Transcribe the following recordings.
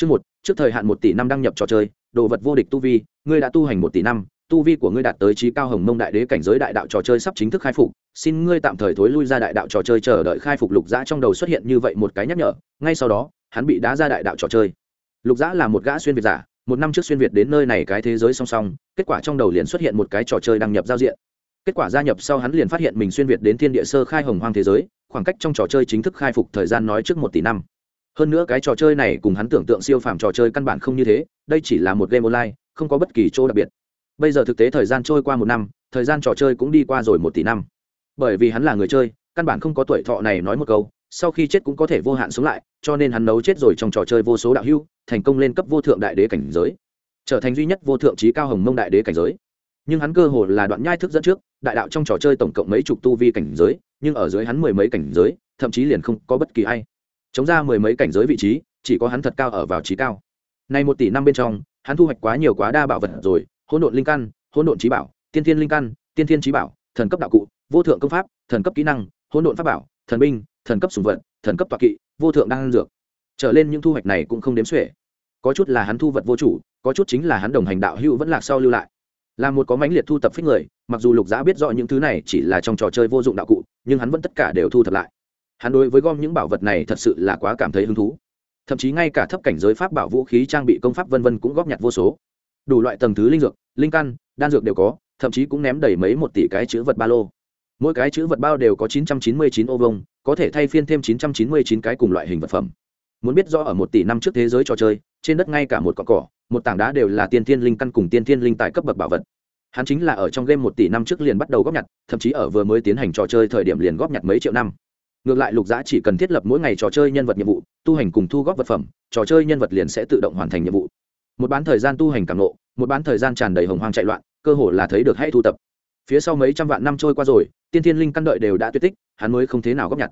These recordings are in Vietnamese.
Chương một, trước thời hạn một tỷ năm đăng nhập trò chơi, đồ vật vô địch tu vi, ngươi đã tu hành một tỷ năm, tu vi của ngươi đạt tới trí cao hồng mông đại đế cảnh giới đại đạo trò chơi sắp chính thức khai phục, xin ngươi tạm thời thối lui ra đại đạo trò chơi chờ đợi khai phục lục dã trong đầu xuất hiện như vậy một cái nhắc nhở, ngay sau đó, hắn bị đá ra đại đạo trò chơi. Lục dã là một gã xuyên việt giả, một năm trước xuyên việt đến nơi này cái thế giới song song, kết quả trong đầu liền xuất hiện một cái trò chơi đăng nhập giao diện. Kết quả gia nhập sau hắn liền phát hiện mình xuyên việt đến thiên địa sơ khai hồng hoang thế giới, khoảng cách trong trò chơi chính thức khai phục thời gian nói trước một tỷ năm hơn nữa cái trò chơi này cùng hắn tưởng tượng siêu phàm trò chơi căn bản không như thế, đây chỉ là một game online, không có bất kỳ chỗ đặc biệt. Bây giờ thực tế thời gian trôi qua một năm, thời gian trò chơi cũng đi qua rồi một tỷ năm. Bởi vì hắn là người chơi, căn bản không có tuổi thọ này nói một câu, sau khi chết cũng có thể vô hạn sống lại, cho nên hắn nấu chết rồi trong trò chơi vô số đạo hưu thành công lên cấp vô thượng đại đế cảnh giới, trở thành duy nhất vô thượng trí cao hồng mông đại đế cảnh giới. Nhưng hắn cơ hồ là đoạn nhai thức dẫn trước, đại đạo trong trò chơi tổng cộng mấy chục tu vi cảnh giới, nhưng ở dưới hắn mười mấy cảnh giới, thậm chí liền không có bất kỳ ai chống ra mười mấy cảnh giới vị trí, chỉ có hắn thật cao ở vào trí cao. Nay một tỷ năm bên trong, hắn thu hoạch quá nhiều quá đa bảo vật rồi, hỗn độn linh căn, hỗn độn trí bảo, tiên thiên linh căn, tiên thiên trí bảo, thần cấp đạo cụ, vô thượng công pháp, thần cấp kỹ năng, hỗn độn pháp bảo, thần binh, thần cấp sùng vật, thần cấp tọa kỵ, vô thượng đang dược. Trở lên những thu hoạch này cũng không đếm xuể. Có chút là hắn thu vật vô chủ, có chút chính là hắn đồng hành đạo hữu vẫn lạc sau lưu lại. Là một có mãnh liệt thu tập phích người, mặc dù lục giã biết rõ những thứ này chỉ là trong trò chơi vô dụng đạo cụ, nhưng hắn vẫn tất cả đều thu thập lại hắn đối với gom những bảo vật này thật sự là quá cảm thấy hứng thú. Thậm chí ngay cả thấp cảnh giới pháp bảo vũ khí trang bị công pháp vân vân cũng góp nhặt vô số. Đủ loại tầng thứ linh dược, linh căn, đan dược đều có, thậm chí cũng ném đầy mấy một tỷ cái chữ vật ba lô. Mỗi cái chữ vật bao đều có chín trăm chín mươi chín ô vông có thể thay phiên thêm chín trăm chín mươi chín cái cùng loại hình vật phẩm. Muốn biết rõ ở một tỷ năm trước thế giới trò chơi, trên đất ngay cả một cọn cỏ, một tảng đá đều là tiên thiên linh căn cùng tiên thiên linh tài cấp bậc bảo vật. Hắn chính là ở trong game một tỷ năm trước liền bắt đầu góp nhặt, thậm chí ở vừa mới tiến hành trò chơi thời điểm liền góp nhặt mấy triệu năm ngược lại lục giã chỉ cần thiết lập mỗi ngày trò chơi nhân vật nhiệm vụ, tu hành cùng thu góp vật phẩm, trò chơi nhân vật liền sẽ tự động hoàn thành nhiệm vụ. Một bán thời gian tu hành càng lộ một bán thời gian tràn đầy hồng hoang chạy loạn, cơ hồ là thấy được hay thu tập. Phía sau mấy trăm vạn năm trôi qua rồi, tiên thiên linh căn đợi đều đã tuyệt tích, hắn mới không thế nào góp nhặt.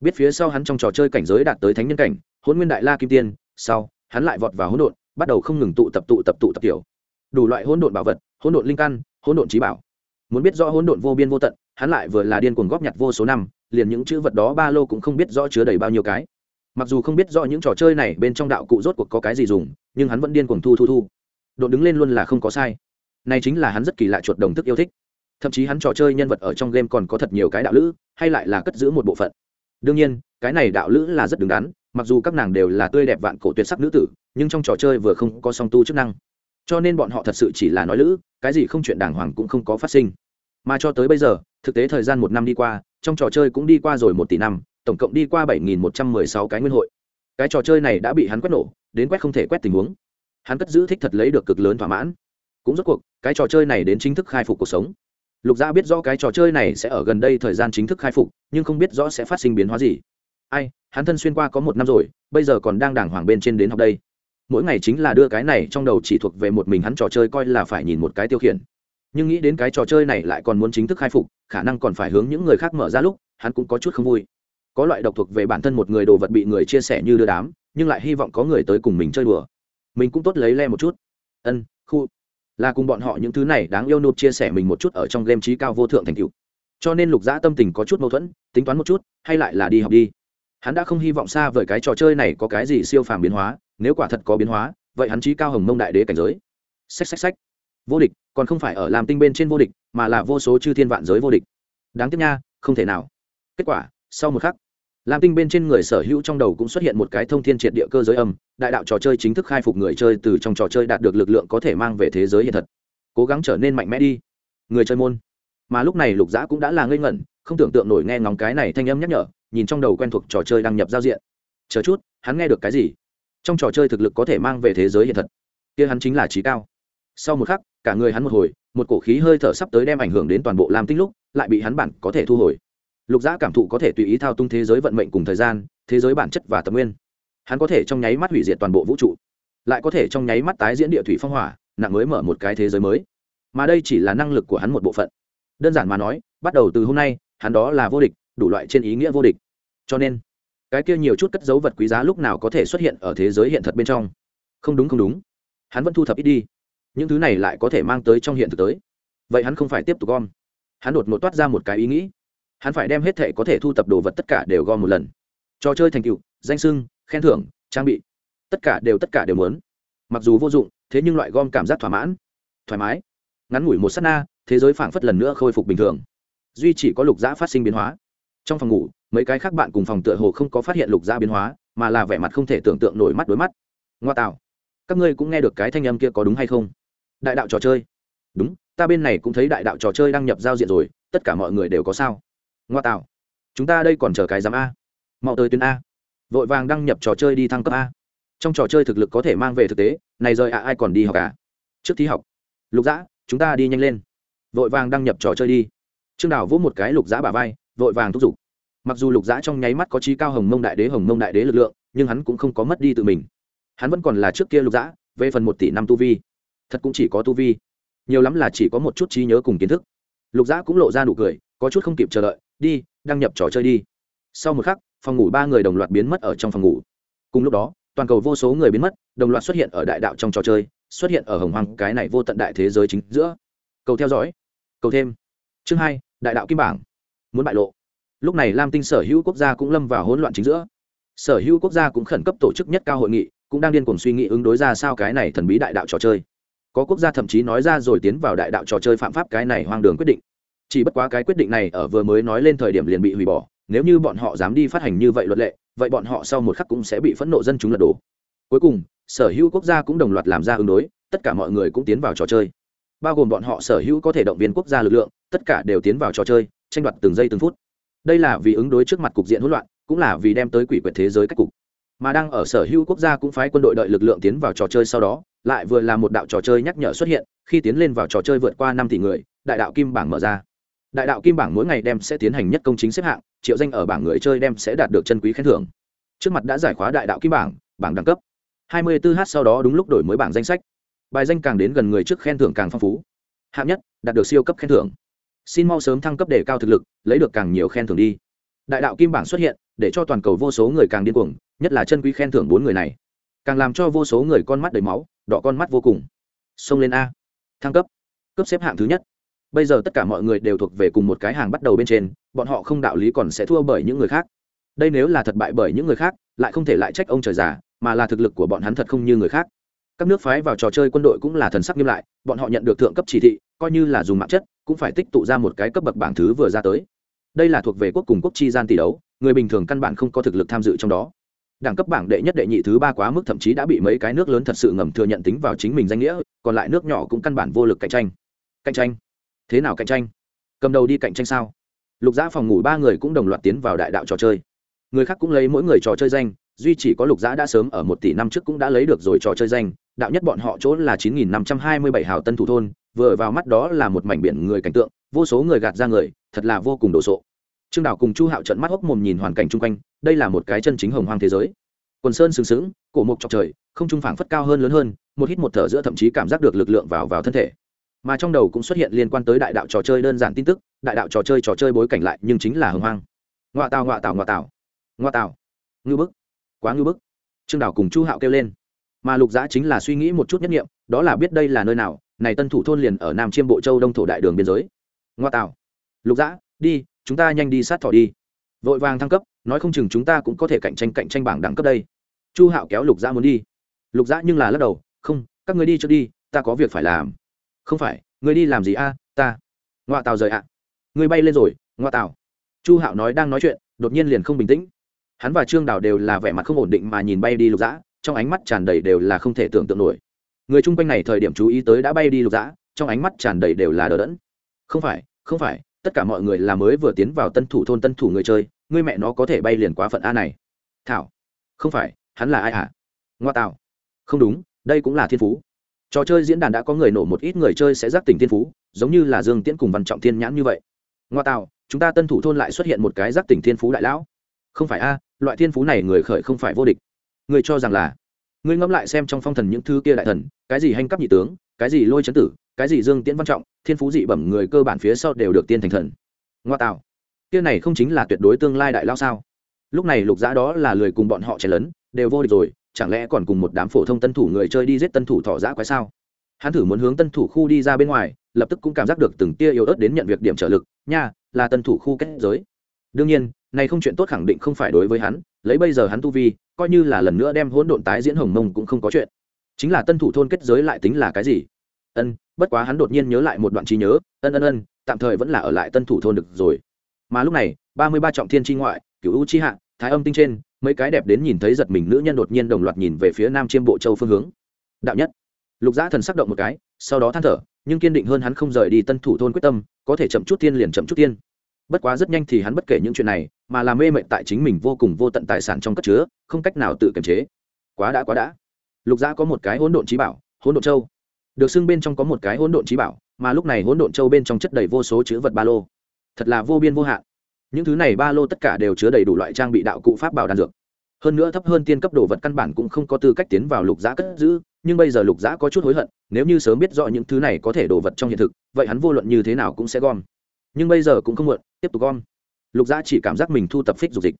Biết phía sau hắn trong trò chơi cảnh giới đạt tới thánh nhân cảnh hôn nguyên đại la kim tiên, sau, hắn lại vọt vào hỗn độn, bắt đầu không ngừng tụ tập tụ tập tụ tập tiểu. Đủ loại hỗn độn bảo vật, hỗn độn linh căn, hỗn độn trí bảo. Muốn biết rõ hỗn độn vô biên vô tận hắn lại vừa là điên cuồng góp nhặt vô số năm, liền những chữ vật đó ba lô cũng không biết rõ chứa đầy bao nhiêu cái. Mặc dù không biết rõ những trò chơi này bên trong đạo cụ rốt cuộc có cái gì dùng, nhưng hắn vẫn điên cuồng thu thu thu. Độ đứng lên luôn là không có sai. Này chính là hắn rất kỳ lạ chuột đồng thức yêu thích. Thậm chí hắn trò chơi nhân vật ở trong game còn có thật nhiều cái đạo lữ, hay lại là cất giữ một bộ phận. Đương nhiên, cái này đạo lữ là rất đứng đắn, mặc dù các nàng đều là tươi đẹp vạn cổ tuyệt sắc nữ tử, nhưng trong trò chơi vừa không có song tu chức năng. Cho nên bọn họ thật sự chỉ là nói lữ, cái gì không chuyện đàng hoàng cũng không có phát sinh. Mà cho tới bây giờ thực tế thời gian một năm đi qua, trong trò chơi cũng đi qua rồi một tỷ năm, tổng cộng đi qua bảy nghìn một trăm mười sáu cái nguyên hội. Cái trò chơi này đã bị hắn quét nổ, đến quét không thể quét tình huống. Hắn cất giữ thích thật lấy được cực lớn thỏa mãn. Cũng rốt cuộc, cái trò chơi này đến chính thức khai phục cuộc sống. Lục gia biết rõ cái trò chơi này sẽ ở gần đây thời gian chính thức khai phục, nhưng không biết rõ sẽ phát sinh biến hóa gì. Ai, hắn thân xuyên qua có một năm rồi, bây giờ còn đang đàng hoàng bên trên đến học đây. Mỗi ngày chính là đưa cái này trong đầu chỉ thuộc về một mình hắn trò chơi coi là phải nhìn một cái tiêu khiển nhưng nghĩ đến cái trò chơi này lại còn muốn chính thức khai phục, khả năng còn phải hướng những người khác mở ra lúc, hắn cũng có chút không vui. Có loại độc thuộc về bản thân một người đồ vật bị người chia sẻ như đưa đám, nhưng lại hy vọng có người tới cùng mình chơi đùa. Mình cũng tốt lấy le một chút. Ân, khu. Là cùng bọn họ những thứ này đáng yêu nộp chia sẻ mình một chút ở trong game trí cao vô thượng thành tựu. Cho nên lục dã tâm tình có chút mâu thuẫn, tính toán một chút, hay lại là đi học đi. Hắn đã không hy vọng xa vời cái trò chơi này có cái gì siêu phàm biến hóa, nếu quả thật có biến hóa, vậy hắn trí cao hồng mông đại đế cảnh giới. Xách xách xách. Vô địch còn không phải ở làm tinh bên trên vô địch, mà là vô số chư thiên vạn giới vô địch. Đáng tiếc nha, không thể nào. Kết quả, sau một khắc, làm tinh bên trên người sở hữu trong đầu cũng xuất hiện một cái thông thiên triệt địa cơ giới âm, đại đạo trò chơi chính thức khai phục người chơi từ trong trò chơi đạt được lực lượng có thể mang về thế giới hiện thật. Cố gắng trở nên mạnh mẽ đi. Người chơi môn. Mà lúc này lục dã cũng đã là ngây ngẩn, không tưởng tượng nổi nghe ngóng cái này thanh âm nhắc nhở, nhìn trong đầu quen thuộc trò chơi đăng nhập giao diện. Chờ chút, hắn nghe được cái gì? Trong trò chơi thực lực có thể mang về thế giới hiện thật. Kia hắn chính là trí cao. Sau một khắc cả người hắn một hồi, một cổ khí hơi thở sắp tới đem ảnh hưởng đến toàn bộ lam tinh lúc, lại bị hắn bản có thể thu hồi. Lục giã cảm thụ có thể tùy ý thao tung thế giới vận mệnh cùng thời gian, thế giới bản chất và tầm nguyên. Hắn có thể trong nháy mắt hủy diệt toàn bộ vũ trụ, lại có thể trong nháy mắt tái diễn địa thủy phong hỏa, nặng mới mở một cái thế giới mới. Mà đây chỉ là năng lực của hắn một bộ phận. Đơn giản mà nói, bắt đầu từ hôm nay, hắn đó là vô địch, đủ loại trên ý nghĩa vô địch. Cho nên, cái kia nhiều chút cất dấu vật quý giá lúc nào có thể xuất hiện ở thế giới hiện thật bên trong? Không đúng không đúng. Hắn vẫn thu thập ít đi những thứ này lại có thể mang tới trong hiện thực tới. Vậy hắn không phải tiếp tục gom. Hắn đột ngột toát ra một cái ý nghĩ. Hắn phải đem hết thể có thể thu tập đồ vật tất cả đều gom một lần. Trò chơi thành tựu, danh sưng, khen thưởng, trang bị, tất cả đều tất cả đều muốn. Mặc dù vô dụng, thế nhưng loại gom cảm giác thỏa mãn, thoải mái. Ngắn ngủi một s á t na, thế giới phảng phất lần nữa khôi phục bình thường. Duy chỉ có lục dã phát sinh biến hóa. Trong phòng ngủ, mấy cái khác bạn cùng phòng tựa hồ không có phát hiện lục dã biến hóa, mà là vẻ mặt không thể tưởng tượng nổi mắt đối mắt. Ngoa tạo. Các ngươi cũng nghe được cái thanh âm kia có đúng hay không? Đại đạo trò chơi. Đúng, ta bên này cũng thấy đại đạo trò chơi đăng nhập giao diện rồi, tất cả mọi người đều có sao. Ngoa tạo. Chúng ta đây còn chờ cái giám a. Mau tới tuyến a. Vội vàng đăng nhập trò chơi đi thăng cấp a. Trong trò chơi thực lực có thể mang về thực tế, này rời ạ à, ai còn đi học à? Trước thi học. Lục dã, chúng ta đi nhanh lên. Vội vàng đăng nhập trò chơi đi. Trương đảo vỗ một cái lục dã bả vai, vội vàng thúc giục. Mặc dù lục dã trong nháy mắt có trí cao hồng mông đại đế, hồng mông đại đế lực lượng, nhưng hắn cũng không có mất đi tự mình. Hắn vẫn còn là trước kia lục dã, về phần một tỷ năm tu vi thật cũng chỉ có tu vi. Nhiều lắm là chỉ có một chút trí nhớ cùng kiến thức. Lục dã cũng lộ ra nụ cười, có chút không kịp chờ đợi, đi, đăng nhập trò chơi đi. Sau một khắc, phòng ngủ ba người đồng loạt biến mất ở trong phòng ngủ. Cùng lúc đó, toàn cầu vô số người biến mất, đồng loạt xuất hiện ở đại đạo trong trò chơi, xuất hiện ở hồng hoàng cái này vô tận đại thế giới chính giữa. Cầu theo dõi, cầu thêm. Chương hai, đại đạo kim bảng. Muốn bại lộ. Lúc này lam tinh sở hữu quốc gia cũng lâm vào hỗn loạn chính giữa. Sở hữu quốc gia cũng khẩn cấp tổ chức nhất cao hội nghị, cũng đang điên cuồng suy nghĩ ứng đối ra sao cái này thần bí đại đạo trò chơi có quốc gia thậm chí nói ra rồi tiến vào đại đạo trò chơi phạm pháp cái này hoang đường quyết định. Chỉ bất quá cái quyết định này ở vừa mới nói lên thời điểm liền bị hủy bỏ, nếu như bọn họ dám đi phát hành như vậy luật lệ, vậy bọn họ sau một khắc cũng sẽ bị phẫn nộ dân chúng lật đổ. Cuối cùng, sở hữu quốc gia cũng đồng loạt làm ra ứng đối, tất cả mọi người cũng tiến vào trò chơi. Bao gồm bọn họ sở hữu có thể động viên quốc gia lực lượng, tất cả đều tiến vào trò chơi, tranh đoạt từng giây từng phút. Đây là vì ứng đối trước mặt cục diện hỗn loạn, cũng là vì đem tới quỷ quyệt thế giới cách cục mà đang ở sở hữu quốc gia cũng phái quân đội đợi lực lượng tiến vào trò chơi sau đó, lại vừa là một đạo trò chơi nhắc nhở xuất hiện, khi tiến lên vào trò chơi vượt qua năm tỷ người, đại đạo kim bảng mở ra. Đại đạo kim bảng mỗi ngày đem sẽ tiến hành nhất công chính xếp hạng, triệu danh ở bảng người chơi đem sẽ đạt được chân quý khen thưởng. Trước mặt đã giải khóa đại đạo kim bảng bảng đẳng cấp. 24h sau đó đúng lúc đổi mới bảng danh sách. Bài danh càng đến gần người trước khen thưởng càng phong phú. Hạng nhất, đạt được siêu cấp khen thưởng. Xin mau sớm thăng cấp để cao thực lực, lấy được càng nhiều khen thưởng đi. Đại đạo kim bảng xuất hiện, để cho toàn cầu vô số người càng điên cuồng nhất là chân quý khen thưởng bốn người này. Càng làm cho vô số người con mắt đầy máu, đỏ con mắt vô cùng. Xông lên a. Thăng cấp. Cấp xếp hạng thứ nhất. Bây giờ tất cả mọi người đều thuộc về cùng một cái hàng bắt đầu bên trên, bọn họ không đạo lý còn sẽ thua bởi những người khác. Đây nếu là thật bại bởi những người khác, lại không thể lại trách ông trời già, mà là thực lực của bọn hắn thật không như người khác. Các nước phái vào trò chơi quân đội cũng là thần sắc nghiêm lại, bọn họ nhận được thượng cấp chỉ thị, coi như là dùng mạng chất, cũng phải tích tụ ra một cái cấp bậc bảng thứ vừa ra tới. Đây là thuộc về quốc cùng quốc chi gian tỷ đấu, người bình thường căn bản không có thực lực tham dự trong đó đẳng cấp bảng đệ nhất đệ nhị thứ ba quá mức thậm chí đã bị mấy cái nước lớn thật sự ngầm thừa nhận tính vào chính mình danh nghĩa, còn lại nước nhỏ cũng căn bản vô lực cạnh tranh. Cạnh tranh? Thế nào cạnh tranh? Cầm đầu đi cạnh tranh sao? Lục giã phòng ngủ ba người cũng đồng loạt tiến vào đại đạo trò chơi. Người khác cũng lấy mỗi người trò chơi danh, duy chỉ có lục giã đã sớm ở một tỷ năm trước cũng đã lấy được rồi trò chơi danh, đạo nhất bọn họ chỗ là chín nghìn năm trăm hai mươi bảy hào tân thủ thôn, vừa vào mắt đó là một mảnh biển người cảnh tượng, vô số người gạt ra người, thật là vô cùng đồ sộ trương đảo cùng chu hạo trận mắt hốc mồm nhìn hoàn cảnh chung quanh, đây là một cái chân chính hồng hoang thế giới. Quần sơn sừng sững, cổ mục chọc trời, không trung phảng phất cao hơn lớn hơn, một hít một thở giữa thậm chí cảm giác được lực lượng vào vào thân thể. Mà trong đầu cũng xuất hiện liên quan tới đại đạo trò chơi đơn giản tin tức, đại đạo trò chơi trò chơi bối cảnh lại nhưng chính là hồng hoang. Ngoạ tào ngoạ tào ngoạ tào. Ngoạ tào. Ngư bức. Quá ngư bức. Trương đảo cùng chu hạo kêu lên. Mà lục giã chính là suy nghĩ một chút nhất nghiệm, đó là biết đây là nơi nào, này tân thủ thôn liền ở nam chiêm bộ châu đông thổ đại đường biên giới. Ngoa tạo lục giã, đi chúng ta nhanh đi sát thỏ đi. Vội vàng thăng cấp, nói không chừng chúng ta cũng có thể cạnh tranh cạnh tranh bảng đẳng cấp đây. Chu hạo kéo lục dã muốn đi. Lục dã nhưng là lắc đầu, không, các người đi trước đi, ta có việc phải làm. Không phải người đi làm gì a? Ta ngoại tàu rời ạ. À. người bay lên rồi ngoại tàu chu hạo nói đang nói chuyện, đột nhiên liền không bình tĩnh. Hắn và trương đào đều là vẻ mặt không ổn định mà nhìn bay đi lục dã, trong ánh mắt tràn đầy đều là không thể tưởng tượng nổi. Người chung quanh này thời điểm chú ý tới đã bay đi lục dã, trong ánh mắt tràn đầy đều là đờ đẫn. Không phải không phải tất cả mọi người là mới vừa tiến vào tân thủ thôn tân thủ người chơi ngươi mẹ nó có thể bay liền quá phận a này. Thảo. Không phải, hắn là ai hả? Ngoa tạo. Không đúng, đây cũng là thiên phú. Trò chơi diễn đàn đã có người nổ một ít người chơi sẽ giác tỉnh thiên phú, giống như là dương tiễn cùng văn trọng thiên nhãn như vậy. Ngoa tạo, chúng ta tân thủ thôn lại xuất hiện một cái giác tỉnh thiên phú đại lão. Không phải a, loại thiên phú này người khởi không phải vô địch. Người cho rằng là ngươi ngẫm lại xem trong phong thần những thứ kia đại thần, cái gì hành cấp nhị tướng cái gì lôi chấn tử, cái gì dương tiễn văn trọng, thiên phú dị bẩm người cơ bản phía sau đều được tiên thành thần. Ngoa tạo. Kia này không chính là tuyệt đối tương lai đại lao sao? Lúc này lục giã đó là lười cùng bọn họ chen lấn đều vô địch rồi, chẳng lẽ còn cùng một đám phổ thông tân thủ người chơi đi giết tân thủ thọ giã quái sao? Hắn thử muốn hướng tân thủ khu đi ra bên ngoài, lập tức cũng cảm giác được từng tia yếu ớt đến nhận việc điểm trợ lực, nha, là tân thủ khu kết giới. Đương nhiên, này không chuyện tốt khẳng định không phải đối với hắn, lấy bây giờ hắn tu vi, coi như là lần nữa đem hỗn độn tái diễn hồng mông cũng không có chuyện chính là tân thủ thôn kết giới lại tính là cái gì? Ân, bất quá hắn đột nhiên nhớ lại một đoạn trí nhớ, ân ân ân, tạm thời vẫn là ở lại tân thủ thôn được rồi. Mà lúc này, ba mươi ba trọng thiên tri ngoại cựu u chi hạ, thái âm tinh trên, mấy cái đẹp đến nhìn thấy giật mình nữ nhân đột nhiên đồng loạt nhìn về phía nam chiêm bộ châu phương hướng. Đạo nhất. Lục giã thần sắc động một cái, sau đó than thở, nhưng kiên định hơn hắn không rời đi tân thủ thôn quyết tâm, có thể chậm chút tiên liền chậm chút tiên. Bất quá rất nhanh thì hắn bất kể những chuyện này, mà làm mê mệnh tại chính mình vô cùng vô tận tài sản trong cất chứa, không cách nào tự kiềm chế. Quá đã quá đã lục giã có một cái hỗn độn trí bảo, hỗn độn châu. Được xưng bên trong có một cái hỗn độn trí bảo, mà lúc này hỗn độn châu bên trong chất đầy vô số chữ vật ba lô. Thật là vô biên vô hạn. Những thứ này ba lô tất cả đều chứa đầy đủ loại trang bị đạo cụ pháp bảo đan dược. Hơn nữa thấp hơn tiên cấp đồ vật căn bản cũng không có tư cách tiến vào lục giã cất giữ, nhưng bây giờ lục giã có chút hối hận, nếu như sớm biết rõ những thứ này có thể đồ vật trong hiện thực, vậy hắn vô luận như thế nào cũng sẽ gom. Nhưng bây giờ cũng không muộn, tiếp tục gom. Lục giã chỉ cảm giác mình thu tập phích dục dịch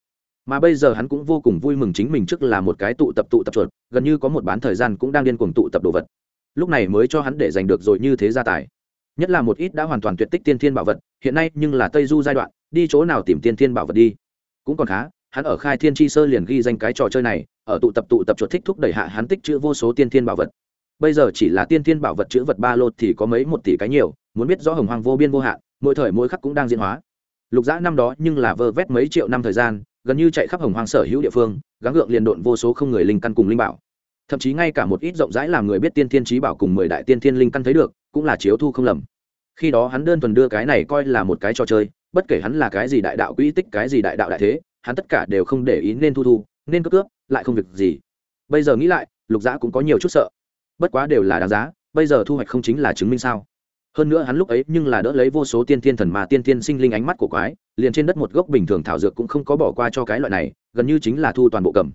mà bây giờ hắn cũng vô cùng vui mừng chính mình trước là một cái tụ tập tụ tập chuột, gần như có một bán thời gian cũng đang điên cuồng tụ tập đồ vật. Lúc này mới cho hắn để giành được rồi như thế gia tài. Nhất là một ít đã hoàn toàn tuyệt tích tiên thiên bảo vật, hiện nay nhưng là tây du giai đoạn, đi chỗ nào tìm tiên thiên bảo vật đi? Cũng còn khá, hắn ở khai thiên tri sơ liền ghi danh cái trò chơi này, ở tụ tập tụ tập chuột thích thúc đẩy hạ hắn tích chữ vô số tiên thiên bảo vật. Bây giờ chỉ là tiên thiên bảo vật chữ vật ba lô thì có mấy một tỷ cái nhiều, muốn biết rõ hồng hoàng vô biên vô hạn, mỗi thời mỗi khắc cũng đang diễn hóa. Lục dã năm đó nhưng là vơ vét mấy triệu năm thời gian gần như chạy khắp hồng hoàng sở hữu địa phương, gắng gượng liền độn vô số không người linh căn cùng linh bảo. Thậm chí ngay cả một ít rộng rãi làm người biết tiên thiên trí bảo cùng mười đại tiên thiên linh căn thấy được, cũng là chiếu thu không lầm. Khi đó hắn đơn thuần đưa cái này coi là một cái trò chơi, bất kể hắn là cái gì đại đạo quỹ tích, cái gì đại đạo đại thế, hắn tất cả đều không để ý nên thu thu, nên cướp cướp, lại không việc gì. Bây giờ nghĩ lại, lục dã cũng có nhiều chút sợ. Bất quá đều là đáng giá, bây giờ thu hoạch không chính là chứng minh sao? Hơn nữa hắn lúc ấy nhưng là đỡ lấy vô số tiên thiên thần mà tiên thiên sinh linh ánh mắt của quái, liền trên đất một gốc bình thường thảo dược cũng không có bỏ qua cho cái loại này, gần như chính là thu toàn bộ cầm.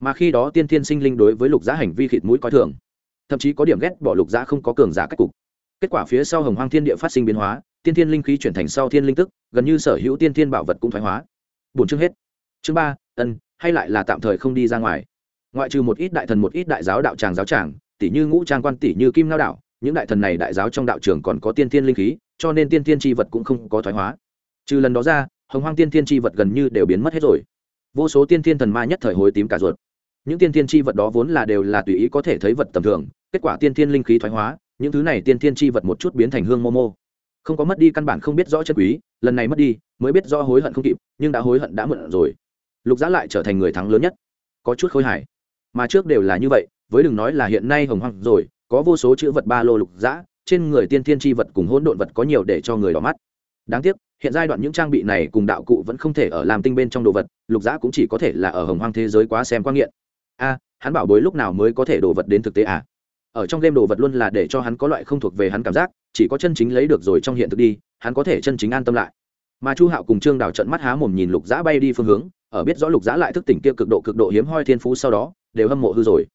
Mà khi đó tiên thiên sinh linh đối với lục giá hành vi khịt mũi coi thường, thậm chí có điểm ghét bỏ lục giá không có cường giả cách cục. Kết quả phía sau hồng hoang thiên địa phát sinh biến hóa, tiên thiên linh khí chuyển thành sau thiên linh tức, gần như sở hữu tiên thiên bảo vật cũng thoái hóa. Bốn chương hết. Chương ba, ân, hay lại là tạm thời không đi ra ngoài. Ngoại trừ một ít đại thần, một ít đại giáo đạo tràng giáo tràng, tỷ như ngũ trang quan, tỷ như kim lao đạo những đại thần này đại giáo trong đạo trường còn có tiên thiên linh khí, cho nên tiên thiên tri vật cũng không có thoái hóa. Trừ lần đó ra, hồng hoang tiên thiên tri vật gần như đều biến mất hết rồi. Vô số tiên thiên thần ma nhất thời hối tím cả ruột. Những tiên thiên tri vật đó vốn là đều là tùy ý có thể thấy vật tầm thường, kết quả tiên thiên linh khí thoái hóa, những thứ này tiên thiên tri vật một chút biến thành hương mô mô. Không có mất đi căn bản không biết rõ chân quý, lần này mất đi, mới biết rõ hối hận không kịp, nhưng đã hối hận đã mượn rồi. Lục giá lại trở thành người thắng lớn nhất. Có chút khôi hài. Mà trước đều là như vậy, với đừng nói là hiện nay hồng hoang rồi có vô số chữ vật ba lô lục dã, trên người tiên thiên tri vật cùng hỗn độn vật có nhiều để cho người đỏ mắt. Đáng tiếc, hiện giai đoạn những trang bị này cùng đạo cụ vẫn không thể ở làm tinh bên trong đồ vật, lục dã cũng chỉ có thể là ở hồng hoang thế giới quá xem quan nghiện. A, hắn bảo bối lúc nào mới có thể đồ vật đến thực tế à? Ở trong game đồ vật luôn là để cho hắn có loại không thuộc về hắn cảm giác, chỉ có chân chính lấy được rồi trong hiện thực đi, hắn có thể chân chính an tâm lại. Mà chu hạo cùng trương đào trận mắt há mồm nhìn lục dã bay đi phương hướng, ở biết rõ lục dã lại thức tỉnh kia cực độ cực độ hiếm hoi thiên phú sau đó, đều hâm mộ hư rồi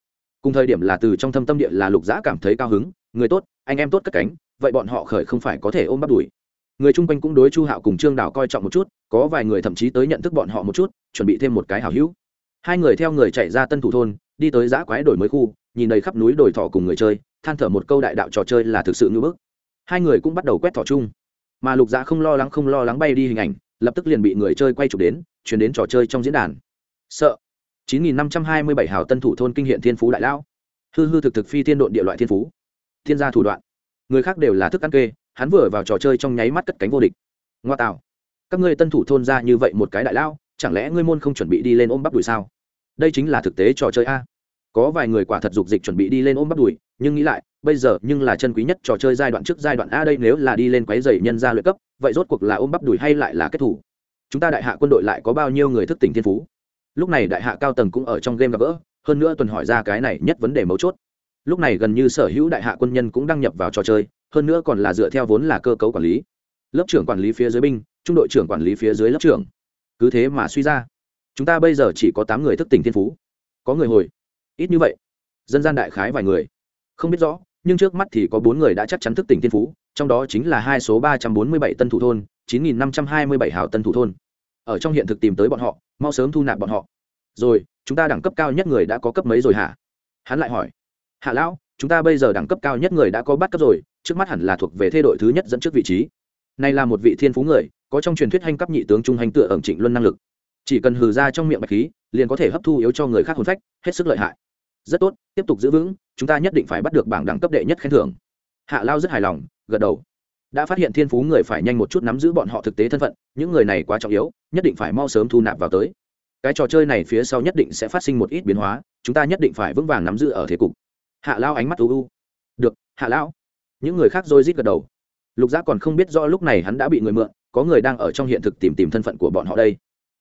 cùng thời điểm là từ trong thâm tâm địa là lục giã cảm thấy cao hứng, người tốt, anh em tốt cất cánh, vậy bọn họ khởi không phải có thể ôm bắt đuổi. Người chung quanh cũng đối chu hạo cùng trương đào coi trọng một chút, có vài người thậm chí tới nhận thức bọn họ một chút, chuẩn bị thêm một cái hảo hữu. Hai người theo người chạy ra tân thủ thôn, đi tới giã quái đổi mới khu, nhìn đầy khắp núi đồi thỏ cùng người chơi, than thở một câu đại đạo trò chơi là thực sự ngưỡng bức. Hai người cũng bắt đầu quét thỏ chung. Mà lục giã không lo lắng không lo lắng bay đi hình ảnh, lập tức liền bị người chơi quay chụp đến, chuyển đến trò chơi trong diễn đàn. Sợ. 9527 hào tân thủ thôn kinh hiện thiên phú đại lão. Hư hư thực thực phi thiên độn địa loại thiên phú. Thiên gia thủ đoạn. Người khác đều là thức ăn kê, hắn vừa vào trò chơi trong nháy mắt cất cánh vô địch. Ngoa tạo. Các ngươi tân thủ thôn ra như vậy một cái đại lao chẳng lẽ ngươi môn không chuẩn bị đi lên ôm bắp đùi sao? Đây chính là thực tế trò chơi a. Có vài người quả thật dục dịch chuẩn bị đi lên ôm bắp đùi, nhưng nghĩ lại, bây giờ nhưng là chân quý nhất trò chơi giai đoạn trước giai đoạn a đây nếu là đi lên quấy giày nhân gia luyện cấp, vậy rốt cuộc là ôm bắp đùi hay lại là kết thủ? Chúng ta đại hạ quân đội lại có bao nhiêu người thức tỉnh thiên phú? Lúc này đại hạ cao tầng cũng ở trong game gặp gỡ, hơn nữa tuần hỏi ra cái này nhất vấn đề mấu chốt. Lúc này gần như sở hữu đại hạ quân nhân cũng đăng nhập vào trò chơi, hơn nữa còn là dựa theo vốn là cơ cấu quản lý. Lớp trưởng quản lý phía dưới binh, trung đội trưởng quản lý phía dưới lớp trưởng. Cứ thế mà suy ra. Chúng ta bây giờ chỉ có tám người thức tỉnh thiên phú. Có người hồi. Ít như vậy. Dân gian đại khái vài người. Không biết rõ, nhưng trước mắt thì có bốn người đã chắc chắn thức tỉnh thiên phú, trong đó chính là hai số ba trăm bốn mươi bảy tân thủ thôn, chín nghìn năm trăm hai mươi bảy hào tân thủ thôn. Ở trong hiện thực tìm tới bọn họ mau sớm thu nạp bọn họ. Rồi, chúng ta đẳng cấp cao nhất người đã có cấp mấy rồi hả? Hắn lại hỏi. Hạ lão, chúng ta bây giờ đẳng cấp cao nhất người đã có bắt cấp rồi, trước mắt hẳn là thuộc về thê đội thứ nhất dẫn trước vị trí. Này là một vị thiên phú người, có trong truyền thuyết hành cấp nhị tướng trung hành tựa ẩm trịnh luân năng lực. Chỉ cần hừ ra trong miệng bạch khí, liền có thể hấp thu yếu cho người khác hồn phách, hết sức lợi hại. Rất tốt, tiếp tục giữ vững, chúng ta nhất định phải bắt được bảng đẳng cấp đệ nhất khen thưởng. Hạ lao rất hài lòng, gật đầu đã phát hiện thiên phú người phải nhanh một chút nắm giữ bọn họ thực tế thân phận, những người này quá trọng yếu, nhất định phải mau sớm thu nạp vào tới. Cái trò chơi này phía sau nhất định sẽ phát sinh một ít biến hóa, chúng ta nhất định phải vững vàng nắm giữ ở thế cục. Hạ lao ánh mắt u u. Được, hạ lao những người khác rồi rít gật đầu. Lục giác còn không biết do lúc này hắn đã bị người mượn, có người đang ở trong hiện thực tìm tìm thân phận của bọn họ đây.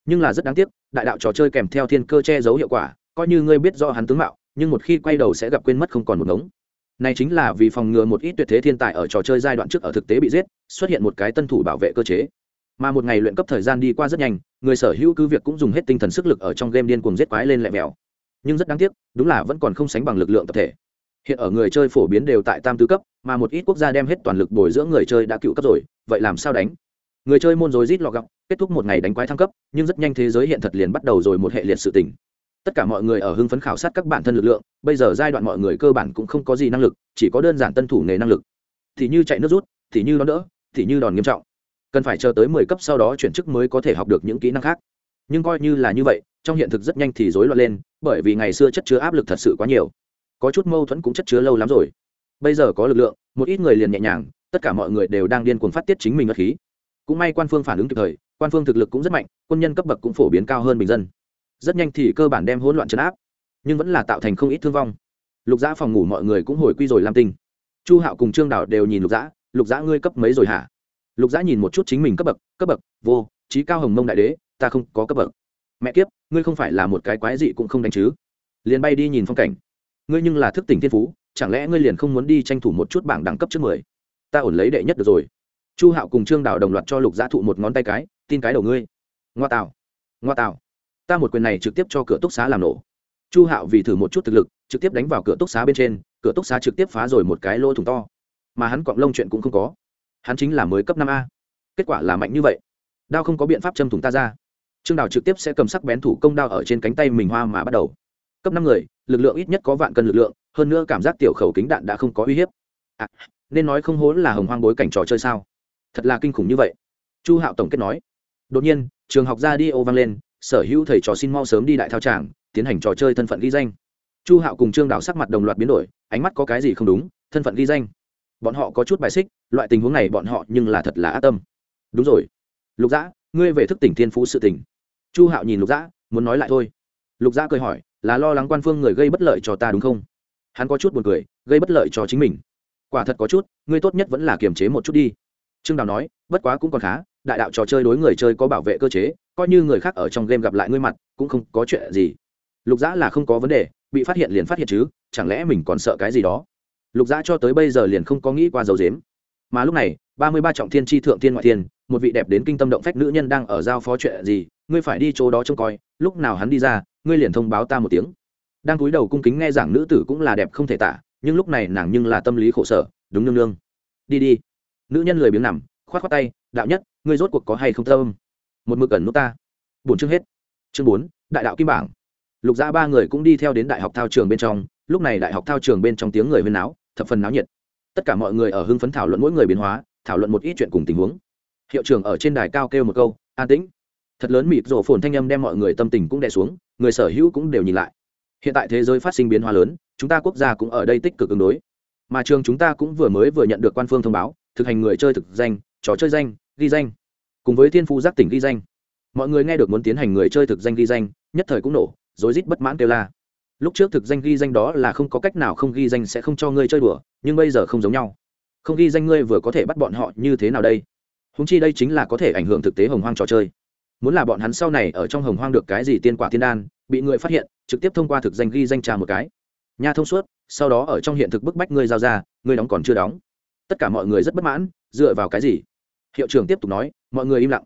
Nhưng là rất đáng tiếc, đại đạo trò chơi kèm theo thiên cơ che giấu hiệu quả, coi như ngươi biết do hắn tướng mạo, nhưng một khi quay đầu sẽ gặp quên mất không còn một ngống này chính là vì phòng ngừa một ít tuyệt thế thiên tài ở trò chơi giai đoạn trước ở thực tế bị giết, xuất hiện một cái tân thủ bảo vệ cơ chế. Mà một ngày luyện cấp thời gian đi qua rất nhanh, người sở hữu cứ việc cũng dùng hết tinh thần sức lực ở trong game điên cuồng giết quái lên lẹ mèo nhưng rất đáng tiếc, đúng là vẫn còn không sánh bằng lực lượng tập thể. Hiện ở người chơi phổ biến đều tại tam tứ cấp, mà một ít quốc gia đem hết toàn lực bồi dưỡng người chơi đã cựu cấp rồi, vậy làm sao đánh? Người chơi môn rồi rít lọ gọc kết thúc một ngày đánh quái thăng cấp, nhưng rất nhanh thế giới hiện thật liền bắt đầu rồi một hệ liệt sự tình tất cả mọi người ở hưng phấn khảo sát các bản thân lực lượng, bây giờ giai đoạn mọi người cơ bản cũng không có gì năng lực, chỉ có đơn giản tân thủ nghề năng lực. Thì như chạy nước rút, thì như đón đỡ, thì như đòn nghiêm trọng. Cần phải chờ tới mười cấp sau đó chuyển chức mới có thể học được những kỹ năng khác. Nhưng coi như là như vậy, trong hiện thực rất nhanh thì rối loạn lên, bởi vì ngày xưa chất chứa áp lực thật sự quá nhiều. Có chút mâu thuẫn cũng chất chứa lâu lắm rồi. Bây giờ có lực lượng, một ít người liền nhẹ nhàng, tất cả mọi người đều đang điên cuồng phát tiết chính mình ngất khí. Cũng may quan phương phản ứng kịp thời, quan phương thực lực cũng rất mạnh, quân nhân cấp bậc cũng phổ biến cao hơn bình dân rất nhanh thì cơ bản đem hỗn loạn chấn áp, nhưng vẫn là tạo thành không ít thương vong. Lục giã phòng ngủ mọi người cũng hồi quy rồi làm tinh. Chu hạo cùng trương đảo đều nhìn lục giã lục giã ngươi cấp mấy rồi hả? Lục giã nhìn một chút chính mình cấp bậc cấp bậc, vô trí cao hồng mông đại đế, ta không có cấp bậc. Mẹ kiếp, ngươi không phải là một cái quái dị cũng không đánh chứ? Liền bay đi nhìn phong cảnh. Ngươi nhưng là thức tỉnh thiên phú, chẳng lẽ ngươi liền không muốn đi tranh thủ một chút bảng đẳng cấp trước mười? Ta ổn lấy đệ nhất được rồi. Chu hạo cùng trương đảo đồng loạt cho lục giã thụ một ngón tay cái, tin cái đầu ngươi. Ngoa tạo ngoa tạo ta một quyền này trực tiếp cho cửa túc xá làm nổ. Chu hạo vì thử một chút thực lực trực tiếp đánh vào cửa túc xá bên trên cửa túc xá trực tiếp phá rồi một cái lỗ thủng to. Mà hắn cọng lông chuyện cũng không có. Hắn chính là mới cấp năm a. Kết quả là mạnh như vậy. Đao không có biện pháp châm thủng ta ra. Trương đào trực tiếp sẽ cầm sắc bén thủ công đao ở trên cánh tay mình hoa mà bắt đầu. Cấp năm người lực lượng ít nhất có vạn cân lực lượng hơn nữa cảm giác tiểu khẩu kính đạn đã không có uy hiếp. À, nên nói không hốn là hồng hoang bối cảnh trò chơi sao? Thật là kinh khủng như vậy. Chu hạo tổng kết nói. Đột nhiên trường học ra đi ô vang lên sở hữu thầy trò xin mau sớm đi đại thao tràng, tiến hành trò chơi thân phận ghi danh. Chu hạo cùng trương đào sắc mặt đồng loạt biến đổi, ánh mắt có cái gì không đúng, thân phận ghi danh. Bọn họ có chút bài xích, loại tình huống này bọn họ nhưng là thật là ác tâm. Đúng rồi. Lục dã, ngươi về thức tỉnh thiên phú sự tỉnh chu hạo nhìn lục dã, muốn nói lại thôi. Lục dã cười hỏi, là lo lắng quan phương người gây bất lợi cho ta đúng không? Hắn có chút buồn cười, gây bất lợi cho chính mình. Quả thật có chút, ngươi tốt nhất vẫn là kiềm chế một chút đi. Trương đào nói, bất quá cũng còn khá đại đạo trò chơi đối người chơi có bảo vệ cơ chế, coi như người khác ở trong game gặp lại ngươi mặt, cũng không có chuyện gì. Lục dã là không có vấn đề, bị phát hiện liền phát hiện chứ, chẳng lẽ mình còn sợ cái gì đó? Lục dã cho tới bây giờ liền không có nghĩ qua dấu dếm mà lúc này, ba mươi ba trọng thiên tri thượng thiên ngoại thiên, một vị đẹp đến kinh tâm động phách nữ nhân đang ở giao phó chuyện gì, ngươi phải đi chỗ đó trông coi, lúc nào hắn đi ra, ngươi liền thông báo ta một tiếng. Đang cúi đầu cung kính nghe giảng nữ tử cũng là đẹp không thể tả, nhưng lúc này nàng nhưng là tâm lý khổ sở, đúng nương nương, đi đi. Nữ nhân lười biếng nằm khoát khoát tay, đạo nhất, ngươi rốt cuộc có hay không tâm? Một mực cần nút ta. Bốn chương hết. Chương bốn, đại đạo kim bảng. Lục gia ba người cũng đi theo đến đại học thao trường bên trong, lúc này đại học thao trường bên trong tiếng người huyên náo, thập phần náo nhiệt. Tất cả mọi người ở hưng phấn thảo luận mỗi người biến hóa, thảo luận một ít chuyện cùng tình huống. Hiệu trưởng ở trên đài cao kêu một câu, an tĩnh. Thật lớn mịt rổ phồn thanh âm đem mọi người tâm tình cũng đè xuống, người sở hữu cũng đều nhìn lại. Hiện tại thế giới phát sinh biến hóa lớn, chúng ta quốc gia cũng ở đây tích cực ứng đối. Mà trường chúng ta cũng vừa mới vừa nhận được quan phương thông báo, thực hành người chơi thực danh trò chơi danh, ghi danh. Cùng với thiên phu giác tỉnh ghi danh. Mọi người nghe được muốn tiến hành người chơi thực danh ghi danh, nhất thời cũng nổ, rối rít bất mãn kêu la. Lúc trước thực danh ghi danh đó là không có cách nào không ghi danh sẽ không cho ngươi chơi đùa, nhưng bây giờ không giống nhau. Không ghi danh ngươi vừa có thể bắt bọn họ như thế nào đây? Húng chi đây chính là có thể ảnh hưởng thực tế hồng hoang trò chơi. Muốn là bọn hắn sau này ở trong hồng hoang được cái gì tiên quả tiên đan, bị người phát hiện, trực tiếp thông qua thực danh ghi danh trà một cái. Nha thông suốt, sau đó ở trong hiện thực bức bách ngươi giao ra, ngươi đóng còn chưa đóng. Tất cả mọi người rất bất mãn, dựa vào cái gì? Hiệu trưởng tiếp tục nói, mọi người im lặng.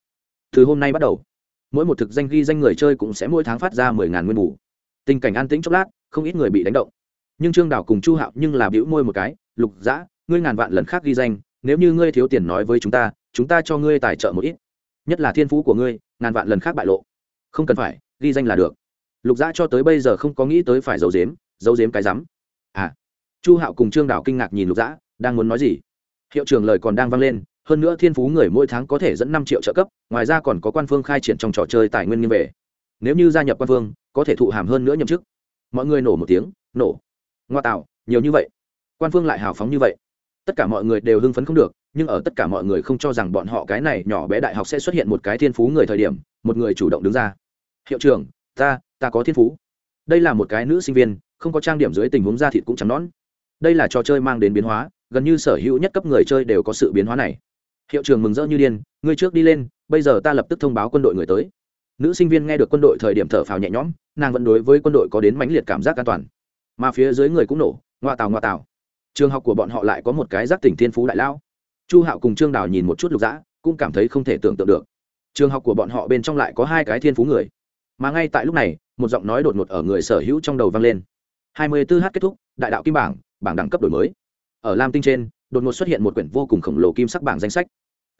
Từ hôm nay bắt đầu, mỗi một thực danh ghi danh người chơi cũng sẽ mỗi tháng phát ra mười ngàn nguyên bù. Tình cảnh an tĩnh chốc lát, không ít người bị đánh động. Nhưng trương Đảo cùng chu hạo nhưng là bĩu môi một cái, lục dã, ngươi ngàn vạn lần khác ghi danh, nếu như ngươi thiếu tiền nói với chúng ta chúng ta cho ngươi tài trợ một ít. Nhất là thiên phú của ngươi, ngàn vạn lần khác bại lộ. Không cần phải, ghi danh là được. Lục dã cho tới bây giờ không có nghĩ tới phải giấu dếm giấu dếm cái rắm. À. Chu hạo cùng trương Đảo kinh ngạc nhìn lục dã, đang muốn nói gì? Hiệu trưởng lời còn đang vang lên hơn nữa thiên phú người mỗi tháng có thể dẫn năm triệu trợ cấp, ngoài ra còn có quan phương khai triển trong trò chơi tài nguyên như về. Nếu như gia nhập quan vương có thể thụ hàm hơn nữa nhậm chức. Mọi người nổ một tiếng, nổ. Ngoa tạo, nhiều như vậy. Quan phương lại hào phóng như vậy. Tất cả mọi người đều hưng phấn không được, nhưng ở tất cả mọi người không cho rằng bọn họ cái này nhỏ bé đại học sẽ xuất hiện một cái thiên phú người thời điểm, một người chủ động đứng ra. Hiệu trưởng, ta ta có thiên phú. Đây là một cái nữ sinh viên, không có trang điểm dưới tình huống da thịt cũng trắng nón đây là trò chơi mang đến biến hóa, gần như sở hữu nhất cấp người chơi đều có sự biến hóa này hiệu trường mừng rỡ như điên, ngươi trước đi lên, bây giờ ta lập tức thông báo quân đội người tới. Nữ sinh viên nghe được quân đội thời điểm thở phào nhẹ nhõm, nàng vẫn đối với quân đội có đến mãnh liệt cảm giác an toàn. Mà phía dưới người cũng nổ, ngoa tào ngoa tào. Trường học của bọn họ lại có một cái giác tỉnh thiên phú đại lao. Chu hạo cùng trương đào nhìn một chút lục dã, cũng cảm thấy không thể tưởng tượng được. Trường học của bọn họ bên trong lại có hai cái thiên phú người. Mà ngay tại lúc này, một giọng nói đột ngột ở người sở hữu trong đầu vang lên. Hai mươi 24 h kết thúc, đại đạo kim bảng bảng đẳng cấp đổi mới. Ở lam tinh trên, đột ngột xuất hiện một quyển vô cùng khổng lồ kim sắc bảng danh sách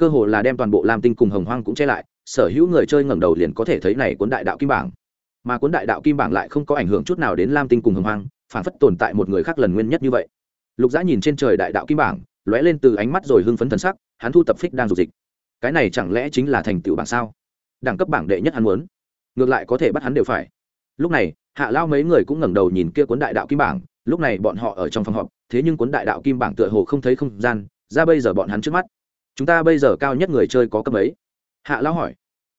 cơ hồ là đem toàn bộ lam tinh cùng hồng hoang cũng che lại, sở hữu người chơi ngẩng đầu liền có thể thấy này cuốn đại đạo kim bảng. Mà cuốn đại đạo kim bảng lại không có ảnh hưởng chút nào đến lam tinh cùng hồng hoang, phản phất tồn tại một người khác lần nguyên nhất như vậy. Lục giã nhìn trên trời đại đạo kim bảng, lóe lên từ ánh mắt rồi hưng phấn thần sắc, hắn thu tập phích đang dục dịch. Cái này chẳng lẽ chính là thành tựu bảng sao? Đẳng cấp bảng đệ nhất hắn muốn. Ngược lại có thể bắt hắn đều phải. Lúc này, hạ lao mấy người cũng ngẩng đầu nhìn kia cuốn đại đạo kim bảng, lúc này bọn họ ở trong phòng họp, thế nhưng cuốn đại đạo kim bảng tựa hồ không thấy không gian, ra bây giờ bọn hắn trước mắt chúng ta bây giờ cao nhất người chơi có cấp ấy hạ lao hỏi.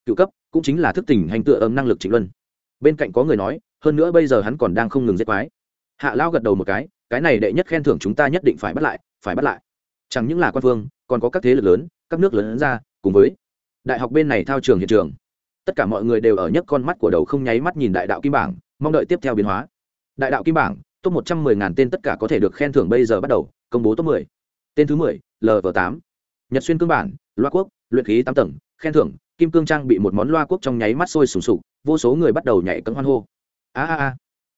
Cựu cấp, cũng chính là thức tỉnh hành tựa âm năng lực trịnh luân. Bên cạnh có người nói, hơn nữa bây giờ hắn còn đang không ngừng giết quái. Hạ lao gật đầu một cái cái này đệ nhất khen thưởng chúng ta nhất định phải bắt lại, phải bắt lại. Chẳng những là quan phương còn có các thế lực lớn, các nước lớn ra, cùng với đại học bên này thao trường hiện trường. Tất cả mọi người đều ở nhất con mắt của đầu không nháy mắt nhìn đại đạo kim bảng, mong đợi tiếp theo biến hóa. Đại đạo kim bảng, top một trăm mười ngàn tên tất cả có thể được khen thưởng bây giờ bắt đầu, công bố top mười. Tên thứ mười lv tám nhật xuyên cương bản, loa quốc, luyện khí tám tầng, khen thưởng, kim cương trang bị một món loa quốc trong nháy mắt sôi sùng sục, vô số người bắt đầu nhảy cấm hoan hô. A a a.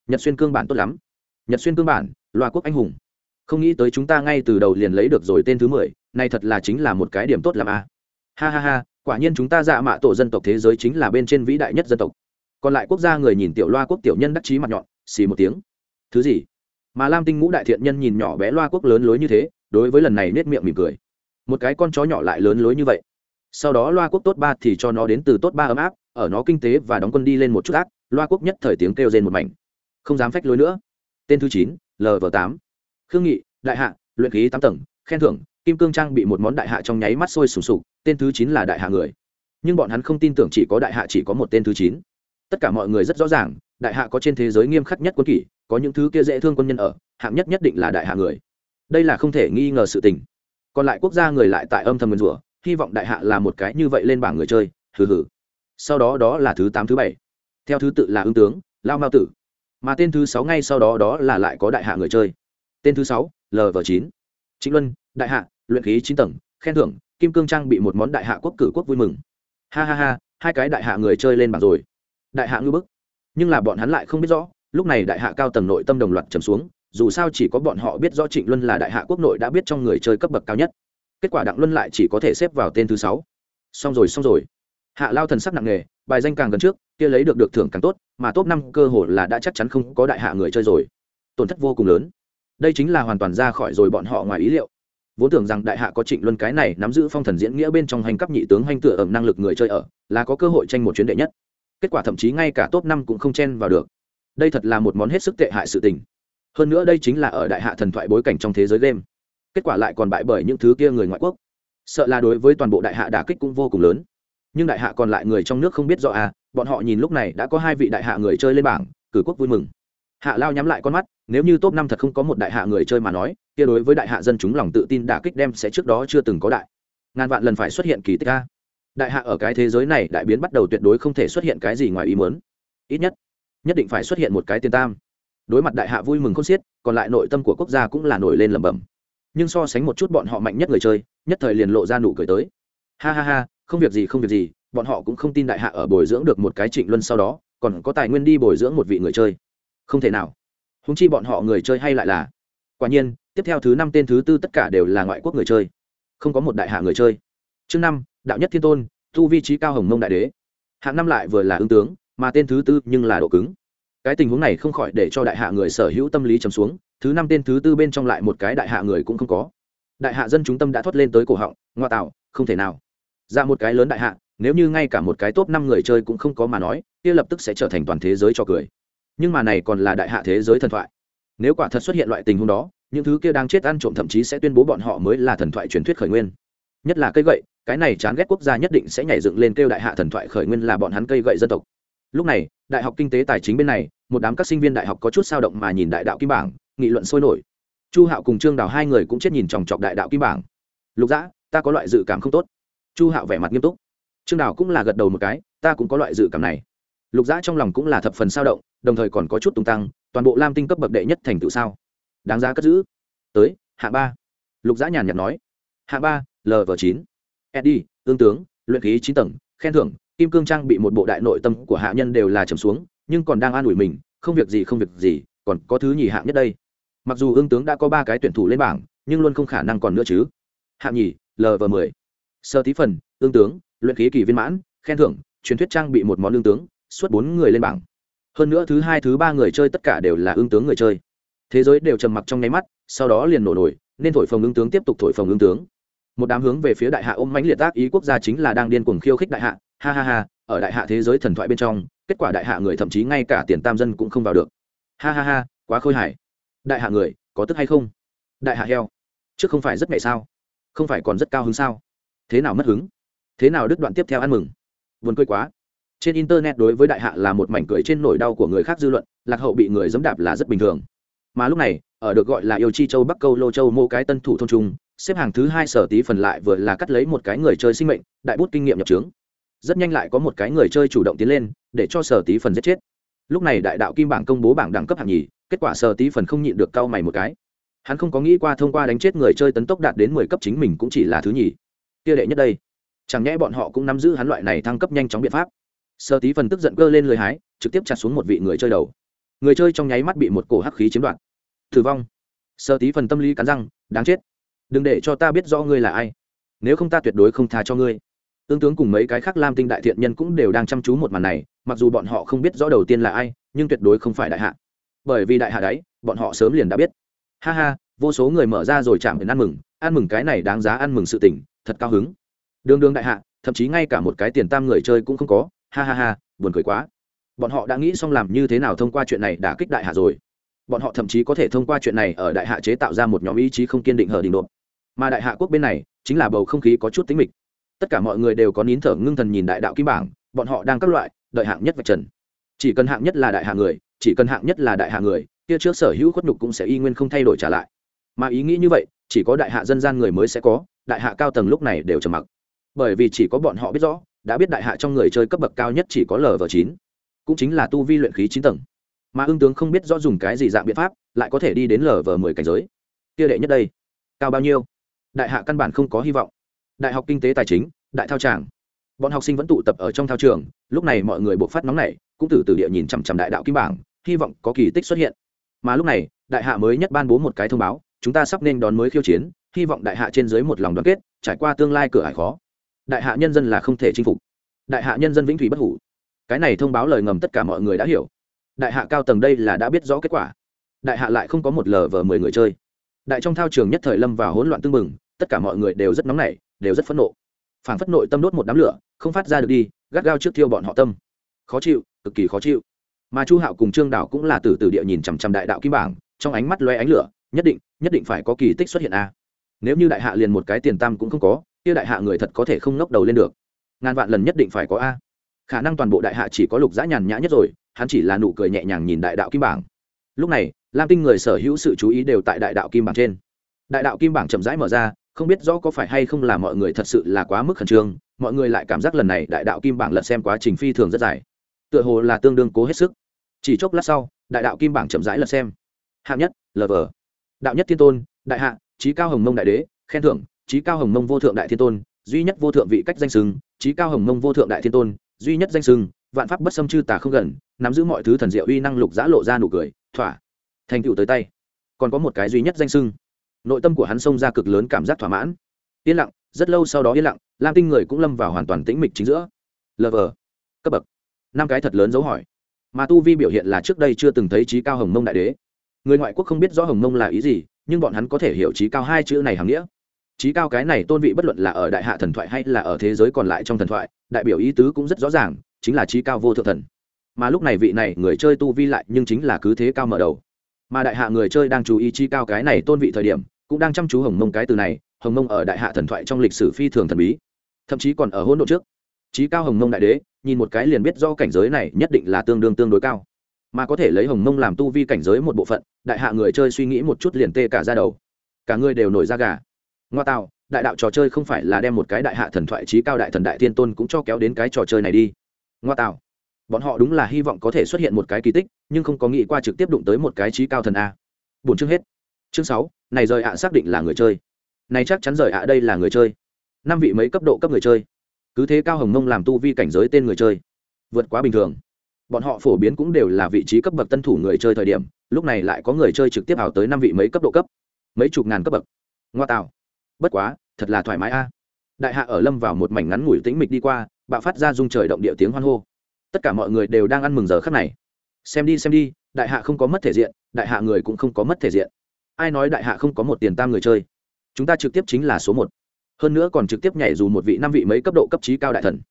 Nhật xuyên cương bản tốt lắm. Nhật xuyên cương bản, loa quốc anh hùng. Không nghĩ tới chúng ta ngay từ đầu liền lấy được rồi tên thứ mười, này thật là chính là một cái điểm tốt làm a. Ha ha ha, quả nhiên chúng ta dạ mạ tổ dân tộc thế giới chính là bên trên vĩ đại nhất dân tộc. Còn lại quốc gia người nhìn tiểu loa quốc tiểu nhân đắc chí mặt nhọn, xì một tiếng. Thứ gì? Mà lam tinh ngũ đại thiện nhân nhìn nhỏ bé loa quốc lớn lối như thế, đối với lần này nết miệng mỉm cười một cái con chó nhỏ lại lớn lối như vậy. Sau đó loa quốc tốt ba thì cho nó đến từ tốt ba ấm áp, ở nó kinh tế và đóng quân đi lên một chút ác, loa quốc nhất thời tiếng kêu rên một mảnh. Không dám phách lối nữa. Tên thứ chín lv tám. Khương nghị, đại hạ, luyện khí tám tầng, khen thưởng, kim cương trang bị một món đại hạ trong nháy mắt sôi sùng sục, tên thứ chín là đại hạ người. Nhưng bọn hắn không tin tưởng chỉ có đại hạ chỉ có một tên thứ chín. Tất cả mọi người rất rõ ràng, đại hạ có trên thế giới nghiêm khắc nhất quân kỷ, có những thứ kia dễ thương quân nhân ở, hạng nhất nhất định là đại hạ người. Đây là không thể nghi ngờ sự tình còn lại quốc gia người lại tại âm thầm nguyền rủa, hy vọng đại hạ là một cái như vậy lên bảng người chơi, hừ hừ. Sau đó đó là thứ tám, thứ bảy. Theo thứ tự là ứng tướng, lao mao tử. Mà tên thứ sáu ngay sau đó đó là lại có đại hạ người chơi. Tên thứ sáu lv chín. Chính luân, đại hạ, luyện khí chín tầng, khen thưởng, kim cương trang bị một món đại hạ quốc cử quốc vui mừng. Ha ha ha, hai cái đại hạ người chơi lên bảng rồi. Đại hạ ngư bức. Nhưng là bọn hắn lại không biết rõ, lúc này đại hạ cao tầng nội tâm đồng loạt trầm xuống dù sao chỉ có bọn họ biết rõ trịnh luân là đại hạ quốc nội đã biết trong người chơi cấp bậc cao nhất. Kết quả đặng luân lại chỉ có thể xếp vào tên thứ sáu. Xong rồi xong rồi. Hạ lao thần sắc nặng nề, bài danh càng gần trước, kia lấy được được thưởng càng tốt, mà top năm cơ hội là đã chắc chắn không có đại hạ người chơi rồi. Tổn thất vô cùng lớn. Đây chính là hoàn toàn ra khỏi rồi bọn họ ngoài ý liệu. Vốn tưởng rằng đại hạ có trịnh luân cái này nắm giữ phong thần diễn nghĩa bên trong hành cấp nhị tướng hành tựa ẩm năng lực người chơi ở, là có cơ hội tranh một chuyến đệ nhất. Kết quả thậm chí ngay cả top năm cũng không chen vào được. Đây thật là một món hết sức tệ hại sự tình hơn nữa đây chính là ở đại hạ thần thoại bối cảnh trong thế giới game. Kết quả lại còn bại bởi những thứ kia người ngoại quốc. Sợ là đối với toàn bộ đại hạ đả kích cũng vô cùng lớn. Nhưng đại hạ còn lại người trong nước không biết rõ à bọn họ nhìn lúc này đã có hai vị đại hạ người chơi lên bảng, cử quốc vui mừng. Hạ lao nhắm lại con mắt, nếu như top năm thật không có một đại hạ người chơi mà nói, kia đối với đại hạ dân chúng lòng tự tin đả kích đem sẽ trước đó chưa từng có đại. Ngàn vạn lần phải xuất hiện kỳ tích a. Đại hạ ở cái thế giới này đại biến bắt đầu tuyệt đối không thể xuất hiện cái gì ngoài ý muốn. Ít nhất nhất định phải xuất hiện một cái tiền tam đối mặt đại hạ vui mừng khôn xiết, còn lại nội tâm của quốc gia cũng là nổi lên lẩm bẩm. Nhưng so sánh một chút bọn họ mạnh nhất người chơi, nhất thời liền lộ ra nụ cười tới. Ha ha ha, không việc gì, không việc gì, bọn họ cũng không tin đại hạ ở bồi dưỡng được một cái trịnh luân sau đó, còn có tài nguyên đi bồi dưỡng một vị người chơi. Không thể nào. Húng chi bọn họ người chơi hay lại là. Quả nhiên, tiếp theo thứ năm tên thứ tư tất cả đều là ngoại quốc người chơi. Không có một đại hạ người chơi. Chương năm, đạo nhất thiên tôn tu vi trí cao hồng mông đại đế. Hạng năm lại vừa là ứng tướng, mà tên thứ tư nhưng là độ cứng cái tình huống này không khỏi để cho đại hạ người sở hữu tâm lý trầm xuống, thứ năm tên thứ tư bên trong lại một cái đại hạ người cũng không có. Đại hạ dân chúng tâm đã thoát lên tới cổ họng, ngoa tạo, không thể nào. Ra một cái lớn đại hạ, nếu như ngay cả một cái top năm người chơi cũng không có mà nói, kia lập tức sẽ trở thành toàn thế giới cho cười. Nhưng mà này còn là đại hạ thế giới thần thoại. Nếu quả thật xuất hiện loại tình huống đó, những thứ kia đang chết ăn trộm thậm chí sẽ tuyên bố bọn họ mới là thần thoại truyền thuyết khởi nguyên. Nhất là cây gậy, cái này chán ghét quốc gia nhất định sẽ nhảy dựng lên kêu đại hạ thần thoại khởi nguyên là bọn hắn cây gậy dân tộc lúc này, đại học kinh tế tài chính bên này, một đám các sinh viên đại học có chút sao động mà nhìn đại đạo kim bảng, nghị luận sôi nổi. Chu hạo cùng trương đào hai người cũng chết nhìn chòng chọc đại đạo kim bảng. Lục dã, ta có loại dự cảm không tốt. Chu hạo vẻ mặt nghiêm túc. Trương đào cũng là gật đầu một cái, ta cũng có loại dự cảm này. Lục dã trong lòng cũng là thập phần sao động, đồng thời còn có chút tung tăng, toàn bộ lam tinh cấp bậc đệ nhất thành tựu sao? Đáng giá cất giữ. Tới, hạ ba. Lục dã nhàn nhạt nói. Hạ ba lv chín. Eddie, tương tướng, luyện khí chín tầng khen thưởng, kim cương trang bị một bộ đại nội tâm của hạ nhân đều là trầm xuống, nhưng còn đang an ủi mình, không việc gì, không việc gì, còn có thứ nhì hạng nhất đây. Mặc dù ương tướng đã có ba cái tuyển thủ lên bảng, nhưng luôn không khả năng còn nữa chứ. Hạng nhì lv mười. Sơ tí phần, ương tướng, luyện khí kỳ viên mãn, khen thưởng, truyền thuyết trang bị một món lương tướng, suốt bốn người lên bảng. Hơn nữa thứ hai, thứ ba người chơi tất cả đều là ương tướng người chơi. Thế giới đều trầm mặc trong nháy mắt, sau đó liền nổ nổi, nên thổi phồng ương tướng tiếp tục thổi phồng ương tướng một đám hướng về phía đại hạ ôm mãnh liệt tác ý quốc gia chính là đang điên cuồng khiêu khích đại hạ. Ha ha ha, ở đại hạ thế giới thần thoại bên trong, kết quả đại hạ người thậm chí ngay cả tiền tam dân cũng không vào được. Ha ha ha, quá khôi hài. Đại hạ người, có tức hay không? Đại hạ heo. Trước không phải rất ngày sao? Không phải còn rất cao hứng sao? Thế nào mất hứng? Thế nào đứt đoạn tiếp theo ăn mừng? Vườn cười quá. Trên internet đối với đại hạ là một mảnh cười trên nỗi đau của người khác dư luận, lạc hậu bị người dẫm đạp là rất bình thường. Mà lúc này, ở được gọi là yêu chi châu, bắc câu, lô châu, mô cái tân thủ thôn trung xếp hàng thứ hai sở tí phần lại vừa là cắt lấy một cái người chơi sinh mệnh, đại bút kinh nghiệm nhập trướng. Rất nhanh lại có một cái người chơi chủ động tiến lên, để cho sở tí phần giết chết. Lúc này đại đạo kim bảng công bố bảng đẳng cấp hạng nhì, kết quả sở tí phần không nhịn được cau mày một cái. Hắn không có nghĩ qua thông qua đánh chết người chơi tấn tốc đạt đến mười cấp chính mình cũng chỉ là thứ nhì. Kia đệ nhất đây. Chẳng nhẽ bọn họ cũng nắm giữ hắn loại này thăng cấp nhanh chóng biện pháp. Sở tí phần tức giận cơ lên lời hái, trực tiếp chặt xuống một vị người chơi đầu. Người chơi trong nháy mắt bị một cổ hắc khí chiếm đoạt. Tử vong. Sở tí phần tâm lý cắn răng, đáng chết đừng để cho ta biết rõ ngươi là ai. Nếu không ta tuyệt đối không tha cho ngươi. Tương tướng cùng mấy cái khác lam tinh đại thiện nhân cũng đều đang chăm chú một màn này, mặc dù bọn họ không biết rõ đầu tiên là ai, nhưng tuyệt đối không phải đại hạ. Bởi vì đại hạ đấy, bọn họ sớm liền đã biết. Ha ha, vô số người mở ra rồi chạm đến ăn mừng ăn mừng cái này đáng giá ăn mừng sự tỉnh thật cao hứng. Đường đường đại hạ, thậm chí ngay cả một cái tiền tam người chơi cũng không có. Ha ha ha, buồn cười quá. Bọn họ đã nghĩ xong làm như thế nào thông qua chuyện này đã kích đại hạ rồi. Bọn họ thậm chí có thể thông qua chuyện này ở đại hạ chế tạo ra một nhóm ý chí không kiên định hờ đình đột mà đại hạ quốc bên này chính là bầu không khí có chút tính mịch. Tất cả mọi người đều có nín thở ngưng thần nhìn đại đạo kim bảng, bọn họ đang các loại, đợi hạng nhất vạch trần. Chỉ cần hạng nhất là đại hạ người, chỉ cần hạng nhất là đại hạ người, kia trước sở hữu khuất nhục cũng sẽ y nguyên không thay đổi trả lại. Mà ý nghĩ như vậy, chỉ có đại hạ dân gian người mới sẽ có, đại hạ cao tầng lúc này đều trầm mặc. Bởi vì chỉ có bọn họ biết rõ, đã biết đại hạ trong người chơi cấp bậc cao nhất chỉ có lv chín, cũng chính là tu vi luyện khí chín tầng. Mà ưng tướng không biết rõ dùng cái gì dạng biện pháp, lại có thể đi đến lv mười cảnh giới. Kia đệ nhất đây, cao bao nhiêu? Đại hạ căn bản không có hy vọng. Đại học kinh tế tài chính, đại thao tràng. Bọn học sinh vẫn tụ tập ở trong thao trường, lúc này mọi người buộc phát nóng này cũng từ từ địa nhìn chằm chằm đại đạo kim bảng, hy vọng có kỳ tích xuất hiện. Mà lúc này, đại hạ mới nhất ban bố một cái thông báo, chúng ta sắp nên đón mới khiêu chiến, hy vọng đại hạ trên dưới một lòng đoàn kết, trải qua tương lai cửa hải khó. Đại hạ nhân dân là không thể chinh phục. Đại hạ nhân dân vĩnh thủy bất hủ. Cái này thông báo lời ngầm tất cả mọi người đã hiểu. Đại hạ cao tầng đây là đã biết rõ kết quả. Đại hạ lại không có một lờ vờ mười người chơi. Đại trong thao trường nhất thời lâm vào hỗn loạn tương bừng tất cả mọi người đều rất nóng nảy, đều rất phẫn nộ. Phản phất nội tâm đốt một đám lửa, không phát ra được đi, gắt gao trước thiêu bọn họ tâm. Khó chịu, cực kỳ khó chịu. Mà chu hạo cùng trương đạo cũng là từ từ địa nhìn chằm chằm đại đạo kim bảng, trong ánh mắt loe ánh lửa, nhất định nhất định phải có kỳ tích xuất hiện a. Nếu như đại hạ liền một cái tiền tam cũng không có, kia đại hạ người thật có thể không ngóc đầu lên được. Ngàn vạn lần nhất định phải có a. Khả năng toàn bộ đại hạ chỉ có lục dã nhàn nhã nhất rồi, hắn chỉ là nụ cười nhẹ nhàng nhìn đại đạo kim bảng. Lúc này, lam tinh người sở hữu sự chú ý đều tại đại đạo kim bảng trên. Đại đạo kim bảng chậm rãi mở ra không biết rõ có phải hay không là mọi người thật sự là quá mức khẩn trương, mọi người lại cảm giác lần này đại đạo kim bảng lật xem quá trình phi thường rất dài. Tựa hồ là tương đương cố hết sức. Chỉ chốc lát sau, đại đạo kim bảng chậm rãi lật xem. Hạng nhất lv đạo nhất thiên tôn, đại hạ, trí cao hồng mông đại đế, khen thưởng, trí cao hồng mông vô thượng đại thiên tôn, duy nhất vô thượng vị cách danh sừng trí cao hồng mông vô thượng đại thiên tôn, duy nhất danh sừng vạn pháp bất xâm chư tà không gần, nắm giữ mọi thứ thần diệu uy năng lục giã lộ ra nụ cười, thỏa. Thành tựu tới tay. Còn có một cái duy nhất danh sưng nội tâm của hắn xông ra cực lớn cảm giác thỏa mãn. Yên lặng, rất lâu sau đó yên lặng, lam tinh người cũng lâm vào hoàn toàn tĩnh mịch chính giữa. Lv cấp bậc. Năm cái thật lớn dấu hỏi. Mà tu vi biểu hiện là trước đây chưa từng thấy trí cao hồng mông đại đế. Người ngoại quốc không biết rõ hồng mông là ý gì, nhưng bọn hắn có thể hiểu trí cao hai chữ này hàm nghĩa. Trí cao cái này tôn vị bất luận là ở đại hạ thần thoại hay là ở thế giới còn lại trong thần thoại, đại biểu ý tứ cũng rất rõ ràng, chính là trí cao vô thượng thần. Mà lúc này vị này người chơi tu vi lại nhưng chính là cứ thế cao mở đầu. Mà đại hạ người chơi đang chú ý trí cao cái này tôn vị thời điểm cũng đang chăm chú hồng mông cái từ này, hồng mông ở đại hạ thần thoại trong lịch sử phi thường thần bí, thậm chí còn ở hỗn độ trước. Trí cao hồng mông đại đế, nhìn một cái liền biết do cảnh giới này nhất định là tương đương tương đối cao. Mà có thể lấy hồng mông làm tu vi cảnh giới một bộ phận, đại hạ người chơi suy nghĩ một chút liền tê cả ra đầu. Cả người đều nổi ra gà. Ngoa tạo, đại đạo trò chơi không phải là đem một cái đại hạ thần thoại trí cao đại thần đại thiên tôn cũng cho kéo đến cái trò chơi này đi. Ngoa tạo, bọn họ đúng là hy vọng có thể xuất hiện một cái kỳ tích, nhưng không có nghĩ qua trực tiếp đụng tới một cái trí cao thần a. Bốn chương hết chương sáu, này rời ạ xác định là người chơi. Này chắc chắn rời ạ đây là người chơi. Năm vị mấy cấp độ cấp người chơi. Cứ thế cao hồng mông làm tu vi cảnh giới tên người chơi. Vượt quá bình thường. Bọn họ phổ biến cũng đều là vị trí cấp bậc tân thủ người chơi thời điểm, lúc này lại có người chơi trực tiếp ảo tới năm vị mấy cấp độ cấp. Mấy chục ngàn cấp bậc. Ngoa tạo. Bất quá, thật là thoải mái a. Đại hạ ở lâm vào một mảnh ngắn ngủi tĩnh mịch đi qua, bạo phát ra dung trời động địa tiếng hoan hô. Tất cả mọi người đều đang ăn mừng giờ khắc này. Xem đi xem đi, đại hạ không có mất thể diện, đại hạ người cũng không có mất thể diện ai nói đại hạ không có một tiền tam người chơi? Chúng ta trực tiếp chính là số một. Hơn nữa còn trực tiếp nhảy dù một vị năm vị mấy cấp độ cấp trí cao đại thần.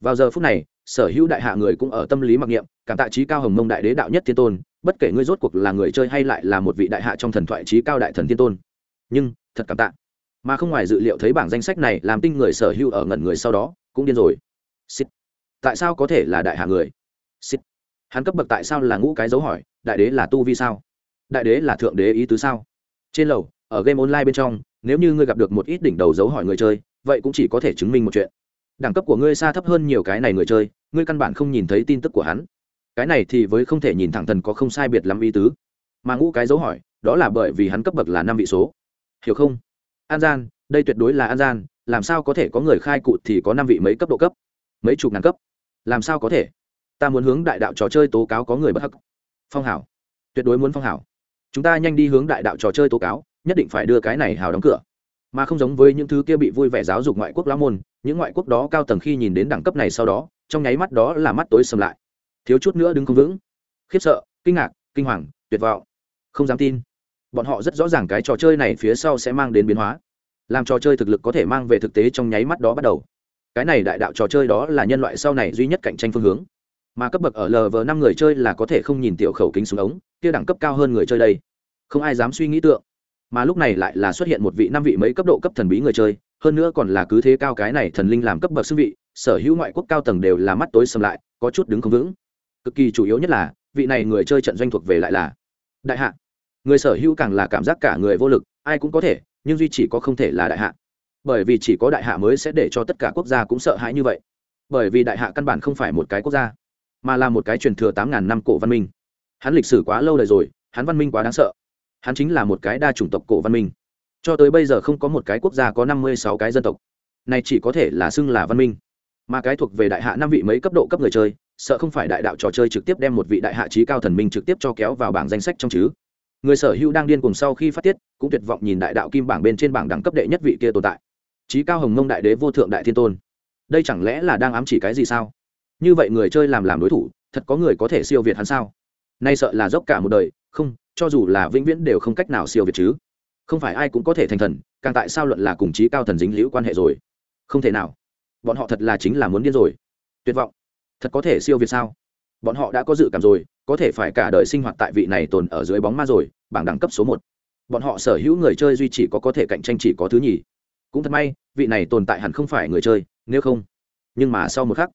Vào giờ phút này, sở hữu đại hạ người cũng ở tâm lý mặc niệm, cảm tạ trí cao hồng mông đại đế đạo nhất thiên tôn, bất kể ngươi rốt cuộc là người chơi hay lại là một vị đại hạ trong thần thoại trí cao đại thần thiên tôn. Nhưng, thật cảm tạ. Mà không ngoài dự liệu thấy bảng danh sách này làm tinh người sở hữu ở ngẩn người sau đó, cũng điên rồi. Xịt. tại sao có thể là đại hạ người? Xịt. hắn cấp bậc tại sao là ngũ cái dấu hỏi? Đại đế là tu vi sao? Đại đế là thượng đế ý tứ sao? Trên lầu, ở game online bên trong, nếu như ngươi gặp được một ít đỉnh đầu dấu hỏi người chơi, vậy cũng chỉ có thể chứng minh một chuyện. Đẳng cấp của ngươi xa thấp hơn nhiều cái này người chơi, ngươi căn bản không nhìn thấy tin tức của hắn. Cái này thì với không thể nhìn thẳng thần có không sai biệt lắm ý tứ. Mà ngũ cái dấu hỏi, đó là bởi vì hắn cấp bậc là năm vị số. Hiểu không? An gian, đây tuyệt đối là an gian, làm sao có thể có người khai cụ thì có năm vị mấy cấp độ cấp? Mấy chục ngàn cấp? Làm sao có thể? Ta muốn hướng đại đạo trò chơi tố cáo có người bất hắc. Phong hảo. Tuyệt đối muốn phong hảo chúng ta nhanh đi hướng đại đạo trò chơi tố cáo, nhất định phải đưa cái này hào đóng cửa. Mà không giống với những thứ kia bị vui vẻ giáo dục ngoại quốc lão môn, những ngoại quốc đó cao tầng khi nhìn đến đẳng cấp này sau đó, trong nháy mắt đó là mắt tối sầm lại. Thiếu chút nữa đứng không vững. Khiếp sợ, kinh ngạc, kinh hoàng, tuyệt vọng. Không dám tin. Bọn họ rất rõ ràng cái trò chơi này phía sau sẽ mang đến biến hóa. Làm trò chơi thực lực có thể mang về thực tế trong nháy mắt đó bắt đầu. Cái này đại đạo trò chơi đó là nhân loại sau này duy nhất cạnh tranh phương hướng mà cấp bậc ở lv năm người chơi là có thể không nhìn tiểu khẩu kính xuống ống, kia đẳng cấp cao hơn người chơi đây. Không ai dám suy nghĩ tượng. Mà lúc này lại là xuất hiện một vị năm vị mấy cấp độ cấp thần bí người chơi, hơn nữa còn là cứ thế cao cái này thần linh làm cấp bậc xưng vị, sở hữu ngoại quốc cao tầng đều là mắt tối xâm lại, có chút đứng không vững. Cực kỳ chủ yếu nhất là, vị này người chơi trận doanh thuộc về lại là đại hạ. Người sở hữu càng là cảm giác cả người vô lực, ai cũng có thể, nhưng duy chỉ có không thể là đại hạ. Bởi vì chỉ có đại hạ mới sẽ để cho tất cả quốc gia cũng sợ hãi như vậy. Bởi vì đại hạ căn bản không phải một cái quốc gia mà là một cái truyền thừa tám ngàn năm cổ văn minh. Hắn lịch sử quá lâu đời rồi, hắn văn minh quá đáng sợ. Hắn chính là một cái đa chủng tộc cổ văn minh. Cho tới bây giờ không có một cái quốc gia có năm mươi sáu cái dân tộc. Này chỉ có thể là xưng là văn minh. Mà cái thuộc về đại hạ năm vị mấy cấp độ cấp người chơi, sợ không phải đại đạo trò chơi trực tiếp đem một vị đại hạ trí cao thần minh trực tiếp cho kéo vào bảng danh sách trong chứ. Người sở hữu đang điên cùng sau khi phát tiết, cũng tuyệt vọng nhìn đại đạo kim bảng bên trên bảng đẳng cấp đệ nhất vị kia tồn tại. Trí cao hồng mông đại đế vô thượng đại thiên tôn. Đây chẳng lẽ là đang ám chỉ cái gì sao? Như vậy người chơi làm làm đối thủ, thật có người có thể siêu việt hắn sao? Nay sợ là dốc cả một đời, không, cho dù là vĩnh viễn đều không cách nào siêu việt chứ. Không phải ai cũng có thể thành thần, càng tại sao luận là cùng chí cao thần dính liễu quan hệ rồi? Không thể nào. Bọn họ thật là chính là muốn điên rồi. Tuyệt vọng. Thật có thể siêu việt sao? Bọn họ đã có dự cảm rồi, có thể phải cả đời sinh hoạt tại vị này tồn ở dưới bóng ma rồi, bảng đẳng cấp số một. Bọn họ sở hữu người chơi duy chỉ có có thể cạnh tranh chỉ có thứ nhì. Cũng thật may, vị này tồn tại hẳn không phải người chơi, nếu không. Nhưng mà sau một khắc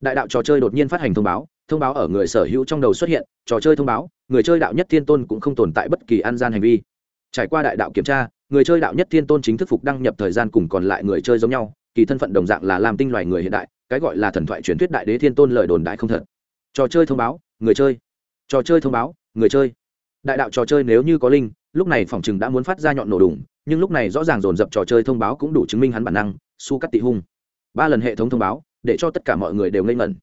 đại đạo trò chơi đột nhiên phát hành thông báo thông báo ở người sở hữu trong đầu xuất hiện, trò chơi thông báo, người chơi đạo nhất thiên tôn cũng không tồn tại bất kỳ an gian hành vi. Trải qua đại đạo kiểm tra, người chơi đạo nhất thiên tôn chính thức phục đăng nhập thời gian cùng còn lại người chơi giống nhau, kỳ thân phận đồng dạng là làm tinh loài người hiện đại, cái gọi là thần thoại truyền thuyết đại đế thiên tôn lời đồn đại không thật. Trò chơi thông báo, người chơi. Trò chơi thông báo, người chơi. Đại đạo trò chơi nếu như có linh, lúc này phòng chừng đã muốn phát ra nhọn nổ đùng, nhưng lúc này rõ ràng dồn dập trò chơi thông báo cũng đủ chứng minh hắn bản năng, su cắt tị hung. Ba lần hệ thống thông báo để cho tất cả mọi người đều ngây ngẩn.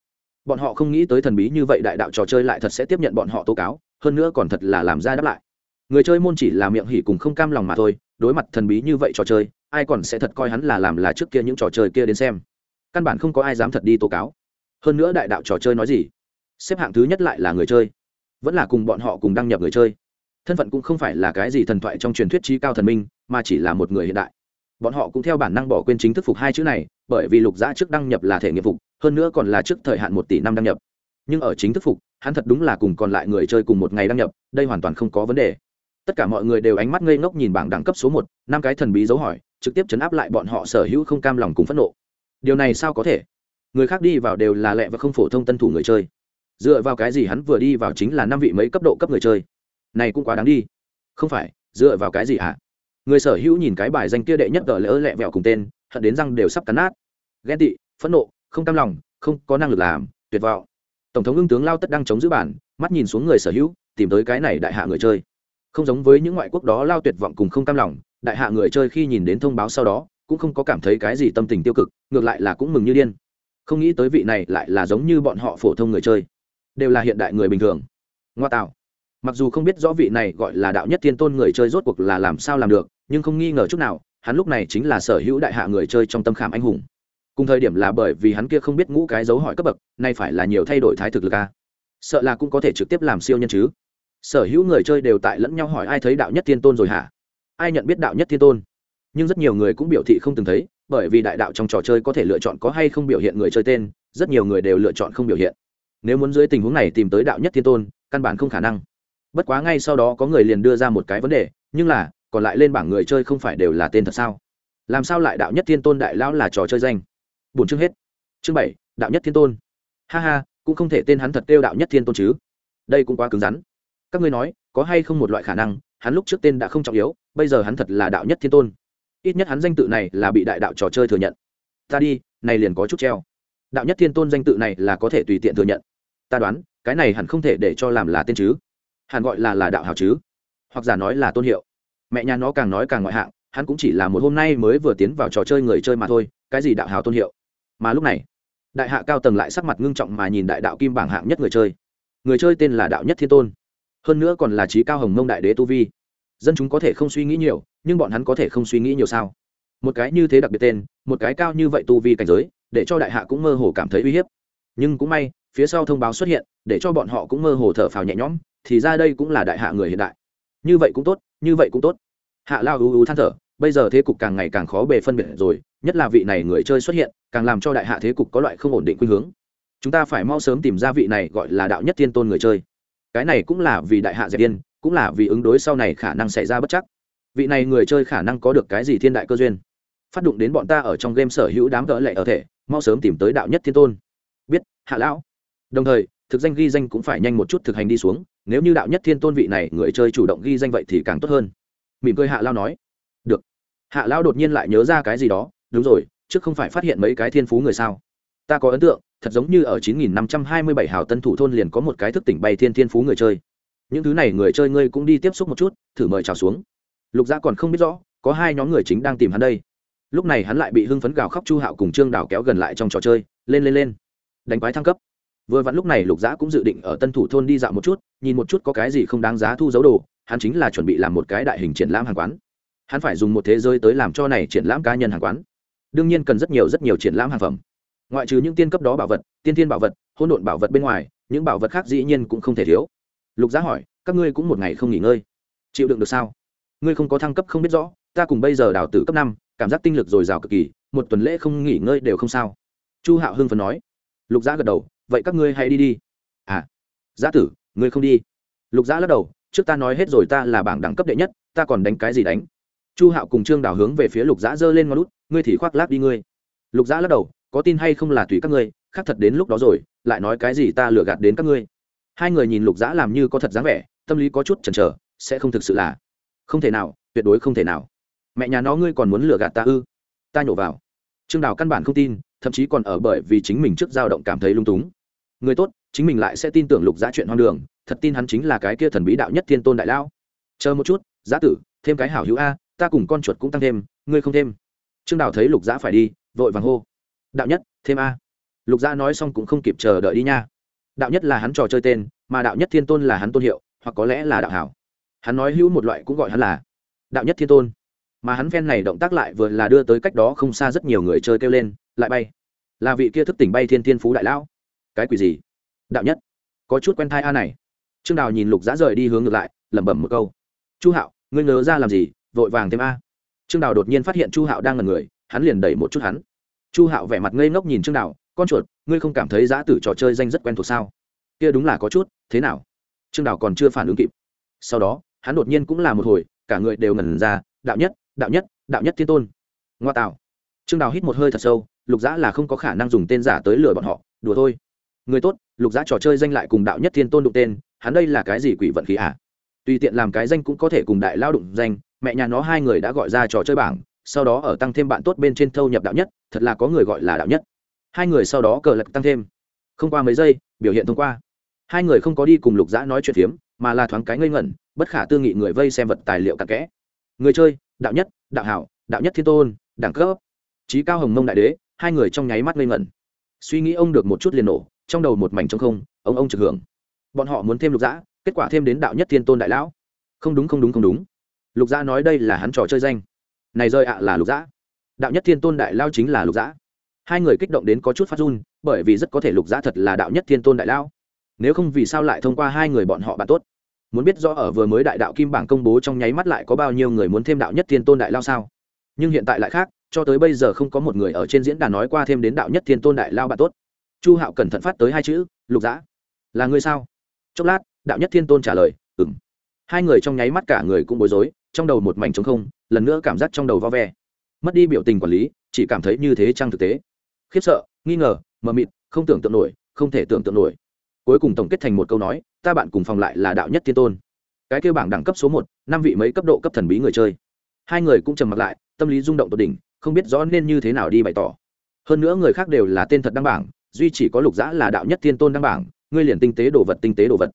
Bọn họ không nghĩ tới thần bí như vậy đại đạo trò chơi lại thật sẽ tiếp nhận bọn họ tố cáo, hơn nữa còn thật là làm ra đáp lại. Người chơi môn chỉ là miệng hỉ cùng không cam lòng mà thôi, đối mặt thần bí như vậy trò chơi, ai còn sẽ thật coi hắn là làm là trước kia những trò chơi kia đến xem. Căn bản không có ai dám thật đi tố cáo. Hơn nữa đại đạo trò chơi nói gì? Xếp hạng thứ nhất lại là người chơi. Vẫn là cùng bọn họ cùng đăng nhập người chơi. Thân phận cũng không phải là cái gì thần thoại trong truyền thuyết trí cao thần minh, mà chỉ là một người hiện đại. Bọn họ cũng theo bản năng bỏ quên chính thức phục hai chữ này bởi vì lục giã trước đăng nhập là thể nghiệp phục, hơn nữa còn là trước thời hạn một tỷ năm đăng nhập. Nhưng ở chính thức phục, hắn thật đúng là cùng còn lại người chơi cùng một ngày đăng nhập, đây hoàn toàn không có vấn đề. Tất cả mọi người đều ánh mắt ngây ngốc nhìn bảng đẳng cấp số một, năm cái thần bí dấu hỏi, trực tiếp chấn áp lại bọn họ sở hữu không cam lòng cùng phẫn nộ. Điều này sao có thể? Người khác đi vào đều là lẹ và không phổ thông tân thủ người chơi. Dựa vào cái gì hắn vừa đi vào chính là năm vị mấy cấp độ cấp người chơi? Này cũng quá đáng đi. Không phải, dựa vào cái gì hả? Người sở hữu nhìn cái bài danh kia đệ nhất gờ lỡ lẹ vẹo cùng tên hận đến răng đều sắp cắn nát. Ghen tị, phẫn nộ, không cam lòng, không có năng lực làm, tuyệt vọng. Tổng thống ưng tướng lao tất đang chống giữ bản, mắt nhìn xuống người sở hữu, tìm tới cái này đại hạ người chơi. Không giống với những ngoại quốc đó lao tuyệt vọng cùng không cam lòng, đại hạ người chơi khi nhìn đến thông báo sau đó, cũng không có cảm thấy cái gì tâm tình tiêu cực, ngược lại là cũng mừng như điên. Không nghĩ tới vị này lại là giống như bọn họ phổ thông người chơi. Đều là hiện đại người bình thường. Ngoa tạo. Mặc dù không biết rõ vị này gọi là đạo nhất thiên tôn người chơi rốt cuộc là làm sao làm được, nhưng không nghi ngờ chút nào hắn lúc này chính là sở hữu đại hạ người chơi trong tâm khảm anh hùng. Cùng thời điểm là bởi vì hắn kia không biết ngũ cái dấu hỏi cấp bậc, nay phải là nhiều thay đổi thái thực lực a. Sợ là cũng có thể trực tiếp làm siêu nhân chứ. Sở hữu người chơi đều tại lẫn nhau hỏi ai thấy đạo nhất thiên tôn rồi hả? Ai nhận biết đạo nhất thiên tôn? Nhưng rất nhiều người cũng biểu thị không từng thấy, bởi vì đại đạo trong trò chơi có thể lựa chọn có hay không biểu hiện người chơi tên, rất nhiều người đều lựa chọn không biểu hiện. Nếu muốn dưới tình huống này tìm tới đạo nhất thiên tôn, căn bản không khả năng. Bất quá ngay sau đó có người liền đưa ra một cái vấn đề, nhưng là còn lại lên bảng người chơi không phải đều là tên thật sao? Làm sao lại đạo nhất thiên tôn đại lão là trò chơi danh? Bốn chương hết. Chương bảy, đạo nhất thiên tôn. Ha ha, cũng không thể tên hắn thật kêu đạo nhất thiên tôn chứ. Đây cũng quá cứng rắn. Các ngươi nói, có hay không một loại khả năng, hắn lúc trước tên đã không trọng yếu, bây giờ hắn thật là đạo nhất thiên tôn. Ít nhất hắn danh tự này là bị đại đạo trò chơi thừa nhận. Ta đi, này liền có chút treo. Đạo nhất thiên tôn danh tự này là có thể tùy tiện thừa nhận. Ta đoán, cái này hẳn không thể để cho làm là tên chứ. Hẳn gọi là là đạo hào chứ. Hoặc giả nói là tôn hiệu mẹ nhà nó càng nói càng ngoại hạng, hắn cũng chỉ là một hôm nay mới vừa tiến vào trò chơi người chơi mà thôi, cái gì đạo hào tôn hiệu. Mà lúc này, đại hạ cao tầng lại sắc mặt ngưng trọng mà nhìn đại đạo kim bảng hạng nhất người chơi. Người chơi tên là đạo nhất thiên tôn. Hơn nữa còn là trí cao hồng mông đại đế tu vi. Dân chúng có thể không suy nghĩ nhiều, nhưng bọn hắn có thể không suy nghĩ nhiều sao? Một cái như thế đặc biệt tên, một cái cao như vậy tu vi cảnh giới, để cho đại hạ cũng mơ hồ cảm thấy uy hiếp. Nhưng cũng may, phía sau thông báo xuất hiện, để cho bọn họ cũng mơ hồ thở phào nhẹ nhõm, thì ra đây cũng là đại hạ người hiện đại như vậy cũng tốt, như vậy cũng tốt. Hạ lao ưu ưu than thở, bây giờ thế cục càng ngày càng khó bề phân biệt rồi, nhất là vị này người chơi xuất hiện, càng làm cho đại hạ thế cục có loại không ổn định khuynh hướng. Chúng ta phải mau sớm tìm ra vị này gọi là đạo nhất thiên tôn người chơi. Cái này cũng là vì đại hạ dẹp yên cũng là vì ứng đối sau này khả năng xảy ra bất chắc. Vị này người chơi khả năng có được cái gì thiên đại cơ duyên? Phát động đến bọn ta ở trong game sở hữu đám cỡ lệ ở thể, mau sớm tìm tới đạo nhất thiên tôn. Biết, hạ lão. Đồng thời, thực danh ghi danh cũng phải nhanh một chút thực hành đi xuống nếu như đạo nhất thiên tôn vị này người chơi chủ động ghi danh vậy thì càng tốt hơn. Mỉm cười hạ lao nói. Được. Hạ lao đột nhiên lại nhớ ra cái gì đó. Đúng rồi, trước không phải phát hiện mấy cái thiên phú người sao? Ta có ấn tượng, thật giống như ở 9527 hào tân thủ thôn liền có một cái thức tỉnh bay thiên thiên phú người chơi. Những thứ này người chơi ngươi cũng đi tiếp xúc một chút, thử mời chào xuống. Lục gia còn không biết rõ, có hai nhóm người chính đang tìm hắn đây. Lúc này hắn lại bị hưng phấn gào khóc chu hạo cùng trương đào kéo gần lại trong trò chơi, lên lên lên. Đánh quái thăng cấp vừa vặn lúc này lục giã cũng dự định ở tân thủ thôn đi dạo một chút, nhìn một chút có cái gì không đáng giá thu dấu đồ, hắn chính là chuẩn bị làm một cái đại hình triển lãm hàng quán. Hắn phải dùng một thế giới tới làm cho này triển lãm cá nhân hàng quán. Đương nhiên cần rất nhiều rất nhiều triển lãm hàng phẩm. Ngoại trừ những tiên cấp đó bảo vật, tiên thiên bảo vật hôn độn bảo vật bên ngoài, những bảo vật khác dĩ nhiên cũng không thể thiếu. Lục giá hỏi, các ngươi cũng một ngày không nghỉ ngơi? Chịu đựng được sao? Ngươi không có thăng cấp không biết rõ, ta cùng bây giờ đào tử cấp năm, cảm giác tinh lực dồi dào cực kỳ, một tuần lễ không nghỉ ngơi đều không sao. Chu hạo hưng phần nói. Lục giá gật đầu vậy các ngươi hãy đi đi. À giã tử, ngươi không đi. Lục giã lắc đầu, trước ta nói hết rồi ta là bảng đẳng cấp đệ nhất, ta còn đánh cái gì đánh? Chu hạo cùng trương đào hướng về phía lục giã giơ lên ngón út, ngươi thì khoác lác đi ngươi. Lục giã lắc đầu, có tin hay không là tùy các ngươi, khác thật đến lúc đó rồi, lại nói cái gì ta lừa gạt đến các ngươi. Hai người nhìn lục giã làm như có thật dáng vẻ, tâm lý có chút chần chờ, sẽ không thực sự là. Không thể nào, tuyệt đối không thể nào. Mẹ nhà nó ngươi còn muốn lừa gạt ta ư? Ta nhổ vào. Trương đào căn bản không tin, thậm chí còn ở bởi vì chính mình trước dao động cảm thấy lung túng người tốt, chính mình lại sẽ tin tưởng lục giá chuyện hoang đường, thật tin hắn chính là cái kia thần bí đạo nhất thiên tôn đại lão. Chờ một chút giá tử, thêm cái hảo hữu a, ta cùng con chuột cũng tăng thêm, ngươi không thêm. Trương đào thấy lục giá phải đi, vội vàng hô. Đạo nhất, thêm a. Lục giá nói xong cũng không kịp chờ đợi đi nha. Đạo nhất là hắn trò chơi tên, mà đạo nhất thiên tôn là hắn tôn hiệu, hoặc có lẽ là đạo hảo. Hắn nói hữu một loại cũng gọi hắn là đạo nhất thiên tôn. Mà hắn phen này động tác lại vừa là đưa tới cách đó không xa rất nhiều người chơi kêu lên, lại bay. Là vị kia thức tỉnh bay thiên thiên phú đại lão cái quỷ gì? Đạo nhất, có chút quen thai a này. Trương đào nhìn lục giã rời đi hướng ngược lại, lẩm bẩm một câu. Chu hạo, ngươi ngớ ra làm gì, vội vàng thêm a. Trương đào đột nhiên phát hiện chu hạo đang ngần người, hắn liền đẩy một chút hắn. Chu hạo vẻ mặt ngây ngốc nhìn trương đào, con chuột, ngươi không cảm thấy giã tử trò chơi danh rất quen thuộc sao? Kia đúng là có chút, thế nào? Trương đào còn chưa phản ứng kịp. Sau đó, hắn đột nhiên cũng là một hồi, cả người đều ngẩn ra, đạo nhất đạo nhất đạo nhất thiên tôn. Ngoa tạo. Trương đào hít một hơi thật sâu, lục giã là không có khả năng dùng tên giả tới lừa bọn họ, đùa thôi người tốt, lục giá trò chơi danh lại cùng đạo nhất thiên tôn đụng tên, hắn đây là cái gì quỷ vận khí à? Tùy tiện làm cái danh cũng có thể cùng đại lao đụng danh, mẹ nhà nó hai người đã gọi ra trò chơi bảng, sau đó ở tăng thêm bạn tốt bên trên thâu nhập đạo nhất, thật là có người gọi là đạo nhất. Hai người sau đó cờ lật tăng thêm. Không qua mấy giây, biểu hiện thông qua. Hai người không có đi cùng lục giã nói chuyện phiếm, mà là thoáng cái ngây ngẩn, bất khả tư nghị người vây xem vật tài liệu cặn kẽ. Người chơi, đạo nhất, đạo hảo, đạo nhất thiên tôn, đẳng cấp. Trí cao hồng mông đại đế, hai người trong nháy mắt ngây ngẩn. Suy nghĩ ông được một chút liền nổ trong đầu một mảnh trống không, ông ông trực hưởng. Bọn họ muốn thêm lục dã, kết quả thêm đến đạo nhất thiên tôn đại lão. Không đúng không đúng không đúng. Lục dã nói đây là hắn trò chơi danh. Này rơi ạ là lục dã. Đạo nhất thiên tôn đại lao chính là lục dã. Hai người kích động đến có chút phát run, bởi vì rất có thể lục dã thật là đạo nhất thiên tôn đại lao nếu không vì sao lại thông qua hai người bọn họ bạn tốt? Muốn biết rõ ở vừa mới đại đạo kim bảng công bố trong nháy mắt lại có bao nhiêu người muốn thêm đạo nhất thiên tôn đại lao sao? Nhưng hiện tại lại khác, cho tới bây giờ không có một người ở trên diễn đàn nói qua thêm đến đạo nhất thiên tôn đại lao bạn tốt chu hạo cẩn thận phát tới hai chữ, lục dã, là người sao? Chốc lát, đạo nhất thiên tôn trả lời ừng hai người trong nháy mắt cả người cũng bối rối, trong đầu một mảnh trống không, lần nữa cảm giác trong đầu vo ve. Mất đi biểu tình quản lý, chỉ cảm thấy như thế trang thực tế. Khiếp sợ, nghi ngờ, mờ mịt, không tưởng tượng nổi, không thể tưởng tượng nổi. Cuối cùng tổng kết thành một câu nói, ta bạn cùng phòng lại là đạo nhất thiên tôn. Cái kêu bảng đẳng cấp số một, năm vị mấy cấp độ cấp thần bí người chơi. Hai người cũng trầm mặt lại, tâm lý rung động tột đỉnh, không biết rõ nên như thế nào đi bày tỏ. Hơn nữa người khác đều là tên thật đăng bảng duy chỉ có lục giã là đạo nhất thiên tôn đăng bảng, ngươi liền tinh tế đồ vật, tinh tế đồ vật.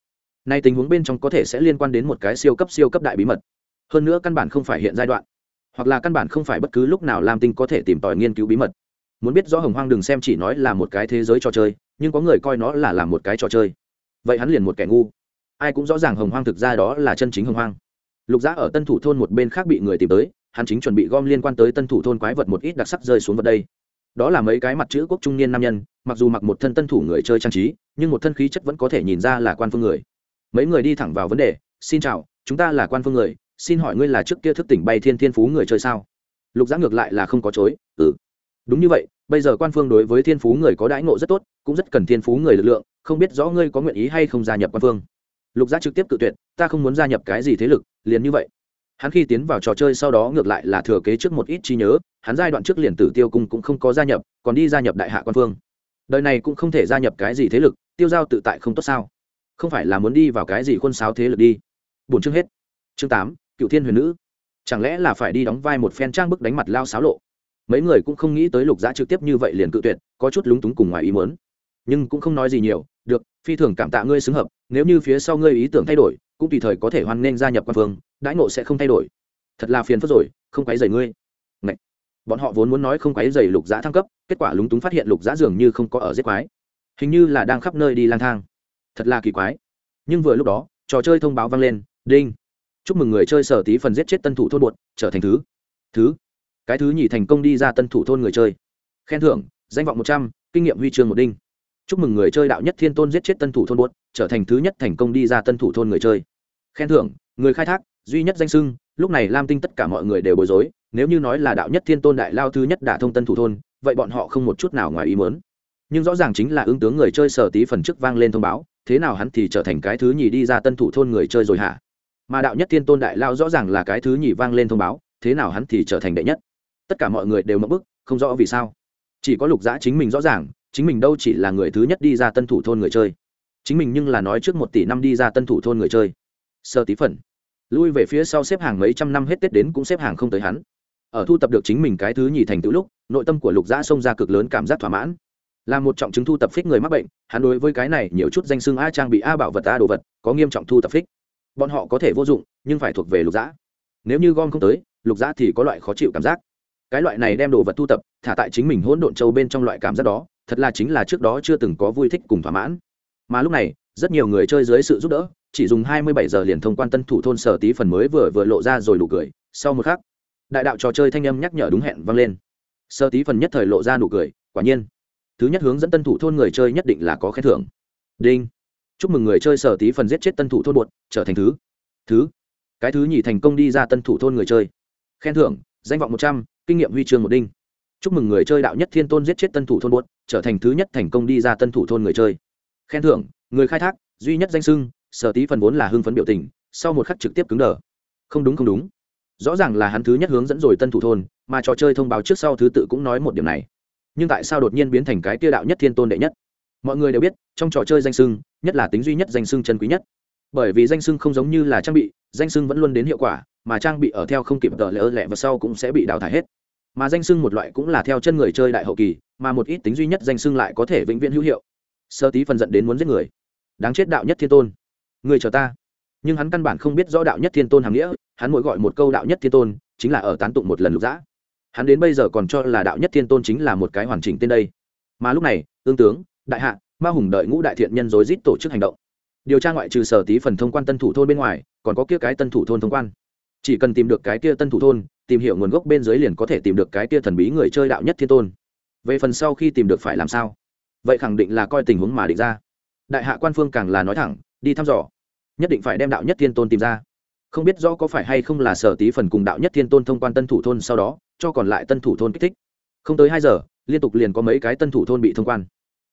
Nay tình huống bên trong có thể sẽ liên quan đến một cái siêu cấp siêu cấp đại bí mật. Hơn nữa căn bản không phải hiện giai đoạn, hoặc là căn bản không phải bất cứ lúc nào lam tinh có thể tìm tòi nghiên cứu bí mật. Muốn biết rõ hồng hoang đừng xem chỉ nói là một cái thế giới trò chơi, nhưng có người coi nó là làm một cái trò chơi. Vậy hắn liền một kẻ ngu. Ai cũng rõ ràng hồng hoang thực ra đó là chân chính hồng hoang. Lục giã ở tân thủ thôn một bên khác bị người tìm tới, hắn chính chuẩn bị gom liên quan tới tân thủ thôn quái vật một ít đặc sắc rơi xuống vật đây đó là mấy cái mặt chữ quốc trung niên nam nhân, mặc dù mặc một thân tân thủ người chơi trang trí, nhưng một thân khí chất vẫn có thể nhìn ra là quan phương người. Mấy người đi thẳng vào vấn đề, xin chào, chúng ta là quan phương người, xin hỏi ngươi là trước kia thức tỉnh bay thiên thiên phú người chơi sao? Lục giã ngược lại là không có chối ừ. Đúng như vậy, bây giờ quan phương đối với thiên phú người có đãi ngộ rất tốt, cũng rất cần thiên phú người lực lượng, không biết rõ ngươi có nguyện ý hay không gia nhập quan phương. Lục giã trực tiếp cự tuyệt, ta không muốn gia nhập cái gì thế lực, liền như vậy hắn khi tiến vào trò chơi sau đó ngược lại là thừa kế trước một ít trí nhớ, hắn giai đoạn trước liền tử tiêu cung cũng không có gia nhập, còn đi gia nhập đại hạ quan phương. Đời này cũng không thể gia nhập cái gì thế lực, tiêu giao tự tại không tốt sao? Không phải là muốn đi vào cái gì khuôn sáo thế lực đi. Bốn chương hết. Chương tám, cựu thiên huyền nữ. Chẳng lẽ là phải đi đóng vai một phen trang bức đánh mặt lao xáo lộ? Mấy người cũng không nghĩ tới lục giã trực tiếp như vậy liền cự tuyệt, có chút lúng túng cùng ngoài ý muốn. Nhưng cũng không nói gì nhiều, được, phi thường cảm tạ ngươi xứng hợp, nếu như phía sau ngươi ý tưởng thay đổi, cũng tùy thời có thể hoan nghênh gia nhập quan phương đãi ngộ sẽ không thay đổi. Thật là phiền phức rồi, không quấy dày ngươi. Ngậy. bọn họ vốn muốn nói không quấy dày lục giã thăng cấp, kết quả lúng túng phát hiện lục giã dường như không có ở giết quái. Hình như là đang khắp nơi đi lang thang. Thật là kỳ quái. Nhưng vừa lúc đó, trò chơi thông báo vang lên, đinh. Chúc mừng người chơi sở tí phần giết chết tân thủ thôn bột trở thành thứ. Thứ. Cái thứ nhì thành công đi ra tân thủ thôn người chơi. Khen thưởng, danh vọng một trăm, kinh nghiệm huy chương một đinh. Chúc mừng người chơi đạo nhất thiên tôn giết chết tân thủ thôn bột trở thành thứ nhất thành công đi ra tân thủ thôn người chơi. Khen thưởng, người khai thác duy nhất danh sưng lúc này lam tinh tất cả mọi người đều bối rối, nếu như nói là đạo nhất thiên tôn đại lao thứ nhất đả thông tân thủ thôn, vậy bọn họ không một chút nào ngoài ý mớn nhưng rõ ràng chính là ứng tướng người chơi sở tí phần trước vang lên thông báo, thế nào hắn thì trở thành cái thứ nhì đi ra tân thủ thôn người chơi rồi hả? Mà đạo nhất thiên tôn đại lao rõ ràng là cái thứ nhì vang lên thông báo, thế nào hắn thì trở thành đệ nhất? Tất cả mọi người đều mất bức, không rõ vì sao. Chỉ có lục giã chính mình rõ ràng, chính mình đâu chỉ là người thứ nhất đi ra tân thủ thôn người chơi. Chính mình nhưng là nói trước một tỷ năm đi ra tân thủ thôn người chơi. Sơ tí phần lui về phía sau xếp hàng mấy trăm năm hết tết đến cũng xếp hàng không tới hắn. Ở thu tập được chính mình cái thứ nhì thành tựu lúc, nội tâm của lục giã xông ra cực lớn cảm giác thỏa mãn. Là một trọng chứng thu tập phích người mắc bệnh, hắn đối với cái này nhiều chút danh xưng a trang bị a bảo vật, a đồ vật, có nghiêm trọng thu tập phích. Bọn họ có thể vô dụng, nhưng phải thuộc về lục giã nếu như gom không tới, lục giã thì có loại khó chịu cảm giác. Cái loại này đem đồ vật thu tập, thả tại chính mình hỗn độn châu bên trong loại cảm giác đó, thật là chính là trước đó chưa từng có vui thích cùng thỏa mãn. Mà lúc này, rất nhiều người chơi dưới sự giúp đỡ chỉ dùng hai mươi bảy giờ liền thông quan tân thủ thôn sở tí phần mới vừa vừa lộ ra rồi đủ cười, sau một khắc, đại đạo trò chơi thanh âm nhắc nhở đúng hẹn vang lên. Sở tí phần nhất thời lộ ra nụ cười, quả nhiên. Thứ nhất hướng dẫn tân thủ thôn người chơi nhất định là có khen thưởng. Đinh. Chúc mừng người chơi sở tí phần giết chết tân thủ thôn bột trở thành thứ. Thứ. Cái thứ nhì thành công đi ra tân thủ thôn người chơi. Khen thưởng, danh vọng một trăm, kinh nghiệm huy chương một đinh. Chúc mừng người chơi đạo nhất thiên tôn giết chết tân thủ thôn buốt trở thành thứ nhất thành công đi ra tân thủ thôn người chơi. Khen thưởng, người khai thác, duy nhất danh sưng sở tí phần vốn là hưng phấn biểu tình, sau một khắc trực tiếp cứng đờ. Không đúng không đúng. Rõ ràng là hắn thứ nhất hướng dẫn rồi tân thủ thôn, mà trò chơi thông báo trước sau thứ tự cũng nói một điểm này. Nhưng tại sao đột nhiên biến thành cái tia đạo nhất thiên tôn đệ nhất? Mọi người đều biết, trong trò chơi danh sưng, nhất là tính duy nhất danh sưng chân quý nhất. Bởi vì danh sưng không giống như là trang bị, danh sưng vẫn luôn đến hiệu quả, mà trang bị ở theo không kịp tờ lỡ lẹ và sau cũng sẽ bị đào thải hết. Mà danh sưng một loại cũng là theo chân người chơi đại hậu kỳ, mà một ít tính duy nhất danh sưng lại có thể vĩnh viễn hữu hiệu. Sơ tí phần dẫn đến muốn giết người. Đáng chết đạo nhất thiên tôn người chờ ta. Nhưng hắn căn bản không biết rõ đạo nhất thiên tôn hàm nghĩa, hắn mỗi gọi một câu đạo nhất thiên tôn, chính là ở tán tụng một lần lục dã. Hắn đến bây giờ còn cho là đạo nhất thiên tôn chính là một cái hoàn chỉnh tên đây. Mà lúc này, tương tướng, đại hạ, ma hùng đợi ngũ đại thiện nhân rối rít tổ chức hành động. Điều tra ngoại trừ sở tí phần thông quan tân thủ thôn bên ngoài, còn có kia cái tân thủ thôn thông quan. Chỉ cần tìm được cái kia tân thủ thôn, tìm hiểu nguồn gốc bên dưới liền có thể tìm được cái kia thần bí người chơi đạo nhất thiên tôn. Về phần sau khi tìm được phải làm sao? Vậy khẳng định là coi tình huống mà định ra. Đại hạ quan phương càng là nói thẳng đi thăm dò. Nhất định phải đem đạo nhất thiên tôn tìm ra. Không biết rõ có phải hay không là sở tí phần cùng đạo nhất thiên tôn thông quan tân thủ thôn sau đó, cho còn lại tân thủ thôn kích thích. Không tới hai giờ, liên tục liền có mấy cái tân thủ thôn bị thông quan.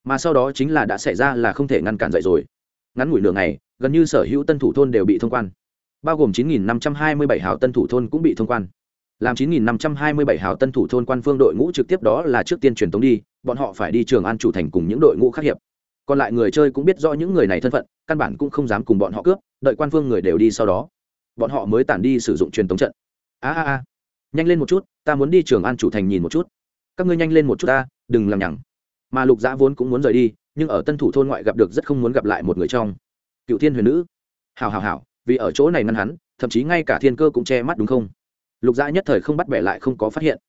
Mà sau đó chính là đã xảy ra là không thể ngăn cản dậy rồi. Ngắn ngủi nửa ngày, gần như sở hữu tân thủ thôn đều bị thông quan. Bao gồm 9.527 hào tân thủ thôn cũng bị thông quan. Làm 9.527 hào tân thủ thôn quan phương đội ngũ trực tiếp đó là trước tiên truyền tống đi, bọn họ phải đi trường an chủ thành cùng những đội ngũ khác hiệp còn lại người chơi cũng biết rõ những người này thân phận, căn bản cũng không dám cùng bọn họ cướp, đợi quan phương người đều đi sau đó, bọn họ mới tản đi sử dụng truyền thống trận. A a a. Nhanh lên một chút, ta muốn đi trường an chủ thành nhìn một chút. Các ngươi nhanh lên một chút ta, đừng làm nhằng. Mà lục dã vốn cũng muốn rời đi, nhưng ở tân thủ thôn ngoại gặp được rất không muốn gặp lại một người trong. Cựu thiên huyền nữ. Hào hào hào vì ở chỗ này ngăn hắn, thậm chí ngay cả thiên cơ cũng che mắt đúng không? Lục dã nhất thời không bắt bẻ lại không có phát hiện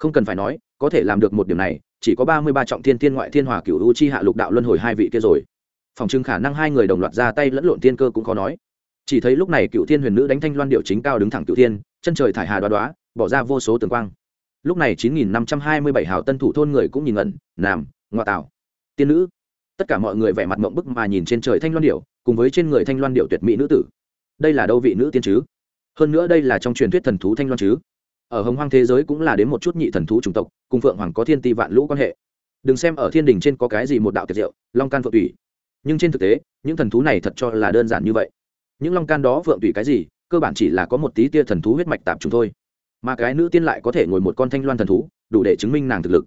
không cần phải nói, có thể làm được một điểm này, chỉ có ba mươi ba trọng thiên thiên ngoại thiên hòa cựu u chi hạ lục đạo luân hồi hai vị kia rồi. Phòng trưng khả năng hai người đồng loạt ra tay lẫn lộn tiên cơ cũng khó nói. Chỉ thấy lúc này cựu thiên huyền nữ đánh thanh loan điệu chính cao đứng thẳng cựu thiên, chân trời thải hà đoá đoá, bỏ ra vô số tường quang. Lúc này chín nghìn năm trăm hai mươi bảy hào tân thủ thôn người cũng nhìn ngẩn, nàm ngoại tảo tiên nữ. Tất cả mọi người vẻ mặt mộng bức mà nhìn trên trời thanh loan điệu, cùng với trên người thanh loan điệu tuyệt mỹ nữ tử. Đây là đâu vị nữ tiên chứ? Hơn nữa đây là trong truyền thuyết thần thú thanh loan chứ? Ở hồng hoang thế giới cũng là đến một chút nhị thần thú chủng tộc, cùng phượng hoàng có thiên ti vạn lũ quan hệ. Đừng xem ở thiên đình trên có cái gì một đạo tiệt diệu, long can phượng tùy nhưng trên thực tế, những thần thú này thật cho là đơn giản như vậy. Những long can đó phượng tùy cái gì, cơ bản chỉ là có một tí tia thần thú huyết mạch tạp chúng thôi. Mà cái nữ tiên lại có thể ngồi một con thanh loan thần thú, đủ để chứng minh nàng thực lực.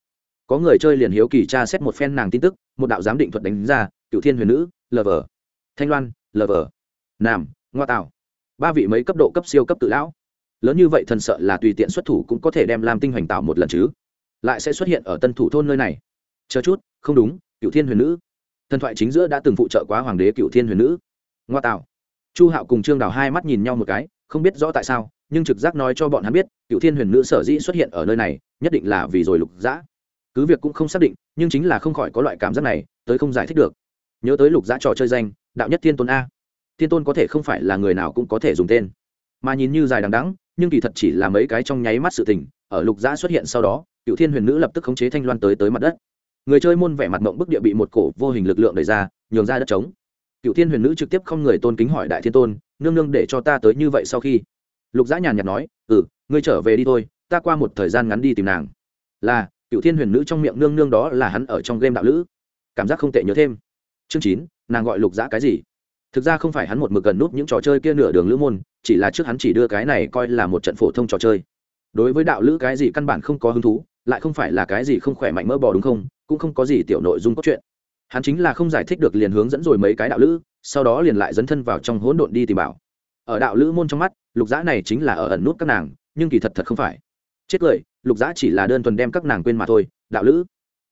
Có người chơi liền hiếu kỳ tra xét một phen nàng tin tức, một đạo giám định thuật đánh ra cựu thiên huyền nữ lờ vờ thanh loan lờ vờ nam, ngoa tạo ba vị mấy cấp độ cấp siêu cấp tự lão lớn như vậy thần sợ là tùy tiện xuất thủ cũng có thể đem lam tinh hoành tạo một lần chứ. Lại sẽ xuất hiện ở tân thủ thôn nơi này. Chờ chút, không đúng cựu thiên huyền nữ. Thần thoại chính giữa đã từng phụ trợ quá hoàng đế cựu thiên huyền nữ. Ngoa tạo. Chu hạo cùng trương đào hai mắt nhìn nhau một cái, không biết rõ tại sao, nhưng trực giác nói cho bọn hắn biết cựu thiên huyền nữ sở dĩ xuất hiện ở nơi này, nhất định là vì rồi lục dã. Cứ việc cũng không xác định, nhưng chính là không khỏi có loại cảm giác này, tới không giải thích được. Nhớ tới lục dã trò chơi danh, đạo nhất thiên tôn a. Thiên tôn có thể không phải là người nào cũng có thể dùng tên. Mà nhìn như dài đằng đắng nhưng kỳ thật chỉ là mấy cái trong nháy mắt sự tình, ở lục giã xuất hiện sau đó, cựu thiên huyền nữ lập tức khống chế thanh loan tới tới mặt đất. Người chơi môn vẻ mặt mộng bức địa bị một cổ vô hình lực lượng đẩy ra, nhường ra đất trống. Cựu thiên huyền nữ trực tiếp không người tôn kính hỏi đại thiên tôn, nương nương để cho ta tới như vậy sau khi? Lục giã nhàn nhạt nói ừ ngươi trở về đi thôi, ta qua một thời gian ngắn đi tìm nàng. Là, cựu thiên huyền nữ trong miệng nương nương đó là hắn ở trong game đạo lữ. Cảm giác không tệ nhớ thêm. Chương chín, nàng gọi lục giã cái gì? Thực ra không phải hắn một mực gần nút những trò chơi kia nửa đường lữ môn, chỉ là trước hắn chỉ đưa cái này coi là một trận phổ thông trò chơi. Đối với đạo lữ cái gì căn bản không có hứng thú, lại không phải là cái gì không khỏe mạnh mỡ bò đúng không, cũng không có gì tiểu nội dung cốt truyện. Hắn chính là không giải thích được liền hướng dẫn rồi mấy cái đạo lữ, sau đó liền lại dấn thân vào trong hỗn độn đi tìm bảo. Ở đạo lữ môn trong mắt, lục dã này chính là ở ẩn nút các nàng, nhưng kỳ thật thật không phải. Chết cười, lục dã chỉ là đơn thuần đem các nàng quên mà thôi, đạo lữ.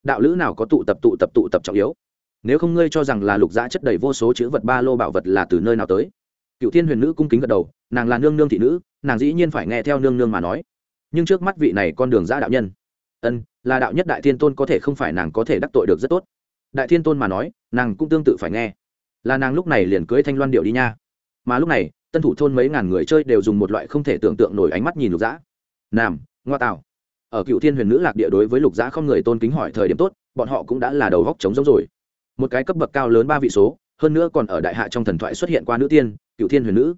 Đạo lữ nào có tụ tập tụ tập tụ tập trọng yếu? Nếu không ngươi cho rằng là lục dã chất đầy vô số chữ vật ba lô bảo vật là từ nơi nào tới? Cựu thiên huyền nữ cung kính gật đầu, nàng là nương nương thị nữ, nàng dĩ nhiên phải nghe theo nương nương mà nói. Nhưng trước mắt vị này con đường giã đạo nhân, ân, là đạo nhất đại thiên tôn có thể không phải nàng có thể đắc tội được rất tốt. Đại thiên tôn mà nói, nàng cũng tương tự phải nghe. Là nàng lúc này liền cưới thanh loan điệu đi nha. Mà lúc này, tân thủ thôn mấy ngàn người chơi đều dùng một loại không thể tưởng tượng nổi ánh mắt nhìn lục dã nam, ngoa tạo ở cựu thiên huyền nữ lạc địa đối với lục dã không người tôn kính hỏi thời điểm tốt, bọn họ cũng đã là đầu góc trống giống rồi một cái cấp bậc cao lớn ba vị số, hơn nữa còn ở đại hạ trong thần thoại xuất hiện qua nữ tiên, cựu thiên huyền nữ.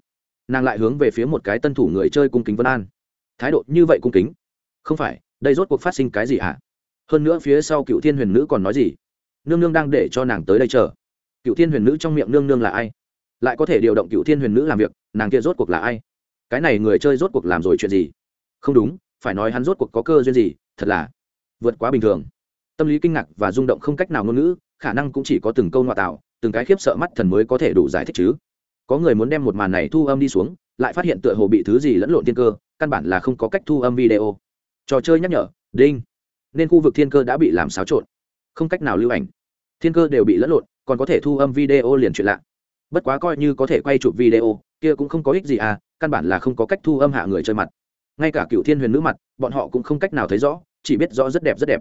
Nàng lại hướng về phía một cái tân thủ người chơi cung kính vân an. Thái độ như vậy cung kính? Không phải, đây rốt cuộc phát sinh cái gì hả? Hơn nữa phía sau cựu thiên huyền nữ còn nói gì? Nương nương đang để cho nàng tới đây chờ. Cựu thiên huyền nữ trong miệng nương nương là ai? Lại có thể điều động cựu thiên huyền nữ làm việc, nàng kia rốt cuộc là ai? Cái này người chơi rốt cuộc làm rồi chuyện gì? Không đúng, phải nói hắn rốt cuộc có cơ duyên gì, thật là vượt quá bình thường. Tâm lý kinh ngạc và rung động không cách nào ngôn ngữ khả năng cũng chỉ có từng câu ngoại tạo, từng cái khiếp sợ mắt thần mới có thể đủ giải thích chứ. Có người muốn đem một màn này thu âm đi xuống, lại phát hiện tựa hồ bị thứ gì lẫn lộn thiên cơ, căn bản là không có cách thu âm video. Trò chơi nhắc nhở, đinh. Nên khu vực thiên cơ đã bị làm xáo trộn. Không cách nào lưu ảnh. Thiên cơ đều bị lẫn lộn, còn có thể thu âm video liền chuyện lạ. Bất quá coi như có thể quay chụp video, kia cũng không có ích gì à căn bản là không có cách thu âm hạ người chơi mặt. Ngay cả cựu thiên huyền nữ mặt, bọn họ cũng không cách nào thấy rõ, chỉ biết rõ rất đẹp rất đẹp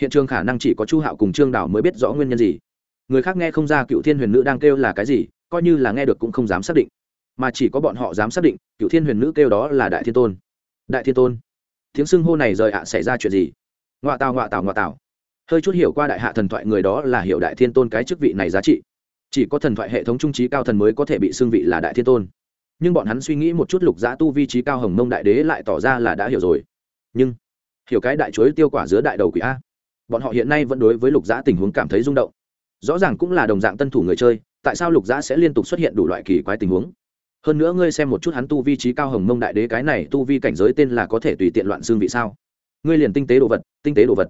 hiện trường khả năng chỉ có chu hạo cùng trương đảo mới biết rõ nguyên nhân gì. người khác nghe không ra cựu thiên huyền nữ đang kêu là cái gì, coi như là nghe được cũng không dám xác định. mà chỉ có bọn họ dám xác định, cựu thiên huyền nữ kêu đó là đại thiên tôn. đại thiên tôn. tiếng xưng hô này rời ạ xảy ra chuyện gì? ngoạ tào ngoạ tào ngoạ tào. hơi chút hiểu qua đại hạ thần thoại người đó là hiểu đại thiên tôn cái chức vị này giá trị. chỉ có thần thoại hệ thống trung trí cao thần mới có thể bị xưng vị là đại thiên tôn. nhưng bọn hắn suy nghĩ một chút lục giã tu vi trí cao hồng mông đại đế lại tỏ ra là đã hiểu rồi. nhưng, hiểu cái đại chuối tiêu quả giữa đại đầu quỷ a bọn họ hiện nay vẫn đối với lục giã tình huống cảm thấy rung động. Rõ ràng cũng là đồng dạng tân thủ người chơi, tại sao lục giã sẽ liên tục xuất hiện đủ loại kỳ quái tình huống? Hơn nữa ngươi xem một chút hắn tu vi trí cao hồng mông đại đế cái này tu vi cảnh giới tên là có thể tùy tiện loạn xương vị sao? Ngươi liền tinh tế đồ vật, tinh tế đồ vật.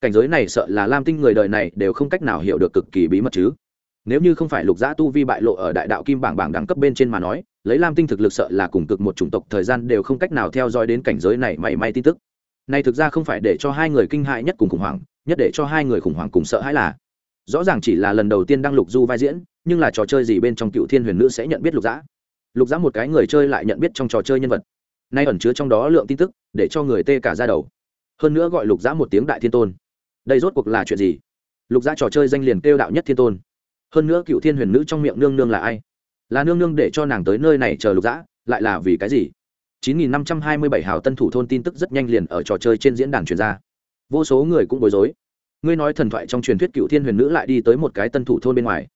Cảnh giới này sợ là lam tinh người đời này đều không cách nào hiểu được cực kỳ bí mật chứ. Nếu như không phải lục giã tu vi bại lộ ở đại đạo kim bảng bảng đẳng cấp bên trên mà nói, lấy lam tinh thực lực sợ là cùng cực một chủng tộc thời gian đều không cách nào theo dõi đến cảnh giới này mảy may tin tức. Này thực ra không phải để cho hai người kinh hại nhất cùng khủng hoảng nhất để cho hai người khủng hoảng cùng sợ hãi là, rõ ràng chỉ là lần đầu tiên đăng lục du vai diễn, nhưng là trò chơi gì bên trong cựu thiên huyền nữ sẽ nhận biết lục giã lục giã một cái người chơi lại nhận biết trong trò chơi nhân vật. Nay ẩn chứa trong đó lượng tin tức, để cho người tê cả ra đầu. Hơn nữa gọi lục giã một tiếng đại thiên tôn. Đây rốt cuộc là chuyện gì? Lục giã trò chơi danh liền kêu đạo nhất thiên tôn. Hơn nữa cựu thiên huyền nữ trong miệng nương nương là ai? Là nương nương để cho nàng tới nơi này chờ lục giã lại là vì cái gì? 9.527 hào tân thủ thôn tin tức rất nhanh liền ở trò chơi trên diễn đàn truyền ra vô số người cũng bối rối. Ngươi nói thần thoại trong truyền thuyết cựu thiên huyền nữ lại đi tới một cái tân thủ thôn bên ngoài.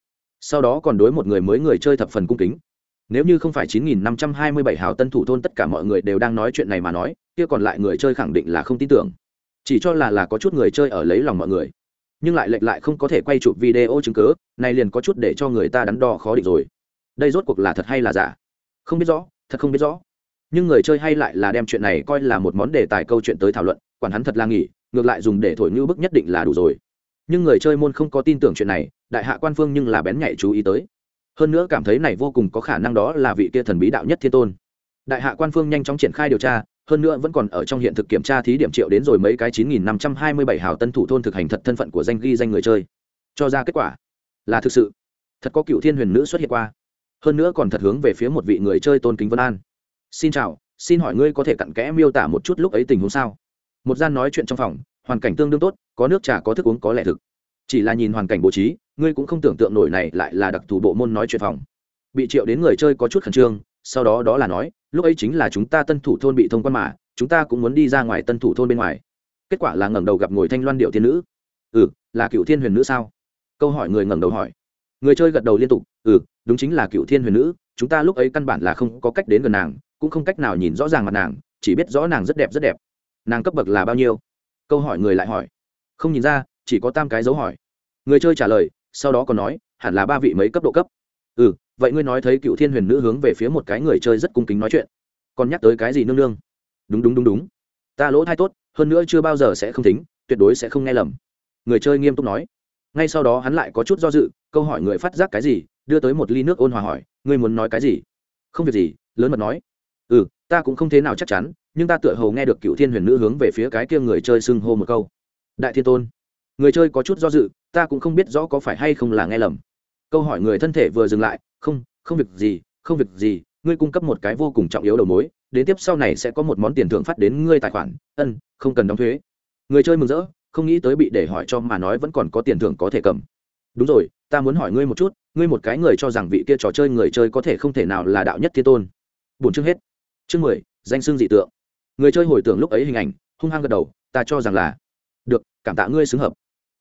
Sau đó còn đối một người mới người chơi thập phần cung kính. Nếu như không phải 9.527 hào tân thủ thôn tất cả mọi người đều đang nói chuyện này mà nói, kia còn lại người chơi khẳng định là không tin tưởng. Chỉ cho là là có chút người chơi ở lấy lòng mọi người. Nhưng lại lệch lại không có thể quay chụp video chứng cứ, này liền có chút để cho người ta đắn đo khó định rồi. Đây rốt cuộc là thật hay là giả? Không biết rõ, thật không biết rõ. Nhưng người chơi hay lại là đem chuyện này coi là một món đề tài câu chuyện tới thảo luận, quản hắn thật là nghỉ ngược lại dùng để thổi như bức nhất định là đủ rồi. Nhưng người chơi môn không có tin tưởng chuyện này, đại hạ quan phương nhưng là bén nhạy chú ý tới. Hơn nữa cảm thấy này vô cùng có khả năng đó là vị kia thần bí đạo nhất thiên tôn. Đại hạ quan phương nhanh chóng triển khai điều tra, hơn nữa vẫn còn ở trong hiện thực kiểm tra thí điểm triệu đến rồi mấy cái chín nghìn năm trăm hai mươi bảy hào tân thủ thôn thực hành thật thân phận của danh ghi danh người chơi. Cho ra kết quả. Là thực sự. Thật có cựu thiên huyền nữ xuất hiện qua. Hơn nữa còn thật hướng về phía một vị người chơi tôn kính vân an. Xin chào, xin hỏi ngươi có thể cặn kẽ miêu tả một chút lúc ấy tình huống sao? Một gian nói chuyện trong phòng, hoàn cảnh tương đương tốt, có nước trà, có thức uống, có lẽ thực. Chỉ là nhìn hoàn cảnh bố trí, ngươi cũng không tưởng tượng nổi này lại là đặc thù bộ môn nói chuyện phòng. Bị triệu đến người chơi có chút khẩn trương, sau đó đó là nói, lúc ấy chính là chúng ta tân thủ thôn bị thông quan mà, chúng ta cũng muốn đi ra ngoài tân thủ thôn bên ngoài. Kết quả là ngẩng đầu gặp ngồi thanh loan điệu thiên nữ. Ừ là cựu thiên huyền nữ sao? Câu hỏi người ngẩng đầu hỏi. Người chơi gật đầu liên tục ừ đúng chính là cựu thiên huyền nữ, chúng ta lúc ấy căn bản là không có cách đến gần nàng, cũng không cách nào nhìn rõ ràng mặt nàng, chỉ biết rõ nàng rất đẹp rất đẹp nàng cấp bậc là bao nhiêu? Câu hỏi người lại hỏi. Không nhìn ra, chỉ có tam cái dấu hỏi. Người chơi trả lời, sau đó còn nói, hẳn là ba vị mấy cấp độ cấp. Ừ vậy ngươi nói thấy cựu thiên huyền nữ hướng về phía một cái người chơi rất cung kính nói chuyện. Còn nhắc tới cái gì nương nương? Đúng đúng đúng đúng. Ta lỗ thai tốt, hơn nữa chưa bao giờ sẽ không tính tuyệt đối sẽ không nghe lầm. Người chơi nghiêm túc nói. Ngay sau đó hắn lại có chút do dự, câu hỏi người phát giác cái gì, đưa tới một ly nước ôn hòa hỏi, ngươi muốn nói cái gì? Không việc gì, lớn mật nói. Ừ ta cũng không thế nào chắc chắn nhưng ta tựa hồ nghe được cựu thiên huyền nữ hướng về phía cái kia người chơi xưng hô một câu. Đại thiên tôn, người chơi có chút do dự, ta cũng không biết rõ có phải hay không là nghe lầm. Câu hỏi người thân thể vừa dừng lại, không không việc gì, không việc gì, ngươi cung cấp một cái vô cùng trọng yếu đầu mối, đến tiếp sau này sẽ có một món tiền thưởng phát đến ngươi tài khoản, ân, không cần đóng thuế. Người chơi mừng rỡ, không nghĩ tới bị để hỏi cho mà nói vẫn còn có tiền thưởng có thể cầm. Đúng rồi, ta muốn hỏi ngươi một chút, ngươi một cái người cho rằng vị kia trò chơi người chơi có thể không thể nào là đạo nhất thiên tôn. Bốn chương hết. Chương mười, danh xương dị tượng người chơi hồi tưởng lúc ấy hình ảnh, hung hăng gật đầu, ta cho rằng là được, cảm tạ ngươi xứng hợp.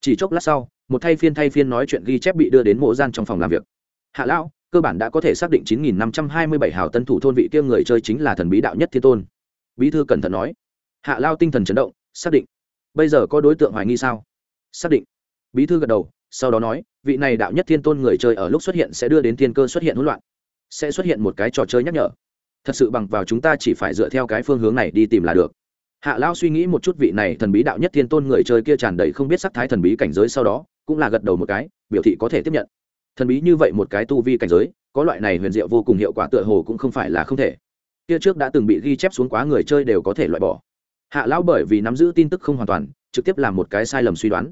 Chỉ chốc lát sau, một thay phiên thay phiên nói chuyện ghi chép bị đưa đến mộ gian trong phòng làm việc. Hạ lão, cơ bản đã có thể xác định 9.527 hào tân thủ thôn vị kia người chơi chính là thần bí đạo nhất thiên tôn. Bí thư cẩn thận nói. Hạ lao tinh thần chấn động, xác định. Bây giờ có đối tượng hoài nghi sao? Xác định. Bí thư gật đầu, sau đó nói, vị này đạo nhất thiên tôn người chơi ở lúc xuất hiện sẽ đưa đến thiên cơ xuất hiện hỗn loạn, sẽ xuất hiện một cái trò chơi nhắc nhở thật sự bằng vào chúng ta chỉ phải dựa theo cái phương hướng này đi tìm là được. Hạ lao suy nghĩ một chút vị này thần bí đạo nhất thiên tôn người chơi kia tràn đầy không biết sắc thái thần bí cảnh giới sau đó, cũng là gật đầu một cái, biểu thị có thể tiếp nhận. Thần bí như vậy một cái tu vi cảnh giới, có loại này huyền diệu vô cùng hiệu quả tựa hồ cũng không phải là không thể. Kia trước đã từng bị ghi chép xuống quá người chơi đều có thể loại bỏ. Hạ lão bởi vì nắm giữ tin tức không hoàn toàn, trực tiếp làm một cái sai lầm suy đoán.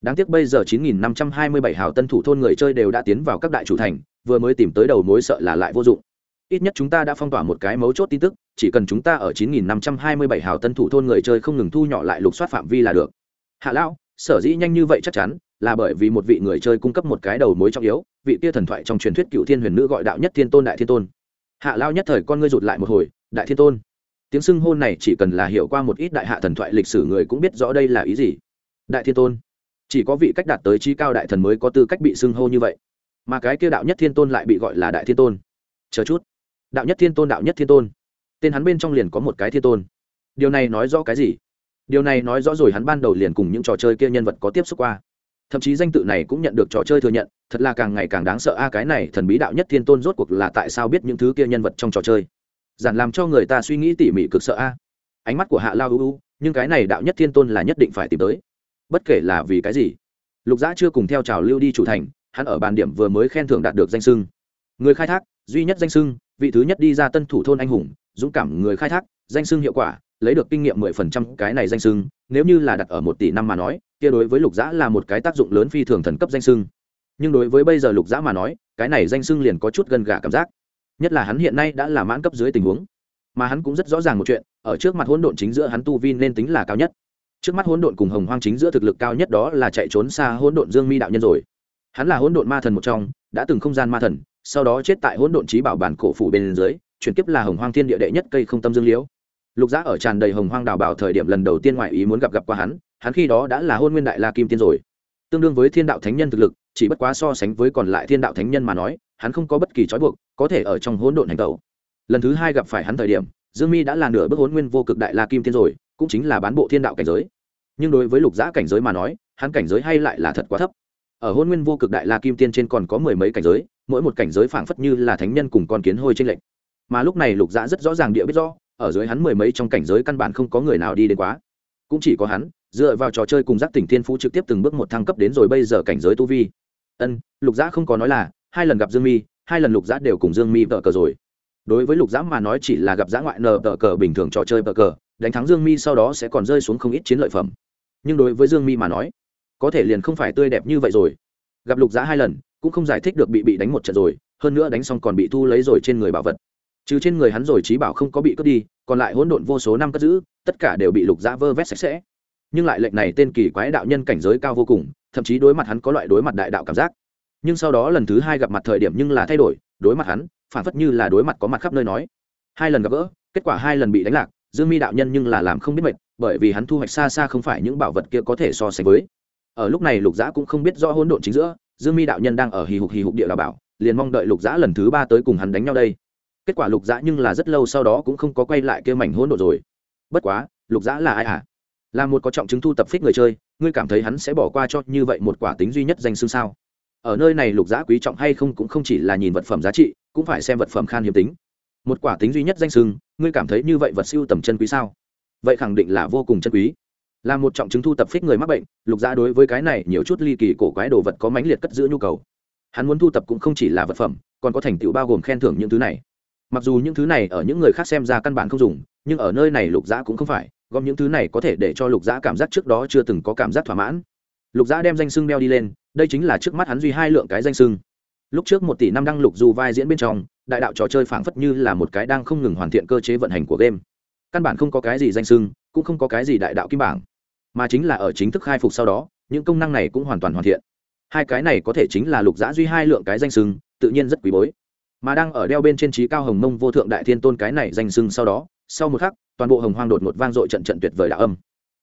Đáng tiếc bây giờ 9.527 hào tân thủ thôn người chơi đều đã tiến vào các đại chủ thành, vừa mới tìm tới đầu mối sợ là lại vô dụng ít nhất chúng ta đã phong tỏa một cái mấu chốt tin tức, chỉ cần chúng ta ở 9.527 hào tân thủ thôn người chơi không ngừng thu nhỏ lại lục soát phạm vi là được. Hạ lão, sở dĩ nhanh như vậy chắc chắn, là bởi vì một vị người chơi cung cấp một cái đầu mối trọng yếu, vị kia thần thoại trong truyền thuyết cựu thiên huyền nữ gọi đạo nhất thiên tôn đại thiên tôn. Hạ lao nhất thời con ngươi rụt lại một hồi, đại thiên tôn. Tiếng xưng hôn này chỉ cần là hiểu qua một ít đại hạ thần thoại lịch sử người cũng biết rõ đây là ý gì. Đại thiên tôn. Chỉ có vị cách đạt tới trí cao đại thần mới có tư cách bị xưng hô như vậy. Mà cái kia đạo nhất thiên tôn lại bị gọi là đại thiên tôn. Chờ chút đạo nhất thiên tôn, đạo nhất thiên tôn. Tên hắn bên trong liền có một cái thiên tôn. Điều này nói rõ cái gì? Điều này nói rõ rồi hắn ban đầu liền cùng những trò chơi kia nhân vật có tiếp xúc qua. Thậm chí danh tự này cũng nhận được trò chơi thừa nhận, thật là càng ngày càng đáng sợ. A, cái này thần bí đạo nhất thiên tôn rốt cuộc là tại sao biết những thứ kia nhân vật trong trò chơi? Giản làm cho người ta suy nghĩ tỉ mỉ cực sợ, a. Ánh mắt của hạ lao ưu nhưng cái này đạo nhất thiên tôn là nhất định phải tìm tới. Bất kể là vì cái gì, lục giã chưa cùng theo trào lưu đi chủ thành, hắn ở bàn điểm vừa mới khen thưởng đạt được danh sưng. Người khai thác, duy nhất danh sưng vị thứ nhất đi ra tân thủ thôn anh hùng, dũng cảm người khai thác, danh sưng hiệu quả, lấy được kinh nghiệm mười phần trăm cái này danh sưng nếu như là đặt ở một tỷ năm mà nói, kia đối với lục giã là một cái tác dụng lớn phi thường thần cấp danh sưng nhưng đối với bây giờ lục giã mà nói, cái này danh sưng liền có chút gần gà cảm giác. Nhất là hắn hiện nay đã là mãn cấp dưới tình huống. Mà hắn cũng rất rõ ràng một chuyện, ở trước mặt hỗn độn chính giữa hắn tu vi nên tính là cao nhất. Trước mắt hỗn độn cùng hồng hoang chính giữa thực lực cao nhất đó là chạy trốn xa hỗn độn dương mi đạo nhân rồi. Hắn là hỗn độn ma thần một trong, đã từng không gian ma thần sau đó chết tại hỗn độn trí bảo bản cổ phủ bên dưới, chuyển kiếp là hồng hoang thiên địa đệ nhất cây không tâm dương liễu. Lục giã ở tràn đầy hồng hoang đào bảo thời điểm lần đầu tiên ngoại ý muốn gặp gặp qua hắn hắn khi đó đã là hôn nguyên đại la kim tiên rồi. Tương đương với thiên đạo thánh nhân thực lực, chỉ bất quá so sánh với còn lại thiên đạo thánh nhân mà nói, hắn không có bất kỳ trói buộc, có thể ở trong hỗn độn hành tẩu. Lần thứ hai gặp phải hắn thời điểm, dương mi đã là nửa bước hôn nguyên vô cực đại la kim tiên rồi, cũng chính là bán bộ thiên đạo cảnh giới. Nhưng đối với lục giã cảnh giới mà nói, hắn cảnh giới hay lại là thật quá thấp. Ở hôn nguyên vô cực đại la kim tiên trên còn có mười mấy cảnh giới mỗi một cảnh giới phảng phất như là thánh nhân cùng con kiến hôi trên lệnh mà lúc này lục dã rất rõ ràng địa biết rõ, ở dưới hắn mười mấy trong cảnh giới căn bản không có người nào đi đến quá. Cũng chỉ có hắn, dựa vào trò chơi cùng giác tỉnh thiên phú trực tiếp từng bước một thăng cấp đến rồi bây giờ cảnh giới tu vi. Ân, lục dã không có nói là, hai lần gặp dương mi, hai lần lục dã đều cùng dương mi vợ cờ rồi. Đối với lục dã mà nói chỉ là gặp dã ngoại nờ vợ cờ bình thường trò chơi vợ cờ, đánh thắng dương mi sau đó sẽ còn rơi xuống không ít chiến lợi phẩm. Nhưng đối với dương mi mà nói, có thể liền không phải tươi đẹp như vậy rồi. Gặp lục dã hai lần cũng không giải thích được bị bị đánh một trận rồi, hơn nữa đánh xong còn bị thu lấy rồi trên người bảo vật. Trừ trên người hắn rồi trí bảo không có bị cướp đi, còn lại hỗn độn vô số năm cất giữ, tất cả đều bị lục giã vơ vét sạch sẽ. Nhưng lại lệnh này tên kỳ quái đạo nhân cảnh giới cao vô cùng, thậm chí đối mặt hắn có loại đối mặt đại đạo cảm giác. Nhưng sau đó lần thứ hai gặp mặt thời điểm nhưng là thay đổi, đối mặt hắn phản phất như là đối mặt có mặt khắp nơi nói. Hai lần gặp gỡ, kết quả hai lần bị đánh lạc, dương mi đạo nhân nhưng là làm không biết mệt, bởi vì hắn thu hoạch xa xa không phải những bảo vật kia có thể so sánh với. Ở lúc này lục giã cũng không biết rõ hỗn độn chính giữa dương mi đạo nhân đang ở hì hục hì hục địa đào bảo, liền mong đợi lục giã lần thứ ba tới cùng hắn đánh nhau đây. Kết quả lục giã nhưng là rất lâu sau đó cũng không có quay lại kêu mảnh hỗn độ rồi. Bất quá, lục giã là ai hả? À? là một có trọng chứng thu tập phích người chơi, ngươi cảm thấy hắn sẽ bỏ qua cho như vậy một quả tính duy nhất danh xương sao? Ở nơi này lục giã quý trọng hay không cũng không chỉ là nhìn vật phẩm giá trị, cũng phải xem vật phẩm khan hiếm tính. Một quả tính duy nhất danh xương ngươi cảm thấy như vậy vật siêu tầm chân quý sao? Vậy khẳng định là vô cùng chân quý là một trọng chứng thu tập phích người mắc bệnh, lục Gia đối với cái này nhiều chút ly kỳ cổ quái đồ vật có mãnh liệt cất giữ nhu cầu. Hắn muốn thu tập cũng không chỉ là vật phẩm, còn có thành tựu bao gồm khen thưởng những thứ này. Mặc dù những thứ này ở những người khác xem ra căn bản không dùng, nhưng ở nơi này lục Gia cũng không phải, gom những thứ này có thể để cho lục Gia cảm giác trước đó chưa từng có cảm giác thỏa mãn. Lục Gia đem danh sưng đeo đi lên, đây chính là trước mắt hắn duy hai lượng cái danh sưng lúc trước một tỷ năm đăng lục dù vai diễn bên trong, đại đạo trò chơi phảng phất như là một cái đang không ngừng hoàn thiện cơ chế vận hành của game. Căn bản không có cái gì danh sưng cũng không có cái gì đại đạo kim bảng mà chính là ở chính thức khai phục sau đó, những công năng này cũng hoàn toàn hoàn thiện. Hai cái này có thể chính là lục giã duy hai lượng cái danh sưng tự nhiên rất quý bối. Mà đang ở đeo bên trên trí cao hồng mông vô thượng đại thiên tôn cái này danh sưng sau đó, sau một khắc, toàn bộ hồng hoang đột một vang dội trận trận tuyệt vời đạo âm.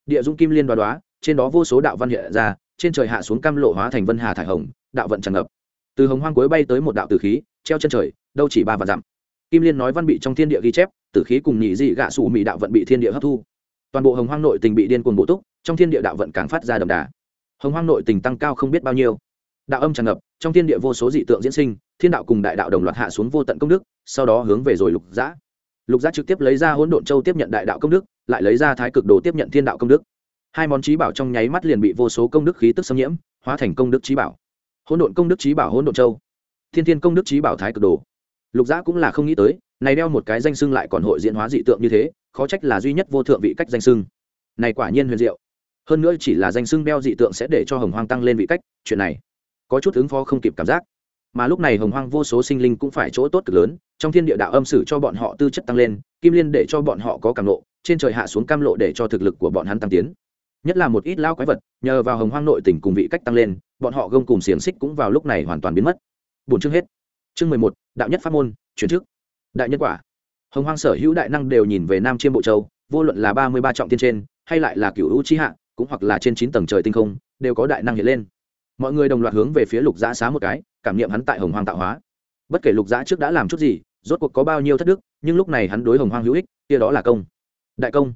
Địa dung kim liên đoá đoá, trên đó vô số đạo văn hiện ra, trên trời hạ xuống cam lộ hóa thành vân hà thải hồng, đạo vận tràn ngập. Từ hồng hoang cuối bay tới một đạo tử khí, treo chân trời, đâu chỉ ba và dặm. Kim liên nói văn bị trong thiên địa ghi chép, tử khí cùng nhị dị gạ sủ mỹ đạo vận bị thiên địa hấp thu toàn bộ hồng hoang nội tình bị điên cuồng bổ túc, trong thiên địa đạo vận càng phát ra đậm đà. Hồng hoang nội tình tăng cao không biết bao nhiêu. Đạo âm tràn ngập, trong thiên địa vô số dị tượng diễn sinh, thiên đạo cùng đại đạo đồng loạt hạ xuống vô tận công đức, sau đó hướng về rồi lục giã. Lục giã trực tiếp lấy ra hỗn độn châu tiếp nhận đại đạo công đức, lại lấy ra thái cực đồ tiếp nhận thiên đạo công đức. Hai món trí bảo trong nháy mắt liền bị vô số công đức khí tức xâm nhiễm, hóa thành công đức trí bảo. Hỗn độn công đức trí bảo hỗn độn châu. Thiên thiên công đức trí bảo thái cực đồ. Lục giã cũng là không nghĩ tới, này đeo một cái danh xưng lại còn hội diễn hóa dị tượng như thế khó trách là duy nhất vô thượng vị cách danh xưng. Này quả nhiên huyền diệu. Hơn nữa chỉ là danh xưng beo dị tượng sẽ để cho hồng hoang tăng lên vị cách, chuyện này có chút ứng phó không kịp cảm giác. Mà lúc này hồng hoang vô số sinh linh cũng phải chỗ tốt cực lớn, trong thiên địa đạo âm sử cho bọn họ tư chất tăng lên, kim liên để cho bọn họ có cảm lộ trên trời hạ xuống cam lộ để cho thực lực của bọn hắn tăng tiến. Nhất là một ít lao quái vật, nhờ vào hồng hoang nội tỉnh cùng vị cách tăng lên, bọn họ gông cùng xiềng xích cũng vào lúc này hoàn toàn biến mất. Bốn chương hết. Chương mười một, đạo nhất pháp môn, chuyển trước đại nhân quả hồng hoang sở hữu đại năng đều nhìn về nam chiêm bộ châu, vô luận là ba mươi ba trọng tiên trên, hay lại là cựu hữu trí hạ, cũng hoặc là trên chín tầng trời tinh không, đều có đại năng hiện lên. Mọi người đồng loạt hướng về phía lục giã xá một cái, cảm nghiệm hắn tại hồng hoang tạo hóa. Bất kể lục giã trước đã làm chút gì, rốt cuộc có bao nhiêu thất đức, nhưng lúc này hắn đối hồng hoang hữu ích, kia đó là công. Đại công.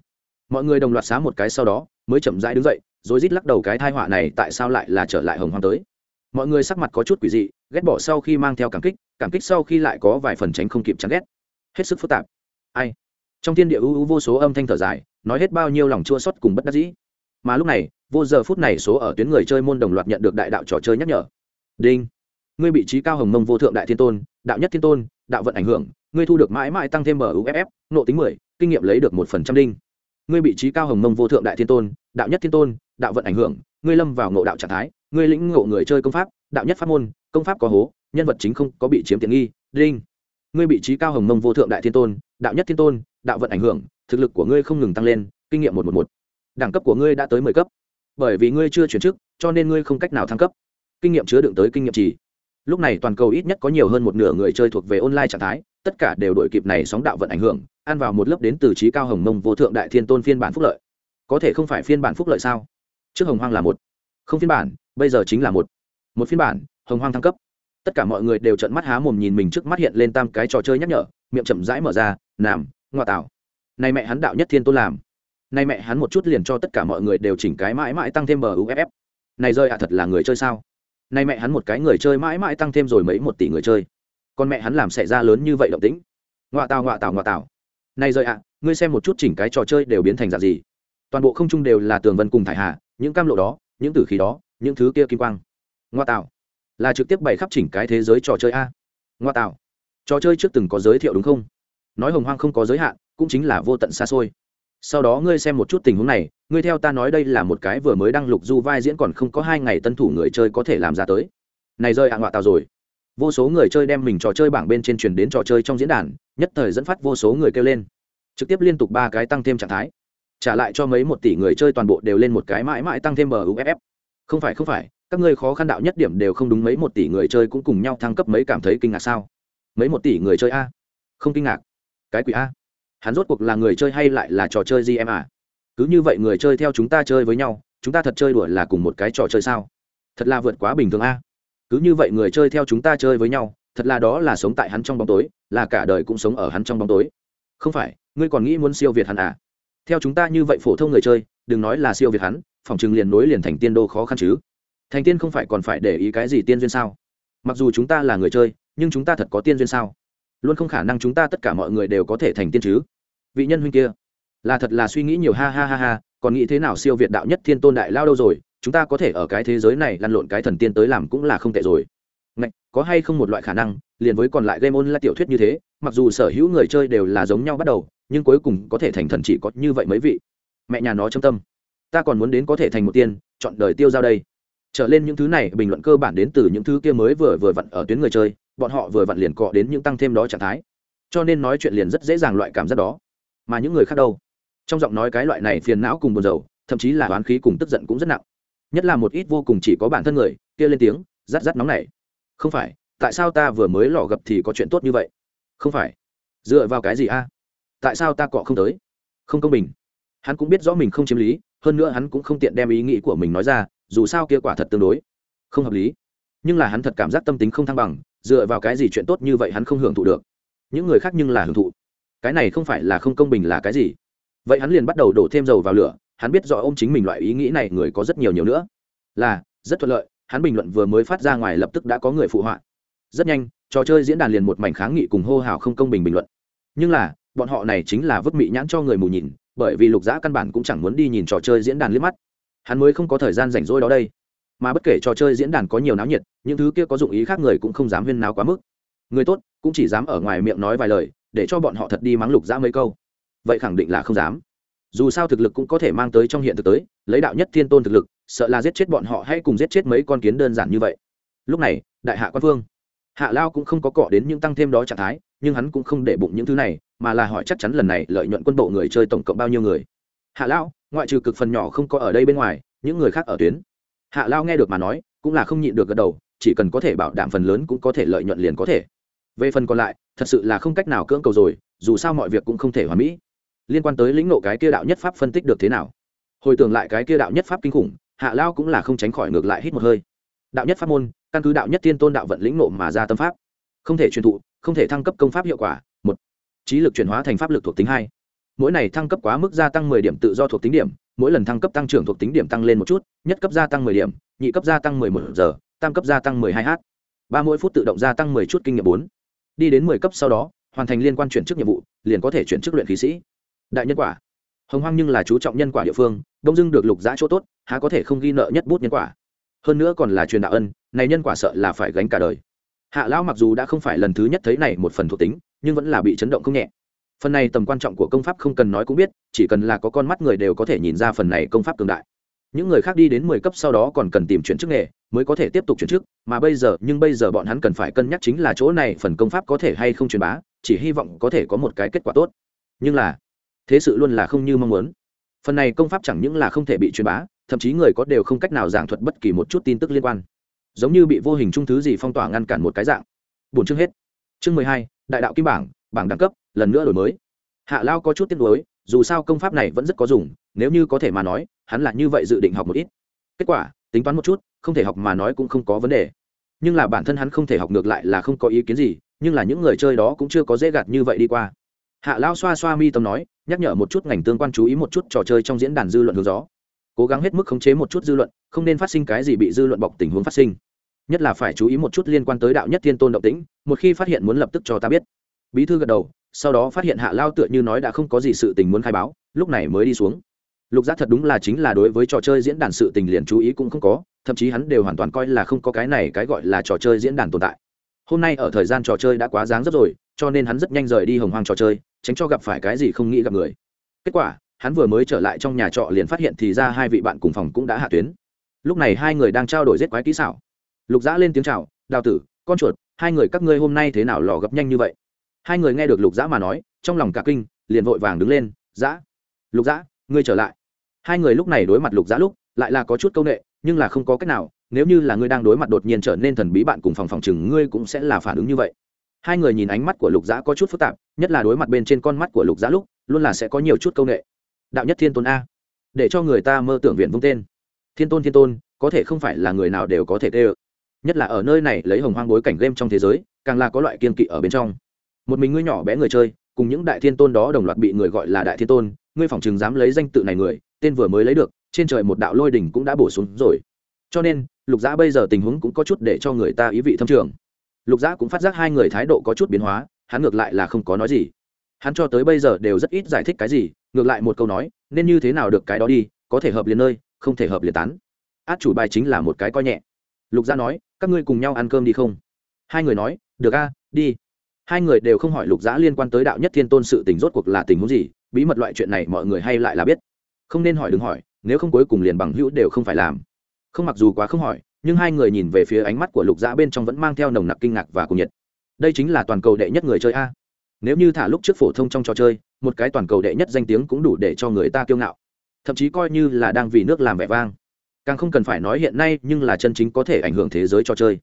Mọi người đồng loạt xá một cái sau đó, mới chậm rãi đứng dậy, rồi rít lắc đầu cái thai họa này tại sao lại là trở lại hồng hoang tới. Mọi người sắc mặt có chút quỷ dị, ghét bỏ sau khi mang theo cảm kích cảm kích sau khi lại có vài phần tránh không kịp chán ghét hết sức phức tạp. Ai? Trong thiên địa ưu ưu vô số âm thanh thở dài, nói hết bao nhiêu lòng chua xót cùng bất đắc dĩ. Mà lúc này, vô giờ phút này số ở tuyến người chơi môn đồng loạt nhận được đại đạo trò chơi nhắc nhở. Đinh! Ngươi bị trí cao hồng mông vô thượng đại thiên tôn, đạo nhất thiên tôn, đạo vận ảnh hưởng, ngươi thu được mãi mãi tăng thêm muff nộ tính mười, kinh nghiệm lấy được một phần trăm đinh. Ngươi bị trí cao hồng mông vô thượng đại thiên tôn, đạo nhất thiên tôn, đạo vận ảnh hưởng, ngươi lâm vào ngộ đạo trạng thái, ngươi lĩnh ngộ người chơi công pháp, đạo nhất pháp môn, công pháp có hố, nhân vật chính không có bị chiếm tiện nghi, đinh ngươi bị trí cao hồng mông vô thượng đại thiên tôn, đạo nhất thiên tôn, đạo vận ảnh hưởng, thực lực của ngươi không ngừng tăng lên, kinh nghiệm một trăm một một. Đẳng cấp của ngươi đã tới mười cấp. Bởi vì ngươi chưa chuyển chức, cho nên ngươi không cách nào thăng cấp. Kinh nghiệm chứa đựng tới kinh nghiệm trì. Lúc này toàn cầu ít nhất có nhiều hơn một nửa người chơi thuộc về online trạng thái, tất cả đều đội kịp này sóng đạo vận ảnh hưởng, ăn vào một lớp đến từ trí cao hồng mông vô thượng đại thiên tôn phiên bản phúc lợi. Có thể không phải phiên bản phúc lợi sao? Trước hồng hoang là một. Không phiên bản, bây giờ chính là một. Một phiên bản, hồng hoang thăng cấp tất cả mọi người đều trợn mắt há mồm nhìn mình trước mắt hiện lên tam cái trò chơi nhắc nhở miệng chậm rãi mở ra làm, ngoa tạo này mẹ hắn đạo nhất thiên tôn làm. Nay mẹ hắn một chút liền cho tất cả mọi người đều chỉnh cái mãi mãi tăng thêm bờ uff này rơi ạ thật là người chơi sao? Nay mẹ hắn một cái người chơi mãi mãi tăng thêm rồi mấy một tỷ người chơi. Con mẹ hắn làm xảy ra lớn như vậy động tĩnh. Ngoạ tào ngoạ tào ngoạ tào. Này rơi ạ ngươi xem một chút chỉnh cái trò chơi đều biến thành dạng gì. Toàn bộ không trung đều là tường vân cùng thải hạ những cam lộ đó những tử khí đó những thứ kia kim quang. Ngoa tạo là trực tiếp bày khắp chỉnh cái thế giới trò chơi a. Ngoa tạo. Trò chơi trước từng có giới thiệu đúng không? Nói hồng hoang không có giới hạn, cũng chính là vô tận xa xôi. Sau đó ngươi xem một chút tình huống này, ngươi theo ta nói đây là một cái vừa mới đăng lục du vai diễn còn không có hai ngày tân thủ người chơi có thể làm ra tới. Này rơi ạ à ngoạ tàu rồi. Vô số người chơi đem mình trò chơi bảng bên trên truyền đến trò chơi trong diễn đàn, nhất thời dẫn phát vô số người kêu lên. Trực tiếp liên tục ba cái tăng thêm trạng thái. Trả lại cho mấy một tỷ người chơi toàn bộ đều lên một cái mãi mãi tăng thêm bờ uff không phải không phải các ngươi khó khăn đạo nhất điểm đều không đúng, mấy một tỷ người chơi cũng cùng nhau thăng cấp mấy cảm thấy kinh ngạc sao? Mấy một tỷ người chơi a? Không kinh ngạc. Cái quỷ a? Hắn rốt cuộc là người chơi hay lại là trò chơi gì em à? Cứ như vậy người chơi theo chúng ta chơi với nhau, chúng ta thật chơi đùa là cùng một cái trò chơi sao? Thật là vượt quá bình thường a. Cứ như vậy người chơi theo chúng ta chơi với nhau, thật là đó là sống tại hắn trong bóng tối, là cả đời cũng sống ở hắn trong bóng tối. Không phải, ngươi còn nghĩ muốn siêu việt hắn à? Theo chúng ta như vậy phổ thông người chơi, đừng nói là siêu việt hắn, phòng chừng liền nối liền thành tiên đô khó khăn chứ thành tiên không phải còn phải để ý cái gì tiên duyên sao? Mặc dù chúng ta là người chơi nhưng chúng ta thật có tiên duyên sao? Luôn không khả năng chúng ta tất cả mọi người đều có thể thành tiên chứ? Vị nhân huynh kia là thật là suy nghĩ nhiều ha ha ha ha còn nghĩ thế nào siêu việt đạo nhất thiên tôn đại lao đâu rồi? Chúng ta có thể ở cái thế giới này lăn lộn cái thần tiên tới làm cũng là không tệ rồi. Ngạch, có hay không một loại khả năng liền với còn lại game on là tiểu thuyết như thế mặc dù sở hữu người chơi đều là giống nhau bắt đầu nhưng cuối cùng có thể thành thần chỉ có như vậy mấy vị. Mẹ nhà nó châm tâm. Ta còn muốn đến có thể thành một tiên chọn đời tiêu giao đây trở lên những thứ này bình luận cơ bản đến từ những thứ kia mới vừa vừa vặn ở tuyến người chơi, bọn họ vừa vặn liền cọ đến những tăng thêm đó trạng thái. Cho nên nói chuyện liền rất dễ dàng loại cảm giác đó. Mà những người khác đâu? Trong giọng nói cái loại này phiền não cùng buồn rầu, thậm chí là oán khí cùng tức giận cũng rất nặng. Nhất là một ít vô cùng chỉ có bản thân người, kia lên tiếng, rát rát nóng này không phải, tại sao ta vừa mới lò gặp thì có chuyện tốt như vậy? Không phải. Dựa vào cái gì a? Tại sao ta cọ không tới? Không công bình. Hắn cũng biết rõ mình không chiếm lý, hơn nữa hắn cũng không tiện đem ý nghĩ của mình nói ra dù sao kia quả thật tương đối. Không hợp lý. Nhưng là hắn thật cảm giác tâm tính không thăng bằng, dựa vào cái gì chuyện tốt như vậy hắn không hưởng thụ được. Những người khác nhưng là hưởng thụ. Cái này không phải là không công bình là cái gì? Vậy hắn liền bắt đầu đổ thêm dầu vào lửa, hắn biết rõ ô m chính mình loại ý nghĩ này người có rất nhiều nhiều nữa. Là, rất thuận lợi, hắn bình luận vừa mới phát ra ngoài lập tức đã có người phụ họa. Rất nhanh, trò chơi diễn đàn liền một mảnh kháng nghị cùng hô hào không công bình bình luận. Nhưng là, bọn họ này chính là vứt mị nhãn cho người mù nhìn, bởi vì lục dã căn bản cũng chẳng muốn đi nhìn trò chơi diễn đàn liếc mắt hắn mới không có thời gian rảnh rỗi đó đây. Mà bất kể trò chơi diễn đàn có nhiều náo nhiệt, những thứ kia có dụng ý khác người cũng không dám huyên náo quá mức. Người tốt cũng chỉ dám ở ngoài miệng nói vài lời, để cho bọn họ thật đi mắng lục ra mấy câu. Vậy khẳng định là không dám. Dù sao thực lực cũng có thể mang tới trong hiện thực tới, lấy đạo nhất thiên tôn thực lực, sợ là giết chết bọn họ hay cùng giết chết mấy con kiến đơn giản như vậy. Lúc này, đại hạ quan phương hạ lao cũng không có cọ đến những tăng thêm đó trạng thái, nhưng hắn cũng không để bụng những thứ này, mà là hỏi chắc chắn lần này lợi nhuận quân bộ người chơi tổng cộng bao nhiêu người. Hạ lao ngoại trừ cực phần nhỏ không có ở đây bên ngoài, những người khác ở tuyến. Hạ lao nghe được mà nói, cũng là không nhịn được gật đầu, chỉ cần có thể bảo đảm phần lớn cũng có thể lợi nhuận liền có thể. Về phần còn lại, thật sự là không cách nào cưỡng cầu rồi, dù sao mọi việc cũng không thể hoàn mỹ. Liên quan tới lĩnh nộ cái kia đạo nhất pháp phân tích được thế nào? Hồi tưởng lại cái kia đạo nhất pháp kinh khủng, hạ lao cũng là không tránh khỏi ngược lại hít một hơi. Đạo nhất pháp môn, căn cứ đạo nhất tiên tôn đạo vận lĩnh nộ mà ra tâm pháp. Không thể truyền thụ, không thể thăng cấp công pháp hiệu quả. Một, trí lực chuyển hóa thành pháp lực thuộc tính hai mỗi này thăng cấp quá mức gia tăng mười điểm tự do thuộc tính điểm, mỗi lần thăng cấp tăng trưởng thuộc tính điểm tăng lên một chút, nhất cấp gia tăng mười điểm, nhị cấp gia tăng mười một giờ, tam cấp gia tăng mười hai h. Ba mỗi phút tự động gia tăng mười chút kinh nghiệm bốn. Đi đến mười cấp sau đó, hoàn thành liên quan chuyển chức nhiệm vụ, liền có thể chuyển chức luyện khí sĩ. Đại nhân quả. Hồng hoang nhưng là chú trọng nhân quả địa phương, đông dưng được lục giá chỗ tốt, há có thể không ghi nợ nhất bút nhân quả. Hơn nữa còn là truyền đạo ân, này nhân quả sợ là phải gánh cả đời. Hạ lão mặc dù đã không phải lần thứ nhất thấy này một phần thuộc tính, nhưng vẫn là bị chấn động không nhẹ phần này tầm quan trọng của công pháp không cần nói cũng biết, chỉ cần là có con mắt người đều có thể nhìn ra phần này công pháp cường đại. Những người khác đi đến mười cấp sau đó còn cần tìm chuyển chức nghề, mới có thể tiếp tục chuyển chức, mà bây giờ, nhưng bây giờ bọn hắn cần phải cân nhắc chính là chỗ này phần công pháp có thể hay không truyền bá, chỉ hy vọng có thể có một cái kết quả tốt. Nhưng là, thế sự luôn là không như mong muốn. Phần này công pháp chẳng những là không thể bị truyền bá, thậm chí người có đều không cách nào giảng thuật bất kỳ một chút tin tức liên quan. Giống như bị vô hình trung thứ gì phong tỏa ngăn cản một cái dạng. Bốn chương hết. Chương mười hai, đại đạo kim bảng bảng đẳng cấp lần nữa đổi mới. Hạ lao có chút tiếc nuối, dù sao công pháp này vẫn rất có dùng, nếu như có thể mà nói, hắn là như vậy dự định học một ít. Kết quả, tính toán một chút, không thể học mà nói cũng không có vấn đề. Nhưng là bản thân hắn không thể học ngược lại là không có ý kiến gì, nhưng là những người chơi đó cũng chưa có dễ gạt như vậy đi qua. Hạ lao xoa xoa mi tâm nói, nhắc nhở một chút ngành tương quan chú ý một chút trò chơi trong diễn đàn dư luận hướng gió. Cố gắng hết mức khống chế một chút dư luận, không nên phát sinh cái gì bị dư luận bọc tình huống phát sinh. Nhất là phải chú ý một chút liên quan tới đạo nhất thiên tôn động tĩnh, một khi phát hiện muốn lập tức cho ta biết. Bí thư gật đầu sau đó phát hiện hạ lao tựa như nói đã không có gì sự tình muốn khai báo, lúc này mới đi xuống. Lục giác thật đúng là chính là đối với trò chơi diễn đàn sự tình liền chú ý cũng không có, thậm chí hắn đều hoàn toàn coi là không có cái này cái gọi là trò chơi diễn đàn tồn tại. Hôm nay ở thời gian trò chơi đã quá dáng rất rồi, cho nên hắn rất nhanh rời đi hồng hoang trò chơi, tránh cho gặp phải cái gì không nghĩ gặp người. Kết quả, hắn vừa mới trở lại trong nhà trọ liền phát hiện thì ra hai vị bạn cùng phòng cũng đã hạ tuyến. Lúc này hai người đang trao đổi giết quái kỹ xảo. Lục giã lên tiếng chào, đào tử, con chuột, hai người các ngươi hôm nay thế nào lò gấp nhanh như vậy? Hai người nghe được lục dã mà nói, trong lòng cả kinh, liền vội vàng đứng lên, dã, lục dã, ngươi trở lại. Hai người lúc này đối mặt lục dã lúc, lại là có chút c â u n ệ nhưng là không có cách nào, nếu như là ngươi đang đối mặt đột nhiên trở nên thần bí bạn cùng phòng phòng chừng, ngươi cũng sẽ là phản ứng như vậy. Hai người nhìn ánh mắt của lục dã có chút phức tạp, nhất là đối mặt bên trên con mắt của lục dã lúc, luôn là sẽ có nhiều chút c â u n ệ đạo nhất thiên tôn a, để cho người ta mơ tưởng viện vung tên. Thiên tôn thiên tôn, có thể không phải là người nào đều có thể tê ơ. Nhất là ở nơi này lấy hồng hoang bối cảnh game trong thế giới, càng là có loại kiên kỵ ở bên trong một mình ngươi nhỏ bé người chơi, cùng những đại thiên tôn đó đồng loạt bị người gọi là đại thiên tôn, ngươi phỏng chừng dám lấy danh tự này người, tên vừa mới lấy được, trên trời một đạo lôi đỉnh cũng đã bổ xuống rồi. Cho nên, lục giã bây giờ tình huống cũng có chút để cho người ta ý vị thâm trường. Lục giã cũng phát giác hai người thái độ có chút biến hóa, hắn ngược lại là không có nói gì. Hắn cho tới bây giờ đều rất ít giải thích cái gì, ngược lại một câu nói, nên như thế nào được cái đó đi, có thể hợp liền nơi, không thể hợp liền tán. Át chủ bài chính là một cái coi nhẹ. Lục gia nói, các ngươi cùng nhau ăn cơm đi không? Hai người nói, được a, đi hai người đều không hỏi lục giã liên quan tới đạo nhất thiên tôn sự tình rốt cuộc là tình huống gì, bí mật loại chuyện này mọi người hay lại là biết. Không nên hỏi đừng hỏi, nếu không cuối cùng liền bằng hữu đều không phải làm. Không mặc dù quá không hỏi, nhưng hai người nhìn về phía ánh mắt của lục giã bên trong vẫn mang theo nồng nặc kinh ngạc và cùng nhiệt. Đây chính là toàn cầu đệ nhất người chơi a. Nếu như thả lúc trước phổ thông trong trò chơi, một cái toàn cầu đệ nhất danh tiếng cũng đủ để cho người ta kiêu ngạo. Thậm chí coi như là đang vì nước làm vẻ vang. Càng không cần phải nói hiện nay nhưng là chân chính có thể ảnh hưởng thế giới trò chơi.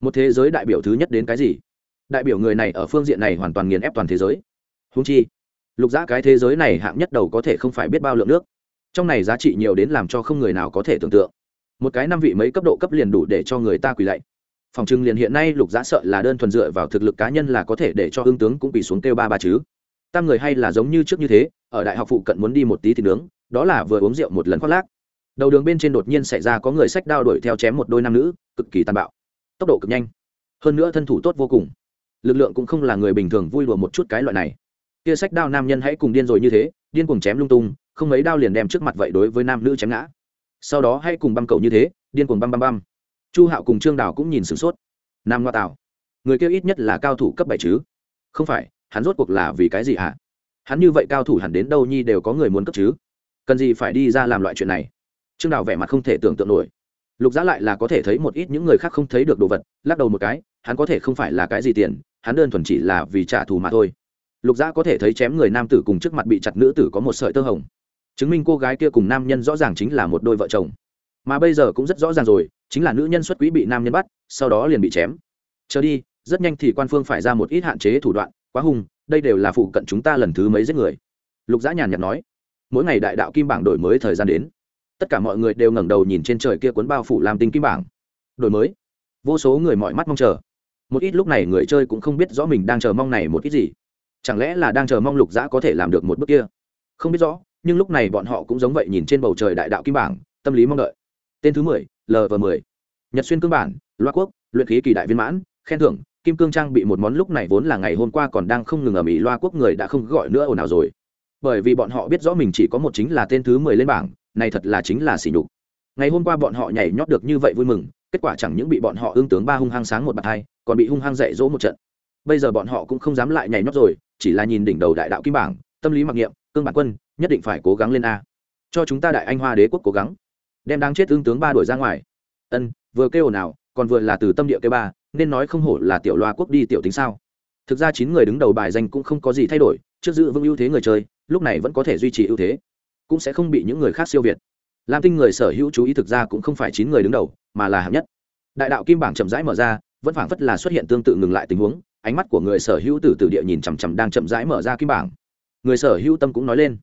Một thế giới đại biểu thứ nhất đến cái gì? Đại biểu người này ở phương diện này hoàn toàn nghiền ép toàn thế giới. Húng chi, lục giã cái thế giới này hạng nhất đầu có thể không phải biết bao lượng nước. Trong này giá trị nhiều đến làm cho không người nào có thể tưởng tượng. Một cái năm vị mấy cấp độ cấp liền đủ để cho người ta quỳ lạy. Phòng trưng liền hiện nay lục giã sợ là đơn thuần dựa vào thực lực cá nhân là có thể để cho hương tướng cũng quỳ xuống kêu ba ba chứ. Tam người hay là giống như trước như thế, ở đại học phụ cận muốn đi một tí thì nướng, đó là vừa uống rượu một lần khoác lác. Đầu đường bên trên đột nhiên xảy ra có người sách đao đuổi theo chém một đôi nam nữ, cực kỳ tàn bạo. Tốc độ cực nhanh. Hơn nữa thân thủ tốt vô cùng lực lượng cũng không là người bình thường vui đùa một chút cái loại này. Kia sách đao nam nhân hãy cùng điên rồi như thế điên cuồng chém lung tung không mấy đao liền đem trước mặt vậy đối với nam nữ chém ngã. Sau đó hãy cùng băm cầu như thế điên cuồng băm băm băm. Chu hạo cùng trương đào cũng nhìn sửng sốt. Nam ngoa tào, người kia ít nhất là cao thủ cấp bảy chứ? Không phải hắn rốt cuộc là vì cái gì hả? Hắn như vậy cao thủ hẳn đến đâu nhi đều có người muốn cấp chứ? Cần gì phải đi ra làm loại chuyện này? Trương đào vẻ mặt không thể tưởng tượng nổi. Lục giá lại là có thể thấy một ít những người khác không thấy được đồ vật lắc đầu một cái hắn có thể không phải là cái gì tiền hắn đơn thuần chỉ là vì trả thù mà thôi. Lục giá có thể thấy chém người nam tử cùng trước mặt bị chặt nữ tử có một sợi tơ hồng. Chứng minh cô gái kia cùng nam nhân rõ ràng chính là một đôi vợ chồng. Mà bây giờ cũng rất rõ ràng rồi, chính là nữ nhân xuất quỹ bị nam nhân bắt, sau đó liền bị chém. Chờ đi, rất nhanh thì quan phương phải ra một ít hạn chế thủ đoạn, quá hung, đây đều là phụ cận chúng ta lần thứ mấy giết người. Lục giã nhàn nhạt nói. Mỗi ngày đại đạo kim bảng đổi mới thời gian đến. Tất cả mọi người đều ngẩng đầu nhìn trên trời kia cuốn bao phủ làm tinh kim bảng. Đổi mới. Vô số người mọi mắt mong chờ một ít lúc này người chơi cũng không biết rõ mình đang chờ mong này một ít gì. Chẳng lẽ là đang chờ mong lục giã có thể làm được một bước kia? Không biết rõ, nhưng lúc này bọn họ cũng giống vậy nhìn trên bầu trời đại đạo kim bảng, tâm lý mong đợi. Tên thứ mười lv mười. Nhật xuyên cương bản, loa quốc, luyện khí kỳ đại viên mãn, khen thưởng, kim cương trang bị một món lúc này vốn là ngày hôm qua còn đang không ngừng ở mỹ loa quốc người đã không gọi nữa ồn ào rồi. Bởi vì bọn họ biết rõ mình chỉ có một chính là tên thứ mười lên bảng, này thật là chính là sỉ nhục. Ngày hôm qua bọn họ nhảy nhót được như vậy vui mừng kết quả chẳng những bị bọn họ ương tướng ba hung hăng sáng một bạt hai, còn bị hung hăng dạy dỗ một trận. Bây giờ bọn họ cũng không dám lại nhảy nhót rồi, chỉ là nhìn đỉnh đầu đại đạo kim bảng, tâm lý mặc niệm, cương bản quân, nhất định phải cố gắng lên a. Cho chúng ta đại anh hoa đế quốc cố gắng. Đem đáng chết ương tướng ba đuổi ra ngoài. Ân, vừa kêu nào, còn vừa là từ tâm địa kêu ba, nên nói không hổ là tiểu loa quốc đi tiểu tính sao. Thực ra chín người đứng đầu bài danh cũng không có gì thay đổi, trước giữ vững ưu thế người chơi, lúc này vẫn có thể duy trì ưu thế. Cũng sẽ không bị những người khác siêu việt lam tinh người sở hữu chú ý thực ra cũng không phải chín người đứng đầu, mà là hạng nhất. Đại đạo kim bảng chậm rãi mở ra, vẫn phảng phất là xuất hiện tương tự ngừng lại tình huống, ánh mắt của người sở hữu từ từ địa nhìn chằm chằm đang chậm rãi mở ra kim bảng. Người sở hữu tâm cũng nói lên.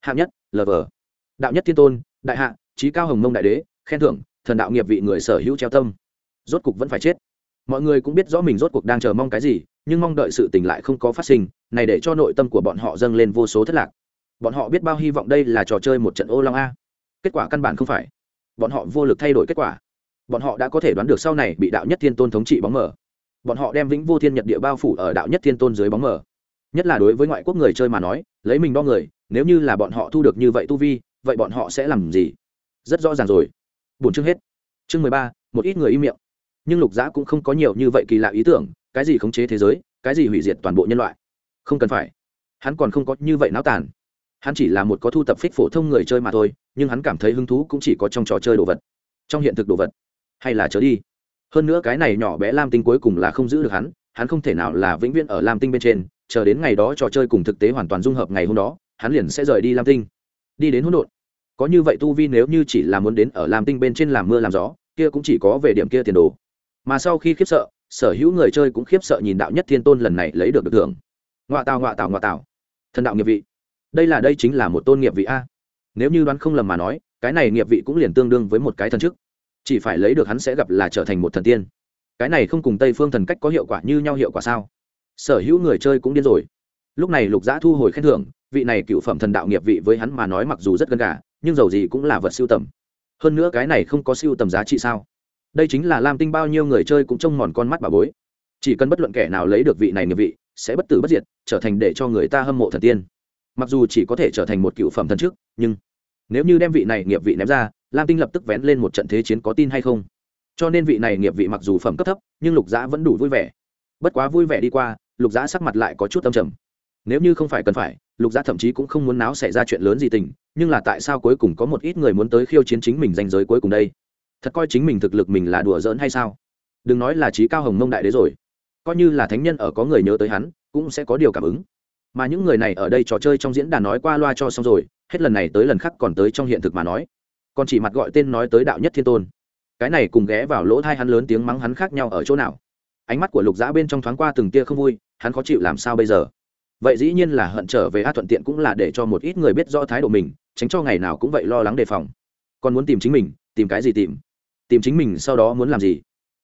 Hạng nhất lv đạo nhất thiên tôn, đại hạ, trí cao hồng mông đại đế, khen thưởng, thần đạo nghiệp vị người sở hữu treo tâm. Rốt cục vẫn phải chết. Mọi người cũng biết rõ mình rốt cuộc đang chờ mong cái gì, nhưng mong đợi sự tình lại không có phát sinh, này để cho nội tâm của bọn họ dâng lên vô số thất lạc. Bọn họ biết bao hy vọng đây là trò chơi một trận ô long a kết quả căn bản không phải. Bọn họ vô lực thay đổi kết quả. Bọn họ đã có thể đoán được sau này bị đạo nhất thiên tôn thống trị bóng mở bọn họ đem vĩnh vô thiên nhật địa bao phủ ở đạo nhất thiên tôn dưới bóng mở nhất là đối với ngoại quốc người chơi mà nói, lấy mình đo người, nếu như là bọn họ thu được như vậy tu vi, vậy bọn họ sẽ làm gì? Rất rõ ràng rồi. Bốn chương hết. Chương mười ba, một ít người im miệng. Nhưng lục giã cũng không có nhiều như vậy kỳ lạ ý tưởng, cái gì khống chế thế giới, cái gì hủy diệt toàn bộ nhân loại. Không cần phải. Hắn còn không có như vậy náo tàn hắn chỉ là một có thu tập phích phổ thông người chơi mà thôi, nhưng hắn cảm thấy hứng thú cũng chỉ có trong trò chơi đồ vật, trong hiện thực đồ vật, hay là trở đi. Hơn nữa cái này nhỏ bé lam tinh cuối cùng là không giữ được hắn hắn không thể nào là vĩnh viễn ở lam tinh bên trên, chờ đến ngày đó trò chơi cùng thực tế hoàn toàn dung hợp ngày hôm đó, hắn liền sẽ rời đi lam tinh. Đi đến hỗn độn. Có như vậy tu vi nếu như chỉ là muốn đến ở lam tinh bên trên làm mưa làm gió, kia cũng chỉ có về điểm kia tiền đồ. Mà sau khi khiếp sợ, sở hữu người chơi cũng khiếp sợ nhìn đạo nhất thiên tôn lần này lấy được được thưởng. Ngoại tào ngoại tào ngoại tào. Thần đạo nghiệp vị đây là đây chính là một tôn nghiệp vị a. Nếu như đoán không lầm mà nói, cái này nghiệp vị cũng liền tương đương với một cái thần chức. Chỉ phải lấy được hắn sẽ gặp là trở thành một thần tiên. Cái này không cùng tây phương thần cách có hiệu quả như nhau hiệu quả sao? Sở hữu người chơi cũng điên rồi. Lúc này lục giã thu hồi khen thưởng, vị này cựu phẩm thần đạo nghiệp vị với hắn mà nói mặc dù rất gần gà, nhưng dầu gì cũng là vật siêu tầm. Hơn nữa cái này không có siêu tầm giá trị sao? Đây chính là lam tinh bao nhiêu người chơi cũng trông mòn con mắt bà bối. Chỉ cần bất luận kẻ nào lấy được vị này nghiệp vị, sẽ bất tử bất diệt, trở thành để cho người ta hâm mộ thần tiên mặc dù chỉ có thể trở thành một cựu phẩm thần trước, nhưng nếu như đem vị này nghiệp vị ném ra, lam tinh lập tức vén lên một trận thế chiến có tin hay không? Cho nên vị này nghiệp vị mặc dù phẩm cấp thấp, nhưng lục giã vẫn đủ vui vẻ. Bất quá vui vẻ đi qua, lục giã sắc mặt lại có chút tâm trầm. Nếu như không phải cần phải, lục giã thậm chí cũng không muốn náo xảy ra chuyện lớn gì tình, nhưng là tại sao cuối cùng có một ít người muốn tới khiêu chiến chính mình danh giới cuối cùng đây? Thật coi chính mình thực lực mình là đùa giỡn hay sao? Đừng nói là trí cao hồng mông đại đế rồi. Coi như là thánh nhân ở có người nhớ tới hắn, cũng sẽ có điều cảm ứng mà những người này ở đây trò chơi trong diễn đàn nói qua loa cho xong rồi, hết lần này tới lần khác còn tới trong hiện thực mà nói. Còn chỉ mặt gọi tên nói tới đạo nhất thiên tôn. Cái này cùng ghé vào lỗ thai hắn lớn tiếng mắng hắn khác nhau ở chỗ nào? Ánh mắt của lục dã bên trong thoáng qua từng tia không vui, hắn khó chịu làm sao bây giờ? Vậy dĩ nhiên là hận trở về a thuận tiện cũng là để cho một ít người biết rõ thái độ mình, tránh cho ngày nào cũng vậy lo lắng đề phòng. Còn muốn tìm chính mình, tìm cái gì tìm? Tìm chính mình sau đó muốn làm gì?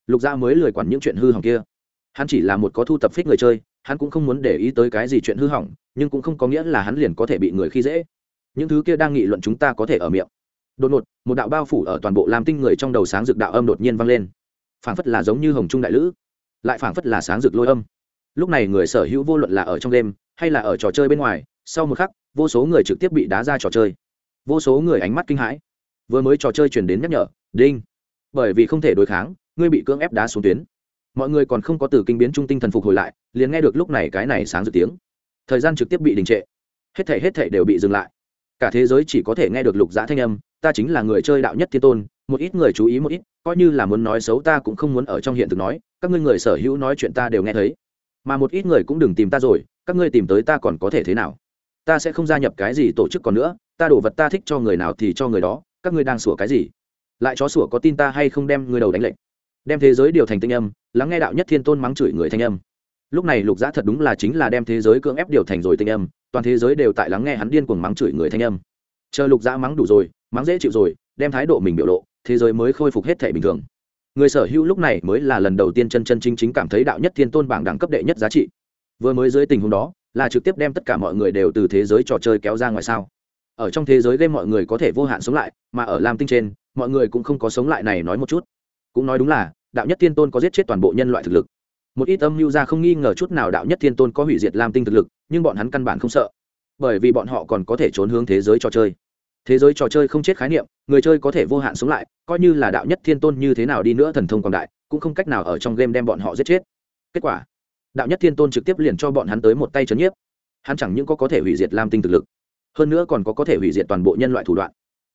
Lục gia mới lười quản những chuyện hư hỏng kia hắn chỉ là một có thu tập phích người chơi, hắn cũng không muốn để ý tới cái gì chuyện hư hỏng, nhưng cũng không có nghĩa là hắn liền có thể bị người khi dễ. Những thứ kia đang nghị luận chúng ta có thể ở miệng. Đột ngột, một đạo bao phủ ở toàn bộ lam tinh người trong đầu sáng rực đạo âm đột nhiên vang lên. Phảng phất là giống như hồng trung đại lữ, lại phảng phất là sáng rực lôi âm. Lúc này người sở hữu vô luận là ở trong đêm, hay là ở trò chơi bên ngoài, sau một khắc, vô số người trực tiếp bị đá ra trò chơi. Vô số người ánh mắt kinh hãi. Vừa mới trò chơi chuyển đến nhắc nhở, đinh, bởi vì không thể đối kháng, ngươi bị cưỡng ép đá xuống tuyến mọi người còn không có từ kinh biến trung tinh thần phục hồi lại, liền nghe được lúc này cái này sáng dự tiếng. Thời gian trực tiếp bị đình trệ. Hết thể hết thể đều bị dừng lại. Cả thế giới chỉ có thể nghe được lục dã thanh âm, ta chính là người chơi đạo nhất thiên tôn, một ít người chú ý một ít, coi như là muốn nói xấu ta cũng không muốn ở trong hiện thực nói, các ngươi người sở hữu nói chuyện ta đều nghe thấy. Mà một ít người cũng đừng tìm ta rồi, các ngươi tìm tới ta còn có thể thế nào? Ta sẽ không gia nhập cái gì tổ chức còn nữa, ta đổ vật ta thích cho người nào thì cho người đó, các ngươi đang sủa cái gì? Lại chó sủa có tin ta hay không đem người đầu đánh lệnh? Đem thế giới điều thành tinh âm, lắng nghe đạo nhất thiên tôn mắng chửi người thanh âm. Lúc này lục giã thật đúng là chính là đem thế giới cưỡng ép điều thành rồi tinh âm, toàn thế giới đều tại lắng nghe hắn điên cuồng mắng chửi người thanh âm. Chờ lục giã mắng đủ rồi, mắng dễ chịu rồi, đem thái độ mình biểu lộ, thế giới mới khôi phục hết thể bình thường. Người sở hữu lúc này mới là lần đầu tiên chân chân chính chính cảm thấy đạo nhất thiên tôn bảng đẳng cấp đệ nhất giá trị. Vừa mới dưới tình huống đó, là trực tiếp đem tất cả mọi người đều từ thế giới trò chơi kéo ra ngoài sao? Ở trong thế giới game mọi người có thể vô hạn sống lại, mà ở lam tinh trên, mọi người cũng không có sống lại này nói một chút cũng nói đúng là, đạo nhất thiên tôn có giết chết toàn bộ nhân loại thực lực. Một ít âm mưu ra không nghi ngờ chút nào đạo nhất thiên tôn có hủy diệt lam tinh thực lực, nhưng bọn hắn căn bản không sợ. Bởi vì bọn họ còn có thể trốn hướng thế giới trò chơi. Thế giới trò chơi không chết khái niệm, người chơi có thể vô hạn sống lại, coi như là đạo nhất thiên tôn như thế nào đi nữa thần thông quảng đại, cũng không cách nào ở trong game đem bọn họ giết chết. Kết quả, đạo nhất thiên tôn trực tiếp liền cho bọn hắn tới một tay chấn nhiếp. Hắn chẳng những có có thể hủy diệt lam tinh thực lực, hơn nữa còn có có thể hủy diệt toàn bộ nhân loại thủ đoạn.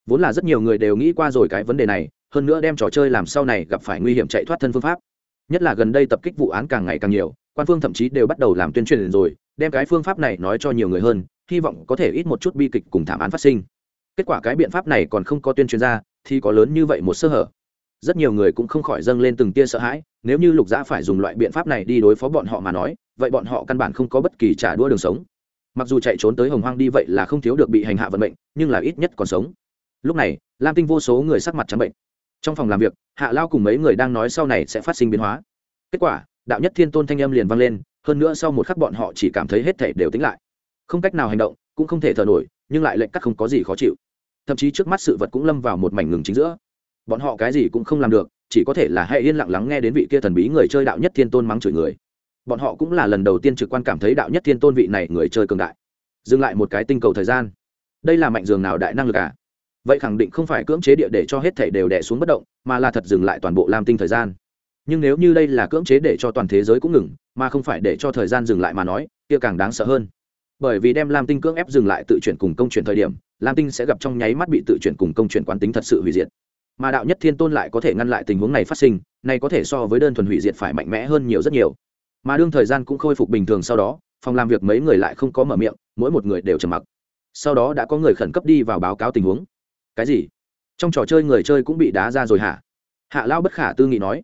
Vốn là rất nhiều người đều nghĩ qua rồi cái vấn đề này hơn nữa đem trò chơi làm sau này gặp phải nguy hiểm chạy thoát thân phương pháp. Nhất là gần đây tập kích vụ án càng ngày càng nhiều, quan phương thậm chí đều bắt đầu làm tuyên truyền rồi, đem cái phương pháp này nói cho nhiều người hơn, hy vọng có thể ít một chút bi kịch cùng thảm án phát sinh. Kết quả cái biện pháp này còn không có tuyên truyền ra, thì có lớn như vậy một sơ hở. Rất nhiều người cũng không khỏi dâng lên từng tia sợ hãi, nếu như lục giã phải dùng loại biện pháp này đi đối phó bọn họ mà nói, vậy bọn họ căn bản không có bất kỳ trả đua đường sống. Mặc dù chạy trốn tới hồng hoang đi vậy là không thiếu được bị hành hạ vận mệnh, nhưng là ít nhất còn sống. Lúc này, lam tinh vô số người sắc mặt trắng bệnh trong phòng làm việc, hạ lao cùng mấy người đang nói sau này sẽ phát sinh biến hóa. Kết quả, đạo nhất thiên tôn thanh âm liền vang lên, hơn nữa sau một khắc bọn họ chỉ cảm thấy hết thể đều tính lại. Không cách nào hành động, cũng không thể thở nổi, nhưng lại lệnh cắt không có gì khó chịu. Thậm chí trước mắt sự vật cũng lâm vào một mảnh ngừng chính giữa. Bọn họ cái gì cũng không làm được, chỉ có thể là hãy yên lặng lắng nghe đến vị kia thần bí người chơi đạo nhất thiên tôn mắng chửi người. Bọn họ cũng là lần đầu tiên trực quan cảm thấy đạo nhất thiên tôn vị này người chơi cường đại. Dừng lại một cái tinh cầu thời gian. Đây là mạnh dường nào đại năng lực à? Vậy khẳng định không phải cưỡng chế địa để cho hết thể đều đẻ xuống bất động, mà là thật dừng lại toàn bộ lam tinh thời gian. Nhưng nếu như đây là cưỡng chế để cho toàn thế giới cũng ngừng, mà không phải để cho thời gian dừng lại mà nói, kia càng đáng sợ hơn. Bởi vì đem lam tinh cưỡng ép dừng lại tự chuyển cùng công chuyển thời điểm, lam tinh sẽ gặp trong nháy mắt bị tự chuyển cùng công chuyển quán tính thật sự hủy diệt. Mà đạo nhất thiên tôn lại có thể ngăn lại tình huống này phát sinh, này có thể so với đơn thuần hủy diệt phải mạnh mẽ hơn nhiều rất nhiều. Mà đương thời gian cũng khôi phục bình thường sau đó, phòng làm việc mấy người lại không có mở miệng, mỗi một người đều trầm mặc. Sau đó đã có người khẩn cấp đi vào báo cáo tình huống cái gì? Trong trò chơi người chơi cũng bị đá ra rồi hả? Hạ lao bất khả tư nghị nói.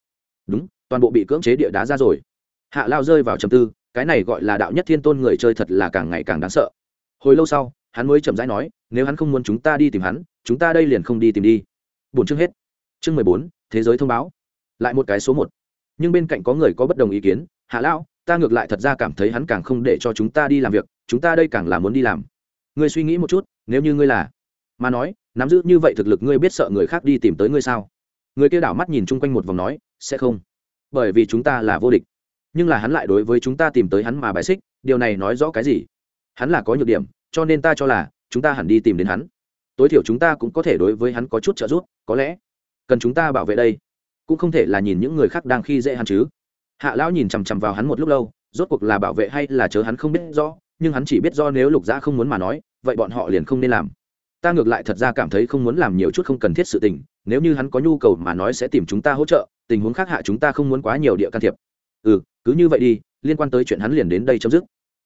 Đúng, toàn bộ bị cưỡng chế địa đá ra rồi. Hạ lao rơi vào trầm tư, cái này gọi là đạo nhất thiên tôn người chơi thật là càng ngày càng đáng sợ. Hồi lâu sau, hắn mới chậm rãi nói, nếu hắn không muốn chúng ta đi tìm hắn, chúng ta đây liền không đi tìm đi. Bốn chương hết. Chương mười bốn, thế giới thông báo. Lại một cái số một. Nhưng bên cạnh có người có bất đồng ý kiến, hạ lão ta ngược lại thật ra cảm thấy hắn càng không để cho chúng ta đi làm việc, chúng ta đây càng là muốn đi làm. Ngươi suy nghĩ một chút, nếu như ngươi là mà nói nắm giữ như vậy thực lực ngươi biết sợ người khác đi tìm tới ngươi sao? Người kia đảo mắt nhìn chung quanh một vòng nói, sẽ không. Bởi vì chúng ta là vô địch. Nhưng là hắn lại đối với chúng ta tìm tới hắn mà bài xích, điều này nói rõ cái gì? Hắn là có nhược điểm, cho nên ta cho là, chúng ta hẳn đi tìm đến hắn. Tối thiểu chúng ta cũng có thể đối với hắn có chút trợ giúp, có lẽ cần chúng ta bảo vệ đây. Cũng không thể là nhìn những người khác đang khi dễ hắn chứ. Hạ lão nhìn chằm chằm vào hắn một lúc lâu, rốt cuộc là bảo vệ hay là chớ hắn không biết rõ, nhưng hắn chỉ biết do nếu lục dã không muốn mà nói, vậy bọn họ liền không nên làm ta ngược lại thật ra cảm thấy không muốn làm nhiều chút không cần thiết sự tình, nếu như hắn có nhu cầu mà nói sẽ tìm chúng ta hỗ trợ, tình huống khác hạ chúng ta không muốn quá nhiều địa can thiệp. Ừ cứ như vậy đi, liên quan tới chuyện hắn liền đến đây chấm dứt.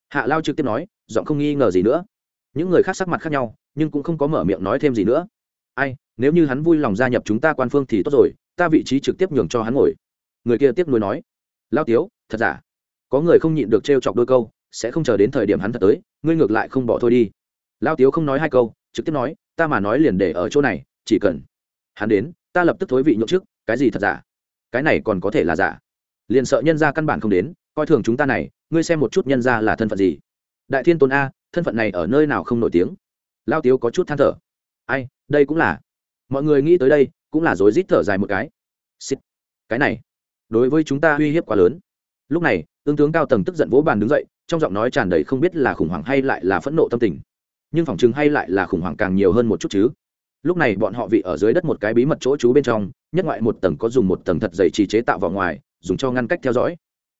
Hạ lao trực tiếp nói, giọng không nghi ngờ gì nữa. Những người khác sắc mặt khác nhau, nhưng cũng không có mở miệng nói thêm gì nữa. Ai, nếu như hắn vui lòng gia nhập chúng ta quan phương thì tốt rồi, ta vị trí trực tiếp nhường cho hắn ngồi. Người kia tiếp nối nói, lao tiếu, thật giả? Có người không nhịn được trêu chọc đôi câu, sẽ không chờ đến thời điểm hắn thật tới, ngươi ngược lại không bỏ thôi đi lao tiếu không nói hai câu, trực tiếp nói, ta mà nói liền để ở chỗ này, chỉ cần hắn đến, ta lập tức thối vị nhậu trước, cái gì thật giả? Cái này còn có thể là giả? Liền sợ nhân ra căn bản không đến, coi thường chúng ta này, ngươi xem một chút nhân ra là thân phận gì? Đại thiên tôn a, thân phận này ở nơi nào không nổi tiếng? Lao tiếu có chút than thở. Ai, đây cũng là, mọi người nghĩ tới đây, cũng là rối rít thở dài một cái. Xịt. cái này, đối với chúng ta uy hiếp quá lớn. Lúc này, tướng tướng cao tầng tức giận vỗ bàn đứng dậy, trong giọng nói tràn đầy không biết là khủng hoảng hay lại là phẫn nộ tâm tình nhưng phòng chừng hay lại là khủng hoảng càng nhiều hơn một chút chứ. Lúc này bọn họ vị ở dưới đất một cái bí mật chỗ trú bên trong, nhất ngoại một tầng có dùng một tầng thật dày trì chế tạo vào ngoài, dùng cho ngăn cách theo dõi.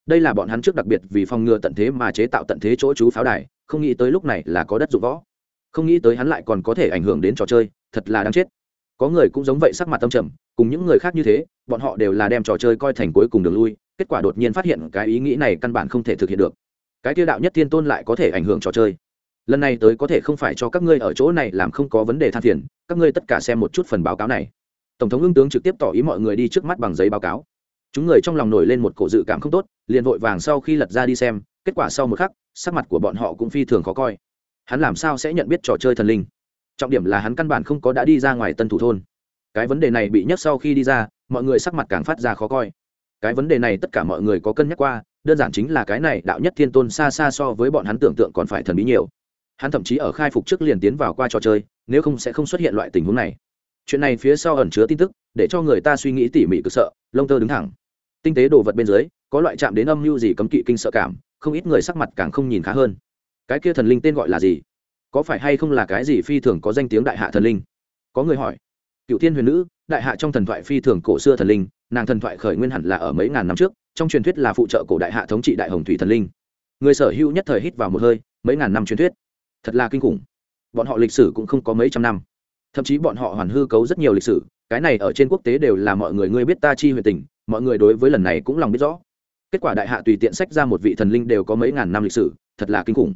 Đây là bọn hắn trước đặc biệt vì phòng ngừa tận thế mà chế tạo tận thế chỗ trú pháo đài, không nghĩ tới lúc này là có đất dụng võ. Không nghĩ tới hắn lại còn có thể ảnh hưởng đến trò chơi, thật là đáng chết. Có người cũng giống vậy sắc mặt tâm trầm, cùng những người khác như thế, bọn họ đều là đem trò chơi coi thành cuối cùng đường lui, kết quả đột nhiên phát hiện cái ý nghĩ này căn bản không thể thực hiện được. Cái tiêu đạo nhất thiên tôn lại có thể ảnh hưởng trò chơi lần này tới có thể không phải cho các ngươi ở chỗ này làm không có vấn đề than phiền, các ngươi tất cả xem một chút phần báo cáo này. Tổng thống ưng tướng trực tiếp tỏ ý mọi người đi trước mắt bằng giấy báo cáo. Chúng người trong lòng nổi lên một cổ dự cảm không tốt, liền vội vàng sau khi lật ra đi xem, kết quả sau một khắc, sắc mặt của bọn họ cũng phi thường khó coi. Hắn làm sao sẽ nhận biết trò chơi thần linh? Trọng điểm là hắn căn bản không có đã đi ra ngoài tân thủ thôn. Cái vấn đề này bị nhắc sau khi đi ra, mọi người sắc mặt càng phát ra khó coi. Cái vấn đề này tất cả mọi người có cân nhắc qua, đơn giản chính là cái này đạo nhất thiên tôn xa xa so với bọn hắn tưởng tượng còn phải thần bí nhiều hắn thậm chí ở khai phục trước liền tiến vào qua trò chơi, nếu không sẽ không xuất hiện loại tình huống này. Chuyện này phía sau ẩn chứa tin tức, để cho người ta suy nghĩ tỉ mỉ cực sợ, lông tơ đứng thẳng. Tinh tế đồ vật bên dưới, có loại chạm đến âm mưu gì cấm kỵ kinh sợ cảm, không ít người sắc mặt càng không nhìn khá hơn. Cái kia thần linh tên gọi là gì? Có phải hay không là cái gì phi thường có danh tiếng đại hạ thần linh? Có người hỏi. Cựu thiên huyền nữ, đại hạ trong thần thoại phi thường cổ xưa thần linh, nàng thần thoại khởi nguyên hẳn là ở mấy ngàn năm trước, trong truyền thuyết là phụ trợ cổ đại hạ thống trị đại hồng thủy thần linh. Người sở hữu nhất thời hít vào một hơi, mấy ngàn năm truyền thuyết thật là kinh khủng. Bọn họ lịch sử cũng không có mấy trăm năm. Thậm chí bọn họ hoàn hư cấu rất nhiều lịch sử, cái này ở trên quốc tế đều là mọi người ngươi biết ta chi huyền tình, mọi người đối với lần này cũng lòng biết rõ. Kết quả đại hạ tùy tiện sách ra một vị thần linh đều có mấy ngàn năm lịch sử, thật là kinh khủng.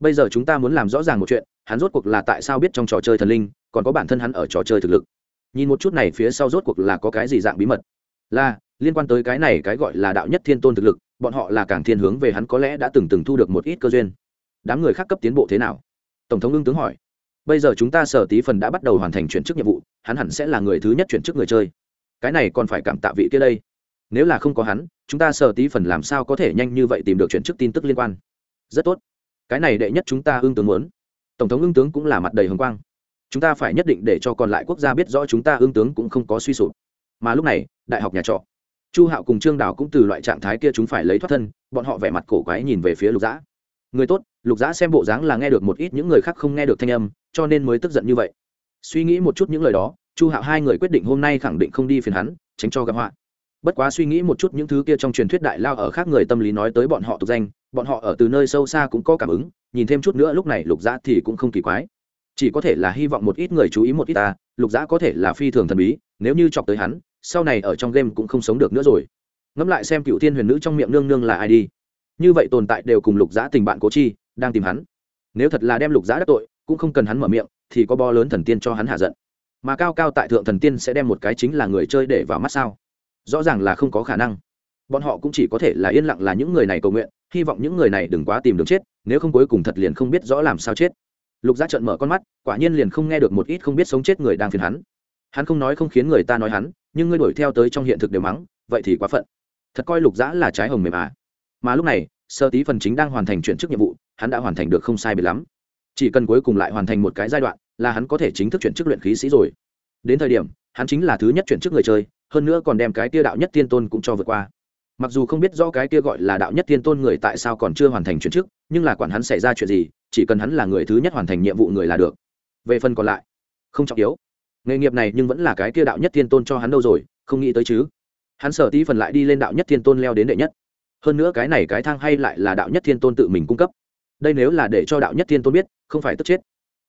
Bây giờ chúng ta muốn làm rõ ràng một chuyện, hắn rốt cuộc là tại sao biết trong trò chơi thần linh, còn có bản thân hắn ở trò chơi thực lực. Nhìn một chút này phía sau rốt cuộc là có cái gì dạng bí mật? Là, liên quan tới cái này cái gọi là đạo nhất thiên tôn thực lực, bọn họ là càng thiên hướng về hắn có lẽ đã từng từng thu được một ít cơ duyên đám người khác cấp tiến bộ thế nào? Tổng thống ưng tướng hỏi. Bây giờ chúng ta sở tí phần đã bắt đầu hoàn thành chuyển chức nhiệm vụ, hắn hẳn sẽ là người thứ nhất chuyển chức người chơi. Cái này còn phải cảm tạ vị kia đây. Nếu là không có hắn, chúng ta sở tí phần làm sao có thể nhanh như vậy tìm được chuyển chức tin tức liên quan? Rất tốt. Cái này đệ nhất chúng ta ưng tướng muốn. Tổng thống ưng tướng cũng là mặt đầy hồng quang. Chúng ta phải nhất định để cho còn lại quốc gia biết rõ chúng ta ưng tướng cũng không có suy sụp. Mà lúc này, đại học nhà trọ. Chu hạo cùng trương đào cũng từ loại trạng thái kia chúng phải lấy thoát thân, bọn họ vẻ mặt cổ quái nhìn về phía lục dã người tốt, lục dã xem bộ dáng là nghe được một ít những người khác không nghe được thanh âm, cho nên mới tức giận như vậy. Suy nghĩ một chút những lời đó, chu hạo hai người quyết định hôm nay khẳng định không đi phiền hắn, tránh cho gặp họa. Bất quá suy nghĩ một chút những thứ kia trong truyền thuyết đại lao ở khác người tâm lý nói tới bọn họ tục danh, bọn họ ở từ nơi sâu xa cũng có cảm ứng, nhìn thêm chút nữa lúc này lục dã thì cũng không kỳ quái. Chỉ có thể là hy vọng một ít người chú ý một ít ta, lục dã có thể là phi thường thần bí, nếu như chọc tới hắn, sau này ở trong game cũng không sống được nữa rồi. Ngẫm lại xem cựu thiên huyền nữ trong miệng nương nương là ai đi như vậy tồn tại đều cùng lục giã tình bạn cố chi, đang tìm hắn. Nếu thật là đem lục giã đắc tội, cũng không cần hắn mở miệng, thì có bo lớn thần tiên cho hắn hạ giận. Mà cao cao tại thượng thần tiên sẽ đem một cái chính là người chơi để vào mắt sao? Rõ ràng là không có khả năng. Bọn họ cũng chỉ có thể là yên lặng là những người này cầu nguyện, hy vọng những người này đừng quá tìm đường chết, nếu không cuối cùng thật liền không biết rõ làm sao chết. Lục giác trợn mở con mắt, quả nhiên liền không nghe được một ít không biết sống chết người đang phiền hắn. Hắn không nói không khiến người ta nói hắn, nhưng ngươi đuổi theo tới trong hiện thực đều mắng, vậy thì quá phận. Thật coi lục giã là trái hồng mềm à mà lúc này, sơ tí phần chính đang hoàn thành chuyển chức nhiệm vụ, hắn đã hoàn thành được không sai biệt lắm. Chỉ cần cuối cùng lại hoàn thành một cái giai đoạn, là hắn có thể chính thức chuyển chức luyện khí sĩ rồi. Đến thời điểm, hắn chính là thứ nhất chuyển chức người chơi, hơn nữa còn đem cái tia đạo nhất tiên tôn cũng cho vượt qua. Mặc dù không biết rõ cái tia gọi là đạo nhất tiên tôn người tại sao còn chưa hoàn thành chuyển chức, nhưng là quản hắn xảy ra chuyện gì, chỉ cần hắn là người thứ nhất hoàn thành nhiệm vụ người là được. Về phần còn lại, không trọng yếu. Nghề nghiệp này nhưng vẫn là cái tia đạo nhất tiên tôn cho hắn đâu rồi, không nghĩ tới chứ. Hắn sở tí phần lại đi lên đạo nhất thiên tôn leo đến đệ nhất hơn nữa cái này cái thang hay lại là đạo nhất thiên tôn tự mình cung cấp. Đây nếu là để cho đạo nhất thiên tôn biết, không phải tức chết.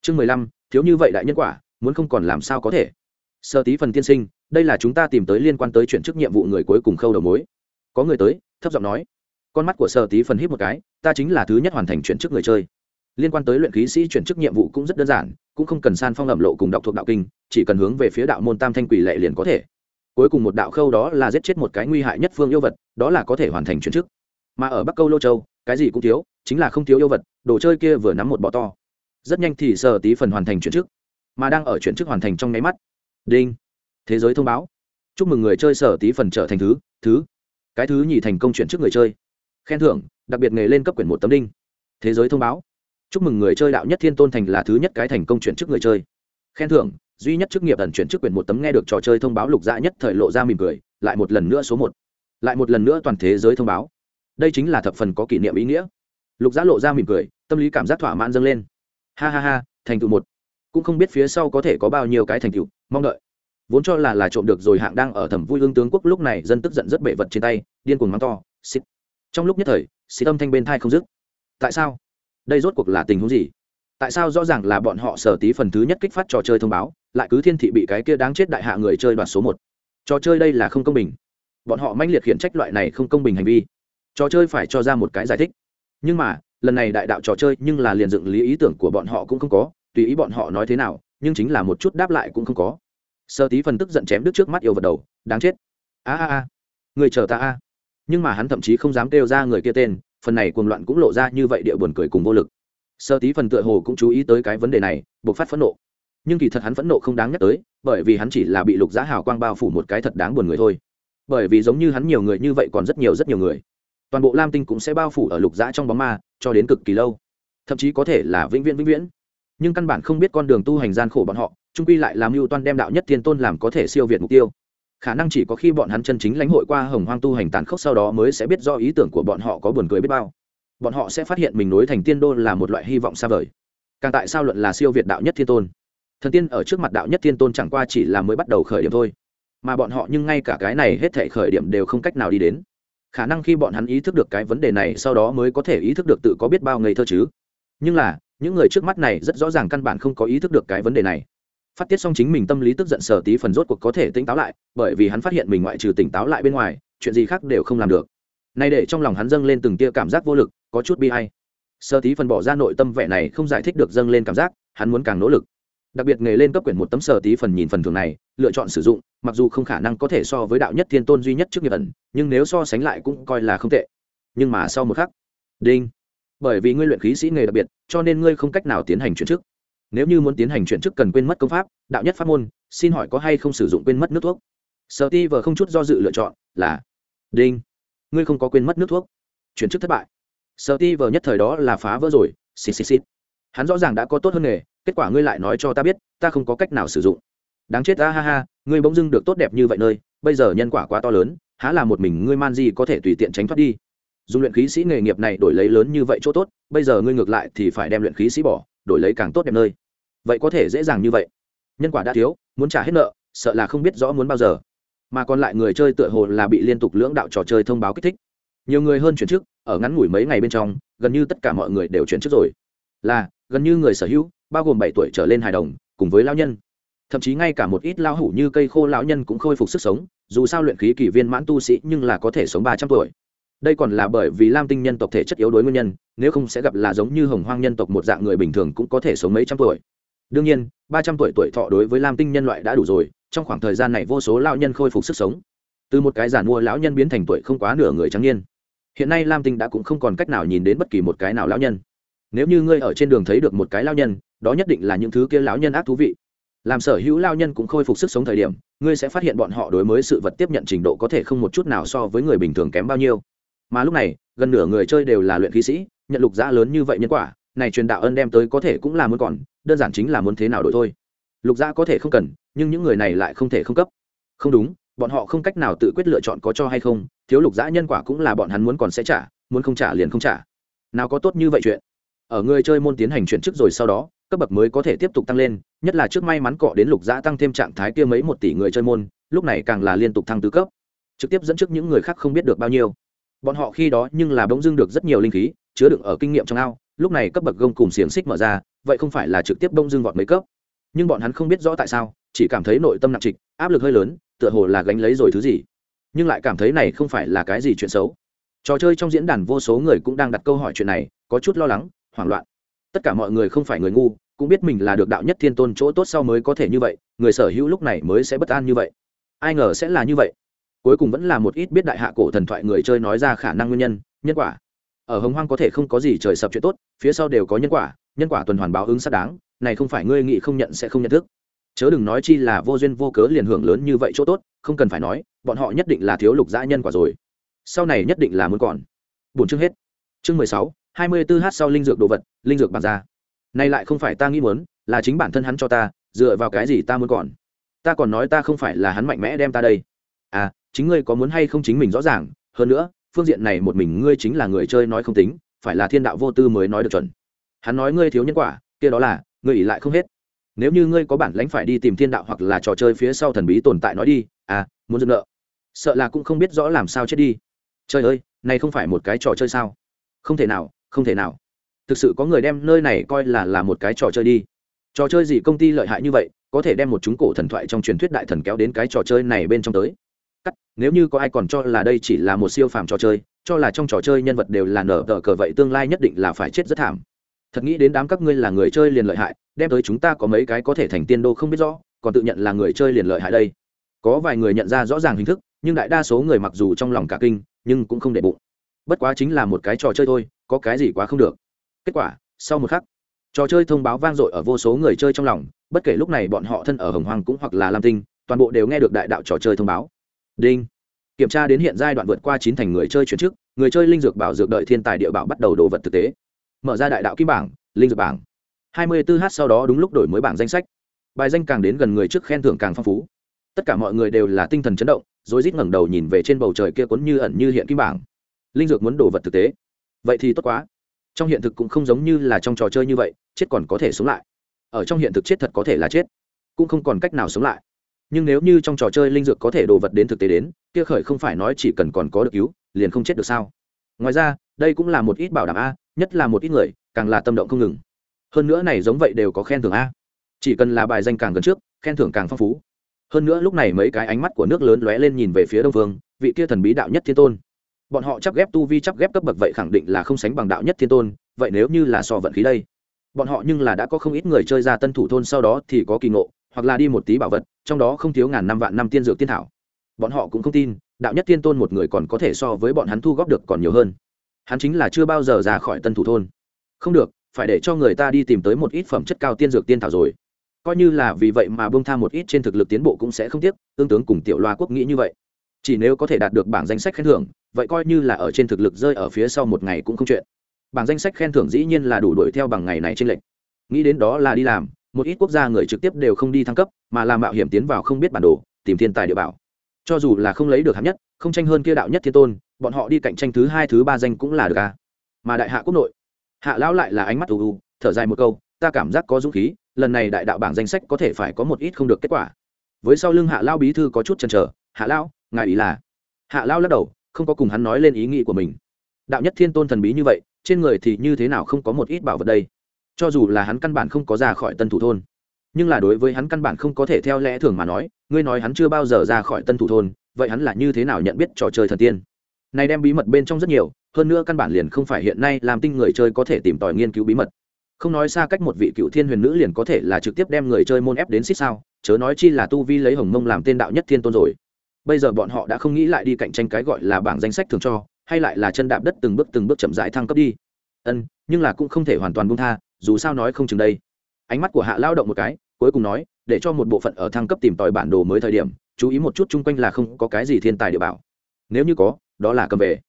Chương mười lăm, thiếu như vậy đại nhân quả, muốn không còn làm sao có thể. Sơ tí phần tiên sinh, đây là chúng ta tìm tới liên quan tới chuyển chức nhiệm vụ người cuối cùng khâu đầu mối. Có người tới, thấp giọng nói. Con mắt của sơ tí phần hít một cái, ta chính là thứ nhất hoàn thành chuyển chức người chơi. Liên quan tới luyện khí sĩ chuyển chức nhiệm vụ cũng rất đơn giản, cũng không cần san phong ẩm lộ cùng đọc thuộc đạo kinh, chỉ cần hướng về phía đạo môn tam thanh quỷ lệ liền có thể cuối cùng một đạo khâu đó là giết chết một cái nguy hại nhất phương yêu vật, đó là có thể hoàn thành chuyển chức mà ở bắc câu lô châu, cái gì cũng thiếu, chính là không thiếu yêu vật, đồ chơi kia vừa nắm một bọ to. Rất nhanh thì sờ tí phần hoàn thành chuyển chức mà đang ở chuyển chức hoàn thành trong nháy mắt. Đinh! Thế giới thông báo. Chúc mừng người chơi sở tí phần trở thành thứ thứ. Cái thứ nhì thành công chuyển chức người chơi. Khen thưởng, đặc biệt nghề lên cấp quyển một tấm đinh. Thế giới thông báo. Chúc mừng người chơi đạo nhất thiên tôn thành là thứ nhất cái thành công chuyển chức người chơi. Khen thưởng duy nhất chức nghiệp ẩn chuyển chức quyền một tấm nghe được trò chơi thông báo lục dạ nhất thời lộ ra mỉm cười, lại một lần nữa số một, lại một lần nữa toàn thế giới thông báo. Đây chính là thập phần có kỷ niệm ý nghĩa. Lục dạ lộ ra mỉm cười, tâm lý cảm giác thỏa mãn dâng lên. Ha ha ha, thành tựu một. Cũng không biết phía sau có thể có bao nhiêu cái thành tựu, mong đợi. Vốn cho là là trộm được rồi hạng đang ở thẩm vui hương tướng quốc lúc này, dân tức giận rất bệ vật trên tay, điên cuồng mắng to, xịt. Trong lúc nhất thời, xịt âm thanh bên thai không dứt. Tại sao? Đây rốt cuộc là tình huống gì? Tại sao rõ ràng là bọn họ sở tí phần thứ nhất kích phát trò chơi thông báo? Lại cứ thiên thị bị cái kia đáng chết đại hạ người chơi đoạt số một. Trò chơi đây là không công bình. Bọn họ manh liệt khiển trách loại này không công bình hành vi. Trò chơi phải cho ra một cái giải thích. Nhưng mà, lần này đại đạo trò chơi nhưng là liền dựng lý ý tưởng của bọn họ cũng không có, tùy ý bọn họ nói thế nào, nhưng chính là một chút đáp lại cũng không có. Sơ tí phần tức giận chém đứt trước mắt yêu vật đầu, đáng chết. A a a, người chờ ta a. Nhưng mà hắn thậm chí không dám kêu ra người kia tên, phần này cuồng loạn cũng lộ ra như vậy địa buồn cười cùng vô lực. Sơ tí phần tựa hồ cũng chú ý tới cái vấn đề này buộc phát phẫn nộ nhưng kỳ thật hắn phẫn nộ không đáng nhắc tới, bởi vì hắn chỉ là bị lục giá hào quang bao phủ một cái thật đáng buồn người thôi. Bởi vì giống như hắn nhiều người như vậy còn rất nhiều rất nhiều người. Toàn bộ lam tinh cũng sẽ bao phủ ở lục giá trong bóng ma, cho đến cực kỳ lâu. Thậm chí có thể là vĩnh viễn vĩnh viễn. Nhưng căn bản không biết con đường tu hành gian khổ bọn họ, trung quy lại làm mưu toan đem đạo nhất thiên tôn làm có thể siêu việt mục tiêu. Khả năng chỉ có khi bọn hắn chân chính lãnh hội qua hồng hoang tu hành tàn khốc sau đó mới sẽ biết do ý tưởng của bọn họ có buồn cười biết bao. Bọn họ sẽ phát hiện mình nối thành tiên đô là một loại hy vọng xa vời. Càng tại sao luận là siêu việt đạo nhất thiên tôn? Thần tiên ở trước mặt đạo nhất thiên tôn chẳng qua chỉ là mới bắt đầu khởi điểm thôi. Mà bọn họ nhưng ngay cả cái này hết thể khởi điểm đều không cách nào đi đến. Khả năng khi bọn hắn ý thức được cái vấn đề này sau đó mới có thể ý thức được tự có biết bao ngây thơ chứ. Nhưng là, những người trước mắt này rất rõ ràng căn bản không có ý thức được cái vấn đề này. Phát tiết xong chính mình tâm lý tức giận sở tí phần rốt cuộc có thể tỉnh táo lại, bởi vì hắn phát hiện mình ngoại trừ tỉnh táo lại bên ngoài, chuyện gì khác đều không làm được. Nay để trong lòng hắn dâng lên từng tia cảm giác vô lực, có chút bi hay sơ tí phần bỏ ra nội tâm vẻ này không giải thích được dâng lên cảm giác, hắn muốn càng nỗ lực đặc biệt nghề lên cấp quyển một tấm sở tí phần nhìn phần thường này, lựa chọn sử dụng, mặc dù không khả năng có thể so với đạo nhất thiên tôn duy nhất trước nghiệp ẩn, nhưng nếu so sánh lại cũng coi là không tệ. Nhưng mà sau một khắc, đinh. Bởi vì ngươi luyện khí sĩ nghề đặc biệt, cho nên ngươi không cách nào tiến hành chuyển chức. Nếu như muốn tiến hành chuyển chức cần quên mất công pháp, đạo nhất pháp môn, xin hỏi có hay không sử dụng quên mất nước thuốc? Sở ti vờ không chút do dự lựa chọn là, đinh. Ngươi không có quên mất nước thuốc. Chuyển chức thất bại. Sở ti vờ nhất thời đó là phá vỡ rồi, xì xì xì hắn rõ ràng đã có tốt hơn nghề, kết quả ngươi lại nói cho ta biết, ta không có cách nào sử dụng. Đáng chết ta ha ha, ngươi bỗng dưng được tốt đẹp như vậy nơi, bây giờ nhân quả quá to lớn, há là một mình ngươi man gì có thể tùy tiện tránh thoát đi. Dùng luyện khí sĩ nghề nghiệp này đổi lấy lớn như vậy chỗ tốt, bây giờ ngươi ngược lại thì phải đem luyện khí sĩ bỏ, đổi lấy càng tốt đẹp nơi. Vậy có thể dễ dàng như vậy. Nhân quả đã thiếu, muốn trả hết nợ, sợ là không biết rõ muốn bao giờ. Mà còn lại người chơi tựa hồ là bị liên tục lưỡng đạo trò chơi thông báo kích thích. Nhiều người hơn chuyển chức, ở ngắn ngủi mấy ngày bên trong, gần như tất cả mọi người đều chuyển chức rồi. Là gần như người sở hữu, bao gồm bảy tuổi trở lên hài đồng, cùng với lao nhân. Thậm chí ngay cả một ít lao hủ như cây khô lão nhân cũng khôi phục sức sống, dù sao luyện khí kỷ viên mãn tu sĩ nhưng là có thể sống ba trăm tuổi. Đây còn là bởi vì lam tinh nhân tộc thể chất yếu đối nguyên nhân, nếu không sẽ gặp là giống như hồng hoang nhân tộc một dạng người bình thường cũng có thể sống mấy trăm tuổi. Đương nhiên, ba trăm tuổi tuổi thọ đối với lam tinh nhân loại đã đủ rồi, trong khoảng thời gian này vô số lao nhân khôi phục sức sống. Từ một cái giản mua lão nhân biến thành tuổi không quá nửa người trắng niên. Hiện nay lam tinh đã cũng không còn cách nào nhìn đến bất kỳ một cái nào lão nhân nếu như ngươi ở trên đường thấy được một cái lao nhân, đó nhất định là những thứ kia lão nhân ác thú vị. Làm sở hữu lao nhân cũng khôi phục sức sống thời điểm, ngươi sẽ phát hiện bọn họ đối với sự vật tiếp nhận trình độ có thể không một chút nào so với người bình thường kém bao nhiêu. Mà lúc này, gần nửa người chơi đều là luyện khí sĩ, nhận lục giã lớn như vậy nhân quả, này truyền đạo ân đem tới có thể cũng là muốn còn, đơn giản chính là muốn thế nào đổi thôi. Lục giã có thể không cần, nhưng những người này lại không thể không cấp. Không đúng, bọn họ không cách nào tự quyết lựa chọn có cho hay không, thiếu lục giã nhân quả cũng là bọn hắn muốn còn sẽ trả, muốn không trả liền không trả. Nào có tốt như vậy chuyện ở người chơi môn tiến hành chuyển chức rồi sau đó, cấp bậc mới có thể tiếp tục tăng lên, nhất là trước may mắn cọ đến lục giã tăng thêm trạng thái kia mấy một tỷ người chơi môn, lúc này càng là liên tục thăng tứ cấp. Trực tiếp dẫn trước những người khác không biết được bao nhiêu. Bọn họ khi đó nhưng là bỗng dưng được rất nhiều linh khí, chứa đựng ở kinh nghiệm trong ao, lúc này cấp bậc gông cùng xiềng xích mở ra, vậy không phải là trực tiếp bỗng dưng vọt mấy cấp. Nhưng bọn hắn không biết rõ tại sao, chỉ cảm thấy nội tâm nặng trịch, áp lực hơi lớn, tựa hồ là gánh lấy rồi thứ gì. Nhưng lại cảm thấy này không phải là cái gì chuyện xấu. Trò chơi trong diễn đàn vô số người cũng đang đặt câu hỏi chuyện này, có chút lo lắng hoảng loạn. Tất cả mọi người không phải người ngu, cũng biết mình là được đạo nhất thiên tôn chỗ tốt sau mới có thể như vậy, người sở hữu lúc này mới sẽ bất an như vậy. Ai ngờ sẽ là như vậy. Cuối cùng vẫn là một ít biết đại hạ cổ thần thoại người chơi nói ra khả năng nguyên nhân nhân quả. Ở hồng hoang có thể không có gì trời sập chuyện tốt, phía sau đều có nhân quả nhân quả tuần hoàn báo ứng xác đáng, này không phải ngươi nghĩ không nhận sẽ không nhận thức. Chớ đừng nói chi là vô duyên vô cớ liền hưởng lớn như vậy chỗ tốt, không cần phải nói, bọn họ nhất định là thiếu lục dã nhân quả rồi. Sau này nhất định là muốn còn. Buồn chương hết. Chương mười sáu hai mươi 24 h sau linh dược đồ vật, linh dược bản ra nay lại không phải ta nghĩ muốn, là chính bản thân hắn cho ta, dựa vào cái gì ta muốn còn? Ta còn nói ta không phải là hắn mạnh mẽ đem ta đây. À chính ngươi có muốn hay không chính mình rõ ràng, hơn nữa, phương diện này một mình ngươi chính là người chơi nói không tính, phải là thiên đạo vô tư mới nói được chuẩn. Hắn nói ngươi thiếu nhân quả, kia đó là, ngươi lại không hết. Nếu như ngươi có bản lãnh phải đi tìm thiên đạo hoặc là trò chơi phía sau thần bí tồn tại nói đi à muốn dừng nợ. Sợ là cũng không biết rõ làm sao chết đi. Trời ơi, này không phải một cái trò chơi sao? Không thể nào không thể nào. Thực sự có người đem nơi này coi là là một cái trò chơi đi. Trò chơi gì công ty lợi hại như vậy, có thể đem một chúng cổ thần thoại trong truyền thuyết đại thần kéo đến cái trò chơi này bên trong tới. Cắt, nếu như có ai còn cho là đây chỉ là một siêu phàm trò chơi, cho là trong trò chơi nhân vật đều là nở tờ cờ vậy tương lai nhất định là phải chết rất thảm. Thật nghĩ đến đám các ngươi là người chơi liền lợi hại, đem tới chúng ta có mấy cái có thể thành tiên đô không biết rõ, còn tự nhận là người chơi liền lợi hại đây. Có vài người nhận ra rõ ràng hình thức, nhưng đại đa số người mặc dù trong lòng cả kinh, nhưng cũng không để bụng. Bất quá chính là một cái trò chơi thôi có cái gì quá không được. Kết quả, sau một khắc, trò chơi thông báo vang dội ở vô số người chơi trong lòng, bất kể lúc này bọn họ thân ở hồng hoàng cũng hoặc là lam tinh, toàn bộ đều nghe được đại đạo trò chơi thông báo. Đinh. Kiểm tra đến hiện giai đoạn vượt qua chín thành người chơi chuyển chức, người chơi linh dược bảo dược đợi thiên tài địa bảo bắt đầu đồ vật thực tế. Mở ra đại đạo kim bảng, linh dược bảng. 24 h sau đó đúng lúc đổi mới bảng danh sách. Bài danh càng đến gần người trước khen thưởng càng phong phú. Tất cả mọi người đều là tinh thần chấn động rồi rít ngẩng đầu nhìn về trên bầu trời kia cuốn như ẩn như hiện kim bảng. Linh dược muốn đồ vật thực tế vậy thì tốt quá. Trong hiện thực cũng không giống như là trong trò chơi như vậy, chết còn có thể sống lại. Ở trong hiện thực chết thật có thể là chết, cũng không còn cách nào sống lại. Nhưng nếu như trong trò chơi linh dược có thể đồ vật đến thực tế đến, kia khởi không phải nói chỉ cần còn có được cứu, liền không chết được sao? Ngoài ra, đây cũng là một ít bảo đảm a, nhất là một ít người, càng là tâm động không ngừng. Hơn nữa này giống vậy đều có khen thưởng a. Chỉ cần là bài danh càng gần trước, khen thưởng càng phong phú. Hơn nữa lúc này mấy cái ánh mắt của nước lớn lóe lên nhìn về phía đông phương, vị kia thần bí đạo nhất thiên tôn bọn họ chắp ghép tu vi chắp ghép cấp bậc vậy khẳng định là không sánh bằng đạo nhất thiên tôn, vậy nếu như là so vận khí đây? Bọn họ nhưng là đã có không ít người chơi ra tân thủ thôn sau đó thì có kỳ ngộ, hoặc là đi một tí bảo vật, trong đó không thiếu ngàn năm vạn năm tiên dược tiên thảo. Bọn họ cũng không tin, đạo nhất tiên tôn một người còn có thể so với bọn hắn thu góp được còn nhiều hơn. Hắn chính là chưa bao giờ ra khỏi tân thủ thôn. Không được, phải để cho người ta đi tìm tới một ít phẩm chất cao tiên dược tiên thảo rồi. Coi như là vì vậy mà bông tha một ít trên thực lực tiến bộ cũng sẽ không tiếc, tương tướng cùng tiểu loa quốc nghĩ như vậy. Chỉ nếu có thể đạt được bảng danh sách khen thưởng vậy coi như là ở trên thực lực rơi ở phía sau một ngày cũng không chuyện. Bảng danh sách khen thưởng dĩ nhiên là đủ đuổi theo bằng ngày này trên lệnh nghĩ đến đó là đi làm, một ít quốc gia người trực tiếp đều không đi thăng cấp, mà làm mạo hiểm tiến vào không biết bản đồ, tìm thiên tài địa bảo. Cho dù là không lấy được hạng nhất, không tranh hơn kia đạo nhất thiên tôn, bọn họ đi cạnh tranh thứ hai, thứ ba danh cũng là được à. Mà đại hạ quốc nội, hạ lão lại là ánh mắt ù ù thở dài một câu, ta cảm giác có dũng khí, lần này đại đạo bảng danh sách có thể phải có một ít không được kết quả. Với sau lưng hạ lao bí thư có chút chần chờ, hạ lao ngài ý là? Hạ lao lắc đầu không có cùng hắn nói lên ý nghĩ của mình. Đạo nhất thiên tôn thần bí như vậy, trên người thì như thế nào không có một ít bảo vật đây? Cho dù là hắn căn bản không có ra khỏi tân thủ thôn, nhưng là đối với hắn căn bản không có thể theo lẽ thường mà nói, ngươi nói hắn chưa bao giờ ra khỏi tân thủ thôn, vậy hắn là như thế nào nhận biết trò chơi thần tiên? Này đem bí mật bên trong rất nhiều, hơn nữa căn bản liền không phải hiện nay làm tinh người chơi có thể tìm tòi nghiên cứu bí mật. Không nói xa cách một vị cựu thiên huyền nữ liền có thể là trực tiếp đem người chơi môn ép đến xích sao, chớ nói chi là tu vi lấy hồng mông làm tên đạo nhất thiên tôn rồi bây giờ bọn họ đã không nghĩ lại đi cạnh tranh cái gọi là bảng danh sách thường cho, hay lại là chân đạp đất từng bước từng bước chậm rãi thăng cấp đi. Ân, nhưng là cũng không thể hoàn toàn buông tha, dù sao nói không chừng đây. Ánh mắt của hạ lao động một cái, cuối cùng nói, để cho một bộ phận ở thăng cấp tìm tòi bản đồ mới thời điểm, chú ý một chút chung quanh là không có cái gì thiên tài địa bảo. Nếu như có, đó là cầm về.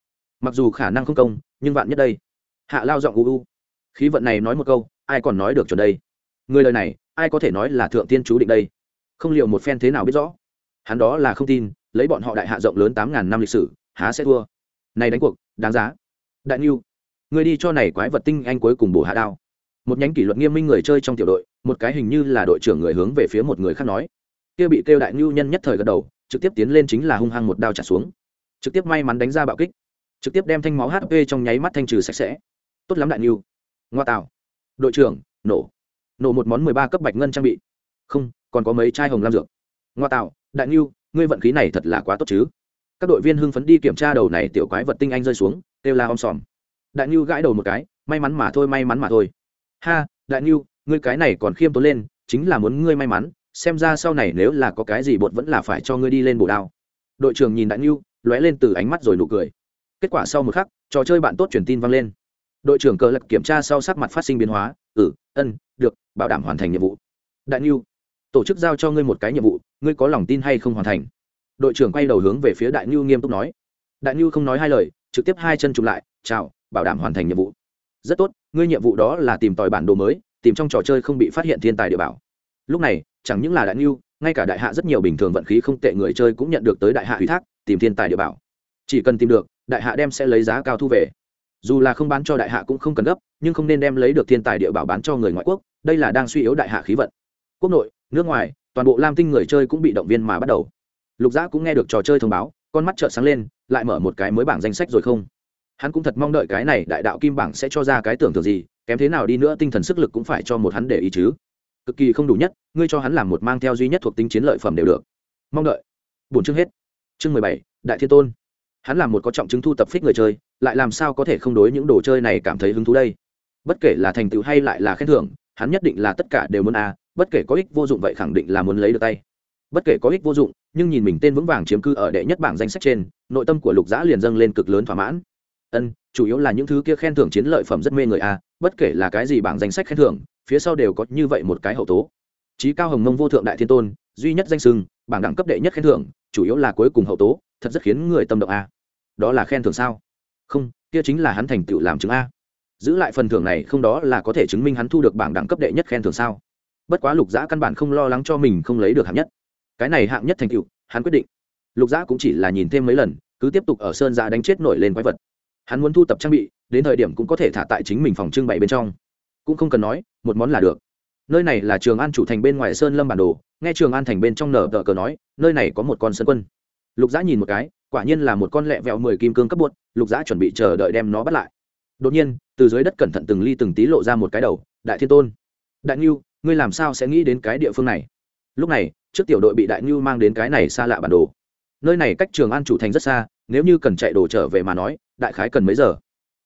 Mặc dù khả năng không công, nhưng vạn nhất đây. Hạ lao giọng u u. Khí vận này nói một câu, ai còn nói được chuẩn đây? Người lời này, ai có thể nói là thượng tiên chú định đây? Không liệu một phen thế nào biết rõ. Hắn đó là không tin lấy bọn họ đại hạ rộng lớn tám ngàn năm lịch sử, há sẽ thua. Này đánh cuộc, đáng giá. Đại niu người đi cho này quái vật tinh anh cuối cùng bổ hạ đao. Một nhánh kỷ luật nghiêm minh người chơi trong tiểu đội, một cái hình như là đội trưởng người hướng về phía một người khác nói. Kia bị kêu đại niu nhân nhất thời gật đầu, trực tiếp tiến lên chính là hung hăng một đao trả xuống. Trực tiếp may mắn đánh ra bạo kích. Trực tiếp đem thanh máu hp trong nháy mắt thanh trừ sạch sẽ. Tốt lắm đại niu ngoa tạo. Đội trưởng, nổ. Nổ một món mười ba cấp bạch ngân trang bị. Không, còn có mấy chai hồng lam dược. Ngoa tạo, đại niu ngươi vận khí này thật là quá tốt chứ. Các đội viên hưng phấn đi kiểm tra đầu này tiểu quái vật tinh anh rơi xuống, kêu la om sòm. Đại niu gãi đầu một cái, may mắn mà thôi, may mắn mà thôi. Ha, đại niu ngươi cái này còn khiêm tốn lên, chính là muốn ngươi may mắn, xem ra sau này nếu là có cái gì bột vẫn là phải cho ngươi đi lên bổ đao. Đội trưởng nhìn đại niu lóe lên từ ánh mắt rồi nụ cười. Kết quả sau một khắc, trò chơi bạn tốt truyền tin vang lên. Đội trưởng cờ lật kiểm tra sau sắc mặt phát sinh biến hóa ừ ân, được, bảo đảm hoàn thành nhiệm vụ. Đại niu tổ chức giao cho ngươi một cái nhiệm vụ, ngươi có lòng tin hay không hoàn thành? Đội trưởng quay đầu hướng về phía đại niu nghiêm túc nói. Đại niu không nói hai lời, trực tiếp hai chân chụm lại, chào, bảo đảm hoàn thành nhiệm vụ. Rất tốt, ngươi nhiệm vụ đó là tìm tòi bản đồ mới, tìm trong trò chơi không bị phát hiện thiên tài địa bảo. Lúc này, chẳng những là đại ngưu, ngay cả đại hạ rất nhiều bình thường vận khí không tệ người chơi cũng nhận được tới đại hạ ủy thác, tìm thiên tài địa bảo. Chỉ cần tìm được, đại hạ đem sẽ lấy giá cao thu về. Dù là không bán cho đại hạ cũng không cần gấp, nhưng không nên đem lấy được thiên tài địa bảo bán cho người ngoại quốc, đây là đang suy yếu đại hạ khí vận. Quốc nội nước ngoài, toàn bộ lam tinh người chơi cũng bị động viên mà bắt đầu. Lục giã cũng nghe được trò chơi thông báo, con mắt trợ sáng lên, lại mở một cái mới bảng danh sách rồi không? Hắn cũng thật mong đợi cái này đại đạo kim bảng sẽ cho ra cái tưởng tượng gì, kém thế nào đi nữa tinh thần sức lực cũng phải cho một hắn để ý chứ. Cực kỳ không đủ nhất, ngươi cho hắn làm một mang theo duy nhất thuộc tính chiến lợi phẩm đều được. Mong đợi. Bốn chương hết. Chương mười bảy, đại thiên tôn. Hắn làm một có trọng chứng thu tập phích người chơi, lại làm sao có thể không đối những đồ chơi này cảm thấy hứng thú đây? Bất kể là thành tựu hay lại là khen thưởng, hắn nhất định là tất cả đều muốn à? Bất kể có ích vô dụng vậy khẳng định là muốn lấy được tay. Bất kể có ích vô dụng, nhưng nhìn mình tên vững vàng chiếm cư ở đệ nhất bảng danh sách trên, nội tâm của lục giã liền dâng lên cực lớn thỏa mãn. Ân, chủ yếu là những thứ kia khen thưởng chiến lợi phẩm rất mê người a, bất kể là cái gì bảng danh sách khen thưởng, phía sau đều có như vậy một cái hậu tố. Trí cao hồng mông vô thượng đại thiên tôn, duy nhất danh sưng, bảng đẳng cấp đệ nhất khen thưởng, chủ yếu là cuối cùng hậu tố, thật rất khiến người tâm động a. Đó là khen thưởng sao? Không, kia chính là hắn thành tựu làm chứng a. Giữ lại phần thưởng này không đó là có thể chứng minh hắn thu được bảng đẳng cấp đệ nhất khen thưởng sao? Bất quá lục giã căn bản không lo lắng cho mình không lấy được hạng nhất. Cái này hạng nhất thành cựu hắn quyết định. Lục giã cũng chỉ là nhìn thêm mấy lần, cứ tiếp tục ở sơn giã đánh chết nổi lên quái vật. Hắn muốn thu tập trang bị, đến thời điểm cũng có thể thả tại chính mình phòng trưng bày bên trong. Cũng không cần nói, một món là được. Nơi này là trường an chủ thành bên ngoài sơn lâm bản đồ, nghe trường an thành bên trong nở tờ cờ nói, nơi này có một con sơn quân. Lục giã nhìn một cái, quả nhiên là một con lẹ vẹo mười kim cương cấp bột, lục giã chuẩn bị chờ đợi đem nó bắt lại. Đột nhiên, từ dưới đất cẩn thận từng ly từng tí lộ ra một cái đầu, đại thiên tôn. Đại ngưu ngươi làm sao sẽ nghĩ đến cái địa phương này? Lúc này, trước tiểu đội bị đại ngưu mang đến cái này xa lạ bản đồ. Nơi này cách trường an chủ thành rất xa, nếu như cần chạy đồ trở về mà nói, đại khái cần mấy giờ?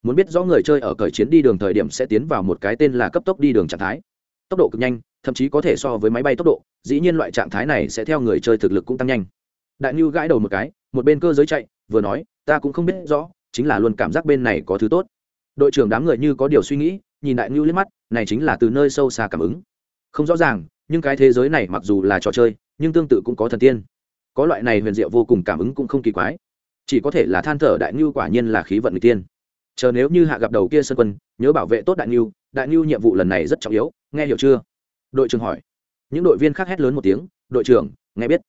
Muốn biết rõ người chơi ở cởi chiến đi đường thời điểm sẽ tiến vào một cái tên là cấp tốc đi đường trạng thái. Tốc độ cực nhanh, thậm chí có thể so với máy bay tốc độ, dĩ nhiên loại trạng thái này sẽ theo người chơi thực lực cũng tăng nhanh. Đại ngưu gãi đầu một cái, một bên cơ giới chạy, vừa nói, ta cũng không biết rõ, chính là luôn cảm giác bên này có thứ tốt. Đội trưởng đám người như có điều suy nghĩ, nhìn đại ngưu liếc mắt, này chính là từ nơi sâu xa cảm ứng không rõ ràng, nhưng cái thế giới này mặc dù là trò chơi, nhưng tương tự cũng có thần tiên. Có loại này huyền diệu vô cùng cảm ứng cũng không kỳ quái. Chỉ có thể là than thở đại ngưu quả nhiên là khí vận người tiên. Chờ nếu như hạ gặp đầu kia sân quân, nhớ bảo vệ tốt đại ngưu đại ngưu nhiệm vụ lần này rất trọng yếu, nghe hiểu chưa? Đội trưởng hỏi. Những đội viên khác hét lớn một tiếng, đội trưởng, nghe biết.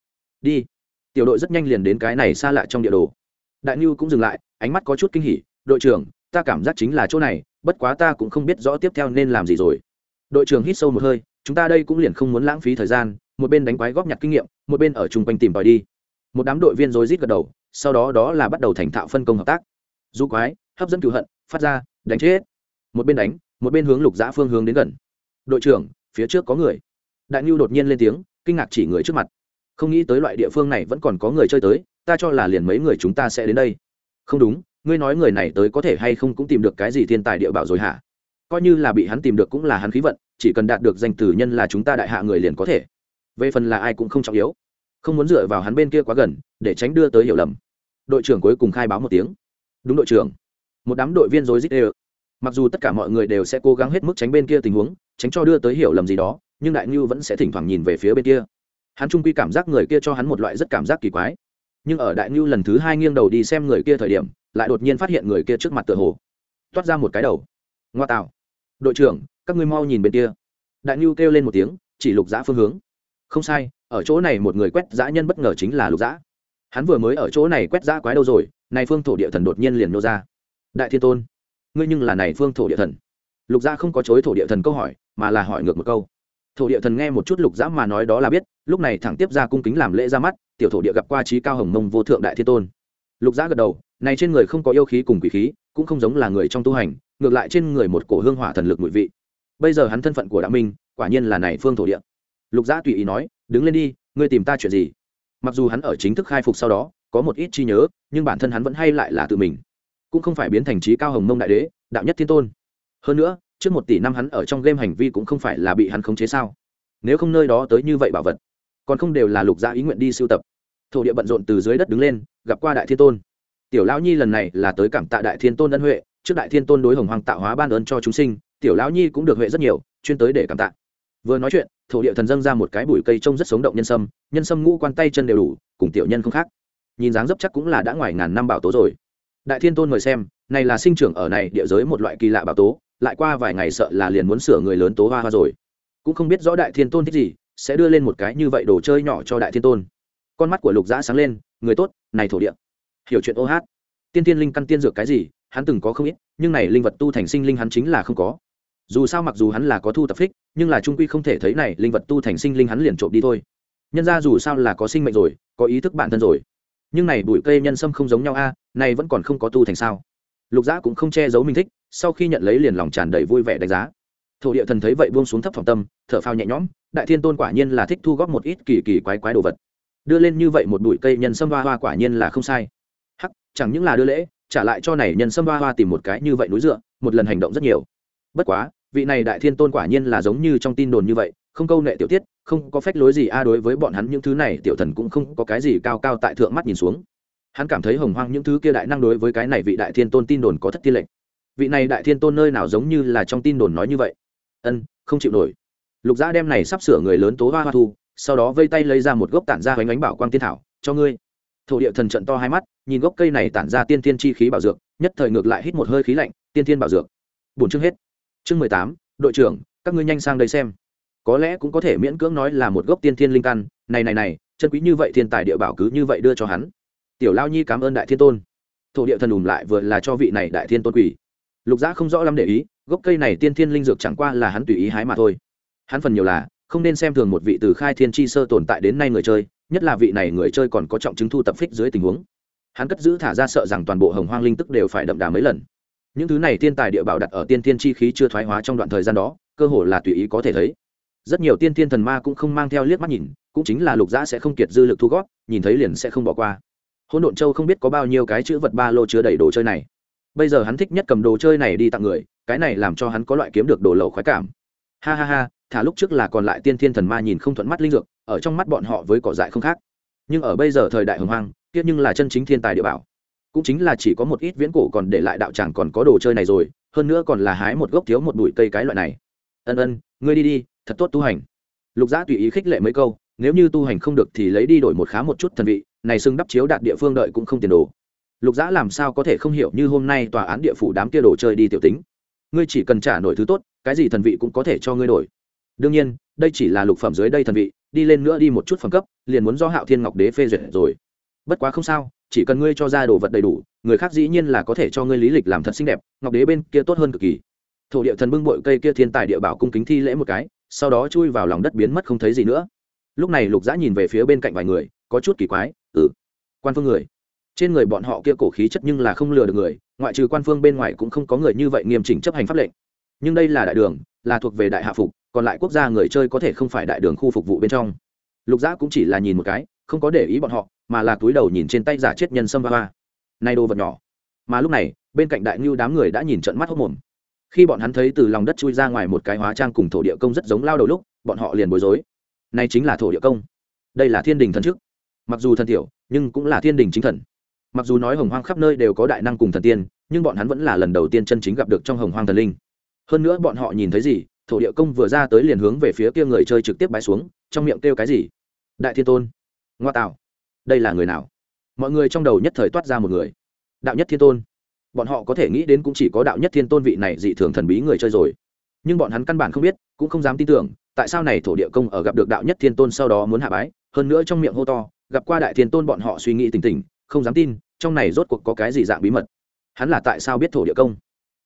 Đi. Tiểu đội rất nhanh liền đến cái này xa lạ trong địa đồ. Đại ngưu cũng dừng lại, ánh mắt có chút kinh hỉ, đội trưởng, ta cảm giác chính là chỗ này, bất quá ta cũng không biết rõ tiếp theo nên làm gì rồi. Đội trưởng hít sâu một hơi chúng ta đây cũng liền không muốn lãng phí thời gian, một bên đánh quái góp nhặt kinh nghiệm, một bên ở chung quanh tìm tòi đi. Một đám đội viên rối rít gật đầu, sau đó đó là bắt đầu thành thạo phân công hợp tác. Du quái, hấp dẫn cựu hận, phát ra, đánh chết. Một bên đánh, một bên hướng lục dã phương hướng đến gần. Đội trưởng, phía trước có người. Đại ngưu đột nhiên lên tiếng, kinh ngạc chỉ người trước mặt. Không nghĩ tới loại địa phương này vẫn còn có người chơi tới, ta cho là liền mấy người chúng ta sẽ đến đây. Không đúng, ngươi nói người này tới có thể hay không cũng tìm được cái gì thiên tài địa bảo rồi hả? Coi như là bị hắn tìm được cũng là hắn khí vận, chỉ cần đạt được danh tử nhân là chúng ta đại hạ người liền có thể. Về phần là ai cũng không trọng yếu. Không muốn dựa vào hắn bên kia quá gần, để tránh đưa tới hiểu lầm. Đội trưởng cuối cùng khai báo một tiếng. Đúng đội trưởng. Một đám đội viên rối rít đều. mặc dù tất cả mọi người đều sẽ cố gắng hết mức tránh bên kia tình huống, tránh cho đưa tới hiểu lầm gì đó, nhưng đại ngưu vẫn sẽ thỉnh thoảng nhìn về phía bên kia. Hắn trung quy cảm giác người kia cho hắn một loại rất cảm giác kỳ quái. Nhưng ở đại ngưu lần thứ hai nghiêng đầu đi xem người kia thời điểm, lại đột nhiên phát hiện người kia trước mặt tựa hồ toát ra một cái đầu. Ngoa tạo đội trưởng, các ngươi mau nhìn bên kia. Đại ngưu kêu lên một tiếng, chỉ lục giã phương hướng. Không sai, ở chỗ này một người quét giã nhân bất ngờ chính là lục giã. Hắn vừa mới ở chỗ này quét giã quái đâu rồi, này phương thổ địa thần đột nhiên liền nô ra. Đại thiên tôn, ngươi nhưng là này phương thổ địa thần. Lục giã không có chối thổ địa thần câu hỏi, mà là hỏi ngược một câu. Thổ địa thần nghe một chút lục giã mà nói đó là biết, lúc này thẳng tiếp ra cung kính làm lễ ra mắt, tiểu thổ địa gặp qua trí cao hồng mông vô thượng đại thiên tôn. Lục giã gật đầu, này trên người không có yêu khí cùng quỷ khí, cũng không giống là người trong tu hành ngược lại trên người một cổ hương hỏa thần lực mùi vị. Bây giờ hắn thân phận của đạo minh, quả nhiên là này phương thổ địa. Lục giã tùy ý nói, đứng lên đi, ngươi tìm ta chuyện gì? Mặc dù hắn ở chính thức khai phục sau đó, có một ít chi nhớ, nhưng bản thân hắn vẫn hay lại là tự mình. Cũng không phải biến thành trí cao hồng mông đại đế, đạo nhất thiên tôn. Hơn nữa, trước một tỷ năm hắn ở trong game hành vi cũng không phải là bị hắn khống chế sao? Nếu không nơi đó tới như vậy bảo vật, còn không đều là lục gia ý nguyện đi sưu tập. Thổ địa bận rộn từ dưới đất đứng lên, gặp qua đại thiên tôn. Tiểu lão nhi lần này là tới cảm tạ đại thiên tôn ân huệ trước đại thiên tôn đối hồng hoàng tạo hóa ban ơn cho chúng sinh, tiểu lão nhi cũng được huệ rất nhiều, chuyên tới để cảm tạ. Vừa nói chuyện, thổ địa thần dâng ra một cái bụi cây trông rất sống động nhân sâm nhân sâm ngũ quan tay chân đều đủ, cùng tiểu nhân không khác. Nhìn dáng dấp chắc cũng là đã ngoài ngàn năm bảo tố rồi. Đại thiên tôn mời xem, này là sinh trưởng ở này địa giới một loại kỳ lạ bảo tố, lại qua vài ngày sợ là liền muốn sửa người lớn tố hoa hoa rồi. Cũng không biết rõ đại thiên tôn thích gì, sẽ đưa lên một cái như vậy đồ chơi nhỏ cho đại thiên tôn. Con mắt của lục dã sáng lên, người tốt, này thổ địa. Hiểu chuyện ô hát. Tiên tiên linh căn tiên dược cái gì hắn từng có không ít, nhưng này linh vật tu thành sinh linh hắn chính là không có. Dù sao mặc dù hắn là có thu tập phích, nhưng là trung quy không thể thấy này linh vật tu thành sinh linh hắn liền trộm đi thôi. Nhân ra dù sao là có sinh mệnh rồi, có ý thức bản thân rồi. Nhưng này bụi cây nhân sâm không giống nhau a, này vẫn còn không có tu thành sao? Lục giã cũng không che giấu mình thích, sau khi nhận lấy liền lòng tràn đầy vui vẻ đánh giá. Thổ địa thần thấy vậy buông xuống thấp phòng tâm, thở phao nhẹ nhõm, đại thiên tôn quả nhiên là thích thu góp một ít kỳ kỳ quái quái đồ vật. Đưa lên như vậy một bụi cây nhân sâm hoa hoa quả nhiên là không sai. Hắc, chẳng những là đưa lễ trả lại cho này nhân sâm hoa hoa tìm một cái như vậy núi dựa, một lần hành động rất nhiều. Bất quá, vị này đại thiên tôn quả nhiên là giống như trong tin đồn như vậy, không câu nệ tiểu tiết, không có phách lối gì, a, đối với bọn hắn những thứ này, tiểu thần cũng không có cái gì cao cao tại thượng mắt nhìn xuống. Hắn cảm thấy hồng hoang những thứ kia đại năng đối với cái này vị đại thiên tôn tin đồn có thất tiên lệnh vị này đại thiên tôn nơi nào giống như là trong tin đồn nói như vậy? Ân, không chịu nổi. Lục gia đem này sắp sửa người lớn tố hoa hoa thu, sau đó vây tay lấy ra một gốc tản ra hoành ánh bảo quang tiên thảo, cho ngươi thổ địa thần trận to hai mắt, nhìn gốc cây này tản ra tiên tiên chi khí bảo dược, nhất thời ngược lại hít một hơi khí lạnh, tiên tiên bảo dược. Bốn chương hết. Chương mười tám, đội trưởng, các ngươi nhanh sang đây xem. Có lẽ cũng có thể miễn cưỡng nói là một gốc tiên thiên linh căn, này này này, chân quý như vậy thiên tài địa bảo cứ như vậy đưa cho hắn. Tiểu lao nhi cảm ơn đại thiên tôn. Thổ địa thần ùm lại vừa là cho vị này đại thiên tôn quỷ. Lục giã không rõ lắm để ý, gốc cây này tiên thiên linh dược chẳng qua là hắn tùy ý hái mà thôi. Hắn phần nhiều là không nên xem thường một vị từ khai thiên tri sơ tồn tại đến nay người chơi nhất là vị này người chơi còn có trọng chứng thu tập phích dưới tình huống. Hắn cất giữ thả ra sợ rằng toàn bộ hồng hoang linh tức đều phải đậm đà mấy lần. Những thứ này tiên tài địa bảo đặt ở tiên thiên chi khí chưa thoái hóa trong đoạn thời gian đó, cơ hồ là tùy ý có thể thấy. Rất nhiều tiên thiên thần ma cũng không mang theo liếc mắt nhìn, cũng chính là lục giã sẽ không kiệt dư lực thu gót nhìn thấy liền sẽ không bỏ qua. Hôn độn châu không biết có bao nhiêu cái chữ vật ba lô chứa đầy đồ chơi này. Bây giờ hắn thích nhất cầm đồ chơi này đi tặng người, cái này làm cho hắn có loại kiếm được đồ lầu khoái cảm. Ha ha ha thả lúc trước là còn lại tiên thiên thần ma nhìn không thuận mắt linh dược, ở trong mắt bọn họ với cỏ dại không khác. Nhưng ở bây giờ thời đại hồng hoang tiếc nhưng là chân chính thiên tài địa bảo. Cũng chính là chỉ có một ít viễn cổ còn để lại đạo tràng còn có đồ chơi này rồi, hơn nữa còn là hái một gốc thiếu một bụi cây cái loại này. Ân ân, ngươi đi đi, thật tốt tu hành. Lục giã tùy ý khích lệ mấy câu, nếu như tu hành không được thì lấy đi đổi một khá một chút thần vị, này xưng đắp chiếu đạt địa phương đợi cũng không tiền đồ. Lục giã làm sao có thể không hiểu như hôm nay tòa án địa phủ đám kia đồ chơi đi tiểu tính. Ngươi chỉ cần trả nổi thứ tốt, cái gì thần vị cũng có thể cho ngươi đổi đương nhiên, đây chỉ là lục phẩm dưới đây thần vị, đi lên nữa đi một chút phẩm cấp, liền muốn do hạo thiên ngọc đế phê duyệt rồi. Bất quá không sao, chỉ cần ngươi cho ra đồ vật đầy đủ, người khác dĩ nhiên là có thể cho ngươi lý lịch làm thật xinh đẹp, ngọc đế bên kia tốt hơn cực kỳ. Thổ địa thần bưng bội cây kia thiên tài địa bảo cung kính thi lễ một cái, sau đó chui vào lòng đất biến mất không thấy gì nữa. Lúc này lục dã nhìn về phía bên cạnh vài người, có chút kỳ quái ừ quan phương người. Trên người bọn họ kia cổ khí chất nhưng là không lừa được người, ngoại trừ quan phương bên ngoài cũng không có người như vậy nghiêm chỉnh chấp hành pháp lệnh. Nhưng đây là đại đường, là thuộc về đại hạ phục còn lại quốc gia người chơi có thể không phải đại đường khu phục vụ bên trong. Lục giã cũng chỉ là nhìn một cái, không có để ý bọn họ, mà là túi đầu nhìn trên tay giả chết nhân sâm ba ba. Nay đồ vật nhỏ. Mà lúc này, bên cạnh đại ngưu đám người đã nhìn trận mắt hốc mồm. Khi bọn hắn thấy từ lòng đất chui ra ngoài một cái hóa trang cùng thổ địa công rất giống lao đầu lúc, bọn họ liền bối rối. Nay chính là thổ địa công. Đây là thiên đình thần trước mặc dù thần tiểu nhưng cũng là thiên đình chính thần. Mặc dù nói hồng hoang khắp nơi đều có đại năng cùng thần tiên, nhưng bọn hắn vẫn là lần đầu tiên chân chính gặp được trong hồng hoang thần linh. Hơn nữa bọn họ nhìn thấy gì thổ địa công vừa ra tới liền hướng về phía kia người chơi trực tiếp bái xuống, trong miệng kêu cái gì? Đại thiên tôn. Ngoa tạo. Đây là người nào? Mọi người trong đầu nhất thời toát ra một người. Đạo nhất thiên tôn. Bọn họ có thể nghĩ đến cũng chỉ có đạo nhất thiên tôn vị này dị thường thần bí người chơi rồi. Nhưng bọn hắn căn bản không biết, cũng không dám tin tưởng, tại sao này thổ địa công ở gặp được đạo nhất thiên tôn sau đó muốn hạ bái, hơn nữa trong miệng hô to, gặp qua đại thiên tôn bọn họ suy nghĩ tỉnh tỉnh, không dám tin, trong này rốt cuộc có cái gì dạng bí mật? Hắn là tại sao biết thổ địa công?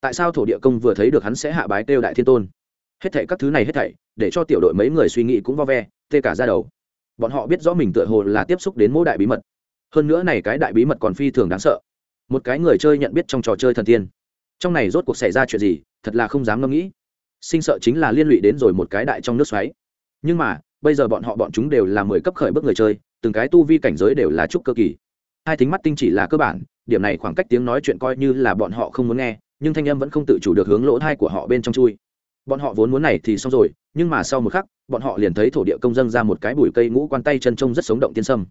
Tại sao thổ địa công vừa thấy được hắn sẽ hạ bái kêu đại thiên tôn? Hết thảy các thứ này hết thảy, để cho tiểu đội mấy người suy nghĩ cũng vo ve, tê cả ra đầu. Bọn họ biết rõ mình tựa hồ là tiếp xúc đến mỗi đại bí mật. Hơn nữa này cái đại bí mật còn phi thường đáng sợ. Một cái người chơi nhận biết trong trò chơi thần tiên. Trong này rốt cuộc xảy ra chuyện gì, thật là không dám ngẫm nghĩ. Sinh sợ chính là liên lụy đến rồi một cái đại trong nước xoáy. Nhưng mà, bây giờ bọn họ bọn chúng đều là mười cấp khởi bước người chơi, từng cái tu vi cảnh giới đều là trúc cơ kỳ. Hai thính mắt tinh chỉ là cơ bản, điểm này khoảng cách tiếng nói chuyện coi như là bọn họ không muốn nghe, nhưng thanh âm vẫn không tự chủ được hướng lỗ thai của họ bên trong chui bọn họ vốn muốn này thì xong rồi, nhưng mà sau một khắc, bọn họ liền thấy thổ địa công dân ra một cái bụi cây ngũ quan tay chân trông rất sống động tiên sâm.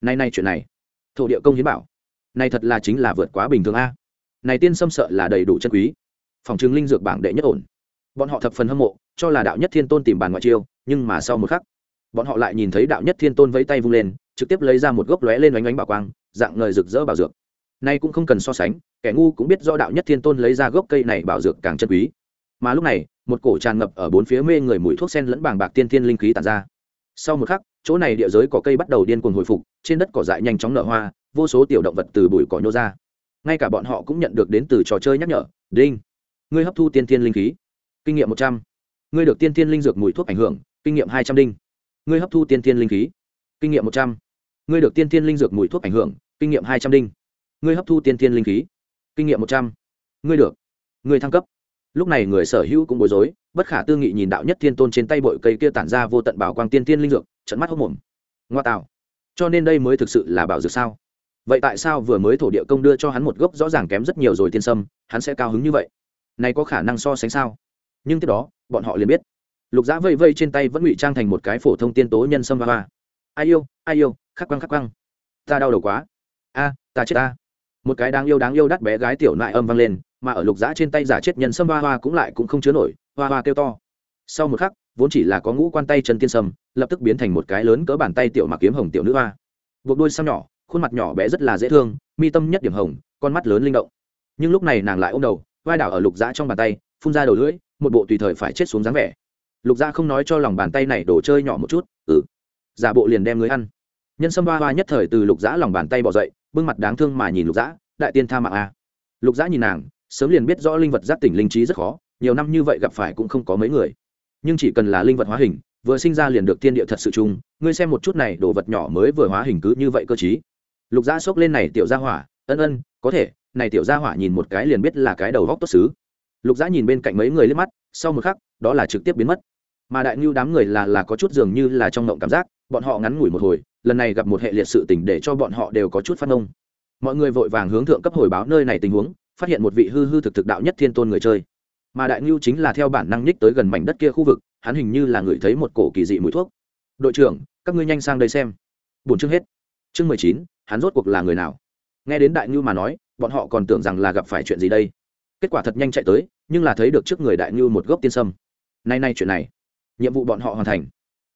Nay nay chuyện này. Thổ địa công hiến bảo. Này thật là chính là vượt quá bình thường a. Này tiên sâm sợ là đầy đủ chân quý. Phòng chứng linh dược bảng đệ nhất ổn. Bọn họ thập phần hâm mộ, cho là đạo nhất thiên tôn tìm bàn ngoại chiêu, nhưng mà sau một khắc, bọn họ lại nhìn thấy đạo nhất thiên tôn vẫy tay vung lên, trực tiếp lấy ra một gốc lóe lên oánh oánh bảo quang, dạng ngời rực rỡ bảo dược. Nay cũng không cần so sánh, kẻ ngu cũng biết do đạo nhất thiên tôn lấy ra gốc cây này bảo dược càng chân quý mà lúc này, một cổ tràn ngập ở bốn phía mê người mùi thuốc sen lẫn bàng bạc tiên thiên linh khí tàn ra. Sau một khắc, chỗ này địa giới có cây bắt đầu điên cuồng hồi phục, trên đất cỏ dại nhanh chóng nở hoa, vô số tiểu động vật từ bụi cỏ nhô ra. Ngay cả bọn họ cũng nhận được đến từ trò chơi nhắc nhở, đinh, ngươi hấp thu tiên thiên linh khí. Kinh nghiệm một trăm. Ngươi được tiên thiên linh dược mùi thuốc ảnh hưởng, kinh nghiệm hai trăm đinh. Ngươi hấp thu tiên thiên linh khí. Kinh nghiệm một trăm. Ngươi được tiên thiên linh dược mùi thuốc ảnh hưởng, kinh nghiệm hai trăm đinh. Ngươi hấp thu tiên thiên linh khí. Kinh nghiệm một trăm. Ngươi được. Ngươi thăng cấp lúc này người sở hữu cũng bối rối, bất khả tư nghị nhìn đạo nhất thiên tôn trên tay bội cây kia tản ra vô tận bảo quang tiên tiên linh dược trận mắt hốc mồm. Ngoa tạo. Cho nên đây mới thực sự là bảo dược sao? Vậy tại sao vừa mới thổ địa công đưa cho hắn một gốc rõ ràng kém rất nhiều rồi tiên sâm, hắn sẽ cao hứng như vậy? Này có khả năng so sánh sao? Nhưng tiếp đó, bọn họ liền biết. Lục giã vây vây trên tay vẫn ngụy trang thành một cái phổ thông tiên tố nhân sâm và hoa. Ai yêu ai yêu, khắc quăng khắc quăng ta đau đầu quá. A, ta chết ta một cái đáng yêu đáng yêu đắt bé gái tiểu nại âm vang lên, mà ở lục giã trên tay giả chết nhân sâm hoa hoa cũng lại cũng không chứa nổi, hoa hoa kêu to. Sau một khắc, vốn chỉ là có ngũ quan tay chân tiên sâm, lập tức biến thành một cái lớn cỡ bàn tay tiểu mặc kiếm hồng tiểu nữ hoa. Buộc đôi sao nhỏ, khuôn mặt nhỏ bé rất là dễ thương, mi tâm nhất điểm hồng, con mắt lớn linh động. Nhưng lúc này nàng lại ôm đầu, vai đảo ở lục giã trong bàn tay, phun ra đầu lưỡi, một bộ tùy thời phải chết xuống dáng vẻ. Lục giã không nói cho lòng bàn tay này đổ chơi nhỏ một chút ừ giả bộ liền đem người ăn. Nhân sâm hoa hoa nhất thời từ lục giã lòng bàn tay bỏ dậy bưng mặt đáng thương mà nhìn lục dã, đại tiên tha mạng a. Lục dã nhìn nàng, sớm liền biết rõ linh vật giác tỉnh linh trí rất khó, nhiều năm như vậy gặp phải cũng không có mấy người. Nhưng chỉ cần là linh vật hóa hình, vừa sinh ra liền được tiên địa thật sự chung, ngươi xem một chút này, đồ vật nhỏ mới vừa hóa hình cứ như vậy cơ chí lục gia xốc lên này tiểu gia hỏa, ân ân, có thể, này tiểu gia hỏa nhìn một cái liền biết là cái đầu góc tốt xứ. Lục gia nhìn bên cạnh mấy người liếc mắt, sau một khắc, đó là trực tiếp biến mất. Mà đại ngưu đám người là là có chút dường như là trong ngộng cảm giác, bọn họ ngắn ngủi một hồi lần này gặp một hệ liệt sự tình để cho bọn họ đều có chút phát ngông. Mọi người vội vàng hướng thượng cấp hồi báo nơi này tình huống, phát hiện một vị hư hư thực thực đạo nhất thiên tôn người chơi. Mà đại ngưu chính là theo bản năng nhích tới gần mảnh đất kia khu vực, hắn hình như là người thấy một cổ kỳ dị mùi thuốc. Đội trưởng, các ngươi nhanh sang đây xem. Bốn chương hết. Chương mười chín, hắn rốt cuộc là người nào? Nghe đến đại ngưu mà nói, bọn họ còn tưởng rằng là gặp phải chuyện gì đây. Kết quả thật nhanh chạy tới, nhưng là thấy được trước người đại ngưu một gốc tiên sâm. Nay nay chuyện này, nhiệm vụ bọn họ hoàn thành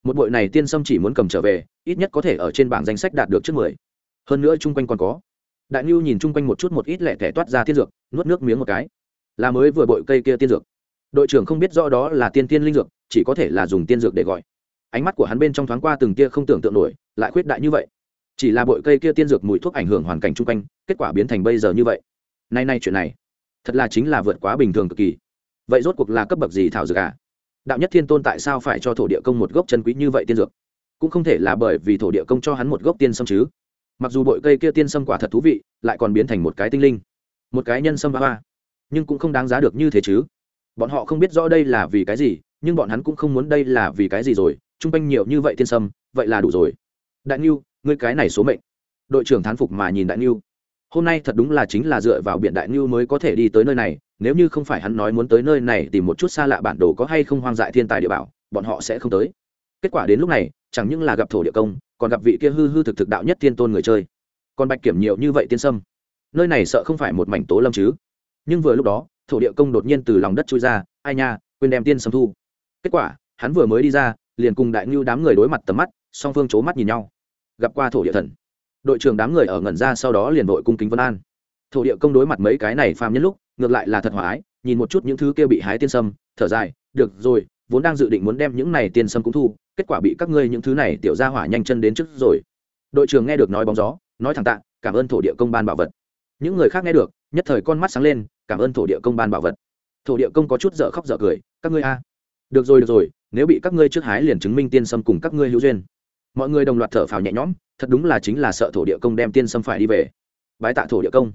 một bội này tiên sâm chỉ muốn cầm trở về, ít nhất có thể ở trên bảng danh sách đạt được trước mười. Hơn nữa chung quanh còn có. Đại ngưu nhìn chung quanh một chút một ít lẻ thẻ toát ra tiên dược, nuốt nước miếng một cái. Là mới vừa bội cây kia tiên dược. Đội trưởng không biết rõ đó là tiên tiên linh dược, chỉ có thể là dùng tiên dược để gọi. Ánh mắt của hắn bên trong thoáng qua từng kia không tưởng tượng nổi, lại khuyết đại như vậy. Chỉ là bội cây kia tiên dược mùi thuốc ảnh hưởng hoàn cảnh chung quanh, kết quả biến thành bây giờ như vậy. Nay nay chuyện này, thật là chính là vượt quá bình thường cực kỳ. Vậy rốt cuộc là cấp bậc gì thảo dược à? Đạo nhất thiên tôn tại sao phải cho thổ địa công một gốc chân quý như vậy tiên dược? Cũng không thể là bởi vì thổ địa công cho hắn một gốc tiên sâm chứ. Mặc dù bội cây kia tiên sâm quả thật thú vị, lại còn biến thành một cái tinh linh, một cái nhân sâm hoa nhưng cũng không đáng giá được như thế chứ. Bọn họ không biết rõ đây là vì cái gì, nhưng bọn hắn cũng không muốn đây là vì cái gì rồi. T r u n g quanh nhiều như vậy tiên sâm, vậy là đủ rồi. Đại n ngươi cái này số mệnh. Đội trưởng thán phục mà nhìn đại n hôm nay thật đúng là chính là dựa vào biện đại n mới có thể đi tới nơi này, nếu như không phải hắn nói muốn tới nơi này tìm một chút xa lạ bản đồ có hay không hoang dại thiên tài địa bảo, bọn họ sẽ không tới. Kết quả đến lúc này, chẳng những là gặp thổ địa công, còn gặp vị kia hư hư thực thực đạo nhất thiên tôn người chơi. Còn bạch kiểm nhiều như vậy tiên sâm. Nơi này sợ không phải một mảnh tố lâm chứ. Nhưng vừa lúc đó, thổ địa công đột nhiên từ lòng đất chui ra, ai nha, quên đem tiên sâm thu. Kết quả, hắn vừa mới đi ra, liền cùng đại ngưu đám người đối mặt tầm mắt, song phương c h ố mắt nhìn nhau. Gặp qua thổ địa thần đội trưởng đám người ở ngẩn ra sau đó liền đội cung kính vân an. Thổ địa công đối mặt mấy cái này phàm nhất lúc, ngược lại là thật hòa ái, nhìn một chút những thứ kia bị hái tiên sâm, thở dài, được rồi, vốn đang dự định muốn đem những này tiên sâm cũng thu, kết quả bị các ngươi những thứ này tiểu ra hỏa nhanh chân đến trước rồi. Đội trưởng nghe được nói bóng gió, nói thẳng tạ, cảm ơn thổ địa công ban bảo vật. Những người khác nghe được, nhất thời con mắt sáng lên, cảm ơn thổ địa công ban bảo vật. Thổ địa công có chút dở khóc dở cười, các ngươi a. Được rồi được rồi, nếu bị các ngươi trước hái liền chứng minh tiên sâm cùng các ngươi hữu duyên mọi người đồng loạt thở phào nhẹ nhõm, thật đúng là chính là sợ thổ địa công đem tiên sâm phải đi về. Bái tạ thổ địa công.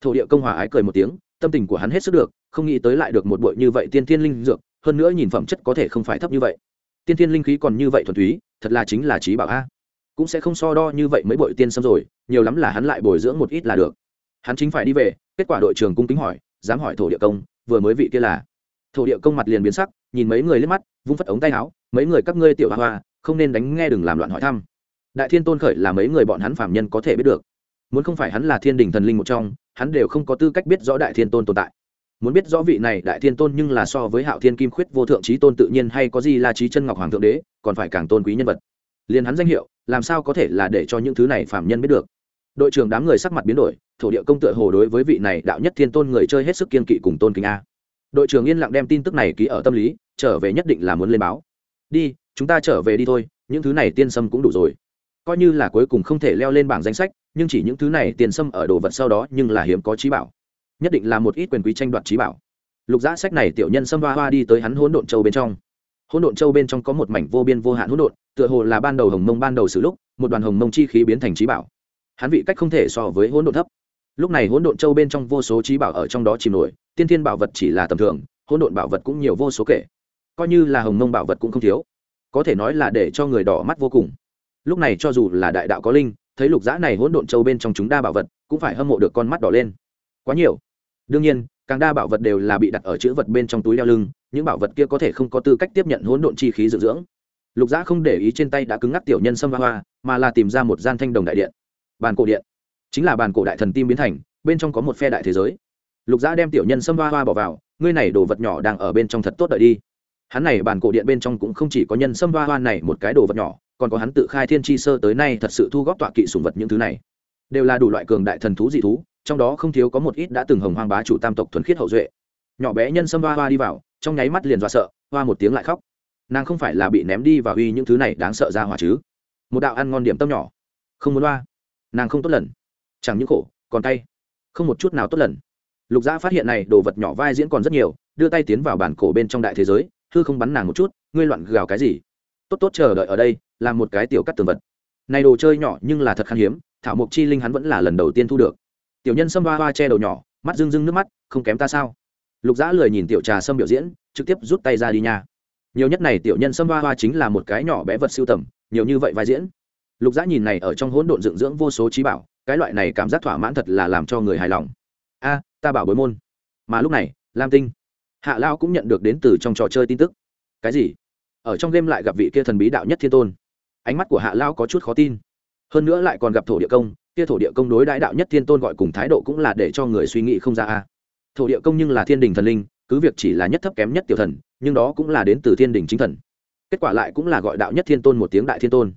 Thổ địa công hòa ái cười một tiếng, tâm tình của hắn hết sức được, không nghĩ tới lại được một bội như vậy tiên thiên linh dược, hơn nữa nhìn phẩm chất có thể không phải thấp như vậy. Tiên thiên linh khí còn như vậy thuần túy, thật là chính là trí bảo a. Cũng sẽ không so đo như vậy mấy bội tiên sâm rồi, nhiều lắm là hắn lại bồi dưỡng một ít là được. Hắn chính phải đi về, kết quả đội trưởng cung kính hỏi, dám hỏi thổ địa công, vừa mới vị kia là? Thổ địa công mặt liền biến sắc, nhìn mấy người lên mắt, vung phất ống tay áo, mấy người các ngươi tiểu hoa hoa không nên đánh nghe đừng làm loạn hỏi thăm. Đại thiên tôn khởi là mấy người bọn hắn phạm nhân có thể biết được. Muốn không phải hắn là thiên đình thần linh một trong, hắn đều không có tư cách biết rõ đại thiên tôn tồn tại. Muốn biết rõ vị này đại thiên tôn nhưng là so với hạo thiên kim khuyết vô thượng trí tôn tự nhiên hay có gì là trí chân ngọc hoàng thượng đế, còn phải càng tôn quý nhân vật. Liền hắn danh hiệu, làm sao có thể là để cho những thứ này phạm nhân biết được? Đội trưởng đám người sắc mặt biến đổi, thổ địa công tựa hồ đối với vị này đạo nhất thiên tôn người chơi hết sức kiên kỵ cùng tôn kính a. Đội trưởng yên lặng đem tin tức này ký ở tâm lý, trở về nhất định là muốn lên báo. Đi chúng ta trở về đi thôi, những thứ này tiên sâm cũng đủ rồi. Coi như là cuối cùng không thể leo lên bảng danh sách, nhưng chỉ những thứ này tiền sâm ở đồ vật sau đó nhưng là hiếm có trí bảo. Nhất định là một ít quyền quý tranh đoạt trí bảo. Lục giã sách này tiểu nhân sâm hoa hoa đi tới hắn hỗn độn châu bên trong. Hỗn độn châu bên trong có một mảnh vô biên vô hạn hỗn độn, tựa hồ là ban đầu hồng mông ban đầu xử lúc, một đoàn hồng mông chi khí biến thành trí bảo. Hắn vị cách không thể so với hỗn độn thấp. Lúc này hỗn độn châu bên trong vô số trí bảo ở trong đó chìm nổi, tiên thiên bảo vật chỉ là tầm thường, hỗn độn bảo vật cũng nhiều vô số kể. Coi như là hồng mông bảo vật cũng không thiếu có thể nói là để cho người đỏ mắt vô cùng. Lúc này cho dù là đại đạo có linh, thấy lục giã này hỗn độn châu bên trong chúng đa bảo vật, cũng phải hâm mộ được con mắt đỏ lên. Quá nhiều. Đương nhiên, càng đa bảo vật đều là bị đặt ở chữ vật bên trong túi đeo lưng, những bảo vật kia có thể không có tư cách tiếp nhận hỗn độn chi khí dưỡng dưỡng. Lục giã không để ý trên tay đã cứng ngắc tiểu nhân sâm hoa hoa, mà là tìm ra một gian thanh đồng đại điện. Bàn cổ điện. Chính là bàn cổ đại thần tim biến thành, bên trong có một phe đại thế giới. Lục giã đem tiểu nhân sâm hoa hoa bỏ vào, ngươi này đồ vật nhỏ đang ở bên trong thật tốt đợi đi hắn này bản cổ điện bên trong cũng không chỉ có nhân sâm hoa hoa này một cái đồ vật nhỏ, còn có hắn tự khai thiên tri sơ tới nay thật sự thu góp tọa kỵ sùng vật những thứ này. Đều là đủ loại cường đại thần thú dị thú, trong đó không thiếu có một ít đã từng hồng hoang bá chủ tam tộc thuần khiết hậu duệ. Nhỏ bé nhân sâm hoa hoa đi vào, trong nháy mắt liền dọa sợ, hoa một tiếng lại khóc. Nàng không phải là bị ném đi và uy những thứ này đáng sợ ra hỏa chứ. Một đạo ăn ngon điểm tâm nhỏ. Không muốn hoa. Nàng không tốt lần. Chẳng những khổ, còn tay. Không một chút nào tốt lần. Lục gia phát hiện này đồ vật nhỏ vai diễn còn rất nhiều, đưa tay tiến vào bản cổ bên trong đại thế giới hư không bắn nàng một chút, ngươi loạn gào cái gì? Tốt tốt chờ đợi ở đây làm một cái tiểu cắt tường vật. Này đồ chơi nhỏ nhưng là thật khan hiếm, thảo mộc chi linh hắn vẫn là lần đầu tiên thu được. Tiểu nhân sâm hoa hoa che đầu nhỏ, mắt rưng rưng nước mắt, không kém ta sao? Lục dã lười nhìn tiểu trà sâm biểu diễn, trực tiếp rút tay ra đi nha. Nhiều nhất này tiểu nhân sâm hoa hoa chính là một cái nhỏ bé vật siêu tầm, nhiều như vậy vai diễn. Lục dã nhìn này ở trong hỗn độn dựng dưỡng vô số trí bảo, cái loại này cảm giác thỏa mãn thật là làm cho người hài lòng. A, ta bảo bối môn. Mà lúc này, lam tinh hạ lao cũng nhận được đến từ trong trò chơi tin tức. Cái gì? Ở trong game lại gặp vị kia thần bí đạo nhất thiên tôn. Ánh mắt của hạ lao có chút khó tin. Hơn nữa lại còn gặp thổ địa công, kia thổ địa công đối đãi đạo nhất thiên tôn gọi cùng thái độ cũng là để cho người suy nghĩ không ra a. Thổ địa công nhưng là thiên đình thần linh, cứ việc chỉ là nhất thấp kém nhất tiểu thần, nhưng đó cũng là đến từ thiên đình chính thần. Kết quả lại cũng là gọi đạo nhất thiên tôn một tiếng đại thiên tôn.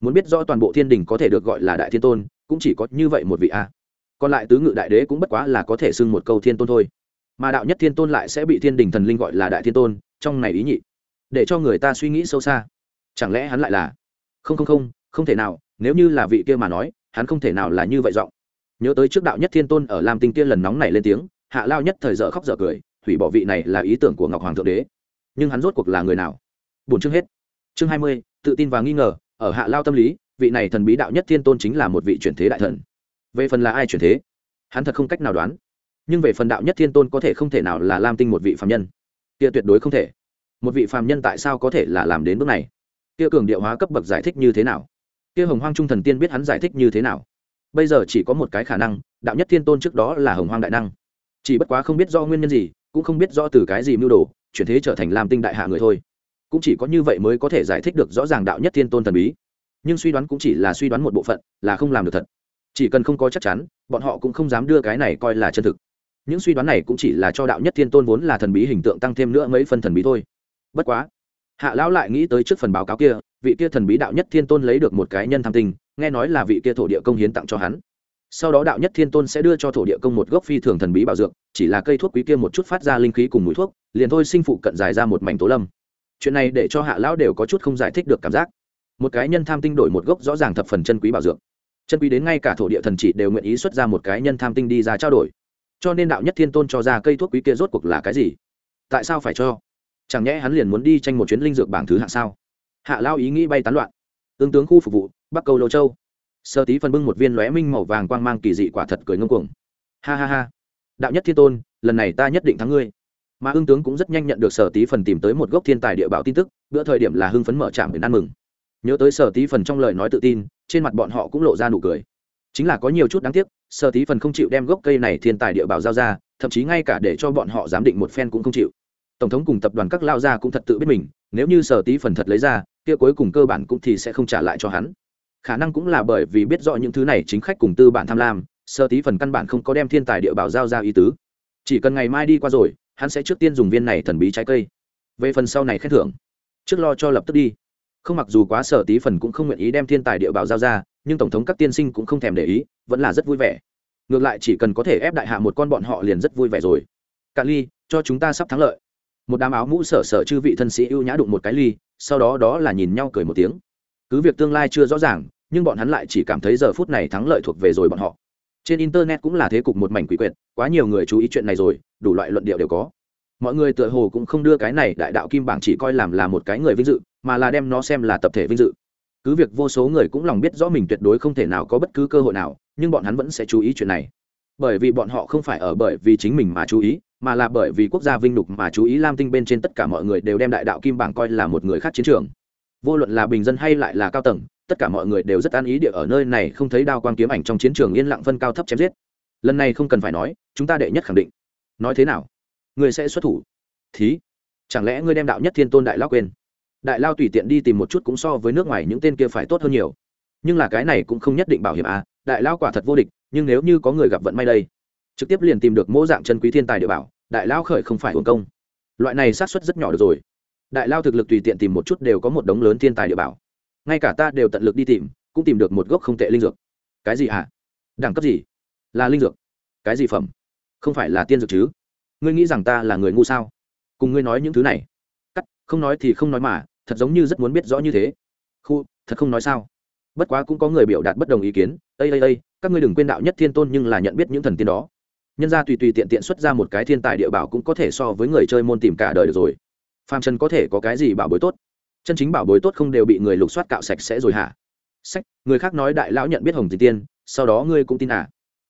Muốn biết rõ toàn bộ thiên đình có thể được gọi là đại thiên tôn, cũng chỉ có như vậy một vị a. Còn lại tứ ngự đại đế cũng bất quá là có thể xưng một câu thiên tôn thôi mà đạo nhất thiên tôn lại sẽ bị thiên đình thần linh gọi là đại thiên tôn, trong này ý nhị, để cho người ta suy nghĩ sâu xa. Chẳng lẽ hắn lại là? Không không không không thể nào, nếu như là vị kia mà nói, hắn không thể nào là như vậy giọng. Nhớ tới trước đạo nhất thiên tôn ở lam tinh kia lần nóng này lên tiếng, hạ lao nhất thời dở khóc dở cười thủy bỏ vị này là ý tưởng của ngọc hoàng thượng đế. Nhưng hắn rốt cuộc là người nào? Bốn chương hết. Chương hai mươi, tự tin và nghi ngờ, ở hạ lao tâm lý, vị này thần bí đạo nhất thiên tôn chính là một vị chuyển thế đại thần. Về phần là ai chuyển thế? Hắn thật không cách nào đoán nhưng về phần đạo nhất thiên tôn có thể không thể nào là lam tinh một vị phạm nhân kia tuyệt đối không thể một vị phạm nhân tại sao có thể là làm đến bước này kia cường điệu hóa cấp bậc giải thích như thế nào kia hồng hoang trung thần tiên biết hắn giải thích như thế nào bây giờ chỉ có một cái khả năng đạo nhất thiên tôn trước đó là hồng hoang đại năng chỉ bất quá không biết do nguyên nhân gì cũng không biết do từ cái gì mưu đồ chuyển thế trở thành lam tinh đại hạ người thôi cũng chỉ có như vậy mới có thể giải thích được rõ ràng đạo nhất thiên tôn thần bí nhưng suy đoán cũng chỉ là suy đoán một bộ phận là không làm được thật chỉ cần không có chắc chắn bọn họ cũng không dám đưa cái này coi là chân thực những suy đoán này cũng chỉ là cho đạo nhất thiên tôn vốn là thần bí hình tượng tăng thêm nữa mấy phần thần bí thôi. Bất quá, hạ lão lại nghĩ tới trước phần báo cáo kia, vị kia thần bí đạo nhất thiên tôn lấy được một cái nhân tham tinh, nghe nói là vị kia thổ địa công hiến tặng cho hắn. Sau đó đạo nhất thiên tôn sẽ đưa cho thổ địa công một gốc phi thường thần bí bảo dược, chỉ là cây thuốc quý kia một chút phát ra linh khí cùng mũi thuốc, liền thôi sinh phụ cận dài ra một mảnh tố lâm. Chuyện này để cho hạ lão đều có chút không giải thích được cảm giác. Một cái nhân tham tinh đổi một gốc rõ ràng thập phần chân quý bảo dược. Chân quý đến ngay cả thổ địa thần chỉ đều nguyện ý xuất ra một cái nhân tham tinh đi ra trao đổi cho nên đạo nhất thiên tôn cho ra cây thuốc quý kia rốt cuộc là cái gì? Tại sao phải cho? Chẳng nhẽ hắn liền muốn đi tranh một chuyến linh dược bảng thứ hạng sao? Hạ lao ý nghĩ bay tán loạn. Ứng tướng khu phục vụ, bắc cầu lô châu. Sơ tí phân bưng một viên lóe minh màu vàng quang mang kỳ dị quả thật cười ngông cuồng. Ha ha ha. Đạo nhất thiên tôn, lần này ta nhất định thắng ngươi. Mà ưng tướng cũng rất nhanh nhận được sở tí phần tìm tới một gốc thiên tài địa bảo tin tức, bữa thời điểm là hưng phấn mở trạm để ăn mừng. Nhớ tới sở tí phần trong lời nói tự tin, trên mặt bọn họ cũng lộ ra nụ cười chính là có nhiều chút đáng tiếc, sở tí phần không chịu đem gốc cây này thiên tài địa bảo giao ra, thậm chí ngay cả để cho bọn họ giám định một phen cũng không chịu. Tổng thống cùng tập đoàn các lao gia cũng thật tự biết mình, nếu như sở tí phần thật lấy ra, kia cuối cùng cơ bản cũng thì sẽ không trả lại cho hắn. Khả năng cũng là bởi vì biết rõ những thứ này chính khách cùng tư bản tham lam, sở tí phần căn bản không có đem thiên tài địa bảo giao ra ý tứ. Chỉ cần ngày mai đi qua rồi, hắn sẽ trước tiên dùng viên này thần bí trái cây. Về phần sau này khen thưởng, trước lo cho lập tức đi không mặc dù quá sở tí phần cũng không nguyện ý đem thiên tài địa bảo giao ra, nhưng tổng thống các tiên sinh cũng không thèm để ý, vẫn là rất vui vẻ. Ngược lại chỉ cần có thể ép đại hạ một con bọn họ liền rất vui vẻ rồi. Cạn ly, cho chúng ta sắp thắng lợi. Một đám áo mũ sở sở chư vị thân sĩ ưu nhã đụng một cái ly, sau đó đó là nhìn nhau cười một tiếng. Cứ việc tương lai chưa rõ ràng, nhưng bọn hắn lại chỉ cảm thấy giờ phút này thắng lợi thuộc về rồi bọn họ. Trên internet cũng là thế cục một mảnh quỷ quyệt, quá nhiều người chú ý chuyện này rồi, đủ loại luận điệu đều có mọi người tựa hồ cũng không đưa cái này đại đạo kim bảng chỉ coi làm là một cái người vinh dự, mà là đem nó xem là tập thể vinh dự. Cứ việc vô số người cũng lòng biết rõ mình tuyệt đối không thể nào có bất cứ cơ hội nào, nhưng bọn hắn vẫn sẽ chú ý chuyện này. Bởi vì bọn họ không phải ở bởi vì chính mình mà chú ý, mà là bởi vì quốc gia vinh đục mà chú ý lam tinh bên trên tất cả mọi người đều đem đại đạo kim bảng coi là một người khác chiến trường. Vô luận là bình dân hay lại là cao tầng, tất cả mọi người đều rất an ý địa ở nơi này không thấy đao quang kiếm ảnh trong chiến trường yên lặng phân cao thấp chém giết. Lần này không cần phải nói, chúng ta đệ nhất khẳng định. Nói thế nào? Người sẽ xuất thủ. Thí, chẳng lẽ ngươi đem đạo nhất thiên tôn đại lao quên? Đại lao tùy tiện đi tìm một chút cũng so với nước ngoài những tên kia phải tốt hơn nhiều. Nhưng là cái này cũng không nhất định bảo hiểm à đại lao quả thật vô địch, nhưng nếu như có người gặp vận may đây, trực tiếp liền tìm được mỗ dạng chân quý thiên tài địa bảo, đại lao khởi không phải hưởng công. Loại này sát xuất rất nhỏ được rồi. Đại lao thực lực tùy tiện tìm một chút đều có một đống lớn thiên tài địa bảo. Ngay cả ta đều tận lực đi tìm, cũng tìm được một gốc không tệ linh dược. Cái gì hả? À? đẳng cấp gì? Là linh dược. Cái gì phẩm? Không phải là tiên dược chứ? Ngươi nghĩ rằng ta là người ngu sao? Cùng ngươi nói những thứ này. Cắt, không nói thì không nói mà, thật giống như rất muốn biết rõ như thế. Khu, thật không nói sao? Bất quá cũng có người biểu đạt bất đồng ý kiến. Ây ây ây, các ngươi đừng quên đạo nhất thiên tôn nhưng là nhận biết những thần tiên đó. Nhân ra tùy tùy tiện tiện xuất ra một cái thiên tài địa bảo cũng có thể so với người chơi môn tìm cả đời được rồi. Phàm trần có thể có cái gì bảo bối tốt? Chân chính bảo bối tốt không đều bị người lục soát cạo sạch sẽ rồi hả? Sách, người khác nói đại lão nhận biết hồng thị tiên, sau đó ngươi cũng tin à?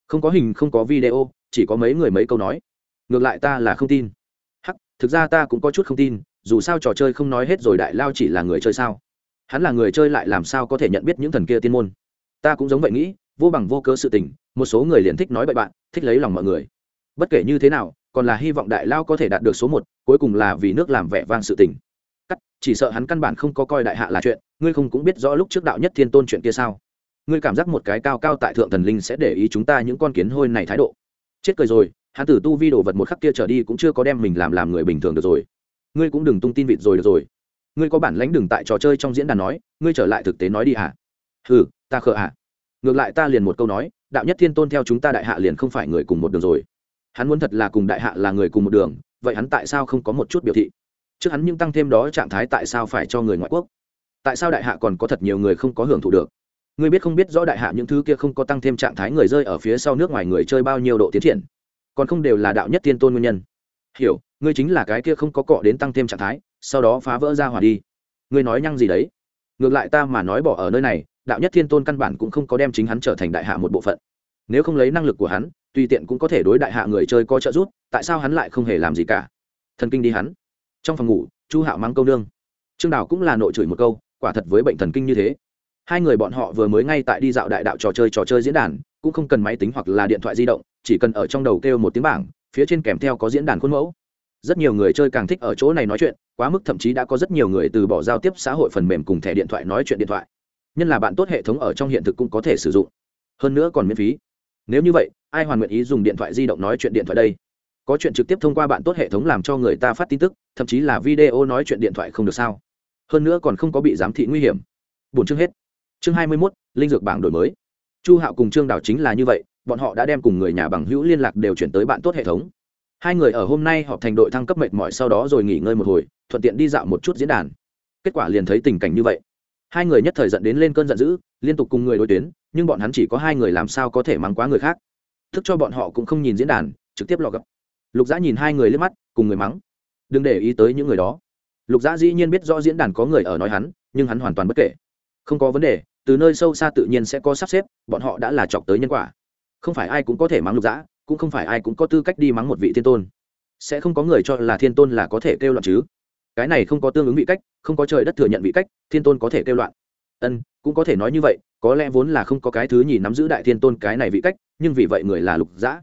Không có hình, không có video, chỉ có mấy người mấy câu nói ngược lại ta là không tin. Hắc, thực ra ta cũng có chút không tin, dù sao trò chơi không nói hết rồi đại lao chỉ là người chơi sao? Hắn là người chơi lại làm sao có thể nhận biết những thần kia tiên môn? Ta cũng giống vậy nghĩ, vô bằng vô cớ sự tình, một số người liền thích nói bậy bạn, thích lấy lòng mọi người. Bất kể như thế nào, còn là hy vọng đại lao có thể đạt được số một, cuối cùng là vì nước làm vẻ vang sự tình. Cắt, chỉ sợ hắn căn bản không có coi đại hạ là chuyện, ngươi không cũng biết rõ lúc trước đạo nhất thiên tôn chuyện kia sao? Ngươi cảm giác một cái cao cao tại thượng thần linh sẽ để ý chúng ta những con kiến hôi này thái độ. Chết cười rồi hắn tử tu vi đồ vật một khắc kia trở đi cũng chưa có đem mình làm làm người bình thường được rồi. Ngươi cũng đừng tung tin vịt rồi được rồi. Ngươi có bản lãnh đừng tại trò chơi trong diễn đàn nói, ngươi trở lại thực tế nói đi hả? Ừ ta khờ hả? Ngược lại ta liền một câu nói, đạo nhất thiên tôn theo chúng ta đại hạ liền không phải người cùng một đường rồi. Hắn muốn thật là cùng đại hạ là người cùng một đường, vậy hắn tại sao không có một chút biểu thị? Trước hắn nhưng tăng thêm đó trạng thái tại sao phải cho người ngoại quốc? Tại sao đại hạ còn có thật nhiều người không có hưởng thụ được? Ngươi biết không biết rõ đại hạ những thứ kia không có tăng thêm trạng thái người rơi ở phía sau nước ngoài người chơi bao nhiêu độ tiến triển? Còn không đều là đạo nhất thiên tôn nguyên nhân. Hiểu, ngươi chính là cái kia không có cọ đến tăng thêm trạng thái, sau đó phá vỡ ra hòa đi. Ngươi nói nhăng gì đấy? Ngược lại ta mà nói bỏ ở nơi này, đạo nhất thiên tôn căn bản cũng không có đem chính hắn trở thành đại hạ một bộ phận. Nếu không lấy năng lực của hắn, tùy tiện cũng có thể đối đại hạ người chơi có trợ giúp, tại sao hắn lại không hề làm gì cả? Thần kinh đi hắn. Trong phòng ngủ, chu hạo mang câu nương. Trương đào cũng là nội chửi một câu, quả thật với bệnh thần kinh như thế. Hai người bọn họ vừa mới ngay tại đi dạo đại đạo trò chơi trò chơi diễn đàn cũng không cần máy tính hoặc là điện thoại di động, chỉ cần ở trong đầu kêu một tiếng bảng, phía trên kèm theo có diễn đàn khuôn mẫu. Rất nhiều người chơi càng thích ở chỗ này nói chuyện, quá mức thậm chí đã có rất nhiều người từ bỏ giao tiếp xã hội phần mềm cùng thẻ điện thoại nói chuyện điện thoại. Nhân là bạn tốt hệ thống ở trong hiện thực cũng có thể sử dụng. Hơn nữa còn miễn phí. Nếu như vậy, ai hoàn nguyện ý dùng điện thoại di động nói chuyện điện thoại đây? Có chuyện trực tiếp thông qua bạn tốt hệ thống làm cho người ta phát tin tức, thậm chí là video nói chuyện điện thoại không được sao? Hơn nữa còn không có bị giám thị nguy hiểm. Bốn chương hết. Chương hai mươi mốt, linh dược bảng đổi mới chu hạo cùng trương đào chính là như vậy, bọn họ đã đem cùng người nhà bằng hữu liên lạc đều chuyển tới bạn tốt hệ thống. Hai người ở hôm nay họp thành đội thăng cấp mệt mỏi sau đó rồi nghỉ ngơi một hồi, thuận tiện đi dạo một chút diễn đàn. Kết quả liền thấy tình cảnh như vậy. Hai người nhất thời dẫn đến lên cơn giận dữ, liên tục cùng người đối tuyến, nhưng bọn hắn chỉ có hai người làm sao có thể mắng quá người khác. Thức cho bọn họ cũng không nhìn diễn đàn, trực tiếp lọ gặp. Lục dã nhìn hai người lên mắt, cùng người mắng. Đừng để ý tới những người đó. Lục dã dĩ nhiên biết rõ diễn đàn có người ở nói hắn, nhưng hắn hoàn toàn bất kể. Không có vấn đề từ nơi sâu xa tự nhiên sẽ có sắp xếp, bọn họ đã là chọc tới nhân quả. Không phải ai cũng có thể mắng lục dã, cũng không phải ai cũng có tư cách đi mắng một vị thiên tôn. Sẽ không có người cho là thiên tôn là có thể kêu loạn chứ. Cái này không có tương ứng vị cách, không có trời đất thừa nhận vị cách, thiên tôn có thể kêu loạn. Ân, cũng có thể nói như vậy, có lẽ vốn là không có cái thứ nhì nắm giữ đại thiên tôn cái này vị cách, nhưng vì vậy người là lục dã.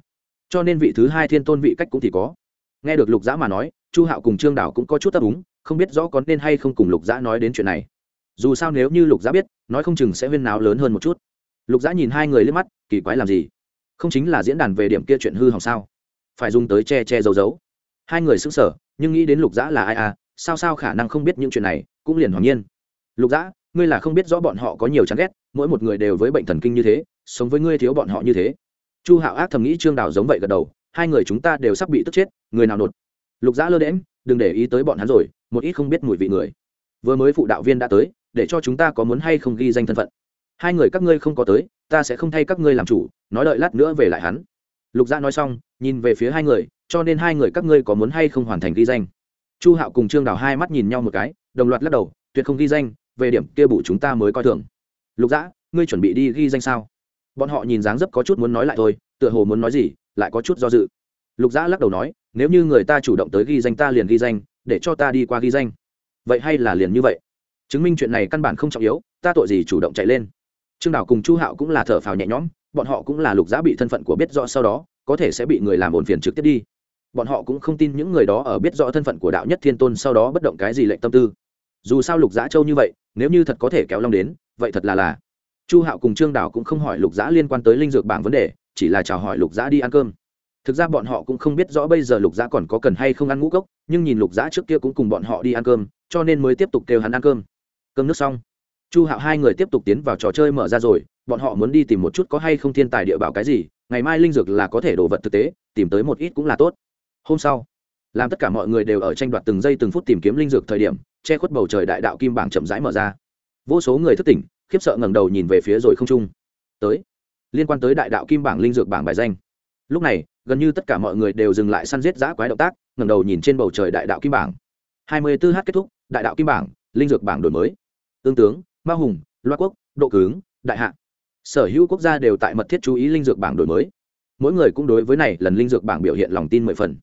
Cho nên vị thứ hai thiên tôn vị cách cũng thì có. Nghe được lục dã mà nói, chu hạo cùng trương đảo cũng có chút ấp úng, không biết rõ có nên hay không cùng lục dã nói đến chuyện này dù sao nếu như lục Giã biết nói không chừng sẽ huyên náo lớn hơn một chút. Lục Giã nhìn hai người lên mắt kỳ quái làm gì? Không chính là diễn đàn về điểm kia chuyện hư hỏng sao? Phải dùng tới che che giấu giấu. Hai người xứng sở nhưng nghĩ đến lục Giã là ai à sao sao khả năng không biết những chuyện này cũng liền hoàng nhiên. Lục Giã, ngươi là không biết rõ bọn họ có nhiều chán ghét mỗi một người đều với bệnh thần kinh như thế sống với ngươi thiếu bọn họ như thế. Chu hạo ác thầm nghĩ trương đào giống vậy gật đầu hai người chúng ta đều sắp bị tức chết người nào nột? Lục Giã lơ đễm đừng để ý tới bọn hắn rồi một ít không biết mùi vị người. Vừa mới phụ đạo viên đã tới để cho chúng ta có muốn hay không ghi danh thân phận. Hai người các ngươi không có tới, ta sẽ không thay các ngươi làm chủ, nói đợi lát nữa về lại hắn. Lục gia nói xong, nhìn về phía hai người, cho nên hai người các ngươi có muốn hay không hoàn thành ghi danh. Chu hạo cùng trương đào hai mắt nhìn nhau một cái, đồng loạt lắc đầu, tuyệt không ghi danh, về điểm kia bù chúng ta mới coi thường. Lục dã ngươi chuẩn bị đi ghi danh sao? Bọn họ nhìn dáng dấp có chút muốn nói lại thôi, tựa hồ muốn nói gì, lại có chút do dự. Lục dã lắc đầu nói, nếu như người ta chủ động tới ghi danh ta liền ghi danh, để cho ta đi qua ghi danh. Vậy hay là liền như vậy? Chứng minh chuyện này căn bản không trọng yếu, ta tội gì chủ động chạy lên. Trương đào cùng chu hạo cũng là thở phào nhẹ nhõm, bọn họ cũng là lục giá bị thân phận của biết rõ sau đó, có thể sẽ bị người làm ổn phiền trực tiếp đi. Bọn họ cũng không tin những người đó ở biết rõ thân phận của đạo nhất thiên tôn sau đó bất động cái gì lệnh tâm tư. Dù sao lục giá châu như vậy, nếu như thật có thể kéo long đến, vậy thật là là. Chu hạo cùng trương đào cũng không hỏi lục giá liên quan tới linh dược bảng vấn đề, chỉ là chào hỏi lục giá đi ăn cơm. Thực ra bọn họ cũng không biết rõ bây giờ lục giá còn có cần hay không ăn ngũ cốc, nhưng nhìn lục giá trước kia cũng cùng bọn họ đi ăn cơm, cho nên mới tiếp tục kêu hắn ăn cơm cơm nước xong. Chu hạo hai người tiếp tục tiến vào trò chơi mở ra rồi, bọn họ muốn đi tìm một chút có hay không thiên tài địa bảo cái gì, ngày mai linh dược là có thể đồ vật thực tế, tìm tới một ít cũng là tốt. Hôm sau, làm tất cả mọi người đều ở tranh đoạt từng giây từng phút tìm kiếm linh dược thời điểm, che khuất bầu trời đại đạo kim bảng chậm rãi mở ra. Vô số người thức tỉnh, khiếp sợ ngẩng đầu nhìn về phía rồi không trung. Tới, liên quan tới đại đạo kim bảng linh dược bảng bài danh. Lúc này, gần như tất cả mọi người đều dừng lại săn giết giã quái động tác, ngẩng đầu nhìn trên bầu trời đại đạo kim bảng. 24 h kết thúc, đại đạo kim bảng, linh dược bảng đổi mới tương tướng, ma hùng, loa quốc, độ cứng, đại hạ. Sở hữu quốc gia đều tại mật thiết chú ý linh dược bảng đổi mới. Mỗi người cũng đối với này lần linh dược bảng biểu hiện lòng tin mười phần.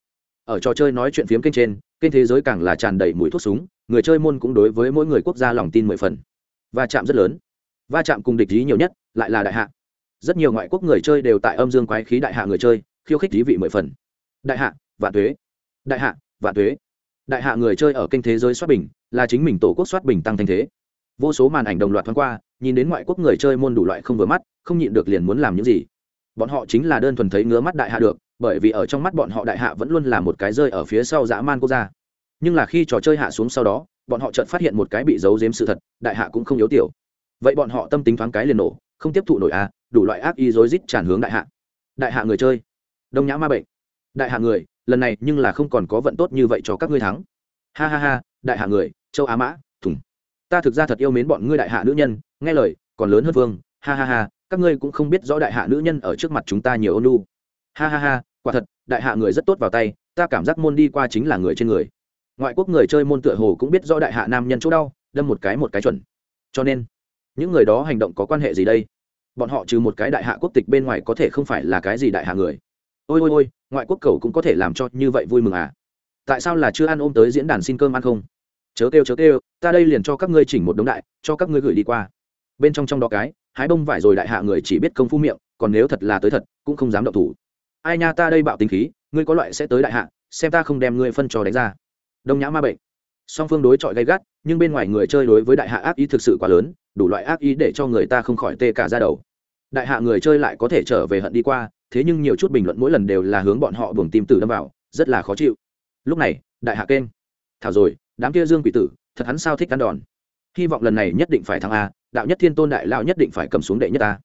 Ở trò chơi nói chuyện phiếm kênh trên, kênh thế giới càng là tràn đầy mũi thuốc súng, người chơi môn cũng đối với mỗi người quốc gia lòng tin mười phần. Va chạm rất lớn. Va chạm cùng địch ý nhiều nhất, lại là đại hạ. Rất nhiều ngoại quốc người chơi đều tại âm dương quái khí đại hạ người chơi, khiêu khích thí vị mười phần. Đại hạ, vạn thuế đại hạ, vạn thuế đại hạ người chơi ở kênh thế giới soát bình, là chính mình tổ quốc soát bình tăng thanh thế vô số màn ảnh đồng loạt thoáng qua nhìn đến ngoại quốc người chơi môn đủ loại không vừa mắt không nhịn được liền muốn làm những gì. Bọn họ chính là đơn thuần thấy ngứa mắt đại hạ được bởi vì ở trong mắt bọn họ đại hạ vẫn luôn là một cái rơi ở phía sau dã man quốc gia. Nhưng là khi trò chơi hạ xuống sau đó bọn họ chợt phát hiện một cái bị giấu giếm sự thật đại hạ cũng không yếu tiểu. Vậy bọn họ tâm tính thoáng cái liền nổ không tiếp thụ nổi a à, đủ loại ác y rối rít tràn hướng đại hạ. Đại hạ người chơi đông nhã ma bệnh. Đại hạ người lần này nhưng là không còn có vận tốt như vậy cho các ngươi thắng. Ha ha ha đại hạ người châu á mã ta thực ra thật yêu mến bọn ngươi đại hạ nữ nhân, nghe lời, còn lớn hơn vương, ha ha ha, các ngươi cũng không biết rõ đại hạ nữ nhân ở trước mặt chúng ta nhiều ôn lu ha ha ha, quả thật, đại hạ người rất tốt vào tay, ta cảm giác môn đi qua chính là người trên người. Ngoại quốc người chơi môn tựa hồ cũng biết rõ đại hạ nam nhân chỗ đau, đâm một cái một cái chuẩn. Cho nên, những người đó hành động có quan hệ gì đây? Bọn họ trừ một cái đại hạ quốc tịch bên ngoài có thể không phải là cái gì đại hạ người. Ôi ôi ôi, ngoại quốc cầu cũng có thể làm cho như vậy vui mừng à? Tại sao là chưa ăn ôm tới diễn đàn xin cơm ăn không? Chớ kêu chớ kêu, ta đây liền cho các ngươi chỉnh một đống đại, cho các ngươi gửi đi qua. Bên trong trong đó cái, hái bông vải rồi đại hạ người chỉ biết công phu miệng, còn nếu thật là tới thật, cũng không dám động thủ. Ai nha, ta đây bạo tính khí, ngươi có loại sẽ tới đại hạ, xem ta không đem ngươi phân trò đánh ra. Đông nhã ma bệnh. Song phương đối chọi gay gắt, nhưng bên ngoài người chơi đối với đại hạ ác ý thực sự quá lớn, đủ loại ác ý để cho người ta không khỏi tê cả ra đầu. Đại hạ người chơi lại có thể trở về hận đi qua, thế nhưng nhiều chút bình luận mỗi lần đều là hướng bọn họ buồng tim tử đâm vào, rất là khó chịu. Lúc này, đại hạ kênh. Thảo rồi đám kia dương quỷ tử, thật hắn sao thích ăn đòn. Hy vọng lần này nhất định phải thắng a, đạo nhất thiên tôn đại lao nhất định phải cầm xuống đệ nhất ta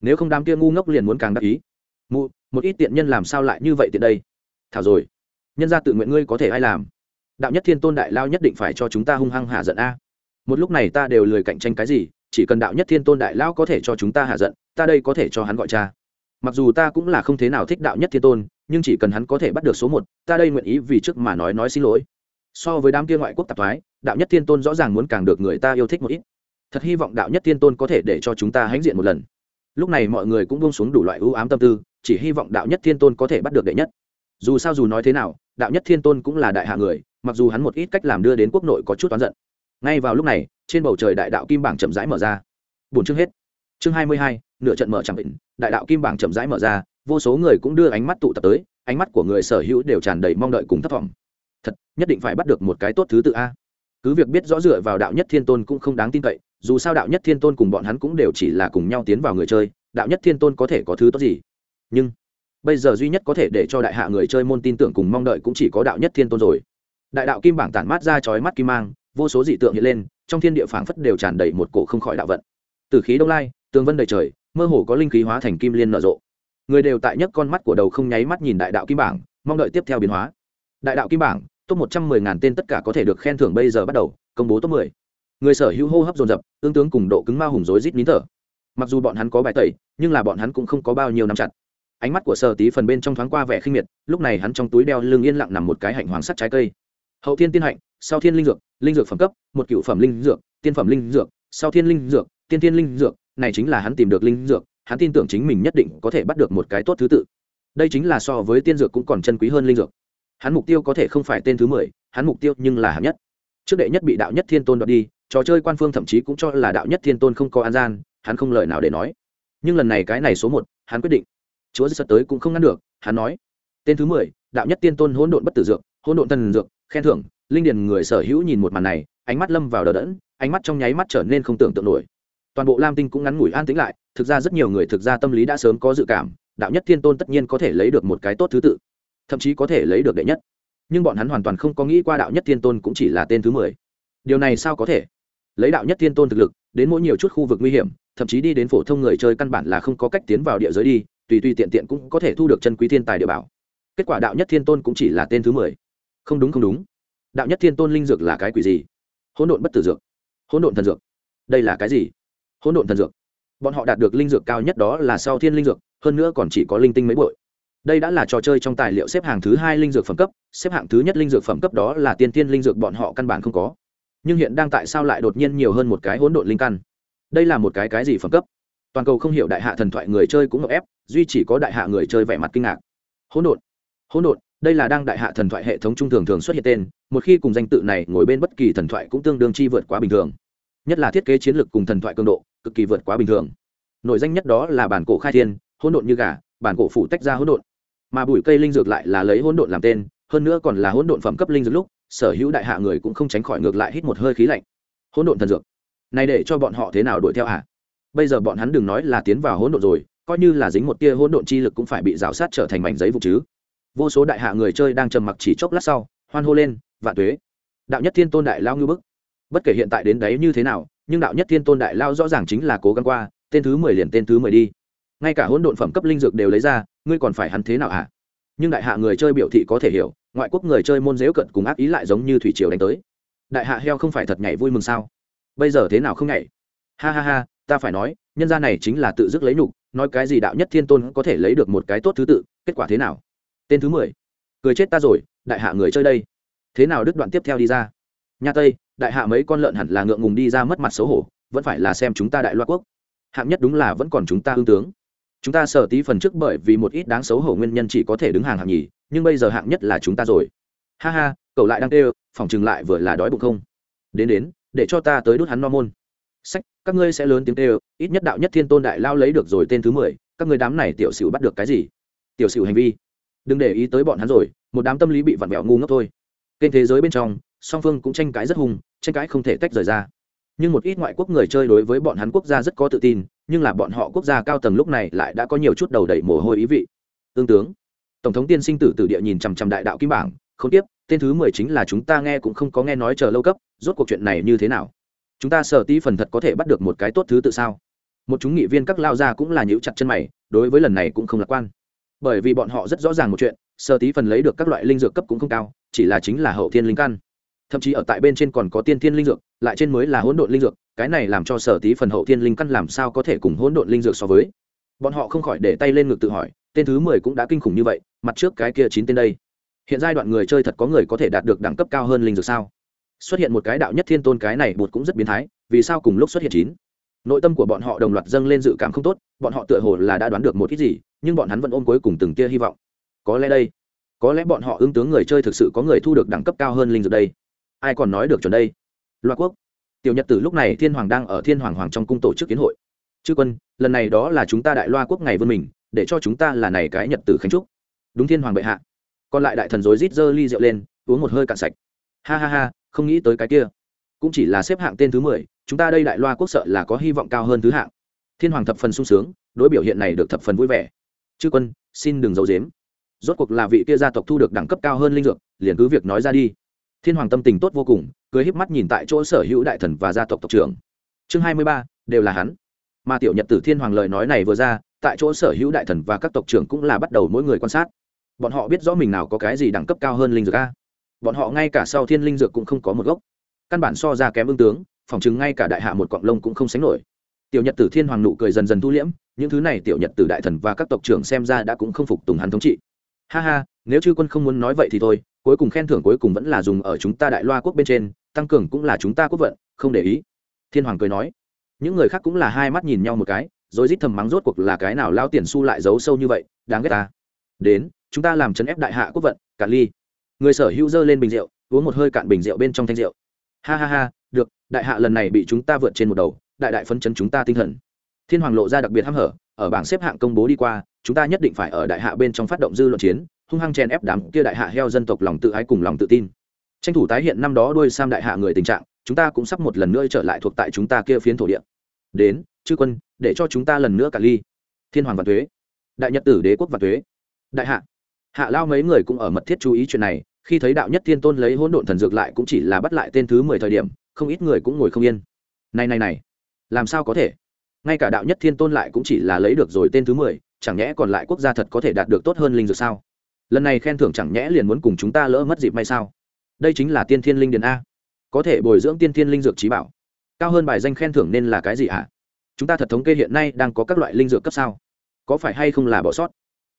nếu không đám kia ngu ngốc liền muốn càng đắc ý. Mụ, một ít tiện nhân làm sao lại như vậy tiện đây? Thảo rồi. Nhân ra tự nguyện ngươi có thể ai làm? Đạo nhất thiên tôn đại lao nhất định phải cho chúng ta hung hăng hạ giận a. Một lúc này ta đều lười cạnh tranh cái gì, chỉ cần đạo nhất thiên tôn đại lao có thể cho chúng ta hạ giận, ta đây có thể cho hắn gọi cha. Mặc dù ta cũng là không thế nào thích đạo nhất thiên tôn, nhưng chỉ cần hắn có thể bắt được số một, ta đây nguyện ý vì trước mà nói nói xin lỗi so với đám kia ngoại quốc tạp thoái, đạo nhất thiên tôn rõ ràng muốn càng được người ta yêu thích một ít. Thật hy vọng đạo nhất thiên tôn có thể để cho chúng ta hãnh diện một lần. Lúc này mọi người cũng bông xuống đủ loại ưu ám tâm tư, chỉ hy vọng đạo nhất thiên tôn có thể bắt được đệ nhất. Dù sao dù nói thế nào, đạo nhất thiên tôn cũng là đại hạ người, mặc dù hắn một ít cách làm đưa đến quốc nội có chút oán giận. Ngay vào lúc này, trên bầu trời đại đạo kim bảng chậm rãi mở ra. Bốn chương hết. Chương hai mươi hai, nửa trận mở chẳng định, đại đạo kim bảng chậm rãi mở ra, vô số người cũng đưa ánh mắt tụ tập tới, ánh mắt của người sở hữu đều tràn đầy mong đợi cùng thất vọng thật, nhất định phải bắt được một cái tốt thứ tự a. Cứ việc biết rõ dựa vào đạo nhất thiên tôn cũng không đáng tin cậy, dù sao đạo nhất thiên tôn cùng bọn hắn cũng đều chỉ là cùng nhau tiến vào người chơi, đạo nhất thiên tôn có thể có thứ tốt gì? Nhưng, bây giờ duy nhất có thể để cho đại hạ người chơi môn tin tưởng cùng mong đợi cũng chỉ có đạo nhất thiên tôn rồi. Đại đạo kim bảng tản mát ra chói mắt kim mang, vô số dị tượng hiện lên, trong thiên địa phảng phất đều tràn đầy một cổ không khỏi đạo vận. Từ khí đông lai, tường vân đầy trời, mơ hồ có linh khí hóa thành kim liên nở rộ. Người đều tại nhấc con mắt của đầu không nháy mắt nhìn đại đạo kim bảng, mong đợi tiếp theo biến hóa đại đạo kim bảng, top một trăm mười ngàn tên tất cả có thể được khen thưởng bây giờ bắt đầu, công bố top mười. Người sở hữu hô hấp dồn dập, tương tướng cùng độ cứng ma hùng rối rít nín thở. Mặc dù bọn hắn có bài tẩy, nhưng là bọn hắn cũng không có bao nhiêu nắm chặt. Ánh mắt của sở tí phần bên trong thoáng qua vẻ khinh miệt, lúc này hắn trong túi đeo lưng yên lặng nằm một cái hạnh hoàng sắt trái cây. Hậu thiên tiên hạnh, sau thiên linh dược linh dược phẩm cấp, một cựu phẩm linh dược, tiên phẩm linh dược, sau thiên linh dược, tiên thiên linh dược, này chính là hắn tìm được linh dược, hắn tin tưởng chính mình nhất định có thể bắt được một cái tốt thứ tự. Đây chính là so với tiên dược cũng còn chân quý hơn linh dược hắn mục tiêu có thể không phải tên thứ mười, hắn mục tiêu nhưng là hạng nhất. Trước đệ nhất bị đạo nhất thiên tôn đoạt đi, trò chơi quan phương thậm chí cũng cho là đạo nhất thiên tôn không có an gian, hắn không lời nào để nói. Nhưng lần này cái này số một, hắn quyết định. Chúa sắp tới cũng không ngăn được, hắn nói. Tên thứ mười, đạo nhất tiên tôn hỗn độn bất tử dược, hỗn độn thần dược, khen thưởng, linh điền người sở hữu nhìn một màn này, ánh mắt lâm vào đờ đẫn, ánh mắt trong nháy mắt trở nên không tưởng tượng nổi. Toàn bộ lam tinh cũng ngắn ngủi an tĩnh lại, thực ra rất nhiều người thực ra tâm lý đã sớm có dự cảm, đạo nhất thiên tôn tất nhiên có thể lấy được một cái tốt thứ tự thậm chí có thể lấy được đệ nhất. Nhưng bọn hắn hoàn toàn không có nghĩ qua đạo nhất thiên tôn cũng chỉ là tên thứ mười. Điều này sao có thể? Lấy đạo nhất thiên tôn thực lực, đến mỗi nhiều chút khu vực nguy hiểm, thậm chí đi đến phổ thông người chơi căn bản là không có cách tiến vào địa giới đi, tùy tùy tiện tiện cũng có thể thu được chân quý thiên tài địa bảo. Kết quả đạo nhất thiên tôn cũng chỉ là tên thứ mười. Không đúng không đúng. Đạo nhất thiên tôn linh dược là cái quỷ gì? Hỗn độn bất tử dược. Hỗn độn thần dược. Đây là cái gì? Hỗn độn thần dược. Bọn họ đạt được linh dược cao nhất đó là sau thiên linh dược, hơn nữa còn chỉ có linh tinh mấy bội đây đã là trò chơi trong tài liệu xếp hạng thứ hai linh dược phẩm cấp, xếp hạng thứ nhất linh dược phẩm cấp đó là tiên tiên linh dược bọn họ căn bản không có. Nhưng hiện đang tại sao lại đột nhiên nhiều hơn một cái hỗn độn linh căn? Đây là một cái cái gì phẩm cấp? Toàn cầu không hiểu đại hạ thần thoại người chơi cũng ngợp ép, duy chỉ có đại hạ người chơi vẻ mặt kinh ngạc. Hỗn độn. Hỗn độn, đây là đang đại hạ thần thoại hệ thống trung thường thường xuất hiện tên, một khi cùng danh tự này ngồi bên bất kỳ thần thoại cũng tương đương chi vượt quá bình thường. Nhất là thiết kế chiến lược cùng thần thoại cường độ, cực kỳ vượt quá bình thường. Nội danh nhất đó là bản cổ khai thiên, hỗn độn như gà, bản cổ phủ tách ra hỗn độn mà bụi cây linh dược lại là lấy hỗn độn làm tên, hơn nữa còn là hỗn độn phẩm cấp linh dược lúc, sở hữu đại hạ người cũng không tránh khỏi ngược lại hít một hơi khí lạnh. Hỗn độn thần dược, này để cho bọn họ thế nào đuổi theo à bây giờ bọn hắn đừng nói là tiến vào hỗn độn rồi, coi như là dính một tia hỗn độn chi lực cũng phải bị rào sát trở thành mảnh giấy vụ chứ. Vô số đại hạ người chơi đang trầm mặc chỉ chốc lát sau, hoan hô lên, vạn tuế, đạo nhất thiên tôn đại lao ngư bức. Bất kể hiện tại đến đấy như thế nào, nhưng đạo nhất thiên tôn đại lao rõ ràng chính là cố gắng qua, tên thứ mười liền tên thứ mười đi. Ngay cả hỗn độn phẩm cấp linh dược đều lấy ra ngươi còn phải hắn thế nào hả? À? nhưng đại hạ người chơi biểu thị có thể hiểu, ngoại quốc người chơi môn dễu cận cùng ác ý lại giống như thủy triều đánh tới. Đại hạ heo không phải thật nhảy vui mừng sao? Bây giờ thế nào không nhảy? Ha ha ha, ta phải nói, nhân gia này chính là tự dứt lấy nhục, nói cái gì đạo nhất thiên tôn có thể lấy được một cái tốt thứ tự, kết quả thế nào? Tên thứ mười. Cười chết ta rồi, đại hạ người chơi đây. Thế nào đứt đoạn tiếp theo đi ra? Nha tây, đại hạ mấy con lợn hẳn là ngượng ngùng đi ra mất mặt xấu hổ, vẫn phải là xem chúng ta đại loa quốc. Hạng nhất đúng là vẫn còn chúng ta ương tướng chúng ta sở tí phần trước bởi vì một ít đáng xấu hổ nguyên nhân chỉ có thể đứng hàng hạng nhì, nhưng bây giờ hạng nhất là chúng ta rồi. Ha ha, cậu lại đang kêu, phòng chừng lại vừa là đói bụng không? Đến đến, để cho ta tới đút hắn no môn. Sách, các ngươi sẽ lớn tiếng kêu, ít nhất đạo nhất thiên tôn đại lao lấy được rồi tên thứ mười, các ngươi đám này tiểu sửu bắt được cái gì? Tiểu sửu hành vi. Đừng để ý tới bọn hắn rồi, một đám tâm lý bị vặn vẹo ngu ngốc thôi. Kênh thế giới bên trong, song phương cũng tranh cãi rất hùng tranh cãi không thể tách rời ra. Nhưng một ít ngoại quốc người chơi đối với bọn hắn quốc gia rất có tự tin nhưng là bọn họ quốc gia cao tầng lúc này lại đã có nhiều chút đầu đầy mồ hôi ý vị. Tương tướng, tổng thống tiên sinh tử tử địa nhìn chằm chằm đại đạo kim bảng, không tiếp, tên thứ mười chính là chúng ta nghe cũng không có nghe nói chờ lâu cấp, rốt cuộc chuyện này như thế nào? Chúng ta sở tí phần thật có thể bắt được một cái tốt thứ tự sao? Một chúng nghị viên các lao gia cũng là nhíu chặt chân mày, đối với lần này cũng không lạc quan. Bởi vì bọn họ rất rõ ràng một chuyện sơ tí phần lấy được các loại linh dược cấp cũng không cao, chỉ là chính là hậu thiên linh căn thậm chí ở tại bên trên còn có tiên thiên linh dược, lại trên mới là hỗn độn linh dược, cái này làm cho sở tí phần hậu thiên linh căn làm sao có thể cùng hỗn độn linh dược so với? Bọn họ không khỏi để tay lên ngực tự hỏi, tên thứ mười cũng đã kinh khủng như vậy, mặt trước cái kia chín tên đây, hiện giai đoạn người chơi thật có người có thể đạt được đẳng cấp cao hơn linh dược sao? Xuất hiện một cái đạo nhất thiên tôn cái này bột cũng rất biến thái, vì sao cùng lúc xuất hiện chín? Nội tâm của bọn họ đồng loạt dâng lên dự cảm không tốt, bọn họ tựa hồ là đã đoán được một ít gì, nhưng bọn hắn vẫn ôm cuối cùng từng tia hy vọng. Có lẽ đây, có lẽ bọn họ ứng tướng người chơi thực sự có người thu được đẳng cấp cao hơn linh dược đây ai còn nói được chuẩn đây? Loa quốc. Tiểu nhật tử lúc này thiên hoàng đang ở thiên hoàng hoàng trong cung tổ chức kiến hội. Chư quân, lần này đó là chúng ta đại loa quốc ngày vươn mình, để cho chúng ta là này cái nhật tử khánh trúc. Đúng thiên hoàng bệ hạ. Còn lại đại thần dối rít dơ ly rượu lên, uống một hơi cạn sạch. Ha ha ha, không nghĩ tới cái kia. Cũng chỉ là xếp hạng tên thứ mười, chúng ta đây đại loa quốc sợ là có hy vọng cao hơn thứ hạng. Thiên hoàng thập phần sung sướng, đối biểu hiện này được thập phần vui vẻ. Chư quân, xin đừng giấu dếm rốt cuộc là vị kia gia tộc thu được đẳng cấp cao hơn linh dược, liền cứ việc nói ra đi thiên hoàng tâm tình tốt vô cùng, cười híp mắt nhìn tại chỗ sở hữu đại thần và gia tộc tộc trưởng. Chương hai mươi ba, đều là hắn. Mà tiểu nhật tử thiên hoàng lời nói này vừa ra, tại chỗ sở hữu đại thần và các tộc trưởng cũng là bắt đầu mỗi người quan sát. Bọn họ biết rõ mình nào có cái gì đẳng cấp cao hơn linh dược a. Bọn họ ngay cả sau thiên linh dược cũng không có một gốc. Căn bản so ra kém ương tướng, phòng chứng ngay cả đại hạ một quạng lông cũng không sánh nổi. Tiểu nhật tử thiên hoàng nụ cười dần dần thu liễm, những thứ này tiểu nhật tử đại thần và các tộc trưởng xem ra đã cũng không phục tùng hắn thống trị. Ha ha, nếu chư quân không muốn nói vậy thì thôi cuối cùng khen thưởng cuối cùng vẫn là dùng ở chúng ta đại loa quốc bên trên, tăng cường cũng là chúng ta quốc vận, không để ý. Thiên hoàng cười nói. Những người khác cũng là hai mắt nhìn nhau một cái, rồi rít thầm mắng rốt cuộc là cái nào lao tiền su lại giấu sâu như vậy, đáng ghét ta. Đến, chúng ta làm chấn ép đại hạ quốc vận, cạn ly. Người sở hữu dơ lên bình rượu, uống một hơi cạn bình rượu bên trong thanh rượu. Ha ha ha, được, đại hạ lần này bị chúng ta vượt trên một đầu, đại đại phân chấn chúng ta tinh thần. Thiên hoàng lộ ra đặc biệt hăm hở, ở bảng xếp hạng công bố đi qua chúng ta nhất định phải ở đại hạ bên trong phát động dư luận chiến, hung hăng chèn ép đám kia đại hạ heo dân tộc lòng tự ái cùng lòng tự tin. Tranh thủ tái hiện năm đó đuôi sam đại hạ người tình trạng, chúng ta cũng sắp một lần nữa trở lại thuộc tại chúng ta kia phiến thổ địa. Đến, chư quân, để cho chúng ta lần nữa cả ly. Thiên hoàng và thuế đại nhật tử, đế quốc và thuế đại hạ. Hạ lao mấy người cũng ở mật thiết chú ý chuyện này, khi thấy đạo nhất thiên tôn lấy hỗn độn thần dược lại cũng chỉ là bắt lại tên thứ mười thời điểm, không ít người cũng ngồi không yên. Này này này, làm sao có thể? Ngay cả đạo nhất thiên tôn lại cũng chỉ là lấy được rồi tên thứ mười chẳng nhẽ còn lại quốc gia thật có thể đạt được tốt hơn linh dược sao? Lần này khen thưởng chẳng nhẽ liền muốn cùng chúng ta lỡ mất dịp may sao? Đây chính là tiên thiên linh điền a. Có thể bồi dưỡng tiên thiên linh dược trí bảo. Cao hơn bài danh khen thưởng nên là cái gì hả chúng ta thật thống kê hiện nay đang có các loại linh dược cấp sao? Có phải hay không là bỏ sót?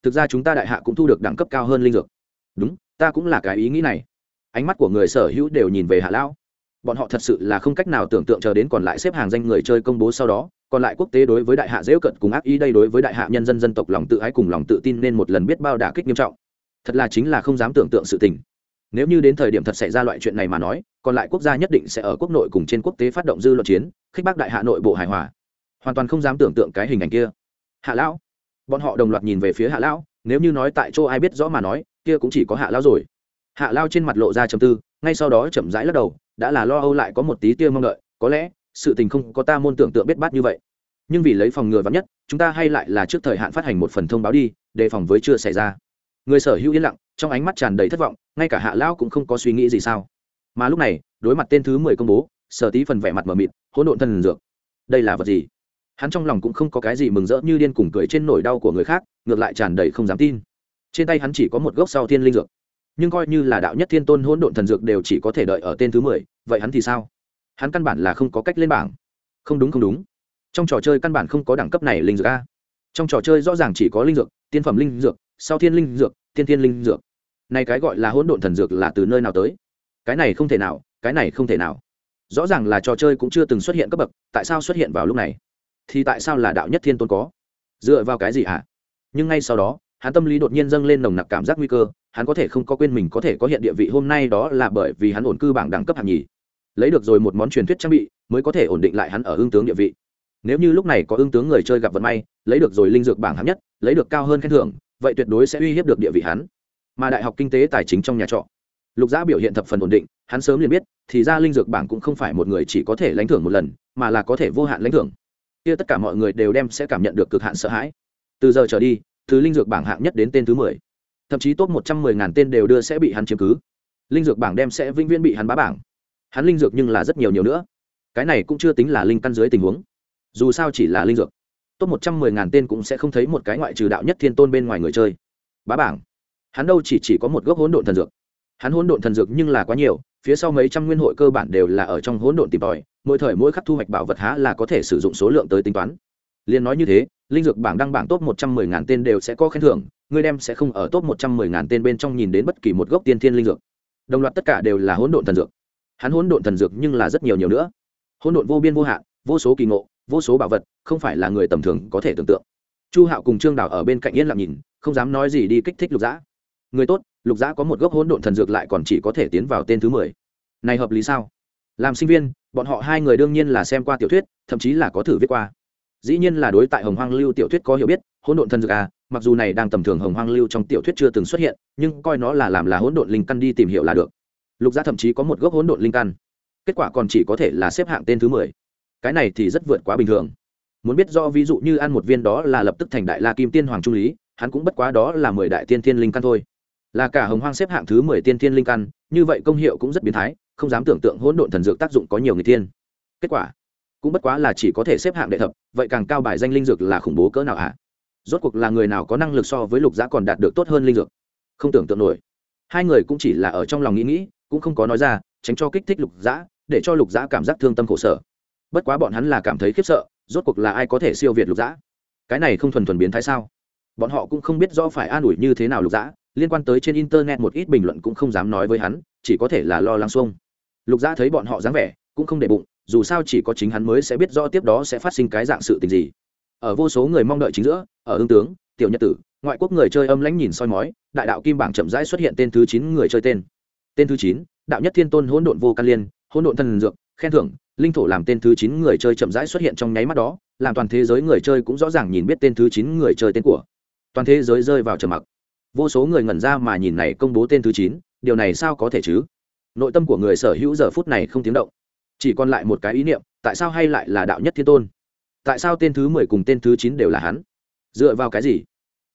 Thực ra chúng ta đại hạ cũng thu được đẳng cấp cao hơn linh dược. Đúng, ta cũng là cái ý nghĩ này. Ánh mắt của người sở hữu đều nhìn về hạ lão. Bọn họ thật sự là không cách nào tưởng tượng chờ đến còn lại xếp hàng danh người chơi công bố sau đó còn lại quốc tế đối với đại hạ dễ cận cùng ác ý đây đối với đại hạ nhân dân dân tộc lòng tự ái cùng lòng tự tin nên một lần biết bao đả kích nghiêm trọng. Thật là chính là không dám tưởng tượng sự tình. Nếu như đến thời điểm thật xảy ra loại chuyện này mà nói, còn lại quốc gia nhất định sẽ ở quốc nội cùng trên quốc tế phát động dư luận chiến, khích bác đại hạ nội bộ hài hòa. Hoàn toàn không dám tưởng tượng cái hình ảnh kia. Hạ lão. Bọn họ đồng loạt nhìn về phía hạ lão, nếu như nói tại chỗ ai biết rõ mà nói, kia cũng chỉ có hạ lão rồi. Hạ lao trên mặt lộ ra chầm tư, ngay sau đó chậm rãi lắc đầu, đã là lo âu lại có một tí tia mong đợi, có lẽ sự tình không có ta môn tưởng tượng biết bát như vậy. Nhưng vì lấy phòng ngừa vắng nhất, chúng ta hay lại là trước thời hạn phát hành một phần thông báo đi, đề phòng với chưa xảy ra. Người sở hữu yên lặng, trong ánh mắt tràn đầy thất vọng, ngay cả hạ lão cũng không có suy nghĩ gì sao. Mà lúc này, đối mặt tên thứ mười công bố, sở tí phần vẻ mặt mờ mịt, hỗn độn thần dược. Đây là vật gì? Hắn trong lòng cũng không có cái gì mừng rỡ như điên cùng cười trên nỗi đau của người khác, ngược lại tràn đầy không dám tin. Trên tay hắn chỉ có một gốc sau thiên linh dược. Nhưng coi như là đạo nhất thiên tôn hỗn độn thần dược đều chỉ có thể đợi ở tên thứ mười, vậy hắn thì sao? Hắn căn bản là không có cách lên bảng. Không đúng không đúng. Trong trò chơi căn bản không có đẳng cấp này linh dược a. Trong trò chơi rõ ràng chỉ có linh dược, tiên phẩm linh dược, sau thiên linh dược, tiên thiên linh dược. Này cái gọi là hỗn độn thần dược là từ nơi nào tới? Cái này không thể nào, cái này không thể nào. Rõ ràng là trò chơi cũng chưa từng xuất hiện cấp bậc, tại sao xuất hiện vào lúc này? Thì tại sao là đạo nhất thiên tôn có? Dựa vào cái gì hả? Nhưng ngay sau đó, hắn tâm lý đột nhiên dâng lên nồng nặc cảm giác nguy cơ, hắn có thể không có quên mình có thể có hiện địa vị hôm nay đó là bởi vì hắn ổn cư bảng đẳng cấp hạng nhì lấy được rồi một món truyền thuyết trang bị, mới có thể ổn định lại hắn ở ương tướng địa vị. Nếu như lúc này có ương tướng người chơi gặp vận may, lấy được rồi linh dược bảng hạng nhất, lấy được cao hơn khen thưởng, vậy tuyệt đối sẽ uy hiếp được địa vị hắn. Mà đại học kinh tế tài chính trong nhà trọ, lục giã biểu hiện thập phần ổn định, hắn sớm liền biết, thì ra linh dược bảng cũng không phải một người chỉ có thể lãnh thưởng một lần, mà là có thể vô hạn lãnh thưởng. Kia tất cả mọi người đều đem sẽ cảm nhận được cực hạn sợ hãi. Từ giờ trở đi từ linh dược bảng hạng nhất đến tên thứ mười. Thậm chí top một trăm mười ngàn tên đều đưa sẽ bị hắn chiếm cứ. Linh dược bảng đem sẽ vĩnh viễn bị hắn bá bảng hắn linh dược nhưng là rất nhiều nhiều nữa. Cái này cũng chưa tính là linh căn dưới tình huống. Dù sao chỉ là linh dược. Top một trăm mười ngàn tên cũng sẽ không thấy một cái ngoại trừ đạo nhất thiên tôn bên ngoài người chơi. Bá bảng. Hắn đâu chỉ chỉ có một gốc hỗn độn thần dược. Hắn hỗn độn thần dược nhưng là quá nhiều, phía sau mấy trăm nguyên hội cơ bản đều là ở trong hỗn độn tìm tòi, mỗi thời mỗi khắc thu hoạch bảo vật há là có thể sử dụng số lượng tới tính toán. Liên nói như thế, linh dược bảng đăng bảng top một trăm mười ngàn tên đều sẽ có khen thưởng, Người đem sẽ không ở top một trăm mười ngàn tên bên trong nhìn đến bất kỳ một gốc tiên thiên linh dược. Đồng loạt tất cả đều là hỗn độn thần dược hắn hỗn độn thần dược nhưng là rất nhiều nhiều nữa. Hỗn độn vô biên vô hạn, vô số kỳ ngộ, vô số bảo vật, không phải là người tầm thường có thể tưởng tượng. Chu hạo cùng trương đào ở bên cạnh yên lặng nhìn, không dám nói gì đi kích thích lục dã. Người tốt, lục dã có một gốc hỗn độn thần dược lại còn chỉ có thể tiến vào tên thứ mười. Này hợp lý sao? Làm sinh viên, bọn họ hai người đương nhiên là xem qua tiểu thuyết, thậm chí là có thử viết qua. Dĩ nhiên là đối tại hồng hoang lưu tiểu thuyết có hiểu biết, hỗn độn thần dược à mặc dù này đang tầm thường hồng hoang lưu trong tiểu thuyết chưa từng xuất hiện, nhưng coi nó là làm là hỗn độn linh căn đi tìm hiểu là được lục gia thậm chí có một gốc hỗn độn linh căn. Kết quả còn chỉ có thể là xếp hạng tên thứ mười. Cái này thì rất vượt quá bình thường. Muốn biết do ví dụ như ăn một viên đó là lập tức thành đại la kim tiên hoàng trung lý, hắn cũng bất quá đó là mười đại tiên thiên linh căn thôi. Là cả hồng hoang xếp hạng thứ mười tiên thiên linh căn, như vậy công hiệu cũng rất biến thái, không dám tưởng tượng hỗn độn thần dược tác dụng có nhiều người tiên. kết quả, cũng bất quá là chỉ có thể xếp hạng đệ thập, vậy càng cao bài danh linh dược là khủng bố cỡ nào à? rốt cuộc là người nào có năng lực so với lục giá còn đạt được tốt hơn linh dược? Không tưởng tượng nổi. Hai người cũng chỉ là ở trong lòng nghĩ nghĩ cũng không có nói ra tránh cho kích thích lục dã, để cho lục dã cảm giác thương tâm khổ sở. Bất quá bọn hắn là cảm thấy khiếp sợ rốt cuộc là ai có thể siêu việt lục dã? cái này không thuần thuần biến thái sao? Bọn họ cũng không biết rõ phải an ủi như thế nào lục dã, liên quan tới trên internet một ít bình luận cũng không dám nói với hắn chỉ có thể là lo lắng xuông. Lục dã thấy bọn họ dáng vẻ cũng không để bụng dù sao chỉ có chính hắn mới sẽ biết rõ tiếp đó sẽ phát sinh cái dạng sự tình gì. Ở vô số người mong đợi chính giữa ở ương tướng tiểu nhật tử ngoại quốc người chơi âm lãnh nhìn soi mói đại đạo kim bảng chậm rãi xuất hiện tên thứ chín người chơi tên tên thứ chín, đạo nhất thiên tôn hỗn độn vô căn liên, hỗn độn thần dược, khen thưởng, linh thổ làm tên thứ chín người chơi chậm rãi xuất hiện trong nháy mắt đó, làm toàn thế giới người chơi cũng rõ ràng nhìn biết tên thứ chín người chơi tên của. Toàn thế giới rơi vào trầm mặc. Vô số người ngẩn ra mà nhìn này công bố tên thứ chín, điều này sao có thể chứ? Nội tâm của người sở hữu giờ phút này không tiếng động. Chỉ còn lại một cái ý niệm, tại sao hay lại là đạo nhất thiên tôn? Tại sao tên thứ mười cùng tên thứ chín đều là hắn? Dựa vào cái gì?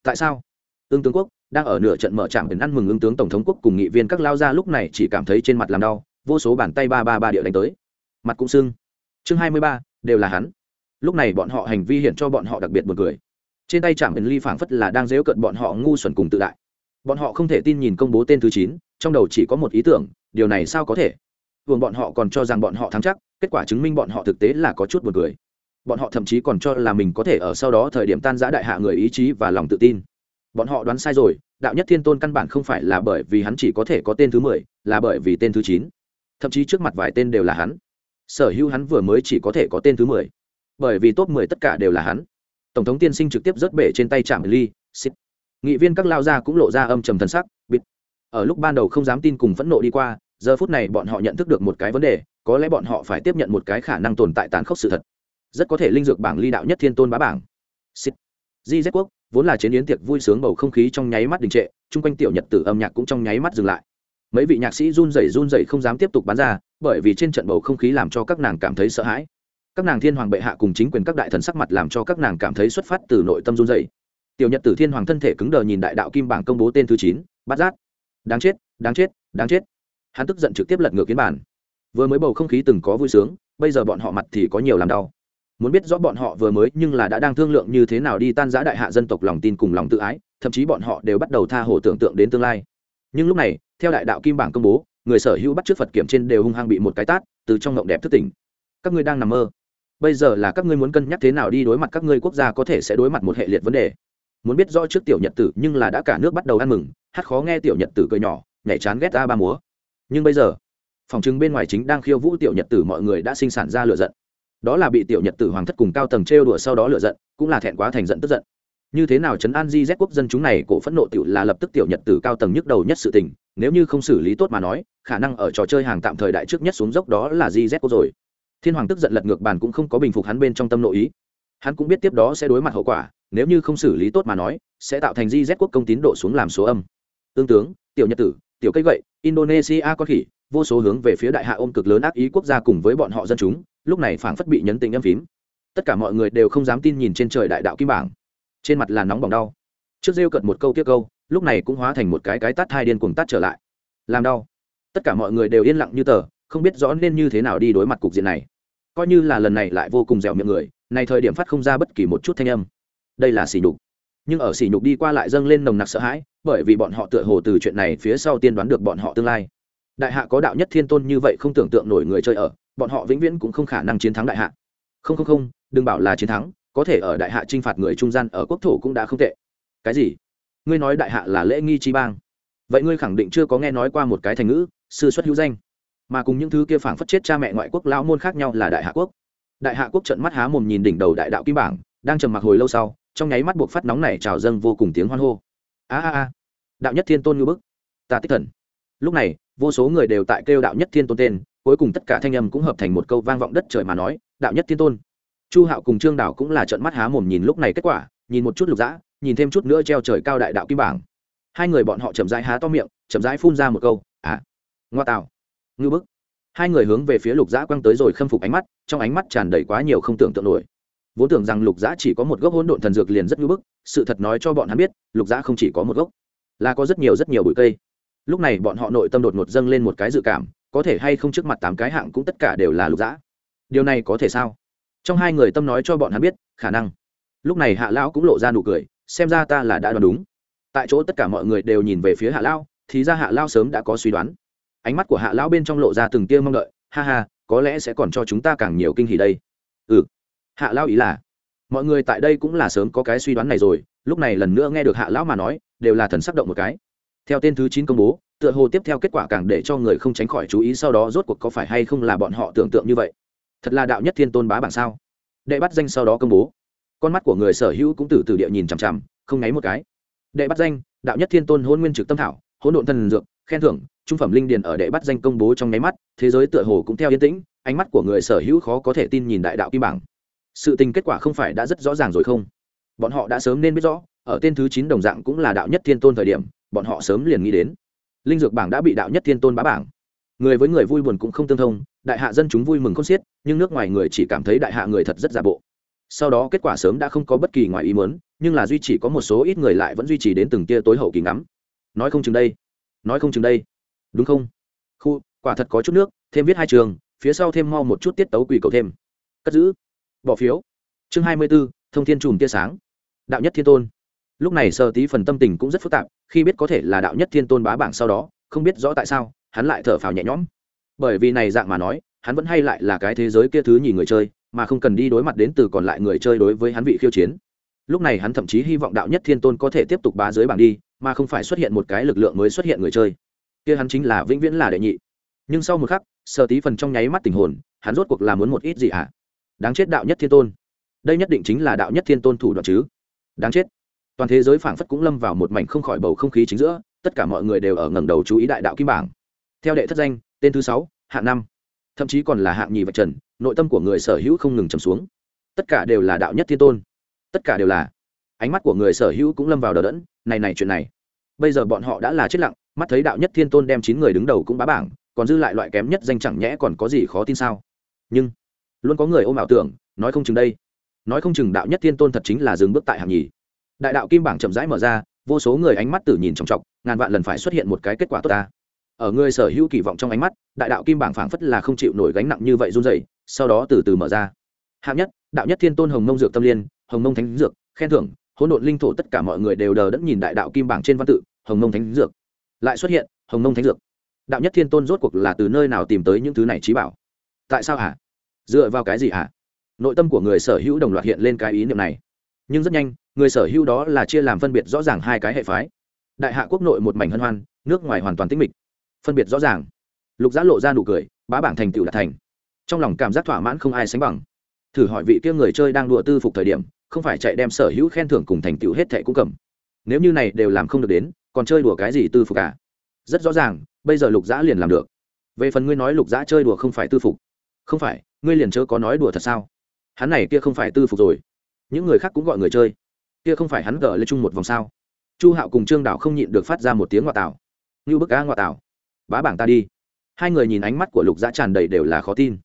Tại sao? Ương tướng quốc đang ở nửa trận mở trạm biển ăn mừng ứng tướng tổng thống quốc cùng nghị viên các lao ra lúc này chỉ cảm thấy trên mặt làm đau, vô số bàn tay ba ba ba địa đánh tới. Mặt cũng sưng. Chương hai mươi ba, đều là hắn. Lúc này bọn họ hành vi hiện cho bọn họ đặc biệt buồn cười. Trên tay trạm biển ly phảng phất là đang dễu cận bọn họ ngu xuẩn cùng tự đại. Bọn họ không thể tin nhìn công bố tên thứ chín, trong đầu chỉ có một ý tưởng, điều này sao có thể? Vườn bọn họ còn cho rằng bọn họ thắng chắc, kết quả chứng minh bọn họ thực tế là có chút buồn cười. Bọn họ thậm chí còn cho là mình có thể ở sau đó thời điểm tan giã đại hạ người ý chí và lòng tự tin. Bọn họ đoán sai rồi đạo nhất thiên tôn căn bản không phải là bởi vì hắn chỉ có thể có tên thứ mười, là bởi vì tên thứ chín. Thậm chí trước mặt vài tên đều là hắn. Sở hữu hắn vừa mới chỉ có thể có tên thứ mười. Bởi vì top mười tất cả đều là hắn. Tổng thống tiên sinh trực tiếp rớt bể trên tay chạm ly xích nghị viên các lao gia cũng lộ ra âm trầm thần sắc, bịt. Ở lúc ban đầu không dám tin cùng phẫn nộ đi qua, giờ phút này bọn họ nhận thức được một cái vấn đề, có lẽ bọn họ phải tiếp nhận một cái khả năng tồn tại tàn khốc sự thật. Rất có thể linh dược bảng ly đạo nhất thiên tôn bá bảng. Xích di z quốc, vốn là chế biến tiệc vui sướng bầu không khí trong nháy mắt đình trệ, chung quanh tiểu nhật tử âm nhạc cũng trong nháy mắt dừng lại. Mấy vị nhạc sĩ run rẩy run rẩy không dám tiếp tục bán ra, bởi vì trên trận bầu không khí làm cho các nàng cảm thấy sợ hãi. Các nàng thiên hoàng bệ hạ cùng chính quyền các đại thần sắc mặt làm cho các nàng cảm thấy xuất phát từ nội tâm run rẩy. Tiểu nhật tử thiên hoàng thân thể cứng đờ nhìn đại đạo kim bảng công bố tên thứ chín bát giác đáng chết đáng chết đáng chết. Hắn tức giận trực tiếp lật ngược kiến bản vừa mới bầu không khí từng có vui sướng, bây giờ bọn họ mặt thì có nhiều làm đau muốn biết rõ bọn họ vừa mới nhưng là đã đang thương lượng như thế nào đi tan giã đại hạ dân tộc lòng tin cùng lòng tự ái, thậm chí bọn họ đều bắt đầu tha hồ tưởng tượng đến tương lai. Nhưng lúc này, theo đại đạo kim bảng công bố, người sở hữu bắt trước phật kiểm trên đều hung hăng bị một cái tát, từ trong ngộng đẹp thức tỉnh. Các ngươi đang nằm mơ. Bây giờ là các ngươi muốn cân nhắc thế nào đi đối mặt các ngươi quốc gia có thể sẽ đối mặt một hệ liệt vấn đề. Muốn biết rõ trước tiểu nhật tử nhưng là đã cả nước bắt đầu ăn mừng, hát khó nghe tiểu nhật tử cười nhỏ, nhảy chán ghét a ba múa. Nhưng bây giờ, phòng chứng bên ngoài chính đang khiêu vũ tiểu nhật tử mọi người đã sinh sản ra lựa giận đó là bị tiểu nhật tử hoàng thất cùng cao tầng trêu đùa sau đó lựa giận, cũng là thẹn quá thành giận tức giận. Như thế nào chấn an di z quốc dân chúng này, cổ phẫn nộ tiểu là lập tức tiểu nhật tử cao tầng nhức đầu nhất sự tình, nếu như không xử lý tốt mà nói, khả năng ở trò chơi hàng tạm thời đại trước nhất xuống dốc đó là di z quốc rồi. Thiên hoàng tức giận lật ngược bàn cũng không có bình phục hắn bên trong tâm nội ý. Hắn cũng biết tiếp đó sẽ đối mặt hậu quả, nếu như không xử lý tốt mà nói, sẽ tạo thành di z quốc công tín độ xuống làm số âm. Tương tướng, tiểu nhật tử, tiểu cây gậy, indonesia có khỉ, vô số hướng về phía đại hạ ôm cực lớn ác ý quốc gia cùng với bọn họ dân chúng lúc này phảng phất bị nhấn tình âm phím. Tất cả mọi người đều không dám tin nhìn trên trời đại đạo kim bảng. Trên mặt là nóng bỏng đau. Trước rêu cận một câu tiếp câu, lúc này cũng hóa thành một cái cái tát hai điên cuồng tát trở lại. Làm đau. Tất cả mọi người đều yên lặng như tờ, không biết rõ nên như thế nào đi đối mặt cục diện này. Coi như là lần này lại vô cùng dẻo miệng người này thời điểm phát không ra bất kỳ một chút thanh âm. Đây là sỉ nhục. Nhưng ở sỉ nhục đi qua lại dâng lên nồng nặc sợ hãi, bởi vì bọn họ tựa hồ từ chuyện này phía sau tiên đoán được bọn họ tương lai. Đại hạ có đạo nhất thiên tôn như vậy không tưởng tượng nổi người chơi ở bọn họ vĩnh viễn cũng không khả năng chiến thắng đại hạ. Không không không, đừng bảo là chiến thắng, có thể ở đại hạ t r i n h phạt người trung gian ở quốc thổ cũng đã không tệ. Cái gì? Ngươi nói đại hạ là lễ nghi chi bang. Vậy ngươi khẳng định chưa có nghe nói qua một cái thành ngữ, sư xuất hữu danh. Mà cùng những thứ kia phảng phất chết cha mẹ ngoại quốc lão môn khác nhau là đại hạ quốc. Đại hạ quốc trận mắt há mồm nhìn đỉnh đầu đại đạo kim bảng, đang trầm mặc hồi lâu sau, trong nháy mắt buộc phát nóng này trào dâng vô cùng tiếng hoan hô. A a a. Đạo nhất thiên tôn như bức. Ta tích thần. Lúc này, vô số người đều tại kêu đạo nhất thiên tôn tên cuối cùng tất cả thanh âm cũng hợp thành một câu vang vọng đất trời mà nói, đạo nhất thiên tôn. Chu hạo cùng trương đảo cũng là trận mắt há mồm nhìn lúc này kết quả, nhìn một chút lục dã, nhìn thêm chút nữa treo trời cao đại đạo kim bảng. Hai người bọn họ chậm rãi há to miệng, chậm rãi phun ra một câu à ngoa tạo ngư bức. Hai người hướng về phía lục dã quăng tới rồi khâm phục ánh mắt, trong ánh mắt tràn đầy quá nhiều không tưởng tượng nổi. Vốn tưởng rằng lục dã chỉ có một gốc hỗn độn thần dược liền rất ngư bức, sự thật nói cho bọn hắn biết, lục dã không chỉ có một gốc, là có rất nhiều rất nhiều bụi cây. Lúc này bọn họ nội tâm đột ngột dâng lên một cái dự cảm có thể hay không trước mặt tám cái hạng cũng tất cả đều là lục dã. Điều này có thể sao? Trong hai người tâm nói cho bọn hắn biết, khả năng. Lúc này hạ lão cũng lộ ra nụ cười, xem ra ta là đã đoán đúng. Tại chỗ tất cả mọi người đều nhìn về phía hạ lão, thì ra hạ lão sớm đã có suy đoán. Ánh mắt của hạ lão bên trong lộ ra từng tia mong đợi, ha ha, có lẽ sẽ còn cho chúng ta càng nhiều kinh hỉ đây. Ừ. Hạ lão ý là, mọi người tại đây cũng là sớm có cái suy đoán này rồi, lúc này lần nữa nghe được hạ lão mà nói, đều là thần sắc động một cái theo tên thứ chín công bố, tựa hồ tiếp theo kết quả càng để cho người không tránh khỏi chú ý sau đó rốt cuộc có phải hay không là bọn họ tưởng tượng như vậy. Thật là đạo nhất thiên tôn bá bảng sao? Đệ bắt danh sau đó công bố. Con mắt của người sở hữu cũng từ từ địa nhìn chằm chằm, không nháy một cái. Đệ bắt danh, đạo nhất thiên tôn hôn nguyên trực tâm thảo, hỗn độn thần dược, khen thưởng, trung phẩm linh điền ở đệ bắt danh công bố trong nháy mắt, thế giới tựa hồ cũng theo yên tĩnh, ánh mắt của người sở hữu khó có thể tin nhìn đại đạo kim bảng. Sự tình kết quả không phải đã rất rõ ràng rồi không? Bọn họ đã sớm nên biết rõ, ở tên thứ chín đồng dạng cũng là đạo nhất thiên tôn thời điểm bọn họ sớm liền nghĩ đến. Linh dược bảng đã bị đạo nhất thiên tôn bá bảng. Người với người vui buồn cũng không tương thông, đại hạ dân chúng vui mừng khôn xiết, nhưng nước ngoài người chỉ cảm thấy đại hạ người thật rất giả bộ. Sau đó kết quả sớm đã không có bất kỳ ngoài ý muốn, nhưng là duy chỉ có một số ít người lại vẫn duy trì đến từng tia tối hậu kỳ ngắm. Nói không chừng đây, nói không chừng đây. Đúng không? Khu, quả thật có chút nước, thêm viết hai trường, phía sau thêm mau một chút tiết tấu quỷ cầu thêm. Cất giữ. Bỏ phiếu. Chương hai mươi b ố thông thiên chùm tia sáng. Đạo nhất thiên tôn lúc này sơ tí phần tâm tình cũng rất phức tạp, khi biết có thể là đạo nhất thiên tôn bá bảng sau đó, không biết rõ tại sao, hắn lại thở phào nhẹ nhõm. Bởi vì này dạng mà nói, hắn vẫn hay lại là cái thế giới kia thứ nhìn người chơi, mà không cần đi đối mặt đến từ còn lại người chơi đối với hắn vị khiêu chiến. Lúc này hắn thậm chí hy vọng đạo nhất thiên tôn có thể tiếp tục bá dưới bảng đi, mà không phải xuất hiện một cái lực lượng mới xuất hiện người chơi. Kia hắn chính là vĩnh viễn là đệ nhị. Nhưng sau một khắc, sơ tí phần trong nháy mắt tình hồn, hắn rốt cuộc là muốn một ít gì ạ? À? đáng chết đạo nhất thiên tôn. Đây nhất định chính là đạo nhất thiên tôn thủ đoạn chứ. Đáng chết toàn thế giới phảng phất cũng lâm vào một mảnh không khỏi bầu không khí chính giữa, tất cả mọi người đều ở ngẩng đầu chú ý đại đạo kim bảng. Theo đệ thất danh, tên thứ sáu, hạng năm. Thậm chí còn là hạng nhì vạch trần, nội tâm của người sở hữu không ngừng trầm xuống. Tất cả đều là đạo nhất thiên tôn. Tất cả đều là. Ánh mắt của người sở hữu cũng lâm vào đờ đẫn, này này chuyện này. Bây giờ bọn họ đã là chết lặng, mắt thấy đạo nhất thiên tôn đem chín người đứng đầu cũng bá bảng, còn dư lại loại kém nhất danh chẳng nhẽ còn có gì khó tin sao? Nhưng, luôn có người ôm ảo tưởng, nói không chừng đây. Nói không chừng đạo nhất thiên tôn thật chính là dừng bước tại hạng nhì đại đạo kim bảng chậm rãi mở ra, vô số người ánh mắt tử nhìn trọng trọng ngàn vạn lần phải xuất hiện một cái kết quả tốt ta. Ở người sở hữu kỳ vọng trong ánh mắt, đại đạo kim bảng phảng phất là không chịu nổi gánh nặng như vậy run dày sau đó từ từ mở ra. Hạng nhất, đạo nhất thiên tôn hồng mông dược tâm liên, hồng mông thánh dược, khen thưởng, hỗn độn linh thổ tất cả mọi người đều đờ đẫn nhìn đại đạo kim bảng trên văn tự, hồng mông thánh dược. Lại xuất hiện, hồng mông thánh dược. Đạo nhất thiên tôn rốt cuộc là từ nơi nào tìm tới những thứ này trí bảo? Tại sao hả? Dựa vào cái gì hả? Nội tâm của người sở hữu đồng loạt hiện lên cái ý niệm này nhưng rất nhanh, người sở hữu đó là chia làm phân biệt rõ ràng hai cái hệ phái. Đại hạ quốc nội một mảnh hân hoan, nước ngoài hoàn toàn tĩnh mịch. Phân biệt rõ ràng. Lục giã lộ ra nụ cười, bá bảng thành tựu đạt thành. Trong lòng cảm giác thỏa mãn không ai sánh bằng. Thử hỏi vị kia người chơi đang đùa tư phục thời điểm, không phải chạy đem sở hữu khen thưởng cùng thành tựu hết thệ cũng cầm. Nếu như này đều làm không được đến, còn chơi đùa cái gì tư phục cả rất rõ ràng, bây giờ lục giã liền làm được. Về phần ngươi nói lục giã chơi đùa không phải tư phục. Không phải, ngươi liền chớ có nói đùa thật sao? Hắn này kia không phải tư phục rồi những người khác cũng gọi người chơi. Kia không phải hắn gỡ lên chung một vòng sao? Chu hạo cùng trương đạo không nhịn được phát ra một tiếng ngoại tảo. Như bức cá ngoại tảo. Bá bảng ta đi. Hai người nhìn ánh mắt của lục Dã tràn đầy đều là khó tin.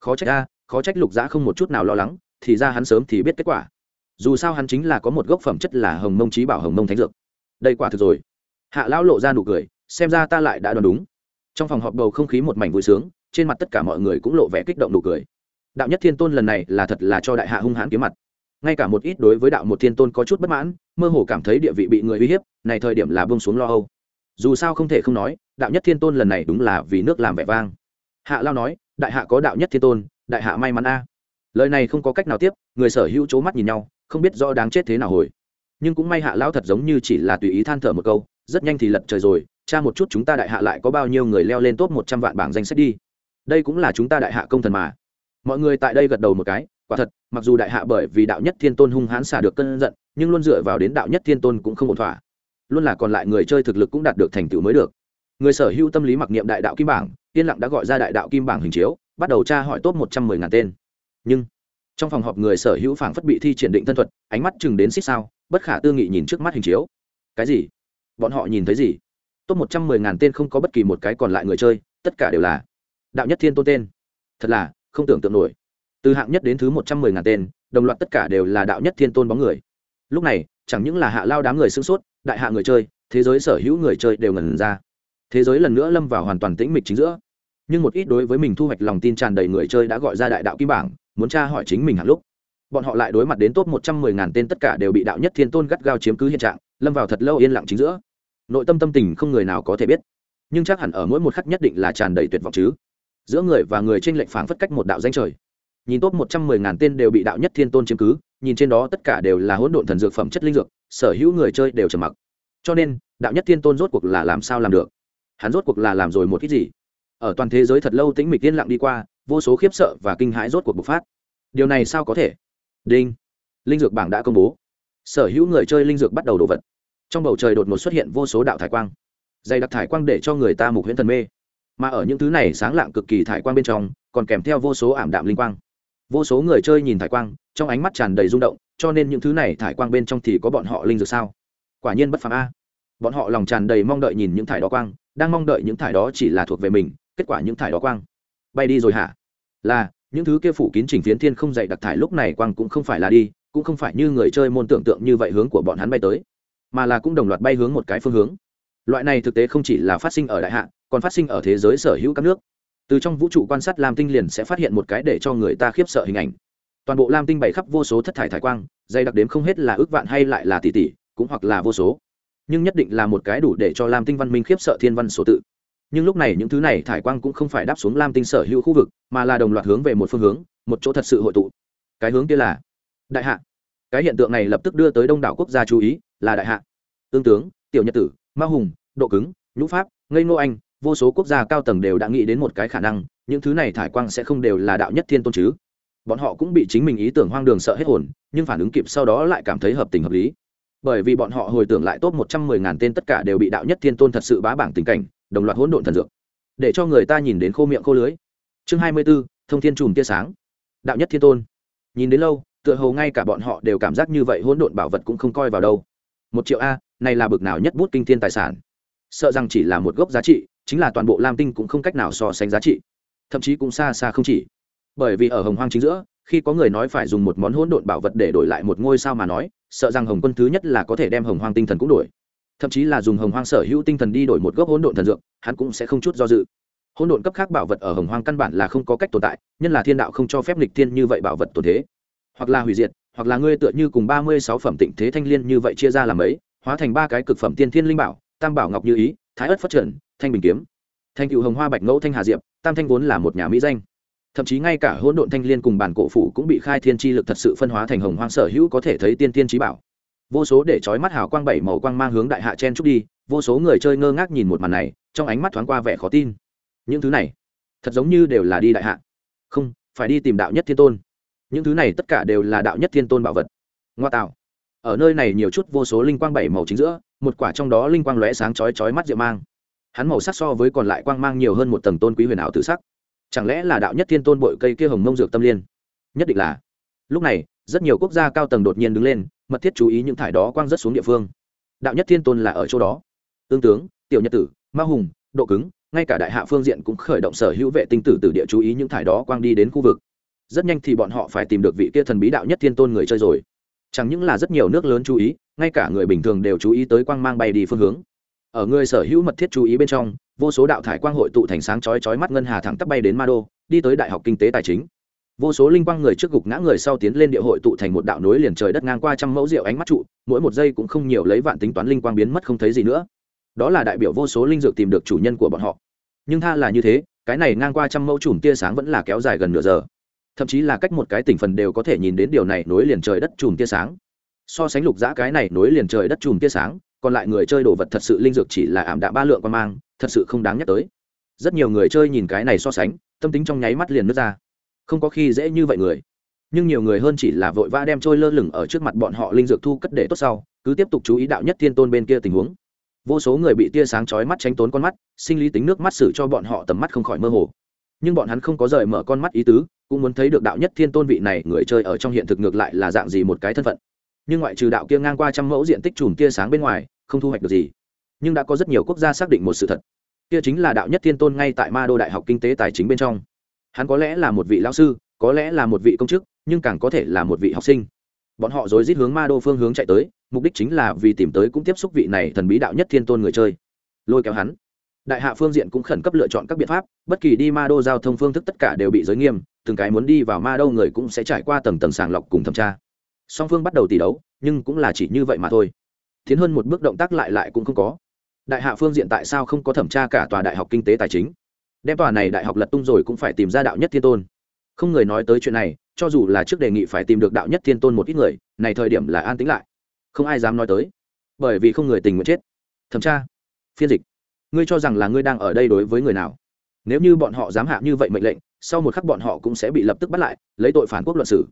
Khó trách a, khó trách lục Dã không một chút nào lo lắng, thì ra hắn sớm thì biết kết quả. Dù sao hắn chính là có một gốc phẩm chất là hồng mông trí bảo, hồng mông thánh dược. Đây quả thực rồi. Hạ lão lộ ra nụ cười, xem ra ta lại đã đoán đúng. Trong phòng họp bầu không khí một mảnh vui sướng, trên mặt tất cả mọi người cũng lộ vẻ kích động nụ cười. Đạo nhất thiên tôn lần này là thật là cho đại hạ hung hãn kiếm mặt ngay cả một ít đối với đạo một thiên tôn có chút bất mãn, mơ hồ cảm thấy địa vị bị người uy hiếp, này thời điểm là bông xuống lo âu. Dù sao không thể không nói, đạo nhất thiên tôn lần này đúng là vì nước làm vẻ vang. Hạ lao nói, đại hạ có đạo nhất thiên tôn, đại hạ may mắn a. Lời này không có cách nào tiếp, người sở hữu c h ố mắt nhìn nhau, không biết do đáng chết thế nào hồi. Nhưng cũng may hạ lao thật giống như chỉ là tùy ý than thở một câu, rất nhanh thì lật trời rồi, cha một chút chúng ta đại hạ lại có bao nhiêu người leo lên top một trăm vạn bảng danh sách đi. Đây cũng là chúng ta đại hạ công thần mà. Mọi người tại đây gật đầu một cái quả thật, mặc dù đại hạ bởi vì đạo nhất thiên tôn hung hãn xả được cơn giận, nhưng luôn dựa vào đến đạo nhất thiên tôn cũng không ổn thỏa. Luôn là còn lại người chơi thực lực cũng đạt được thành tựu mới được. Người sở hữu tâm lý mặc niệm đại đạo kim bảng, yên lặng đã gọi ra đại đạo kim bảng hình chiếu, bắt đầu tra hỏi top một trăm mười ngàn tên. Nhưng, trong phòng họp người sở hữu phảng phất bị thi triển định thân thuật, ánh mắt chừng đến xích sao, bất khả tư nghị nhìn trước mắt hình chiếu. Cái gì? Bọn họ nhìn thấy gì? Top một trăm mười ngàn tên không có bất kỳ một cái còn lại người chơi, tất cả đều là đạo nhất thiên tôn tên. Thật là không tưởng tượng nổi từ hạng nhất đến thứ một trăm mười ngàn tên, đồng loạt tất cả đều là đạo nhất thiên tôn bóng người. Lúc này, chẳng những là hạ lao đám người sưng sốt, đại hạ người chơi, thế giới sở hữu người chơi đều ngần ra. Thế giới lần nữa lâm vào hoàn toàn tĩnh mịch chính giữa. Nhưng một ít đối với mình thu hoạch lòng tin tràn đầy người chơi đã gọi ra đại đạo kim bảng, muốn tra hỏi chính mình hàng lúc. Bọn họ lại đối mặt đến top một trăm mười ngàn tên tất cả đều bị đạo nhất thiên tôn gắt gao chiếm cứ hiện trạng, lâm vào thật lâu yên lặng chính giữa. Nội tâm tâm tình không người nào có thể biết. Nhưng chắc hẳn ở mỗi một khắc nhất định là tràn đầy tuyệt vọng chứ. Giữa người và người trên lệnh phảng phất cách một đạo danh trời nhìn top một trăm mười ngàn tên đều bị đạo nhất thiên tôn chiếm cứ, nhìn trên đó tất cả đều là hỗn độn thần dược phẩm chất linh dược, sở hữu người chơi đều trầm mặc. Cho nên, đạo nhất thiên tôn rốt cuộc là làm sao làm được? Hắn rốt cuộc là làm rồi một ít gì? Ở toàn thế giới thật lâu tĩnh mịch yên lặng đi qua, vô số khiếp sợ và kinh hãi rốt cuộc bộc phát. Điều này sao có thể? Đinh. Linh dược bảng đã công bố. Sở hữu người chơi linh dược bắt đầu đổ vật. Trong bầu trời đột ngột xuất hiện vô số đạo thải quang. Dày đặc thải quang để cho người ta mục huyễn thần mê. Mà ở những thứ này sáng lạng cực kỳ thải quang bên trong, còn kèm theo vô số ảm đạm linh quang vô số người chơi nhìn thải quang, trong ánh mắt tràn đầy rung động, cho nên những thứ này thải quang bên trong thì có bọn họ linh dược sao? Quả nhiên bất phàm a. Bọn họ lòng tràn đầy mong đợi nhìn những thải đó quang, đang mong đợi những thải đó chỉ là thuộc về mình, kết quả những thải đó quang bay đi rồi hả? Là, những thứ kia phủ kín chỉnh phiến thiên không dạy đặc thải lúc này quang cũng không phải là đi, cũng không phải như người chơi môn tưởng tượng như vậy hướng của bọn hắn bay tới, mà là cũng đồng loạt bay hướng một cái phương hướng. Loại này thực tế không chỉ là phát sinh ở đại hạ, còn phát sinh ở thế giới sở hữu các nước từ trong vũ trụ quan sát lam tinh liền sẽ phát hiện một cái để cho người ta khiếp sợ hình ảnh. Toàn bộ lam tinh bày khắp vô số thất thải thải quang, dày đặc đếm không hết là ước vạn hay lại là tỷ tỷ, cũng hoặc là vô số. Nhưng nhất định là một cái đủ để cho lam tinh văn minh khiếp sợ thiên văn số tự. Nhưng lúc này những thứ này thải quang cũng không phải đáp xuống lam tinh sở hữu khu vực, mà là đồng loạt hướng về một phương hướng, một chỗ thật sự hội tụ. Cái hướng kia là đại hạ. Cái hiện tượng này lập tức đưa tới đông đảo quốc gia chú ý, là đại hạ. Tương tướng, tiểu nhật tử, ma hùng, độ cứng, nhũ pháp, ngây ngô anh vô số quốc gia cao tầng đều đã nghĩ đến một cái khả năng, những thứ này thải quang sẽ không đều là đạo nhất thiên tôn chứ. Bọn họ cũng bị chính mình ý tưởng hoang đường sợ hết hồn, nhưng phản ứng kịp sau đó lại cảm thấy hợp tình hợp lý. Bởi vì bọn họ hồi tưởng lại top một trăm mười ngàn tên tất cả đều bị đạo nhất thiên tôn thật sự bá bảng tình cảnh, đồng loạt hỗn độn thần dược. Để cho người ta nhìn đến khô miệng khô lưới. Chương hai mươi b ố thông thiên chùm tia sáng. Đạo nhất thiên tôn. Nhìn đến lâu, tựa hồ ngay cả bọn họ đều cảm giác như vậy hỗn độn bảo vật cũng không coi vào đâu. Một triệu a, này là bực nào nhất bút kinh thiên tài sản? Sợ rằng chỉ là một gốc giá trị chính là toàn bộ lam tinh cũng không cách nào so sánh giá trị, thậm chí cũng xa xa không chỉ. Bởi vì ở hồng hoang chính giữa, khi có người nói phải dùng một món hỗn độn bảo vật để đổi lại một ngôi sao mà nói, sợ rằng hồng quân thứ nhất là có thể đem hồng hoang tinh thần cũng đổi. Thậm chí là dùng hồng hoang sở hữu tinh thần đi đổi một gốc hỗn độn thần dược, hắn cũng sẽ không chút do dự. Hỗn độn cấp khác bảo vật ở hồng hoang căn bản là không có cách tồn tại, nhân là thiên đạo không cho phép lịch thiên như vậy bảo vật tồn thế. Hoặc là hủy diệt, hoặc là ngươi tựa như cùng ba mươi sáu phẩm tịnh thế thanh liên như vậy chia ra làm ấy, hóa thành ba cái cực phẩm tiên thiên linh bảo, tam bảo ngọc như ý, thái ất phát triển thanh bình kiếm. Thanh cựu hồng hoa bạch ngẫu thanh hà diệp, tam thanh vốn là một nhà mỹ danh. Thậm chí ngay cả hỗn độn thanh liên cùng bản cổ phủ cũng bị khai thiên chi lực thật sự phân hóa thành hồng hoang sở hữu có thể thấy tiên tiên trí bảo. Vô số để trói mắt hào quang bảy màu quang mang hướng đại hạ chen trúc đi, vô số người chơi ngơ ngác nhìn một màn này, trong ánh mắt thoáng qua vẻ khó tin. Những thứ này, thật giống như đều là đi đại hạ. Không, phải đi tìm đạo nhất thiên tôn. Những thứ này tất cả đều là đạo nhất thiên tôn bảo vật. Ngoa tạo. Ở nơi này nhiều chút vô số linh quang bảy màu chính giữa, một quả trong đó linh quang lóe sáng chói chói mắt diệu mang hắn màu sắc so với còn lại quang mang nhiều hơn một tầng tôn quý huyền ảo tự sắc. Chẳng lẽ là đạo nhất thiên tôn bội cây kia hồng mông dược tâm liên? Nhất định là. Lúc này, rất nhiều quốc gia cao tầng đột nhiên đứng lên, mật thiết chú ý những thải đó quang rất xuống địa phương. Đạo nhất thiên tôn là ở chỗ đó. Tương tướng, tiểu nhật tử, ma hùng, độ cứng, ngay cả đại hạ phương diện cũng khởi động sở hữu vệ tinh tử từ địa chú ý những thải đó quang đi đến khu vực. Rất nhanh thì bọn họ phải tìm được vị kia thần bí đạo nhất thiên tôn người chơi rồi. Chẳng những là rất nhiều nước lớn chú ý, ngay cả người bình thường đều chú ý tới quang mang bay đi phương hướng ở người sở hữu mật thiết chú ý bên trong, vô số đạo thải quang hội tụ thành sáng chói chói mắt ngân hà thẳng tắp bay đến ma đô, đi tới đại học kinh tế tài chính. Vô số linh quang người trước gục ngã người sau tiến lên địa hội tụ thành một đạo núi liền trời đất ngang qua trăm mẫu rượu ánh mắt trụ, mỗi một giây cũng không nhiều lấy vạn tính toán linh quang biến mất không thấy gì nữa. Đó là đại biểu vô số linh dược tìm được chủ nhân của bọn họ. Nhưng tha là như thế, cái này ngang qua trăm mẫu chùm tia sáng vẫn là kéo dài gần nửa giờ. Thậm chí là cách một cái tỉnh phần đều có thể nhìn đến điều này nối liền trời đất chùm tia sáng. So sánh lục giã cái này nối liền trời đất chùm tia sáng còn lại người chơi đồ vật thật sự linh dược chỉ là ảm đạm ba lượng quan mang, thật sự không đáng nhắc tới. Rất nhiều người chơi nhìn cái này so sánh, tâm tính trong nháy mắt liền nước ra. Không có khi dễ như vậy người. Nhưng nhiều người hơn chỉ là vội vã đem trôi lơ lửng ở trước mặt bọn họ linh dược thu cất để tốt sau, cứ tiếp tục chú ý đạo nhất thiên tôn bên kia tình huống. Vô số người bị tia sáng chói mắt tránh tốn con mắt, sinh lý tính nước mắt xử cho bọn họ tầm mắt không khỏi mơ hồ. Nhưng bọn hắn không có rời mở con mắt ý tứ, cũng muốn thấy được đạo nhất thiên tôn vị này người chơi ở trong hiện thực ngược lại là dạng gì một cái thân phận. Nhưng ngoại trừ đạo kia ngang qua trăm mẫu diện tích chùm tia sáng bên ngoài không thu hoạch được gì. Nhưng đã có rất nhiều quốc gia xác định một sự thật. Kia chính là đạo nhất thiên tôn ngay tại ma đô đại học kinh tế tài chính bên trong. Hắn có lẽ là một vị lao sư, có lẽ là một vị công chức, nhưng càng có thể là một vị học sinh. Bọn họ rối rít hướng ma đô phương hướng chạy tới, mục đích chính là vì tìm tới cũng tiếp xúc vị này thần bí đạo nhất thiên tôn người chơi. Lôi kéo hắn. Đại hạ phương diện cũng khẩn cấp lựa chọn các biện pháp, bất kỳ đi ma đô giao thông phương thức tất cả đều bị giới nghiêm, từng cái muốn đi vào ma đô người cũng sẽ trải qua tầng tầng sàng lọc cùng thẩm tra. Song phương bắt đầu tỷ đấu, nhưng cũng là chỉ như vậy mà thôi tiến hơn một bước động tác lại lại cũng không có. Đại hạ phương diện tại sao không có thẩm tra cả tòa đại học kinh tế tài chính? Đem tòa này đại học lật tung rồi cũng phải tìm ra đạo nhất thiên tôn. Không người nói tới chuyện này, cho dù là trước đề nghị phải tìm được đạo nhất thiên tôn một ít người, này thời điểm là an tính lại. Không ai dám nói tới. Bởi vì không người tình nguyện chết. Thẩm tra. Phiên dịch. Ngươi cho rằng là ngươi đang ở đây đối với người nào? Nếu như bọn họ dám hạ như vậy mệnh lệnh, sau một khắc bọn họ cũng sẽ bị lập tức bắt lại, lấy tội phản quốc luận sử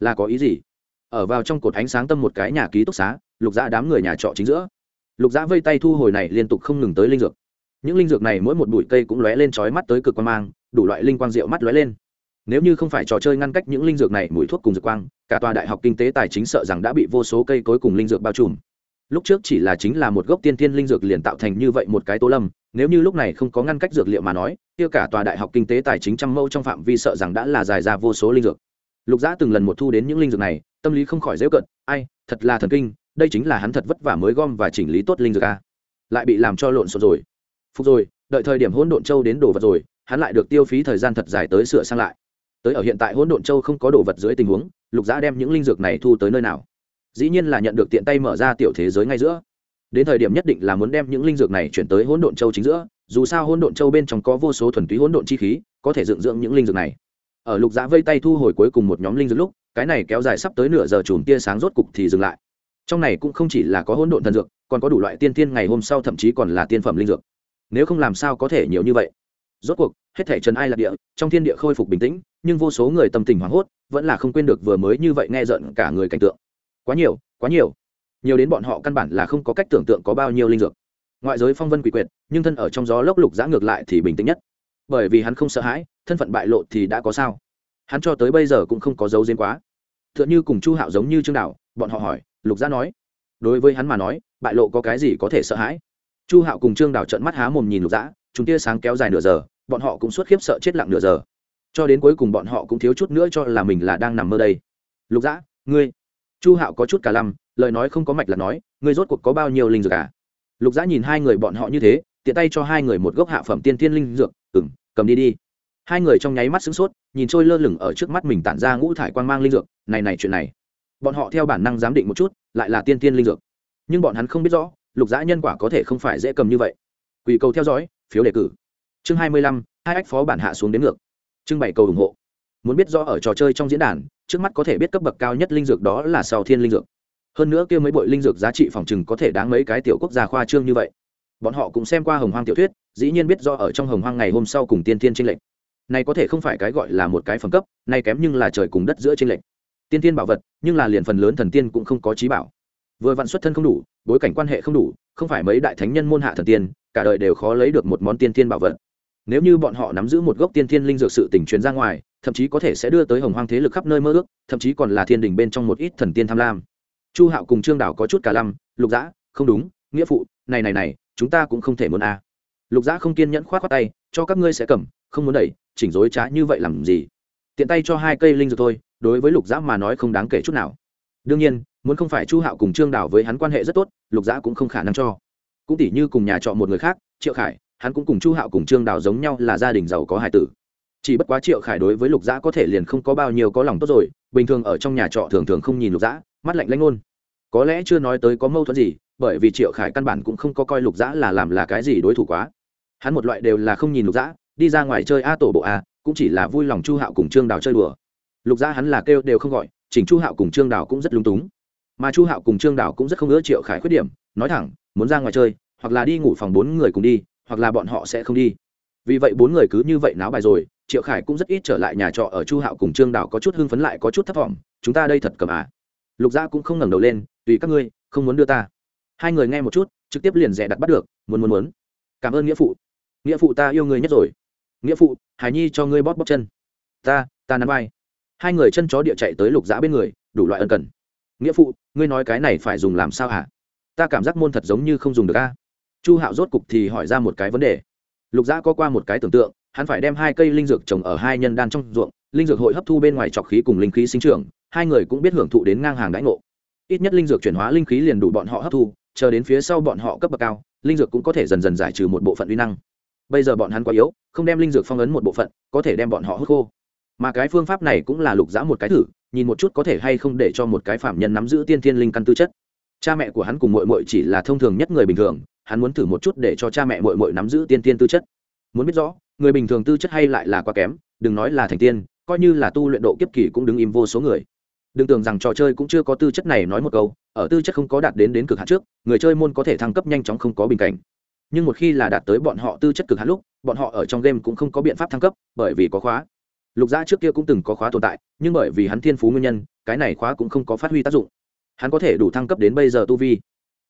là có ý gì? Ở vào trong cột ánh sáng tâm một cái nhà ký túc xá lục dã đám người nhà trọ chính giữa. Lục dã vây tay thu hồi này liên tục không ngừng tới linh dược. Những linh dược này mỗi một bụi cây cũng lóe lên trói mắt tới cực quan mang, đủ loại linh quang rượu mắt lóe lên. Nếu như không phải trò chơi ngăn cách những linh dược này mùi thuốc cùng dược quang, cả tòa đại học kinh tế tài chính sợ rằng đã bị vô số cây cối cùng linh dược bao trùm. Lúc trước chỉ là chính là một gốc tiên tiên linh dược liền tạo thành như vậy một cái tô lâm, nếu như lúc này không có ngăn cách dược liệu mà nói, kia cả tòa đại học kinh tế tài chính trăm mâu trong phạm vi sợ rằng đã là dài ra vô số linh dược. Lục giã từng lần một thu đến những linh dược này, tâm lý không khỏi dễ cận ai, thật là thần kinh đây chính là hắn thật vất vả mới gom và chỉnh lý tốt linh dược a. Lại bị làm cho lộn xộn rồi. Phục rồi, đợi thời điểm hỗn độn châu đến đồ vật rồi, hắn lại được tiêu phí thời gian thật dài tới sửa sang lại. Tới ở hiện tại hỗn độn châu không có đồ vật dưới tình huống, lục giã đem những linh dược này thu tới nơi nào? Dĩ nhiên là nhận được tiện tay mở ra tiểu thế giới ngay giữa. Đến thời điểm nhất định là muốn đem những linh dược này chuyển tới hỗn độn châu chính giữa, dù sao hỗn độn châu bên trong có vô số thuần túy hỗn độn chi khí, có thể dựng dưỡng những linh dược này. Ở lục giã vây tay thu hồi cuối cùng một nhóm linh dược lúc, cái này kéo dài sắp tới nửa giờ chùm tia sáng rốt cục thì dừng lại trong này cũng không chỉ là có hỗn độn thần dược, còn có đủ loại tiên tiên ngày hôm sau thậm chí còn là tiên phẩm linh dược. Nếu không làm sao có thể nhiều như vậy? Rốt cuộc, hết thể trần ai lạc địa, trong thiên địa khôi phục bình tĩnh, nhưng vô số người tâm tình hoảng hốt, vẫn là không quên được vừa mới như vậy nghe giận cả người cảnh tượng. Quá nhiều quá nhiều. Nhiều đến bọn họ căn bản là không có cách tưởng tượng có bao nhiêu linh dược. Ngoại giới phong vân quỷ quyệt, nhưng thân ở trong gió lốc lục giã ngược lại thì bình tĩnh nhất. Bởi vì hắn không sợ hãi, thân phận bại lộ thì đã có sao? Hắn cho tới bây giờ cũng không có dấu diếm quá. T h ư ợ n h ư cùng chu hạo giống như chương đạo, bọn họ hỏi lục giã nói, đối với hắn mà nói, bại lộ có cái gì có thể sợ hãi? Chu hạo cùng trương đào trận mắt há mồm nhìn lục dã chúng tia sáng kéo dài nửa giờ, bọn họ cũng suốt khiếp sợ chết lặng nửa giờ. Cho đến cuối cùng bọn họ cũng thiếu chút nữa cho là mình là đang nằm mơ đây. Lục dã ngươi, chu hạo có chút cả lăm, lời nói không có mạch là nói, ngươi rốt cuộc có bao nhiêu linh dược cả à? lục dã nhìn hai người bọn họ như thế, tiện tay cho hai người một gốc hạ phẩm tiên tiên linh dược ừng cầm đi đi. Hai người trong nháy mắt sửng sốt, nhìn trôi lơ lửng ở trước mắt mình tản ra ngũ thải quan mang linh dược, này này chuyện này bọn họ theo bản năng giám định một chút, lại là tiên tiên linh dược. Nhưng bọn hắn không biết rõ, lục dã nhân quả có thể không phải dễ cầm như vậy. Quỳ cầu theo dõi, phiếu đề cử. Chương hai mươi lăm, hai ách phó bản hạ xuống đến ngược. Trưng bày cầu ủng hộ. Muốn biết rõ ở trò chơi trong diễn đàn, trước mắt có thể biết cấp bậc cao nhất linh dược đó là sau thiên linh dược. Hơn nữa kia mấy bội linh dược giá trị phòng chừng có thể đáng mấy cái tiểu quốc gia khoa trương như vậy. Bọn họ cũng xem qua hồng hoang tiểu thuyết, dĩ nhiên biết do ở trong hồng hoang ngày hôm sau cùng tiên tiên tranh lệch. Này có thể không phải cái gọi là một cái phẩm cấp nay kém nhưng là trời cùng đất giữa tranh lệch tiên tiên bảo vật, nhưng là liền phần lớn thần tiên cũng không có trí bảo. Vừa vạn xuất thân không đủ, bối cảnh quan hệ không đủ, không phải mấy đại thánh nhân môn hạ thần tiên, cả đời đều khó lấy được một món tiên tiên bảo vật. Nếu như bọn họ nắm giữ một gốc tiên tiên linh dược sự tỉnh truyền ra ngoài, thậm chí có thể sẽ đưa tới hồng hoang thế lực khắp nơi mơ ước, thậm chí còn là thiên đình bên trong một ít thần tiên tham lam. Chu hạo cùng trương đảo có chút cả lăm, lục dã, không đúng, nghĩa phụ, này này này, chúng ta cũng không thể muốn a. À. lục dã không kiên nhẫn khoát khoát tay, cho các ngươi sẽ cầm, không muốn đẩy, chỉnh rối trá như vậy làm gì? Tiện tay cho hai cây linh dược thôi đối với lục Giã mà nói không đáng kể chút nào. Đương nhiên muốn không phải chu hạo cùng trương đảo với hắn quan hệ rất tốt lục Giã cũng không khả năng cho. Cũng tỉ như cùng nhà trọ một người khác triệu khải hắn cũng cùng chu hạo cùng trương đảo giống nhau là gia đình giàu có hải tử. Chỉ bất quá triệu khải đối với lục Giã có thể liền không có bao nhiêu có lòng tốt rồi bình thường ở trong nhà trọ thường thường không nhìn lục Giã, mắt lạnh lanh ngôn. Có lẽ chưa nói tới có mâu thuẫn gì bởi vì triệu khải căn bản cũng không có coi lục Giã là làm là cái gì đối thủ quá. Hắn một loại đều là không nhìn lục Giã, đi ra ngoài chơi a tổ bộ a cũng chỉ là vui lòng chu hạo cùng trương đào chơi đùa lục Gia hắn là kêu đều không gọi, chỉnh chu hạo cùng trương đào cũng rất lung túng. Mà chu hạo cùng trương đào cũng rất không ngỡ triệu khải khuyết điểm, nói thẳng, muốn ra ngoài chơi, hoặc là đi ngủ phòng bốn người cùng đi, hoặc là bọn họ sẽ không đi. Vì vậy bốn người cứ như vậy náo bài rồi, triệu khải cũng rất ít trở lại nhà trọ ở chu hạo cùng trương đào có chút hưng phấn lại có chút thất vọng, chúng ta đây thật cầm à? Lục gia cũng không ngẩng đầu lên, tùy các ngươi, không muốn đưa ta. Hai người nghe một chút, trực tiếp liền rẻ đặt bắt được, muốn muốn muốn. Cảm ơn nghĩa phụ. Nghĩa phụ ta yêu người nhất rồi. Nghĩa phụ hải nhi cho ngươi bóp bóp chân. Ta ta nắm vai hai người chân chó địa chạy tới lục giã bên người, đủ loại ân cần. Nghĩa phụ, ngươi nói cái này phải dùng làm sao hả? Ta cảm giác môn thật giống như không dùng được a. Chu hạo rốt cục thì hỏi ra một cái vấn đề. Lục giã có qua một cái tưởng tượng, hắn phải đem hai cây linh dược trồng ở hai nhân đan trong ruộng, linh dược hội hấp thu bên ngoài trọc khí cùng linh khí sinh trưởng, hai người cũng biết hưởng thụ đến ngang hàng đãi ngộ. Ít nhất linh dược chuyển hóa linh khí liền đủ bọn họ hấp thu, chờ đến phía sau bọn họ cấp bậc cao, linh dược cũng có thể dần dần giải trừ một bộ phận uy năng. Bây giờ bọn hắn quá yếu, không đem linh dược phong ấn một bộ phận, có thể đem bọn họ hút khô mà cái phương pháp này cũng là lục giã một cái thử, nhìn một chút có thể hay không để cho một cái phạm nhân nắm giữ tiên thiên linh căn tư chất. Cha mẹ của hắn cùng mội mội chỉ là thông thường nhất người bình thường, hắn muốn thử một chút để cho cha mẹ mội mội nắm giữ tiên thiên tư chất. Muốn biết rõ, người bình thường tư chất hay lại là quá kém, đừng nói là thành tiên, coi như là tu luyện độ kiếp kỳ cũng đứng im vô số người. Đừng tưởng rằng trò chơi cũng chưa có tư chất này nói một câu, ở tư chất không có đạt đến đến cực hạn trước, người chơi môn có thể thăng cấp nhanh chóng không có bình cảnh. Nhưng một khi là đạt tới bọn họ tư chất cực hạn lúc, bọn họ ở trong game cũng không có biện pháp thăng cấp, bởi vì có khóa lục gia trước kia cũng từng có khóa tồn tại, nhưng bởi vì hắn thiên phú nguyên nhân, cái này khóa cũng không có phát huy tác dụng. Hắn có thể đủ thăng cấp đến bây giờ tu vi.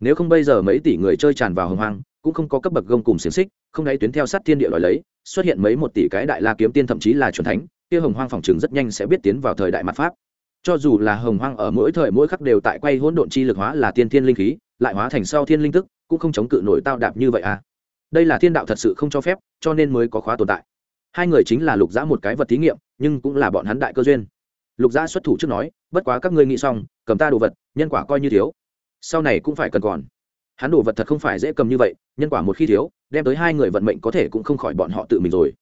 Nếu không bây giờ mấy tỷ người chơi tràn vào hồng hoang, cũng không có cấp bậc gông cùng xiềng xích, không đáy tuyến theo sát thiên địa đòi lấy, xuất hiện mấy một tỷ cái đại la kiếm tiên thậm chí là c thánh, kia hồng hoang phòng trường rất nhanh sẽ biết tiến vào thời đại mặt pháp. Cho dù là hồng hoang ở mỗi thời mỗi khắc đều tại quay hỗn độn chi lực hóa là tiên thiên linh khí, lại hóa thành sau thiên linh tức, cũng không chống cự nổi tao đạp như vậy à. Đây là thiên đạo thật sự không cho phép, cho nên mới có khóa tồn tại hai người chính là lục giã một cái vật thí nghiệm, nhưng cũng là bọn hắn đại cơ duyên. Lục giã xuất thủ trước nói, bất quá các ngươi nghĩ xong, cầm ta đồ vật, nhân quả coi như thiếu. Sau này cũng phải cần còn. Hắn đồ vật thật không phải dễ cầm như vậy, nhân quả một khi thiếu, đem tới hai người vận mệnh có thể cũng không khỏi bọn họ tự mình rồi.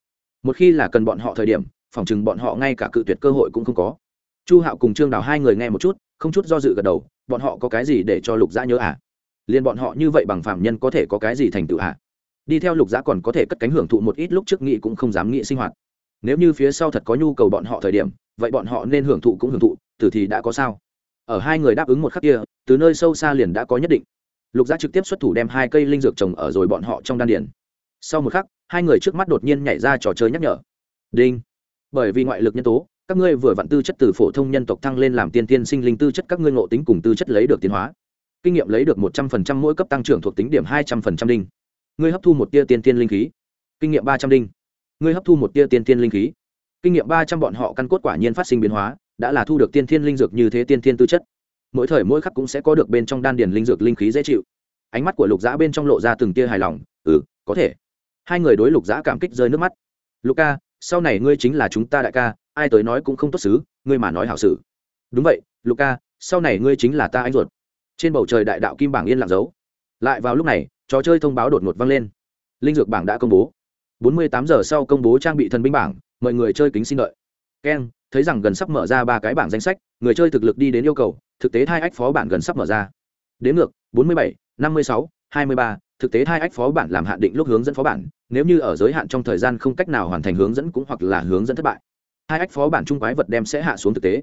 Một khi là cần bọn họ thời điểm, phòng chừng bọn họ ngay cả cự tuyệt cơ hội cũng không có. Chu hạo cùng trương đào hai người nghe một chút, không chút do dự gật đầu, bọn họ có cái gì để cho lục giã nhớ à? Liền bọn họ như vậy bằng phạm nhân có thể có cái gì thành tựu à? Đi theo lục giã còn có thể cất cánh hưởng thụ một ít lúc trước nghị cũng không dám nghĩ sinh hoạt. Nếu như phía sau thật có nhu cầu bọn họ thời điểm, vậy bọn họ nên hưởng thụ cũng hưởng thụ, tử thì đã có sao? Ở hai người đáp ứng một khắc kia, từ nơi sâu xa liền đã có nhất định. Lục giã trực tiếp xuất thủ đem hai cây linh dược trồng ở rồi bọn họ trong đan điển sau một khắc, hai người trước mắt đột nhiên nhảy ra trò chơi nhắc nhở. Đinh. Bởi vì ngoại lực nhân tố, các ngươi vừa vặn tư chất từ phổ thông nhân tộc thăng lên làm tiên tiên sinh linh tư chất các ngươi ngộ tính cùng tư chất lấy được tiến hóa. Kinh nghiệm lấy được một trăm phần trăm mỗi cấp tăng trưởng thuộc tính điểm hai trăm phần trăm đinh ngươi hấp thu một tia tiên tiên linh khí. Kinh nghiệm ba trăm đinh ngươi hấp thu một tia tiên tiên linh khí. Kinh nghiệm ba trăm bọn họ căn cốt quả nhiên phát sinh biến hóa, đã là thu được tiên thiên linh dược như thế tiên thiên tư chất. Mỗi thời mỗi khắc cũng sẽ có được bên trong đan điền linh dược linh khí dễ chịu. Ánh mắt của lục dã bên trong lộ ra từng tia hài lòng ừ có thể. Hai người đối lục dã cảm kích rơi nước mắt. Lục ca, sau này ngươi chính là chúng ta đại ca, ai tới nói cũng không tốt xứ, ngươi mà nói hảo sự đúng vậy, lục ca, sau này ngươi chính là ta anh ruột. Trên bầu trời đại đạo kim bảng yên lặng giấu. Lại vào lúc này trò chơi thông báo đột ngột vang lên. Linh dược bảng đã công bố. 48 giờ sau công bố trang bị thần binh bảng mời người chơi kính xin đợi. Keng thấy rằng gần sắp mở ra ba cái bảng danh sách người chơi thực lực đi đến yêu cầu thực tế hai ách phó bản gần sắp mở ra. Đến ngược 47, 56, 23, thực tế hai ách phó bản làm hạn định lúc hướng dẫn phó bản nếu như ở giới hạn trong thời gian không cách nào hoàn thành hướng dẫn cũng hoặc là hướng dẫn thất bại. Hai ách phó bản trung quái vật đem sẽ hạ xuống thực tế.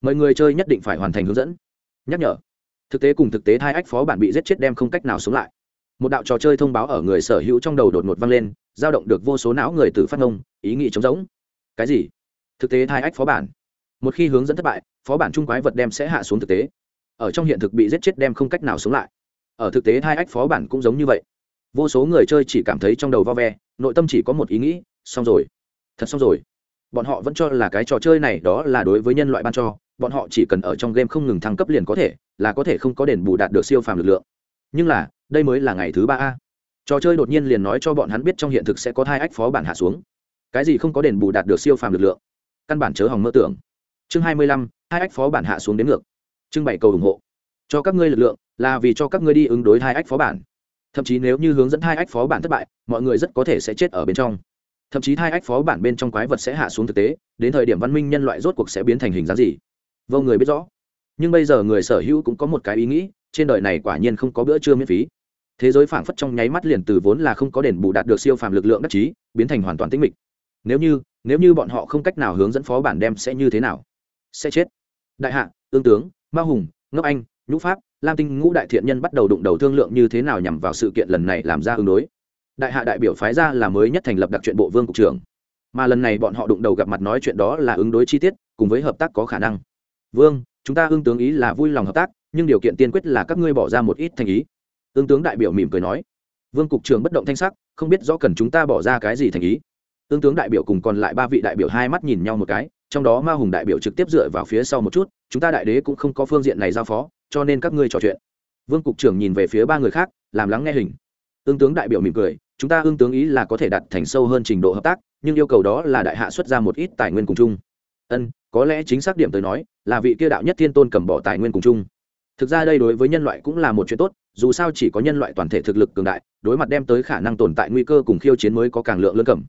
Mời người chơi nhất định phải hoàn thành hướng dẫn. Nhắc nhở thực tế cùng thực tế hai ách phó bản bị giết chết đem không cách nào xuống lại một đạo trò chơi thông báo ở người sở hữu trong đầu đột ngột vang lên giao động được vô số não người từ phát ngông ý nghĩ trống rỗng. Cái gì? Thực tế hai ách phó bản. Một khi hướng dẫn thất bại, phó bản trung quái vật đem sẽ hạ xuống thực tế. Ở trong hiện thực bị giết chết đem không cách nào sống lại. Ở thực tế hai ách phó bản cũng giống như vậy. Vô số người chơi chỉ cảm thấy trong đầu vo ve, nội tâm chỉ có một ý nghĩ, xong rồi. Thật xong rồi. Bọn họ vẫn cho là cái trò chơi này đó là đối với nhân loại ban cho, bọn họ chỉ cần ở trong game không ngừng thăng cấp liền có thể, là có thể không có đền bù đạt được siêu phàm lực lượng. Nhưng là đây mới là ngày thứ ba a. Trò chơi đột nhiên liền nói cho bọn hắn biết trong hiện thực sẽ có hai ách phó bản hạ xuống. Cái gì không có đền bù đạt được siêu phàm lực lượng? Căn bản chớ hòng mơ tưởng. Chương hai mươi lăm, hai ách phó bản hạ xuống đến ngược. Trưng bày cầu ủng hộ. Cho các ngươi lực lượng, là vì cho các ngươi đi ứng đối hai ách phó bản. Thậm chí nếu như hướng dẫn hai ách phó bản thất bại, mọi người rất có thể sẽ chết ở bên trong. Thậm chí hai ách phó bản bên trong quái vật sẽ hạ xuống thực tế, đến thời điểm văn minh nhân loại rốt cuộc sẽ biến thành hình dáng gì? Vô người biết rõ. Nhưng bây giờ người sở hữu cũng có một cái ý nghĩ, trên đời này quả nhiên không có bữa trưa miễn phí thế giới phảng phất trong nháy mắt liền từ vốn là không có đền bù đạt được siêu phàm lực lượng đắc chí, biến thành hoàn toàn tĩnh mịch. Nếu như nếu như bọn họ không cách nào hướng dẫn phó bản đem sẽ như thế nào? Sẽ chết. Đại hạ, ương tướng, ma hùng, ngốc anh, nhũ pháp, lam tinh ngũ đại thiện nhân bắt đầu đụng đầu thương lượng như thế nào nhằm vào sự kiện lần này làm ra ứng đối. Đại hạ đại biểu phái ra là mới nhất thành lập đặc chuyện bộ vương cục trưởng. Mà lần này bọn họ đụng đầu gặp mặt nói chuyện đó là ứng đối chi tiết, cùng với hợp tác có khả năng. Vương, chúng ta ương tướng ý là vui lòng hợp tác, nhưng điều kiện tiên quyết là các ngươi bỏ ra một ít thành ý ương tướng đại biểu mỉm cười nói. Vương cục trưởng bất động thanh sắc, không biết rõ cần chúng ta bỏ ra cái gì thành ý. Ương tướng đại biểu cùng còn lại ba vị đại biểu hai mắt nhìn nhau một cái, trong đó ma hùng đại biểu trực tiếp dựa vào phía sau một chút, chúng ta đại đế cũng không có phương diện này giao phó, cho nên các ngươi trò chuyện. Vương cục trưởng nhìn về phía ba người khác, làm lắng nghe hình. Ương tướng đại biểu mỉm cười, chúng ta ương tướng ý là có thể đặt thành sâu hơn trình độ hợp tác, nhưng yêu cầu đó là đại hạ xuất ra một ít tài nguyên cùng chung. Ân, có lẽ chính xác điểm tới nói, là vị kia đạo nhất thiên tôn cầm bỏ tài nguyên cùng chung. Thực ra đây đối với nhân loại cũng là một chuyện tốt dù sao chỉ có nhân loại toàn thể thực lực cường đại, đối mặt đem tới khả năng tồn tại nguy cơ cùng khiêu chiến mới có càng lượng lân cẩm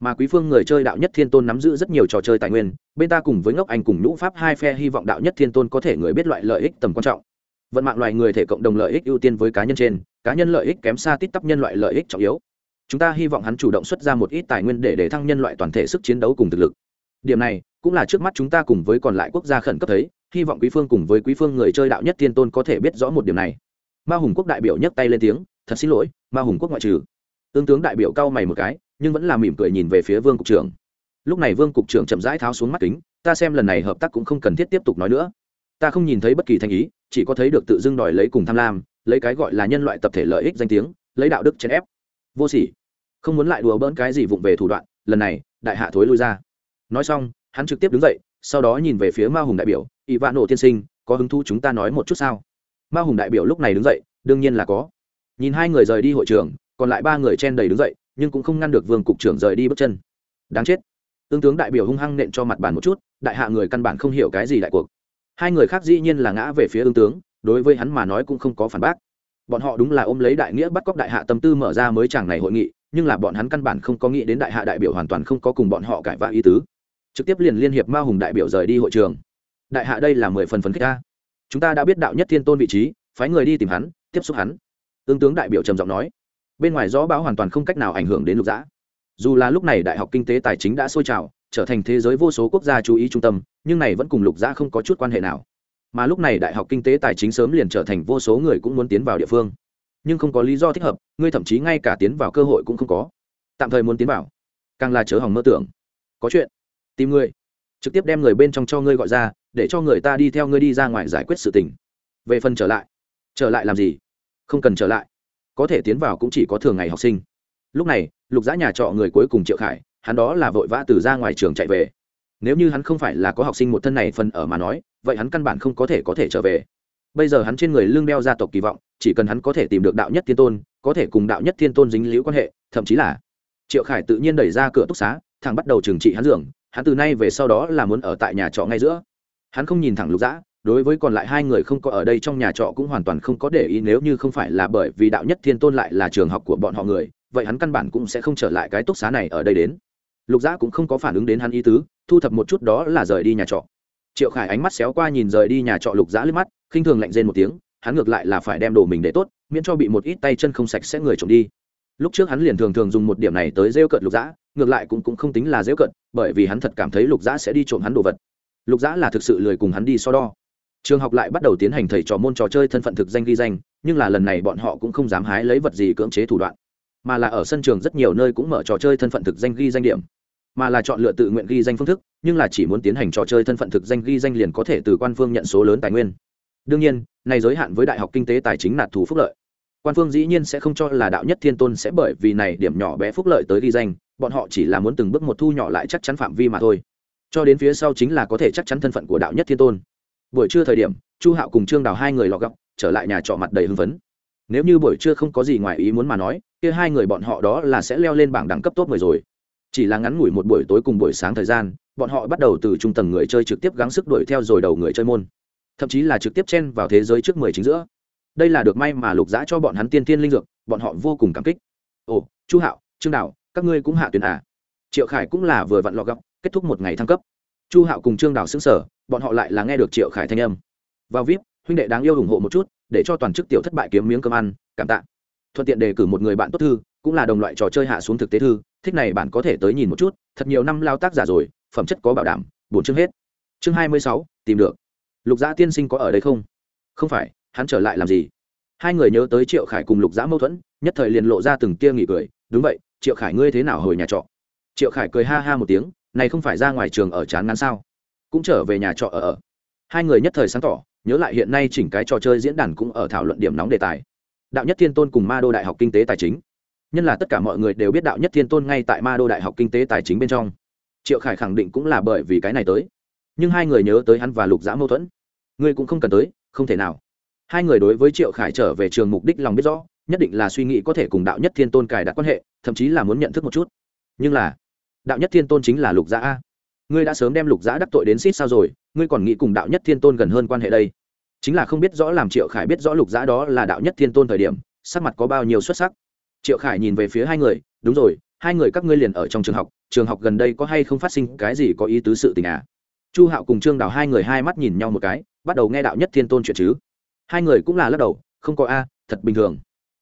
mà quý phương người chơi đạo nhất thiên tôn nắm giữ rất nhiều trò chơi tài nguyên, bên ta cùng với ngốc anh cùng nhũ pháp hai phe hy vọng đạo nhất thiên tôn có thể người biết loại lợi ích tầm quan trọng. Vận mạng loài người thể cộng đồng lợi ích ưu tiên với cá nhân trên, cá nhân lợi ích kém xa tít tắp nhân loại lợi ích trọng yếu. Chúng ta hy vọng hắn chủ động xuất ra một ít tài nguyên để để thăng nhân loại toàn thể sức chiến đấu cùng thực lực. Điểm này, cũng là trước mắt chúng ta cùng với còn lại quốc gia khẩn cấp thấy, hy vọng quý phương cùng với quý phương người chơi đạo nhất thiên tôn có thể biết rõ một điểm này ma hùng quốc đại biểu nhấc tay lên tiếng, thật xin lỗi, ma hùng quốc ngoại trừ. Tương tướng đại biểu cau mày một cái, nhưng vẫn là mỉm cười nhìn về phía vương cục trưởng. Lúc này vương cục trưởng chậm rãi tháo xuống mắt kính, ta xem lần này hợp tác cũng không cần thiết tiếp tục nói nữa. Ta không nhìn thấy bất kỳ thành ý, chỉ có thấy được tự dưng đòi lấy cùng tham lam, lấy cái gọi là nhân loại tập thể lợi ích danh tiếng, lấy đạo đức chèn ép. Vô sỉ. Không muốn lại đùa bỡn cái gì vụng về thủ đoạn, lần này, đại hạ thối lui ra. Nói xong, hắn trực tiếp đứng dậy, sau đó nhìn về phía ma hùng đại biểu ỷ vạn nổ tiên sinh, có hứng thú chúng ta nói một chút sao? Ma hùng đại biểu lúc này đứng dậy, đương nhiên là có. Nhìn hai người rời đi hội trường, còn lại ba người chen đầy đứng dậy, nhưng cũng không ngăn được vương cục trưởng rời đi bước chân. Đáng chết. Tương tướng đại biểu hung hăng nện cho mặt bàn một chút, đại hạ người căn bản không hiểu cái gì đại cuộc. Hai người khác dĩ nhiên là ngã về phía tương tướng, đối với hắn mà nói cũng không có phản bác. Bọn họ đúng là ôm lấy đại nghĩa bắt cóc đại hạ tâm tư mở ra mới chẳng này hội nghị, nhưng là bọn hắn căn bản không có nghĩ đến đại hạ đại biểu hoàn toàn không có cùng bọn họ cãi vã ý tứ. Trực tiếp liền liên hiệp ma hùng đại biểu rời đi hội trường. Đại hạ đây là mười phần phấn khích ca chúng ta đã biết đạo nhất thiên tôn vị trí, phái người đi tìm hắn, tiếp xúc hắn. Tương tướng đại biểu trầm giọng nói. Bên ngoài gió bão hoàn toàn không cách nào ảnh hưởng đến lục giã dù là lúc này đại học kinh tế tài chính đã sôi trào, trở thành thế giới vô số quốc gia chú ý trung tâm, nhưng này vẫn cùng lục giã không có chút quan hệ nào. Mà lúc này đại học kinh tế tài chính sớm liền trở thành vô số người cũng muốn tiến vào địa phương. Nhưng không có lý do thích hợp, ngươi thậm chí ngay cả tiến vào cơ hội cũng không có. Tạm thời muốn tiến vào. Càng là chớ hỏng mơ tưởng. Có chuyện. Tìm ngươi trực tiếp đem người bên trong cho ngươi gọi ra, để cho người ta đi theo ngươi đi ra ngoài giải quyết sự tình. Về phần trở lại trở lại làm gì? Không cần trở lại. Có thể tiến vào cũng chỉ có thường ngày học sinh. Lúc này, lục giã nhà trọ người cuối cùng triệu khải, hắn đó là vội vã từ ra ngoài trường chạy về. Nếu như hắn không phải là có học sinh một thân này phần ở mà nói, vậy hắn căn bản không có thể có thể trở về. Bây giờ hắn trên người lương đeo gia tộc kỳ vọng, chỉ cần hắn có thể tìm được đạo nhất thiên tôn, có thể cùng đạo nhất thiên tôn dính liễu quan hệ, thậm chí là triệu khải tự nhiên đẩy ra cửa túc xá thằng bắt đầu trừng trị hắn dường hắn từ nay về sau đó là muốn ở tại nhà trọ ngay giữa. Hắn không nhìn thẳng lục dã, đối với còn lại hai người không có ở đây trong nhà trọ cũng hoàn toàn không có để ý nếu như không phải là bởi vì đạo nhất thiên tôn lại là trường học của bọn họ người, vậy hắn căn bản cũng sẽ không trở lại cái túc xá này ở đây đến. Lục dã cũng không có phản ứng đến hắn ý tứ, thu thập một chút đó là rời đi nhà trọ. Triệu khải ánh mắt xéo qua nhìn rời đi nhà trọ lục dã lướt mắt, khinh thường lạnh rên một tiếng, hắn ngược lại là phải đem đồ mình để tốt, miễn cho bị một ít tay chân không sạch sẽ người trộm đi lúc trước hắn liền thường thường dùng một điểm này tới rêu cợt lục dã ngược lại cũng, cũng không tính là rêu cợt bởi vì hắn thật cảm thấy lục dã sẽ đi trộm hắn đồ vật. Lục dã là thực sự lười cùng hắn đi so đo. Trường học lại bắt đầu tiến hành thầy trò môn trò chơi thân phận thực danh ghi danh nhưng là lần này bọn họ cũng không dám hái lấy vật gì cưỡng chế thủ đoạn. Mà là ở sân trường rất nhiều nơi cũng mở trò chơi thân phận thực danh ghi danh điểm. Mà là chọn lựa tự nguyện ghi danh phương thức nhưng là chỉ muốn tiến hành trò chơi thân phận thực danh ghi danh liền có thể từ quan phương nhận số lớn tài nguyên. Đương nhiên này giới hạn với đại học kinh tế tài chính nạt thù phúc lợi quan phương dĩ nhiên sẽ không cho là đạo nhất thiên tôn sẽ bởi vì này điểm nhỏ bé phúc lợi tới ghi danh, bọn họ chỉ là muốn từng bước một thu nhỏ lại chắc chắn phạm vi mà thôi. Cho đến phía sau chính là có thể chắc chắn thân phận của đạo nhất thiên tôn. Buổi trưa thời điểm, chu hạo cùng trương đào hai người lọ gọc, trở lại nhà trọ mặt đầy hưng phấn. Nếu như buổi trưa không có gì ngoài ý muốn mà nói, kia hai người bọn họ đó là sẽ leo lên bảng đẳng cấp tốt mười rồi. Chỉ là ngắn ngủi một buổi tối cùng buổi sáng thời gian, bọn họ bắt đầu từ trung tầng người chơi trực tiếp gắng sức đuổi theo rồi đầu người chơi môn. Thậm chí là trực tiếp chen vào thế giới trước mười chính giữa đây là được may mà lục giã cho bọn hắn tiên tiên linh dược, bọn họ vô cùng cảm kích. Ồ, chu hạo, trương đạo các ngươi cũng hạ tuyển à? Triệu khải cũng là vừa vặn lọ gọc kết thúc một ngày thăng cấp. Chu hạo cùng trương đảo xứng sở bọn họ lại là nghe được triệu khải thanh âm. Vào vip huynh đệ đáng yêu ủng hộ một chút, để cho toàn chức tiểu thất bại kiếm miếng cơm ăn, cảm tạ. Thuận tiện đề cử một người bạn tốt thư, cũng là đồng loại trò chơi hạ xuống thực tế thư, thích này bạn có thể tới nhìn một chút, thật nhiều năm lao tác giả rồi, phẩm chất có bảo đảm, bổn chương hết. Chương hai mươi sáu, tìm được. Lục giã tiên sinh có ở đây không? Không phải hắn trở lại làm gì? Hai người nhớ tới triệu khải cùng lục giã mâu thuẫn, nhất thời liền lộ ra từng tia nghỉ cười. Đúng vậy, triệu khải ngươi thế nào hồi nhà trọ? Triệu khải cười ha ha một tiếng, này không phải ra ngoài trường ở chán ngắn sao? Cũng trở về nhà trọ ở ở. Hai người nhất thời sáng tỏ, nhớ lại hiện nay chỉnh cái trò chơi diễn đàn cũng ở thảo luận điểm nóng đề tài. Đạo nhất thiên tôn cùng ma đô đại học kinh tế tài chính. Nhân là tất cả mọi người đều biết đạo nhất thiên tôn ngay tại ma đô đại học kinh tế tài chính bên trong. Triệu khải khẳng định cũng là bởi vì cái này tới. Nhưng hai người nhớ tới hắn và lục giã mâu thuẫn. Ngươi cũng không cần tới, không thể nào hai người đối với triệu khải trở về trường mục đích lòng biết rõ, nhất định là suy nghĩ có thể cùng đạo nhất thiên tôn cài đặt quan hệ, thậm chí là muốn nhận thức một chút. Nhưng là, đạo nhất thiên tôn chính là lục giã a. Ngươi đã sớm đem lục giã đắc tội đến xít sao rồi, ngươi còn nghĩ cùng đạo nhất thiên tôn gần hơn quan hệ đây. Chính là không biết rõ làm triệu khải biết rõ lục giã đó là đạo nhất thiên tôn thời điểm, sắc mặt có bao nhiêu xuất sắc. Triệu khải nhìn về phía hai người, đúng rồi, hai người các ngươi liền ở trong trường học trường học gần đây có hay không phát sinh cái gì có ý tứ sự tình à? Chu hạo cùng trương đào hai người hai mắt nhìn nhau một cái, bắt đầu nghe đạo nhất thiên tôn chuyện chứ hai người cũng là lắc đầu, không có a, thật bình thường.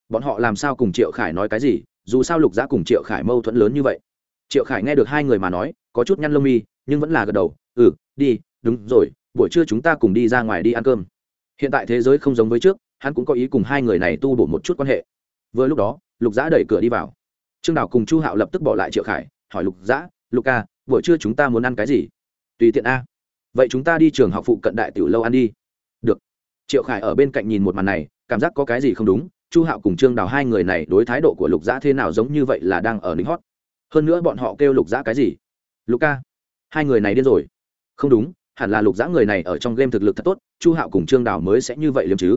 Bọn họ làm sao cùng triệu khải nói cái gì, dù sao lục giã cùng triệu khải mâu thuẫn lớn như vậy. Triệu khải nghe được hai người mà nói, có chút nhăn lông mi, nhưng vẫn là gật đầu ừ đi, đúng rồi, buổi trưa chúng ta cùng đi ra ngoài đi ăn cơm. Hiện tại thế giới không giống với trước, hắn cũng có ý cùng hai người này tu bổ một chút quan hệ. Vừa lúc đó, lục giã đẩy cửa đi vào. Trương đào cùng chu hạo lập tức bỏ lại triệu khải, hỏi lục giã, lục ca, buổi trưa chúng ta muốn ăn cái gì? Tùy tiện a. Vậy chúng ta đi trường học phụ cận đại tiểu lâu ăn đi triệu khải ở bên cạnh nhìn một màn này, cảm giác có cái gì không đúng, chu hạo cùng trương đào hai người này đối thái độ của lục giã thế nào giống như vậy là đang ở lính hót. Hơn nữa bọn họ kêu lục giã cái gì? Lục ca, hai người này điên rồi. Không đúng, hẳn là lục giã người này ở trong game thực lực thật tốt, chu hạo cùng trương đào mới sẽ như vậy liêm chứ.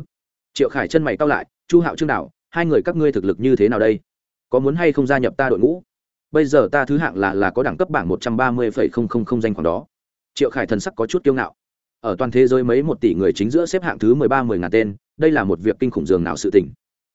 Triệu khải chân mày cao lại, chu hạo trương đào, hai người các ngươi thực lực như thế nào đây? Có muốn hay không gia nhập ta đội ngũ? Bây giờ ta thứ hạng là là có đẳng cấp bảng một trăm ba mươi phẩy không không không danh khoảng đó. Triệu khải thần sắc có chút kiêu ngạo ở toàn thế giới mấy một tỷ người chính giữa xếp hạng thứ mười ba mười ngàn tên, đây là một việc kinh khủng dường nào sự tỉnh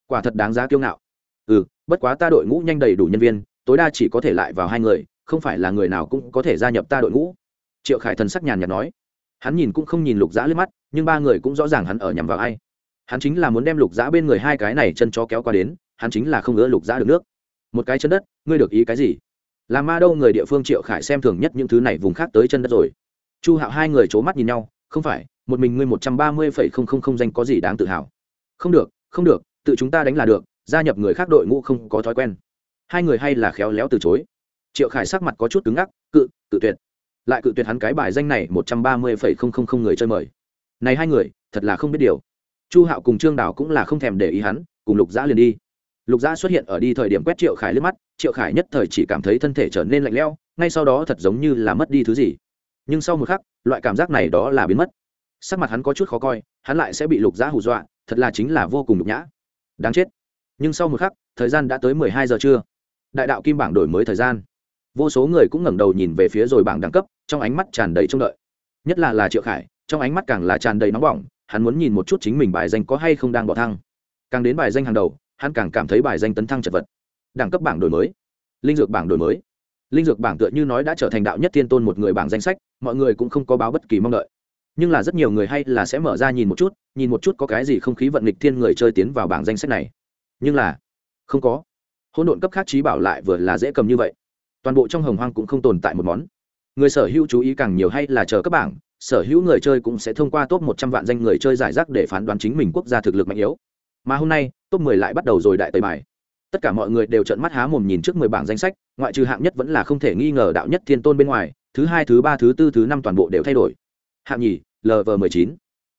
quả thật đáng giá kiêu ngạo. Ừ bất quá ta đội ngũ nhanh đầy đủ nhân viên, tối đa chỉ có thể lại vào hai người, không phải là người nào cũng có thể gia nhập ta đội ngũ. Triệu khải thần sắc nhàn nhạt nói. Hắn nhìn cũng không nhìn lục dã lên mắt, nhưng ba người cũng rõ ràng hắn ở nhằm vào ai. Hắn chính là muốn đem lục dã bên người hai cái này chân chó kéo qua đến, hắn chính là không ngỡ lục dã được nước. Một cái chân đất, ngươi được ý cái gì? Là ma đâu người địa phương triệu khải xem thường nhất những thứ này vùng khác tới chân đất rồi. Chu hạo hai người c h ố mắt nhìn nhau không phải, một mình ngươi một trăm ba mươi phẩy không không không danh có gì đáng tự hào. Không được không được, tự chúng ta đánh là được, gia nhập người khác đội ngũ không có thói quen. Hai người hay là khéo léo từ chối. Triệu khải sắc mặt có chút cứng ngắc, cự cự tuyệt. Lại cự tuyệt hắn cái bài danh này một trăm ba mươi phẩy không không không người chơi mời. Này hai người, thật là không biết điều. Chu hạo cùng trương đào cũng là không thèm để ý hắn, cùng lục giã liền đi. Lục giã xuất hiện ở đi thời điểm quét triệu khải lên mắt, triệu khải nhất thời chỉ cảm thấy thân thể trở nên lạnh lẽo, ngay sau đó thật giống như là mất đi thứ gì. Nhưng sau một khắc loại cảm giác này đó là biến mất. Sắc mặt hắn có chút khó coi, hắn lại sẽ bị lục giã hù dọa, thật là chính là vô cùng nhục nhã. Đáng chết. Nhưng sau một khắc, thời gian đã tới mười hai giờ trưa. Đại đạo kim bảng đổi mới thời gian. Vô số người cũng ngẩng đầu nhìn về phía rồi bảng đẳng cấp, trong ánh mắt tràn đầy trông đợi. Nhất là là triệu khải, trong ánh mắt càng là tràn đầy nóng bỏng, hắn muốn nhìn một chút chính mình bài danh có hay không đang bỏ thăng. Càng đến bài danh hàng đầu, hắn càng cảm thấy bài danh tấn thăng chật vật. Đẳng cấp bảng đổi mới. Linh dược bảng đổi mới linh dược bảng tựa như nói đã trở thành đạo nhất thiên tôn một người bảng danh sách, mọi người cũng không có báo bất kỳ mong đợi. Nhưng là rất nhiều người hay là sẽ mở ra nhìn một chút, nhìn một chút có cái gì không khí vận lịch thiên người chơi tiến vào bảng danh sách này. Nhưng là, không có. Hỗn độn cấp khác trí bảo lại vừa là dễ cầm như vậy. Toàn bộ trong hồng hoang cũng không tồn tại một món. Người sở hữu chú ý càng nhiều hay là chờ các bảng, sở hữu người chơi cũng sẽ thông qua top một trăm vạn danh người chơi giải rác để phán đoán chính mình quốc gia thực lực mạnh yếu. Mà hôm nay, top mười lại bắt đầu rồi đại tời bài tất cả mọi người đều trợn mắt há mồm nhìn trước mười bảng danh sách, ngoại trừ hạng nhất vẫn là không thể nghi ngờ đạo nhất thiên tôn bên ngoài, thứ hai, thứ ba, thứ tư, thứ năm toàn bộ đều thay đổi. Hạng nhì lv m ộ chín.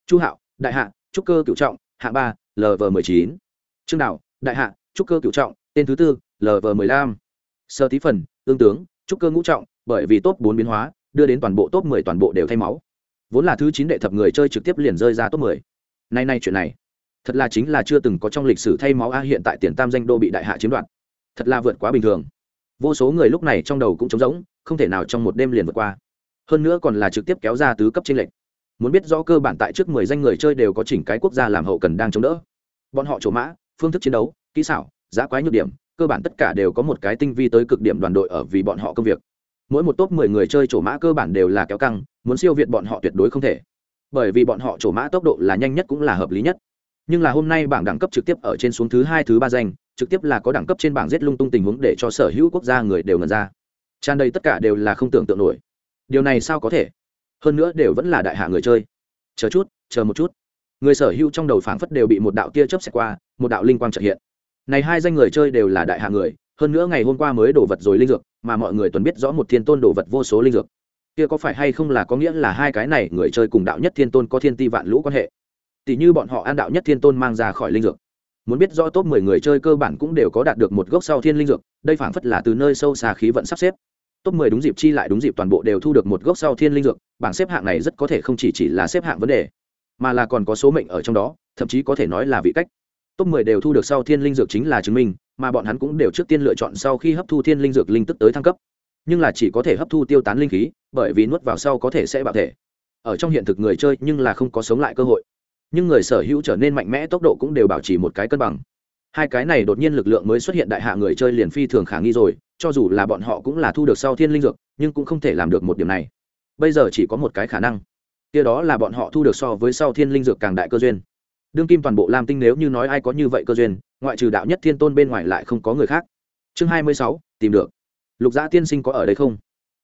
Chu hạo, đại hạ, trúc cơ cựu trọng, hạng ba lv m ộ chín. Trương đạo, đại hạ, trúc cơ cựu trọng, tên thứ tư lv m ộ năm sơ tí phần, tương tướng, trúc cơ ngũ trọng, bởi vì top bốn biến hóa, đưa đến toàn bộ top mười toàn bộ đều thay máu. Vốn là thứ chín đệ thập người chơi trực tiếp liền rơi ra top mười. Nay nay chuyện này thật là chính là chưa từng có trong lịch sử thay máu a, hiện tại tiền tam danh đô bị đại hạ chiếm đoạt. Thật là vượt quá bình thường. Vô số người lúc này trong đầu cũng trống rỗng, không thể nào trong một đêm liền vượt qua. Hơn nữa còn là trực tiếp kéo ra tứ cấp tranh lệnh muốn biết rõ cơ bản tại trước mười danh người chơi đều có chỉnh cái quốc gia làm hậu cần đang chống đỡ. Bọn họ trổ mã, phương thức chiến đấu, kỹ xảo, giá quái nhược điểm, cơ bản tất cả đều có một cái tinh vi tới cực điểm đoàn đội ở vì bọn họ công việc. Mỗi một top mười người chơi trổ mã cơ bản đều là kéo căng, muốn siêu việt bọn họ tuyệt đối không thể. Bởi vì bọn họ trổ mã tốc độ là nhanh nhất cũng là hợp lý nhất nhưng là hôm nay bảng đẳng cấp trực tiếp ở trên xuống thứ hai, thứ ba danh, trực tiếp là có đẳng cấp trên bảng giết lung tung tình huống để cho sở hữu quốc gia người đều ngần ra. Tràn đầy tất cả đều là không tưởng tượng nổi. Điều này sao có thể? Hơn nữa đều vẫn là đại hạ người chơi. Chờ chút, chờ một chút. Người sở hữu trong đầu phảng phất đều bị một đạo tia chớp xẹt qua, một đạo linh quang trợ hiện. Này hai danh người chơi đều là đại hạ người, hơn nữa ngày hôm qua mới đổ vật rồi linh dược, mà mọi người tuần biết rõ một thiên tôn đổ vật vô số linh dược. Kia có phải hay không là có nghĩa là hai cái này người chơi cùng đạo nhất thiên tôn có thiên ti vạn lũ quan hệ? Tỷ như bọn họ an đạo nhất thiên tôn mang ra khỏi linh dược. Muốn biết rõ top mười người chơi cơ bản cũng đều có đạt được một gốc sau thiên linh dược, đây phảng phất là từ nơi sâu xa khí vận sắp xếp. Top mười đúng dịp chi lại đúng dịp toàn bộ đều thu được một gốc sau thiên linh dược, bảng xếp hạng này rất có thể không chỉ chỉ là xếp hạng vấn đề, mà là còn có số mệnh ở trong đó, thậm chí có thể nói là vị cách. Top mười đều thu được sau thiên linh dược chính là chứng minh, mà bọn hắn cũng đều trước tiên lựa chọn sau khi hấp thu thiên linh dược linh tức tới thăng cấp. Nhưng là chỉ có thể hấp thu tiêu tán linh khí, bởi vì nuốt vào sau có thể sẽ bạo thể. Ở trong hiện thực người chơi nhưng là không có sống lại cơ hội nhưng người sở hữu trở nên mạnh mẽ tốc độ cũng đều bảo trì một cái cân bằng. Hai cái này đột nhiên lực lượng mới xuất hiện đại hạ người chơi liền phi thường khả nghi rồi, cho dù là bọn họ cũng là thu được sau thiên linh dược, nhưng cũng không thể làm được một điểm này. Bây giờ chỉ có một cái khả năng. Kia đó là bọn họ thu được so với sau thiên linh dược càng đại cơ duyên. Đương kim toàn bộ lam tinh nếu như nói ai có như vậy cơ duyên, ngoại trừ đạo nhất thiên tôn bên ngoài lại không có người khác. Chương hai mươi sáu, tìm được. Lục gia tiên sinh có ở đây không?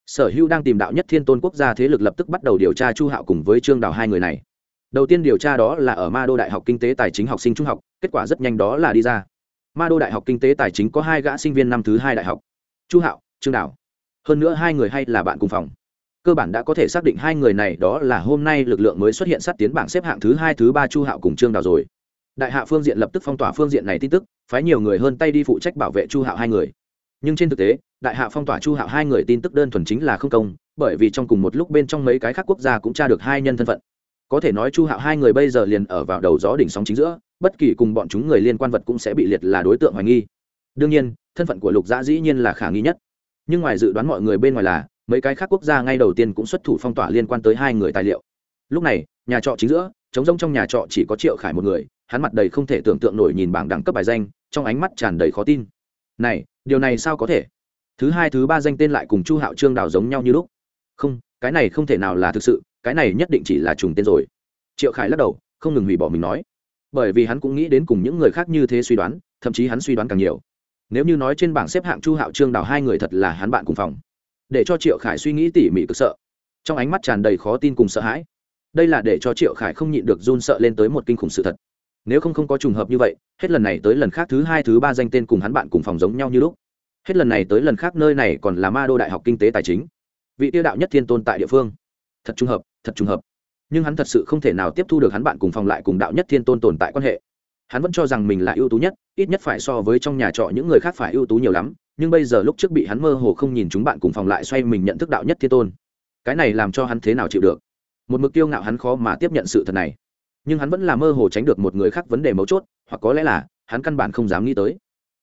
Sở hữu đang tìm đạo nhất thiên tôn quốc gia thế lực lập tức bắt đầu điều tra chu hạo cùng với trương đào hai người này đầu tiên điều tra đó là ở ma đô đại học kinh tế tài chính học sinh trung học, kết quả rất nhanh đó là đi ra. Ma đô đại học kinh tế tài chính có hai gã sinh viên năm thứ hai đại học. Chu hạo, trương đào hơn nữa hai người hay là bạn cùng phòng. Cơ bản đã có thể xác định hai người này đó là hôm nay lực lượng mới xuất hiện sát tiến bảng xếp hạng thứ hai, thứ ba chu hạo cùng trương đào rồi. Đại hạ phương diện lập tức phong tỏa phương diện này tin tức, phái nhiều người hơn tay đi phụ trách bảo vệ chu hạo hai người. Nhưng trên thực tế, đại hạ phong tỏa chu hạo hai người tin tức đơn thuần chính là không công, bởi vì trong cùng một lúc bên trong mấy cái khác quốc gia cũng tra được hai nhân thân phận có thể nói chu hạo hai người bây giờ liền ở vào đầu gió đỉnh sóng chính giữa, bất kỳ cùng bọn chúng người liên quan vật cũng sẽ bị liệt là đối tượng hoài nghi. Đương nhiên, thân phận của lục dã dĩ nhiên là khả nghi nhất. Nhưng ngoài dự đoán mọi người bên ngoài là, mấy cái khác quốc gia ngay đầu tiên cũng xuất thủ phong tỏa liên quan tới hai người tài liệu. Lúc này, nhà trọ chính giữa chống rông trong nhà trọ chỉ có triệu khải một người, hắn mặt đầy không thể tưởng tượng nổi nhìn bảng đẳng cấp bài danh, trong ánh mắt tràn đầy khó tin. Này, điều này sao có thể? Thứ hai, thứ ba danh tên lại cùng chu hạo trương đào giống nhau như lúc. Không cái này không thể nào là thực sự, cái này nhất định chỉ là trùng tên rồi. Triệu khải lắc đầu, không ngừng hủy bỏ mình nói. Bởi vì hắn cũng nghĩ đến cùng những người khác như thế suy đoán, thậm chí hắn suy đoán càng nhiều. Nếu như nói trên bảng xếp hạng chu hạo trương đào hai người thật là hắn bạn cùng phòng. Để cho triệu khải suy nghĩ tỉ mỉ cực sợ. Trong ánh mắt tràn đầy khó tin cùng sợ hãi. Đây là để cho triệu khải không nhịn được run sợ lên tới một kinh khủng sự thật. Nếu không không có trùng hợp như vậy, hết lần này tới lần khác thứ hai, thứ ba danh tên cùng hắn bạn cùng phòng giống nhau như lúc. Hết lần này tới lần khác nơi này còn là ma đô đại học kinh tế tài chính vị tiêu đạo nhất thiên tôn tại địa phương. Thật trùng hợp, thật trùng hợp. Nhưng hắn thật sự không thể nào tiếp thu được hắn bạn cùng phòng lại cùng đạo nhất thiên tôn tồn tại quan hệ. Hắn vẫn cho rằng mình là ưu tú nhất, ít nhất phải so với trong nhà trọ những người khác phải ưu tú nhiều lắm, nhưng bây giờ lúc trước bị hắn mơ hồ không nhìn chúng bạn cùng phòng lại xoay mình nhận thức đạo nhất thiên tôn. Cái này làm cho hắn thế nào chịu được? Một mực tiêu ngạo hắn khó mà tiếp nhận sự thật này. Nhưng hắn vẫn là mơ hồ tránh được một người khác vấn đề mấu chốt, hoặc có lẽ là, hắn căn bản không dám nghĩ tới.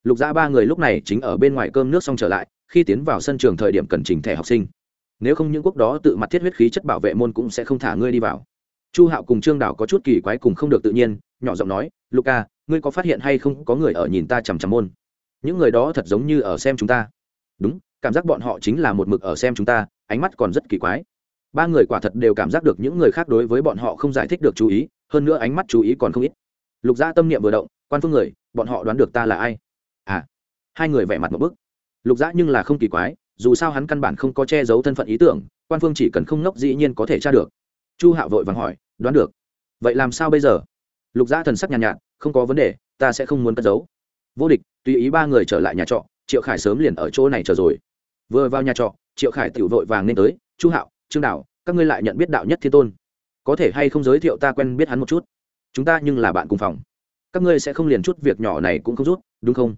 Lục gia ba người lúc này chính ở bên ngoài cơm nước xong trở lại, khi tiến vào sân trường thời điểm cần chỉnh thẻ học sinh nếu không những quốc đó tự mặt thiết huyết khí chất bảo vệ môn cũng sẽ không thả ngươi đi vào. Chu hạo cùng trương đảo có chút kỳ quái cùng không được tự nhiên, nhỏ giọng nói luca ngươi có phát hiện hay không có người ở nhìn ta chằm chằm môn? Những người đó thật giống như ở xem chúng ta. Đúng, cảm giác bọn họ chính là một mực ở xem chúng ta, ánh mắt còn rất kỳ quái. Ba người quả thật đều cảm giác được những người khác đối với bọn họ không giải thích được chú ý, hơn nữa ánh mắt chú ý còn không ít. Lục gia tâm niệm vừa động, quan phương người, bọn họ đoán được ta là ai? À. Hai người vẻ mặt một bức. Lục gia nhưng là không kỳ quái dù sao hắn căn bản không có che giấu thân phận ý tưởng quan phương chỉ cần không nốc dĩ nhiên có thể tra được. Chu hạo vội vàng hỏi đoán được. Vậy làm sao bây giờ? Lục gia thần sắc nhàn nhạt, nhạt không có vấn đề ta sẽ không muốn cất giấu. Vô địch tùy ý ba người trở lại nhà trọ triệu khải sớm liền ở chỗ này chờ rồi. Vừa vào nhà trọ triệu khải tiểu vội vàng nên tới chu hạo trương đạo các ngươi lại nhận biết đạo nhất thiên tôn. Có thể hay không giới thiệu ta quen biết hắn một chút? Chúng ta nhưng là bạn cùng phòng. Các ngươi sẽ không liền chút việc nhỏ này cũng không rút đúng không?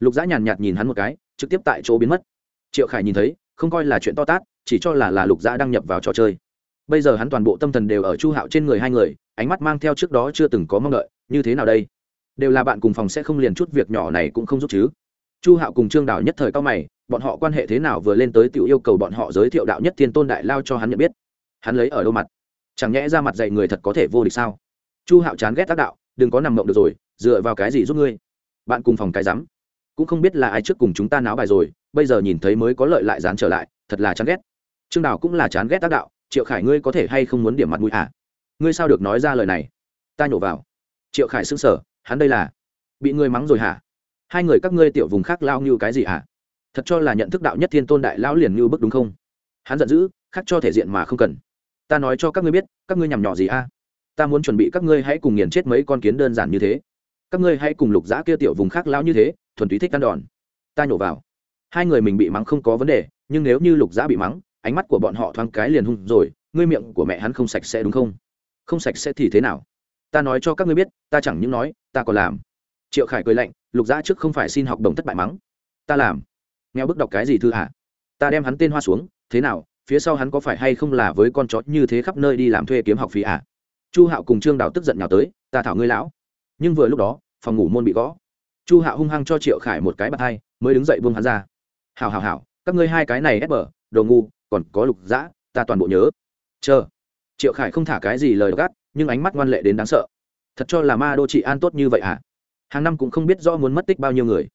Lục giã nhàn nhạt nhìn hắn một cái trực tiếp tại chỗ biến mất triệu khải nhìn thấy, không coi là chuyện to tát, chỉ cho là là lục Gia đăng nhập vào trò chơi. Bây giờ hắn toàn bộ tâm thần đều ở chu hạo trên người hai người, ánh mắt mang theo trước đó chưa từng có mong đợi, như thế nào đây? Đều là bạn cùng phòng sẽ không liền chút việc nhỏ này cũng không giúp chứ. Chu hạo cùng trương đảo nhất thời cao mày, bọn họ quan hệ thế nào vừa lên tới tự yêu cầu bọn họ giới thiệu đạo nhất thiên tôn đại lao cho hắn nhận biết. Hắn lấy ở đâu mặt? Chẳng nhẽ ra mặt dạy người thật có thể vô địch sao? Chu hạo chán ghét tác đạo, đừng có nằm mộng được rồi, dựa vào cái gì giúp ngươi? Bạn cùng phòng cái rắm. Cũng không biết là ai trước cùng chúng ta náo bài rồi bây giờ nhìn thấy mới có lợi lại dán trở lại, thật là chán ghét. Trương đào cũng là chán ghét tác đạo, triệu khải ngươi có thể hay không muốn điểm mặt mũi à? Ngươi sao được nói ra lời này? Ta nhổ vào. Triệu khải xứng sở hắn đây là bị ngươi mắng rồi hả? Hai người các ngươi tiểu vùng khác lao như cái gì hả? Thật cho là nhận thức đạo nhất thiên tôn đại lão liền như bức đúng không? Hắn giận dữ khắc cho thể diện mà không cần. Ta nói cho các ngươi biết, các ngươi nhằm nhỏ gì a ta muốn chuẩn bị các ngươi hãy cùng nghiền chết mấy con kiến đơn giản như thế. Các ngươi hãy cùng lục giã kia tiểu vùng khác lão như thế, thuần túy thích ăn đòn. Ta nhổ vào hai người mình bị mắng không có vấn đề, nhưng nếu như lục giã bị mắng, ánh mắt của bọn họ thoáng cái liền hung rồi, ngươi miệng của mẹ hắn không sạch sẽ đúng không? Không sạch sẽ thì thế nào? Ta nói cho các ngươi biết, ta chẳng những nói, ta còn làm. Triệu khải cười lạnh, lục giã trước không phải xin học đồng thất bại mắng. Ta làm. Nghe bức đọc cái gì thư hả? Ta đem hắn tên hoa xuống, thế nào, phía sau hắn có phải hay không là với con chó như thế khắp nơi đi làm thuê kiếm học phí à? Chu hạo cùng trương đào tức giận nhào tới, ta thảo ngươi lão. Nhưng vừa lúc đó, phòng ngủ môn bị gõ. Chu hạo hung hăng cho triệu khải một cái bạt hai, mới đứng dậy buông hắn ra hảo hảo hảo các ngươi hai cái này ép bờ, đồ ngu, còn có lục dã, ta toàn bộ nhớ. Chờ. Triệu khải không thả cái gì lời gắt, nhưng ánh mắt ngoan lệ đến đáng sợ. Thật cho là ma đô trị an tốt như vậy hả hàng năm cũng không biết rõ muốn mất tích bao nhiêu người.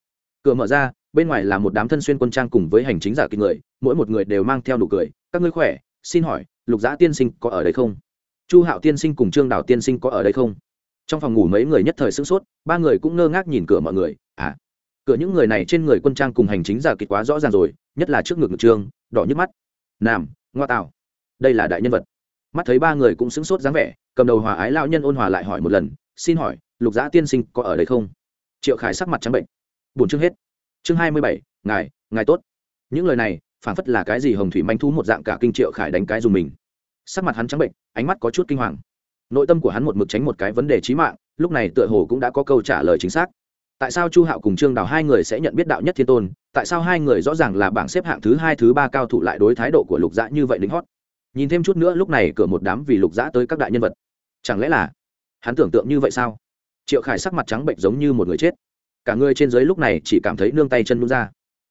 Cửa mở ra, bên ngoài là một đám thân xuyên quân trang cùng với hành chính giả kịch người, mỗi một người đều mang theo nụ cười. Các ngươi khỏe, xin hỏi, lục Dã tiên sinh có ở đây không? Chu hạo tiên sinh cùng trương đào tiên sinh có ở đây không? Trong phòng ngủ mấy người nhất thời sửng sốt, ba người cũng ngơ ngác nhìn cửa mọi người. À cửa những người này trên người quân trang cùng hành chính giả kịch quá rõ ràng rồi, nhất là trước ngực ngực trương, đỏ nhức mắt. Nam, ngoa tạo đây là đại nhân vật. Mắt thấy ba người cũng sững sốt dáng vẻ, cầm đầu hòa ái lao nhân ôn hòa lại hỏi một lần, xin hỏi, lục giã tiên sinh có ở đây không? Triệu khải sắc mặt trắng bệnh. Bổn chương hết. Chương hai mươi bảy, ngài ngài tốt. Những lời này phản phất là cái gì hồng thủy manh thú một dạng cả kinh triệu khải đánh cái dùng mình. Sắc mặt hắn trắng bệnh, ánh mắt có chút kinh hoàng. Nội tâm của hắn một mực tránh một cái vấn đề trí mạng, lúc này tựa hồ cũng đã có câu trả lời chính xác tại sao chu hạo cùng trương đào hai người sẽ nhận biết đạo nhất thiên tôn? Tại sao hai người rõ ràng là bảng xếp hạng thứ hai, thứ ba cao thủ lại đối thái độ của lục dã như vậy lính hót? Nhìn thêm chút nữa, lúc này cửa một đám vì lục dã tới các đại nhân vật. Chẳng lẽ là hắn tưởng tượng như vậy sao? Triệu khải sắc mặt trắng bệnh giống như một người chết. Cả người trên dưới lúc này chỉ cảm thấy nương tay chân nút ra.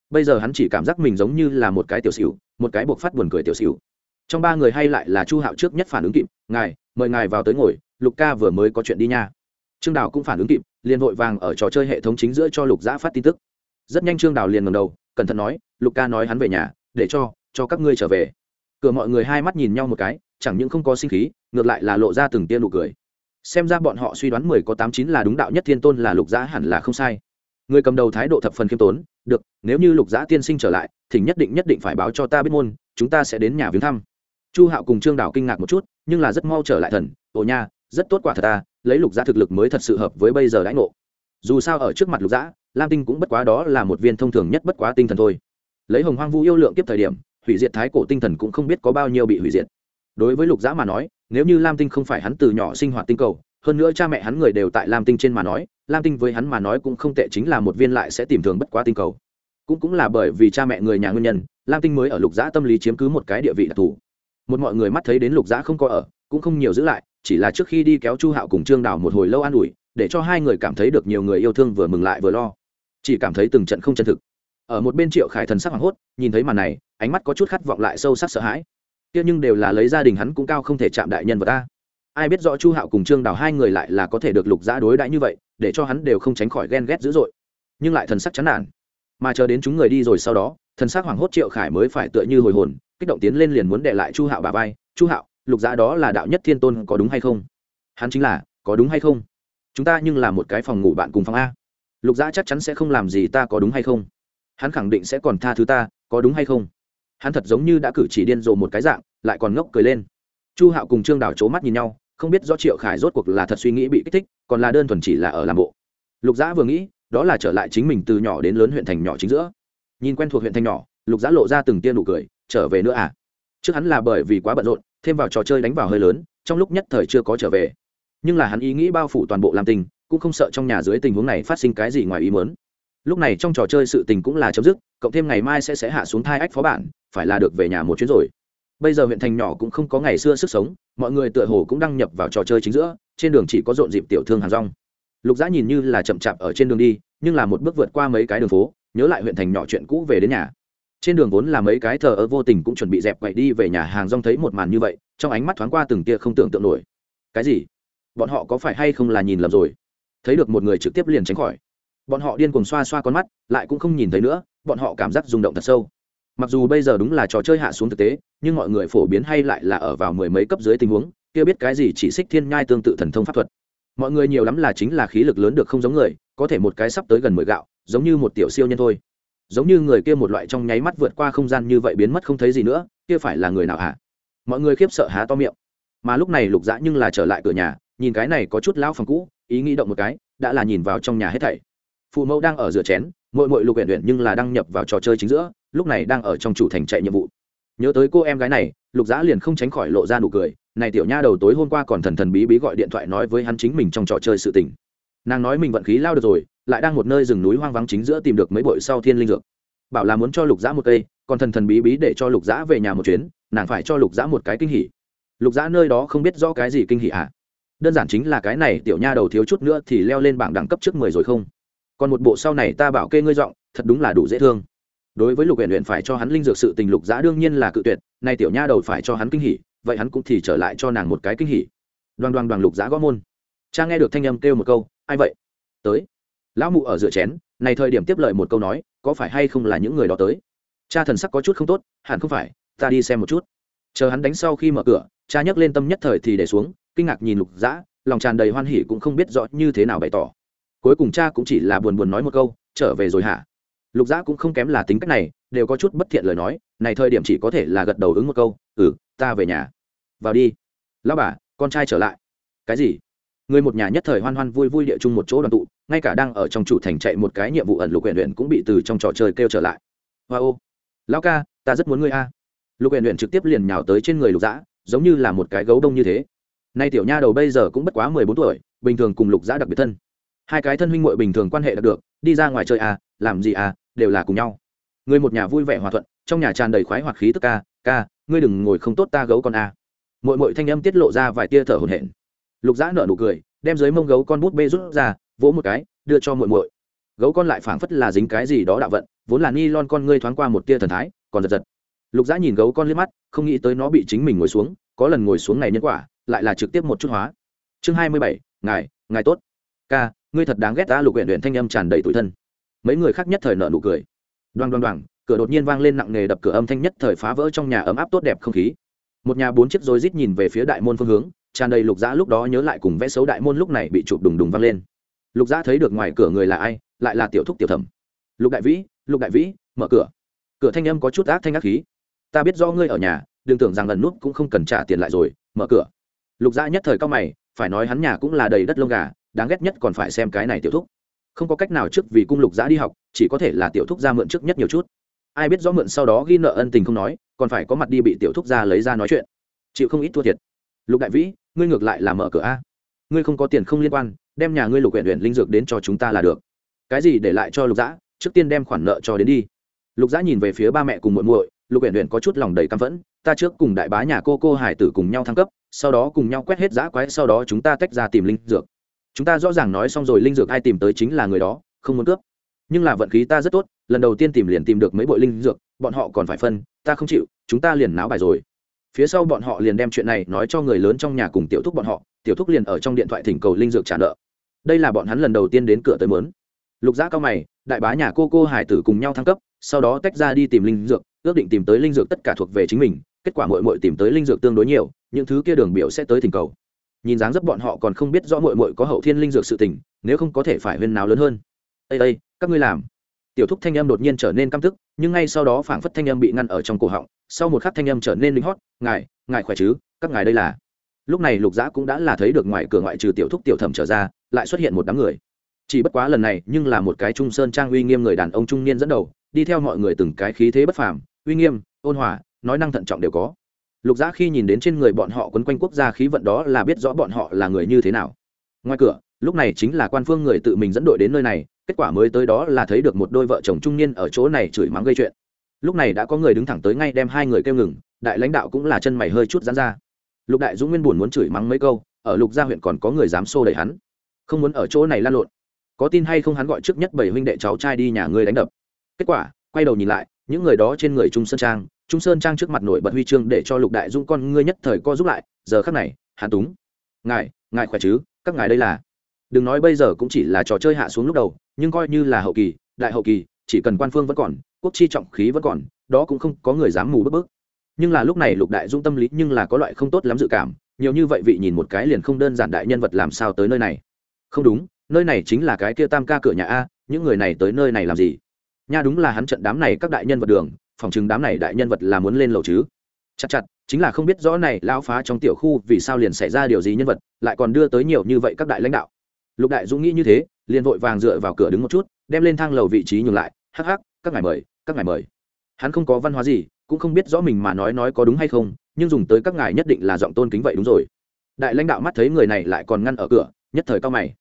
Bây giờ hắn chỉ cảm giác mình giống như là một cái tiểu xỉu, một cái buộc phát buồn cười tiểu xỉu. Trong ba người hay lại là chu hạo trước nhất phản ứng kịp, ngài, mời ngài vào tới ngồi, lục ca vừa mới có chuyện đi nha trương đào cũng phản ứng kịp, liền vội vàng ở trò chơi hệ thống chính giữa cho lục giã phát tin tức. Rất nhanh trương đào liền ngầm đầu, cẩn thận nói, lục ca nói hắn về nhà, để cho cho các ngươi trở về. Cửa mọi người hai mắt nhìn nhau một cái, chẳng những không có sinh khí, ngược lại là lộ ra từng tia nụ cười. Xem ra bọn họ suy đoán mười có tám chín là đúng đạo nhất thiên tôn là lục giã hẳn là không sai. Người cầm đầu thái độ thập phần khiêm tốn, được, nếu như lục giã tiên sinh trở lại, thì nhất định nhất định phải báo cho ta biết môn, chúng ta sẽ đến nhà viếng thăm. Chu hạo cùng trương đào kinh ngạc một chút, nhưng là rất mau trở lại thần, ồ nha rất tốt quả thật ta, lấy lục giã thực lực mới thật sự hợp với bây giờ đãi ngộ. Dù sao ở trước mặt lục giã, lam tinh cũng bất quá đó là một viên thông thường nhất bất quá tinh thần thôi. Lấy hồng hoang vu yêu lượng tiếp thời điểm, hủy diệt thái cổ tinh thần cũng không biết có bao nhiêu bị hủy diệt. Đối với lục giã mà nói, nếu như lam tinh không phải hắn từ nhỏ sinh hoạt tinh cầu, hơn nữa cha mẹ hắn người đều tại lam tinh trên mà nói, lam tinh với hắn mà nói cũng không tệ chính là một viên lại sẽ tìm thường bất quá tinh cầu. Cũng cũng là bởi vì cha mẹ người nhà nguyên nhân, lam tinh mới ở lục giã tâm lý chiếm cứ một cái địa vị đặc thù. Một mọi người mắt thấy đến lục giã không có ở, cũng không nhiều giữ lại chỉ là trước khi đi kéo chu hạo cùng trương đào một hồi lâu an ủi, để cho hai người cảm thấy được nhiều người yêu thương vừa mừng lại vừa lo. Chỉ cảm thấy từng trận không chân thực. Ở một bên triệu khải thần sắc hoảng hốt, nhìn thấy màn này, ánh mắt có chút khát vọng lại sâu sắc sợ hãi. Tiếc nhưng đều là lấy gia đình hắn cũng cao không thể chạm đại nhân vật ta. Ai biết rõ chu hạo cùng trương đào hai người lại là có thể được lục giã đối đãi như vậy, để cho hắn đều không tránh khỏi ghen ghét dữ dội. Nhưng lại thần sắc chán nản. Mà chờ đến chúng người đi rồi sau đó, thần sắc hoảng hốt triệu khải mới phải tựa như hồi hồn, kích động tiến lên liền muốn để lại chu hạo bà vai. Chu hạo lục giã đó là đạo nhất thiên tôn có đúng hay không? Hắn chính là, có đúng hay không? Chúng ta nhưng là một cái phòng ngủ bạn cùng phòng a. Lục giã chắc chắn sẽ không làm gì ta có đúng hay không? Hắn khẳng định sẽ còn tha thứ ta, có đúng hay không? Hắn thật giống như đã cử chỉ điên rồ một cái dạng, lại còn ngốc cười lên. Chu hạo cùng trương đảo c h ố mắt nhìn nhau, không biết do triệu khải rốt cuộc là thật suy nghĩ bị kích thích, còn là đơn thuần chỉ là ở làm bộ. Lục giã vừa nghĩ, đó là trở lại chính mình từ nhỏ đến lớn huyện thành nhỏ chính giữa. Nhìn quen thuộc huyện thành nhỏ, lục giã lộ ra từng tia nụ cười, trở về nữa à? Trước hắn là bởi vì quá bận rộn thêm vào trò chơi đánh vào hơi lớn, trong lúc nhất thời chưa có trở về. Nhưng là hắn ý nghĩ bao phủ toàn bộ làm tình cũng không sợ trong nhà dưới tình huống này phát sinh cái gì ngoài ý muốn. Lúc này trong trò chơi sự tình cũng là chấm dứt, cộng thêm ngày mai sẽ sẽ hạ xuống thai ách phó bản, phải là được về nhà một chuyến rồi. Bây giờ huyện thành nhỏ cũng không có ngày xưa sức sống, mọi người tựa hồ cũng đăng nhập vào trò chơi chính giữa, trên đường chỉ có rộn dịp tiểu thương hàng rong. Lục Dã nhìn như là chậm chạp ở trên đường đi, nhưng là một bước vượt qua mấy cái đường phố, nhớ lại huyện thành nhỏ chuyện cũ về đến nhà trên đường vốn là mấy cái thờ ơ vô tình cũng chuẩn bị dẹp quậy đi về nhà hàng rong thấy một màn như vậy, trong ánh mắt thoáng qua từng tia không tưởng tượng nổi. Cái gì? Bọn họ có phải hay không là nhìn lầm rồi? Thấy được một người trực tiếp liền tránh khỏi. Bọn họ điên cuồng xoa xoa con mắt, lại cũng không nhìn thấy nữa, bọn họ cảm giác rung động thật sâu. Mặc dù bây giờ đúng là trò chơi hạ xuống thực tế, nhưng mọi người phổ biến hay lại là ở vào mười mấy cấp dưới tình huống, kia biết cái gì chỉ xích thiên nhai tương tự thần thông pháp thuật. Mọi người nhiều lắm là chính là khí lực lớn được không giống người, có thể một cái sắp tới gần mười gạo, giống như một tiểu siêu nhân thôi giống như người kia một loại trong nháy mắt vượt qua không gian như vậy biến mất không thấy gì nữa, kia phải là người nào hả? Mọi người khiếp sợ há to miệng. Mà lúc này lục dã nhưng là trở lại cửa nhà, nhìn cái này có chút lão phòng cũ, ý nghĩ động một cái, đã là nhìn vào trong nhà hết thảy. Phụ mẫu đang ở rửa chén mội mội lục huyện huyện nhưng là đăng nhập vào trò chơi chính giữa, lúc này đang ở trong chủ thành chạy nhiệm vụ. Nhớ tới cô em gái này, lục dã liền không tránh khỏi lộ ra nụ cười, này tiểu nha đầu tối hôm qua còn thần thần bí bí gọi điện thoại nói với hắn chính mình trong trò chơi sự tình. Nàng nói mình vận khí lao được rồi lại đang một nơi rừng núi hoang vắng chính giữa tìm được mấy bội sau thiên linh dược. Bảo là muốn cho lục giã một cây, còn thần thần bí bí để cho lục giã về nhà một chuyến, nàng phải cho lục giã một cái kinh hỉ. Lục giã nơi đó không biết rõ cái gì kinh hỉ ạ à? đơn giản chính là cái này tiểu nha đầu thiếu chút nữa thì leo lên bảng đẳng cấp trước mười rồi không? Còn một bộ sau này ta bảo kê ngươi giọng, thật đúng là đủ dễ thương. Đối với lục huyện huyện phải cho hắn linh dược sự tình lục giã đương nhiên là cự tuyệt, nay tiểu nha đầu phải cho hắn kinh hỉ, vậy hắn cũng thì trở lại cho nàng một cái kinh hỉ. Đoàn đoàn đoàn lục giã gõ môn. Cha nghe được thanh âm kêu một câu, ai vậy? Tới lão mụ ở dựa chén, này thời điểm tiếp lời một câu nói, có phải hay không là những người đó tới? Cha thần sắc có chút không tốt, hẳn không phải, ta đi xem một chút. Chờ hắn đánh sau khi mở cửa, cha nhấc lên tâm nhất thời thì để xuống, kinh ngạc nhìn lục dã, lòng tràn đầy hoan hỉ cũng không biết rõ như thế nào bày tỏ. Cuối cùng cha cũng chỉ là buồn buồn nói một câu, trở về rồi hả? Lục dã cũng không kém là tính cách này, đều có chút bất thiện lời nói, này thời điểm chỉ có thể là gật đầu ứng một câu ừ ta về nhà. Vào đi. Lão bà, con trai trở lại. Cái gì? Người một nhà nhất thời hoan hoan vui vui địa chung một chỗ đoàn tụ, ngay cả đang ở trong chủ thành chạy một cái nhiệm vụ ẩn lục huyện huyện cũng bị từ trong trò chơi kêu trở lại. Hoa ô, lão ca, ta rất muốn ngươi a. Lục huyện huyện trực tiếp liền nhào tới trên người lục dã, giống như là một cái gấu đông như thế. Nay tiểu nha đầu bây giờ cũng bất quá mười bốn tuổi, bình thường cùng lục dã đặc biệt thân. Hai cái thân huynh muội bình thường quan hệ đạt được, đi ra ngoài chơi à làm gì à đều là cùng nhau. Người một nhà vui vẻ hòa thuận, trong nhà tràn đầy khoái hoạt khí tức ca ca, ngươi đừng ngồi không tốt ta gấu con a. Mội mội thanh âm tiết lộ ra vài tia thở hổn hển lục dã nở nụ cười, đem dưới mông gấu con bút bê rút ra, vỗ một cái, đưa cho muội muội. gấu con lại phảng phất là dính cái gì đó đạo vận, vốn là ni lon con ngươi thoáng qua một tia thần thái, còn giật giật. Lục dã nhìn gấu con liếc mắt, không nghĩ tới nó bị chính mình ngồi xuống, có lần ngồi xuống này nhân quả, lại là trực tiếp một chút hóa. Chương hai mươi bảy, ngài ngài tốt. Ca, ngươi thật đáng ghét ta, lục huyện huyện thanh âm tràn đầy tủi thân. Mấy người khác nhất thời nợ nụ cười. Đoan đoan đoan cửa đột nhiên vang lên nặng nề đập cửa âm thanh nhất thời phá vỡ trong nhà ấm áp tốt đẹp không khí. Một nhà bốn chiếc rối rít nhìn về phía đại môn phương hướng tràn đầy lục dã lúc đó nhớ lại cùng vẽ xấu đại môn lúc này bị chụp đùng đùng văng lên. Lục dã thấy được ngoài cửa người là ai, lại là tiểu thúc tiểu thẩm. Lục đại vĩ, lục đại vĩ, mở cửa. Cửa thanh âm có chút ác thanh ác khí. Ta biết do ngươi ở nhà, đừng tưởng rằng lần nút cũng không cần trả tiền lại rồi, mở cửa. Lục dã nhất thời cao mày, phải nói hắn nhà cũng là đầy đất lông gà, đáng ghét nhất còn phải xem cái này tiểu thúc. Không có cách nào trước vì cung lục giã đi học, chỉ có thể là tiểu thúc ra mượn trước nhất nhiều chút. Ai biết rõ mượn sau đó ghi nợ ân tình không nói, còn phải có mặt đi bị tiểu thúc ra lấy ra nói chuyện. Chịu không ít thua thiệt. Lục đại vĩ ngươi ngược lại là mở cửa a. Ngươi không có tiền không liên quan, đem nhà ngươi lục huyện huyện linh dược đến cho chúng ta là được. Cái gì để lại cho lục dã, trước tiên đem khoản nợ cho đến đi. Lục dã nhìn về phía ba mẹ cùng muội muội, lục huyện huyện có chút lòng đầy căm phẫn, ta trước cùng đại bá nhà cô cô hải tử cùng nhau thăng cấp, sau đó cùng nhau quét hết giã quái, sau đó chúng ta tách ra tìm linh dược. Chúng ta rõ ràng nói xong rồi linh dược ai tìm tới chính là người đó, không muốn cướp. Nhưng là vận khí ta rất tốt, lần đầu tiên tìm liền tìm được mấy bội linh dược, bọn họ còn phải phân, ta không chịu, chúng ta liền náo bài rồi phía sau bọn họ liền đem chuyện này nói cho người lớn trong nhà cùng tiểu thúc bọn họ, tiểu thúc liền ở trong điện thoại thỉnh cầu linh dược trả nợ. Đây là bọn hắn lần đầu tiên đến cửa tới mớn lục giã cao mày, đại bá nhà cô cô hải tử cùng nhau thăng cấp, sau đó tách ra đi tìm linh dược, ước định tìm tới linh dược tất cả thuộc về chính mình, kết quả mội mội tìm tới linh dược tương đối nhiều, những thứ kia đường biểu sẽ tới thỉnh cầu. Nhìn dáng dấp bọn họ còn không biết rõ mội mội có hậu thiên linh dược sự tình, nếu không có thể phải huyên nào lớn hơn. Ây ây các ngươi làm. Tiểu thúc thanh âm đột nhiên trở nên căm tức, nhưng ngay sau đó phảng phất thanh âm bị ngăn ở trong cổ họng sau một khắc thanh âm trở nên linh hót, ngài ngài khỏe chứ? Các ngài đây là? Lúc này lục dã cũng đã là thấy được ngoài cửa ngoại trừ tiểu thúc tiểu thẩm trở ra, lại xuất hiện một đám người. Chỉ bất quá lần này nhưng là một cái trung sơn trang uy nghiêm người đàn ông trung niên dẫn đầu, đi theo mọi người từng cái khí thế bất phàm, uy nghiêm, ôn hòa, nói năng thận trọng đều có. Lục dã khi nhìn đến trên người bọn họ quấn quanh quốc gia khí vận đó là biết rõ bọn họ là người như thế nào. Ngoài cửa, lúc này chính là quan phương người tự mình dẫn đội đến nơi này, kết quả mới tới đó là thấy được một đôi vợ chồng trung niên ở chỗ này chửi mắng gây chuyện lúc này đã có người đứng thẳng tới ngay đem hai người kêu ngừng, đại lãnh đạo cũng là chân mày hơi chút dán ra. Lục đại dũng nguyên buồn muốn chửi mắng mấy câu, ở lục gia huyện còn có người dám xô đẩy hắn. Không muốn ở chỗ này lan lộn. Có tin hay không hắn gọi trước nhất bảy huynh đệ cháu trai đi nhà ngươi đánh đập. Kết quả, quay đầu nhìn lại, những người đó trên người trung sơn trang, trung sơn trang trước mặt nổi bật huy chương để cho lục đại dũng con ngươi nhất thời co giúp lại, giờ khắc này, hắn túng. Ngài ngài khỏe chứ? Các ngài đây là? Đừng nói bây giờ cũng chỉ là trò chơi hạ xuống lúc đầu, nhưng coi như là hậu kỳ, đại hậu kỳ, chỉ cần quan phương vẫn còn quốc chi trọng khí vẫn còn, đó cũng không có người dám mù bước bước. nhưng là lúc này lục đại dung tâm lý nhưng là có loại không tốt lắm dự cảm, nhiều như vậy vị nhìn một cái liền không đơn giản đại nhân vật làm sao tới nơi này. Không đúng, nơi này chính là cái kia tam ca cửa nhà a, những người này tới nơi này làm gì? Nha đúng là hắn trận đám này các đại nhân vật đường, phòng chừng đám này đại nhân vật là muốn lên lầu chứ. Chặt chặt, chính là không biết rõ này lao phá trong tiểu khu vì sao liền xảy ra điều gì nhân vật, lại còn đưa tới nhiều như vậy các đại lãnh đạo. Lục đại dũng nghĩ như thế, liền vội vàng dựa vào cửa đứng một chút, đem lên thang lầu vị trí nhường lại, hắc hắc, các ngài mời các ngài mời. Hắn không có văn hóa gì, cũng không biết rõ mình mà nói nói có đúng hay không, nhưng dùng tới các ngài nhất định là giọng tôn kính vậy đúng rồi. Đại lãnh đạo mắt thấy người này lại còn ngăn ở cửa, nhất thời cao mày.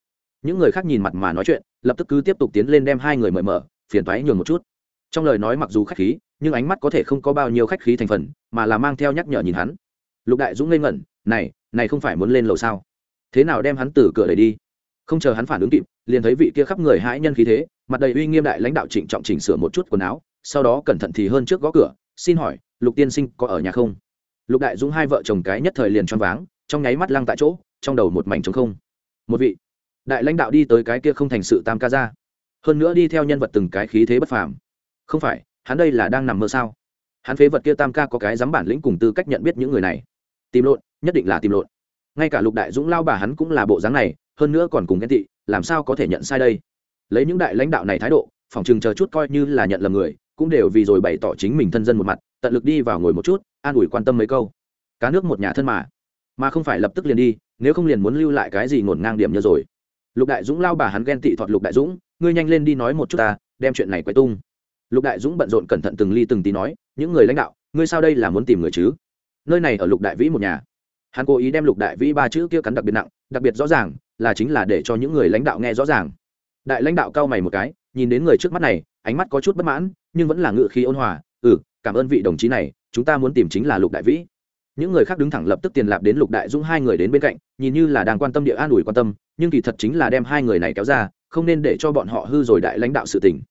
Những người khác nhìn mặt mà nói chuyện, lập tức cứ tiếp tục tiến lên đem hai người mời mở, phiền toái nhường một chút. Trong lời nói mặc dù khách khí, nhưng ánh mắt có thể không có bao nhiêu khách khí thành phần, mà là mang theo nhắc nhở nhìn hắn. Lục đại dũng ngây ngẩn, này này không phải muốn lên lầu sao? Thế nào đem hắn từ cửa đẩy đi? Không chờ hắn phản ứng kịp, liền thấy vị kia khắp người hãi nhân khí thế, mặt đầy uy nghiêm đại lãnh đạo trịnh trọng chỉnh sửa một chút quần áo sau đó cẩn thận thì hơn trước gõ cửa, xin hỏi, lục tiên sinh có ở nhà không? Lục đại dũng hai vợ chồng cái nhất thời liền choáng váng, trong nháy mắt lăng tại chỗ, trong đầu một mảnh trống không. Một vị đại lãnh đạo đi tới cái kia không thành sự tam ca ra hơn nữa đi theo nhân vật từng cái khí thế bất phàm. Không phải, hắn đây là đang nằm mơ sao? Hắn phế vật kia tam ca có cái dám bản lĩnh cùng tư cách nhận biết những người này. Tìm lộn, nhất định là tìm lộn. Ngay cả lục đại dũng lao bà hắn cũng là bộ dáng này, hơn nữa còn cùng ghen tị, làm sao có thể nhận sai đây? Lấy những đại lãnh đạo này thái độ, phòng chừng chờ chút coi như là nhận lầm người cũng đều vì rồi bày tỏ chính mình thân dân một mặt, tận lực đi vào ngồi một chút, an ủi quan tâm mấy câu. Cá nước một nhà thân mà. Mà không phải lập tức liền đi, nếu không liền muốn lưu lại cái gì ngổn ngang điểm như rồi. Lục đại dũng lao bà hắn ghen tị thọt lục đại dũng, ngươi nhanh lên đi nói một chút ta, đem chuyện này quay tung. Lục đại dũng bận rộn cẩn thận từng ly từng tí nói, những người lãnh đạo, ngươi sao đây là muốn tìm người chứ? Nơi này ở lục đại vĩ một nhà. Hắn cố ý đem lục đại vĩ ba chữ kia cắn đặc biệt nặng, đặc biệt rõ ràng, là chính là để cho những người lãnh đạo nghe rõ ràng. Đại lãnh đạo cao mày một cái nhìn đến người trước mắt này, ánh mắt có chút bất mãn, nhưng vẫn là ngự khí ôn hòa ừ cảm ơn vị đồng chí này, chúng ta muốn tìm chính là lục đại vĩ. Những người khác đứng thẳng lập tức tiền lạp đến lục đại dũng hai người đến bên cạnh, nhìn như là đang quan tâm địa an ủi quan tâm, nhưng kỳ thật chính là đem hai người này kéo ra, không nên để cho bọn họ hư rồi đại lãnh đạo sự tình.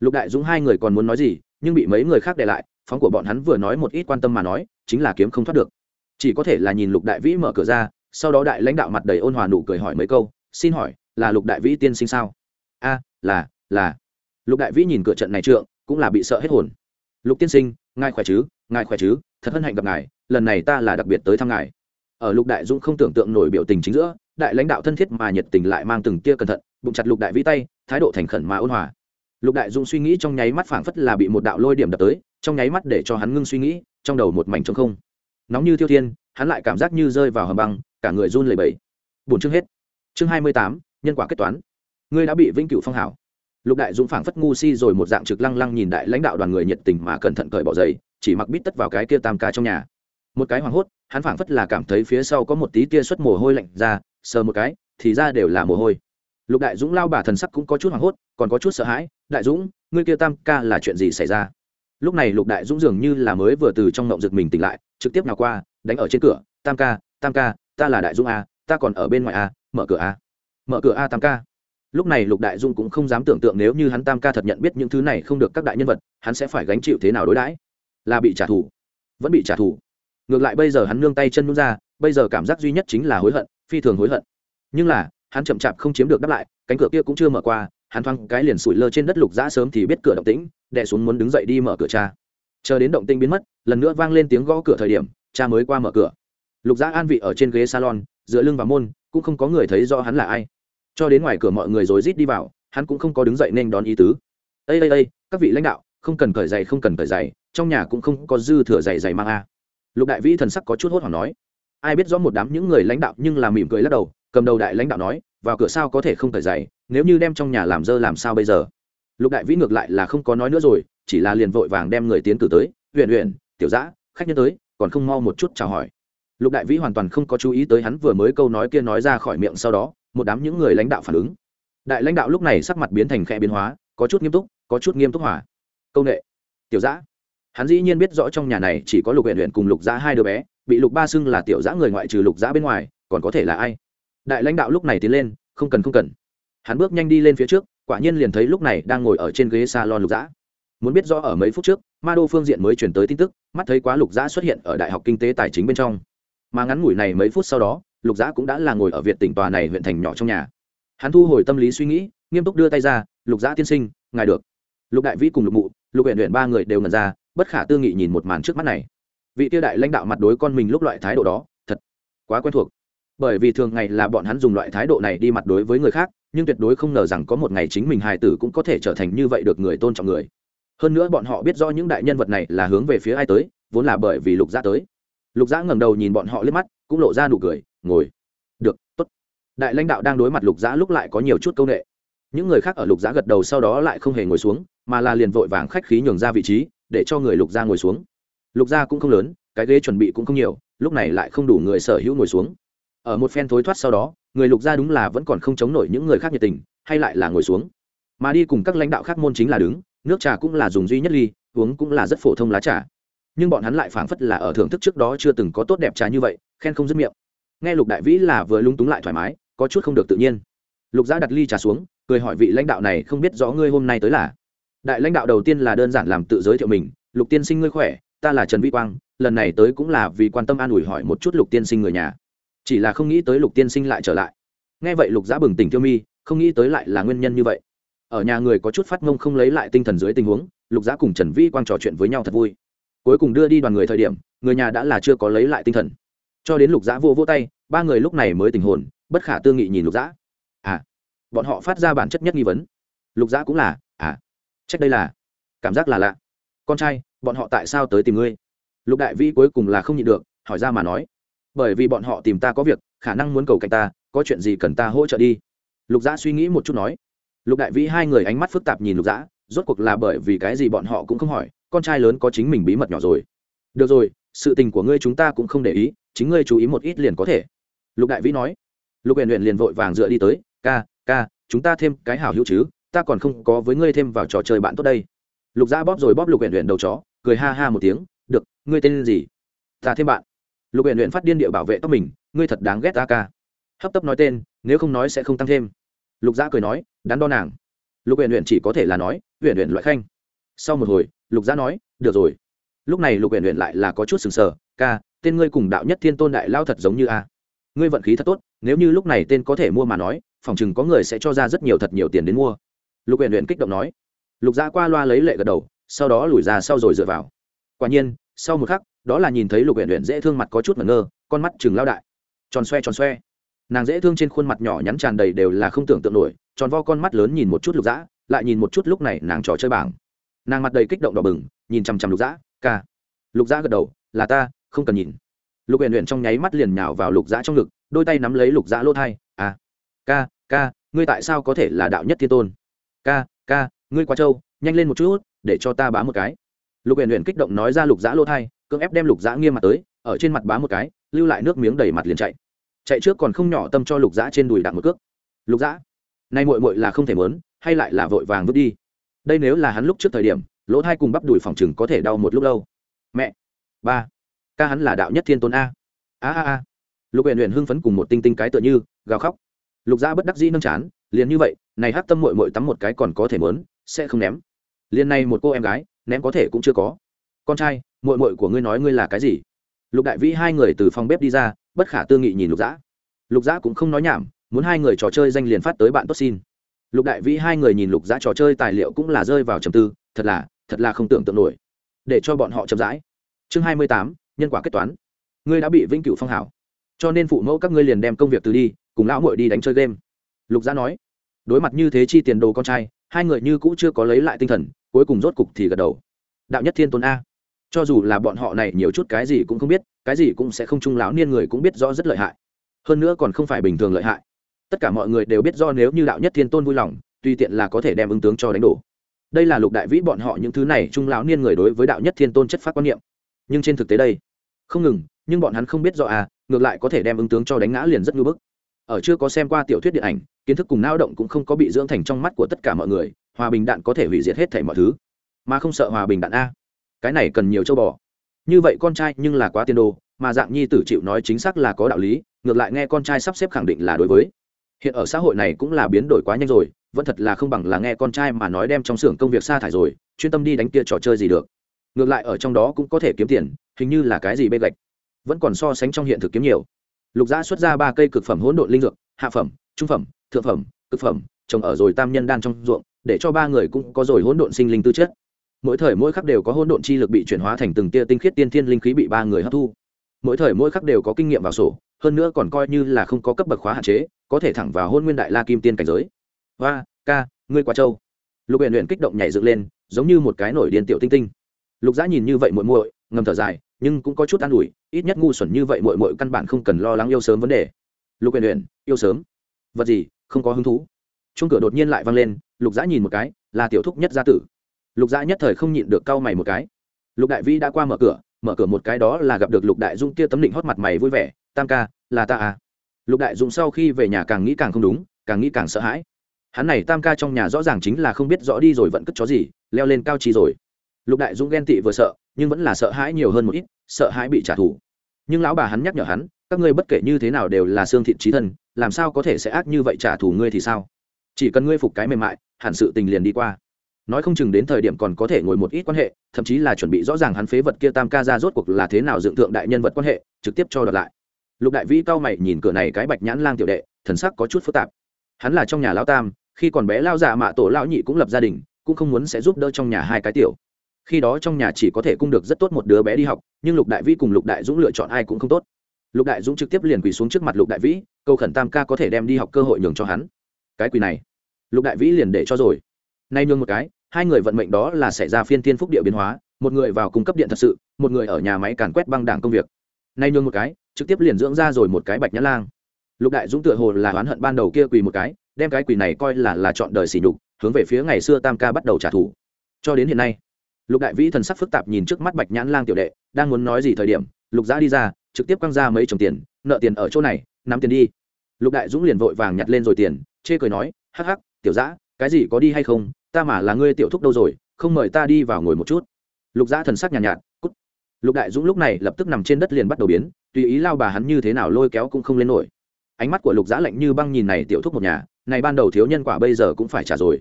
Lục đại dũng hai người còn muốn nói gì, nhưng bị mấy người khác để lại, phóng của bọn hắn vừa nói một ít quan tâm mà nói, chính là kiếm không thoát được. Chỉ có thể là nhìn lục đại vĩ mở cửa ra, sau đó đại lãnh đạo mặt đầy ôn hòa nụ cười hỏi mấy câu, xin hỏi, là lục đại vĩ tiên sinh sao? A, là là, lục đại vĩ nhìn cửa trận này trượng, cũng là bị sợ hết hồn. Lục tiên sinh, ngài khỏe chứ? Ngài khỏe chứ? Thật hân hạnh gặp ngài, lần này ta là đặc biệt tới thăm ngài. Ở lục đại dũng không tưởng tượng nổi biểu tình chính giữa, đại lãnh đạo thân thiết mà nhiệt tình lại mang từng tia cẩn thận, bụng chặt lục đại vĩ tay, thái độ thành khẩn mà ôn hòa. Lục đại dũng suy nghĩ trong nháy mắt phảng phất là bị một đạo lôi điểm đập tới, trong nháy mắt để cho hắn ngưng suy nghĩ, trong đầu một mảnh trống không. Nóng như thiêu thiên, hắn lại cảm giác như rơi vào hầm băng, cả người run lẩy bẩy. Buồn chương hết. Chương hai mươi tám, nhân quả kết toán. Ngươi đã bị vĩnh cửu phong hảo lục đại dũng phảng phất ngu si rồi một dạng trực lăng lăng nhìn đại lãnh đạo đoàn người nhiệt tình mà cẩn thận cởi bỏ giày, chỉ mặc bít tất vào cái kia tam ca trong nhà. Một cái hoảng hốt, hắn phảng phất là cảm thấy phía sau có một tí tia xuất mồ hôi lạnh ra, sờ một cái, thì ra đều là mồ hôi. Lục đại dũng lao bà thần sắc cũng có chút hoảng hốt, còn có chút sợ hãi, đại dũng, ngươi kia tam ca là chuyện gì xảy ra? Lúc này lục đại dũng dường như là mới vừa từ trong ngộng giật mình tỉnh lại, trực tiếp nào qua, đánh ở trên cửa, tam ca tam ca, ta là đại dũng a ta còn ở bên ngoài a mở cửa a mở cửa a tam ca lúc này lục đại dung cũng không dám tưởng tượng nếu như hắn tam ca thật nhận biết những thứ này không được các đại nhân vật, hắn sẽ phải gánh chịu thế nào đối đãi? Là bị trả thù? Vẫn bị trả thù. Ngược lại bây giờ hắn nương tay chân nhún ra, bây giờ cảm giác duy nhất chính là hối hận, phi thường hối hận. Nhưng là, hắn chậm chạp không chiếm được đáp lại, cánh cửa kia cũng chưa mở qua, hắn thoáng cái liền sủi lơ trên đất lục giã sớm thì biết cửa động tĩnh, đè xuống muốn đứng dậy đi mở cửa cha. Chờ đến động tĩnh biến mất, lần nữa vang lên tiếng gõ cửa thời điểm, cha mới qua mở cửa. Lục giã an vị ở trên ghế salon, dựa lưng vào môn, cũng không có người thấy rõ hắn là ai cho đến ngoài cửa mọi người rối rít đi vào, hắn cũng không có đứng dậy nên đón ý tứ. Ây ây ây các vị lãnh đạo, không cần cởi giày, không cần cởi giày, trong nhà cũng không có dư thừa giày giày mang a. Lục đại vĩ thần sắc có chút hốt hoảng nói. Ai biết rõ một đám những người lãnh đạo nhưng là mỉm cười lắc đầu, cầm đầu đại lãnh đạo nói, vào cửa sao có thể không cởi giày, nếu như đem trong nhà làm dơ làm sao bây giờ? Lục đại vĩ ngược lại là không có nói nữa rồi, chỉ là liền vội vàng đem người tiến cử tới. Huyện huyện tiểu giã khách nhân tới, còn không mau một chút chào hỏi. Lục đại vĩ hoàn toàn không có chú ý tới hắn vừa mới câu nói kia nói ra khỏi miệng sau đó một đám những người lãnh đạo phản ứng. Đại lãnh đạo lúc này sắc mặt biến thành khẽ biến hóa, có chút nghiêm túc, có chút nghiêm túc hỏa công nghệ tiểu giã hắn dĩ nhiên biết rõ trong nhà này chỉ có lục huyện huyện cùng lục giã hai đứa bé, bị lục ba xưng là tiểu giã người ngoại trừ lục giã bên ngoài, còn có thể là ai? Đại lãnh đạo lúc này tiến lên, không cần không cần. Hắn bước nhanh đi lên phía trước, quả nhiên liền thấy lúc này đang ngồi ở trên ghế salon lục giã muốn biết rõ ở mấy phút trước, ma đô phương diện mới chuyển tới tin tức, mắt thấy quá lục giã xuất hiện ở đại học kinh tế tài chính bên trong. Mà ngắn ngủi này mấy phút sau đó lục giã cũng đã là ngồi ở việt tỉnh tòa này huyện thành nhỏ trong nhà. Hắn thu hồi tâm lý suy nghĩ, nghiêm túc đưa tay ra, lục giã tiên sinh, ngài được. Lục đại vĩ cùng lục mụ, lục huyện huyện ba người đều ngần ra, bất khả tư nghị nhìn một màn trước mắt này. Vị tiêu đại lãnh đạo mặt đối con mình lúc loại thái độ đó, thật quá quen thuộc. Bởi vì thường ngày là bọn hắn dùng loại thái độ này đi mặt đối với người khác, nhưng tuyệt đối không ngờ rằng có một ngày chính mình hài tử cũng có thể trở thành như vậy được người tôn trọng người. Hơn nữa bọn họ biết rõ những đại nhân vật này là hướng về phía ai tới, vốn là bởi vì lục giã tới. Lục giã ngẩng đầu nhìn bọn họ liếc mắt, cũng lộ ra nụ cười ngồi. Được, tốt. Đại lãnh đạo đang đối mặt lục giã lúc lại có nhiều chút c â u n ệ những người khác ở lục giã gật đầu sau đó lại không hề ngồi xuống, mà là liền vội vàng khách khí nhường ra vị trí, để cho người lục gia ngồi xuống. Lục gia cũng không lớn, cái ghế chuẩn bị cũng không nhiều, lúc này lại không đủ người sở hữu ngồi xuống. Ở một phen thối thoát sau đó, người lục gia đúng là vẫn còn không chống nổi những người khác nhiệt tình, hay lại là ngồi xuống. Mà đi cùng các lãnh đạo khác môn chính là đứng, nước trà cũng là dùng duy nhất ly, uống cũng là rất phổ thông lá trà. Nhưng bọn hắn lại phảng phất là ở thưởng thức trước đó chưa từng có tốt đẹp trà như vậy, khen không dứt miệng nghe lục đại vĩ là vừa lung túng lại thoải mái, có chút không được tự nhiên. Lục gia đặt ly trà xuống, cười hỏi vị lãnh đạo này không biết rõ ngươi hôm nay tới là. Đại lãnh đạo đầu tiên là đơn giản làm tự giới thiệu mình, lục tiên sinh ngươi khỏe, ta là trần vĩ quang, lần này tới cũng là vì quan tâm an ủi hỏi một chút lục tiên sinh người nhà. Chỉ là không nghĩ tới lục tiên sinh lại trở lại. Nghe vậy lục giã bừng tỉnh tiêu mi, không nghĩ tới lại là nguyên nhân như vậy. Ở nhà người có chút phát ngông không lấy lại tinh thần dưới tình huống, lục giã cùng trần vĩ quang trò chuyện với nhau thật vui. Cuối cùng đưa đi đoàn người thời điểm, người nhà đã là chưa có lấy lại tinh thần cho đến lục giã vô vô tay, ba người lúc này mới tình hồn, bất khả tương nghị nhìn lục giã. À bọn họ phát ra bản chất nhất nghi vấn. Lục giã cũng là à trách đây là, cảm giác là lạ. Con trai, bọn họ tại sao tới tìm ngươi? Lục đại vĩ cuối cùng là không nhịn được, hỏi ra mà nói. Bởi vì bọn họ tìm ta có việc, khả năng muốn cầu cạnh ta, có chuyện gì cần ta hỗ trợ đi. Lục giã suy nghĩ một chút nói. Lục đại vĩ hai người ánh mắt phức tạp nhìn lục giã, rốt cuộc là bởi vì cái gì bọn họ cũng không hỏi, con trai lớn có chính mình bí mật nhỏ rồi. Được rồi sự tình của ngươi chúng ta cũng không để ý, chính ngươi chú ý một ít liền có thể. Lục đại vĩ nói. Lục huyện huyện liền vội vàng dựa đi tới, ca ca, chúng ta thêm cái hảo hữu chứ, ta còn không có với ngươi thêm vào trò chơi bạn tốt đây. Lục giã bóp rồi bóp lục huyện huyện đầu chó, cười ha ha một tiếng, được, ngươi tên gì? Ta thêm bạn. Lục huyện huyện phát điên địa bảo vệ tóc mình, ngươi thật đáng ghét ta ca. Hấp tấp nói tên, nếu không nói sẽ không tăng thêm. Lục giã cười nói, đắn đo nàng. Lục huyện huyện chỉ có thể là nói huyện huyện loại khanh. Sau một hồi, lục giã nói, được rồi lúc này lục huyện huyện lại là có chút sừng sờ, ca, tên ngươi cùng đạo nhất thiên tôn đại lao thật giống như a. Ngươi vận khí thật tốt, nếu như lúc này tên có thể mua mà nói, phòng chừng có người sẽ cho ra rất nhiều thật nhiều tiền đến mua. Lục huyện huyện kích động nói. Lục gia qua loa lấy lệ gật đầu, sau đó lùi ra sau rồi dựa vào. Quả nhiên, sau một khắc, đó là nhìn thấy lục huyện huyện dễ thương mặt có chút ngẩn ngơ, con mắt chừng lao đại. Tròn xoe tròn xoe. Nàng dễ thương trên khuôn mặt nhỏ nhắn tràn đầy đều là không tưởng tượng nổi, tròn vo con mắt lớn nhìn một chút lục dã lại nhìn một chút lúc này nàng trò chơi bảng. Nàng mặt đầy kích động đỏ bừng, nhìn chằm chằm lục dã ca lục dã gật đầu, là ta, không cần nhìn. Lục huyện huyện trong nháy mắt liền nhào vào lục dã trong ngực, đôi tay nắm lấy lục dã lỗ thai à ca ca, ngươi tại sao có thể là đạo nhất thiên tôn? Ca ca, ngươi quá trâu, nhanh lên một chút, để cho ta bá một cái. Lục huyện huyện kích động nói ra lục dã lỗ thai, cưỡng ép đem lục dã nghiêm mặt tới, ở trên mặt bá một cái, lưu lại nước miếng đầy mặt liền chạy. Chạy trước còn không nhỏ tâm cho lục dã trên đùi đạn một cước. Lục dã, nay mội mội là không thể mớn hay lại là vội vàng vứt đi. Đây nếu là hắn lúc trước thời điểm lỗ thai cùng bắp đùi phòng chừng có thể đau một lúc lâu. Mẹ, ba, ca hắn là đạo nhất thiên tôn a. A a a. Lục huyện huyện hưng phấn cùng một tinh tinh cái tựa như, gào khóc. Lục gia bất đắc dĩ nâng chán, liền như vậy, này hát tâm mội mội tắm một cái còn có thể mớn, sẽ không ném. Liền này một cô em gái, ném có thể cũng chưa có. Con trai mội mội của ngươi nói ngươi là cái gì? Lục đại vĩ hai người từ phòng bếp đi ra, bất khả tư nghị nhìn lục dã lục dã cũng không nói nhảm, muốn hai người trò chơi danh liền phát tới bạn tốt xin. Lục đại vĩ hai người nhìn lục dã trò chơi tài liệu cũng là rơi vào trầm tư, thật là thật là không tưởng tượng nổi. Để cho bọn họ chậm rãi. Chương hai mươi tám, nhân quả kết toán. Ngươi đã bị vĩnh cửu phong hảo. Cho nên phụ mẫu các ngươi liền đem công việc từ đi, cùng lão muội đi đánh chơi game. Lục gia nói. Đối mặt như thế chi tiền đồ con trai, hai người như cũ chưa có lấy lại tinh thần, cuối cùng rốt cục thì gật đầu. Đạo nhất thiên tôn a. Cho dù là bọn họ này nhiều chút cái gì cũng không biết, cái gì cũng sẽ không trung lão niên người cũng biết rõ rất lợi hại. Hơn nữa còn không phải bình thường lợi hại. Tất cả mọi người đều biết do nếu như đạo nhất thiên tôn vui lòng, tùy tiện là có thể đem ứng tướng cho đánh đổ đây là lục đại vĩ bọn họ những thứ này trung lão niên người đối với đạo nhất thiên tôn chất phát quan niệm. Nhưng trên thực tế đây, không ngừng, nhưng bọn hắn không biết rõ à ngược lại có thể đem ứng tướng cho đánh ngã liền rất ngưỡng bức. Ở chưa có xem qua tiểu thuyết điện ảnh, kiến thức cùng lao động cũng không có bị dưỡng thành trong mắt của tất cả mọi người, hòa bình đạn có thể hủy diệt hết thảy mọi thứ. Mà không sợ hòa bình đạn a. Cái này cần nhiều châu bò. Như vậy con trai nhưng là quá tiên đồ, mà dạng nhi tử chịu nói chính xác là có đạo lý, ngược lại nghe con trai sắp xếp khẳng định là đối với. Hiện ở xã hội này cũng là biến đổi quá nhanh rồi vẫn thật là không bằng là nghe con trai mà nói đem trong xưởng công việc sa thải rồi, chuyên tâm đi đánh kia trò chơi gì được. Ngược lại ở trong đó cũng có thể kiếm tiền, hình như là cái gì bê gạch. Vẫn còn so sánh trong hiện thực kiếm nhiều. Lục giã xuất ra ba cây cực phẩm hỗn độn linh dược, hạ phẩm, trung phẩm, thượng phẩm, cực phẩm, trồng ở rồi tam nhân đan trong ruộng, để cho ba người cũng có rồi hỗn độn sinh linh tư chất. Mỗi thời mỗi khắc đều có hỗn độn chi lực bị chuyển hóa thành từng tia tinh khiết tiên thiên linh khí bị ba người hấp thu. Mỗi thời mỗi khắc đều có kinh nghiệm vào sổ, hơn nữa còn coi như là không có cấp bậc khóa hạn chế, có thể thẳng vào hôn nguyên đại la kim tiên cảnh giới và ca, ngươi quá châu lục huyện huyện kích động nhảy dựng lên, giống như một cái nổi điên tiểu tinh tinh. Lục giã nhìn như vậy muội muội, ngầm thở dài, nhưng cũng có chút an ủi, ít nhất ngu xuẩn như vậy muội muội căn bản không cần lo lắng yêu sớm vấn đề. Lục huyện huyện yêu sớm? Vật gì, không có hứng thú. Chung cửa đột nhiên lại vang lên, lục giã nhìn một cái, là tiểu thúc nhất gia tử. Lục giã nhất thời không nhịn được cau mày một cái. Lục đại vĩ đã qua mở cửa mở cửa một cái đó là gặp được lục đại dung kia tấm định hót mặt mày vui vẻ, tam ca, là ta à? Lục đại dung sau khi về nhà càng nghĩ càng không đúng, càng nghĩ càng sợ hãi hắn này tam ca trong nhà rõ ràng chính là không biết rõ đi rồi vẫn cất chó gì, leo lên cao chi rồi. Lục đại dũng ghen tị vừa sợ, nhưng vẫn là sợ hãi nhiều hơn một ít, sợ hãi bị trả thù. Nhưng lão bà hắn nhắc nhở hắn, các ngươi bất kể như thế nào đều là xương thịt trí thân, làm sao có thể sẽ ác như vậy trả thù ngươi thì sao? Chỉ cần ngươi phục cái mềm mại, hẳn sự tình liền đi qua. Nói không chừng đến thời điểm còn có thể ngồi một ít quan hệ, thậm chí là chuẩn bị rõ ràng hắn phế vật kia tam ca ra rốt cuộc là thế nào dựng tượng đại nhân vật quan hệ, trực tiếp cho đợt lại. Lục đại vĩ cao mày nhìn cửa này cái bạch nhãn lang tiểu đệ, thần sắc có chút phức tạp hắn là trong nhà lão tam, khi còn bé lao già mạ tổ lão nhị cũng lập gia đình, cũng không muốn sẽ giúp đỡ trong nhà hai cái tiểu. Khi đó trong nhà chỉ có thể cung được rất tốt một đứa bé đi học, nhưng lục đại vĩ cùng lục đại dũng lựa chọn ai cũng không tốt. Lục đại dũng trực tiếp liền quỳ xuống trước mặt lục đại vĩ câu khẩn tam ca có thể đem đi học cơ hội nhường cho hắn. Cái quỳ này? Lục đại vĩ liền để cho rồi. Nay nhường một cái, hai người vận mệnh đó là xảy ra phiên tiên phúc địa biến hóa, một người vào cung cấp điện thật sự, một người ở nhà máy càn quét băng đảng công việc. Nay nhường một cái, trực tiếp liền dưỡng ra rồi một cái bạch nhã lang lục đại dũng tựa hồ là oán hận ban đầu kia quỳ một cái đem cái quỳ này coi là là chọn đời sỉ nhục hướng về phía ngày xưa tam ca bắt đầu trả thù. Cho đến hiện nay lục đại vĩ thần sắc phức tạp nhìn trước mắt bạch nhãn lang tiểu đệ đang muốn nói gì thời điểm lục giã đi ra trực tiếp quăng ra mấy chồng tiền nợ tiền ở chỗ này nắm tiền đi. Lục đại dũng liền vội vàng nhặt lên rồi tiền chê cười nói hắc hắc tiểu giã cái gì có đi hay không ta mà là ngươi tiểu thúc đâu rồi không mời ta đi vào ngồi một chút. Lục giã thần sắc nhàn nhạt, nhạt cút. Lục đại dũng lúc này lập tức nằm trên đất liền bắt đầu biến tùy ý lao bà hắn như thế nào lôi kéo cũng không lên nổi ánh mắt của lục giã lạnh như băng nhìn này tiểu thúc một nhà, này ban đầu thiếu nhân quả bây giờ cũng phải trả rồi.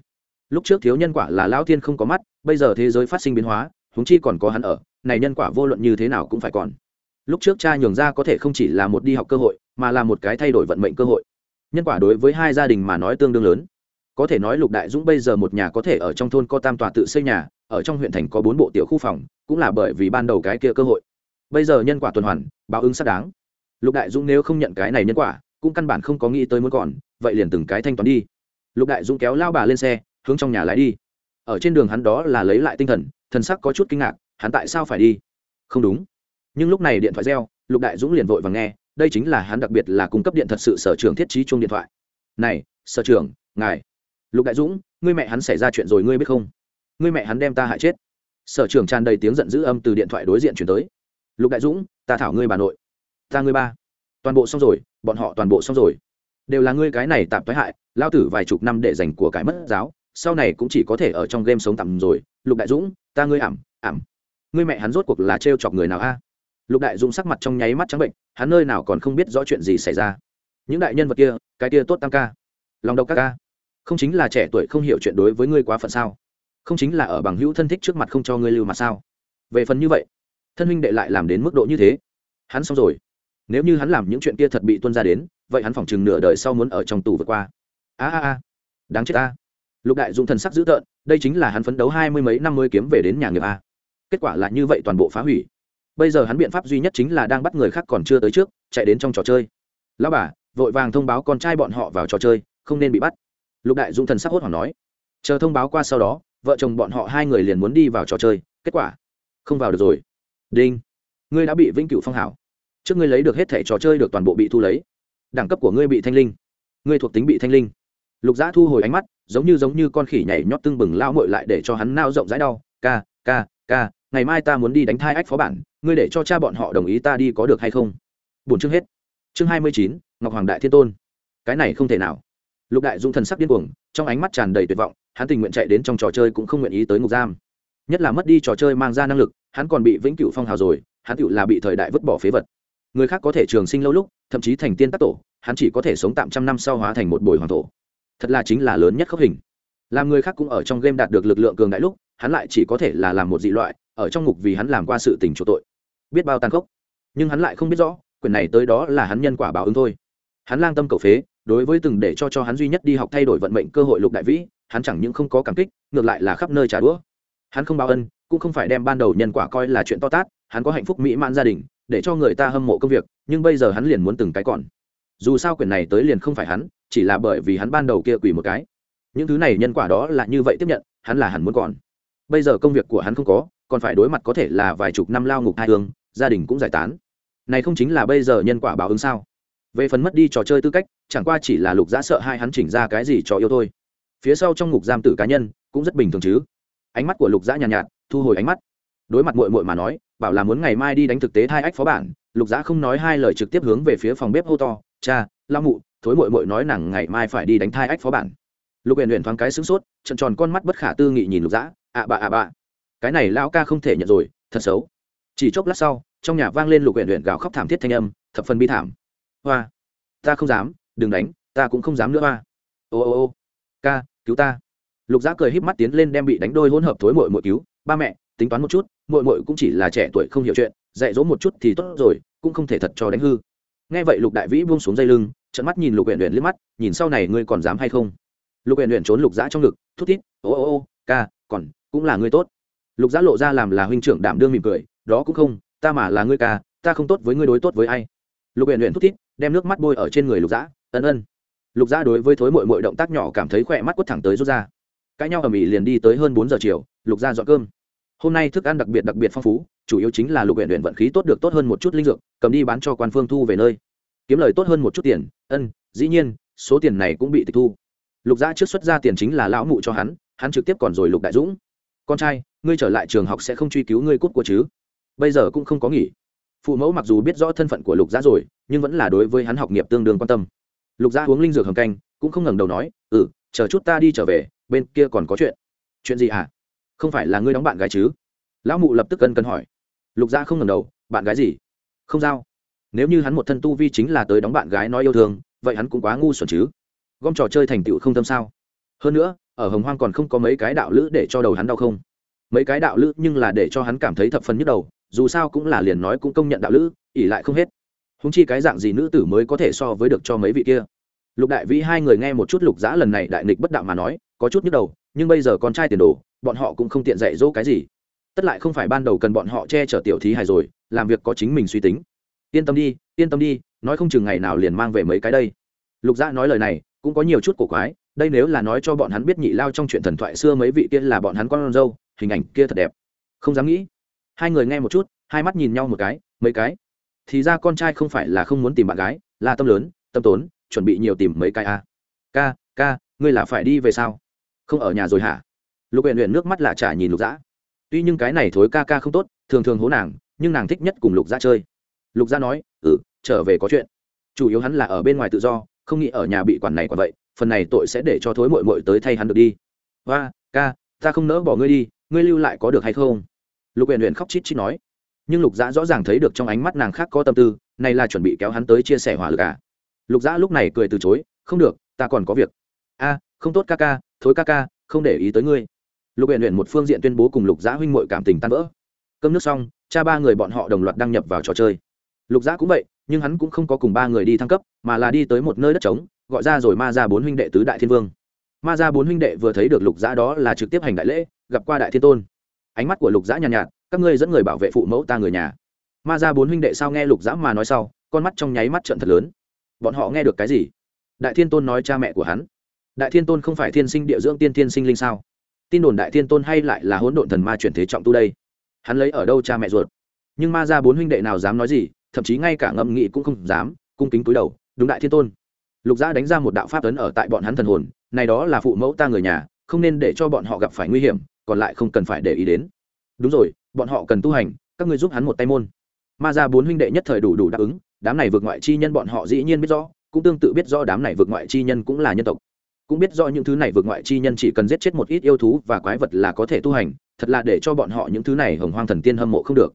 Lúc trước thiếu nhân quả là lão thiên không có mắt, bây giờ thế giới phát sinh biến hóa húng chi còn có hắn ở, này nhân quả vô luận như thế nào cũng phải còn. Lúc trước cha nhường ra có thể không chỉ là một đi học cơ hội, mà là một cái thay đổi vận mệnh cơ hội. Nhân quả đối với hai gia đình mà nói tương đương lớn. Có thể nói lục đại dũng bây giờ một nhà có thể ở trong thôn có tam tòa tự xây nhà, ở trong huyện thành có bốn bộ tiểu khu phòng, cũng là bởi vì ban đầu cái kia cơ hội. Bây giờ nhân quả tuần hoàn, báo ứng xác đáng. Lục đại dũng nếu không nhận cái này nhân quả cũng căn bản không có nghĩ tới muốn còn, vậy liền từng cái thanh toán đi. Lục đại dũng kéo lao bà lên xe, hướng trong nhà lái đi. Ở trên đường hắn đó là lấy lại tinh thần thần sắc có chút kinh ngạc, hắn tại sao phải đi? Không đúng. Nhưng lúc này điện thoại reo, lục đại dũng liền vội và nghe, đây chính là hắn đặc biệt là cung cấp điện thật sự sở trường thiết trí chung điện thoại. Này, sở trường, ngài. Lục đại dũng, ngươi mẹ hắn xảy ra chuyện rồi ngươi biết không? Ngươi mẹ hắn đem ta hại chết. Sở trường tràn đầy tiếng giận dữ âm từ điện thoại đối diện chuyển tới. Lục đại dũng, ta thảo ngươi bà nội. Ta ngươi ba toàn bộ xong rồi, bọn họ toàn bộ xong rồi. Đều là ngươi cái này tạm thoái hại, lao tử vài chục năm để dành của cái mất giáo, sau này cũng chỉ có thể ở trong game sống tạm rồi. Lục đại dũng, ta ngươi ảm ảm. Ngươi mẹ hắn rốt cuộc là trêu chọc người nào a? Lục đại dũng sắc mặt trong nháy mắt trắng bệnh, hắn nơi nào còn không biết rõ chuyện gì xảy ra. Những đại nhân vật kia, cái kia tốt tam ca. Lòng độc các ca. Không chính là trẻ tuổi không hiểu chuyện đối với ngươi quá phận sao? Không chính là ở bằng hữu thân thích trước mặt không cho ngươi lưu mà sao? Về phần như vậy, thân huynh đệ lại làm đến mức độ như thế. Hắn xong rồi nếu như hắn làm những chuyện kia thật bị tuân ra đến, vậy hắn phỏng chừng nửa đời sau muốn ở trong tù vượt qua. A a a, đáng chết ta. Lục đại dụng thần sắc dữ tợn, đây chính là hắn phấn đấu hai mươi mấy năm mươi kiếm về đến nhà nghiệp a. Kết quả là như vậy toàn bộ phá hủy. Bây giờ hắn biện pháp duy nhất chính là đang bắt người khác còn chưa tới trước, chạy đến trong trò chơi. Lão bà, vội vàng thông báo con trai bọn họ vào trò chơi, không nên bị bắt. Lục đại dụng thần sắc hốt hoảng nói. Chờ thông báo qua sau đó, vợ chồng bọn họ hai người liền muốn đi vào trò chơi, kết quả, không vào được rồi. Đinh, ngươi đã bị vĩnh cửu phong hảo trước ngươi lấy được hết thẻ trò chơi được toàn bộ bị thu lấy. Đẳng cấp của ngươi bị thanh linh. Ngươi thuộc tính bị thanh linh. Lục giã thu hồi ánh mắt, giống như giống như con khỉ nhảy nhót tưng bừng lao mội lại để cho hắn nao rộng rãi đau. Ca ca ca, ngày mai ta muốn đi đánh thai ách phó bản, ngươi để cho cha bọn họ đồng ý ta đi có được hay không? Bốn chương hết. Chương hai mươi chín, ngọc hoàng đại thiên tôn. Cái này không thể nào. Lục đại dung thần sắc điên cuồng, trong ánh mắt tràn đầy tuyệt vọng, hắn tình nguyện chạy đến trong trò chơi cũng không nguyện ý tới ngục giam. Nhất là mất đi trò chơi mang ra năng lực, hắn còn bị vĩnh cửu phong hào rồi, hắn cựu là bị thời đại vứt bỏ phế vật người khác có thể trường sinh lâu lúc, thậm chí thành tiên tác tổ, hắn chỉ có thể sống tạm trăm năm sau hóa thành một bồi hoàng tổ thật là chính là lớn nhất khốc hình. Làm người khác cũng ở trong game đạt được lực lượng cường đại lúc, hắn lại chỉ có thể là làm một dị loại, ở trong ngục vì hắn làm qua sự tình chỗ tội. Biết bao tàn khốc. Nhưng hắn lại không biết rõ quyền này tới đó là hắn nhân quả báo ứng thôi. Hắn lang tâm cầu phế, đối với từng để cho cho hắn duy nhất đi học thay đổi vận mệnh cơ hội lục đại vĩ, hắn chẳng những không có cảm kích, ngược lại là khắp nơi trả đũa. Hắn không báo ân, cũng không phải đem ban đầu nhân quả coi là chuyện to tát, hắn có hạnh phúc mỹ mãn gia đình để cho người ta hâm mộ công việc nhưng bây giờ hắn liền muốn từng cái còn. Dù sao quyền này tới liền không phải hắn chỉ là bởi vì hắn ban đầu kia quỳ một cái. Những thứ này nhân quả đó là như vậy tiếp nhận hắn là hẳn muốn còn. Bây giờ công việc của hắn không có còn phải đối mặt có thể là vài chục năm lao ngục hai hương gia đình cũng giải tán. Này không chính là bây giờ nhân quả báo ứng sao? Về phần mất đi trò chơi tư cách chẳng qua chỉ là lục giã sợ hai hắn chỉnh ra cái gì cho yêu thôi. Phía sau trong ngục giam tử cá nhân cũng rất bình thường chứ. Ánh mắt của lục giã nhàn nhạt, nhạt thu hồi ánh mắt. Đối mặt mội mội mà nói bảo là muốn ngày mai đi đánh thực tế thai ách phó bản, lục giã không nói hai lời trực tiếp hướng về phía phòng bếp hô to, cha lao mụ, thối mội mội nói nàng ngày mai phải đi đánh thai ách phó bản. Lục huyện huyện thoáng cái sửng sốt trận tròn con mắt bất khả tư nghị nhìn lục giã ạ bạ ạ bạ cái này lão ca không thể nhận rồi, thật xấu. Chỉ chốc lát sau, trong nhà vang lên lục huyện huyện gào khóc thảm thiết thanh âm, thập phần bi thảm. Hoa, ta không dám, đừng đánh, ta cũng không dám nữa, hoa. Ô ô ô, ca, cứu ta. Lục giã cười híp mắt tiến lên đem bị đánh đôi hỗn hợp thối mội mội cứu, ba mẹ tính toán một chút mội mội cũng chỉ là trẻ tuổi không hiểu chuyện, dạy dỗ một chút thì tốt rồi, cũng không thể thật cho đánh hư. Nghe vậy lục đại vĩ buông xuống dây lưng trận mắt nhìn lục huyện huyện liếc mắt, nhìn sau này ngươi còn dám hay không? Lục huyện huyện trốn lục dã trong ngực, thút thít, ô ô ô, ca, còn cũng là ngươi tốt. Lục dã lộ ra làm là huynh trưởng đảm đương mỉm cười, đó cũng không, ta mà là ngươi ca, ta không tốt với ngươi đối tốt với ai. Lục huyện huyện thút thít, đem nước mắt bôi ở trên người lục dã, ân ân. Lục dã đối với thối mội mội động tác nhỏ cảm thấy khỏe mắt quất thẳng tới rút ra. Cãi nhau ở mỹ liền đi tới hơn bốn giờ chiều, lục giã dọn cơm hôm nay thức ăn đặc biệt đặc biệt phong phú, chủ yếu chính là lục huyện huyện vận khí tốt được tốt hơn một chút linh dược, cầm đi bán cho quan phương thu về nơi. Kiếm lời tốt hơn một chút tiền, ân, dĩ nhiên, số tiền này cũng bị tịch thu. Lục gia trước xuất ra tiền chính là lão mụ cho hắn hắn trực tiếp còn rồi lục đại dũng. Con trai, ngươi trở lại trường học sẽ không truy cứu ngươi cút của chứ? Bây giờ cũng không có nghỉ. Phụ mẫu mặc dù biết rõ thân phận của lục gia rồi, nhưng vẫn là đối với hắn học nghiệp tương đương quan tâm. Lục gia uống linh dược hầm canh, cũng không ngẩng đầu nói ừ chờ chút ta đi trở về, bên kia còn có chuyện. Chuyện gì à không phải là ngươi đóng bạn gái chứ? Lão mụ lập tức cân cân hỏi. Lục gia không ngẩng đầu, bạn gái gì? Không giao. Nếu như hắn một thân tu vi chính là tới đóng bạn gái nói yêu thương, vậy hắn cũng quá ngu xuẩn chứ. Gom trò chơi thành tựu không tâm sao? Hơn nữa, ở hồng hoang còn không có mấy cái đạo lữ để cho đầu hắn đau không? Mấy cái đạo lữ nhưng là để cho hắn cảm thấy thập phần nhức đầu, dù sao cũng là liền nói cũng công nhận đạo lữ ỉ lại không hết. Húng chi cái dạng gì nữ tử mới có thể so với được cho mấy vị kia? Lục đại vĩ hai người nghe một chút lục giã lần này đại nghịch bất đạo mà nói, có chút nhức đầu, nhưng bây giờ con trai tiền đồ bọn họ cũng không tiện dạy dỗ cái gì. Tất lại không phải ban đầu cần bọn họ che chở tiểu thí hài rồi, làm việc có chính mình suy tính. Yên tâm đi, yên tâm đi, nói không chừng ngày nào liền mang về mấy cái đây. Lục gia nói lời này, cũng có nhiều chút cổ quái, đây nếu là nói cho bọn hắn biết nhị lao trong chuyện thần thoại xưa mấy vị kia là bọn hắn con dâu, hình ảnh kia thật đẹp. Không dám nghĩ. Hai người nghe một chút, hai mắt nhìn nhau một cái, mấy cái. Thì ra con trai không phải là không muốn tìm bạn gái, là tâm lớn, tâm tốn, chuẩn bị nhiều tìm mấy cái a à. ca ca, ngươi là phải đi về sao? Không ở nhà rồi hả? Lục huyện huyện nước mắt lạ trả nhìn lục dã. tuy nhưng cái này thối ca ca không tốt, thường thường hố nàng, nhưng nàng thích nhất cùng lục dã chơi. lục dã nói ừ trở về có chuyện. chủ yếu hắn là ở bên ngoài tự do, không nghĩ ở nhà bị quản này quản vậy, phần này tội sẽ để cho thối mội mội tới thay hắn được đi. Và ca, ta không nỡ bỏ ngươi đi, ngươi lưu lại có được hay không? lục huyện huyện khóc chít chít nói. Nhưng lục dã rõ ràng thấy được trong ánh mắt nàng khác có tâm tư, này là chuẩn bị kéo hắn tới chia sẻ hỏa lực à. lục dã lúc này cười từ chối, không được, ta còn có việc. A, không tốt ca ca, thối ca ca, không để ý tới ngươi lục huyện huyện một phương diện tuyên bố cùng lục Giá huynh mội cảm tình tan vỡ. Cơm nước xong cha ba người bọn họ đồng loạt đăng nhập vào trò chơi. Lục Giá cũng vậy nhưng hắn cũng không có cùng ba người đi thăng cấp mà là đi tới một nơi đất trống gọi ra rồi ma ra bốn huynh đệ tứ đại thiên vương. Ma ra bốn huynh đệ vừa thấy được lục Giá đó là trực tiếp hành đại lễ gặp qua đại thiên tôn. Ánh mắt của lục Giá nhàn nhạt, nhạt các ngươi dẫn người bảo vệ phụ mẫu ta người nhà. Ma ra bốn huynh đệ sao nghe lục Giá mà nói sau con mắt trong nháy mắt trận thật lớn. Bọn họ nghe được cái gì? Đại thiên tôn nói cha mẹ của hắn. Đại thiên tôn không phải thiên sinh địa dưỡng tiên thiên sinh linh sao? Tin đồn đại thiên tôn hay lại là hỗn độn thần ma chuyển thế trọng tu đây? Hắn lấy ở đâu cha mẹ ruột? Nhưng ma ra bốn huynh đệ nào dám nói gì, thậm chí ngay cả ngẫm nghị cũng không dám, cung kính cúi đầu, đúng đại thiên tôn. Lục gia đánh ra một đạo pháp tấn ở tại bọn hắn thần hồn, này đó là phụ mẫu ta người nhà, không nên để cho bọn họ gặp phải nguy hiểm, còn lại không cần phải để ý đến. Đúng rồi, bọn họ cần tu hành, các ngươi giúp hắn một tay môn. Ma ra bốn huynh đệ nhất thời đủ đủ đáp ứng, đám này vượt ngoại chi nhân bọn họ dĩ nhiên biết rõ, cũng tương tự biết rõ đám này vượt ngoại chi nhân cũng là nhân tộc cũng biết rõ những thứ này vượt ngoại chi nhân chỉ cần giết chết một ít yêu thú và quái vật là có thể tu hành, thật là để cho bọn họ những thứ này hồng hoang thần tiên hâm mộ không được.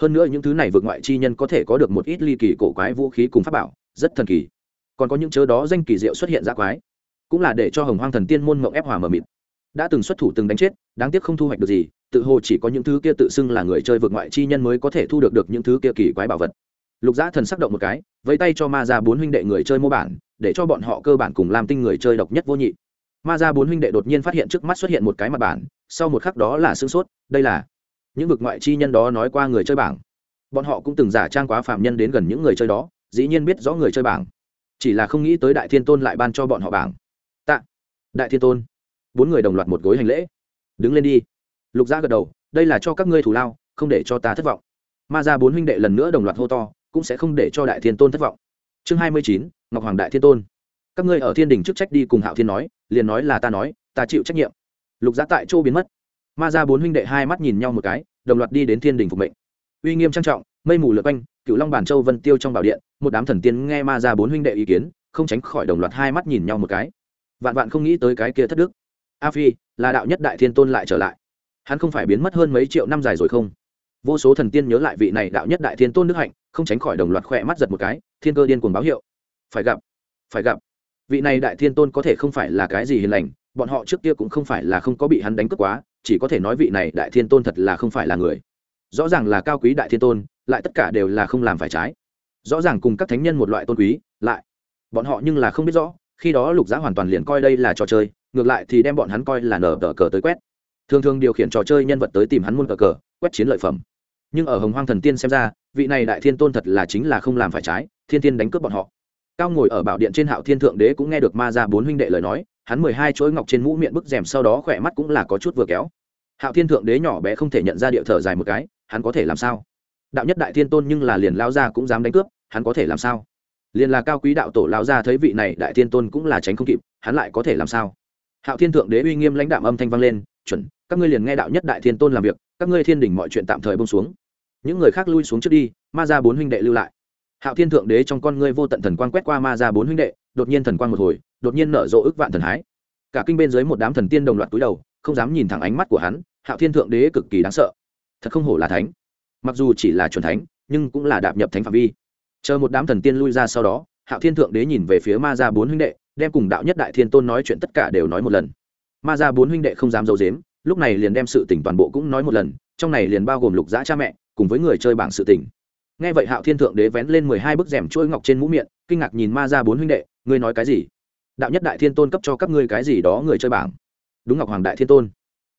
Hơn nữa những thứ này vượt ngoại chi nhân có thể có được một ít ly kỳ cổ quái vũ khí cùng pháp bảo, rất thần kỳ. Còn có những chớ đó danh kỳ diệu xuất hiện ra quái, cũng là để cho hồng hoang thần tiên môn mộng ép hòa mờ mịt. Đã từng xuất thủ từng đánh chết, đáng tiếc không thu hoạch được gì, tự hồ chỉ có những thứ kia tự xưng là người chơi vượt ngoại chi nhân mới có thể thu được được những thứ kia kỳ quái bảo vật. Lục giã thần sắc động một cái, vẫy tay cho ma ra bốn huynh đệ người chơi mô bản để cho bọn họ cơ bản cùng làm tinh người chơi độc nhất vô nhị. Ma ra bốn huynh đệ đột nhiên phát hiện trước mắt xuất hiện một cái mặt bản, sau một khắc đó là sương sốt, đây là những vực ngoại chi nhân đó nói qua người chơi bảng. Bọn họ cũng từng giả trang quá phạm nhân đến gần những người chơi đó, dĩ nhiên biết rõ người chơi bảng. Chỉ là không nghĩ tới đại thiên tôn lại ban cho bọn họ bảng. Tạ. Đại thiên tôn. Bốn người đồng loạt một gối hành lễ. Đứng lên đi. Lục gia gật đầu, đây là cho các ngươi thủ lao, không để cho ta thất vọng. Ma ra bốn huynh đệ lần nữa đồng loạt hô to, cũng sẽ không để cho đại thiên tôn thất vọng chương hai mươi chín, ngọc hoàng đại thiên tôn. Các ngươi ở thiên đình chức trách đi cùng hạo thiên nói, liền nói là ta nói, ta chịu trách nhiệm. Lục giá tại chỗ biến mất. Ma ra bốn huynh đệ hai mắt nhìn nhau một cái, đồng loạt đi đến thiên đình phục mệnh. Uy nghiêm trang trọng, mây mù lượt quanh cựu long bản châu vân tiêu trong bảo điện, một đám thần tiên nghe ma ra bốn huynh đệ ý kiến, không tránh khỏi đồng loạt hai mắt nhìn nhau một cái. Vạn vạn không nghĩ tới cái kia thất đức. A phi, là đạo nhất đại thiên tôn lại trở lại. Hắn không phải biến mất hơn mấy triệu năm dài rồi không? Vô số thần tiên nhớ lại vị này đạo nhất đại thiên tôn đức hạnh, không tránh khỏi đồng loạt khỏe mắt giật một cái thiên cơ điên cuồng báo hiệu. Phải gặp phải gặp. Vị này đại thiên tôn có thể không phải là cái gì hiền lành, bọn họ trước kia cũng không phải là không có bị hắn đánh cướp quá, chỉ có thể nói vị này đại thiên tôn thật là không phải là người. Rõ ràng là cao quý đại thiên tôn, lại tất cả đều là không làm phải trái. Rõ ràng cùng các thánh nhân một loại tôn quý, lại. Bọn họ nhưng là không biết rõ, khi đó lục giá hoàn toàn liền coi đây là trò chơi, ngược lại thì đem bọn hắn coi là nở tờ cờ tới quét. Thường thường điều khiển trò chơi nhân vật tới tìm hắn muôn cờ cờ, quét chiến lợi phẩm nhưng ở hồng hoang thần tiên xem ra, vị này đại thiên tôn thật là chính là không làm phải trái, thiên tiên đánh cướp bọn họ. Cao ngồi ở bảo điện trên hạo thiên thượng đế cũng nghe được ma ra bốn huynh đệ lời nói, hắn mười hai chuỗi ngọc trên mũ miệng bức rèm sau đó khỏe mắt cũng là có chút vừa kéo. Hạo thiên thượng đế nhỏ bé không thể nhận ra điệu thở dài một cái, hắn có thể làm sao? Đạo nhất đại thiên tôn nhưng là liền lao ra cũng dám đánh cướp, hắn có thể làm sao? Liền là cao quý đạo tổ lao ra thấy vị này đại thiên tôn cũng là tránh không kịp, hắn lại có thể làm sao? Hạo thiên thượng đế uy nghiêm lãnh đạm âm thanh vang lên, chuẩn, các ngươi liền nghe đạo nhất đại thiên tôn làm việc, các ngươi thiên đình mọi chuyện tạm thời bông xuống những người khác lui xuống trước đi, ma ra bốn huynh đệ lưu lại. Hạo thiên thượng đế trong con ngươi vô tận thần quang quét qua ma ra bốn huynh đệ, đột nhiên thần quang một hồi, đột nhiên nở rộ ức vạn thần hái. Cả kinh bên dưới một đám thần tiên đồng loạt túi đầu, không dám nhìn thẳng ánh mắt của hắn, hạo thiên thượng đế cực kỳ đáng sợ. Thật không hổ là thánh. Mặc dù chỉ là chuẩn thánh, nhưng cũng là đạp nhập thánh phạm vi. Chờ một đám thần tiên lui ra sau đó, hạo thiên thượng đế nhìn về phía ma ra bốn huynh đệ, đem cùng đạo nhất đại thiên tôn nói chuyện tất cả đều nói một lần. Ma ra bốn huynh đệ không dám d i ấ u dếm lúc này liền đem sự tỉnh toàn bộ cũng nói một lần, trong này liền bao gồm lục dã cha mẹ cùng với người chơi bảng sự tình. Nghe vậy hạo thiên thượng đế vén lên mười hai bức rèm chuỗi ngọc trên mũ miệng, kinh ngạc nhìn ma ra bốn huynh đệ, ngươi nói cái gì? Đạo nhất đại thiên tôn cấp cho các ngươi cái gì đó người chơi bảng? Đúng ngọc hoàng đại thiên tôn.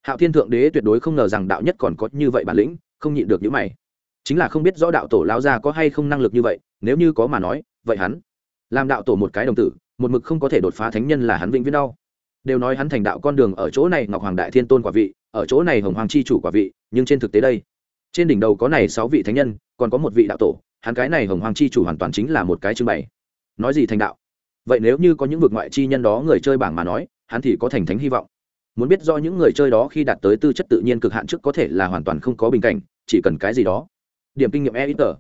Hạo thiên thượng đế tuyệt đối không ngờ rằng đạo nhất còn có như vậy bản lĩnh, không nhịn được những mày. Chính là không biết rõ đạo tổ lao ra có hay không năng lực như vậy, nếu như có mà nói, vậy hắn làm đạo tổ một cái đồng tử, một mực không có thể đột phá thánh nhân là hắn vĩnh viễn đau. Đều nói hắn thành đạo con đường ở chỗ này ngọc hoàng đại thiên tôn quả vị, ở chỗ này hồng hoàng chi chủ quả vị, nhưng trên thực tế đây trên đỉnh đầu có này sáu vị thánh nhân, còn có một vị đạo tổ, hắn cái này hồng hoàng chi chủ hoàn toàn chính là một cái trưng bày. Nói gì thành đạo? Vậy nếu như có những vực ngoại chi nhân đó người chơi bảng mà nói, hắn thì có thành thánh hy vọng. Muốn biết do những người chơi đó khi đạt tới tư chất tự nhiên cực hạn trước có thể là hoàn toàn không có bình cảnh, chỉ cần cái gì đó. Điểm kinh nghiệm e ít tờ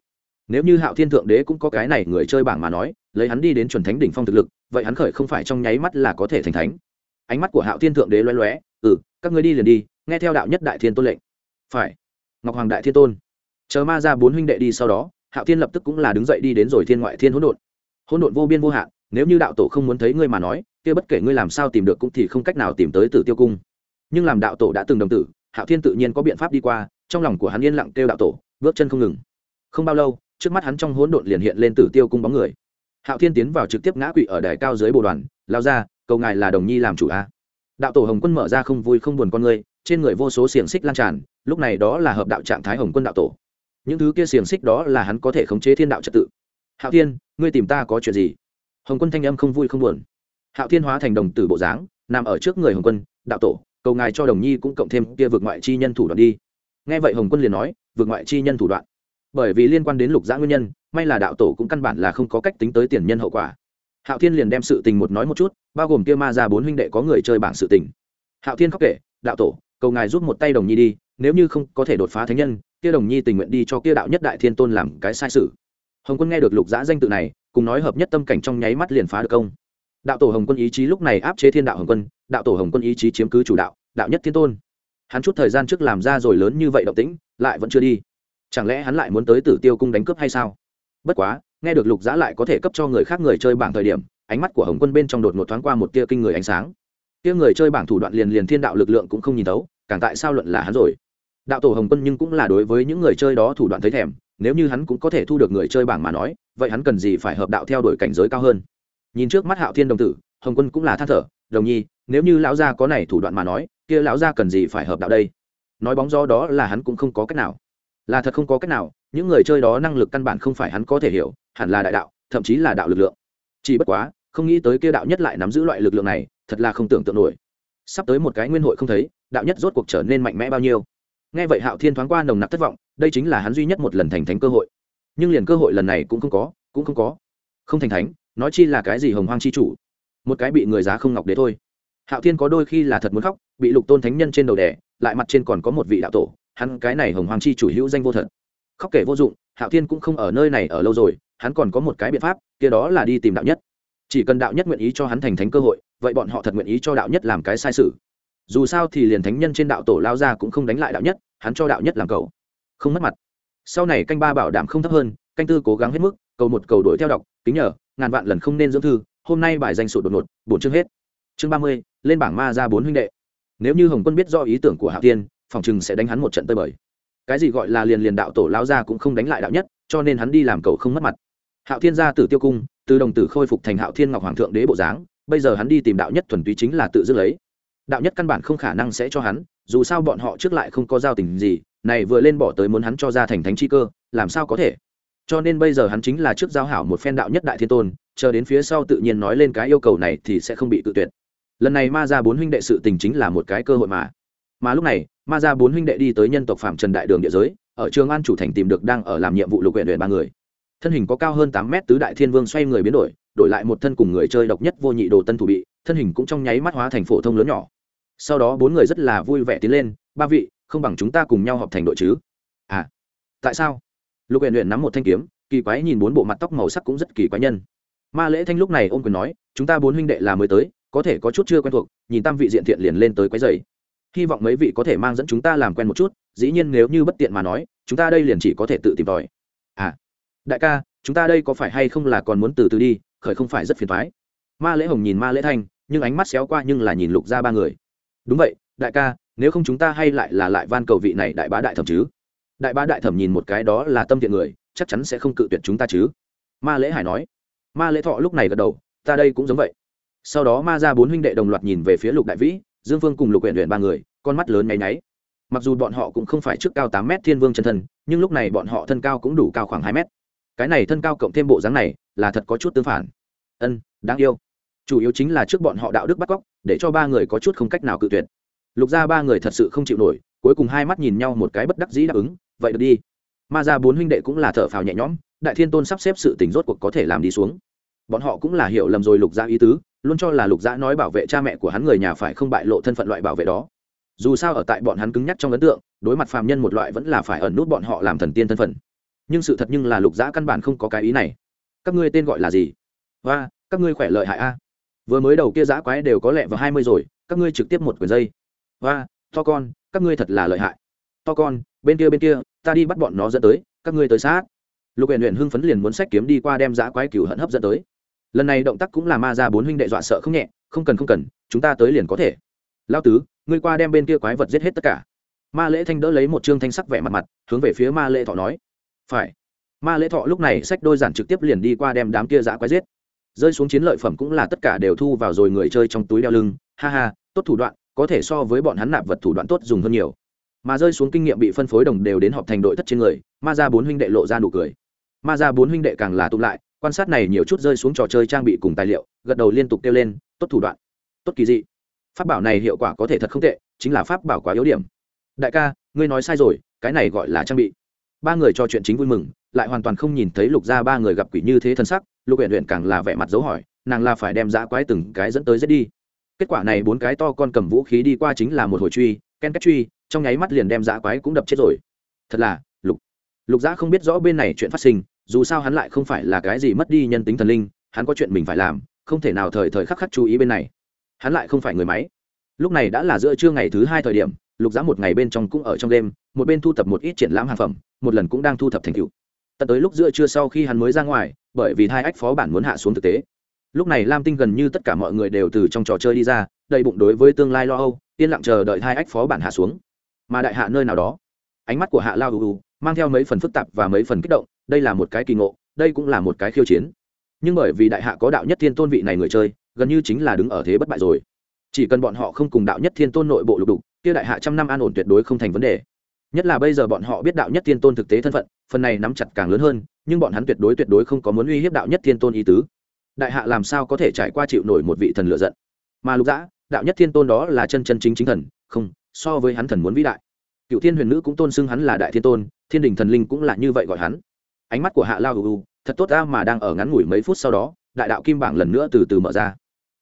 nếu như hạo thiên thượng đế cũng có cái này người chơi bảng mà nói, lấy hắn đi đến chuẩn thánh đỉnh phong thực lực, vậy hắn khởi không phải trong nháy mắt là có thể thành thánh. Ánh mắt của hạo thiên thượng đế loé loé ừ các người đi liền đi, nghe theo đạo nhất đại thiên tôn lệnh. Phải ngọc hoàng đại thiên tôn. Chờ ma ra bốn huynh đệ đi sau đó, hạo thiên lập tức cũng là đứng dậy đi đến rồi thiên ngoại thiên hỗn độn. Hỗn độn vô biên vô hạn, nếu như đạo tổ không muốn thấy ngươi mà nói, kia bất kể ngươi làm sao tìm được cũng thì không cách nào tìm tới tử tiêu cung. Nhưng làm đạo tổ đã từng đồng tử, hạo thiên tự nhiên có biện pháp đi qua, trong lòng của hắn yên lặng kêu đạo tổ, bước chân không ngừng. Không bao lâu, trước mắt hắn trong hỗn độn liền hiện lên tử tiêu cung bóng người. Hạo thiên tiến vào trực tiếp ngã quỵ ở đài cao dưới bồ đoàn, lao ra, cầu ngài là đồng nhi làm chủ a. Đạo tổ hồng quân mở ra không vui không buồn con người trên người vô số xiềng xích lan tràn, lúc này đó là hợp đạo trạng thái hồng quân đạo tổ. Những thứ kia xiềng xích đó là hắn có thể khống chế thiên đạo trật tự. Hạo thiên, ngươi tìm ta có chuyện gì? Hồng quân thanh âm không vui không buồn. Hạo thiên hóa thành đồng tử bộ dáng, nằm ở trước người hồng quân, đạo tổ, cầu ngài cho đồng nhi cũng cộng thêm kia vượt ngoại chi nhân thủ đoạn đi. Nghe vậy hồng quân liền nói, vượt ngoại chi nhân thủ đoạn. Bởi vì liên quan đến lục giã nguyên nhân, may là đạo tổ cũng căn bản là không có cách tính tới tiền nhân hậu quả. Hạo thiên liền đem sự tình một nói một chút, bao gồm kia ma ra bốn huynh đệ có người chơi bảng sự tình. Hạo thiên khóc kể, đạo tổ cầu ngài giúp một tay đồng nhi đi, nếu như không có thể đột phá thánh nhân, kia đồng nhi tình nguyện đi cho kia đạo nhất đại thiên tôn làm cái sai sự. Hồng quân nghe được lục giã danh tự này, cùng nói hợp nhất tâm cảnh trong nháy mắt liền phá được công. Đạo tổ hồng quân ý chí lúc này áp chế thiên đạo hồng quân, đạo tổ hồng quân ý chí chiếm cứ chủ đạo đạo nhất thiên tôn. Hắn chút thời gian trước làm ra rồi lớn như vậy động tĩnh, lại vẫn chưa đi. Chẳng lẽ hắn lại muốn tới tử tiêu cung đánh cướp hay sao? Bất quá, nghe được lục giã lại có thể cấp cho người khác người chơi bảng thời điểm, ánh mắt của hồng quân bên trong đột một thoáng qua một tia kinh người ánh sáng kia người chơi bảng thủ đoạn liền liền thiên đạo lực lượng cũng không nhìn thấu, càng tại sao luận là hắn rồi? Đạo tổ hồng quân nhưng cũng là đối với những người chơi đó thủ đoạn thấy thèm, nếu như hắn cũng có thể thu được người chơi bảng mà nói, vậy hắn cần gì phải hợp đạo theo đuổi cảnh giới cao hơn? Nhìn trước mắt hạo thiên đồng tử, hồng quân cũng là than thở, đồng nhi, nếu như lão gia có này thủ đoạn mà nói, kia lão gia cần gì phải hợp đạo đây? Nói bóng gió đó là hắn cũng không có cách nào. Là thật không có cách nào, những người chơi đó năng lực căn bản không phải hắn có thể hiểu, hẳn là đại đạo, thậm chí là đạo lực lượng. Chỉ bất quá không nghĩ tới kia đạo nhất lại nắm giữ loại lực lượng này, thật là không tưởng tượng nổi. Sắp tới một cái nguyên hội không thấy, đạo nhất rốt cuộc trở nên mạnh mẽ bao nhiêu. Nghe vậy hạo thiên thoáng qua nồng nặc thất vọng, đây chính là hắn duy nhất một lần thành thánh cơ hội. Nhưng liền cơ hội lần này cũng không có, cũng không có. Không thành thánh, nói chi là cái gì hồng hoang chi chủ? Một cái bị người giá không ngọc đế thôi. Hạo thiên có đôi khi là thật muốn khóc, bị lục tôn thánh nhân trên đầu đẻ lại mặt trên còn có một vị đạo tổ, hắn cái này hồng hoàng chi chủ hữu danh vô thật. Khóc kể vô dụng, hạo thiên cũng không ở nơi này ở lâu rồi, hắn còn có một cái biện pháp, kia đó là đi tìm đạo nhất chỉ cần đạo nhất nguyện ý cho hắn thành thánh cơ hội, vậy bọn họ thật nguyện ý cho đạo nhất làm cái sai sự. Dù sao thì liền thánh nhân trên đạo tổ lao ra cũng không đánh lại đạo nhất, hắn cho đạo nhất làm cầu. Không mất mặt. Sau này canh ba bảo đảm không thấp hơn, canh tư cố gắng hết mức, cầu một cầu đuổi theo đọc, kính nhờ, ngàn vạn lần không nên dưỡng thư, hôm nay bài danh sụt đột ngột, bổn chương hết. Chương ba mươi, lên bảng ma ra bốn huynh đệ. Nếu như hồng quân biết do ý tưởng của hạ tiên, phòng chừng sẽ đánh hắn một trận tơi bời. Cái gì gọi là liền liền đạo tổ lao ra cũng không đánh lại đạo nhất, cho nên hắn đi làm cầu không mất mặt. Hạo thiên gia tử tiêu cung từ đồng tử khôi phục thành hạo thiên ngọc hoàng thượng đế bộ dáng, bây giờ hắn đi tìm đạo nhất thuần túy chính là tự dứt lấy. Đạo nhất căn bản không khả năng sẽ cho hắn, dù sao bọn họ trước lại không có giao tình gì, này vừa lên bỏ tới muốn hắn cho ra thành thánh chi cơ, làm sao có thể? Cho nên bây giờ hắn chính là trước giao hảo một phen đạo nhất đại thiên tôn, chờ đến phía sau tự nhiên nói lên cái yêu cầu này thì sẽ không bị tự tuyệt. Lần này ma ra bốn huynh đệ sự tình chính là một cái cơ hội mà. Mà lúc này, ma ra bốn huynh đệ đi tới nhân tộc phạm trần đại đường địa giới, ở trường an chủ thành tìm được đang ở làm nhiệm vụ lục huyện huyện ba người thân hình có cao hơn tám mét tứ đại thiên vương xoay người biến đổi đổi lại một thân cùng người chơi độc nhất vô nhị đồ tân thủ bị, thân hình cũng trong nháy mắt hóa thành phổ thông lớn nhỏ. Sau đó bốn người rất là vui vẻ tiến lên, ba vị, không bằng chúng ta cùng nhau họp thành đội chứ? À tại sao? Lục huyện luyện nắm một thanh kiếm, kỳ quái nhìn bốn bộ mặt tóc màu sắc cũng rất kỳ quái nhân. Ma lễ thanh lúc này ôm quyền nói, chúng ta bốn huynh đệ là mới tới, có thể có chút chưa quen thuộc, nhìn tam vị diện thiện liền lên tới quái dày hy vọng mấy vị có thể mang dẫn chúng ta làm quen một chút, dĩ nhiên nếu như bất tiện mà nói, chúng ta đây liền chỉ có thể tự tìm tòi đại ca, chúng ta đây có phải hay không là còn muốn từ từ đi, khởi không phải rất phiền thoái ma lễ hồng nhìn ma lễ thanh, nhưng ánh mắt xéo qua nhưng là nhìn lục ra ba người. Đúng vậy, đại ca, nếu không chúng ta hay lại là lại van cầu vị này đại bá đại thẩm chứ? Đại bá đại thẩm nhìn một cái đó là tâm thiện người, chắc chắn sẽ không cự tuyệt chúng ta chứ? Ma lễ hải nói. Ma lễ thọ lúc này gật đầu, ta đây cũng giống vậy. Sau đó ma ra bốn huynh đệ đồng loạt nhìn về phía lục đại vĩ, dương phương cùng lục huyện huyện ba người, con mắt lớn nháy nháy. Mặc dù bọn họ cũng không phải trước cao tám mét thiên vương chân thân, nhưng lúc này bọn họ thân cao cũng đủ cao khoảng hai mét cái này thân cao cộng thêm bộ dáng này là thật có chút tương phản. Ân, đáng yêu. Chủ yếu chính là trước bọn họ đạo đức bắt cóc, để cho ba người có chút không cách nào cự tuyệt. Lục ra ba người thật sự không chịu nổi, cuối cùng hai mắt nhìn nhau một cái bất đắc dĩ đáp ứng, vậy được đi. Ma ra bốn huynh đệ cũng là thở phào nhẹ nhõm, đại thiên tôn sắp xếp sự tình rốt cuộc có thể làm đi xuống. Bọn họ cũng là hiểu lầm rồi lục gia ý tứ, luôn cho là lục gia nói bảo vệ cha mẹ của hắn người nhà phải không bại lộ thân phận loại bảo vệ đó. Dù sao ở tại bọn hắn cứng nhắc trong ấn tượng, đối mặt phàm nhân một loại vẫn là phải ẩn nút bọn họ làm thần tiên thân phận nhưng sự thật nhưng là lục dã căn bản không có cái ý này. Các ngươi tên gọi là gì? Và các ngươi khỏe lợi hại a. Vừa mới đầu kia giã quái đều có lẹ vào hai mươi rồi, các ngươi trực tiếp một quyền dây. Và to con, các ngươi thật là lợi hại. To con, bên kia bên kia, ta đi bắt bọn nó dẫn tới, các ngươi tới sát. Lục huyện huyện hưng phấn liền muốn sách kiếm đi qua đem giã quái cửu hận hấp dẫn tới. Lần này động tác cũng là ma ra bốn huynh đệ dọa sợ không nhẹ, không cần không cần, chúng ta tới liền có thể. Lao tứ, ngươi qua đem bên kia quái vật giết hết tất cả. Ma lễ thanh đỡ lấy một trương thanh sắc vẻ mặt mặt, hướng về phía ma lễ thọ nói phải. Ma lễ thọ lúc này sách đôi giản trực tiếp liền đi qua đem đám kia giã quái giết. Rơi xuống chiến lợi phẩm cũng là tất cả đều thu vào rồi người chơi trong túi đeo lưng. Ha ha, tốt thủ đoạn, có thể so với bọn hắn nạp vật thủ đoạn tốt dùng hơn nhiều. Mà rơi xuống kinh nghiệm bị phân phối đồng đều đến họp thành đội thất trên người, ma ra bốn huynh đệ lộ ra nụ cười. Ma ra bốn huynh đệ càng là tụ lại, quan sát này nhiều chút rơi xuống trò chơi trang bị cùng tài liệu, gật đầu liên tục kêu lên, tốt thủ đoạn, tốt kỳ dị. Pháp bảo này hiệu quả có thể thật không tệ, chính là pháp bảo quá yếu điểm. Đại ca, ngươi nói sai rồi, cái này gọi là trang bị ba người cho chuyện chính vui mừng, lại hoàn toàn không nhìn thấy lục Gia ba người gặp quỷ như thế thân sắc, lục huyện huyện càng là vẻ mặt dấu hỏi, nàng là phải đem dã quái từng cái dẫn tới giết đi. Kết quả này bốn cái to con cầm vũ khí đi qua chính là một hồi truy, ken cách truy, trong nháy mắt liền đem dã quái cũng đập chết rồi. Thật là, lục lục Gia không biết rõ bên này chuyện phát sinh, dù sao hắn lại không phải là cái gì mất đi nhân tính thần linh, hắn có chuyện mình phải làm, không thể nào thời thời khắc khắc chú ý bên này. Hắn lại không phải người máy. Lúc này đã là giữa trưa ngày thứ hai thời điểm lục giá một ngày bên trong cũng ở trong đêm, một bên thu thập một ít triển lãm hàng phẩm, một lần cũng đang thu thập thành cựu tận tới lúc giữa trưa sau khi hắn mới ra ngoài, bởi vì hai ách phó bản muốn hạ xuống thực tế. Lúc này lam tinh gần như tất cả mọi người đều từ trong trò chơi đi ra, đầy bụng đối với tương lai lo âu, yên lặng chờ đợi hai ách phó bản hạ xuống. Mà đại hạ nơi nào đó, ánh mắt của hạ lao ưu mang theo mấy phần phức tạp và mấy phần kích động, đây là một cái kỳ ngộ, đây cũng là một cái khiêu chiến. Nhưng bởi vì đại hạ có đạo nhất thiên tôn vị này người chơi, gần như chính là đứng ở thế bất bại rồi. Chỉ cần bọn họ không cùng đạo nhất thiên tôn nội bộ lục đục kia đại hạ trăm năm an ổn tuyệt đối không thành vấn đề. Nhất là bây giờ bọn họ biết đạo nhất thiên tôn thực tế thân phận, phần này nắm chặt càng lớn hơn, nhưng bọn hắn tuyệt đối tuyệt đối không có muốn uy hiếp đạo nhất thiên tôn ý tứ. Đại hạ làm sao có thể trải qua chịu nổi một vị thần lựa giận? Mà lục dã, đạo nhất thiên tôn đó là chân chân chính chính thần, không, so với hắn thần muốn vĩ đại. Cựu thiên huyền nữ cũng tôn xưng hắn là đại thiên tôn, thiên đình thần linh cũng là như vậy gọi hắn. Ánh mắt của hạ lao ưu thật tốt ra mà đang ở ngắn ngủi mấy phút sau đó, đại đạo kim bảng lần nữa từ từ mở ra.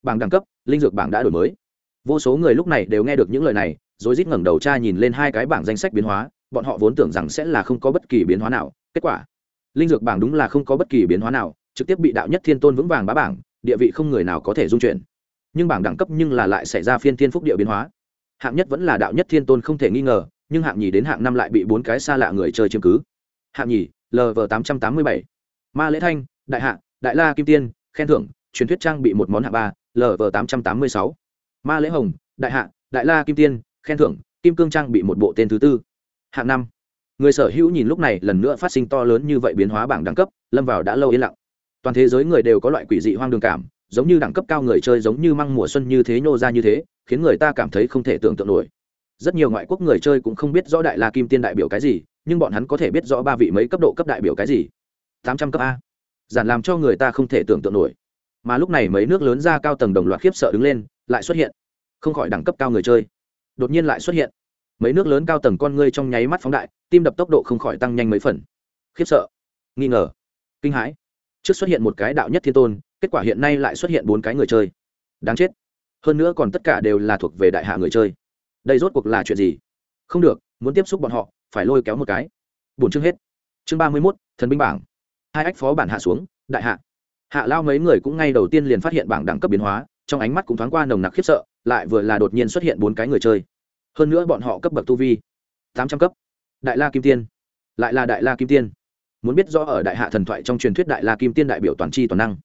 Bảng đẳng cấp, linh dược bảng đã đổi mới. Vô số người lúc này đều nghe được những lời này rồi rít ngẩng đầu tra nhìn lên hai cái bảng danh sách biến hóa, bọn họ vốn tưởng rằng sẽ là không có bất kỳ biến hóa nào, kết quả, linh dược bảng đúng là không có bất kỳ biến hóa nào, trực tiếp bị đạo nhất thiên tôn vững vàng bá bảng, địa vị không người nào có thể dung chuyển. Nhưng bảng đẳng cấp nhưng là lại xảy ra phiên thiên phúc địa biến hóa. Hạng nhất vẫn là đạo nhất thiên tôn không thể nghi ngờ, nhưng hạng nhì đến hạng năm lại bị bốn cái xa lạ người chơi chiếm cứ. Hạng nhì lv tám trăm tám mươi bảy. Ma lễ thanh, đại hạ, đại la kim tiên, khen thưởng, truyền thuyết trang bị một món hạng ba lv tám trăm tám mươi sáu. Ma lễ hồng, đại hạ, đại la kim tiên khen thưởng, kim cương trang bị một bộ tên thứ tư. Hạng năm. Người sở hữu nhìn lúc này lần nữa phát sinh to lớn như vậy biến hóa bảng đẳng cấp, lâm vào đã lâu yên lặng. Toàn thế giới người đều có loại quỷ dị hoang đường cảm, giống như đẳng cấp cao người chơi giống như măng mùa xuân như thế nhô ra như thế, khiến người ta cảm thấy không thể tưởng tượng nổi. Rất nhiều ngoại quốc người chơi cũng không biết rõ đại la kim tiên đại biểu cái gì, nhưng bọn hắn có thể biết rõ ba vị mấy cấp độ cấp đại biểu cái gì. Tám trăm cấp a. Giản làm cho người ta không thể tưởng tượng nổi. Mà lúc này mấy nước lớn ra cao tầng đồng loạt khiếp sợ đứng lên, lại xuất hiện không khỏi đẳng cấp cao người chơi đột nhiên lại xuất hiện. Mấy nước lớn cao tầng con ngươi trong nháy mắt phóng đại, tim đập tốc độ không khỏi tăng nhanh mấy phần. Khiếp sợ. Nghi ngờ. Kinh hãi. Trước xuất hiện một cái đạo nhất thiên tôn, kết quả hiện nay lại xuất hiện bốn cái người chơi. Đáng chết. Hơn nữa còn tất cả đều là thuộc về đại hạ người chơi. Đây rốt cuộc là chuyện gì? Không được, muốn tiếp xúc bọn họ, phải lôi kéo một cái. Bốn chương hết. Chương ba mươi mốt, thần binh bảng. Hai ách phó bản hạ xuống, đại hạ. Hạ lao mấy người cũng ngay đầu tiên liền phát hiện bảng đẳng cấp biến hóa trong ánh mắt cũng thoáng qua nồng nặc khiếp sợ, lại vừa là đột nhiên xuất hiện bốn cái người chơi. Hơn nữa bọn họ cấp bậc tu vi, tám trăm cấp. Đại la kim tiên, lại là đại la kim tiên. Muốn biết rõ ở đại hạ thần thoại trong truyền thuyết đại la kim tiên đại biểu toàn chi toàn năng.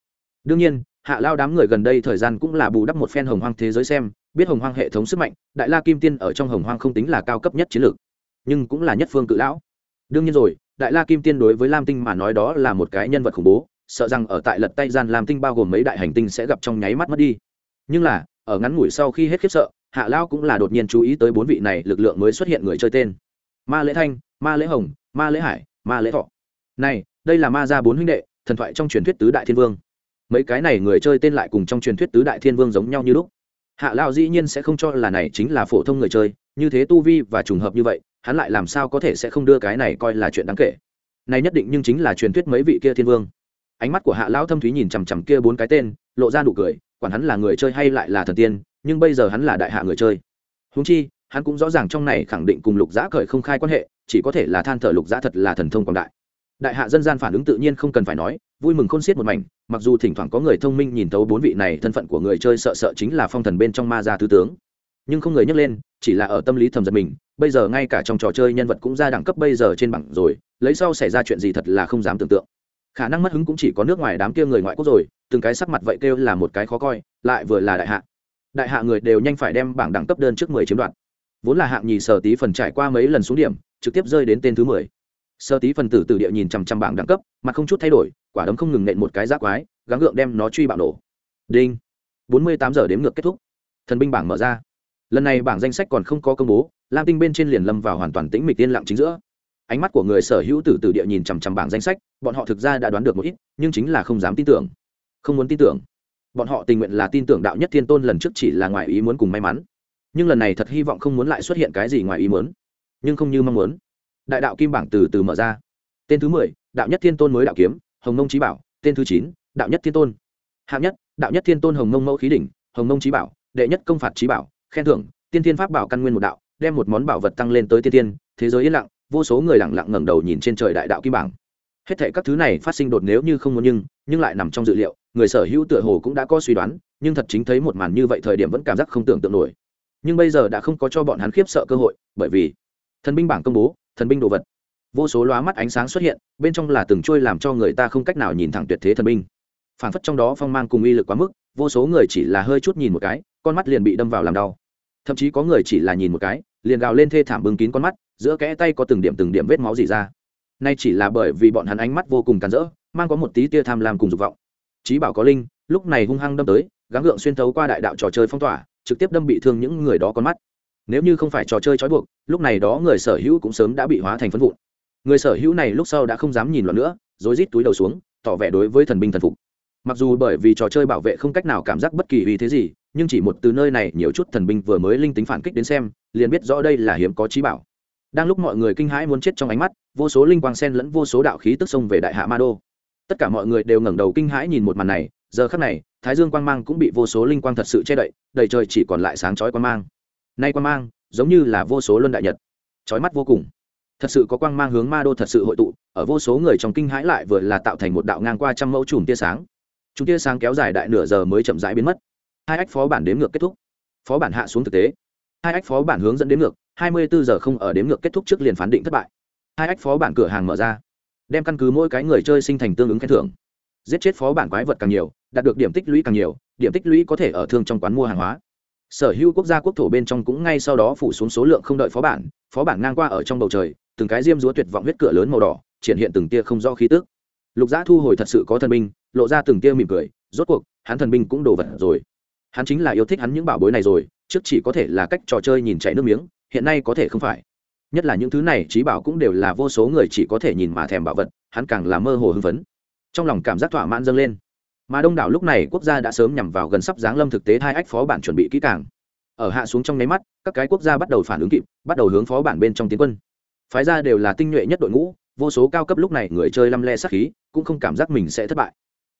Đương nhiên, hạ lao đám người gần đây thời gian cũng là bù đắp một phen hồng hoang thế giới xem, biết hồng hoang hệ thống sức mạnh, đại la kim tiên ở trong hồng hoang không tính là cao cấp nhất chiến lược, nhưng cũng là nhất phương cự lão. Đương nhiên rồi, đại la kim tiên đối với lam tinh mà nói đó là một cái nhân vật khủng bố, sợ rằng ở tại lật tay gian lam tinh bao gồm mấy đại hành tinh sẽ gặp trong nháy mắt mất đi nhưng là, ở ngắn ngủi sau khi hết khiếp sợ, hạ lao cũng là đột nhiên chú ý tới bốn vị này lực lượng mới xuất hiện người chơi tên. Ma lễ thanh, ma lễ hồng, ma lễ hải, ma lễ thọ. Này, đây là ma gia bốn huynh đệ, thần thoại trong truyền thuyết tứ đại thiên vương. Mấy cái này người chơi tên lại cùng trong truyền thuyết tứ đại thiên vương giống nhau như lúc. Hạ lao dĩ nhiên sẽ không cho là này chính là phổ thông người chơi, như thế tu vi và trùng hợp như vậy, hắn lại làm sao có thể sẽ không đưa cái này coi là chuyện đáng kể. Này nhất định nhưng chính là truyền thuyết mấy vị kia thiên vương. Ánh mắt của hạ lão thâm thúy nhìn chằm chằm kia bốn cái tên, lộ ra nụ cười quản hắn là người chơi hay lại là thần tiên, nhưng bây giờ hắn là đại hạ người chơi. Húng chi, hắn cũng rõ ràng trong này khẳng định cùng lục giã cởi không khai quan hệ, chỉ có thể là than thở lục giã thật là thần thông quảng đại. Đại hạ dân gian phản ứng tự nhiên không cần phải nói, vui mừng khôn xiết một mảnh, mặc dù thỉnh thoảng có người thông minh nhìn tấu bốn vị này thân phận của người chơi sợ sợ chính là phong thần bên trong ma gia tứ tướng. Nhưng không người nhắc lên, chỉ là ở tâm lý thầm giật mình, bây giờ ngay cả trong trò chơi nhân vật cũng ra đẳng cấp bây giờ trên bảng rồi, lấy sau xảy ra chuyện gì thật là không dám tưởng tượng khả năng mất hứng cũng chỉ có nước ngoài đám kia người ngoại quốc rồi, từng cái sắc mặt vậy kêu là một cái khó coi, lại vừa là đại hạ. Đại hạ người đều nhanh phải đem bảng đẳng cấp đơn trước mười chiếm đoạt. Vốn là hạng nhì sở tí phần trải qua mấy lần xuống điểm, trực tiếp rơi đến tên thứ mười. Sơ tí phần tử tử địa nhìn chằm chằm bảng đẳng cấp mà không chút thay đổi, quả đấm không ngừng nện một cái giác quái, gắng gượng đem nó truy bạo nổ. Đinh. Bốn mươi tám giờ đếm ngược kết thúc. Thần binh bảng mở ra. Lần này bảng danh sách còn không có công bố, lam tinh bên trên liền lâm vào hoàn toàn tĩnh mịch yên lặng chính giữa ánh mắt của người sở hữu tử tử địa nhìn chằm chằm bảng danh sách, bọn họ thực ra đã đoán được một ít, nhưng chính là không dám tin tưởng. Không muốn tin tưởng. Bọn họ tình nguyện là tin tưởng đạo nhất thiên tôn lần trước chỉ là ngoài ý muốn cùng may mắn. Nhưng lần này thật hy vọng không muốn lại xuất hiện cái gì ngoài ý muốn. Nhưng không như mong muốn. Đại đạo kim bảng từ từ mở ra. Tên thứ mười, đạo nhất thiên tôn mới đạo kiếm, hồng mông trí bảo. Tên thứ chín, đạo nhất thiên tôn. Hạng nhất, đạo nhất thiên tôn hồng mông mẫu khí đỉnh, hồng mông trí bảo. Đệ nhất công phạt trí bảo, khen thưởng, tiên thiên pháp bảo căn nguyên một đạo, đem một món bảo vật tăng lên tới tiên tiên thế giới yên lặng vô số người lặng lặng ngẩng đầu nhìn trên trời đại đạo kim bảng. Hết thệ các thứ này phát sinh đột nếu như không muốn nhưng nhưng lại nằm trong dự liệu, người sở hữu tựa hồ cũng đã có suy đoán, nhưng thật chính thấy một màn như vậy thời điểm vẫn cảm giác không tưởng tượng nổi. Nhưng bây giờ đã không có cho bọn hắn khiếp sợ cơ hội, bởi vì thần binh bảng công bố, thần binh đồ vật. Vô số lóa mắt ánh sáng xuất hiện, bên trong là từng trôi làm cho người ta không cách nào nhìn thẳng tuyệt thế thần binh. Phản phất trong đó phong mang cùng uy lực quá mức, vô số người chỉ là hơi chút nhìn một cái, con mắt liền bị đâm vào làm đau. Thậm chí có người chỉ là nhìn một cái, liền gào lên thê thảm bưng kín con mắt giữa kẽ tay có từng điểm từng điểm vết máu gì ra. Nay chỉ là bởi vì bọn hắn ánh mắt vô cùng càn rỡ, mang có một tí tia tham lam cùng dục vọng. Trí bảo có linh, lúc này hung hăng đâm tới, gắng gượng xuyên thấu qua đại đạo trò chơi phong tỏa, trực tiếp đâm bị thương những người đó con mắt. Nếu như không phải trò chơi trói buộc, lúc này đó người sở hữu cũng sớm đã bị hóa thành phân vụn. Người sở hữu này lúc sau đã không dám nhìn loạn nữa, rối rít túi đầu xuống, tỏ vẻ đối với thần binh thần phục. Mặc dù bởi vì trò chơi bảo vệ không cách nào cảm giác bất kỳ uy thế gì, nhưng chỉ một từ nơi này nhiều chút thần binh vừa mới linh tính phản kích đến xem, liền biết rõ đây là hiếm có trí bảo đang lúc mọi người kinh hãi muốn chết trong ánh mắt, vô số linh quang sen lẫn vô số đạo khí tức xông về đại hạ ma đô. Tất cả mọi người đều ngẩng đầu kinh hãi nhìn một màn này, giờ khắc này, thái dương quang mang cũng bị vô số linh quang thật sự che đậy, đầy trời chỉ còn lại sáng chói quang mang. Nay quang mang, giống như là vô số luân đại nhật. Chói mắt vô cùng. Thật sự có quang mang hướng ma đô thật sự hội tụ, ở vô số người trong kinh hãi lại vừa là tạo thành một đạo ngang qua trăm mẫu chùm tia sáng. Chúng tia sáng kéo dài đại nửa giờ mới chậm rãi biến mất. Hai ách phó bản đếm ngược kết thúc. Phó bản hạ xuống thực tế hai ách phó bản hướng dẫn đến ngược, hai mươi bốn giờ không ở đếm ngược kết thúc trước liền phán định thất bại. Hai ách phó bản cửa hàng mở ra, đem căn cứ mỗi cái người chơi sinh thành tương ứng khen thưởng. Giết chết phó bản quái vật càng nhiều, đạt được điểm tích lũy càng nhiều, điểm tích lũy có thể ở thương trong quán mua hàng hóa. Sở hữu quốc gia quốc thổ bên trong cũng ngay sau đó phủ xuống số lượng không đợi phó bản phó bản ngang qua ở trong bầu trời, từng cái diêm dúa tuyệt vọng huyết cửa lớn màu đỏ, triển hiện từng tia không do khí tức. Lục giã thu hồi thật sự có thần binh, lộ ra từng tia mỉm cười, rốt cuộc, hắn thần binh cũng đồ vật rồi. Hắn chính là yêu thích hắn những bảo bối này rồi trước chỉ có thể là cách trò chơi nhìn chảy nước miếng, hiện nay có thể không phải. Nhất là những thứ này, trí bảo cũng đều là vô số người chỉ có thể nhìn mà thèm bảo vật, hắn càng là mơ hồ hưng phấn. Trong lòng cảm giác thỏa mãn dâng lên. Mà đông đảo lúc này, quốc gia đã sớm nhằm vào gần sắp giáng lâm thực tế hai ách phó bản chuẩn bị kỹ càng. Ở hạ xuống trong nháy mắt, các cái quốc gia bắt đầu phản ứng kịp, bắt đầu hướng phó bản bên trong tiến quân. Phái ra đều là tinh nhuệ nhất đội ngũ, vô số cao cấp lúc này người chơi lăm le sát khí, cũng không cảm giác mình sẽ thất bại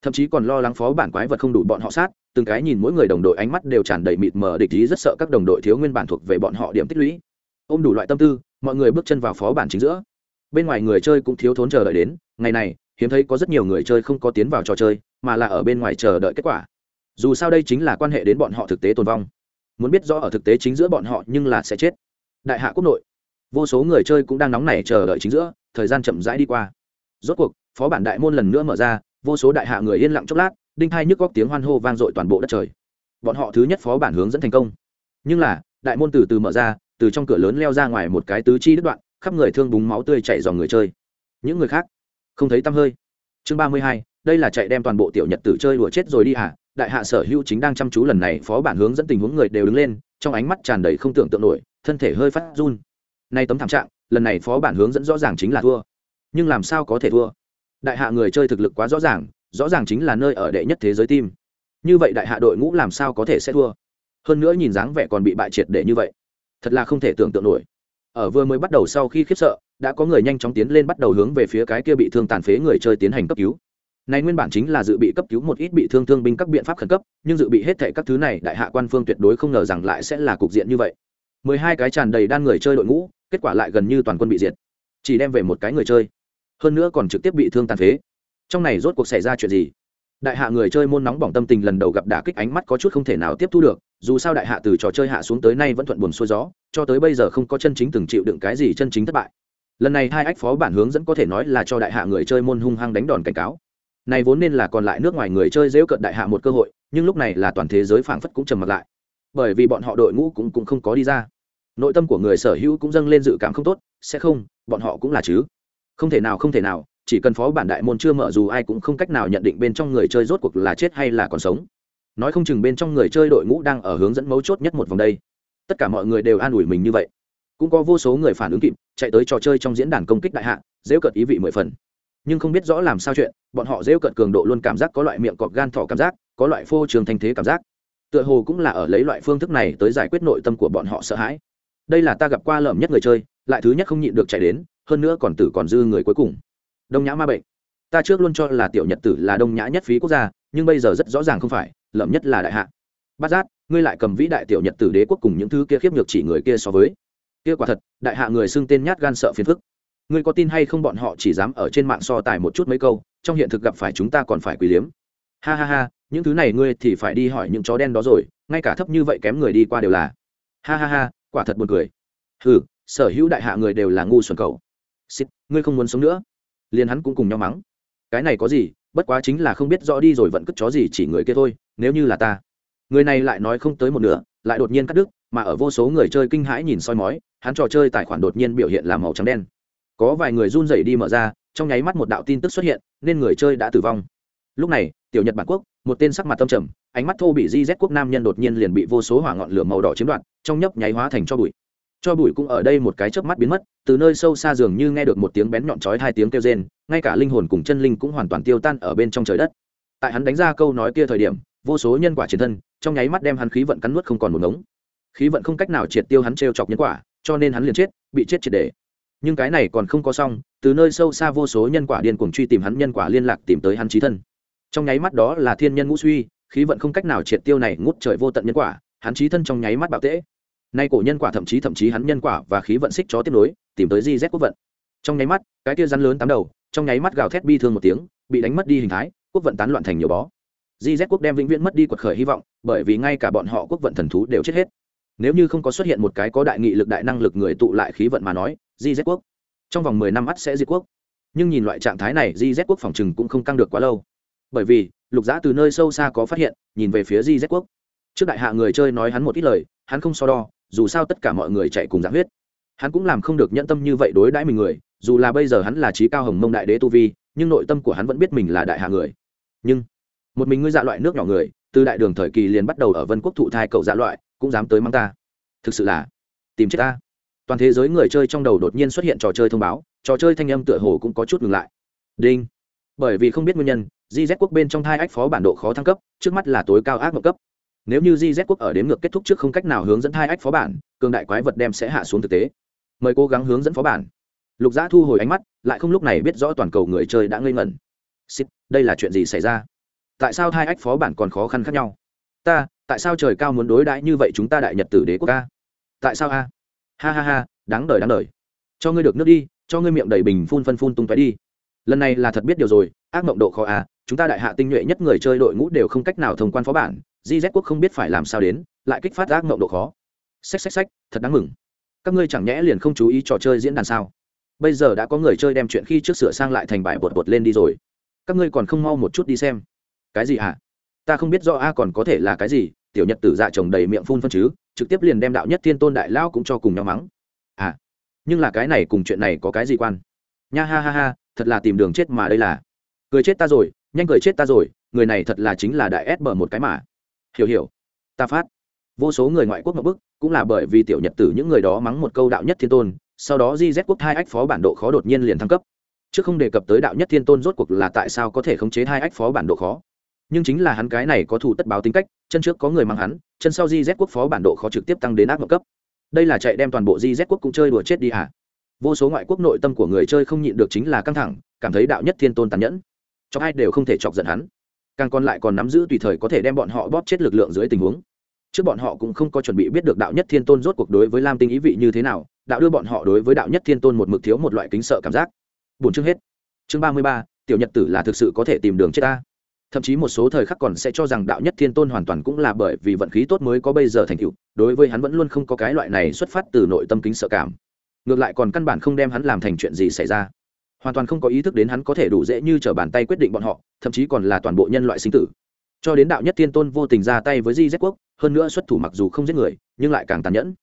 thậm chí còn lo lắng phó bản quái vật không đủ bọn họ sát, từng cái nhìn mỗi người đồng đội ánh mắt đều tràn đầy mịt mờ, địch ý rất sợ các đồng đội thiếu nguyên bản thuộc về bọn họ điểm tích lũy. Ôm đủ loại tâm tư, mọi người bước chân vào phó bản chính giữa. Bên ngoài người chơi cũng thiếu thốn chờ đợi đến, ngày này, hiếm thấy có rất nhiều người chơi không có tiến vào trò chơi, mà là ở bên ngoài chờ đợi kết quả. Dù sao đây chính là quan hệ đến bọn họ thực tế tồn vong. Muốn biết rõ ở thực tế chính giữa bọn họ nhưng là sẽ chết. Đại hạ quốc nội, vô số người chơi cũng đang nóng nảy chờ đợi chính giữa, thời gian chậm rãi đi qua. Rốt cuộc, phó bản đại môn lần nữa mở ra vô số đại hạ người yên lặng chốc lát, đinh hai nhức góc tiếng hoan hô vang dội toàn bộ đất trời. Bọn họ thứ nhất phó bản hướng dẫn thành công. Nhưng là, đại môn từ từ mở ra, từ trong cửa lớn leo ra ngoài một cái tứ chi đứt đoạn, khắp người thương búng máu tươi chảy dòng người chơi. Những người khác, không thấy tăm hơi. Chương ba mươi hai, đây là chạy đem toàn bộ tiểu nhật tử chơi đùa chết rồi đi hả? Đại hạ sở hữu chính đang chăm chú lần này phó bản hướng dẫn tình huống người đều đứng lên, trong ánh mắt tràn đầy không tưởng tượng nổi, thân thể hơi phát run. Nay tấm thảm trạng, lần này phó bản hướng dẫn rõ ràng chính là thua. Nhưng làm sao có thể thua? Đại hạ người chơi thực lực quá rõ ràng rõ ràng chính là nơi ở đệ nhất thế giới tim như vậy đại hạ đội ngũ làm sao có thể sẽ thua? Hơn nữa nhìn dáng vẻ còn bị bại triệt để như vậy, thật là không thể tưởng tượng nổi. Ở vừa mới bắt đầu sau khi khiếp sợ, đã có người nhanh chóng tiến lên bắt đầu hướng về phía cái kia bị thương tàn phế người chơi tiến hành cấp cứu. Này nguyên bản chính là dự bị cấp cứu một ít bị thương thương binh các biện pháp khẩn cấp, nhưng dự bị hết thệ các thứ này, đại hạ quan phương tuyệt đối không ngờ rằng lại sẽ là cục diện như vậy. Mười hai cái tràn đầy đan người chơi đội ngũ, kết quả lại gần như toàn quân bị diệt. Chỉ đem về một cái người chơi hơn nữa còn trực tiếp bị thương tàn phế. Trong này rốt cuộc xảy ra chuyện gì? Đại hạ người chơi môn nóng bỏng tâm tình lần đầu gặp đả kích ánh mắt có chút không thể nào tiếp thu được, dù sao đại hạ từ trò chơi hạ xuống tới nay vẫn thuận buồn xuôi gió, cho tới bây giờ không có chân chính từng chịu đựng cái gì chân chính thất bại. Lần này hai ách phó bản hướng dẫn có thể nói là cho đại hạ người chơi môn hung hăng đánh đòn cảnh cáo. Này vốn nên là còn lại nước ngoài người chơi dễu cận đại hạ một cơ hội, nhưng lúc này là toàn thế giới phảng phất cũng trầm mặt lại. Bởi vì bọn họ đội ngũ cũng cũng không có đi ra. Nội tâm của người sở hữu cũng dâng lên dự cảm không tốt, sẽ không, bọn họ cũng là chứ không thể nào, không thể nào, chỉ cần phó bản đại môn chưa mở dù ai cũng không cách nào nhận định bên trong người chơi rốt cuộc là chết hay là còn sống. Nói không chừng bên trong người chơi đội ngũ đang ở hướng dẫn mấu chốt nhất một vòng đây. Tất cả mọi người đều an ủi mình như vậy. Cũng có vô số người phản ứng kịp, chạy tới trò chơi trong diễn đàn công kích đại hạ dễ cợt ý vị mười phần. Nhưng không biết rõ làm sao chuyện, bọn họ dễ cợt cường độ luôn cảm giác có loại miệng cọp gan thỏ cảm giác, có loại phô trường thanh thế cảm giác. Tựa hồ cũng là ở lấy loại phương thức này tới giải quyết nội tâm của bọn họ sợ hãi. Đây là ta gặp qua lợm nhất người chơi, lại thứ nhất không nhịn được chạy đến hơn nữa còn tử còn dư người cuối cùng. Đông nhã ma bệnh. Ta trước luôn cho là tiểu nhật tử là đông nhã nhất phí quốc gia, nhưng bây giờ rất rõ ràng không phải lợm nhất là đại hạ. Bát giác, ngươi lại cầm vĩ đại tiểu nhật tử đế quốc cùng những thứ kia khiếp nhược chỉ người kia so với. Kia quả thật, đại hạ người xưng tên nhát gan sợ phiền phức. Ngươi có tin hay không bọn họ chỉ dám ở trên mạng so tài một chút mấy câu, trong hiện thực gặp phải chúng ta còn phải quỳ liếm. Ha ha ha, những thứ này ngươi thì phải đi hỏi những chó đen đó rồi, ngay cả thấp như vậy kém người đi qua đều là. Ha ha ha, quả thật buồn cười. Ừ sở hữu đại hạ người đều là ngu xuẩn cầu xích ngươi không muốn sống nữa. Liền hắn cũng cùng nhau mắng. Cái này có gì, bất quá chính là không biết rõ đi rồi vẫn cất chó gì chỉ người kia thôi, nếu như là ta. Người này lại nói không tới một nửa, lại đột nhiên cắt đứt, mà ở vô số người chơi kinh hãi nhìn soi mói, hắn trò chơi tài khoản đột nhiên biểu hiện là màu trắng đen. Có vài người run rẩy đi mở ra, trong nháy mắt một đạo tin tức xuất hiện, nên người chơi đã tử vong. Lúc này, tiểu nhật bản quốc, một tên sắc mặt tâm trầm, ánh mắt thô bị di z quốc nam nhân đột nhiên liền bị vô số hỏa ngọn lửa màu đỏ chiếm đoạt, trong nhấp nháy hóa thành cho bụi cho bụi cũng ở đây một cái chớp mắt biến mất, từ nơi sâu xa dường như nghe được một tiếng bén nhọn chói hai tiếng kêu rên, ngay cả linh hồn cùng chân linh cũng hoàn toàn tiêu tan ở bên trong trời đất. Tại hắn đánh ra câu nói kia thời điểm, vô số nhân quả chiến thân, trong nháy mắt đem hắn khí vận cắn nuốt không còn một ngống. Khí vận không cách nào triệt tiêu hắn trêu chọc nhân quả, cho nên hắn liền chết, bị chết triệt để. Nhưng cái này còn không có xong, từ nơi sâu xa vô số nhân quả điên cuồng truy tìm hắn nhân quả liên lạc tìm tới hắn trí thân. Trong nháy mắt đó là thiên nhân ngũ suy, khí vận không cách nào triệt tiêu này ngút trời vô tận nhân quả, hắn trí thân trong nháy mắt bạo tễ nay cổ nhân quả thậm chí thậm chí hắn nhân quả và khí vận xích chó tiếp nối, tìm tới di z quốc vận. Trong nháy mắt, cái tia rắn lớn tám đầu, trong nháy mắt gào thét bi thương một tiếng, bị đánh mất đi hình thái, quốc vận tán loạn thành nhiều bó. Di z quốc đem vĩnh viễn mất đi quật khởi hy vọng, bởi vì ngay cả bọn họ quốc vận thần thú đều chết hết. Nếu như không có xuất hiện một cái có đại nghị lực đại năng lực người tụ lại khí vận mà nói di z quốc trong vòng mười năm ắt sẽ diệt quốc. Nhưng nhìn loại trạng thái này di z quốc phòng chừng cũng không căng được quá lâu. Bởi vì, lục giã từ nơi sâu xa có phát hiện, nhìn về phía di z quốc. Trước đại hạ người chơi nói hắn một ít lời, hắn không so đo dù sao tất cả mọi người chạy cùng dạng huyết. Hắn cũng làm không được nhẫn tâm như vậy đối đãi mình người, dù là bây giờ hắn là trí cao hồng mông đại đế tu vi, nhưng nội tâm của hắn vẫn biết mình là đại hạ người. Nhưng, một mình ngươi dạ loại nước nhỏ người, từ đại đường thời kỳ liền bắt đầu ở vân quốc thụ thai cậu dạ loại, cũng dám tới mang ta. Thực sự là, tìm chết ta. Toàn thế giới người chơi trong đầu đột nhiên xuất hiện trò chơi thông báo, trò chơi thanh âm tựa hồ cũng có chút ngừng lại. Đinh. Bởi vì không biết nguyên nhân gz quốc bên trong thai ách phó bản độ khó thăng cấp, trước mắt là tối cao ác mộng cấp nếu như gz quốc ở đếm ngược kết thúc trước không cách nào hướng dẫn hai ách phó bản, cường đại quái vật đem sẽ hạ xuống thực tế. Mời cố gắng hướng dẫn phó bản. Lục giã thu hồi ánh mắt, lại không lúc này biết rõ toàn cầu người chơi đã ngây ngẩn. Xích đây là chuyện gì xảy ra? Tại sao hai ách phó bản còn khó khăn khác nhau? Ta, tại sao trời cao muốn đối đãi như vậy chúng ta đại nhật tử đế quốc ca? Tại sao a? Ha ha ha, đáng đời đáng đời. Cho ngươi được nước đi, cho ngươi miệng đầy bình phun phân phun tung tóe đi lần này là thật biết điều rồi, ác mộng độ khó a chúng ta đại hạ tinh nhuệ nhất người chơi đội ngũ đều không cách nào thông quan phó bản gz quốc không biết phải làm sao đến, lại kích phát ác mộng độ khó. Xách xách xách, thật đáng mừng. Các ngươi chẳng nhẽ liền không chú ý trò chơi diễn đàn sao? Bây giờ đã có người chơi đem chuyện khi trước sửa sang lại thành bài bột bột lên đi rồi. Các ngươi còn không mau một chút đi xem. Cái gì hả? Ta không biết do a, còn có thể là cái gì? Tiểu nhật tử dạ chồng đầy miệng phun phân chứ, trực tiếp liền đem đạo nhất thiên tôn đại lao cũng cho cùng nhau mắng. À nhưng là cái này cùng chuyện này có cái gì quan? Nha ha ha ha thật là tìm đường chết mà đây là. Cười chết ta rồi, nhanh cười chết ta rồi, người này thật là chính là đại s bờ một cái mà. Hiểu hiểu. Ta phát. Vô số người ngoại quốc ngập bức, cũng là bởi vì tiểu nhật tử những người đó mắng một câu đạo nhất thiên tôn, sau đó di z quốc hai ách phó bản độ khó đột nhiên liền thăng cấp. Chứ không đề cập tới đạo nhất thiên tôn rốt cuộc là tại sao có thể khống chế hai ách phó bản độ khó. Nhưng chính là hắn cái này có thủ tất báo tính cách, chân trước có người mang hắn, chân sau di z quốc phó bản độ khó trực tiếp tăng đến ác mộng cấp. Đây là chạy đem toàn bộ di z quốc cũng chơi đùa chết đi hả vô số ngoại quốc nội tâm của người chơi không nhịn được chính là căng thẳng, cảm thấy đạo nhất thiên tôn tàn nhẫn. Cho ai đều không thể chọc giận hắn. Càng còn lại còn nắm giữ tùy thời có thể đem bọn họ bóp chết lực lượng dưới tình huống. Trước bọn họ cũng không có chuẩn bị biết được đạo nhất thiên tôn rốt cuộc đối với lam tinh ý vị như thế nào, đạo đưa bọn họ đối với đạo nhất thiên tôn một mực thiếu một loại kính sợ cảm giác. Bốn chương hết. Chương ba mươi ba, tiểu nhật tử là thực sự có thể tìm đường chết ta. Thậm chí một số thời khắc còn sẽ cho rằng đạo nhất thiên tôn hoàn toàn cũng là bởi vì vận khí tốt mới có bây giờ thành tựu, đối với hắn vẫn luôn không có cái loại này xuất phát từ nội tâm kính sợ cảm ngược lại còn căn bản không đem hắn làm thành chuyện gì xảy ra. Hoàn toàn không có ý thức đến hắn có thể đủ dễ như t r ở bàn tay quyết định bọn họ, thậm chí còn là toàn bộ nhân loại sinh tử. Cho đến đạo nhất thiên tôn vô tình ra tay với di z quốc, hơn nữa xuất thủ mặc dù không giết người, nhưng lại càng tàn nhẫn.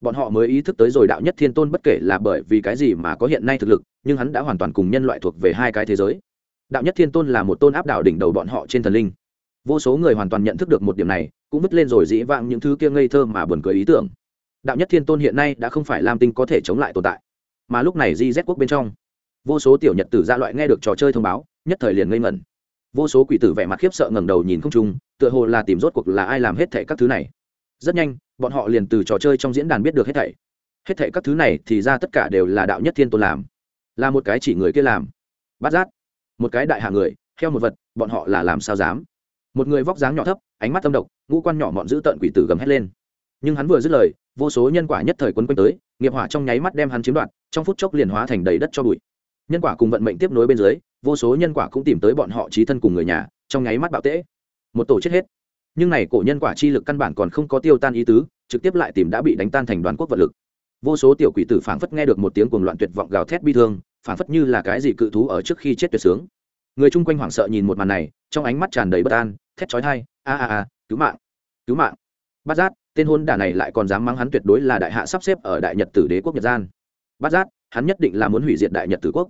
Bọn họ mới ý thức tới rồi đạo nhất thiên tôn bất kể là bởi vì cái gì mà có hiện nay thực lực, nhưng hắn đã hoàn toàn cùng nhân loại thuộc về hai cái thế giới. Đạo nhất thiên tôn là một tôn áp đảo đỉnh đầu bọn họ trên thần linh. Vô số người hoàn toàn nhận thức được một điểm này, cũng vứt lên rồi dĩ vãng những thứ kia ngây thơ mà buồn cười ý tưởng đạo nhất thiên tôn hiện nay đã không phải lam tinh có thể chống lại tồn tại, mà lúc này di z quốc bên trong, vô số tiểu nhật tử gia loại nghe được trò chơi thông báo, nhất thời liền ngây ngẩn. Vô số quỷ tử vẻ mặt khiếp sợ ngẩng đầu nhìn không trung, tựa hồ là tìm rốt cuộc là ai làm hết thảy các thứ này. Rất nhanh, bọn họ liền từ trò chơi trong diễn đàn biết được hết thảy. Hết thảy các thứ này thì ra tất cả đều là đạo nhất thiên tôn làm. Là một cái chỉ người kia làm. Bát giác. Một cái đại hạ người, theo một vật, bọn họ là làm sao dám? Một người vóc dáng nhỏ thấp, ánh mắt tâm độc, ngũ quan nhỏ mọn giữ tợn quỷ tử gầm hét lên. Nhưng hắn vừa dứt lời vô số nhân quả nhất thời quấn quanh tới, nghiệp hỏa trong nháy mắt đem hắn chiếm đoạt, trong phút chốc liền hóa thành đầy đất cho bụi. Nhân quả cùng vận mệnh tiếp nối bên dưới, vô số nhân quả cũng tìm tới bọn họ trí thân cùng người nhà, trong nháy mắt bạo tễ. Một tổ chết hết. Nhưng này cổ nhân quả chi lực căn bản còn không có tiêu tan ý tứ, trực tiếp lại tìm đã bị đánh tan thành đoàn quốc vật lực. Vô số tiểu quỷ tử phảng phất nghe được một tiếng cuồng loạn tuyệt vọng gào thét bi thương, phảng phất như là cái gì cự thú ở trước khi chết tuyệt sướng. Người chung quanh hoảng sợ nhìn một màn này, trong ánh mắt tràn đầy bất an, thét chói tai, a a a, cứu mạng cứu mạng bát giác, tên hôn đả này lại còn dám mắng hắn tuyệt đối là đại hạ sắp xếp ở đại nhật tử đế quốc nhật gian. Bát giác, hắn nhất định là muốn hủy diệt đại nhật tử quốc.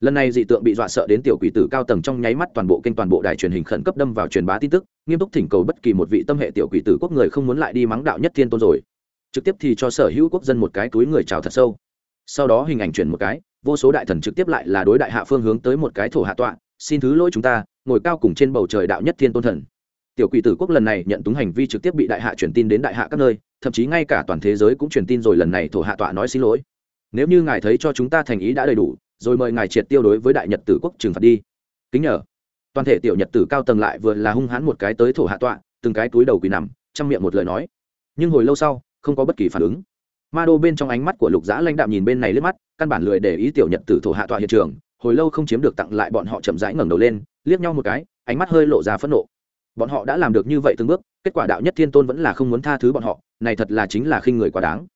Lần này dị tượng bị dọa sợ đến tiểu quỷ tử cao tầng trong nháy mắt toàn bộ kênh toàn bộ đài truyền hình khẩn cấp đâm vào truyền bá tin tức, nghiêm túc thỉnh cầu bất kỳ một vị tâm hệ tiểu quỷ tử quốc người không muốn lại đi mắng đạo nhất thiên tôn rồi. Trực tiếp thì cho sở hữu quốc dân một cái túi người chào thật sâu. Sau đó hình ảnh chuyển một cái, vô số đại thần trực tiếp lại là đối đại hạ phương hướng tới một cái thổ hạ tọa, xin thứ lỗi chúng ta, ngồi cao cùng trên bầu trời đạo nhất thiên tôn thần tiểu quỷ tử quốc lần này nhận túng hành vi trực tiếp bị đại hạ truyền tin đến đại hạ các nơi, thậm chí ngay cả toàn thế giới cũng truyền tin rồi lần này thổ hạ tọa nói xin lỗi. Nếu như ngài thấy cho chúng ta thành ý đã đầy đủ, rồi mời ngài triệt tiêu đối với đại nhật tử quốc trừng phạt đi. Kính nhờ. Toàn thể tiểu nhật tử cao tầng lại vừa là hung hãn một cái tới thổ hạ tọa, từng cái túi đầu quỳ nằm trong miệng một lời nói. Nhưng hồi lâu sau, không có bất kỳ phản ứng. Ma đô bên trong ánh mắt của lục giã lãnh đạm nhìn bên này liếc mắt, căn bản lười để ý tiểu nhật tử thổ hạ tọa hiện trường, hồi lâu không chiếm được tặng lại bọn họ chậm rãi ngẩng đầu lên, liếc nhau một cái, ánh mắt hơi lộ ra phẫn nộ bọn họ đã làm được như vậy từng bước, kết quả đạo nhất thiên tôn vẫn là không muốn tha thứ bọn họ, này thật là chính là khinh người quá đáng.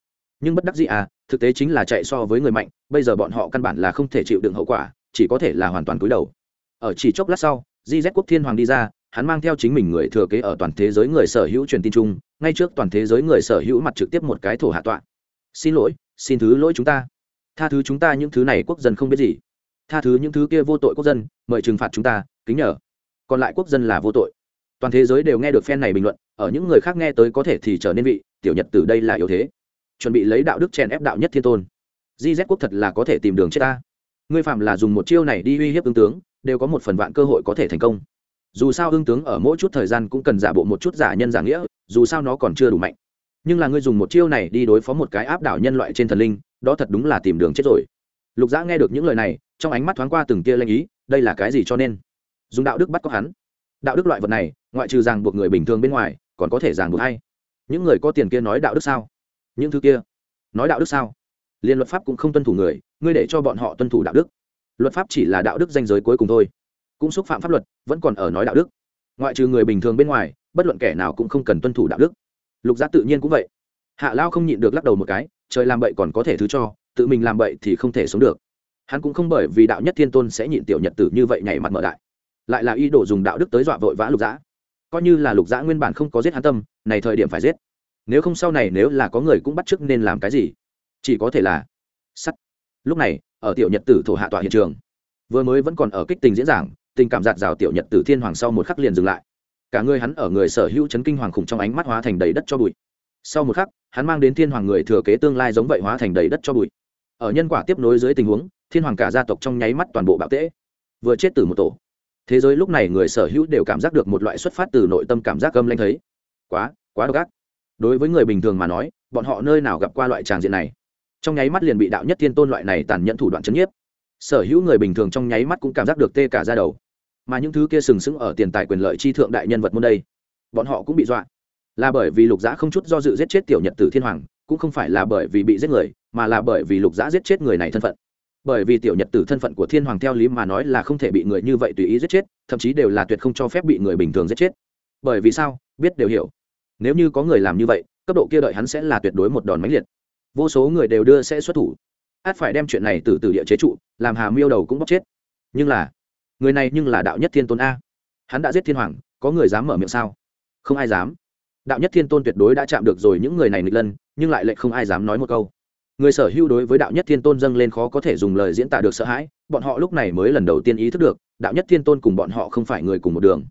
Nhưng bất đắc dĩ à thực tế chính là chạy so với người mạnh, bây giờ bọn họ căn bản là không thể chịu đựng hậu quả, chỉ có thể là hoàn toàn cúi đầu. Ở chỉ chốc lát sau, di z quốc thiên hoàng đi ra, hắn mang theo chính mình người thừa kế ở toàn thế giới người sở hữu truyền tin chung, ngay trước toàn thế giới người sở hữu mặt trực tiếp một cái thổ hạ tọa. Xin lỗi, xin thứ lỗi chúng ta. Tha thứ chúng ta những thứ này quốc dân không biết gì. Tha thứ những thứ kia vô tội quốc dân, mời trừng phạt chúng ta, kính nhờ. Còn lại quốc dân là vô tội toàn thế giới đều nghe được phen này bình luận, ở những người khác nghe tới có thể thì trở nên vị, tiểu nhật từ đây là yếu thế. Chuẩn bị lấy đạo đức chèn ép đạo nhất thiên tôn. Di z quốc thật là có thể tìm đường chết ta. Ngươi phạm là dùng một chiêu này đi uy hiếp ứng tướng, đều có một phần vạn cơ hội có thể thành công. Dù sao ứng tướng ở mỗi chút thời gian cũng cần giả bộ một chút giả nhân giả nghĩa, dù sao nó còn chưa đủ mạnh. Nhưng là ngươi dùng một chiêu này đi đối phó một cái áp đảo nhân loại trên thần linh, đó thật đúng là tìm đường chết rồi. Lục dã nghe được những lời này, trong ánh mắt thoáng qua từng tia lanh ý, đây là cái gì cho nên? Dùng đạo đức bắt có hắn đạo đức loại vật này, ngoại trừ ràng buộc người bình thường bên ngoài, còn có thể ràng buộc hay những người có tiền kia nói đạo đức sao? Những thứ kia, nói đạo đức sao? Liên luật pháp cũng không tuân thủ người, ngươi để cho bọn họ tuân thủ đạo đức. Luật pháp chỉ là đạo đức danh giới cuối cùng thôi. Cũng xúc phạm pháp luật, vẫn còn ở nói đạo đức. Ngoại trừ người bình thường bên ngoài, bất luận kẻ nào cũng không cần tuân thủ đạo đức. Lục giá tự nhiên cũng vậy. Hạ lao không nhịn được lắc đầu một cái, trời làm bậy còn có thể thứ cho, tự mình làm bậy thì không thể sống được. Hắn cũng không bởi vì đạo nhất thiên tôn sẽ nhịn tiểu nhật tử như vậy nhảy mặt mở đại lại là ý đồ dùng đạo đức tới dọa vội vã lục dã. Coi như là lục dã nguyên bản không có giết hắn tâm, này thời điểm phải giết. Nếu không sau này nếu là có người cũng bắt chước nên làm cái gì? Chỉ có thể là sắt. Lúc này, ở tiểu nhật tử thổ hạ tọa hiện trường, vừa mới vẫn còn ở kích tình diễn giảng, tình cảm giạt rào tiểu nhật tử thiên hoàng sau một khắc liền dừng lại. Cả người hắn ở người sở hữu chấn kinh hoàng khủng trong ánh mắt hóa thành đầy đất cho bụi. Sau một khắc, hắn mang đến thiên hoàng người thừa kế tương lai giống vậy hóa thành đầy đất cho bụi. Ở nhân quả tiếp nối dưới tình huống, thiên hoàng cả gia tộc trong nháy mắt toàn bộ bạo tễ. Vừa chết từ một tổ thế giới lúc này người sở hữu đều cảm giác được một loại xuất phát từ nội tâm cảm giác âm lanh thấy. Quá quá độc ác. Đối với người bình thường mà nói, bọn họ nơi nào gặp qua loại tràng diện này? Trong nháy mắt liền bị đạo nhất thiên tôn loại này tàn nhẫn thủ đoạn chấn nhiếp. Sở hữu người bình thường trong nháy mắt cũng cảm giác được tê cả ra đầu. Mà những thứ kia sừng sững ở tiền tài quyền lợi chi thượng đại nhân vật môn đây, bọn họ cũng bị dọa. Là bởi vì lục giã không chút do dự giết chết tiểu nhật tử thiên hoàng, cũng không phải là bởi vì bị giết người, mà là bởi vì lục giã giết chết người này thân phận bởi vì tiểu nhật tử thân phận của thiên hoàng theo lý mà nói là không thể bị người như vậy tùy ý giết chết, thậm chí đều là tuyệt không cho phép bị người bình thường giết chết. Bởi vì sao? Biết đều hiểu. Nếu như có người làm như vậy, cấp độ kia đợi hắn sẽ là tuyệt đối một đòn mãnh liệt. Vô số người đều đưa sẽ xuất thủ. Át phải đem chuyện này từ từ địa chế trụ, làm hà miêu đầu cũng bóc chết. Nhưng là, người này nhưng là đạo nhất thiên tôn a. Hắn đã giết thiên hoàng, có người dám mở miệng sao? Không ai dám. Đạo nhất thiên tôn tuyệt đối đã chạm được rồi những người này nghịch lân, nhưng lại lệnh không ai dám nói một câu người sở hữu đối với đạo nhất thiên tôn dâng lên khó có thể dùng lời diễn tả được sợ hãi, bọn họ lúc này mới lần đầu tiên ý thức được, đạo nhất thiên tôn cùng bọn họ không phải người cùng một đường,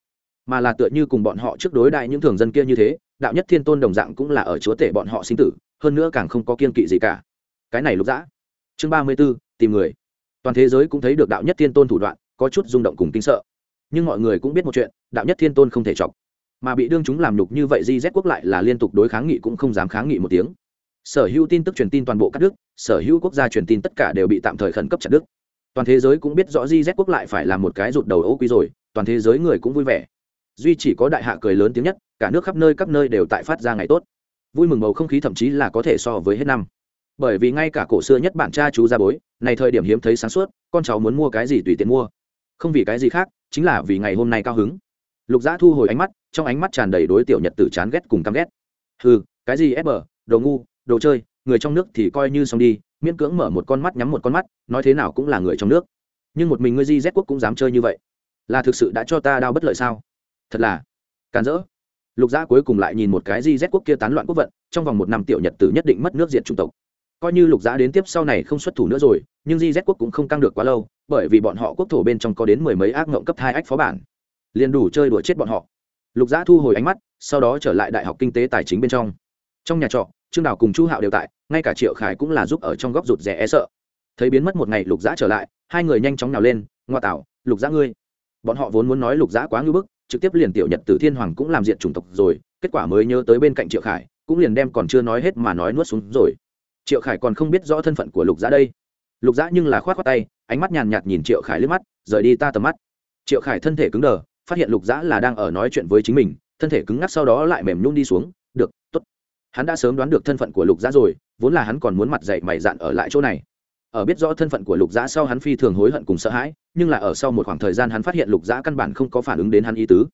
mà là tựa như cùng bọn họ trước đối đại những thường dân kia như thế, đạo nhất thiên tôn đồng dạng cũng là ở chúa tể bọn họ sinh tử, hơn nữa càng không có kiên kỵ gì cả. Cái này lục dã. Chương ba mươi b ố tìm người. Toàn thế giới cũng thấy được đạo nhất thiên tôn thủ đoạn, có chút rung động cùng kinh sợ. Nhưng mọi người cũng biết một chuyện, đạo nhất thiên tôn không thể chọc. Mà bị đương chúng làm nhục như vậy di z quốc lại là liên tục đối kháng nghị cũng không dám kháng nghị một tiếng sở hữu tin tức truyền tin toàn bộ các nước sở hữu quốc gia truyền tin tất cả đều bị tạm thời khẩn cấp chặt đức toàn thế giới cũng biết rõ di quốc lại phải làm một cái rụt đầu ô quý rồi, toàn thế giới người cũng vui vẻ. Duy chỉ có đại hạ cười lớn tiếng nhất, cả nước khắp nơi các nơi đều tại phát ra ngày tốt. Vui mừng bầu không khí thậm chí là có thể so với hết năm. Bởi vì ngay cả cổ xưa nhất bản cha chú ra bối, này thời điểm hiếm thấy sáng suốt, con cháu muốn mua cái gì tùy tiện mua. Không vì cái gì khác, chính là vì ngày hôm nay cao hứng. Lục giã thu hồi ánh mắt, trong ánh mắt tràn đầy đối tiểu nhật tử chán ghét cùng căm ghét. Ừ cái gì ép bờ, đồ ngu đồ chơi, người trong nước thì coi như xong đi, miễn cưỡng mở một con mắt nhắm một con mắt, nói thế nào cũng là người trong nước. Nhưng một mình ngươi di z quốc cũng dám chơi như vậy, là thực sự đã cho ta đau bất lợi sao? Thật là càn rỡ. Lục gia cuối cùng lại nhìn một cái di z quốc kia tán loạn quốc vận, trong vòng một năm tiểu nhật tử nhất định mất nước diện chủng tộc. Coi như lục gia đến tiếp sau này không xuất thủ nữa rồi, nhưng di z quốc cũng không căng được quá lâu, bởi vì bọn họ quốc thổ bên trong có đến mười mấy ác ngộng cấp hai ách phó bản. Liền đủ chơi đùa chết bọn họ. Lục gia thu hồi ánh mắt, sau đó trở lại đại học kinh tế tài chính bên trong. Trong nhà trọ trương đào cùng chu hạo đều tại, ngay cả triệu khải cũng là giúp ở trong góc rụt rè e sợ. Thấy biến mất một ngày lục giã trở lại, hai người nhanh chóng nào lên, ngoa tạo lục giã ngươi. Bọn họ vốn muốn nói lục giã quá ngưỡng bức, trực tiếp liền tiểu nhật tử thiên hoàng cũng làm diện chủng tộc rồi, kết quả mới nhớ tới bên cạnh triệu khải, cũng liền đem còn chưa nói hết mà nói nuốt xuống rồi. Triệu khải còn không biết rõ thân phận của lục giã đây. Lục giã nhưng là k h o á t k tay, ánh mắt nhàn nhạt nhìn triệu khải lướt mắt, rời đi ta tầm mắt. Triệu khải thân thể cứng đờ, phát hiện lục giã là đang ở nói chuyện với chính mình, thân thể cứng ngắc sau đó lại mềm nhung đi xuống, được t ố t hắn đã sớm đoán được thân phận của lục giã rồi, vốn là hắn còn muốn mặt dạy mày dạn ở lại chỗ này. Ở biết rõ thân phận của lục giã sau hắn phi thường hối hận cùng sợ hãi, nhưng là ở sau một khoảng thời gian hắn phát hiện lục giã căn bản không có phản ứng đến hắn ý tứ.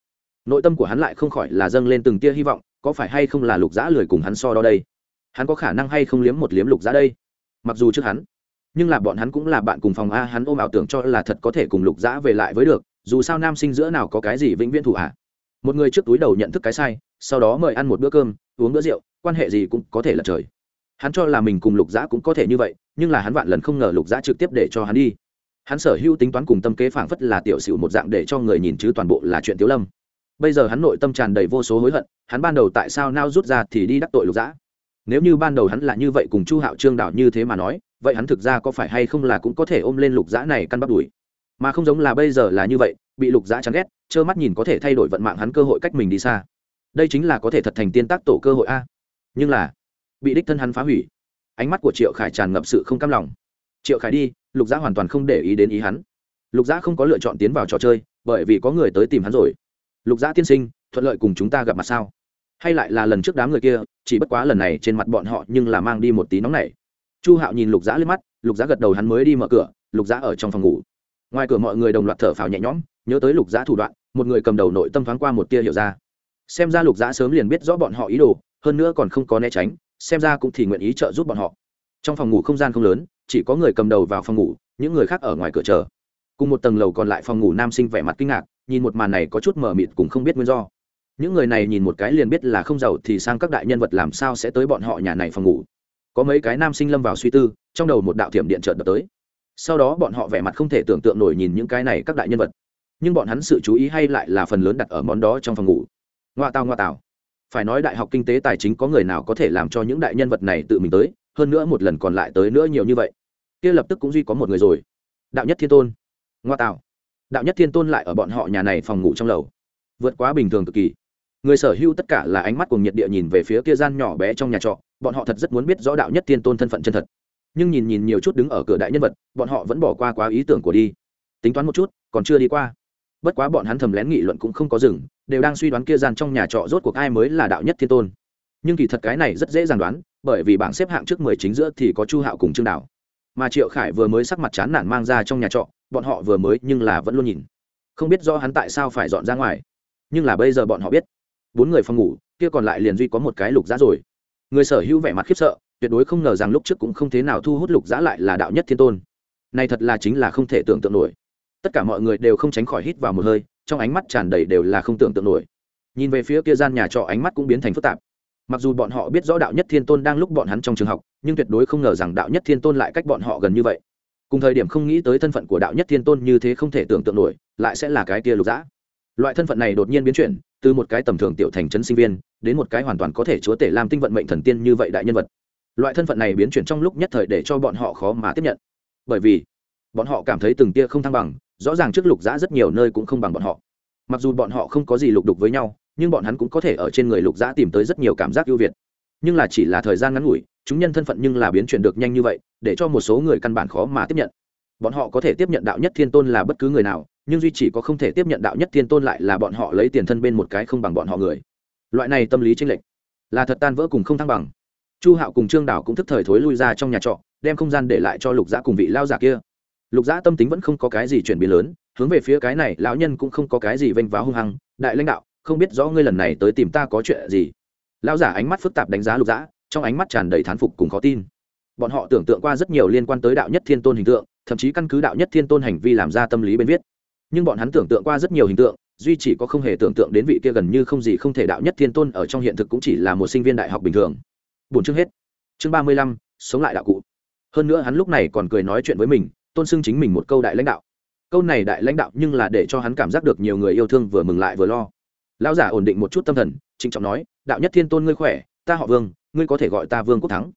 Nội tâm của hắn lại không khỏi là dâng lên từng tia hy vọng, có phải hay không là lục giã lười cùng hắn so đo đây? Hắn có khả năng hay không liếm một liếm lục giã đây? Mặc dù trước hắn, nhưng là bọn hắn cũng là bạn cùng phòng a, hắn ôm ảo tưởng cho là thật có thể cùng lục giã về lại với được, dù sao nam sinh giữa nào có cái gì vĩnh viễn thủ à? một người trước túi đầu nhận thức cái sai, sau đó mời ăn một bữa cơm uống bữa rượu, quan hệ gì cũng có thể là trời. Hắn cho là mình cùng lục giã cũng có thể như vậy, nhưng là hắn vạn lần không ngờ lục giã trực tiếp để cho hắn đi. Hắn sở hữu tính toán cùng tâm kế phảng phất là tiểu sửu một dạng để cho người nhìn chứ toàn bộ là chuyện tiếu lâm. Bây giờ hắn nội tâm tràn đầy vô số hối hận, hắn ban đầu tại sao nao rút ra thì đi đắc tội lục Giã? nếu như ban đầu hắn là như vậy cùng chu hạo trương đạo như thế mà nói, vậy hắn thực ra có phải hay không là cũng có thể ôm lên lục Giã này căn bắt đùi? Mà không giống là bây giờ là như vậy, bị lục Giã chán ghét, trơ mắt nhìn có thể thay đổi vận mạng hắn cơ hội cách mình đi xa đây chính là có thể thật thành tiên tác tổ cơ hội a. Nhưng là, bị đích thân hắn phá hủy, ánh mắt của triệu khải tràn ngập sự không cam lòng. Triệu khải đi, lục giã hoàn toàn không để ý đến ý hắn. Lục giã không có lựa chọn tiến vào trò chơi, bởi vì có người tới tìm hắn rồi. Lục giã tiên sinh, thuận lợi cùng chúng ta gặp mặt sao? Hay lại là lần trước đám người kia, chỉ bất quá lần này trên mặt bọn họ nhưng là mang đi một tí nóng này chu hạo nhìn lục giã lên mắt, lục giã gật đầu hắn mới đi mở cửa, lục giã ở trong phòng ngủ. Ngoài cửa mọi người đồng loạt thở phào nhẹ nhõm, nhớ tới lục giã thủ đoạn, một người cầm đầu nội tâm thoáng qua một tia hiểu ra xem ra lục giã sớm liền biết rõ bọn họ ý đồ, hơn nữa còn không có né tránh, xem ra cũng thì nguyện ý trợ giúp bọn họ. Trong phòng ngủ không gian không lớn, chỉ có người cầm đầu vào phòng ngủ, những người khác ở ngoài cửa chờ. Cùng một tầng lầu còn lại phòng ngủ nam sinh vẻ mặt kinh ngạc, nhìn một màn này có chút mờ mịt cũng không biết nguyên do. Những người này nhìn một cái liền biết là không giàu thì sang các đại nhân vật làm sao sẽ tới bọn họ nhà này phòng ngủ. Có mấy cái nam sinh lâm vào suy tư, trong đầu một đạo thiểm điện trợt đập tới. Sau đó bọn họ vẻ mặt không thể tưởng tượng nổi nhìn những cái này các đại nhân vật. Nhưng bọn hắn sự chú ý hay lại là phần lớn đặt ở món đó trong phòng ngủ ngoa tào ngoa tào. Phải nói đại học kinh tế tài chính có người nào có thể làm cho những đại nhân vật này tự mình tới, hơn nữa một lần còn lại tới nữa nhiều như vậy. Kia lập tức cũng duy có một người rồi. Đạo nhất thiên tôn. Ngoa tào. Đạo nhất thiên tôn lại ở bọn họ nhà này phòng ngủ trong lầu. Vượt quá bình thường cực kỳ. Người sở hữu tất cả là ánh mắt cùng nhiệt địa nhìn về phía kia gian nhỏ bé trong nhà trọ, bọn họ thật rất muốn biết rõ đạo nhất thiên tôn thân phận chân thật. Nhưng nhìn nhìn nhiều chút đứng ở cửa đại nhân vật, bọn họ vẫn bỏ qua quá ý tưởng của đi. Tính toán một chút, còn chưa đi qua. Bất quá bọn hắn thầm lén nghị luận cũng không có dừng đều đang suy đoán kia gian trong nhà trọ rốt cuộc ai mới là đạo nhất thiên tôn. Nhưng kỳ thật cái này rất dễ dàng đoán, bởi vì bảng xếp hạng trước mười chính giữa thì có chu hạo cùng trương đảo mà triệu khải vừa mới sắc mặt chán nản mang ra trong nhà trọ, bọn họ vừa mới nhưng là vẫn luôn nhìn. Không biết do hắn tại sao phải dọn ra ngoài. Nhưng là bây giờ bọn họ biết. Bốn người phòng ngủ, kia còn lại liền duy có một cái lục giá rồi. Người sở hữu vẻ mặt khiếp sợ, tuyệt đối không ngờ rằng lúc trước cũng không thế nào thu hút lục giá lại là đạo nhất thiên tôn. Này thật là chính là không thể tưởng tượng nổi. Tất cả mọi người đều không tránh khỏi hít vào một hơi trong ánh mắt tràn đầy đều là không tưởng tượng nổi. Nhìn về phía kia gian nhà trọ ánh mắt cũng biến thành phức tạp. Mặc dù bọn họ biết rõ đạo nhất thiên tôn đang lúc bọn hắn trong trường học, nhưng tuyệt đối không ngờ rằng đạo nhất thiên tôn lại cách bọn họ gần như vậy. Cùng thời điểm không nghĩ tới thân phận của đạo nhất thiên tôn như thế không thể tưởng tượng nổi, lại sẽ là cái kia lục dã. Loại thân phận này đột nhiên biến chuyển, từ một cái tầm thường tiểu thành trấn sinh viên, đến một cái hoàn toàn có thể chúa tể làm tinh vận mệnh thần tiên như vậy đại nhân vật. Loại thân phận này biến chuyển trong lúc nhất thời để cho bọn họ khó mà tiếp nhận. Bởi vì, bọn họ cảm thấy từng tia không thăng bằng rõ ràng trước lục giã rất nhiều nơi cũng không bằng bọn họ. Mặc dù bọn họ không có gì lục đục với nhau, nhưng bọn hắn cũng có thể ở trên người lục giã tìm tới rất nhiều cảm giác ưu việt. Nhưng là chỉ là thời gian ngắn ngủi, chúng nhân thân phận nhưng là biến chuyển được nhanh như vậy, để cho một số người căn bản khó mà tiếp nhận. Bọn họ có thể tiếp nhận đạo nhất thiên tôn là bất cứ người nào, nhưng duy chỉ có không thể tiếp nhận đạo nhất thiên tôn lại là bọn họ lấy tiền thân bên một cái không bằng bọn họ người. Loại này tâm lý tranh lệch là thật tan vỡ cùng không thăng bằng. Chu hạo cùng trương đảo cũng thức thời thối lui ra trong nhà trọ, đem không gian để lại cho lục giã cùng vị lao giả kia lục giã tâm tính vẫn không có cái gì chuyển biến lớn, hướng về phía cái này, lão nhân cũng không có cái gì vênh váo hung hăng. Đại lãnh đạo, không biết rõ ngươi lần này tới tìm ta có chuyện gì? Lão giả ánh mắt phức tạp đánh giá lục giã, trong ánh mắt tràn đầy thán phục cùng khó tin. Bọn họ tưởng tượng qua rất nhiều liên quan tới đạo nhất thiên tôn hình tượng, thậm chí căn cứ đạo nhất thiên tôn hành vi làm ra tâm lý bên viết. Nhưng bọn hắn tưởng tượng qua rất nhiều hình tượng, duy chỉ có không hề tưởng tượng đến vị kia gần như không gì không thể đạo nhất thiên tôn ở trong hiện thực cũng chỉ là một sinh viên đại học bình thường. Bốn chương hết. Chương ba mươi lăm, sống lại đạo cụ. Hơn nữa hắn lúc này còn cười nói chuyện với mình tôn xưng chính mình một câu đại lãnh đạo. Câu này đại lãnh đạo nhưng là để cho hắn cảm giác được nhiều người yêu thương vừa mừng lại vừa lo. Lão giả ổn định một chút tâm thần, trịnh trọng nói, đạo nhất thiên tôn ngươi khỏe, ta họ vương, ngươi có thể gọi ta vương quốc thắng.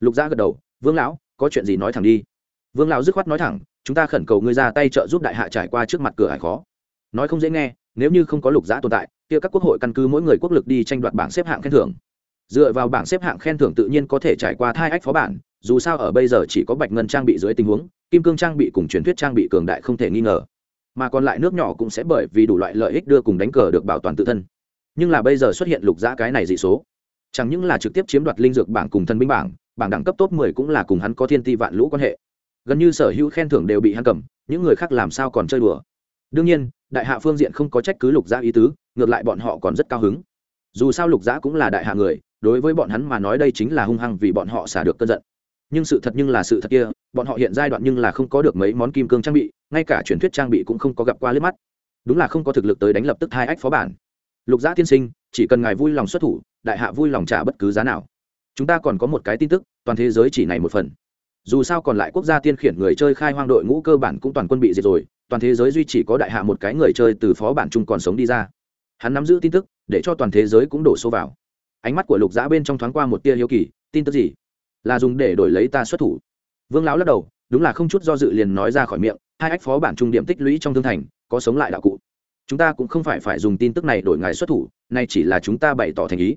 Lục gia gật đầu, vương lão, có chuyện gì nói thẳng đi. Vương lão dứt khoát nói thẳng, chúng ta khẩn cầu ngươi ra tay trợ giúp đại hạ trải qua trước mặt cửa hải khó. Nói không dễ nghe, nếu như không có lục giã tồn tại, kia các quốc hội căn cứ mỗi người quốc lực đi tranh đoạt bảng xếp hạng khen thưởng. Dựa vào bảng xếp hạng khen thưởng tự nhiên có thể trải qua thai ách phó bản, dù sao ở bây giờ chỉ có bạch ngân trang bị dưới tình huống kim cương trang bị cùng truyền thuyết trang bị cường đại không thể nghi ngờ. Mà còn lại nước nhỏ cũng sẽ bởi vì đủ loại lợi ích đưa cùng đánh cờ được bảo toàn tự thân. Nhưng là bây giờ xuất hiện lục giã cái này dị số. Chẳng những là trực tiếp chiếm đoạt linh dược bảng cùng thần binh bảng bảng đẳng cấp top mười cũng là cùng hắn có thiên ti vạn lũ quan hệ. Gần như sở hữu khen thưởng đều bị hắn cầm, những người khác làm sao còn chơi đùa. Đương nhiên, đại hạ phương diện không có trách cứ lục giã ý tứ, ngược lại bọn họ còn rất cao hứng. Dù sao lục giã cũng là đại hạ người, đối với bọn hắn mà nói đây chính là hung hăng vì bọn họ xả được cơn giận nhưng sự thật nhưng là sự thật kia, bọn họ hiện giai đoạn nhưng là không có được mấy món kim cương trang bị, ngay cả truyền thuyết trang bị cũng không có gặp qua liếc mắt. Đúng là không có thực lực tới đánh lập tức hai ách phó bản. Lục giã tiên sinh, chỉ cần ngài vui lòng xuất thủ, đại hạ vui lòng trả bất cứ giá nào. Chúng ta còn có một cái tin tức, toàn thế giới chỉ này một phần. Dù sao còn lại quốc gia tiên khiển người chơi khai hoang đội ngũ cơ bản cũng toàn quân bị diệt rồi, toàn thế giới duy chỉ có đại hạ một cái người chơi từ phó bản chung còn sống đi ra. Hắn nắm giữ tin tức, để cho toàn thế giới cũng đổ số vào. Ánh mắt của lục giã bên trong thoáng qua một tia hiếu kỳ, tin tức gì? Là dùng để đổi lấy ta xuất thủ. Vương lão lắc đầu, đúng là không chút do dự liền nói ra khỏi miệng, hai ách phó bản trung điểm tích lũy trong thương thành, có sống lại đạo cụ. Chúng ta cũng không phải phải dùng tin tức này đổi ngài xuất thủ, nay chỉ là chúng ta bày tỏ thành ý.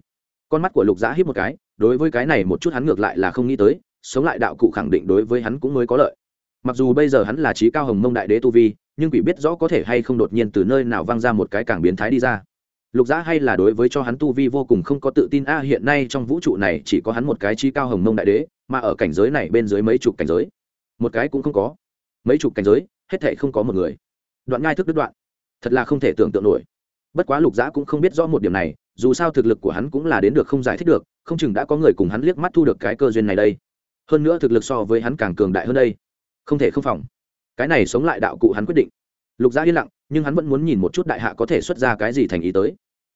Con mắt của lục giã hít một cái, đối với cái này một chút hắn ngược lại là không nghĩ tới, sống lại đạo cụ khẳng định đối với hắn cũng mới có lợi. Mặc dù bây giờ hắn là trí cao hồng mông đại đế tu vi, nhưng quỷ biết rõ có thể hay không đột nhiên từ nơi nào văng ra một cái càng biến thái đi ra lục giã hay là đối với cho hắn tu vi vô cùng không có tự tin, a, hiện nay trong vũ trụ này chỉ có hắn một cái trí cao hồng mông đại đế, mà ở cảnh giới này bên dưới mấy chục cảnh giới, một cái cũng không có. Mấy chục cảnh giới, hết thể không có một người. Đoạn ngai thức đứt đoạn. Thật là không thể tưởng tượng nổi. Bất quá lục giã cũng không biết rõ một điểm này, dù sao thực lực của hắn cũng là đến được không giải thích được, không chừng đã có người cùng hắn liếc mắt thu được cái cơ duyên này đây. Hơn nữa thực lực so với hắn càng cường đại hơn đây. Không thể không phòng. Cái này sống lại đạo cụ hắn quyết định. Lục giã yên lặng, nhưng hắn vẫn muốn nhìn một chút đại hạ có thể xuất ra cái gì thành ý tới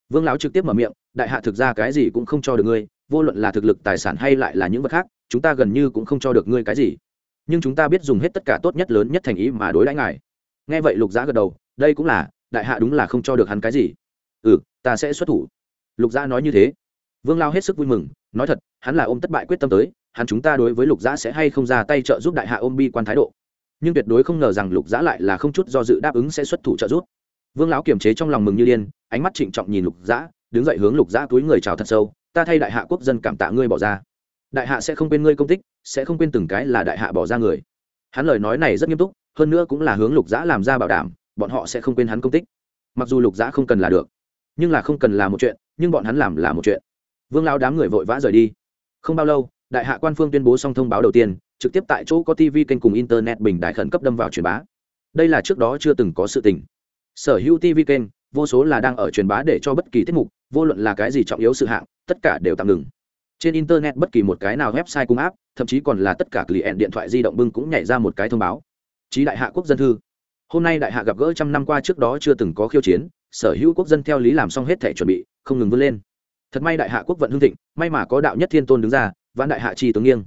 vương lão trực tiếp mở miệng, đại hạ thực ra cái gì cũng không cho được ngươi, vô luận là thực lực, tài sản hay lại là những vật khác, chúng ta gần như cũng không cho được ngươi cái gì. Nhưng chúng ta biết dùng hết tất cả tốt nhất lớn nhất thành ý mà đối đãi ngài. Nghe vậy lục giã gật đầu, đây cũng là, đại hạ đúng là không cho được hắn cái gì. Ừ ta sẽ xuất thủ. Lục giã nói như thế. Vương lao hết sức vui mừng, nói thật, hắn là ôm thất bại quyết tâm tới, hắn chúng ta đối với lục giã sẽ hay không ra tay trợ giúp đại hạ ôm bi quan thái độ. Nhưng tuyệt đối không ngờ rằng lục giã lại là không chút do dự đáp ứng sẽ xuất thủ trợ giúp. Vương lão kiềm chế trong lòng mừng như điên ánh mắt trịnh trọng nhìn lục dã, đứng dậy hướng lục dã túi người chào thật sâu, ta thay đại hạ quốc dân cảm tạ ngươi bỏ ra. Đại hạ sẽ không quên ngươi công tích, sẽ không quên từng cái là đại hạ bỏ ra người. Hắn lời nói này rất nghiêm túc, hơn nữa cũng là hướng lục dã làm ra bảo đảm, bọn họ sẽ không quên hắn công tích. Mặc dù lục dã không cần là được, nhưng là không cần là một chuyện, nhưng bọn hắn làm là một chuyện. Vương lao đám người vội vã rời đi. Không bao lâu, đại hạ quan phương tuyên bố xong thông báo đầu tiên, trực tiếp tại chỗ có tv kênh cùng internet bình đại khẩn cấp đâm vào truyền bá. Đây là trước đó chưa từng có sự tình. Sở hữu tv kênh vô số là đang ở truyền bá để cho bất kỳ tiết mục, vô luận là cái gì trọng yếu sự hạng, tất cả đều tạm ngừng. Trên internet bất kỳ một cái nào website cung áp, thậm chí còn là tất cả client điện thoại di động bưng cũng nhảy ra một cái thông báo. Chí đại hạ quốc dân thư. Hôm nay đại hạ gặp gỡ trăm năm qua trước đó chưa từng có khiêu chiến, sở hữu quốc dân theo lý làm xong hết thể chuẩn bị, không ngừng vươn lên. Thật may đại hạ quốc vận hưng thịnh, may mà có đạo nhất thiên tôn đứng ra, vãn đại hạ chi tướng nghiêng.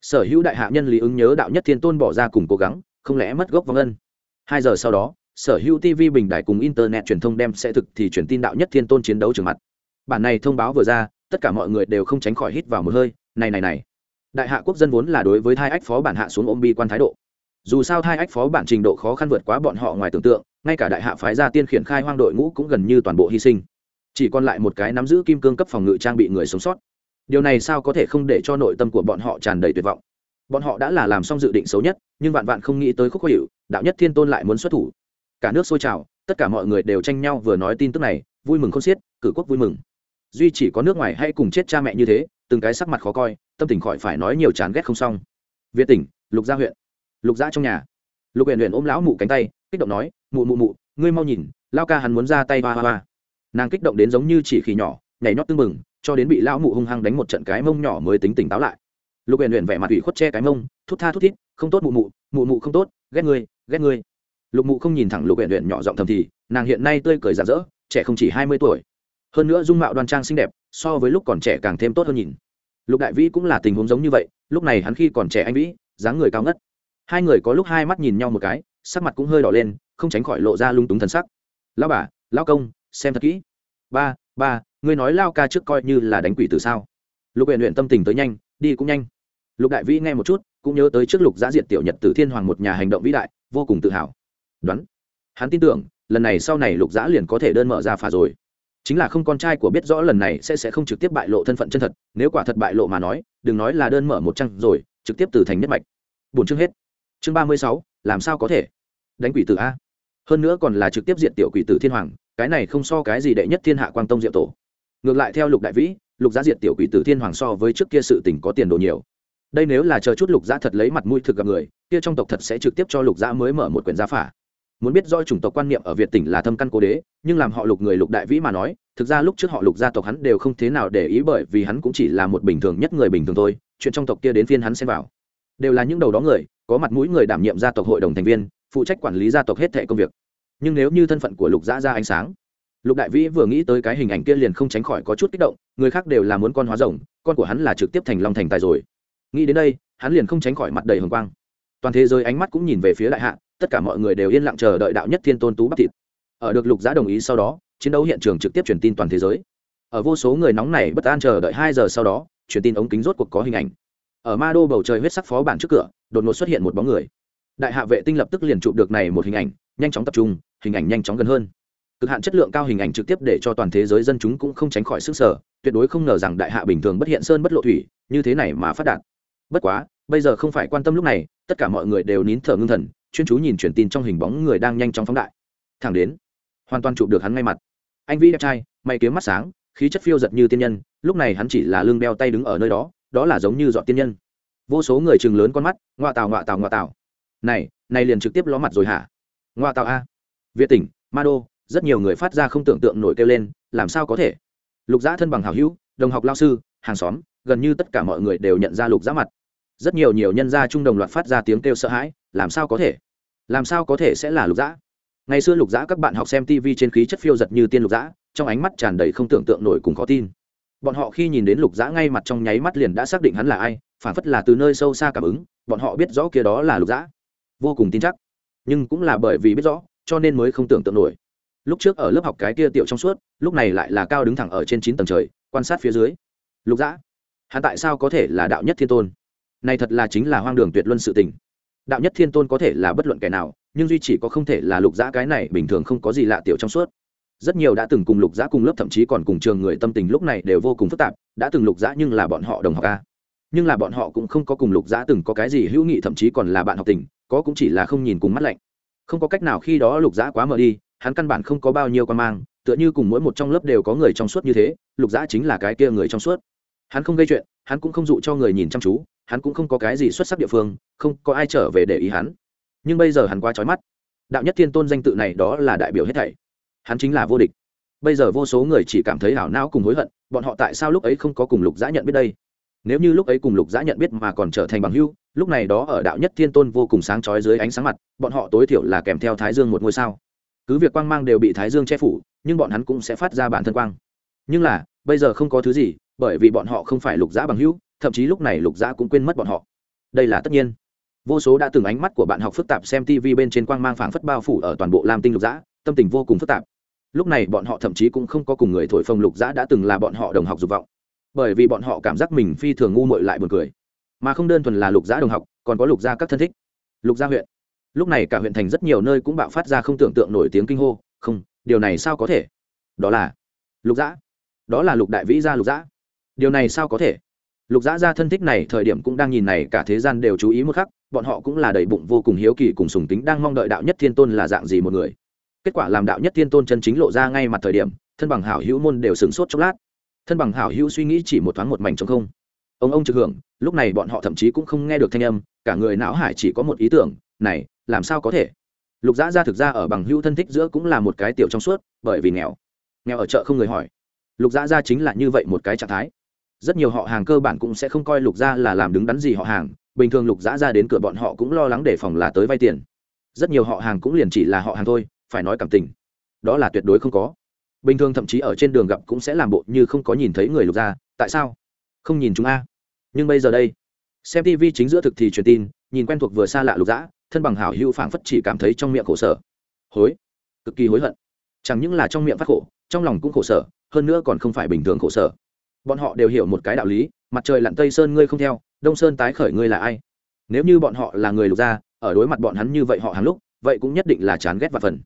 Sở hữu đại hạ nhân lý ứng nhớ đạo nhất thiên tôn bỏ ra cùng cố gắng, không lẽ mất gốc vong ân? Hai giờ sau đó sở hữu tv bình đại cùng internet truyền thông đem sẽ thực thì truyền tin đạo nhất thiên tôn chiến đấu trường mặt. Bản này thông báo vừa ra tất cả mọi người đều không tránh khỏi hít vào một hơi này này này. Đại hạ quốc dân vốn là đối với thai ách phó bản hạ xuống ôm bi quan thái độ. Dù sao thai ách phó bản trình độ khó khăn vượt quá bọn họ ngoài tưởng tượng ngay cả đại hạ phái gia tiên khiển khai hoang đội ngũ cũng gần như toàn bộ hy sinh. Chỉ còn lại một cái nắm giữ kim cương cấp phòng ngự trang bị người sống sót. Điều này sao có thể không để cho nội tâm của bọn họ tràn đầy tuyệt vọng? Bọn họ đã là làm xong dự định xấu nhất nhưng vạn vạn không nghĩ tới khúc hữu, đạo nhất thiên tôn lại muốn xuất thủ cả nước sôi trào, tất cả mọi người đều tranh nhau vừa nói tin tức này, vui mừng không xiết, cử quốc vui mừng. Duy chỉ có nước ngoài hay cùng chết cha mẹ như thế, từng cái sắc mặt khó coi, tâm tình khỏi phải nói nhiều chán ghét không xong. Việt tỉnh, lục gia huyện. Lục gia trong nhà. Lục huyện huyện ôm lão mụ cánh tay, kích động nói, mụ mụ mụ, ngươi mau nhìn, lao ca hắn muốn ra tay hoa hoa hoa nàng kích động đến giống như chỉ khỉ nhỏ, nhảy nhót tưng mừng cho đến bị lão mụ hung hăng đánh một trận cái mông nhỏ mới tính tỉnh táo lại. Lục huyện huyện vẻ mặt ủy khuất che cái mông, thút tha thút thít, không tốt mụ mụ mụ mụ không tốt, ghét ngươi ghét ngươi lục mụ không nhìn thẳng lục huyện huyện nhỏ giọng thầm thì, nàng hiện nay tươi cười rạng rỡ, trẻ không chỉ hai mươi tuổi. Hơn nữa dung mạo đoan trang xinh đẹp, so với lúc còn trẻ càng thêm tốt hơn nhìn. Lục đại vĩ cũng là tình huống giống như vậy, lúc này hắn khi còn trẻ anh vĩ, dáng người cao ngất. Hai người có lúc hai mắt nhìn nhau một cái, sắc mặt cũng hơi đỏ lên, không tránh khỏi lộ ra lung túng thần sắc. Lao bà lao công, xem thật kỹ. Ba ba, ngươi nói lao ca trước coi như là đánh quỷ từ sao? Lục huyện huyện tâm tình tới nhanh, đi cũng nhanh. Lục đại vĩ nghe một chút, cũng nhớ tới trước lục giã diệt tiểu nhật từ thiên hoàng một nhà hành động vĩ đại, vô cùng tự hào đoán. Hắn tin tưởng, lần này sau này lục giã liền có thể đơn mở ra phà rồi. Chính là không con trai của biết rõ lần này sẽ sẽ không trực tiếp bại lộ thân phận chân thật, nếu quả thật bại lộ mà nói, đừng nói là đơn mở một trang rồi, trực tiếp từ thành nhất mạch. Bốn chương hết. Chương ba mươi sáu, làm sao có thể? Đánh quỷ tử a. Hơn nữa còn là trực tiếp diện tiểu quỷ tử thiên hoàng, cái này không so cái gì đệ nhất thiên hạ quang tông diệu tổ. Ngược lại theo lục đại vĩ, lục giá diệt tiểu quỷ tử thiên hoàng so với trước kia sự tình có tiền đồ nhiều. Đây nếu là chờ chút lục giá thật lấy mặt mũi thực gặp người, kia trong tộc thật sẽ trực tiếp cho lục giá mới mở một quyển gia phả muốn biết do chủng tộc quan niệm ở việt tỉnh là thâm căn cố đế, nhưng làm họ lục người lục đại vĩ mà nói, thực ra lúc trước họ lục gia tộc hắn đều không thế nào để ý bởi vì hắn cũng chỉ là một bình thường nhất người bình thường thôi, chuyện trong tộc kia đến phiên hắn xem vào. Đều là những đầu đó người, có mặt mũi người đảm nhiệm gia tộc hội đồng thành viên, phụ trách quản lý gia tộc hết thệ công việc. Nhưng nếu như thân phận của lục gia ra ánh sáng, lục đại vĩ vừa nghĩ tới cái hình ảnh kia liền không tránh khỏi có chút kích động, người khác đều là muốn con hóa rồng, con của hắn là trực tiếp thành long thành tài rồi. Nghĩ đến đây, hắn liền không tránh khỏi mặt đầy hồng quang. Toàn thế giới ánh mắt cũng nhìn về phía đại hạ tất cả mọi người đều yên lặng chờ đợi đạo nhất thiên tôn tú bắp thịt. Ở được lục giá đồng ý sau đó, chiến đấu hiện trường trực tiếp truyền tin toàn thế giới. Ở vô số người nóng này bất an chờ đợi hai giờ sau đó, truyền tin ống kính rốt cuộc có hình ảnh. Ở ma đô bầu trời huyết sắc phó bản trước cửa, đột ngột xuất hiện một bóng người. Đại hạ vệ tinh lập tức liền chụp được này một hình ảnh, nhanh chóng tập trung, hình ảnh nhanh chóng gần hơn. Cực hạn chất lượng cao hình ảnh trực tiếp để cho toàn thế giới dân chúng cũng không tránh khỏi sức sở, tuyệt đối không ngờ rằng đại hạ bình thường bất hiện sơn bất lộ thủy, như thế này mà phát đạt. Bất quá, bây giờ không phải quan tâm lúc này, tất cả mọi người đều nín thở ngưng thần chuyên chú nhìn truyền tin trong hình bóng người đang nhanh chóng phóng đại. Thẳng đến, hoàn toàn chụp được hắn ngay mặt. Anh vĩ đẹp trai may kiếm mắt sáng, khí chất phiêu giật như tiên nhân, lúc này hắn chỉ là lưng đeo tay đứng ở nơi đó đó là giống như dọn tiên nhân. Vô số người chừng lớn con mắt ngoa tào ngoa tào ngoa tào. Này này liền trực tiếp ló mặt rồi hả? Ngoa tào a. Việt tỉnh ma đô rất nhiều người phát ra không tưởng tượng nổi kêu lên, làm sao có thể? Lục giã thân bằng hảo hữu, đồng học lao sư, hàng xóm, gần như tất cả mọi người đều nhận ra lục giã mặt rất nhiều nhiều nhân gia trung đồng loạt phát ra tiếng kêu sợ hãi làm sao có thể? Làm sao có thể sẽ là lục dã. ngày xưa lục dã các bạn học xem tv trên khí chất phiêu giật như tiên lục dã, trong ánh mắt tràn đầy không tưởng tượng nổi cùng khó tin. Bọn họ khi nhìn đến lục dã ngay mặt trong nháy mắt liền đã xác định hắn là ai phản phất là từ nơi sâu xa cảm ứng bọn họ biết rõ kia đó là lục dã, vô cùng tin chắc. Nhưng cũng là bởi vì biết rõ cho nên mới không tưởng tượng nổi. Lúc trước ở lớp học cái kia tiểu trong suốt lúc này lại là cao đứng thẳng ở trên chín tầng trời quan sát phía dưới. Lục dã, hắn tại sao có thể là đạo nhất thiên tôn? Này thật là chính là hoang đường tuyệt luân sự tình. Đạo nhất thiên tôn có thể là bất luận kẻ nào, nhưng duy chỉ có không thể là lục giã cái này bình thường không có gì lạ tiểu trong suốt. Rất nhiều đã từng cùng lục giã cùng lớp thậm chí còn cùng trường người tâm tình lúc này đều vô cùng phức tạp, đã từng lục giã nhưng là bọn họ đồng học a. Nhưng là bọn họ cũng không có cùng lục giã từng có cái gì hữu nghị, thậm chí còn là bạn học tình, có cũng chỉ là không nhìn cùng mắt lạnh. Không có cách nào khi đó lục giã quá mờ đi, hắn căn bản không có bao nhiêu con mang, tựa như cùng mỗi một trong lớp đều có người trong suốt như thế, lục giã chính là cái kia người trong suốt. Hắn không gây chuyện hắn cũng không dụ cho người nhìn chăm chú, hắn cũng không có cái gì xuất sắc địa phương, không có ai trở về để ý hắn. Nhưng bây giờ hắn quá trói mắt. Đạo nhất thiên tôn danh tự này đó là đại biểu hết thảy. Hắn chính là vô địch. Bây giờ vô số người chỉ cảm thấy hảo não cùng hối hận, bọn họ tại sao lúc ấy không có cùng lục giã nhận biết đây? Nếu như lúc ấy cùng lục giã nhận biết mà còn trở thành bằng hưu lúc này đó ở đạo nhất thiên tôn vô cùng sáng trói dưới ánh sáng mặt, bọn họ tối thiểu là kèm theo thái dương một ngôi sao. Cứ việc quang mang đều bị thái dương che phủ, nhưng bọn hắn cũng sẽ phát ra bản thân quang. Nhưng là, bây giờ không có thứ gì bởi vì bọn họ không phải lục giã bằng hữu, thậm chí lúc này lục giã cũng quên mất bọn họ. Đây là tất nhiên. Vô số đã từng ánh mắt của bạn học phức tạp xem tv bên trên quang mang phảng phất bao phủ ở toàn bộ lam tinh lục giã, tâm tình vô cùng phức tạp. Lúc này bọn họ thậm chí cũng không có cùng người thổi phồng lục giã đã từng là bọn họ đồng học dục vọng. Bởi vì bọn họ cảm giác mình phi thường ngu muội lại buồn cười. Mà không đơn thuần là lục giã đồng học, còn có lục gia các thân thích. Lục gia huyện. Lúc này cả huyện thành rất nhiều nơi cũng bạo phát ra không tưởng tượng nổi tiếng kinh hô, không, điều này sao có thể? Đó là lục giã. Đó là lục đại vĩ gia lục giã điều này sao có thể? Lục dã gia thân thích này thời điểm cũng đang nhìn này, cả thế gian đều chú ý một khắc, bọn họ cũng là đầy bụng vô cùng hiếu kỳ cùng sùng tính đang mong đợi đạo nhất thiên tôn là dạng gì một người. Kết quả làm đạo nhất thiên tôn chân chính lộ ra ngay mặt thời điểm, thân bằng hảo hữu môn đều sửng sốt chốc lát. Thân bằng hảo hữu suy nghĩ chỉ một thoáng một mảnh trong không. Ông ông trực hưởng, lúc này bọn họ thậm chí cũng không nghe được thanh âm, cả người não hải chỉ có một ý tưởng, này, làm sao có thể? Lục dã ra thực ra ở bằng hữu thân thích giữa cũng là một cái tiểu trong suốt, bởi vì nghèo. Nghèo ở chợ không người hỏi. Lục dã ra chính là như vậy một cái trạng thái rất nhiều họ hàng cơ bản cũng sẽ không coi lục gia là làm đứng đắn gì họ hàng, bình thường lục dã ra đến cửa bọn họ cũng lo lắng để phòng là tới vay tiền. Rất nhiều họ hàng cũng liền chỉ là họ hàng thôi, phải nói cảm tình. Đó là tuyệt đối không có. Bình thường thậm chí ở trên đường gặp cũng sẽ làm bộ như không có nhìn thấy người lục gia, tại sao? Không nhìn chúng a. Nhưng bây giờ đây, xem tv chính giữa thực thì truyền tin, nhìn quen thuộc vừa xa lạ lục dã thân bằng hảo hữu phảng phất chỉ cảm thấy trong miệng khổ sở. Hối, cực kỳ hối hận. Chẳng những là trong miệng phát khổ, trong lòng cũng khổ sở, hơn nữa còn không phải bình thường khổ sở bọn họ đều hiểu một cái đạo lý, mặt trời lặn tây sơn ngươi không theo, đông sơn tái khởi ngươi là ai? Nếu như bọn họ là người lục gia, ở đối mặt bọn hắn như vậy họ hàng lúc, vậy cũng nhất định là chán ghét và phần.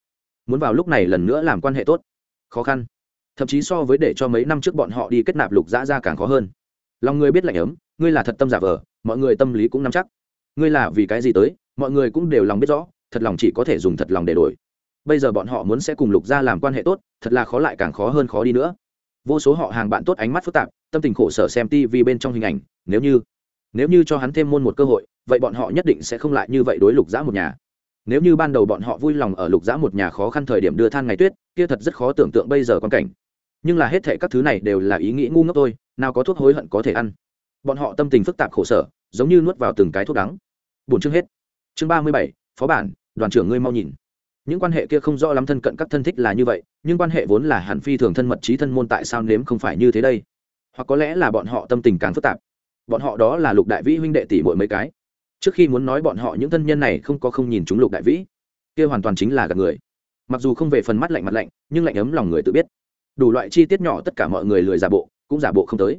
Muốn vào lúc này lần nữa làm quan hệ tốt. Khó khăn. Thậm chí so với để cho mấy năm trước bọn họ đi kết nạp lục dã ra càng khó hơn. Lòng người biết lạnh ấm, ngươi là thật tâm giả vờ, mọi người tâm lý cũng nắm chắc. Ngươi là vì cái gì tới, mọi người cũng đều lòng biết rõ, thật lòng chỉ có thể dùng thật lòng để đổi. Bây giờ bọn họ muốn sẽ cùng lục gia làm quan hệ tốt, thật là khó lại càng khó hơn khó đi nữa vô số họ hàng bạn tốt ánh mắt phức tạp, tâm tình khổ sở xem tv bên trong hình ảnh, nếu như nếu như cho hắn thêm môn một cơ hội, vậy bọn họ nhất định sẽ không lại như vậy đối lục giã một nhà. Nếu như ban đầu bọn họ vui lòng ở lục giã một nhà khó khăn thời điểm đưa than ngày tuyết, kia thật rất khó tưởng tượng bây giờ quan cảnh. Nhưng là hết thệ các thứ này đều là ý nghĩ ngu ngốc thôi, nào có thuốc hối hận có thể ăn. Bọn họ tâm tình phức tạp khổ sở, giống như nuốt vào từng cái thuốc đắng. Bốn chương hết. Chương ba mươi bảy, phó bản, đoàn trưởng ngươi mau nhìn những quan hệ kia không rõ lắm thân cận các thân thích là như vậy, nhưng quan hệ vốn là hẳn phi thường thân mật trí thân môn tại sao nếm không phải như thế đây? Hoặc có lẽ là bọn họ tâm tình càng phức tạp. Bọn họ đó là lục đại vĩ huynh đệ tỷ mỗi mấy cái. Trước khi muốn nói bọn họ, những thân nhân này không có không nhìn chúng lục đại vĩ. Kia hoàn toàn chính là gặp người. Mặc dù không về phần mắt lạnh mặt lạnh, nhưng lạnh ấm lòng người tự biết. Đủ loại chi tiết nhỏ tất cả mọi người lười giả bộ, cũng giả bộ không tới.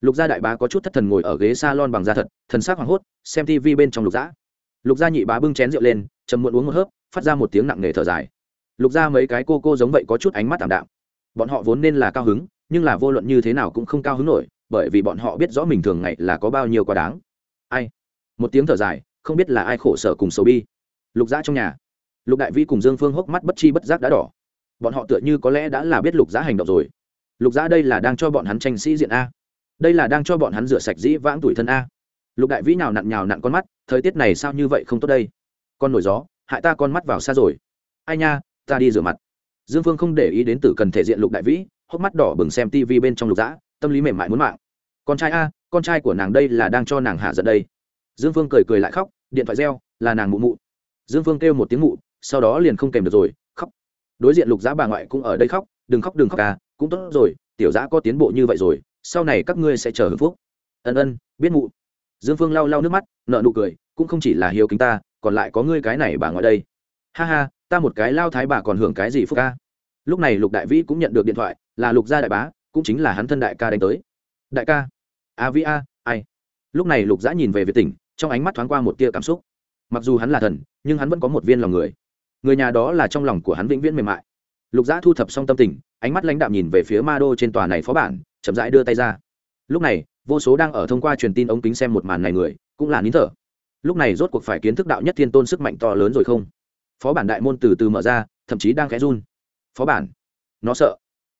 Lục gia đại bá có chút thất thần ngồi ở ghế s a lon bằng da thật, thần s á c hoảng hốt, xem tv bên trong lục giã lục gia nhị bá bưng chén rượu lên chầm muộn uống một hớp phát ra một tiếng nặng nề thở dài. Lục gia mấy cái cô cô giống vậy có chút ánh mắt t ạ m đạm. Bọn họ vốn nên là cao hứng, nhưng là vô luận như thế nào cũng không cao hứng nổi, bởi vì bọn họ biết rõ mình thường ngày là có bao nhiêu quá đáng. Ai? Một tiếng thở dài, không biết là ai khổ sở cùng sầu bi. Lục gia trong nhà. Lục đại vi cùng dương phương hốc mắt bất chi bất giác đã đỏ. Bọn họ tựa như có lẽ đã là biết lục gia hành động rồi. Lục gia đây là đang cho bọn hắn tranh sĩ diện a. Đây là đang cho bọn hắn rửa sạch dĩ vãng tuổi thân a. Lục đại vĩ nào nặn nhào nặn con mắt, thời tiết này sao như vậy không tốt đây? Con nổi gió hại ta con mắt vào xa rồi. Ai nha, ta đi rửa mặt. Dương phương không để ý đến tử cần thể diện lục đại vĩ, hốc mắt đỏ bừng xem tv bên trong lục dã, tâm lý mềm mại muốn mạng. Con trai a, con trai của nàng đây là đang cho nàng hạ giận đây. Dương phương cười cười lại khóc, điện thoại reo, là nàng mụ mụ. Dương phương kêu một tiếng mụ, sau đó liền không kèm được rồi, khóc. Đối diện lục giã bà ngoại cũng ở đây khóc, đừng khóc đừng khóc à cũng tốt rồi, tiểu giã có tiến bộ như vậy rồi, sau này các ngươi sẽ chờ hưởng phúc. Ân ân, biết mụ. Dương phương lau lau nước mắt nợ nụ cười, cũng không chỉ là hiếu kính ta còn lại có ngươi cái này bà ngoại đây. Ha ha, ta một cái lao thái bà còn hưởng cái gì phúc ca? Lúc này lục đại vĩ cũng nhận được điện thoại, là lục gia đại bá, cũng chính là hắn thân đại ca đánh tới. Đại ca? A vĩ a, ai? Lúc này lục giã nhìn về việt tỉnh, trong ánh mắt thoáng qua một tia cảm xúc. Mặc dù hắn là thần, nhưng hắn vẫn có một viên lòng người. Người nhà đó là trong lòng của hắn vĩnh viễn mềm mại. Lục giã thu thập xong tâm tình, ánh mắt lãnh đạm nhìn về phía ma đô trên tòa này phó bản, chậm rãi đưa tay ra. Lúc này, vô số đang ở thông qua truyền tin ống kính xem một màn này người, cũng là nín thở lúc này rốt cuộc phải kiến thức đạo nhất thiên tôn sức mạnh to lớn rồi không? Phó bản đại môn từ từ mở ra, thậm chí đang khẽ run. Phó bản, nó sợ.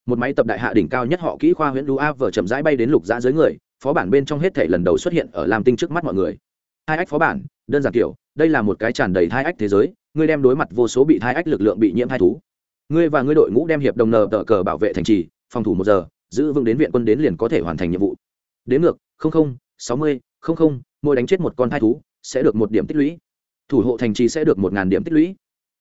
Một máy tập đại hạ đỉnh cao nhất họ kỹ khoa huyện đu a vở chậm rãi bay đến lục giã dưới người, phó bản bên trong hết thể lần đầu xuất hiện ở lam tinh trước mắt mọi người. Hai ách phó bản, đơn giản kiểu, đây là một cái tràn đầy thai ách thế giới, ngươi đem đối mặt vô số bị thai ách lực lượng bị nhiễm hai thú. Ngươi và ngươi đội ngũ đem hiệp đồng nờ tờ cờ bảo vệ thành trì, phòng thủ một giờ, giữ vững đến viện quân đến liền có thể hoàn thành nhiệm vụ. Đến ngược, không không, sáu mươi, không không, mỗi đánh chết một con thai thú sẽ được một điểm tích lũy. Thủ hộ thành trì sẽ được một ngàn điểm tích lũy.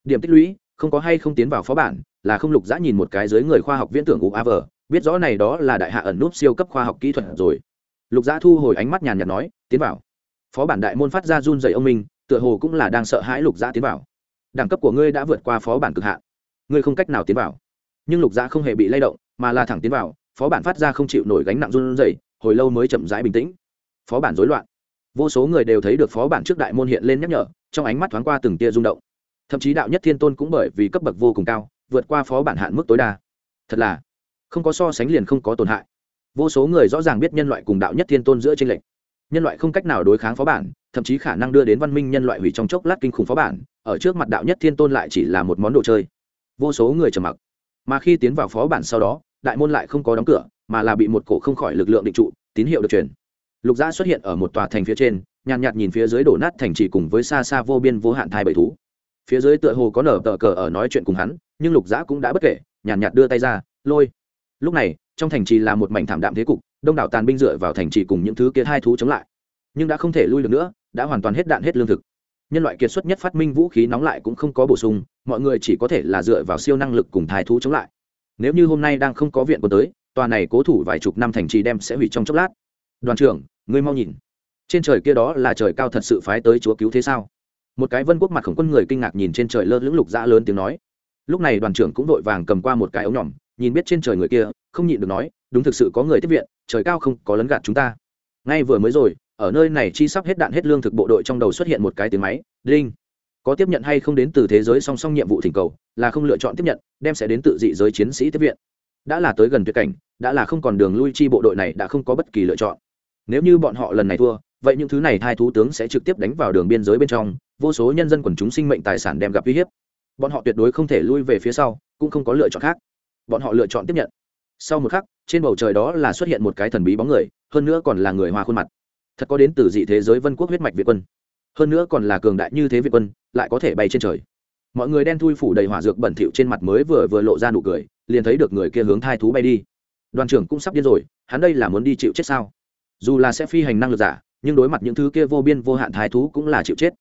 Điểm tích lũy, không có hay không tiến vào phó bản, là không lục dã nhìn một cái dưới người khoa học viễn tưởng uav biết rõ này đó là đại hạ ẩn núp siêu cấp khoa học kỹ thuật rồi. Lục dã thu hồi ánh mắt nhàn nhạt nói, tiến vào. Phó bản đại môn phát ra run dày ông minh, tựa hồ cũng là đang sợ hãi lục dã tiến vào. Đẳng cấp của ngươi đã vượt qua phó bản cực hạn. Ngươi không cách nào tiến vào. Nhưng lục dã không hề bị lay động, mà là thẳng tiến vào. Phó bản phát ra không chịu nổi gánh nặng run dày hồi lâu mới chậm rãi bình tĩnh. Phó bản rối loạn vô số người đều thấy được phó bản trước đại môn hiện lên nhắc nhở, trong ánh mắt thoáng qua từng tia rung động. Thậm chí đạo nhất thiên tôn cũng bởi vì cấp bậc vô cùng cao, vượt qua phó bản hạn mức tối đa. Thật là, không có so sánh liền không có tổn hại. Vô số người rõ ràng biết nhân loại cùng đạo nhất thiên tôn giữa tranh lệch. Nhân loại không cách nào đối kháng phó bản, thậm chí khả năng đưa đến văn minh nhân loại hủy trong chốc lát kinh khủng phó bản, ở trước mặt đạo nhất thiên tôn lại chỉ là một món đồ chơi. Vô số người trầm mặc. Mà khi tiến vào phó bản sau đó, đại môn lại không có đóng cửa, mà là bị một cổ không khỏi lực lượng định trụ, tín hiệu được truyền lục giã xuất hiện ở một tòa thành phía trên, nhàn nhạt nhìn phía dưới đổ nát thành trì cùng với xa xa vô biên vô hạn thai bầy thú. Phía dưới tựa hồ có nở tờ cờ ở nói chuyện cùng hắn, nhưng lục giã cũng đã bất kể, nhàn nhạt đưa tay ra, lôi. Lúc này, trong thành trì là một mảnh thảm đạm thế cục, đông đảo tàn binh dựa vào thành trì cùng những thứ kia hai thú chống lại. Nhưng đã không thể lui được nữa, đã hoàn toàn hết đạn hết lương thực. Nhân loại kiệt xuất nhất phát minh vũ khí nóng lại cũng không có bổ sung, mọi người chỉ có thể là dựa vào siêu năng lực cùng thai thú chống lại. Nếu như hôm nay đang không có viện quân tới, tòa này cố thủ vài chục năm thành trì đem sẽ hủy trong chốc lát đoàn trưởng, ngươi mau nhìn. Trên trời kia đó là trời cao thật sự phái tới chúa cứu thế sao? Một cái vân quốc mặt khổng quân người kinh ngạc nhìn trên trời lơ lưỡng lục dã lớn tiếng nói. Lúc này đoàn trưởng cũng vội vàng cầm qua một cái ống nhỏm nhìn biết trên trời người kia, không nhịn được nói, đúng thực sự có người tiếp viện, trời cao không có lấn gạt chúng ta. Ngay vừa mới rồi, ở nơi này chi sắp hết đạn hết lương thực bộ đội trong đầu xuất hiện một cái tiếng máy, đinh, có tiếp nhận hay không đến từ thế giới song song nhiệm vụ thỉnh cầu, là không lựa chọn tiếp nhận, đem sẽ đến tự dị giới chiến sĩ tiếp viện. Đã là tới gần tuyệt cảnh, đã là không còn đường lui chi bộ đội này đã không có bất kỳ lựa chọn nếu như bọn họ lần này thua, vậy những thứ này hai thú tướng sẽ trực tiếp đánh vào đường biên giới bên trong, vô số nhân dân quần chúng sinh mệnh tài sản đem gặp uy hiếp. Bọn họ tuyệt đối không thể lui về phía sau, cũng không có lựa chọn khác. Bọn họ lựa chọn tiếp nhận. Sau một khắc, trên bầu trời đó là xuất hiện một cái thần bí bóng người, hơn nữa còn là người hoa khuôn mặt. Thật có đến từ dị thế giới vân quốc huyết mạch việt quân. Hơn nữa còn là cường đại như thế việt quân, lại có thể bay trên trời. Mọi người đen thui phủ đầy hỏa dược bẩn thỉu trên mặt mới vừa vừa lộ ra nụ cười, liền thấy được người kia hướng thai thú bay đi. Đoàn trưởng cũng sắp điên rồi, hắn đây là muốn đi chịu chết sao? Dù là sẽ phi hành năng lực giả, nhưng đối mặt những thứ kia vô biên vô hạn thái thú cũng là chịu chết.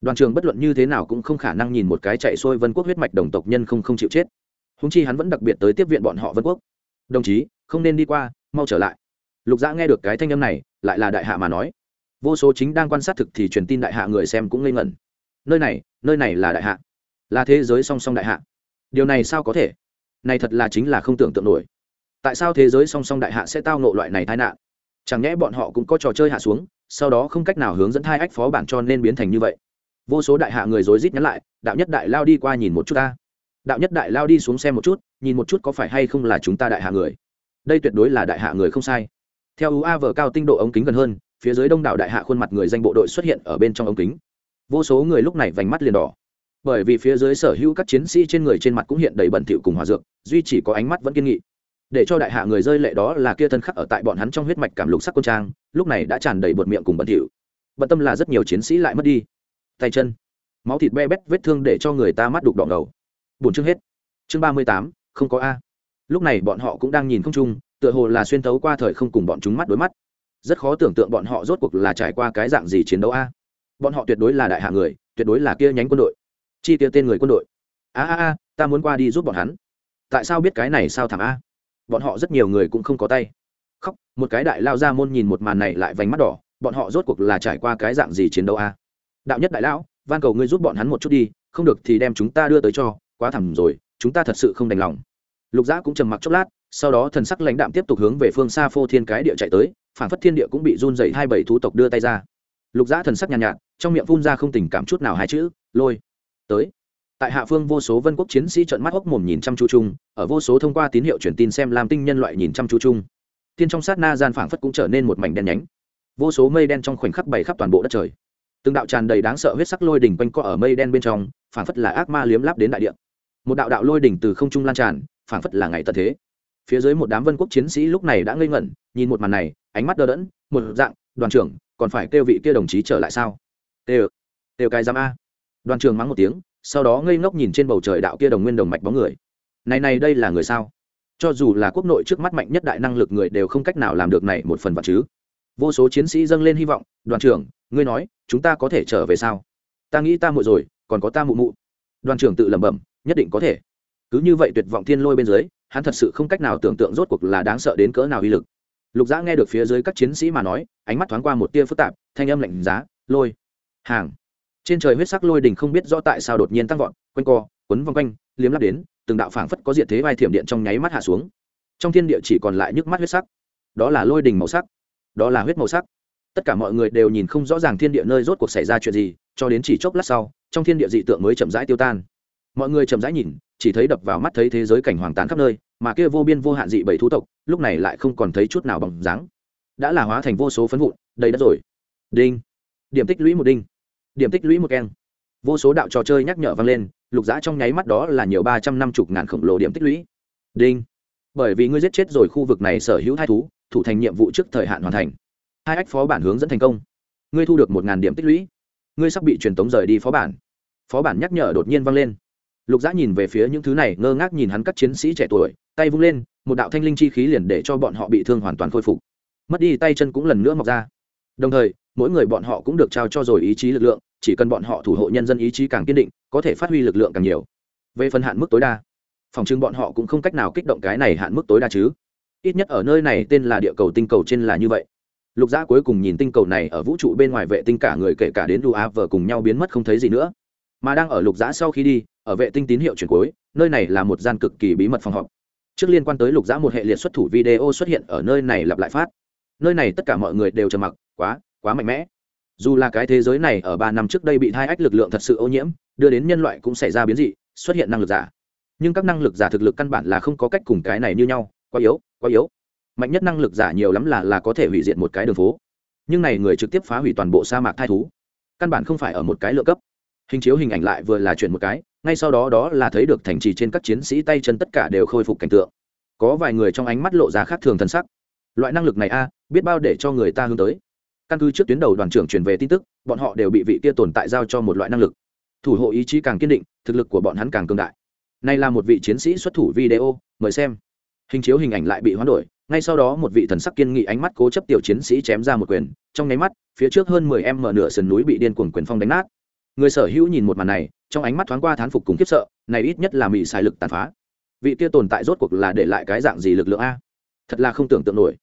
Đoàn trường bất luận như thế nào cũng không khả năng nhìn một cái chạy xuôi vân quốc huyết mạch đồng tộc nhân không không chịu chết. Húng chi hắn vẫn đặc biệt tới tiếp viện bọn họ vân quốc. Đồng chí, không nên đi qua, mau trở lại. Lục dã nghe được cái thanh âm này, lại là đại hạ mà nói. Vô số chính đang quan sát thực thì truyền tin đại hạ người xem cũng ngây ngẩn. Nơi này nơi này là đại hạ. Là thế giới song song đại hạ. Điều này sao có thể? Này thật là chính là không tưởng tượng nổi. Tại sao thế giới song song đại hạ sẽ tao nộ loại này tai nạn? Chẳng nhẽ bọn họ cũng có trò chơi hạ xuống, sau đó không cách nào hướng dẫn hai ách phó bản cho nên biến thành như vậy. Vô số đại hạ người rối rít nhắn lại, đạo nhất đại lao đi qua nhìn một chút ta. Đạo nhất đại lao đi xuống xem một chút, nhìn một chút có phải hay không là chúng ta đại hạ người. Đây tuyệt đối là đại hạ người không sai. Theo uav cao tinh độ ống kính gần hơn, phía dưới đông đảo đại hạ khuôn mặt người danh bộ đội xuất hiện ở bên trong ống kính. Vô số người lúc này vành mắt liền đỏ. Bởi vì phía dưới sở hữu các chiến sĩ trên người trên mặt cũng hiện đầy bẩn thỉu cùng hòa dược, duy chỉ có ánh mắt vẫn kiên nghị để cho đại hạ người rơi lệ đó là kia thân khắc ở tại bọn hắn trong huyết mạch cảm lục sắc quân trang, lúc này đã tràn đầy bột miệng cùng bẩn thỉu. Bận tâm là rất nhiều chiến sĩ lại mất đi. Tay chân, máu thịt be bét vết thương để cho người ta mắt đục đỏ ngầu. Buồn chương hết. Chương ba mươi tám, không có a. Lúc này bọn họ cũng đang nhìn không chung, tựa hồ là xuyên tấu qua thời không cùng bọn chúng mắt đối mắt. Rất khó tưởng tượng bọn họ rốt cuộc là trải qua cái dạng gì chiến đấu a. Bọn họ tuyệt đối là đại hạ người, tuyệt đối là kia nhánh quân đội. Chi tiêu tên người quân đội. A a a, ta muốn qua đi giúp bọn hắn. Tại sao biết cái này sao thảm a? Bọn họ rất nhiều người cũng không có tay. Khóc một cái đại lao ra môn nhìn một màn này lại vành mắt đỏ bọn họ rốt cuộc là trải qua cái dạng gì chiến đấu a? Đạo nhất đại lão van cầu ngươi giúp bọn hắn một chút đi không được thì đem chúng ta đưa tới cho quá thẳng rồi chúng ta thật sự không đành lòng. Lục giã cũng trầm mặc chốc lát sau đó thần sắc lãnh đạm tiếp tục hướng về phương xa phô thiên cái địa chạy tới phản phất thiên địa cũng bị run dậy hai bảy thú tộc đưa tay ra. Lục giã thần sắc nhàn nhạt, nhạt trong miệng phun ra không tình cảm chút nào hai chữ lôi tới tại hạ phương vô số vân quốc chiến sĩ trợn mắt hốc mồm nhìn chăm chú chung, ở vô số thông qua tín hiệu truyền tin xem làm tinh nhân loại nhìn chăm chú chung. Tiên trong sát na gian phảng phất cũng trở nên một mảnh đen nhánh. Vô số mây đen trong khoảnh khắc bày khắp toàn bộ đất trời. Từng đạo tràn đầy đáng sợ huyết sắc lôi đỉnh quanh co ở mây đen bên trong, phảng phất là ác ma liếm láp đến đại địa. Một đạo đạo lôi đỉnh từ không trung lan tràn, phảng phất là ngày tận thế. Phía dưới một đám vân quốc chiến sĩ lúc này đã ngây ngẩn, nhìn một màn này, ánh mắt đờ đẫn, một dạng, đoàn trưởng, còn phải kêu vị kia đồng chí trở lại sao? Kêu tê cái giám a. Đoàn trưởng mắng một tiếng sau đó ngây ngốc nhìn trên bầu trời đạo kia đồng nguyên đồng mạch bóng người. Này này đây là người sao? Cho dù là quốc nội trước mắt mạnh nhất đại năng lực người đều không cách nào làm được này một phần vật chứ. Vô số chiến sĩ dâng lên hy vọng, đoàn trưởng, ngươi nói, chúng ta có thể trở về sao? Ta nghĩ ta muội rồi, còn có ta mụ mụ. Đoàn trưởng tự lẩm bẩm, nhất định có thể. Cứ như vậy tuyệt vọng thiên lôi bên dưới, hắn thật sự không cách nào tưởng tượng rốt cuộc là đáng sợ đến cỡ nào uy lực. Lục giã nghe được phía dưới các chiến sĩ mà nói, ánh mắt thoáng qua một tia phức tạp, thanh âm lạnh giá, lôi, hàng trên trời huyết sắc lôi đình không biết rõ tại sao đột nhiên tăng vọt, quanh co, quấn vòng quanh, liếm lắp đến, từng đạo phảng phất có diện thế vai thiểm điện trong nháy mắt hạ xuống. Trong thiên địa chỉ còn lại nhức mắt huyết sắc. Đó là lôi đình màu sắc. Đó là huyết màu sắc. Tất cả mọi người đều nhìn không rõ ràng thiên địa nơi rốt cuộc xảy ra chuyện gì, cho đến chỉ chốc lát sau, trong thiên địa dị tượng mới chậm rãi tiêu tan. Mọi người chậm rãi nhìn, chỉ thấy đập vào mắt thấy thế giới cảnh hoàng tàn khắp nơi, mà kia vô biên vô hạn dị bảy thú tộc, lúc này lại không còn thấy chút nào bằng dáng. Đã là hóa thành vô số phấn vụn, đầy đất rồi. Đinh. Điểm tích lũy một đinh điểm tích lũy một keng. Vô số đạo trò chơi nhắc nhở vang lên, lục giã trong nháy mắt đó là nhiều ba trăm năm mươi ngàn khổng lồ điểm tích lũy. Đinh. Bởi vì ngươi giết chết rồi khu vực này sở hữu hai thú, thủ thành nhiệm vụ trước thời hạn hoàn thành. Hai ách phó bản hướng dẫn thành công. Ngươi thu được một ngàn điểm tích lũy. Ngươi sắp bị truyền tống rời đi phó bản. Phó bản nhắc nhở đột nhiên vang lên. Lục giã nhìn về phía những thứ này, ngơ ngác nhìn hắn các chiến sĩ trẻ tuổi, tay vung lên, một đạo thanh linh chi khí liền để cho bọn họ bị thương hoàn toàn khôi phục. Mất đi tay chân cũng lần nữa mọc ra. Đồng thời, mỗi người bọn họ cũng được trao cho rồi ý chí lực lượng chỉ cần bọn họ thủ hộ nhân dân ý chí càng kiên định, có thể phát huy lực lượng càng nhiều. Về phần hạn mức tối đa, phòng chứng bọn họ cũng không cách nào kích động cái này hạn mức tối đa chứ. Ít nhất ở nơi này tên là địa cầu tinh cầu trên là như vậy. Lục Giã cuối cùng nhìn tinh cầu này ở vũ trụ bên ngoài vệ tinh cả người kể cả đến đua vờ cùng nhau biến mất không thấy gì nữa. Mà đang ở lục giã sau khi đi, ở vệ tinh tín hiệu chuyển cuối, nơi này là một gian cực kỳ bí mật phòng họp. Trước liên quan tới lục giã một hệ liệt xuất thủ video xuất hiện ở nơi này lặp lại phát. Nơi này tất cả mọi người đều trầm mặc, quá quá mạnh mẽ dù là cái thế giới này ở ba năm trước đây bị hai ách lực lượng thật sự ô nhiễm, đưa đến nhân loại cũng xảy ra biến dị, xuất hiện năng lực giả. Nhưng các năng lực giả thực lực căn bản là không có cách cùng cái này như nhau, quá yếu quá yếu. Mạnh nhất năng lực giả nhiều lắm là là có thể hủy diệt một cái đường phố. Nhưng này người trực tiếp phá hủy toàn bộ sa mạc thai thú. Căn bản không phải ở một cái lượng cấp. Hình chiếu hình ảnh lại vừa là chuyển một cái, ngay sau đó đó là thấy được thành trì trên các chiến sĩ tay chân tất cả đều khôi phục cảnh tượng. Có vài người trong ánh mắt lộ ra khác thường thân sắc. Loại năng lực này a, biết bao để cho người ta hướng tới căn cứ trước tuyến đầu đoàn trưởng truyền về tin tức, bọn họ đều bị vị kia tồn tại giao cho một loại năng lực. Thủ hộ ý chí càng kiên định, thực lực của bọn hắn càng cường đại. Nay là một vị chiến sĩ xuất thủ video, mời xem. Hình chiếu hình ảnh lại bị hoán đổi, ngay sau đó một vị thần sắc kiên nghị ánh mắt cố chấp tiểu chiến sĩ chém ra một quyền, trong nháy mắt, phía trước hơn mười em mở nửa sườn núi bị điên cuồng quyền phong đánh nát. Người sở hữu nhìn một màn này, trong ánh mắt thoáng qua thán phục cùng khiếp sợ, này ít nhất là mỹ xài lực tàn phá. Vị kia tồn tại rốt cuộc là để lại cái dạng gì lực lượng a? Thật là không tưởng tượng nổi.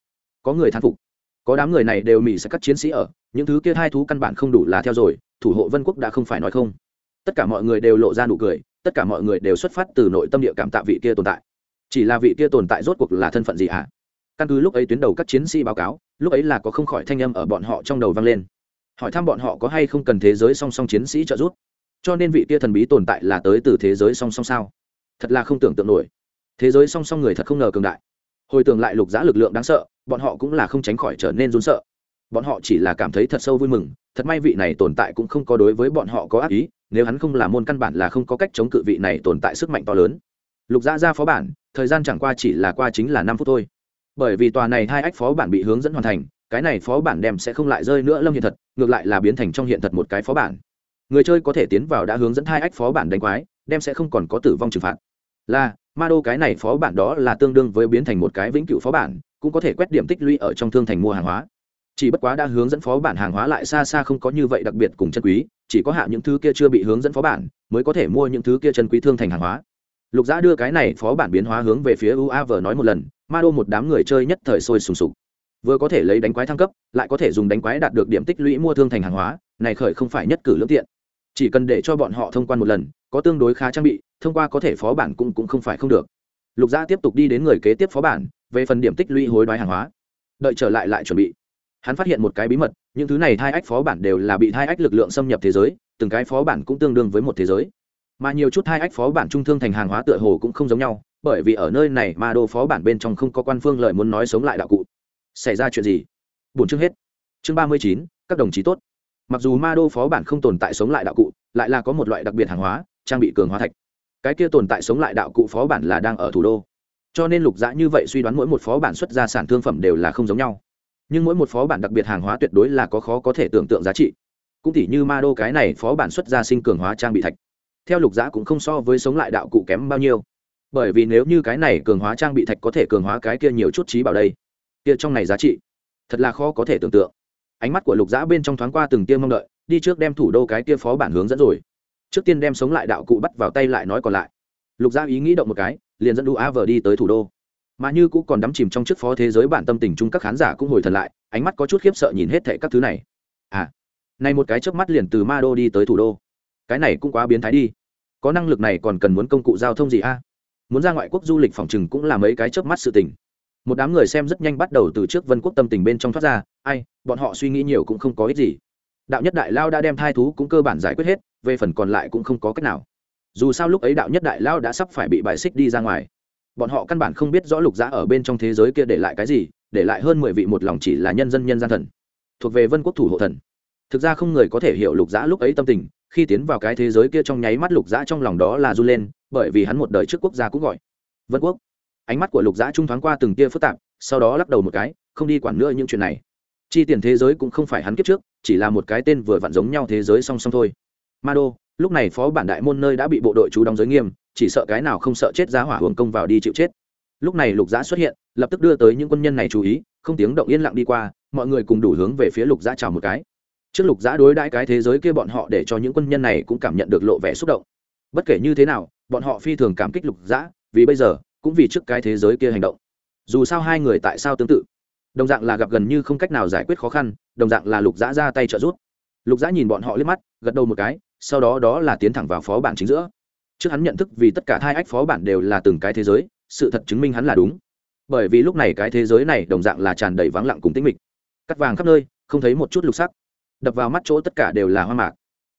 Có người thán phục có đám người này đều mỹ sẽ các chiến sĩ ở, những thứ kia hai thú căn bản không đủ là theo rồi, thủ hộ vân quốc đã không phải nói không. Tất cả mọi người đều lộ ra nụ cười, tất cả mọi người đều xuất phát từ nội tâm địa cảm tạ vị kia tồn tại. Chỉ là vị kia tồn tại rốt cuộc là thân phận gì hả? Căn cứ lúc ấy tuyến đầu các chiến sĩ báo cáo, lúc ấy là có không khỏi thanh âm ở bọn họ trong đầu vang lên. Hỏi thăm bọn họ có hay không cần thế giới song song chiến sĩ trợ giúp. Cho nên vị kia thần bí tồn tại là tới từ thế giới song song sao? Thật là không tưởng tượng nổi. Thế giới song song người thật không ngờ cường đại. Hồi tưởng lại lục giã lực lượng đáng sợ bọn họ cũng là không tránh khỏi trở nên run sợ. Bọn họ chỉ là cảm thấy thật sâu vui mừng, thật may vị này tồn tại cũng không có đối với bọn họ có ác ý, nếu hắn không là môn căn bản là không có cách chống cự vị này tồn tại sức mạnh to lớn. Lục dã ra phó bản, thời gian chẳng qua chỉ là qua chính là năm phút thôi. Bởi vì tòa này hai ách phó bản bị hướng dẫn hoàn thành, cái này phó bản đem sẽ không lại rơi nữa lâm hiện thật, ngược lại là biến thành trong hiện thật một cái phó bản. Người chơi có thể tiến vào đã hướng dẫn hai ách phó bản đánh quái, đem sẽ không còn có tử vong trừng phạt. Là ma đô cái này phó bản đó là tương đương với biến thành một cái vĩnh cửu phó bản cũng có thể quét điểm tích lũy ở trong thương thành mua hàng hóa. Chỉ bất quá đã hướng dẫn phó bản hàng hóa lại xa xa không có như vậy đặc biệt cùng chân quý, chỉ có hạ những thứ kia chưa bị hướng dẫn phó bản mới có thể mua những thứ kia chân quý thương thành hàng hóa. Lục giã đưa cái này phó bản biến hóa hướng về phía uav nói một lần, ma đô một đám người chơi nhất thời sôi sùng sục. Vừa có thể lấy đánh quái thăng cấp, lại có thể dùng đánh quái đạt được điểm tích lũy mua thương thành hàng hóa, này khởi không phải nhất cử lương tiện. Chỉ cần để cho bọn họ thông quan một lần, có tương đối khá trang bị, thông qua có thể phó bản cũng cũng không phải không được lục gia tiếp tục đi đến người kế tiếp phó bản, về phần điểm tích lũy hối đoái hàng hóa. Đợi trở lại lại chuẩn bị. Hắn phát hiện một cái bí mật, những thứ này thai ách phó bản đều là bị thai ách lực lượng xâm nhập thế giới, từng cái phó bản cũng tương đương với một thế giới. Mà nhiều chút thai ách phó bản trung thương thành hàng hóa tựa hồ cũng không giống nhau, bởi vì ở nơi này ma đô phó bản bên trong không có quan phương lợi muốn nói sống lại đạo cụ. Xảy ra chuyện gì? Bốn chương hết. Chương ba mươi chín, các đồng chí tốt. Mặc dù ma đô phó bản không tồn tại sống lại đạo cụ, lại là có một loại đặc biệt hàng hóa, trang bị cường hóa thạch cái kia tồn tại sống lại đạo cụ phó bản là đang ở thủ đô. Cho nên lục dã như vậy suy đoán mỗi một phó bản xuất ra sản thương phẩm đều là không giống nhau. Nhưng mỗi một phó bản đặc biệt hàng hóa tuyệt đối là có khó có thể tưởng tượng giá trị. Cũng tỉ như ma đô cái này phó bản xuất ra sinh cường hóa trang bị thạch. Theo lục dã cũng không so với sống lại đạo cụ kém bao nhiêu. Bởi vì nếu như cái này cường hóa trang bị thạch có thể cường hóa cái kia nhiều chút trí bảo đây, kia trong này giá trị, thật là khó có thể tưởng tượng. Ánh mắt của lục dã bên trong thoáng qua từng tiêm mong đợi, đi trước đem thủ đô cái kia phó bản hướng dẫn rồi trước tiên đem sống lại đạo cụ bắt vào tay lại nói còn lại. Lục gia ý nghĩ động một cái, liền dẫn đu a vờ đi tới thủ đô. Mà như cũng còn đắm chìm trong trước phó thế giới bản tâm tình chung các khán giả cũng hồi thần lại, ánh mắt có chút khiếp sợ nhìn hết thệ các thứ này. À này một cái chớp mắt liền từ ma đô đi tới thủ đô. Cái này cũng quá biến thái đi. Có năng lực này còn cần muốn công cụ giao thông gì a? À? Muốn ra ngoại quốc du lịch phòng chừng cũng là mấy cái chớp mắt sự tình. Một đám người xem rất nhanh bắt đầu từ trước vân quốc tâm tình bên trong thoát ra, ai, bọn họ suy nghĩ nhiều cũng không có ích gì đạo nhất đại lao đã đem thai thú cũng cơ bản giải quyết hết, về phần còn lại cũng không có cách nào. Dù sao lúc ấy đạo nhất đại lao đã sắp phải bị bài xích đi ra ngoài. Bọn họ căn bản không biết rõ lục giã ở bên trong thế giới kia để lại cái gì, để lại hơn mười vị một lòng chỉ là nhân dân nhân gian thần. Thuộc về vân quốc thủ hộ thần. Thực ra không người có thể hiểu lục giã lúc ấy tâm tình, khi tiến vào cái thế giới kia trong nháy mắt lục giã trong lòng đó là run lên, bởi vì hắn một đời trước quốc gia cũng gọi vân quốc. Ánh mắt của lục giã trung thoáng qua từng tia phức tạp, sau đó lắc đầu một cái, không đi quản nữa những chuyện này chi tiền thế giới cũng không phải hắn kiếp trước, chỉ là một cái tên vừa vặn giống nhau thế giới song song thôi. Ma đô lúc này phó bản đại môn nơi đã bị bộ đội chú đóng giới nghiêm, chỉ sợ cái nào không sợ chết giá hỏa hưởng công vào đi chịu chết. Lúc này lục giã xuất hiện, lập tức đưa tới những quân nhân này chú ý, không tiếng động yên lặng đi qua, mọi người cùng đủ hướng về phía lục giã chào một cái. Trước lục giã đối đãi cái thế giới kia bọn họ để cho những quân nhân này cũng cảm nhận được lộ vẻ xúc động. Bất kể như thế nào, bọn họ phi thường cảm kích lục giã, vì bây giờ, cũng vì trước cái thế giới kia hành động. Dù sao hai người tại sao tương tự? Đồng dạng là gặp gần như không cách nào giải quyết khó khăn, đồng dạng là lục giã ra tay trợ giúp. Lục giã nhìn bọn họ liếc mắt, gật đầu một cái, sau đó đó là tiến thẳng vào phó bản chính giữa. Trước hắn nhận thức vì tất cả hai ách phó bản đều là từng cái thế giới, sự thật chứng minh hắn là đúng. Bởi vì lúc này cái thế giới này đồng dạng là tràn đầy vắng lặng cùng tĩnh mịch. Cắt vàng khắp nơi, không thấy một chút lục sắc. Đập vào mắt chỗ tất cả đều là hoa mạc.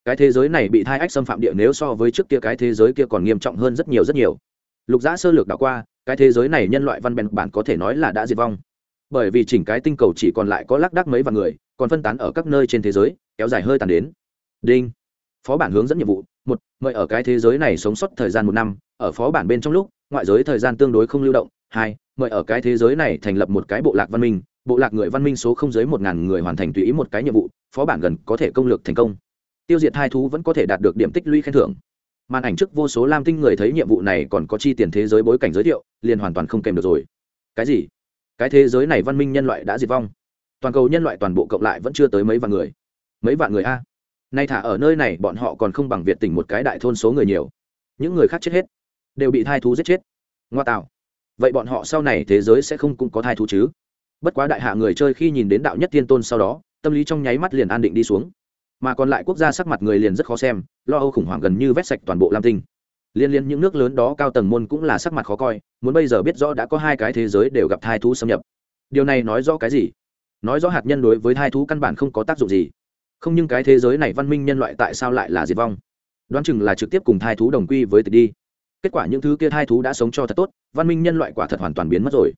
Cái thế giới này bị thai ách xâm phạm địa nếu so với trước kia cái thế giới kia còn nghiêm trọng hơn rất nhiều rất nhiều. Lục giã sơ lược đã qua, cái thế giới này nhân loại văn bèn bản có thể nói là đã diệt vong bởi vì chỉnh cái tinh cầu chỉ còn lại có lác đác mấy vạn người, còn phân tán ở các nơi trên thế giới, kéo dài hơi tàn đến. Đinh. Phó bản hướng dẫn nhiệm vụ, một, mời ở cái thế giới này sống sót thời gian một năm, ở phó bản bên trong lúc, ngoại giới thời gian tương đối không lưu động. Hai, mời ở cái thế giới này thành lập một cái bộ lạc văn minh, bộ lạc người văn minh số không dưới một ngàn người hoàn thành tùy ý một cái nhiệm vụ, phó bản gần có thể công lược thành công. Tiêu diệt hai thú vẫn có thể đạt được điểm tích lũy khen thưởng. Màn ảnh trước vô số lam tinh người thấy nhiệm vụ này còn có chi tiền thế giới bối cảnh giới thiệu, liền hoàn toàn không kèm được rồi. Cái gì? Cái thế giới này văn minh nhân loại đã diệt vong. Toàn cầu nhân loại toàn bộ cộng lại vẫn chưa tới mấy vạn người. Mấy vạn người a? Nay thả ở nơi này bọn họ còn không bằng việt tỉnh một cái đại thôn số người nhiều. Những người khác chết hết, đều bị thai thú giết chết. Ngoa tạo. Vậy bọn họ sau này thế giới sẽ không cũng có thai thú chứ? Bất quá đại hạ người chơi khi nhìn đến đạo nhất thiên tôn sau đó, tâm lý trong nháy mắt liền an định đi xuống. Mà còn lại quốc gia sắc mặt người liền rất khó xem, lo âu khủng hoảng gần như vét sạch toàn bộ lam tinh liên liên những nước lớn đó cao tầng môn cũng là sắc mặt khó coi, muốn bây giờ biết rõ đã có hai cái thế giới đều gặp thai thú xâm nhập. Điều này nói rõ cái gì? Nói rõ hạt nhân đối với thai thú căn bản không có tác dụng gì. Không nhưng cái thế giới này văn minh nhân loại tại sao lại là diệt vong? Đoán chừng là trực tiếp cùng thai thú đồng quy với tịch đi. Kết quả những thứ kia thai thú đã sống cho thật tốt, văn minh nhân loại quả thật hoàn toàn biến mất rồi.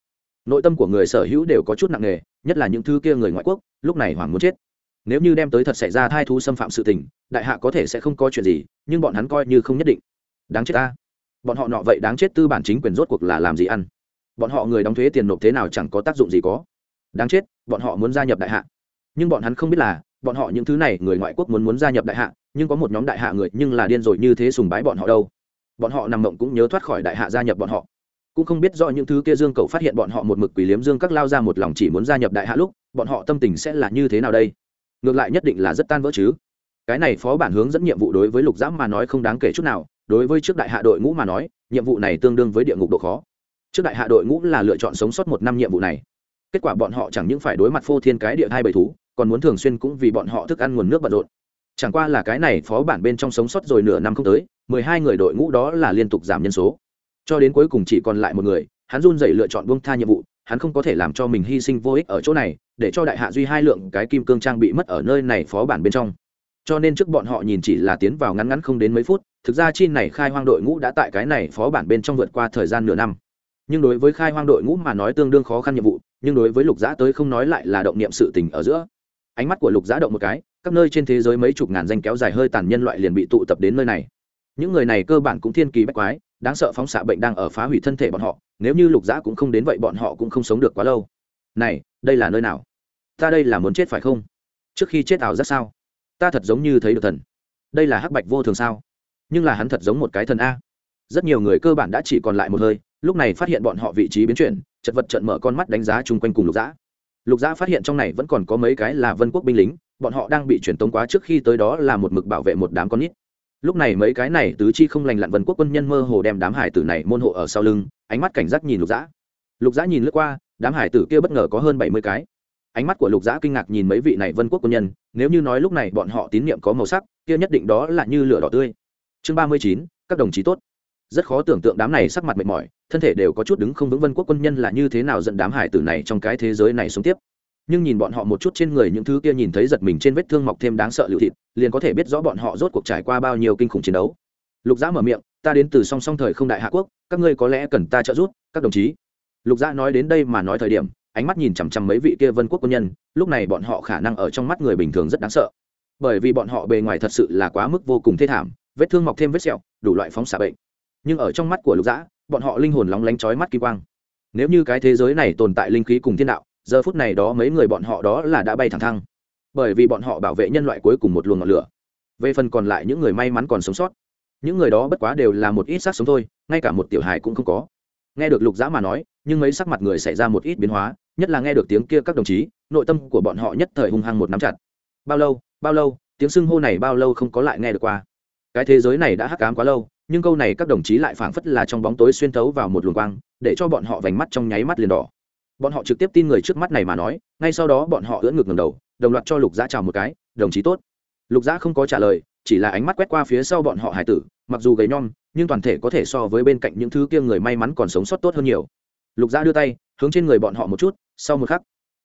Nội tâm của người sở hữu đều có chút nặng nề, nhất là những thứ kia người ngoại quốc, lúc này hoàng muốn chết. Nếu như đem tới thật xảy ra thai thú xâm phạm sự tình, đại hạ có thể sẽ không có chuyện gì, nhưng bọn hắn coi như không nhất định đáng chết ta. Bọn họ nọ vậy đáng chết tư bản chính quyền rốt cuộc là làm gì ăn? Bọn họ người đóng thuế tiền nộp thế nào chẳng có tác dụng gì có. Đáng chết, bọn họ muốn gia nhập đại hạ. Nhưng bọn hắn không biết là, bọn họ những thứ này người ngoại quốc muốn muốn gia nhập đại hạ, nhưng có một nhóm đại hạ người nhưng là điên rồi như thế sùng bái bọn họ đâu. Bọn họ nằm mộng cũng nhớ thoát khỏi đại hạ gia nhập bọn họ. Cũng không biết do những thứ kia dương cầu phát hiện bọn họ một mực quỷ liếm dương các lao ra một lòng chỉ muốn gia nhập đại hạ lúc, bọn họ tâm tình sẽ là như thế nào đây? Ngược lại nhất định là rất tan vỡ chứ. Cái này phó bản hướng dẫn nhiệm vụ đối với lục giã mà nói không đáng kể chút nào đối với trước đại hạ đội ngũ mà nói, nhiệm vụ này tương đương với địa ngục độ khó. Trước đại hạ đội ngũ là lựa chọn sống sót một năm nhiệm vụ này. Kết quả bọn họ chẳng những phải đối mặt phô thiên cái địa hai bầy thú, còn muốn thường xuyên cũng vì bọn họ thức ăn nguồn nước bận rộn. Chẳng qua là cái này phó bản bên trong sống sót rồi nửa năm không tới, mười hai người đội ngũ đó là liên tục giảm nhân số. Cho đến cuối cùng chỉ còn lại một người, hắn run dậy lựa chọn buông tha nhiệm vụ, hắn không có thể làm cho mình hy sinh vô ích ở chỗ này, để cho đại hạ duy hai lượng cái kim cương trang bị mất ở nơi này phó bản bên trong cho nên trước bọn họ nhìn chỉ là tiến vào ngắn ngắn không đến mấy phút, thực ra chi này khai hoang đội ngũ đã tại cái này phó bản bên trong vượt qua thời gian nửa năm. Nhưng đối với khai hoang đội ngũ mà nói tương đương khó khăn nhiệm vụ, nhưng đối với lục giã tới không nói lại là động niệm sự tình ở giữa. Ánh mắt của lục giã động một cái, các nơi trên thế giới mấy chục ngàn danh kéo dài hơi tàn nhân loại liền bị tụ tập đến nơi này. Những người này cơ bản cũng thiên kỳ bách quái, đáng sợ phóng xạ bệnh đang ở phá hủy thân thể bọn họ, nếu như lục giã cũng không đến vậy bọn họ cũng không sống được quá lâu. Này, đây là nơi nào? Ta đây là muốn chết phải không? Trước khi chết ảo rất sao? Ta thật giống như thấy được thần. Đây là hắc bạch vô thường sao? Nhưng là hắn thật giống một cái thần a. Rất nhiều người cơ bản đã chỉ còn lại một hơi, lúc này phát hiện bọn họ vị trí biến chuyển, chật vật trận mở con mắt đánh giá chung quanh cùng lục dã. Lục dã phát hiện trong này vẫn còn có mấy cái là vân quốc binh lính, bọn họ đang bị chuyển tống quá trước khi tới đó là một mực bảo vệ một đám con nít. Lúc này mấy cái này tứ chi không lành lặn vân quốc quân nhân mơ hồ đem đám hải tử này môn hộ ở sau lưng, ánh mắt cảnh giác nhìn lục dã. Lục dã nhìn lướt qua, đám hải tử kia bất ngờ có hơn bảy mươi cái ánh mắt của lục Giã kinh ngạc nhìn mấy vị này vân quốc quân nhân, nếu như nói lúc này bọn họ tín nhiệm có màu sắc, kia nhất định đó là như lửa đỏ tươi. Chương ba mươi chín, các đồng chí tốt. Rất khó tưởng tượng đám này sắc mặt mệt mỏi, thân thể đều có chút đứng không vững vân quốc quân nhân là như thế nào dẫn đám hải tử này trong cái thế giới này sống tiếp. Nhưng nhìn bọn họ một chút trên người những thứ kia nhìn thấy giật mình trên vết thương mọc thêm đáng sợ lựu thịt, liền có thể biết rõ bọn họ rốt cuộc trải qua bao nhiêu kinh khủng chiến đấu. Lục giã mở miệng, ta đến từ song song thời không đại hạ quốc, các ngươi có lẽ cần ta trợ giúp, các đồng chí. Lục giã nói đến đây mà nói thời điểm ánh mắt nhìn chằm chằm mấy vị kia vân quốc quân nhân, lúc này bọn họ khả năng ở trong mắt người bình thường rất đáng sợ. Bởi vì bọn họ bề ngoài thật sự là quá mức vô cùng thê thảm, vết thương mọc thêm vết sẹo, đủ loại phóng xạ bệnh. Nhưng ở trong mắt của lục dã, bọn họ linh hồn lóng lánh chói mắt kỳ quang. Nếu như cái thế giới này tồn tại linh khí cùng thiên đạo, giờ phút này đó mấy người bọn họ đó là đã bay thẳng thăng. Bởi vì bọn họ bảo vệ nhân loại cuối cùng một luồng ngọn lửa. Về phần còn lại những người may mắn còn sống sót, những người đó bất quá đều là một ít xác sống thôi, ngay cả một tiểu hài cũng không có. Nghe được lục dã mà nói, nhưng mấy sắc mặt người xảy ra một ít biến hóa nhất là nghe được tiếng kia các đồng chí, nội tâm của bọn họ nhất thời hung hăng một nắm chặt. Bao lâu bao lâu, tiếng sưng hô này bao lâu không có lại nghe được qua. Cái thế giới này đã hắc cám quá lâu, nhưng câu này các đồng chí lại phảng phất là trong bóng tối xuyên thấu vào một luồng quang, để cho bọn họ vành mắt trong nháy mắt liền đỏ. Bọn họ trực tiếp tin người trước mắt này mà nói, ngay sau đó bọn họ ưỡn ngực ngầm đầu, đồng loạt cho lục giã chào một cái, đồng chí tốt. Lục giã không có trả lời, chỉ là ánh mắt quét qua phía sau bọn họ hải tử, mặc dù gầy nhom, nhưng toàn thể có thể so với bên cạnh những thứ kia người may mắn còn sống sót tốt hơn nhiều. Lục giã đưa tay, hướng trên người bọn họ một chút sau một khắc,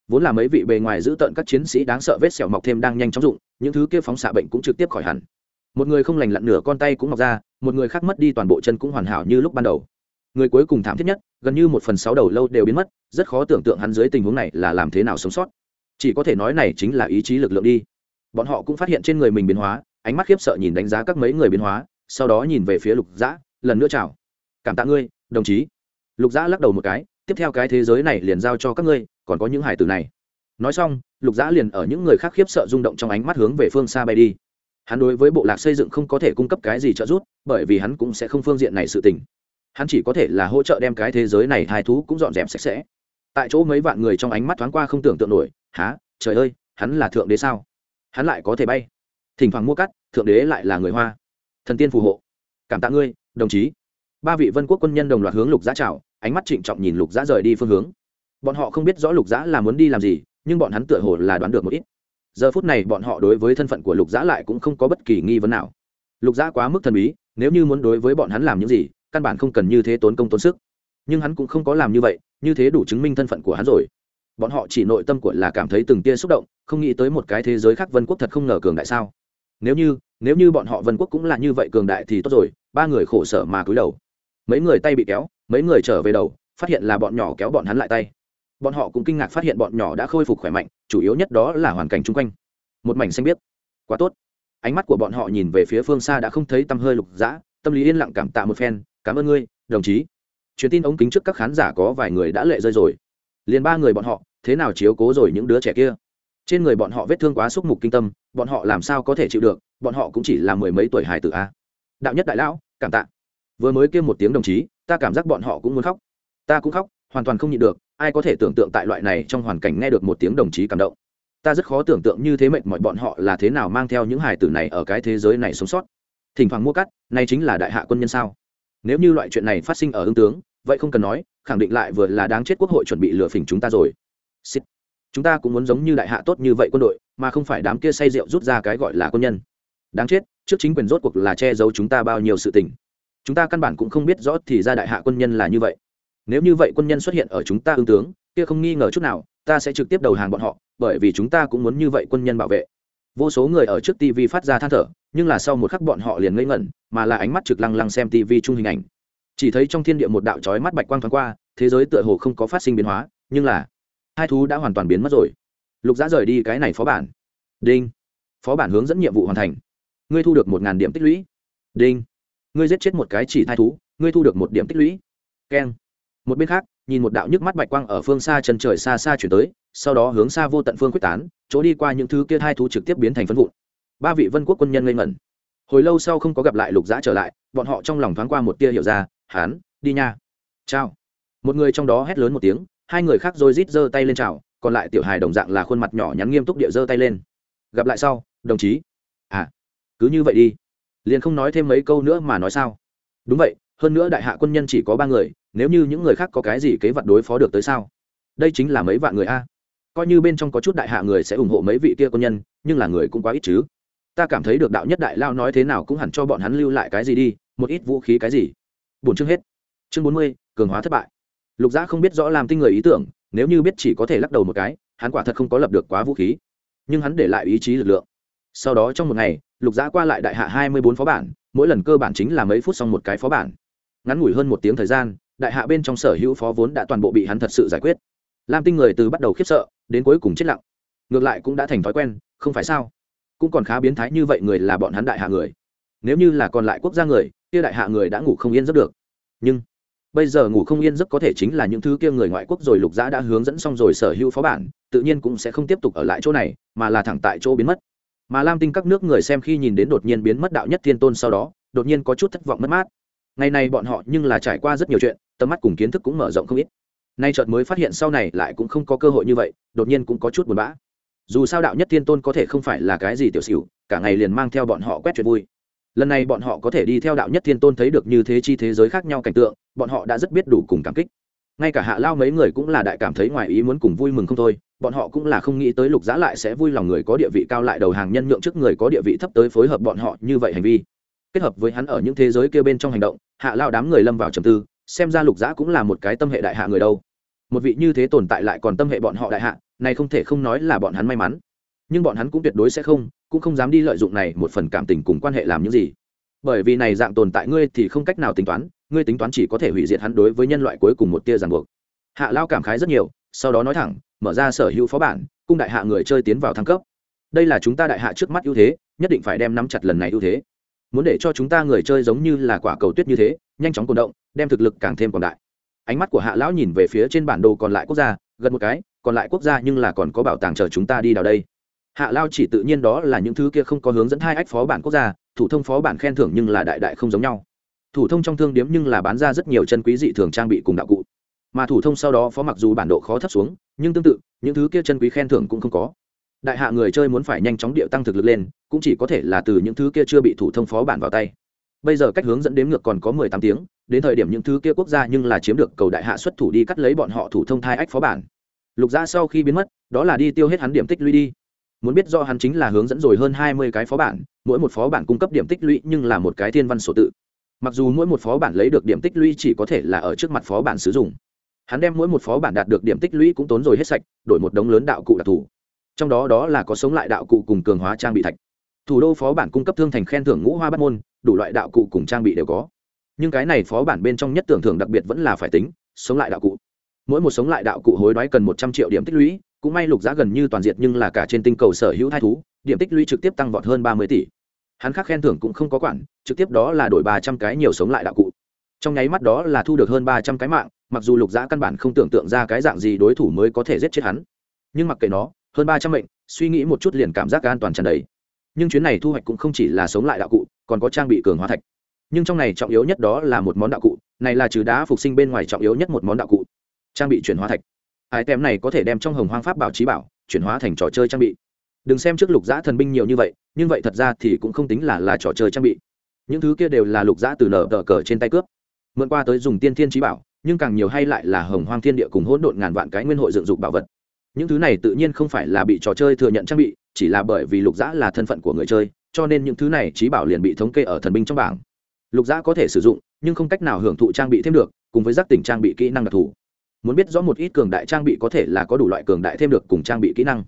vốn là mấy vị bề ngoài giữ tận các chiến sĩ đáng sợ vết sẹo mọc thêm đang nhanh chóng dụng, những thứ kia phóng xạ bệnh cũng trực tiếp khỏi hẳn. Một người không lành lặn nửa con tay cũng mọc ra, một người khác mất đi toàn bộ chân cũng hoàn hảo như lúc ban đầu. Người cuối cùng thảm thiết nhất, gần như một phần sáu đầu lâu đều biến mất, rất khó tưởng tượng hắn dưới tình huống này là làm thế nào sống sót. Chỉ có thể nói này chính là ý chí lực lượng đi. Bọn họ cũng phát hiện trên người mình biến hóa, ánh mắt khiếp sợ nhìn đánh giá các mấy người biến hóa, sau đó nhìn về phía lục dã, lần nữa chào. Cảm tạ ngươi, đồng chí. Lục dã lắc đầu một cái tiếp theo cái thế giới này liền giao cho các ngươi, còn có những hải tử này. Nói xong, lục dã liền ở những người khác khiếp sợ rung động trong ánh mắt hướng về phương xa bay đi. Hắn đối với bộ lạc xây dựng không có thể cung cấp cái gì trợ giúp, bởi vì hắn cũng sẽ không phương diện này sự tình. Hắn chỉ có thể là hỗ trợ đem cái thế giới này hai thú cũng dọn dẹp sạch sẽ. Tại chỗ mấy vạn người trong ánh mắt thoáng qua không tưởng tượng nổi há trời ơi, hắn là thượng đế sao? Hắn lại có thể bay. Thỉnh thoảng mua cắt, thượng đế lại là người hoa. Thần tiên phù hộ. Cảm tạ ngươi, đồng chí. Ba vị vân quốc quân nhân đồng loạt hướng lục giã trào ánh mắt trịnh trọng nhìn lục giã rời đi phương hướng. Bọn họ không biết rõ lục dã là muốn đi làm gì, nhưng bọn hắn tựa hồ là đoán được một ít. Giờ phút này bọn họ đối với thân phận của lục dã lại cũng không có bất kỳ nghi vấn nào. Lục dã quá mức thần bí, nếu như muốn đối với bọn hắn làm những gì, căn bản không cần như thế tốn công tốn sức. Nhưng hắn cũng không có làm như vậy, như thế đủ chứng minh thân phận của hắn rồi. Bọn họ chỉ nội tâm của là cảm thấy từng tia xúc động, không nghĩ tới một cái thế giới khác vân quốc thật không ngờ cường đại sao. Nếu như nếu như bọn họ vân quốc cũng là như vậy cường đại thì tốt rồi, ba người khổ sở mà cúi đầu mấy người tay bị kéo, mấy người trở về đầu, phát hiện là bọn nhỏ kéo bọn hắn lại tay. Bọn họ cũng kinh ngạc phát hiện bọn nhỏ đã khôi phục khỏe mạnh, chủ yếu nhất đó là hoàn cảnh chung quanh. Một mảnh xanh biếc. Quá tốt. Ánh mắt của bọn họ nhìn về phía phương xa đã không thấy tăm hơi lục dã, tâm lý yên lặng cảm tạ một phen, cảm ơn ngươi, đồng chí. Truyền tin ống kính trước các khán giả có vài người đã lệ rơi rồi. Liền ba người bọn họ, thế nào chiếu cố rồi những đứa trẻ kia? Trên người bọn họ vết thương quá xúc mục kinh tâm, bọn họ làm sao có thể chịu được? Bọn họ cũng chỉ là mười mấy tuổi hài tử a. Đạo nhất đại lão, cảm tạ vừa mới kêu một tiếng đồng chí, ta cảm giác bọn họ cũng muốn khóc. Ta cũng khóc, hoàn toàn không nhịn được, ai có thể tưởng tượng tại loại này trong hoàn cảnh nghe được một tiếng đồng chí cảm động. Ta rất khó tưởng tượng như thế mệnh mọi bọn họ là thế nào mang theo những hài tử này ở cái thế giới này sống sót. Thỉnh thoảng mua cắt, này chính là đại hạ quân nhân sao? Nếu như loại chuyện này phát sinh ở ương tướng, vậy không cần nói, khẳng định lại vừa là đáng chết quốc hội chuẩn bị lừa phỉnh chúng ta rồi. Xịt. chúng ta cũng muốn giống như đại hạ tốt như vậy quân đội, mà không phải đám kia say rượu rút ra cái gọi là quân nhân. Đáng chết, trước chính quyền rốt cuộc là che giấu chúng ta bao nhiêu sự tình chúng ta căn bản cũng không biết rõ thì ra đại hạ quân nhân là như vậy. Nếu như vậy quân nhân xuất hiện ở chúng ta ương tướng, kia không nghi ngờ chút nào, ta sẽ trực tiếp đầu hàng bọn họ, bởi vì chúng ta cũng muốn như vậy quân nhân bảo vệ. Vô số người ở trước tv phát ra than thở, nhưng là sau một khắc bọn họ liền ngây ngẩn, mà là ánh mắt trực lăng lăng xem tv chung hình ảnh. Chỉ thấy trong thiên địa một đạo trói mắt bạch quang thoáng qua, thế giới tựa hồ không có phát sinh biến hóa, nhưng là hai thú đã hoàn toàn biến mất rồi. Lục giã rời đi cái này phó bản. Đinh. Phó bản hướng dẫn nhiệm vụ hoàn thành. Ngươi thu được một điểm tích lũy. Đinh ngươi giết chết một cái chỉ thai thú, ngươi thu được một điểm tích lũy. Keng một bên khác, nhìn một đạo nhức mắt bạch quang ở phương xa chân trời xa xa chuyển tới, sau đó hướng xa vô tận phương quyết tán, chỗ đi qua những thứ kia hai thú trực tiếp biến thành phân vụn. Ba vị vân quốc quân nhân ngây ngẩn. Hồi lâu sau không có gặp lại lục giã trở lại, bọn họ trong lòng thoáng qua một tia hiểu ra, hán, đi nha. Chào. Một người trong đó hét lớn một tiếng, hai người khác rồi rít giơ tay lên chào, còn lại tiểu hài đồng dạng là khuôn mặt nhỏ nhắn nghiêm túc địa giơ tay lên. Gặp lại sau, đồng chí. À cứ như vậy đi liền không nói thêm mấy câu nữa mà nói sao? Đúng vậy, hơn nữa đại hạ quân nhân chỉ có ba người, nếu như những người khác có cái gì kế vật đối phó được tới sao? Đây chính là mấy vạn người a. Coi như bên trong có chút đại hạ người sẽ ủng hộ mấy vị kia quân nhân, nhưng là người cũng quá ít chứ. Ta cảm thấy được đạo nhất đại lao nói thế nào cũng hẳn cho bọn hắn lưu lại cái gì đi, một ít vũ khí cái gì. Bốn chương hết. Chương bốn mươi, cường hóa thất bại. Lục giã không biết rõ làm tinh người ý tưởng, nếu như biết chỉ có thể lắc đầu một cái, hắn quả thật không có lập được quá vũ khí. Nhưng hắn để lại ý chí lực lượng. Sau đó trong một ngày lục giã qua lại đại hạ hai mươi bốn phó bản, mỗi lần cơ bản chính là mấy phút xong một cái phó bản. Ngắn ngủi hơn một tiếng thời gian, đại hạ bên trong sở hữu phó vốn đã toàn bộ bị hắn thật sự giải quyết. Lam tinh người từ bắt đầu khiếp sợ, đến cuối cùng chết lặng. Ngược lại cũng đã thành thói quen, không phải sao? Cũng còn khá biến thái như vậy người là bọn hắn đại hạ người. Nếu như là còn lại quốc gia người, kia đại hạ người đã ngủ không yên giấc được. Nhưng, bây giờ ngủ không yên giấc có thể chính là những thứ kia người ngoại quốc rồi lục giã đã hướng dẫn xong rồi sở hữu phó bản, tự nhiên cũng sẽ không tiếp tục ở lại chỗ này, mà là thẳng tại chỗ biến mất mà lam tinh các nước người xem khi nhìn đến đột nhiên biến mất đạo nhất thiên tôn sau đó, đột nhiên có chút thất vọng mất mát. Ngày này bọn họ nhưng là trải qua rất nhiều chuyện, tầm mắt cùng kiến thức cũng mở rộng không ít. Nay chợt mới phát hiện sau này lại cũng không có cơ hội như vậy, đột nhiên cũng có chút buồn bã. Dù sao đạo nhất thiên tôn có thể không phải là cái gì tiểu xỉu, cả ngày liền mang theo bọn họ quét chuyện vui. Lần này bọn họ có thể đi theo đạo nhất thiên tôn thấy được như thế chi thế giới khác nhau cảnh tượng, bọn họ đã rất biết đủ cùng cảm kích. Ngay cả hạ lao mấy người cũng là đại cảm thấy ngoài ý muốn cùng vui mừng không thôi bọn họ cũng là không nghĩ tới lục giã lại sẽ vui lòng người có địa vị cao lại đầu hàng nhân nhượng trước người có địa vị thấp tới phối hợp bọn họ như vậy hành vi. Kết hợp với hắn ở những thế giới kia bên trong hành động, hạ lao đám người lâm vào trầm tư, xem ra lục giã cũng là một cái tâm hệ đại hạ người đâu. Một vị như thế tồn tại lại còn tâm hệ bọn họ đại hạ, này không thể không nói là bọn hắn may mắn. Nhưng bọn hắn cũng tuyệt đối sẽ không, cũng không dám đi lợi dụng này một phần cảm tình cùng quan hệ làm những gì. Bởi vì này dạng tồn tại ngươi thì không cách nào tính toán, ngươi tính toán chỉ có thể hủy diệt hắn đối với nhân loại cuối cùng một tia ràng buộc. Hạ lao cảm khái rất nhiều, sau đó nói thẳng mở ra sở hữu phó bản, cung đại hạ người chơi tiến vào thăng cấp. Đây là chúng ta đại hạ trước mắt ưu thế, nhất định phải đem nắm chặt lần này ưu thế. Muốn để cho chúng ta người chơi giống như là quả cầu tuyết như thế, nhanh chóng cổ động, đem thực lực càng thêm còn đại. Ánh mắt của hạ lão nhìn về phía trên bản đồ còn lại quốc gia gần một cái, còn lại quốc gia nhưng là còn có bảo tàng chờ chúng ta đi đào đây. Hạ lao chỉ tự nhiên đó là những thứ kia không có hướng dẫn hai ách phó bản quốc gia, thủ thông phó bản khen thưởng nhưng là đại đại không giống nhau. Thủ thông trong thương điếm nhưng là bán ra rất nhiều chân quý dị thường trang bị cùng đạo cụ mà thủ thông sau đó phó mặc dù bản độ khó thấp xuống, nhưng tương tự, những thứ kia chân quý khen thưởng cũng không có. Đại hạ người chơi muốn phải nhanh chóng điệu tăng thực lực lên, cũng chỉ có thể là từ những thứ kia chưa bị thủ thông phó bản vào tay. Bây giờ cách hướng dẫn đếm ngược còn có mười tám tiếng, đến thời điểm những thứ kia quốc gia nhưng là chiếm được cầu đại hạ xuất thủ đi cắt lấy bọn họ thủ thông thai ách phó bản. Lục gia sau khi biến mất, đó là đi tiêu hết hắn điểm tích lũy đi. Muốn biết do hắn chính là hướng dẫn rồi hơn hai mươi cái phó bản, mỗi một phó bản cung cấp điểm tích lũy nhưng là một cái thiên văn sổ tự. Mặc dù mỗi một phó bản lấy được điểm tích lũy chỉ có thể là ở trước mặt phó bản sử dụng hắn đem mỗi một phó bản đạt được điểm tích lũy cũng tốn rồi hết sạch, đổi một đống lớn đạo cụ đặc thù. Trong đó đó là có sống lại đạo cụ cùng cường hóa trang bị thạch. Thủ đô phó bản cung cấp thương thành khen thưởng ngũ hoa bắt môn, đủ loại đạo cụ cùng trang bị đều có. Nhưng cái này phó bản bên trong nhất tưởng thưởng đặc biệt vẫn là phải tính, sống lại đạo cụ. Mỗi một sống lại đạo cụ hối đoái cần một trăm triệu điểm tích lũy, cũng may lục giá gần như toàn diệt nhưng là cả trên tinh cầu sở hữu thai thú, điểm tích lũy trực tiếp tăng vọt hơn ba mươi tỷ. Hắn khác khen thưởng cũng không có quản, trực tiếp đó là đổi ba trăm cái nhiều sống lại đạo cụ. Trong nháy mắt đó là thu được hơn ba trăm cái mạng mặc dù lục giã căn bản không tưởng tượng ra cái dạng gì đối thủ mới có thể giết chết hắn. Nhưng mặc kệ nó, hơn ba trăm mệnh, suy nghĩ một chút liền cảm giác an toàn tràn đầy. Nhưng chuyến này thu hoạch cũng không chỉ là sống lại đạo cụ, còn có trang bị cường hóa thạch. Nhưng trong này trọng yếu nhất đó là một món đạo cụ, này là trừ đá phục sinh bên ngoài trọng yếu nhất một món đạo cụ. Trang bị chuyển hóa thạch. Ai tem này có thể đem trong hồng hoang pháp bảo trí bảo, chuyển hóa thành trò chơi trang bị. Đừng xem trước lục giã thần binh nhiều như vậy, nhưng vậy thật ra thì cũng không tính là là trò chơi trang bị. Những thứ kia đều là lục giã từ nở tờ cờ trên tay cướp. Mượn qua tới dùng tiên thiên trí bảo nhưng càng nhiều hay lại là hồng hoang thiên địa cùng hỗn độn ngàn vạn cái nguyên hội dựng dục bảo vật. Những thứ này tự nhiên không phải là bị trò chơi thừa nhận trang bị, chỉ là bởi vì lục giã là thân phận của người chơi, cho nên những thứ này trí bảo liền bị thống kê ở thần binh trong bảng. Lục giã có thể sử dụng, nhưng không cách nào hưởng thụ trang bị thêm được, cùng với giác tỉnh trang bị kỹ năng đặc thù. Muốn biết rõ một ít cường đại trang bị có thể là có đủ loại cường đại thêm được cùng trang bị kỹ năng.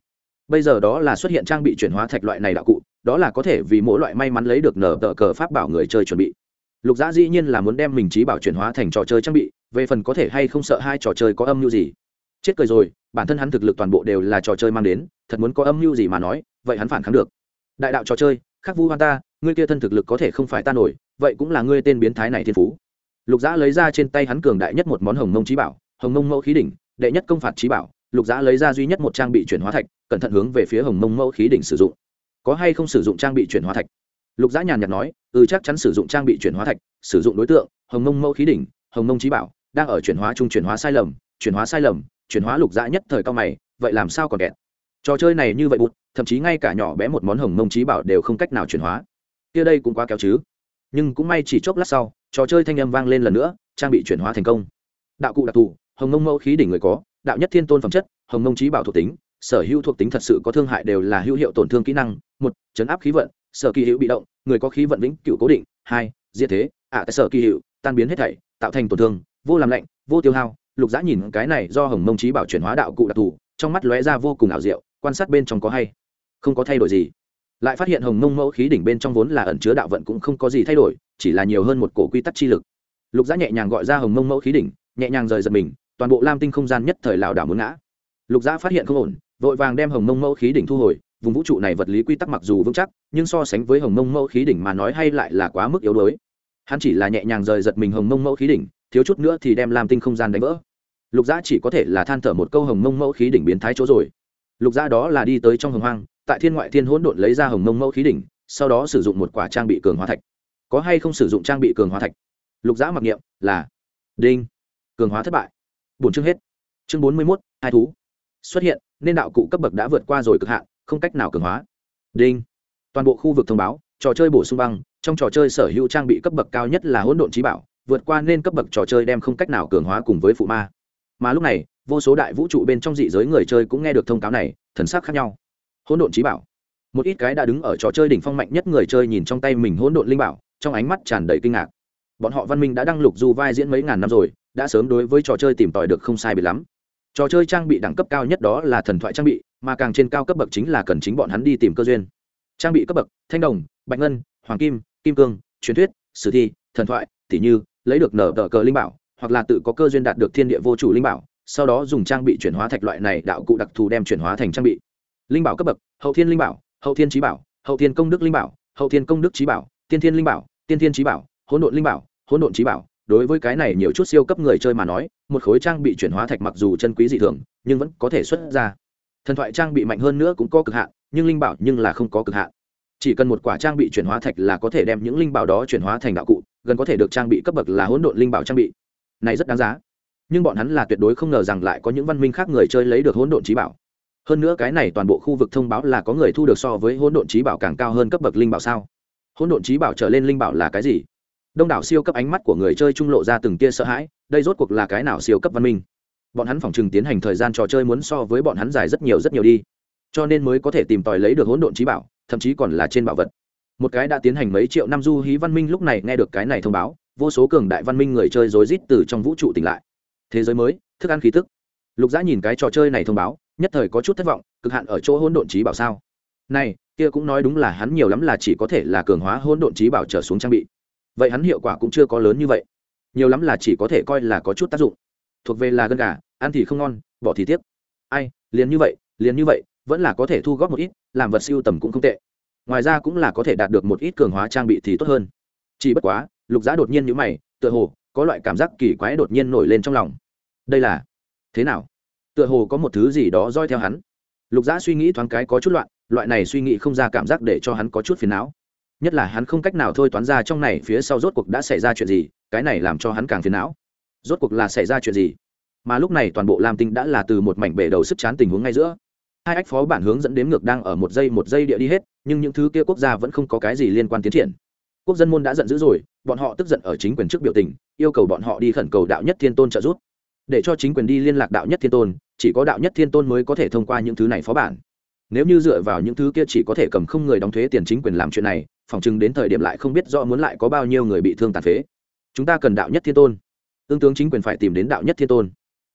Bây giờ đó là xuất hiện trang bị chuyển hóa thạch loại này đạo cụ, đó là có thể vì mỗi loại may mắn lấy được nở tờ cờ pháp bảo người chơi chuẩn bị lục giã dĩ nhiên là muốn đem mình trí bảo chuyển hóa thành trò chơi trang bị, về phần có thể hay không sợ hai trò chơi có âm mưu gì. Chết cười rồi, bản thân hắn thực lực toàn bộ đều là trò chơi mang đến, thật muốn có âm mưu gì mà nói, vậy hắn phản kháng được. Đại đạo trò chơi, khắc vu hoan ta, ngươi kia thân thực lực có thể không phải ta nổi, vậy cũng là ngươi tên biến thái này thiên phú. Lục giã lấy ra trên tay hắn cường đại nhất một món hồng mông trí bảo, hồng mông mẫu khí đỉnh, đệ nhất công phạt trí bảo, lục giã lấy ra duy nhất một trang bị chuyển hóa thạch, cẩn thận hướng về phía hồng mông mẫu khí đỉnh sử dụng. Có hay không sử dụng trang bị chuyển hóa thạch? Lục giã nhàn nhạt nói ừ chắc chắn sử dụng trang bị chuyển hóa thạch, sử dụng đối tượng, hồng mông mẫu khí đỉnh, hồng mông trí bảo, đang ở chuyển hóa chung chuyển hóa sai lầm, chuyển hóa sai lầm, chuyển hóa lục giã nhất thời cao mày, vậy làm sao còn kẹt? Trò chơi này như vậy bụt, thậm chí ngay cả nhỏ bé một món hồng mông trí bảo đều không cách nào chuyển hóa. Kia đây cũng quá kéo chứ. Nhưng cũng may chỉ chốc lát sau, trò chơi thanh âm vang lên lần nữa, trang bị chuyển hóa thành công. Đạo cụ đặc thù, hồng mông mẫu khí đỉnh người có, đạo nhất thiên tôn phẩm chất, hồng mông trí bảo thuộc tính, sở hữu thuộc tính thật sự có thương hại đều là hữu hiệu tổn thương kỹ năng, một, chấn áp khí vận sở kỳ hữu bị động người có khí vận vĩnh cựu cố định hai diệt thế ạ à, sở kỳ hữu tan biến hết thảy tạo thành tổn thương vô làm lạnh vô tiêu hao. Lục giã nhìn cái này do hồng mông trí bảo chuyển hóa đạo cụ đặc thù trong mắt lóe ra vô cùng ảo diệu quan sát bên trong có hay không có thay đổi gì. Lại phát hiện hồng mông mẫu khí đỉnh bên trong vốn là ẩn chứa đạo vận cũng không có gì thay đổi chỉ là nhiều hơn một cổ quy tắc chi lực. Lục giã nhẹ nhàng gọi ra hồng mông mẫu khí đỉnh nhẹ nhàng rời giật mình toàn bộ lam tinh không gian nhất thời lảo đảo muốn ngã. Lục giã phát hiện không ổn vội vàng đem hồng mông mẫu khí đỉnh thu hồi vùng vũ trụ này vật lý quy tắc mặc dù vững chắc, nhưng so sánh với hồng mông mẫu khí đỉnh mà nói hay lại là quá mức yếu đuối. Hắn chỉ là nhẹ nhàng rời giật mình hồng mông mẫu khí đỉnh, thiếu chút nữa thì đem làm tinh không gian đánh vỡ. Lục giã chỉ có thể là than thở một câu hồng mông mẫu khí đỉnh biến thái chỗ rồi. Lục giã đó là đi tới trong hồng hoang, tại thiên ngoại thiên hỗn độn lấy ra hồng mông mẫu khí đỉnh, sau đó sử dụng một quả trang bị cường hóa thạch. Có hay không sử dụng trang bị cường hóa thạch? Lục giã mặc niệm, là. Đinh. Cường hóa thất bại. Bổn chương hết. Chương bốn mươi mốt, hai thú. Xuất hiện, nên đạo cụ cấp bậc đã vượt qua rồi cực hạn không cách nào cường hóa. Đinh. Toàn bộ khu vực thông báo, trò chơi bổ sung băng, trong trò chơi sở hữu trang bị cấp bậc cao nhất là hỗn độn trí bảo, vượt qua nên cấp bậc trò chơi đem không cách nào cường hóa cùng với phụ ma. Mà lúc này, vô số đại vũ trụ bên trong dị giới người chơi cũng nghe được thông cáo này, thần sắc khác nhau. Hỗn độn trí bảo. Một ít cái đã đứng ở trò chơi đỉnh phong mạnh nhất người chơi nhìn trong tay mình hỗn độn linh bảo, trong ánh mắt tràn đầy kinh ngạc. Bọn họ văn minh đã đăng lục du vai diễn mấy ngàn năm rồi, đã sớm đối với trò chơi tìm tòi được không sai biệt lắm. Trò chơi trang bị đẳng cấp cao nhất đó là thần thoại trang bị mà càng trên cao cấp bậc chính là cần chính bọn hắn đi tìm cơ duyên. Trang bị cấp bậc, thanh đồng, bạch ngân, hoàng kim kim cương, truyền thuyết, sử thi, thần thoại tỷ như, lấy được nở tờ cờ linh bảo, hoặc là tự có cơ duyên đạt được thiên địa vô chủ linh bảo, sau đó dùng trang bị chuyển hóa thạch loại này đạo cụ đặc thù đem chuyển hóa thành trang bị. Linh bảo cấp bậc, hậu thiên linh bảo, hậu thiên trí bảo, hậu thiên công đức linh bảo, hậu thiên công đức trí bảo, tiên thiên linh bảo, tiên thiên trí bảo, hỗn độn linh bảo, hỗn độn trí bảo. Đối với cái này nhiều chút siêu cấp người chơi mà nói, một khối trang bị chuyển hóa thạch mặc dù chân quý dị thường, nhưng vẫn có thể xuất ra thần thoại trang bị mạnh hơn nữa cũng có cực hạn, nhưng linh bảo nhưng là không có cực hạn. Chỉ cần một quả trang bị chuyển hóa thạch là có thể đem những linh bảo đó chuyển hóa thành đạo cụ, gần có thể được trang bị cấp bậc là hỗn độn linh bảo trang bị. Này rất đáng giá. Nhưng bọn hắn là tuyệt đối không ngờ rằng lại có những văn minh khác người chơi lấy được hỗn độn trí bảo. Hơn nữa cái này toàn bộ khu vực thông báo là có người thu được so với hỗn độn trí bảo càng cao hơn cấp bậc linh bảo sao? Hỗn độn trí bảo trở lên linh bảo là cái gì? Đông đảo siêu cấp ánh mắt của người chơi trung lộ ra từng tia sợ hãi, đây rốt cuộc là cái nào siêu cấp văn minh? Bọn hắn phòng trừng tiến hành thời gian trò chơi muốn so với bọn hắn dài rất nhiều rất nhiều đi. Cho nên mới có thể tìm tòi lấy được hỗn độn trí bảo, thậm chí còn là trên bảo vật. Một cái đã tiến hành mấy triệu năm du hí văn minh lúc này nghe được cái này thông báo, vô số cường đại văn minh người chơi rối rít từ trong vũ trụ tỉnh lại. Thế giới mới, thức ăn khí tức. Lục giã nhìn cái trò chơi này thông báo, nhất thời có chút thất vọng, cực hạn ở chỗ hỗn độn trí bảo sao? Này, kia cũng nói đúng là hắn nhiều lắm là chỉ có thể là cường hóa hỗn độn trí bảo trở xuống trang bị. Vậy hắn hiệu quả cũng chưa có lớn như vậy. Nhiều lắm là chỉ có thể coi là có chút tác dụng thuộc về là gân gà, ăn thì không ngon, bỏ thì tiếc. Ai, liền như vậy, liền như vậy, vẫn là có thể thu góp một ít, làm vật siêu tầm cũng không tệ. Ngoài ra cũng là có thể đạt được một ít cường hóa trang bị thì tốt hơn. Chỉ bất quá, lục giá đột nhiên như mày, tựa hồ có loại cảm giác kỳ quái đột nhiên nổi lên trong lòng. Đây là thế nào? Tựa hồ có một thứ gì đó roi theo hắn. Lục giá suy nghĩ thoáng cái có chút loạn, loại này suy nghĩ không ra cảm giác để cho hắn có chút phiền não. Nhất là hắn không cách nào thôi toán ra trong này phía sau rốt cuộc đã xảy ra chuyện gì, cái này làm cho hắn càng phiền não rốt cuộc là xảy ra chuyện gì? Mà lúc này toàn bộ lam tinh đã là từ một mảnh bể đầu sức chán tình huống ngay giữa. Hai ách phó bản hướng dẫn đếm ngược đang ở một giây một giây địa đi hết, nhưng những thứ kia quốc gia vẫn không có cái gì liên quan tiến triển. Quốc dân môn đã giận dữ rồi, bọn họ tức giận ở chính quyền trước biểu tình, yêu cầu bọn họ đi khẩn cầu đạo nhất thiên tôn trợ giúp. Để cho chính quyền đi liên lạc đạo nhất thiên tôn, chỉ có đạo nhất thiên tôn mới có thể thông qua những thứ này phó bản. Nếu như dựa vào những thứ kia chỉ có thể cầm không người đóng thuế tiền chính quyền làm chuyện này, phòng chừng đến thời điểm lại không biết rõ muốn lại có bao nhiêu người bị thương tàn phế. Chúng ta cần đạo nhất thiên tôn tương tướng chính quyền phải tìm đến đạo nhất thiên tôn.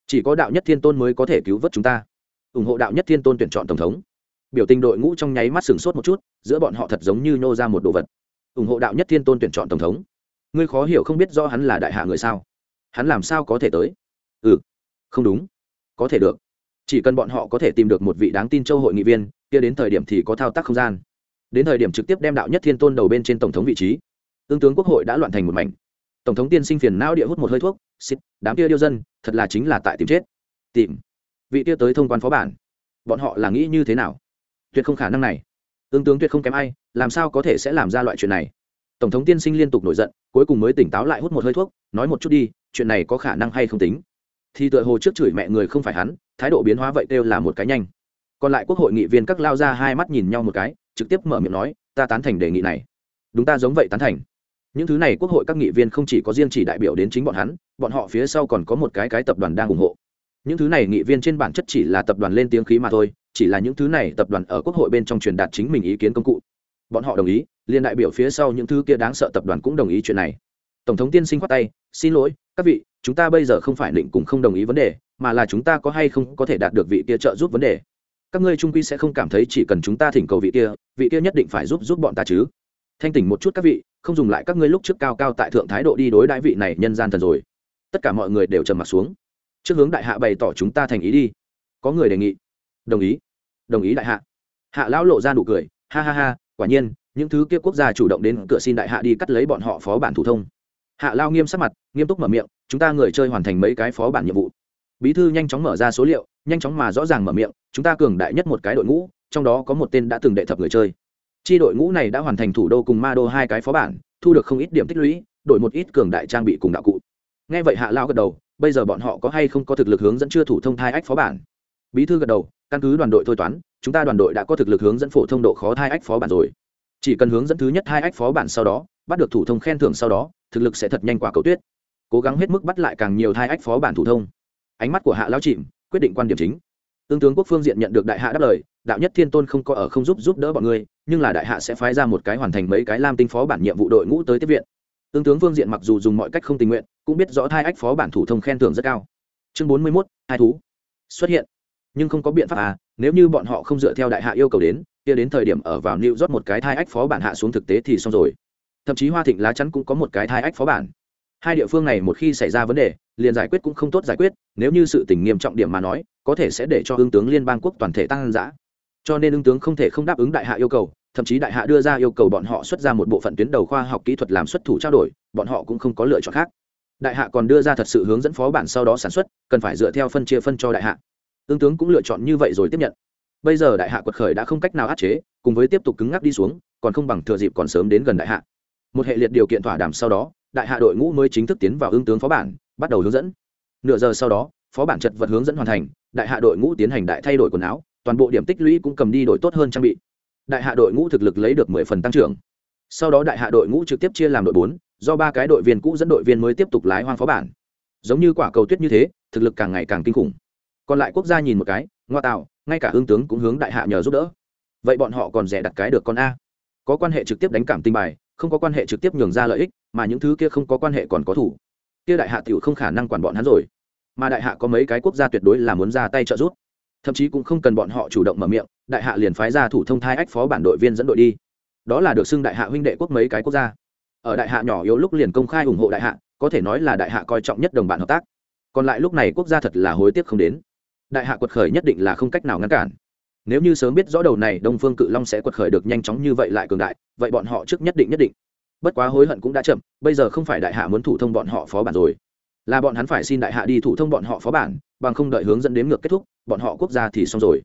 Chỉ có đạo nhất thiên tôn mới có thể cứu vớt chúng ta. Ủng hộ đạo nhất thiên tôn tuyển chọn tổng thống. Biểu tình đội ngũ trong nháy mắt sửng sốt một chút, giữa bọn họ thật giống như nhô ra một đồ vật. Ủng hộ đạo nhất thiên tôn tuyển chọn tổng thống. Ngươi khó hiểu không biết do hắn là đại hạ người sao? Hắn làm sao có thể tới? Ừ không đúng. Có thể được. Chỉ cần bọn họ có thể tìm được một vị đáng tin châu hội nghị viên, kia đến thời điểm thì có thao tác không gian. Đến thời điểm trực tiếp đem đạo nhất thiên tôn đầu bên trên tổng thống vị trí. Tương tướng quốc hội đã loạn thành một mảnh tổng thống tiên sinh phiền não địa hút một hơi thuốc, xịt, đám kia điêu dân, thật là chính là tại tìm chết. Tìm? Vị kia tới thông quan phó bản, bọn họ là nghĩ như thế nào? Tuyệt không khả năng này. Tương tướng tuyệt không kém ai, làm sao có thể sẽ làm ra loại chuyện này? Tổng thống tiên sinh liên tục nổi giận, cuối cùng mới tỉnh táo lại hút một hơi thuốc, nói một chút đi, chuyện này có khả năng hay không tính? Thì tựa hồ trước chửi mẹ người không phải hắn, thái độ biến hóa vậy kêu là một cái nhanh. Còn lại quốc hội nghị viên các lao ra hai mắt nhìn nhau một cái, trực tiếp mở miệng nói, ta tán thành đề nghị này. Đúng ta giống vậy tán thành những thứ này quốc hội các nghị viên không chỉ có riêng chỉ đại biểu đến chính bọn hắn, bọn họ phía sau còn có một cái cái tập đoàn đang ủng hộ. Những thứ này nghị viên trên bản chất chỉ là tập đoàn lên tiếng khí mà thôi, chỉ là những thứ này tập đoàn ở quốc hội bên trong truyền đạt chính mình ý kiến công cụ. Bọn họ đồng ý liên đại biểu phía sau những thứ kia đáng sợ tập đoàn cũng đồng ý chuyện này. Tổng thống tiên sinh khoát tay, xin lỗi, các vị, chúng ta bây giờ không phải định cùng không đồng ý vấn đề, mà là chúng ta có hay không có thể đạt được vị kia trợ giúp vấn đề. Các ngươi trung quy sẽ không cảm thấy chỉ cần chúng ta thỉnh cầu vị kia vị kia nhất định phải giúp giúp bọn ta chứ thanh tỉnh một chút các vị, không dùng lại các ngươi lúc trước cao cao tại thượng thái độ đi đối đại vị này nhân gian thần rồi. Tất cả mọi người đều trầm mặt xuống. Trước hướng đại hạ bày tỏ chúng ta thành ý đi. Có người đề nghị. Đồng ý. Đồng ý đại hạ. Hạ lão lộ ra nụ cười. Ha ha ha, quả nhiên, những thứ kia quốc gia chủ động đến cửa xin đại hạ đi cắt lấy bọn họ phó bản thủ thông. Hạ lao nghiêm sắc mặt, nghiêm túc mở miệng, chúng ta người chơi hoàn thành mấy cái phó bản nhiệm vụ. Bí thư nhanh chóng mở ra số liệu, nhanh chóng mà rõ ràng mở miệng, chúng ta cường đại nhất một cái đội ngũ, trong đó có một tên đã từng đệ thập người chơi chi đội ngũ này đã hoàn thành thủ đô cùng ma đô hai cái phó bản, thu được không ít điểm tích lũy, đổi một ít cường đại trang bị cùng đạo cụ. Nghe vậy hạ lao gật đầu, bây giờ bọn họ có hay không có thực lực hướng dẫn chưa thủ thông thai ách phó bản? Bí thư gật đầu, căn cứ đoàn đội thôi toán, chúng ta đoàn đội đã có thực lực hướng dẫn phổ thông độ khó thai ách phó bản rồi. Chỉ cần hướng dẫn thứ nhất hai ách phó bản sau đó, bắt được thủ thông khen thưởng sau đó, thực lực sẽ thật nhanh qua cầu tuyết. Cố gắng hết mức bắt lại càng nhiều thai ách phó bản thủ thông. Ánh mắt của hạ lao chìm, quyết định quan điểm chính. Tương tướng quốc phương diện nhận được đại hạ đáp lời đạo nhất thiên tôn không có ở không giúp giúp đỡ bọn ngươi, nhưng là đại hạ sẽ phái ra một cái hoàn thành mấy cái lam tinh phó bản nhiệm vụ đội ngũ tới tiếp viện. Tương tướng phương diện mặc dù dùng mọi cách không tình nguyện, cũng biết rõ thai ách phó bản thủ thông khen thưởng rất cao. Chương bốn mươi mốt, hai thú. Xuất hiện. Nhưng không có biện pháp à nếu như bọn họ không dựa theo đại hạ yêu cầu đến, kia đến thời điểm ở vào nịu rót một cái thai ách phó bản hạ xuống thực tế thì xong rồi. Thậm chí hoa thịnh lá chắn cũng có một cái thai ách phó bản. Hai địa phương này một khi xảy ra vấn đề, liền giải quyết cũng không tốt giải quyết, nếu như sự tình nghiêm trọng điểm mà nói, có thể sẽ để cho hương tướng liên bang quốc toàn thể tăng giã cho nên ứng tướng không thể không đáp ứng đại hạ yêu cầu, thậm chí đại hạ đưa ra yêu cầu bọn họ xuất ra một bộ phận tuyến đầu khoa học kỹ thuật làm xuất thủ trao đổi, bọn họ cũng không có lựa chọn khác. Đại hạ còn đưa ra thật sự hướng dẫn phó bản sau đó sản xuất, cần phải dựa theo phân chia phân cho đại hạ. Ứng tướng cũng lựa chọn như vậy rồi tiếp nhận. Bây giờ đại hạ quật khởi đã không cách nào áp chế, cùng với tiếp tục cứng ngắc đi xuống, còn không bằng thừa dịp còn sớm đến gần đại hạ. Một hệ liệt điều kiện thỏa đàm sau đó, đại hạ đội ngũ mới chính thức tiến vào ứng tướng phó bản, bắt đầu hướng dẫn. Nửa giờ sau đó, phó bản chật vật hướng dẫn hoàn thành, đại hạ đội ngũ tiến hành đại thay đổi quần áo toàn bộ điểm tích lũy cũng cầm đi đổi tốt hơn trang bị. Đại hạ đội ngũ thực lực lấy được mười phần tăng trưởng. Sau đó đại hạ đội ngũ trực tiếp chia làm đội bốn, do ba cái đội viên cũ dẫn đội viên mới tiếp tục lái hoang phó bản. Giống như quả cầu tuyết như thế, thực lực càng ngày càng kinh khủng. Còn lại quốc gia nhìn một cái, ngoa tạo, ngay cả hương tướng cũng hướng đại hạ nhờ giúp đỡ. Vậy bọn họ còn rẻ đặt cái được con a. Có quan hệ trực tiếp đánh cảm tình bài, không có quan hệ trực tiếp nhường ra lợi ích, mà những thứ kia không có quan hệ còn có thủ. Kia đại hạ t không khả năng quản bọn hắn rồi. Mà đại hạ có mấy cái quốc gia tuyệt đối là muốn ra tay trợ giúp thậm chí cũng không cần bọn họ chủ động mở miệng, đại hạ liền phái ra thủ thông thai ách phó bản đội viên dẫn đội đi. Đó là được xưng đại hạ huynh đệ quốc mấy cái quốc gia. Ở đại hạ nhỏ yếu lúc liền công khai ủng hộ đại hạ, có thể nói là đại hạ coi trọng nhất đồng bạn hợp tác. Còn lại lúc này quốc gia thật là hối tiếc không đến. Đại hạ quật khởi nhất định là không cách nào ngăn cản. Nếu như sớm biết rõ đầu này đông phương cự long sẽ quật khởi được nhanh chóng như vậy lại cường đại, vậy bọn họ trước nhất định nhất định. Bất quá hối hận cũng đã chậm, bây giờ không phải đại hạ muốn thủ thông bọn họ phó bản rồi. Là bọn hắn phải xin đại hạ đi thủ thông bọn họ phó bản bằng không đợi hướng dẫn đến ngược kết thúc, bọn họ quốc gia thì xong rồi.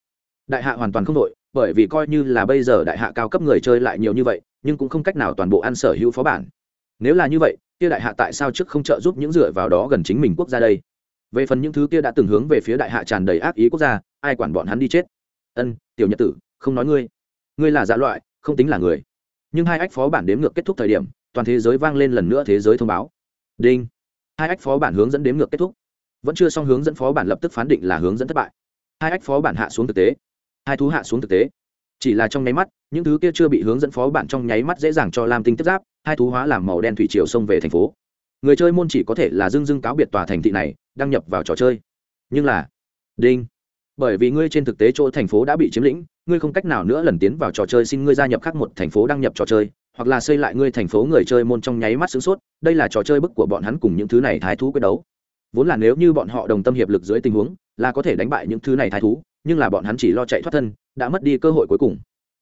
Đại hạ hoàn toàn không đội, bởi vì coi như là bây giờ đại hạ cao cấp người chơi lại nhiều như vậy, nhưng cũng không cách nào toàn bộ ăn sở hữu phó bản. Nếu là như vậy, kia đại hạ tại sao trước không trợ giúp những dựa vào đó gần chính mình quốc gia đây? Về phần những thứ kia đã từng hướng về phía đại hạ tràn đầy ác ý quốc gia, ai quản bọn hắn đi chết? Ân, tiểu nhật tử, không nói ngươi. Ngươi là dạ loại, không tính là người. Nhưng hai ách phó bản đếm ngược kết thúc thời điểm, toàn thế giới vang lên lần nữa thế giới thông báo. Đinh. Hai ách phó bản hướng dẫn đếm ngược kết thúc vẫn chưa xong hướng dẫn phó bản lập tức phán định là hướng dẫn thất bại. Hai ách phó bản hạ xuống thực tế, hai thú hạ xuống thực tế. Chỉ là trong nháy mắt, những thứ kia chưa bị hướng dẫn phó bản trong nháy mắt dễ dàng cho lam tinh tiếp giáp, hai thú hóa làm màu đen thủy chiều xông về thành phố. Người chơi môn chỉ có thể là dưng dưng cáo biệt tòa thành thị này, đăng nhập vào trò chơi. Nhưng là, đinh, bởi vì ngươi trên thực tế chỗ thành phố đã bị chiếm lĩnh, ngươi không cách nào nữa lần tiến vào trò chơi xin ngươi gia nhập khác một thành phố đăng nhập trò chơi, hoặc là xây lại ngươi thành phố người chơi môn trong nháy mắt sửng sốt, đây là trò chơi bức của bọn hắn cùng những thứ này thái thú quyết đấu vốn là nếu như bọn họ đồng tâm hiệp lực dưới tình huống, là có thể đánh bại những thứ này thái thú, nhưng là bọn hắn chỉ lo chạy thoát thân, đã mất đi cơ hội cuối cùng.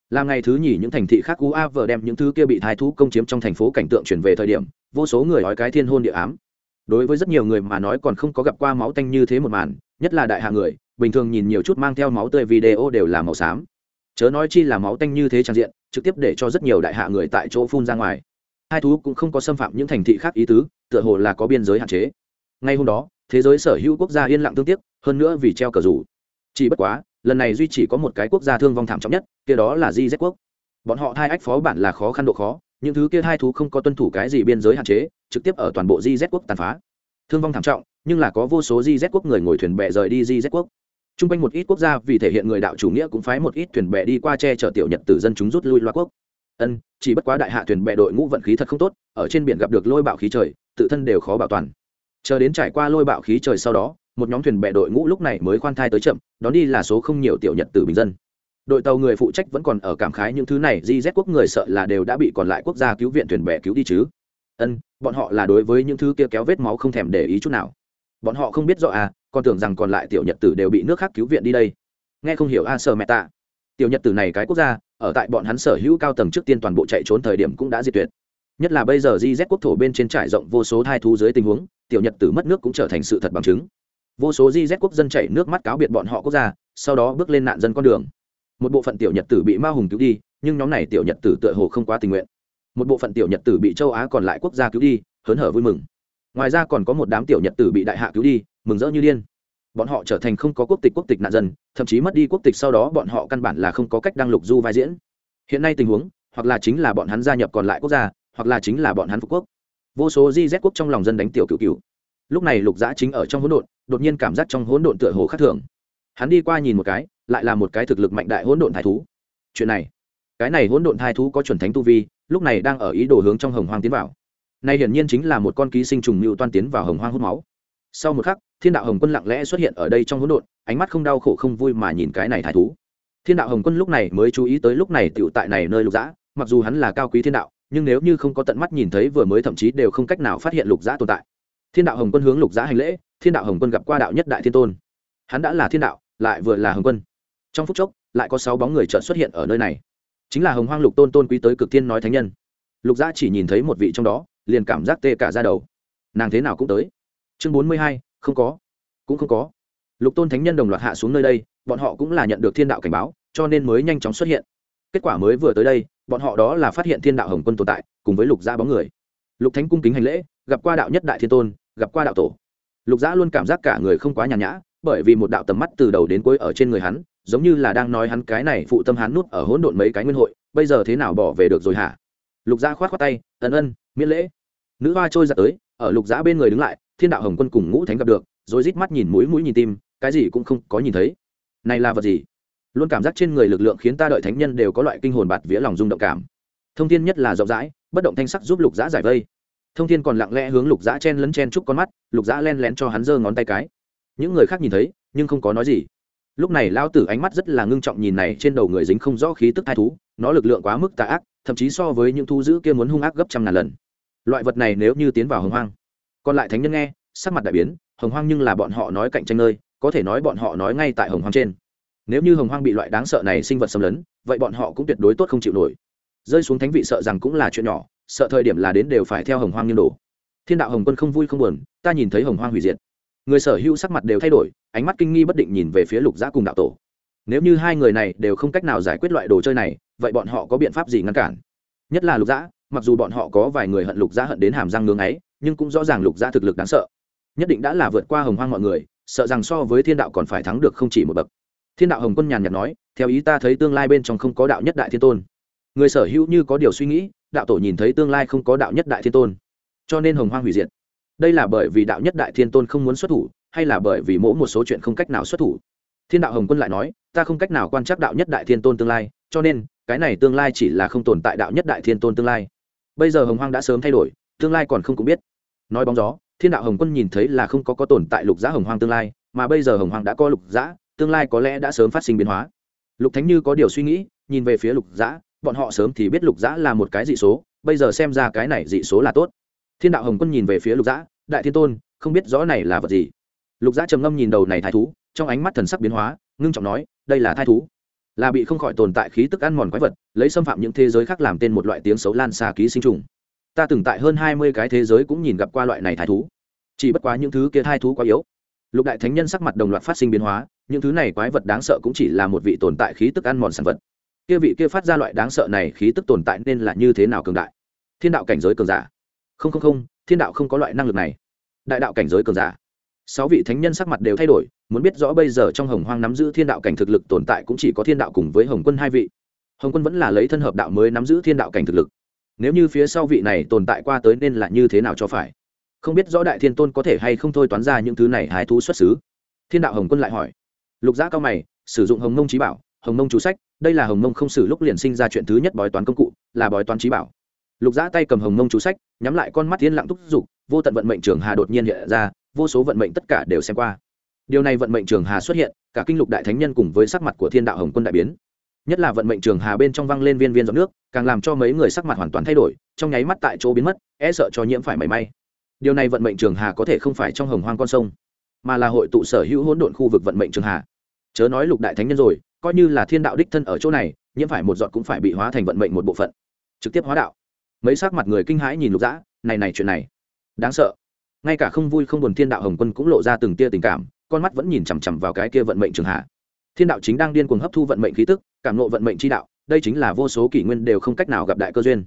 Làm ngày thứ nhì những thành thị khác uav đem những thứ kia bị thái thú công chiếm trong thành phố cảnh tượng chuyển về thời điểm, vô số người nói cái thiên hôn địa ám. Đối với rất nhiều người mà nói còn không có gặp qua máu tanh như thế một màn, nhất là đại hạ người, bình thường nhìn nhiều chút mang theo máu tươi video đều là màu xám. Chớ nói chi là máu tanh như thế trang diện, trực tiếp để cho rất nhiều đại hạ người tại chỗ phun ra ngoài. Hai thú cũng không có xâm phạm những thành thị khác ý tứ, tựa hồ là có biên giới hạn chế ngay hôm đó, thế giới sở hữu quốc gia yên lặng tương tiếc hơn nữa vì treo cờ rủ. Chỉ bất quá, lần này duy chỉ có một cái quốc gia thương vong thảm trọng nhất, kia đó là di z quốc. Bọn họ thai ách phó bản là khó khăn độ khó, những thứ kia hai thú không có tuân thủ cái gì biên giới hạn chế, trực tiếp ở toàn bộ di z quốc tàn phá. Thương vong thảm trọng, nhưng là có vô số di z quốc người ngồi thuyền bè rời đi di z quốc. T r u n g quanh một ít quốc gia vì thể hiện người đạo chủ nghĩa cũng phái một ít thuyền bè đi qua che chở tiểu nhật tử dân chúng rút lui loa quốc. Ân, chỉ bất quá đại hạ thuyền bè đội ngũ vận khí thật không tốt, ở trên biển gặp được lôi bạo khí trời, tự thân đều khó bảo toàn chờ đến trải qua lôi bạo khí trời sau đó một nhóm thuyền bè đội ngũ lúc này mới khoan thai tới chậm đón đi là số không nhiều tiểu nhật tử bình dân. Đội tàu người phụ trách vẫn còn ở cảm khái những thứ này di z quốc người sợ là đều đã bị còn lại quốc gia cứu viện thuyền bè cứu đi chứ. Ân bọn họ là đối với những thứ kia kéo vết máu không thèm để ý chút nào. Bọn họ không biết rõ à còn tưởng rằng còn lại tiểu nhật tử đều bị nước khác cứu viện đi đây. Nghe không hiểu a à, sơ mẹ tạ tiểu nhật tử này cái quốc gia ở tại bọn hắn sở hữu cao tầng trước tiên toàn bộ chạy trốn thời điểm cũng đã diệt tuyệt nhất là bây giờ di z quốc thổ bên trên trải rộng vô số thai thú dưới tình huống, tiểu nhật tử mất nước cũng trở thành sự thật bằng chứng. Vô số di z quốc dân chảy nước mắt cáo biệt bọn họ quốc gia, sau đó bước lên nạn dân con đường. Một bộ phận tiểu nhật tử bị ma hùng cứu đi, nhưng nhóm này tiểu nhật tử tựa hồ không quá tình nguyện. Một bộ phận tiểu nhật tử bị châu á còn lại quốc gia cứu đi, hớn hở vui mừng. Ngoài ra còn có một đám tiểu nhật tử bị đại hạ cứu đi, mừng rỡ như điên. Bọn họ trở thành không có quốc tịch quốc tịch nạn dân, thậm chí mất đi quốc tịch sau đó bọn họ căn bản là không có cách đăng lục du vai diễn. Hiện nay tình huống, hoặc là chính là bọn hắn gia nhập còn lại quốc gia hoặc là chính là bọn hắn phục quốc. Vô số di z quốc trong lòng dân đánh tiểu cựu cựu lúc này lục giã chính ở trong hỗn độn, đột nhiên cảm giác trong hỗn độn tựa hồ khác thường. Hắn đi qua nhìn một cái, lại là một cái thực lực mạnh đại hỗn độn thái thú. Chuyện này, cái này hỗn độn thái thú có chuẩn thánh tu vi, lúc này đang ở ý đồ hướng trong hồng hoang tiến vào. Này hiển nhiên chính là một con ký sinh trùng mưu toan tiến vào hồng hoang hút máu. Sau một khắc, thiên đạo hồng quân lặng lẽ xuất hiện ở đây trong hỗn độn, ánh mắt không đau khổ không vui mà nhìn cái này thái thú. Thiên đạo hồng quân lúc này mới chú ý tới lúc này tựu tại này nơi lục dã, mặc dù hắn là cao quý thiên đạo nhưng nếu như không có tận mắt nhìn thấy vừa mới thậm chí đều không cách nào phát hiện lục dã tồn tại. Thiên đạo hồng quân hướng lục dã hành lễ, thiên đạo hồng quân gặp qua đạo nhất đại thiên tôn. Hắn đã là thiên đạo, lại vừa là hồng quân. Trong phút chốc, lại có sáu bóng người chợt xuất hiện ở nơi này. Chính là hồng hoang lục tôn tôn quý tới cực thiên nói thánh nhân. Lục gia chỉ nhìn thấy một vị trong đó, liền cảm giác tê cả ra đầu. Nàng thế nào cũng tới. Chương bốn mươi hai, không có. Cũng không có. Lục tôn thánh nhân đồng loạt hạ xuống nơi đây, bọn họ cũng là nhận được thiên đạo cảnh báo, cho nên mới nhanh chóng xuất hiện. Kết quả mới vừa tới đây bọn họ đó là phát hiện thiên đạo hồng quân tồn tại, cùng với lục gia bóng người. Lục thánh cung kính hành lễ, gặp qua đạo nhất đại thiên tôn, gặp qua đạo tổ. Lục gia luôn cảm giác cả người không quá nhàn nhã, bởi vì một đạo tầm mắt từ đầu đến cuối ở trên người hắn, giống như là đang nói hắn cái này phụ tâm hắn nút ở hỗn độn mấy cái nguyên hội, bây giờ thế nào bỏ về được rồi hả? Lục gia khoát khoát tay, ân ân, miễn lễ. Nữ hoa trôi giặt tới, ở lục gia bên người đứng lại, thiên đạo hồng quân cùng ngũ thánh gặp được, rồi rít mắt nhìn mũi mũi nhìn tim, cái gì cũng không có nhìn thấy. Này là vật gì? Luôn cảm giác trên người lực lượng khiến ta đợi thánh nhân đều có loại kinh hồn bạt vía lòng rung động cảm. Thông thiên nhất là rộng rãi, bất động thanh sắc giúp lục giã giải vây. Thông thiên còn lặng lẽ hướng lục giã chen lấn chen chúc con mắt, lục giã len lén cho hắn giơ ngón tay cái. Những người khác nhìn thấy, nhưng không có nói gì. Lúc này lao tử ánh mắt rất là ngưng trọng nhìn này trên đầu người dính không rõ khí tức thai thú, nó lực lượng quá mức tà ác, thậm chí so với những thu giữ kia muốn hung ác gấp trăm ngàn lần. Loại vật này nếu như tiến vào hồng hoang, còn lại thánh nhân nghe, sắc mặt đại biến, hồng hoang nhưng là bọn họ nói cạnh tranh nơi, có thể nói bọn họ nói ngay tại hồng hoang trên nếu như hồng hoang bị loại đáng sợ này sinh vật xâm lấn, vậy bọn họ cũng tuyệt đối tốt không chịu nổi. Rơi xuống thánh vị sợ rằng cũng là chuyện nhỏ, sợ thời điểm là đến đều phải theo hồng hoang nghiêng đổ. Thiên đạo hồng quân không vui không buồn, ta nhìn thấy hồng hoang hủy diệt. Người sở hữu sắc mặt đều thay đổi, ánh mắt kinh nghi bất định nhìn về phía lục giã cùng đạo tổ. Nếu như hai người này đều không cách nào giải quyết loại đồ chơi này, vậy bọn họ có biện pháp gì ngăn cản? Nhất là lục giã mặc dù bọn họ có vài người hận lục giã hận đến hàm răng ngưng ấy nhưng cũng rõ ràng lục giã thực lực đáng sợ. Nhất định đã là vượt qua hồng hoang mọi người, sợ rằng so với thiên đạo còn phải thắng được không chỉ một bậc thiên đạo hồng quân nhàn nhạt nói, theo ý ta thấy tương lai bên trong không có đạo nhất đại thiên tôn. Người sở hữu như có điều suy nghĩ, đạo tổ nhìn thấy tương lai không có đạo nhất đại thiên tôn. Cho nên hồng hoang hủy diệt. Đây là bởi vì đạo nhất đại thiên tôn không muốn xuất thủ, hay là bởi vì mỗi một số chuyện không cách nào xuất thủ? Thiên đạo hồng quân lại nói, ta không cách nào quan trắc đạo nhất đại thiên tôn tương lai, cho nên, cái này tương lai chỉ là không tồn tại đạo nhất đại thiên tôn tương lai. Bây giờ hồng hoang đã sớm thay đổi, tương lai còn không cũng biết. Nói bóng gió, thiên đạo hồng quân nhìn thấy là không có có tồn tại lục giá hồng hoang tương lai, mà bây giờ hồng hoang đã có lục giã tương lai có lẽ đã sớm phát sinh biến hóa. Lục thánh như có điều suy nghĩ nhìn về phía lục Dã, bọn họ sớm thì biết lục Dã là một cái dị số bây giờ xem ra cái này dị số là tốt. Thiên đạo hồng quân nhìn về phía lục Dã, đại thiên tôn không biết rõ này là vật gì? Lục Dã trầm ngâm nhìn đầu này thái thú trong ánh mắt thần sắc biến hóa ngưng trọng nói đây là thai thú. Là bị không khỏi tồn tại khí tức ăn mòn quái vật lấy xâm phạm những thế giới khác làm tên một loại tiếng xấu lan xa ký sinh trùng. Ta từng tại hơn hai mươi cái thế giới cũng nhìn gặp qua loại này thái thú. Chỉ bất quá những thứ kia thai thú quá yếu. Lục đại thánh nhân sắc mặt đồng loạt phát sinh biến hóa những thứ này quái vật đáng sợ cũng chỉ là một vị tồn tại khí tức ăn mòn sản vật. Kia vị kia phát ra loại đáng sợ này khí tức tồn tại nên là như thế nào cường đại? Thiên đạo cảnh giới cường giả. Không không không, thiên đạo không có loại năng lực này. Đại đạo cảnh giới cường giả. Sáu vị thánh nhân sắc mặt đều thay đổi, muốn biết rõ bây giờ trong hồng hoang nắm giữ thiên đạo cảnh thực lực tồn tại cũng chỉ có thiên đạo cùng với hồng quân hai vị. Hồng quân vẫn là lấy thân hợp đạo mới nắm giữ thiên đạo cảnh thực lực. Nếu như phía sau vị này tồn tại qua tới nên là như thế nào cho phải? Không biết rõ đại thiên tôn có thể hay không thôi toán ra những thứ này hái thú xuất xứ. Thiên đạo hồng quân lại hỏi lục Giã cao mày, sử dụng hồng mông trí bảo, hồng mông chú sách, đây là hồng mông không xử lúc liền sinh ra chuyện thứ nhất bói toán công cụ, là bói toán trí bảo. Lục giã tay cầm hồng mông chú sách, nhắm lại con mắt yên lặng thúc giục, vô tận vận mệnh trường hà đột nhiên hiện ra, vô số vận mệnh tất cả đều xem qua. Điều này vận mệnh trường hà xuất hiện, cả kinh lục đại thánh nhân cùng với sắc mặt của thiên đạo hồng quân đại biến. Nhất là vận mệnh trường hà bên trong văng lên viên viên giọt nước, càng làm cho mấy người sắc mặt hoàn toàn thay đổi, trong nháy mắt tại chỗ biến mất e sợ cho nhiễm phải mảy may. Điều này vận mệnh trường hà có thể không phải trong hồng hoang con sông mà là hội tụ sở hữu hỗn độn khu vực vận mệnh trường hà chớ nói lục đại thánh nhân rồi, coi như là thiên đạo đích thân ở chỗ này, nhiễm phải một giọt cũng phải bị hóa thành vận mệnh một bộ phận. Trực tiếp hóa đạo. Mấy sắc mặt người kinh hãi nhìn lục dã, này này chuyện này. Đáng sợ. Ngay cả không vui không buồn thiên đạo hồng quân cũng lộ ra từng tia tình cảm, con mắt vẫn nhìn chằm chằm vào cái kia vận mệnh trường hạ. Thiên đạo chính đang điên cuồng hấp thu vận mệnh khí tức, cảm nộ vận mệnh chi đạo, đây chính là vô số kỷ nguyên đều không cách nào gặp đại cơ duyên.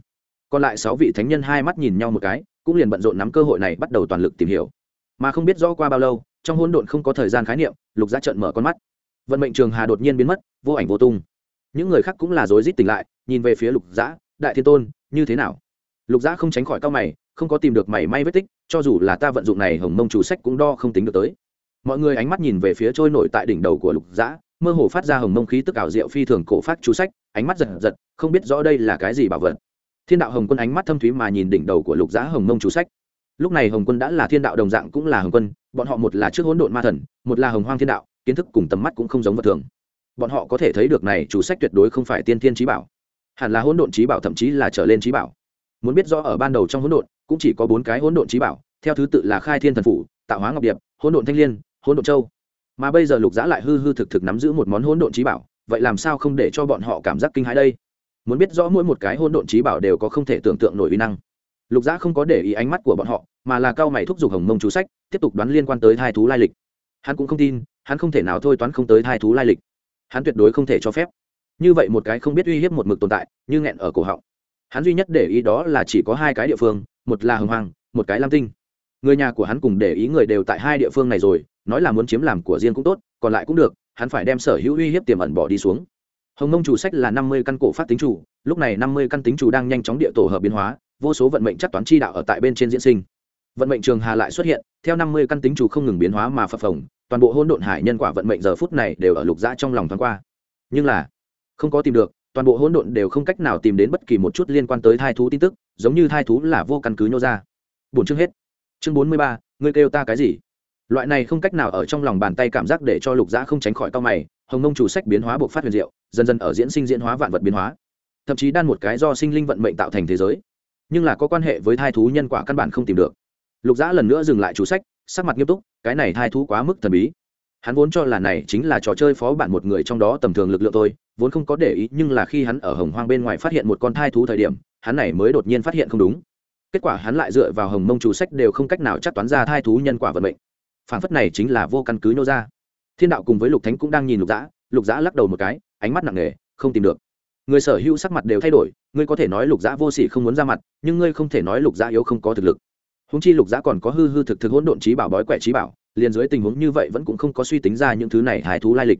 Còn lại sáu vị thánh nhân hai mắt nhìn nhau một cái, cũng liền bận rộn nắm cơ hội này bắt đầu toàn lực tìm hiểu. Mà không biết rõ qua bao lâu trong hỗn độn không có thời gian khái niệm, lục gia trận mở con mắt. Vận mệnh trường hà đột nhiên biến mất, vô ảnh vô tung. Những người khác cũng là rối rít tỉnh lại, nhìn về phía lục giã đại thiên tôn, như thế nào? Lục giã không tránh khỏi cao mày, không có tìm được mảy may vết tích, cho dù là ta vận dụng này hồng mông chủ sách cũng đo không tính được tới. Mọi người ánh mắt nhìn về phía trôi nổi tại đỉnh đầu của lục giã mơ hồ phát ra hồng mông khí tức ảo diệu phi thường cổ phát chú sách, ánh mắt giật giật, không biết rõ đây là cái gì bảo vật. Thiên đạo hồng quân ánh mắt thâm thúy mà nhìn đỉnh đầu của lục giã hồng mông chú sách. Lúc này hồng quân đã là thiên đạo đồng dạng cũng là hồng quân bọn họ một là trước hỗn độn ma thần, một là hồng hoang thiên đạo, kiến thức cùng tầm mắt cũng không giống vật thường. Bọn họ có thể thấy được này chủ sách tuyệt đối không phải tiên thiên trí bảo. Hẳn là hỗn độn trí bảo thậm chí là trở lên trí bảo. Muốn biết rõ ở ban đầu trong hỗn độn, cũng chỉ có bốn cái hỗn độn trí bảo, theo thứ tự là khai thiên thần phủ, tạo hóa ngọc điệp, hỗn độn thanh liên, hỗn độn châu. Mà bây giờ lục giã lại hư hư thực thực nắm giữ một món hỗn độn trí bảo, vậy làm sao không để cho bọn họ cảm giác kinh hãi đây? Muốn biết rõ mỗi một cái hỗn độn trí bảo đều có không thể tưởng tượng nổi uy năng. Lục giã không có để ý ánh mắt của bọn họ mà là cao mày thúc giục hồng mông chú sách, tiếp tục đoán liên quan tới hai thú lai lịch. Hắn cũng không tin, hắn không thể nào thôi toán không tới hai thú lai lịch. Hắn tuyệt đối không thể cho phép. Như vậy một cái không biết uy hiếp một mực tồn tại, như nghẹn ở cổ họng. Hắn duy nhất để ý đó là chỉ có hai cái địa phương, một là hồng hoàng, một cái lam tinh. Người nhà của hắn cùng để ý người đều tại hai địa phương này rồi, nói là muốn chiếm làm của riêng cũng tốt, còn lại cũng được, hắn phải đem sở hữu uy hiếp tiềm ẩn bỏ đi xuống. Hồng mông chủ sách là năm mươi căn cổ phát tính chủ, lúc này năm mươi căn tính chủ đang nhanh chóng địa tổ hợp biến hóa, vô số vận mệnh chắc toán chi đạo ở tại bên trên diễn sinh vận mệnh trường hà lại xuất hiện, theo năm mươi căn tính chủ không ngừng biến hóa mà phập phồng, toàn bộ hỗn độn hải nhân quả vận mệnh giờ phút này đều ở lục dã trong lòng thoáng qua. Nhưng là, không có tìm được, toàn bộ hỗn độn đều không cách nào tìm đến bất kỳ một chút liên quan tới thai thú tin tức, giống như thai thú là vô căn cứ nhô ra. Bốn chương hết. Chương bốn mươi ba, ngươi kêu ta cái gì? Loại này không cách nào ở trong lòng bàn tay cảm giác để cho lục dã không tránh khỏi tao mày, hồng nông chủ sách biến hóa buộc phát huyền diệu, dần dần ở diễn sinh diễn hóa vạn vật biến hóa. Thậm chí đan một cái do sinh linh vận mệnh tạo thành thế giới. Nhưng là có quan hệ với thai thú nhân quả căn bản không tìm được lục dã lần nữa dừng lại chủ sách, sắc mặt nghiêm túc, cái này thai thú quá mức thần bí. Hắn vốn cho là này chính là trò chơi phó bản một người trong đó tầm thường lực lượng thôi, vốn không có để ý, nhưng là khi hắn ở hồng hoang bên ngoài phát hiện một con thai thú thời điểm, hắn này mới đột nhiên phát hiện không đúng. Kết quả hắn lại dựa vào hồng mông chủ sách đều không cách nào chắc toán ra thai thú nhân quả vận mệnh. Phản phất này chính là vô căn cứ nhô ra. Thiên đạo cùng với lục thánh cũng đang nhìn lục dã lục dã lắc đầu một cái, ánh mắt nặng nề, không tìm được. Người sở hữu sắc mặt đều thay đổi, ngươi có thể nói lục dã vô sỉ không muốn ra mặt, nhưng ngươi không thể nói lục dã yếu không có thực lực húng chi lục giã còn có hư hư thực thực hỗn độn trí bảo, bói quẻ trí bảo, liền dưới tình huống như vậy vẫn cũng không có suy tính ra những thứ này hài thú lai lịch.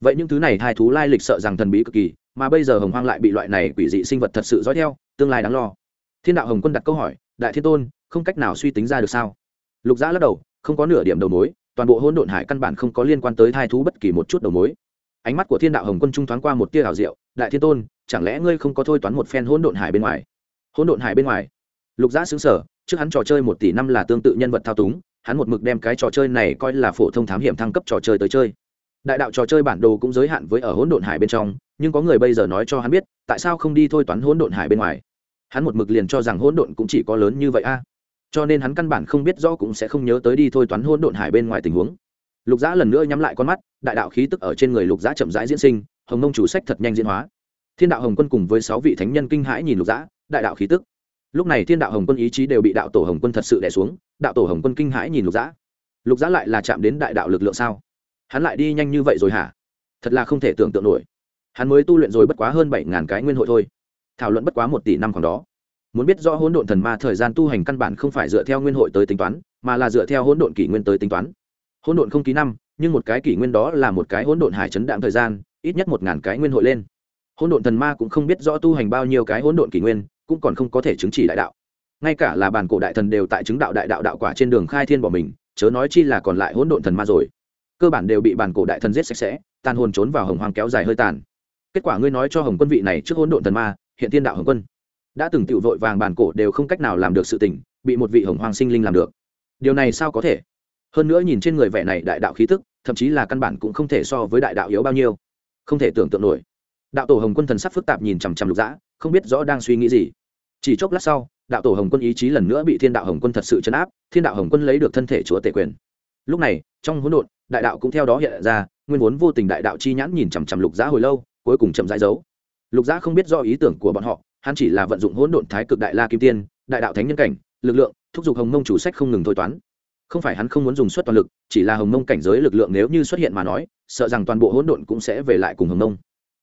Vậy những thứ này hài thú lai lịch sợ rằng thần bí cực kỳ, mà bây giờ hồng hoang lại bị loại này quỷ dị sinh vật thật sự dõi theo, tương lai đáng lo. Thiên đạo hồng quân đặt câu hỏi, đại thiên tôn, không cách nào suy tính ra được sao? Lục giã lắc đầu, không có nửa điểm đầu mối, toàn bộ hỗn độn hải căn bản không có liên quan tới thai thú bất kỳ một chút đầu mối. Ánh mắt của thiên đạo hồng quân trung thoáng qua một tia hào diệu, đại thiên tôn, chẳng lẽ ngươi không có thôi toán một phen hỗn độn hải bên ngoài? Hỗn độn hải bên ngoài? Lục giã xứng sở trước hắn trò chơi một tỷ năm là tương tự nhân vật thao túng, hắn một mực đem cái trò chơi này coi là phổ thông thám hiểm thăng cấp trò chơi tới chơi. Đại đạo trò chơi bản đồ cũng giới hạn với ở hỗn độn hải bên trong, nhưng có người bây giờ nói cho hắn biết, tại sao không đi thôi toán hỗn độn hải bên ngoài? Hắn một mực liền cho rằng hỗn độn cũng chỉ có lớn như vậy a. Cho nên hắn căn bản không biết rõ cũng sẽ không nhớ tới đi thôi toán hỗn độn hải bên ngoài tình huống. Lục giã lần nữa nhắm lại con mắt, đại đạo khí tức ở trên người lục giã chậm rãi diễn sinh, hồng nông chủ sách thật nhanh diễn hóa. Thiên đạo hồng quân cùng với sáu vị thánh nhân kinh hãi nhìn lục giã đại đạo khí tức lúc này thiên đạo hồng quân ý chí đều bị đạo tổ hồng quân thật sự đẻ xuống, đạo tổ hồng quân kinh hãi nhìn lục giã lục giã lại là chạm đến đại đạo lực lượng sao? Hắn lại đi nhanh như vậy rồi hả? Thật là không thể tưởng tượng nổi. Hắn mới tu luyện rồi bất quá hơn bảy ngàn cái nguyên hội thôi. Thảo luận bất quá một tỷ năm khoảng đó. Muốn biết rõ hỗn độn thần ma thời gian tu hành căn bản không phải dựa theo nguyên hội tới tính toán, mà là dựa theo hỗn độn kỷ nguyên tới tính toán. Hỗn độn không ký năm, nhưng một cái kỷ nguyên đó là một cái hỗn độn hải chấn đạm thời gian, ít nhất một ngàn cái nguyên hội lên. Hỗn độn thần ma cũng không biết rõ tu hành bao nhiêu cái hỗn độn kỷ nguyên cũng còn không có thể chứng chỉ đại đạo. Ngay cả là bản cổ đại thần đều tại chứng đạo đại đạo đạo quả trên đường khai thiên bỏ mình, chớ nói chi là còn lại hỗn độn thần ma rồi. Cơ bản đều bị bản cổ đại thần giết sạch sẽ tan hồn trốn vào hồng hoàng kéo dài hơi tàn. Kết quả ngươi nói cho hồng quân vị này trước hỗn độn thần ma, hiện thiên đạo hồng quân. Đã từng tiểu vội vàng bản cổ đều không cách nào làm được sự tình, bị một vị hồng hoàng sinh linh làm được. Điều này sao có thể? Hơn nữa nhìn trên người vẻ này đại đạo khí tức, thậm chí là căn bản cũng không thể so với đại đạo yếu bao nhiêu. Không thể tưởng tượng nổi. Đạo tổ hồng quân thần sắc phức tạp nhìn chằm chằm lục dã không biết rõ đang suy nghĩ gì. Chỉ chốc lát sau, đạo tổ hồng quân ý chí lần nữa bị thiên đạo hồng quân thật sự chấn áp, thiên đạo hồng quân lấy được thân thể chúa tể quyền. Lúc này, trong hỗn độn, đại đạo cũng theo đó hiện ra, nguyên vốn vô tình đại đạo chi nhãn nhìn chằm chằm lục giã hồi lâu, cuối cùng chậm rãi giấu. Lục giã không biết do ý tưởng của bọn họ, hắn chỉ là vận dụng hỗn độn thái cực đại la kim tiên, đại đạo thánh nhân cảnh, lực lượng, thúc giục hồng mông chủ sách không ngừng thôi toán. Không phải hắn không muốn dùng suất toàn lực, chỉ là hồng mông cảnh giới lực lượng nếu như xuất hiện mà nói, sợ rằng toàn bộ hỗn độn cũng sẽ về lại cùng hồng mông.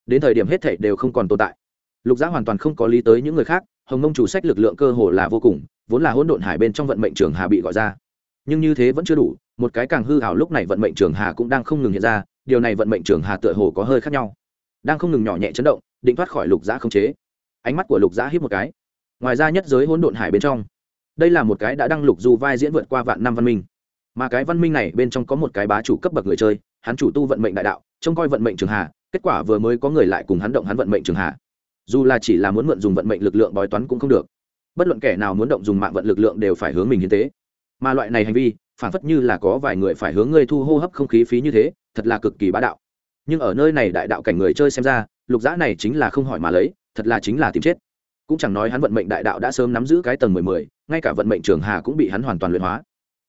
Đến thời điểm hết thảy đều không còn tồn tại lục giã hoàn toàn không có lý tới những người khác, hồng mông chủ sách lực lượng cơ hồ là vô cùng, vốn là hỗn độn hải bên trong vận mệnh trường hà bị gọi ra. Nhưng như thế vẫn chưa đủ, một cái càng hư hảo lúc này vận mệnh trường hà cũng đang không ngừng hiện ra, điều này vận mệnh trường hà tựa hồ có hơi khác nhau. Đang không ngừng nhỏ nhẹ chấn động, định thoát khỏi lục giã không chế. Ánh mắt của lục giã hít một cái. Ngoài ra nhất giới hỗn độn hải bên trong, đây là một cái đã đăng lục du vai diễn vượt qua vạn năm văn minh. Mà cái văn minh này bên trong có một cái bá chủ cấp bậc người chơi, hắn chủ tu vận mệnh đại đạo, trông coi vận mệnh trường hà, kết quả vừa mới có người lại cùng hắn động hắn vận mệnh trường hà dù là chỉ là muốn mượn dùng vận mệnh lực lượng bói toán cũng không được. Bất luận kẻ nào muốn động dùng mạng vận lực lượng đều phải hướng mình hiến tế. Mà loại này hành vi, phản phất như là có vài người phải hướng ngươi thu hô hấp không khí phí như thế, thật là cực kỳ bá đạo. Nhưng ở nơi này đại đạo cảnh người chơi xem ra, lục dã này chính là không hỏi mà lấy, thật là chính là tìm chết. Cũng chẳng nói hắn vận mệnh đại đạo đã sớm nắm giữ cái tầng mười mười, ngay cả vận mệnh trường hà cũng bị hắn hoàn toàn luyện hóa.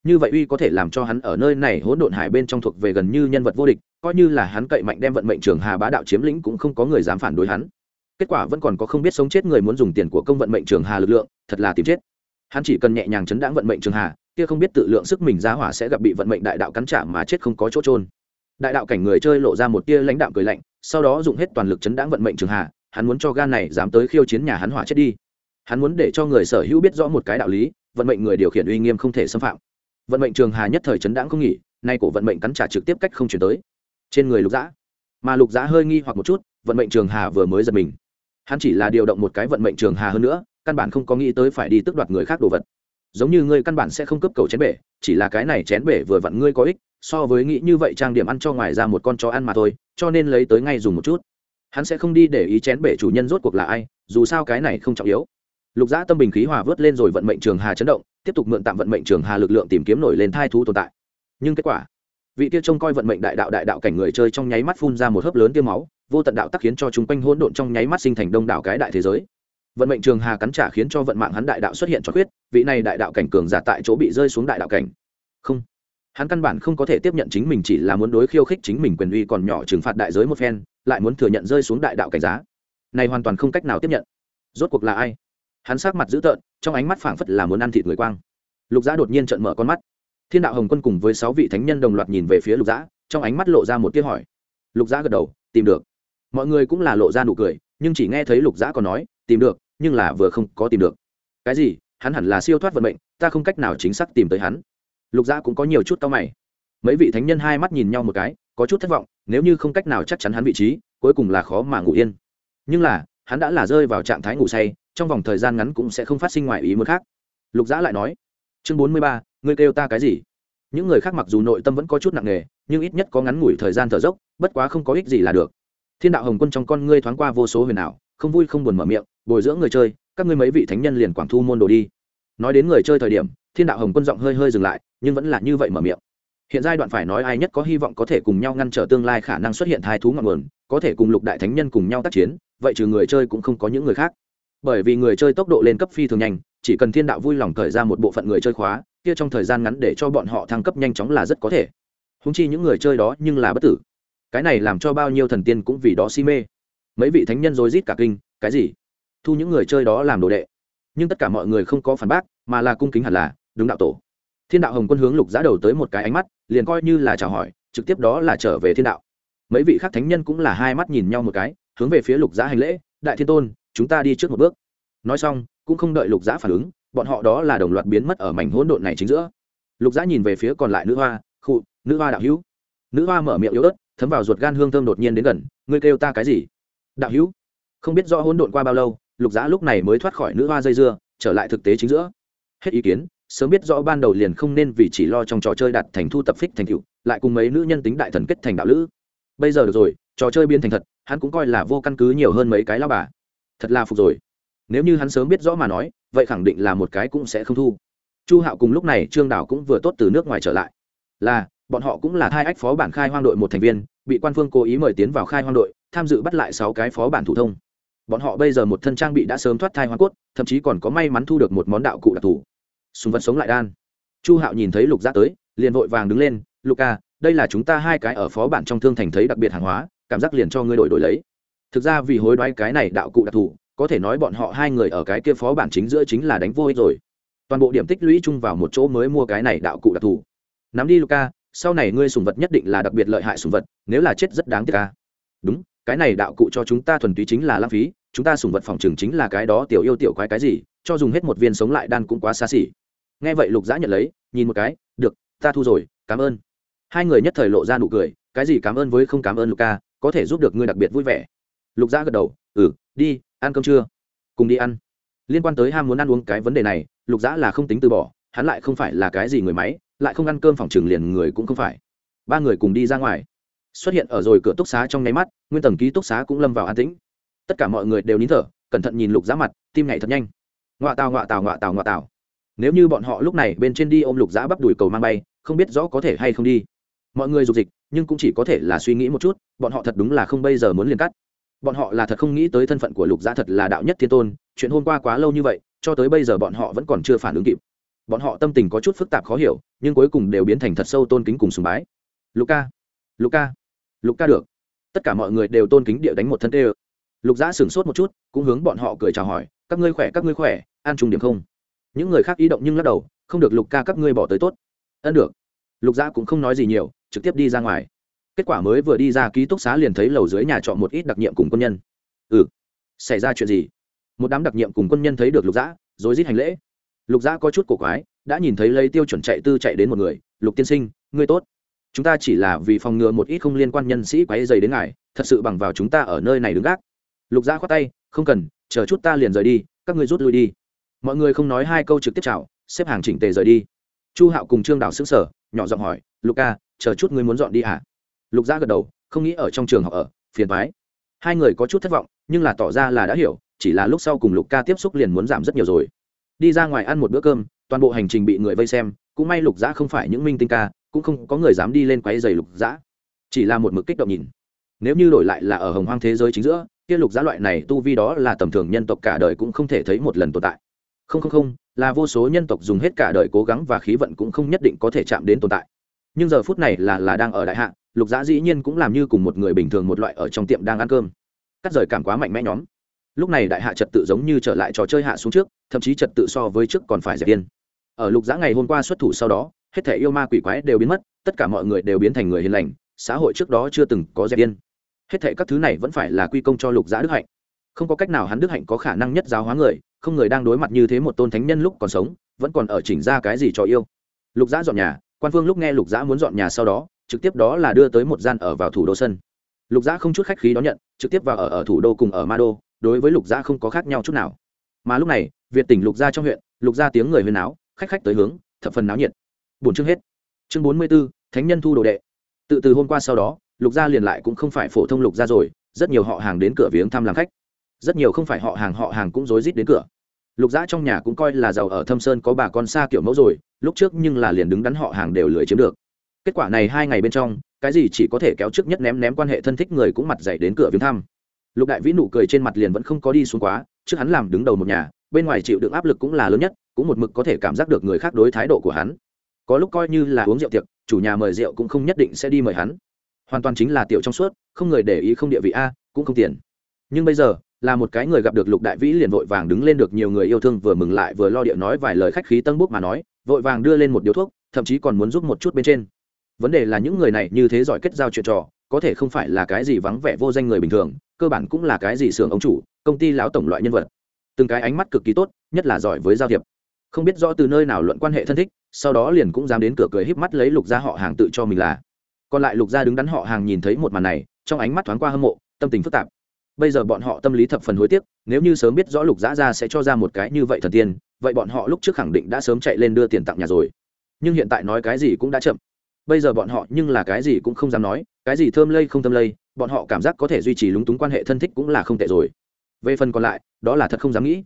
Như vậy uy có thể làm cho hắn ở nơi này hỗn độn hải bên trong thuộc về gần như nhân vật vô địch, coi như là hắn cậy mạnh đem vận mệnh trường hà bá đạo chiếm lĩnh cũng không có người dám phản đối hắn kết quả vẫn còn có không biết sống chết người muốn dùng tiền của công vận mệnh trường hà lực lượng, thật là tìm chết. Hắn chỉ cần nhẹ nhàng chấn đáng vận mệnh trường hà, kia không biết tự lượng sức mình ra hỏa sẽ gặp bị vận mệnh đại đạo cắn trả mà chết không có chỗ trôn đại đạo cảnh người chơi lộ ra một tia lãnh đạo cười lạnh, sau đó dùng hết toàn lực chấn đáng vận mệnh trường hà, hắn muốn cho gan này dám tới khiêu chiến nhà hắn hỏa chết đi. Hắn muốn để cho người sở hữu biết rõ một cái đạo lý, vận mệnh người điều khiển uy nghiêm không thể xâm phạm. Vận mệnh trường hà nhất thời chấn đáng không nghỉ, nay cổ vận mệnh cắn trả trực tiếp cách không chuyển tới. Trên người lục dã. Mà lục dã hơi nghi hoặc một chút, vận mệnh trường hà vừa mới giật mình hắn chỉ là điều động một cái vận mệnh trường hà hơn nữa, căn bản không có nghĩ tới phải đi tước đoạt người khác đồ vật. Giống như ngươi căn bản sẽ không cấp cầu chén bể, chỉ là cái này chén bể vừa vặn ngươi có ích, so với nghĩ như vậy trang điểm ăn cho ngoài ra một con chó ăn mà thôi, cho nên lấy tới ngay dùng một chút. Hắn sẽ không đi để ý chén bể chủ nhân rốt cuộc là ai, dù sao cái này không trọng yếu. Lục giã tâm bình khí hòa vớt lên rồi vận mệnh trường hà chấn động, tiếp tục mượn tạm vận mệnh trường hà lực lượng tìm kiếm nổi lên thai thú tồn tại. Nhưng kết quả vị kia trông coi vận mệnh đại đạo đại đạo cảnh người chơi trong nháy mắt phun ra một hớp lớn tiêu máu, vô tận đạo tắc khiến cho chúng quanh hỗn độn trong nháy mắt sinh thành đông đảo cái đại thế giới. Vận mệnh trường hà cắn trả khiến cho vận mạng hắn đại đạo xuất hiện cho khuyết, vị này đại đạo cảnh cường giả tại chỗ bị rơi xuống đại đạo cảnh. Không, hắn căn bản không có thể tiếp nhận chính mình chỉ là muốn đối khiêu khích chính mình quyền uy còn nhỏ trừng phạt đại giới một phen, lại muốn thừa nhận rơi xuống đại đạo cảnh giá. Này hoàn toàn không cách nào tiếp nhận. Rốt cuộc là ai? Hắn sát mặt dữ tợn, trong ánh mắt phảng phất là muốn ăn thịt người quang. Lục giã đột nhiên trợn mở con mắt thiên đạo hồng quân cùng với sáu vị thánh nhân đồng loạt nhìn về phía lục dã, trong ánh mắt lộ ra một tiếng hỏi. Lục dã gật đầu, tìm được. Mọi người cũng là lộ ra nụ cười, nhưng chỉ nghe thấy lục dã còn nói, tìm được, nhưng là vừa không có tìm được. Cái gì? Hắn hẳn là siêu thoát vận mệnh, ta không cách nào chính xác tìm tới hắn. Lục dã cũng có nhiều chút tao mày. Mấy vị thánh nhân hai mắt nhìn nhau một cái, có chút thất vọng, nếu như không cách nào chắc chắn hắn vị trí, cuối cùng là khó mà ngủ yên. Nhưng là, hắn đã là rơi vào trạng thái ngủ say, trong vòng thời gian ngắn cũng sẽ không phát sinh ngoài ý muốn khác. Lục dã lại nói, chương bốn mươi ba ngươi kêu ta cái gì? Những người khác mặc dù nội tâm vẫn có chút nặng nề, nhưng ít nhất có ngắn ngủi thời gian thở dốc, bất quá không có ích gì là được. Thiên đạo hồng quân trong con ngươi thoáng qua vô số huyền ảo, không vui không buồn mở miệng, bồi dưỡng người chơi, các ngươi mấy vị thánh nhân liền quảng thu môn đồ đi. Nói đến người chơi thời điểm, thiên đạo hồng quân giọng hơi hơi dừng lại, nhưng vẫn là như vậy mở miệng. Hiện giai đoạn phải nói ai nhất có hy vọng có thể cùng nhau ngăn trở tương lai khả năng xuất hiện thai thú ngọn nguồn, có thể cùng lục đại thánh nhân cùng nhau tác chiến, vậy trừ người chơi cũng không có những người khác. Bởi vì người chơi tốc độ lên cấp phi thường nhanh, chỉ cần thiên đạo vui lòng thời ra một bộ phận người chơi khóa kia trong thời gian ngắn để cho bọn họ thăng cấp nhanh chóng là rất có thể. Húng chi những người chơi đó nhưng là bất tử. Cái này làm cho bao nhiêu thần tiên cũng vì đó si mê. Mấy vị thánh nhân rồi rít cả kinh, cái gì? Thu những người chơi đó làm đồ đệ. Nhưng tất cả mọi người không có phản bác, mà là cung kính hẳn là, đúng đạo tổ. Thiên đạo hồng quân hướng lục giá đầu tới một cái ánh mắt, liền coi như là chào hỏi, trực tiếp đó là trở về thiên đạo. Mấy vị khác thánh nhân cũng là hai mắt nhìn nhau một cái, hướng về phía lục giá hành lễ, đại thiên tôn, chúng ta đi trước một bước. Nói xong, cũng không đợi lục giá phản ứng bọn họ đó là đồng loạt biến mất ở mảnh hỗn độn này chính giữa. Lục giã nhìn về phía còn lại nữ hoa, khụ, nữ hoa đạo hữu. Nữ hoa mở miệng yếu ớt, thấm vào ruột gan hương thơm đột nhiên đến gần, ngươi kêu ta cái gì? Đạo hữu. Không biết rõ hỗn độn qua bao lâu, lục giã lúc này mới thoát khỏi nữ hoa dây dưa, trở lại thực tế chính giữa. Hết ý kiến, sớm biết rõ ban đầu liền không nên vì chỉ lo trong trò chơi đặt thành thu tập phích thành cựu lại cùng mấy nữ nhân tính đại thần kết thành đạo lữ. Bây giờ được rồi, trò chơi biến thành thật, hắn cũng coi là vô căn cứ nhiều hơn mấy cái lao bà. Thật là phục rồi nếu như hắn sớm biết rõ mà nói, vậy khẳng định là một cái cũng sẽ không thu. Chu hạo cùng lúc này trương đảo cũng vừa tốt từ nước ngoài trở lại. Là, bọn họ cũng là hai ách phó bản khai hoang đội một thành viên, bị quan phương cố ý mời tiến vào khai hoang đội, tham dự bắt lại sáu cái phó bản thủ thông. Bọn họ bây giờ một thân trang bị đã sớm thoát thai hoa cốt, thậm chí còn có may mắn thu được một món đạo cụ đặc thù. Súng vật sống lại đan. Chu hạo nhìn thấy lục gia tới, liền vội vàng đứng lên luca đây là chúng ta hai cái ở phó bản trong thương thành thấy đặc biệt hàng hóa, cảm giác liền cho ngươi đổi đổi lấy. Thực ra vì hối đoái cái này đạo cụ đặc thù có thể nói bọn họ hai người ở cái kia phó bản chính giữa chính là đánh vô ích rồi. Toàn bộ điểm tích lũy chung vào một chỗ mới mua cái này đạo cụ đặc thù. Nắm đi luka, sau này ngươi sùng vật nhất định là đặc biệt lợi hại sùng vật, nếu là chết rất đáng tiếc ca đúng, cái này đạo cụ cho chúng ta thuần túy chính là lãng phí, chúng ta sùng vật phòng trường chính là cái đó tiểu yêu tiểu quái cái gì, cho dùng hết một viên sống lại đan cũng quá xa xỉ. Nghe vậy lục giã nhận lấy, nhìn một cái, được, ta thu rồi, cảm ơn. Hai người nhất thời lộ ra nụ cười, cái gì cảm ơn với không cảm ơn luka, có thể giúp được ngươi đặc biệt vui vẻ. Lục giã gật đầu ừ đi ăn cơm chưa? Cùng đi ăn. Liên quan tới ham muốn ăn uống cái vấn đề này, lục dã là không tính từ bỏ, hắn lại không phải là cái gì người máy, lại không ăn cơm phòng trường liền người cũng không phải. Ba người cùng đi ra ngoài. Xuất hiện ở rồi cửa túc xá trong nháy mắt, nguyên tầng ký túc xá cũng lâm vào an tĩnh. Tất cả mọi người đều nín thở, cẩn thận nhìn lục dã mặt, tim nhảy thật nhanh. Ngoạ tào ngoạ tào ngoạ tào ngoạ tào. Nếu như bọn họ lúc này bên trên đi ôm lục dã bắp đùi cầu mang bay, không biết rõ có thể hay không đi. Mọi người dục dịch, nhưng cũng chỉ có thể là suy nghĩ một chút, bọn họ thật đúng là không bây giờ muốn liền cắt bọn họ là thật không nghĩ tới thân phận của lục gia thật là đạo nhất thiên tôn, chuyện hôm qua quá lâu như vậy, cho tới bây giờ bọn họ vẫn còn chưa phản ứng kịp. Bọn họ tâm tình có chút phức tạp khó hiểu, nhưng cuối cùng đều biến thành thật sâu tôn kính cùng sùng bái. Luca luca luca được. Tất cả mọi người đều tôn kính địa đánh một thân tê ơ. Lục giã sửng sốt một chút, cũng hướng bọn họ cười chào hỏi, các ngươi khỏe, các ngươi khỏe, an trùng điểm không? Những người khác ý động nhưng lắc đầu, không được lục ca, các ngươi bỏ tới tốt. Ân được. Lục giã cũng không nói gì nhiều, trực tiếp đi ra ngoài kết quả mới vừa đi ra ký túc xá liền thấy lầu dưới nhà trọ một ít đặc nhiệm cùng quân nhân. Ừ xảy ra chuyện gì? Một đám đặc nhiệm cùng quân nhân thấy được lục dã, rồi rít hành lễ. Lục dã có chút cổ quái đã nhìn thấy lấy tiêu chuẩn chạy tư chạy đến một người lục tiên sinh ngươi tốt. Chúng ta chỉ là vì phòng ngừa một ít không liên quan nhân sĩ quáy dày đến ngài thật sự bằng vào chúng ta ở nơi này đứng gác. Lục dã khoát tay không cần chờ chút ta liền rời đi các ngươi rút lui đi. Mọi người không nói hai câu trực tiếp chào xếp hàng chỉnh tề rời đi. Chu hạo cùng trương đảo xứng sở nhỏ giọng hỏi lục ca, chờ chút ngươi muốn dọn đi à lục gia gật đầu không nghĩ ở trong trường học ở phiền thoái hai người có chút thất vọng nhưng là tỏ ra là đã hiểu chỉ là lúc sau cùng lục ca tiếp xúc liền muốn giảm rất nhiều rồi. Đi ra ngoài ăn một bữa cơm toàn bộ hành trình bị người vây xem cũng may lục Giã không phải những minh tinh ca cũng không có người dám đi lên quáy giày lục Giã, chỉ là một mực kích động nhìn. Nếu như đổi lại là ở hồng hoang thế giới chính giữa kia lục Giã loại này tu vi đó là tầm thường nhân tộc cả đời cũng không thể thấy một lần tồn tại. Không không không là vô số nhân tộc dùng hết cả đời cố gắng và khí vận cũng không nhất định có thể chạm đến tồn tại. Nhưng giờ phút này là là đang ở đại hạ lục Giã dĩ nhiên cũng làm như cùng một người bình thường một loại ở trong tiệm đang ăn cơm. Cắt rời cảm quá mạnh mẽ nhóm. Lúc này đại hạ trật tự giống như trở lại trò chơi hạ xuống trước, thậm chí trật tự so với trước còn phải dẹp tiên ở lục giã ngày hôm qua xuất thủ sau đó, hết thể yêu ma quỷ quái đều biến mất, tất cả mọi người đều biến thành người hiền lành, xã hội trước đó chưa từng có dẹp tiên hết thể các thứ này vẫn phải là quy công cho lục giã đức hạnh. Không có cách nào hắn đức hạnh có khả năng nhất giáo hóa người, không người đang đối mặt như thế một tôn thánh nhân lúc còn sống, vẫn còn ở chỉnh ra cái gì cho yêu. Lục giã dọn nhà, quan phương lúc nghe lục giã muốn dọn nhà sau đó trực tiếp đó là đưa tới một gian ở vào thủ đô sân. Lục giã không chút khách khí đón nhận, trực tiếp vào ở ở thủ đô cùng ở ma đô đối với lục gia không có khác nhau chút nào. Mà lúc này, việt tỉnh lục gia trong huyện, lục gia tiếng người huyên áo, khách khách tới hướng, thập phần náo nhiệt. Bốn chương hết. Chương bốn mươi b ố thánh nhân thu đồ đệ. Tự từ hôm qua sau đó, lục gia liền lại cũng không phải phổ thông lục gia rồi, rất nhiều họ hàng đến cửa viếng thăm làm khách. Rất nhiều không phải họ hàng họ hàng cũng rối rít đến cửa. Lục gia trong nhà cũng coi là giàu ở thâm sơn có bà con xa kiểu mẫu rồi, lúc trước nhưng là liền đứng đắn họ hàng đều lười chiếm được kết quả này hai ngày bên trong, cái gì chỉ có thể kéo trước nhất ném ném quan hệ thân thích người cũng mặt dày đến cửa viếng thăm. Lục đại vĩ nụ cười trên mặt liền vẫn không có đi xuống quá, trước hắn làm đứng đầu một nhà, bên ngoài chịu đựng áp lực cũng là lớn nhất, cũng một mực có thể cảm giác được người khác đối thái độ của hắn. Có lúc coi như là uống rượu tiệc, chủ nhà mời rượu cũng không nhất định sẽ đi mời hắn. Hoàn toàn chính là tiểu trong suốt, không người để ý không địa vị a, cũng không tiền. Nhưng bây giờ, là một cái người gặp được lục đại vĩ liền vội vàng đứng lên được nhiều người yêu thương vừa mừng lại vừa lo địa nói vài lời khách khí tân bút mà nói, vội vàng đưa lên một điếu thuốc, thậm chí còn muốn giúp một chút bên trên vấn đề là những người này như thế giỏi kết giao chuyện trò, có thể không phải là cái gì vắng vẻ vô danh người bình thường, cơ bản cũng là cái gì xưởng ông chủ, công ty lão tổng loại nhân vật. Từng cái ánh mắt cực kỳ tốt, nhất là giỏi với giao thiệp. Không biết rõ từ nơi nào luận quan hệ thân thích, sau đó liền cũng dám đến cửa cười híp mắt lấy lục gia họ hàng tự cho mình là. Còn lại lục gia đứng đắn họ hàng nhìn thấy một màn này, trong ánh mắt thoáng qua hâm mộ, tâm tình phức tạp. Bây giờ bọn họ tâm lý thập phần hối tiếc, nếu như sớm biết rõ lục giã ra sẽ cho ra một cái như vậy thần tiên, vậy bọn họ lúc trước khẳng định đã sớm chạy lên đưa tiền tặng nhà rồi. Nhưng hiện tại nói cái gì cũng đã chậm bây giờ bọn họ nhưng là cái gì cũng không dám nói, cái gì thơm lây không thơm lây, bọn họ cảm giác có thể duy trì lúng túng quan hệ thân thích cũng là không tệ rồi. Về phần còn lại, đó là thật không dám nghĩ.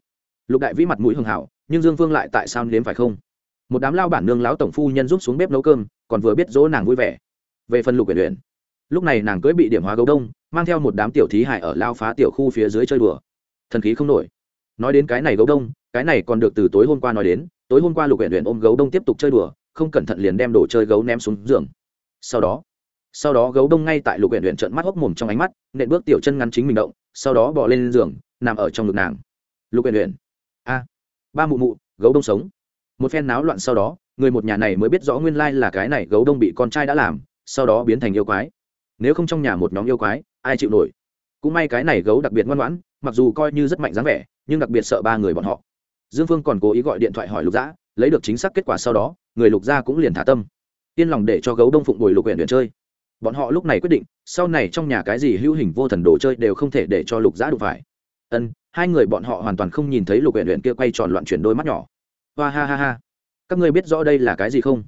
Lục đại vĩ mặt mũi hưng hảo, nhưng dương vương lại tại sao nếm phải không? Một đám lao bản nương lão tổng phu nhân rút xuống bếp nấu cơm, còn vừa biết dỗ nàng vui vẻ. Về phần lục quyển luyện lúc này nàng cưới bị điểm hóa gấu đông, mang theo một đám tiểu thí hải ở lao phá tiểu khu phía dưới chơi đùa. Thần khí không nổi. Nói đến cái này gấu đông, cái này còn được từ tối hôm qua nói đến, tối hôm qua lục huyện luyện ôm gấu đông tiếp tục chơi đùa không cẩn thận liền đem đồ chơi gấu ném xuống giường. Sau đó sau đó gấu đông ngay tại lục huyện huyện trợn mắt hốc mồm trong ánh mắt, nện bước tiểu chân ngắn chính mình động, sau đó bỏ lên giường, nằm ở trong ngực nàng. Lục huyện huyện a, ba mụ mụ, gấu đông sống. Một phen náo loạn sau đó, người một nhà này mới biết rõ nguyên lai là cái này gấu đông bị con trai đã làm, sau đó biến thành yêu quái. Nếu không trong nhà một nhóm yêu quái, ai chịu nổi? Cũng may cái này gấu đặc biệt ngoan ngoãn, mặc dù coi như rất mạnh dáng vẻ, nhưng đặc biệt sợ ba người bọn họ. Dương phương còn cố ý gọi điện thoại hỏi lục dã, lấy được chính xác kết quả sau đó người lục gia cũng liền thả tâm. Yên lòng để cho gấu đông phụng bồi lục huyện huyện chơi. Bọn họ lúc này quyết định, sau này trong nhà cái gì hữu hình vô thần đồ chơi đều không thể để cho lục gia đụng phải. Ân, hai người bọn họ hoàn toàn không nhìn thấy lục huyện huyện kia quay tròn loạn chuyển đôi mắt nhỏ. Hoa ha ha ha. Các ngươi biết rõ đây là cái gì không?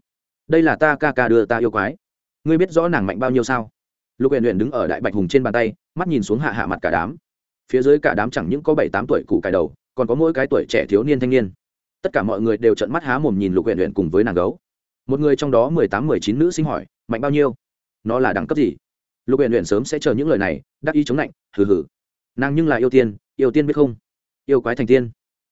Đây là ta ca ca đưa ta yêu quái. Ngươi biết rõ nàng mạnh bao nhiêu sao? Lục huyện huyện đứng ở đại bạch hùng trên bàn tay, mắt nhìn xuống hạ hạ mặt cả đám. Phía dưới cả đám chẳng những có bảy tám tuổi cụ cải đầu, còn có mỗi cái tuổi trẻ thiếu niên thanh niên tất cả mọi người đều trận mắt há mồm nhìn lục huyện huyện cùng với nàng gấu. Một người trong đó mười tám, mười chín nữ sinh hỏi, mạnh bao nhiêu? Nó là đẳng cấp gì? Lục huyện huyện sớm sẽ chờ những lời này, đắc ý chống lạnh, hừ hừ. Nàng nhưng là yêu tiên yêu tiên biết không? Yêu quái thành tiên.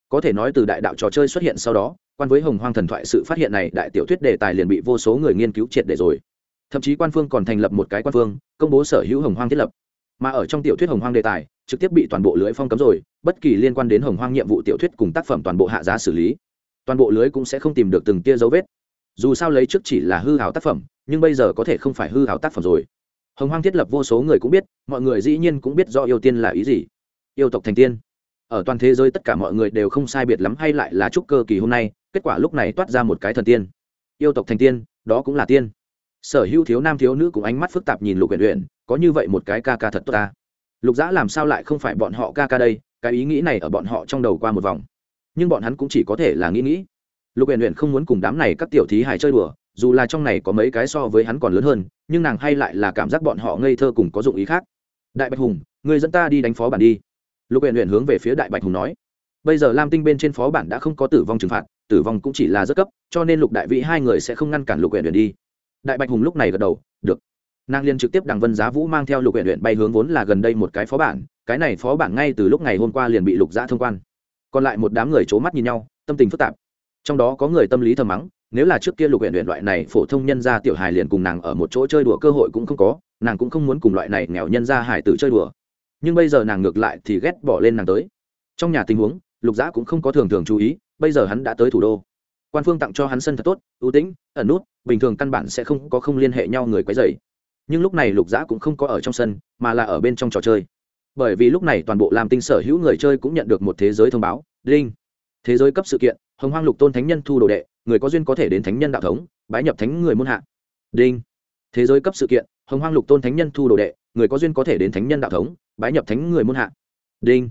Có thể nói từ đại đạo trò chơi xuất hiện sau đó, quan với hồng hoang thần thoại sự phát hiện này, đại tiểu thuyết đề tài liền bị vô số người nghiên cứu triệt để rồi. Thậm chí quan phương còn thành lập một cái quan phương, công bố sở hữu hồng hoang thiết lập. Mà ở trong tiểu thuyết hồng hoang đề tài, trực tiếp bị toàn bộ lưỡi phong cấm rồi, bất kỳ liên quan đến hồng hoang nhiệm vụ tiểu thuyết cùng tác phẩm toàn bộ hạ giá xử lý toàn bộ lưới cũng sẽ không tìm được từng tia dấu vết. Dù sao lấy trước chỉ là hư hào tác phẩm, nhưng bây giờ có thể không phải hư hào tác phẩm rồi. Hồng hoang thiết lập vô số người cũng biết, mọi người dĩ nhiên cũng biết do yêu tiên là ý gì. Yêu tộc thành tiên. Ở toàn thế giới tất cả mọi người đều không sai biệt lắm hay lại là chúc cơ kỳ hôm nay, kết quả lúc này toát ra một cái thần tiên. Yêu tộc thành tiên, đó cũng là tiên. Sở hữu thiếu nam thiếu nữ cùng ánh mắt phức tạp nhìn lục huyện huyện có như vậy một cái ca ca thật tốt ta. Lục dã làm sao lại không phải bọn họ ca ca đây? Cái ý nghĩ này ở bọn họ trong đầu qua một vòng nhưng bọn hắn cũng chỉ có thể là nghĩ nghĩ. Lục huyện huyện không muốn cùng đám này các tiểu thí hài chơi đùa, dù là trong này có mấy cái so với hắn còn lớn hơn, nhưng nàng hay lại là cảm giác bọn họ ngây thơ cùng có dụng ý khác. Đại bạch hùng người dẫn ta đi đánh phó bản đi. Lục huyện huyện hướng về phía đại bạch hùng nói. Bây giờ lam tinh bên trên phó bản đã không có tử vong trừng phạt, tử vong cũng chỉ là rất cấp, cho nên lục đại vĩ hai người sẽ không ngăn cản lục huyện huyện đi. Đại bạch hùng lúc này gật đầu, được. Nàng liên trực tiếp đằng vân giá vũ mang theo lục huyện huyện bay hướng vốn là gần đây một cái phó bản, cái này phó bản ngay từ lúc ngày hôm qua liền bị lục giã thông quan còn lại một đám người c h ố mắt nhìn nhau, tâm tình phức tạp. Trong đó có người tâm lý thầm mắng, nếu là trước kia lục huyện huyện loại này phổ thông nhân gia tiểu hài liền cùng nàng ở một chỗ chơi đùa cơ hội cũng không có, nàng cũng không muốn cùng loại này nghèo nhân gia hải tử chơi đùa. Nhưng bây giờ nàng ngược lại thì ghét bỏ lên nàng tới. Trong nhà tình huống, lục giã cũng không có thường thường chú ý, bây giờ hắn đã tới thủ đô. Quan phương tặng cho hắn sân thật tốt, ưu tĩnh, ẩn nút, bình thường căn bản sẽ không có không liên hệ nhau người quấy dày nhưng lúc này lục giã cũng không có ở trong sân, mà là ở bên trong trò chơi bởi vì lúc này toàn bộ làm tinh sở hữu người chơi cũng nhận được một thế giới thông báo đinh thế giới cấp sự kiện, hồng hoang lục tôn thánh nhân thu đồ đệ, người có duyên có thể đến thánh nhân đạo thống, bái nhập thánh người môn hạ. Đinh thế giới cấp sự kiện, hồng hoang lục tôn thánh nhân thu đồ đệ, người có duyên có thể đến thánh nhân đạo thống, bái nhập thánh người môn hạ. Đinh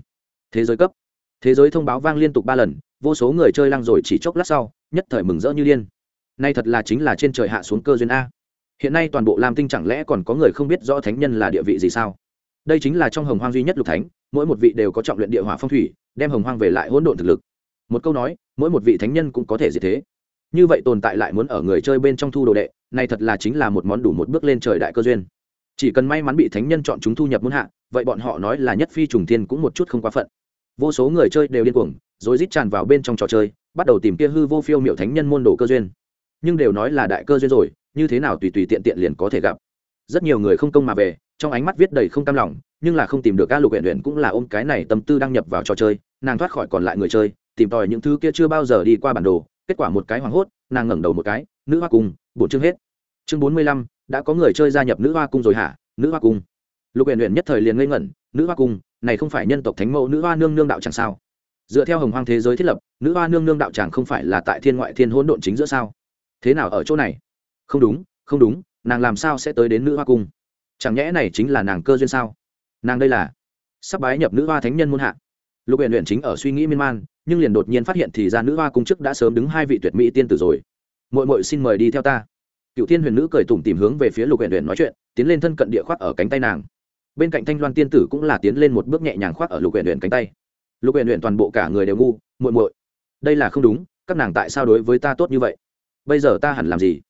thế giới cấp. Thế giới thông báo vang liên tục ba lần, vô số người chơi lăng rồi chỉ chốc lát sau, nhất thời mừng rỡ như điên. Nay thật là chính là trên trời hạ xuống cơ duyên a. Hiện nay toàn bộ lam tinh chẳng lẽ còn có người không biết rõ thánh nhân là địa vị gì sao? Đây chính là trong hồng hoang duy nhất lục thánh, mỗi một vị đều có trọng luyện địa hỏa phong thủy, đem hồng hoang về lại hỗn độn thực lực. Một câu nói, mỗi một vị thánh nhân cũng có thể gì thế. Như vậy tồn tại lại muốn ở người chơi bên trong thu đồ đệ, này thật là chính là một món đủ một bước lên trời đại cơ duyên. Chỉ cần may mắn bị thánh nhân chọn chúng thu nhập muốn hạ, vậy bọn họ nói là nhất phi trùng thiên cũng một chút không quá phận. Vô số người chơi đều điên cuồng rồi rít tràn vào bên trong trò chơi, bắt đầu tìm kia hư vô phiêu miệu thánh nhân môn đồ cơ duyên. Nhưng đều nói là đại cơ duyên rồi, như thế nào tùy tùy tiện tiện liền có thể gặp. Rất nhiều người không công mà về trong ánh mắt viết đầy không cam lòng, nhưng là không tìm được ca lục huyện huyện cũng là ôm cái này tâm tư đăng nhập vào trò chơi, nàng thoát khỏi còn lại người chơi, tìm tòi những thứ kia chưa bao giờ đi qua bản đồ, kết quả một cái hoảng hốt, nàng ngẩng đầu một cái, nữ hoa cung bổn chương hết. Chương bốn mươi lăm, đã có người chơi gia nhập nữ hoa cung rồi hả? Nữ hoa cung. Lục huyện huyện nhất thời liền ngây ngẩn, nữ hoa cung, này không phải nhân tộc thánh mẫu nữ hoa nương nương đạo chẳng sao? Dựa theo hồng hoang thế giới thiết lập, nữ hoa nương nương đạo chẳng không phải là tại thiên ngoại thiên hỗn độn chính giữa sao? Thế nào ở chỗ này? Không đúng không đúng, nàng làm sao sẽ tới đến nữ hoa cung? Chẳng nhẽ này chính là nàng cơ duyên sao? Nàng đây là sắp bái nhập nữ hoa thánh nhân muôn hạ. Lục huyện huyện chính ở suy nghĩ miên man, nhưng liền đột nhiên phát hiện thì ra nữ hoa cung chức đã sớm đứng hai vị tuyệt mỹ tiên tử rồi. Mội mội xin mời đi theo ta. Cựu tiên huyền nữ cười tủm tìm hướng về phía lục huyện huyện nói chuyện, tiến lên thân cận địa khoác ở cánh tay nàng. Bên cạnh thanh loan tiên tử cũng là tiến lên một bước nhẹ nhàng khoác ở lục huyện huyện cánh tay. Lục huyện huyện toàn bộ cả người đều ngu, muội muội, đây là không đúng, các nàng tại sao đối với ta tốt như vậy? Bây giờ ta hẳn làm gì?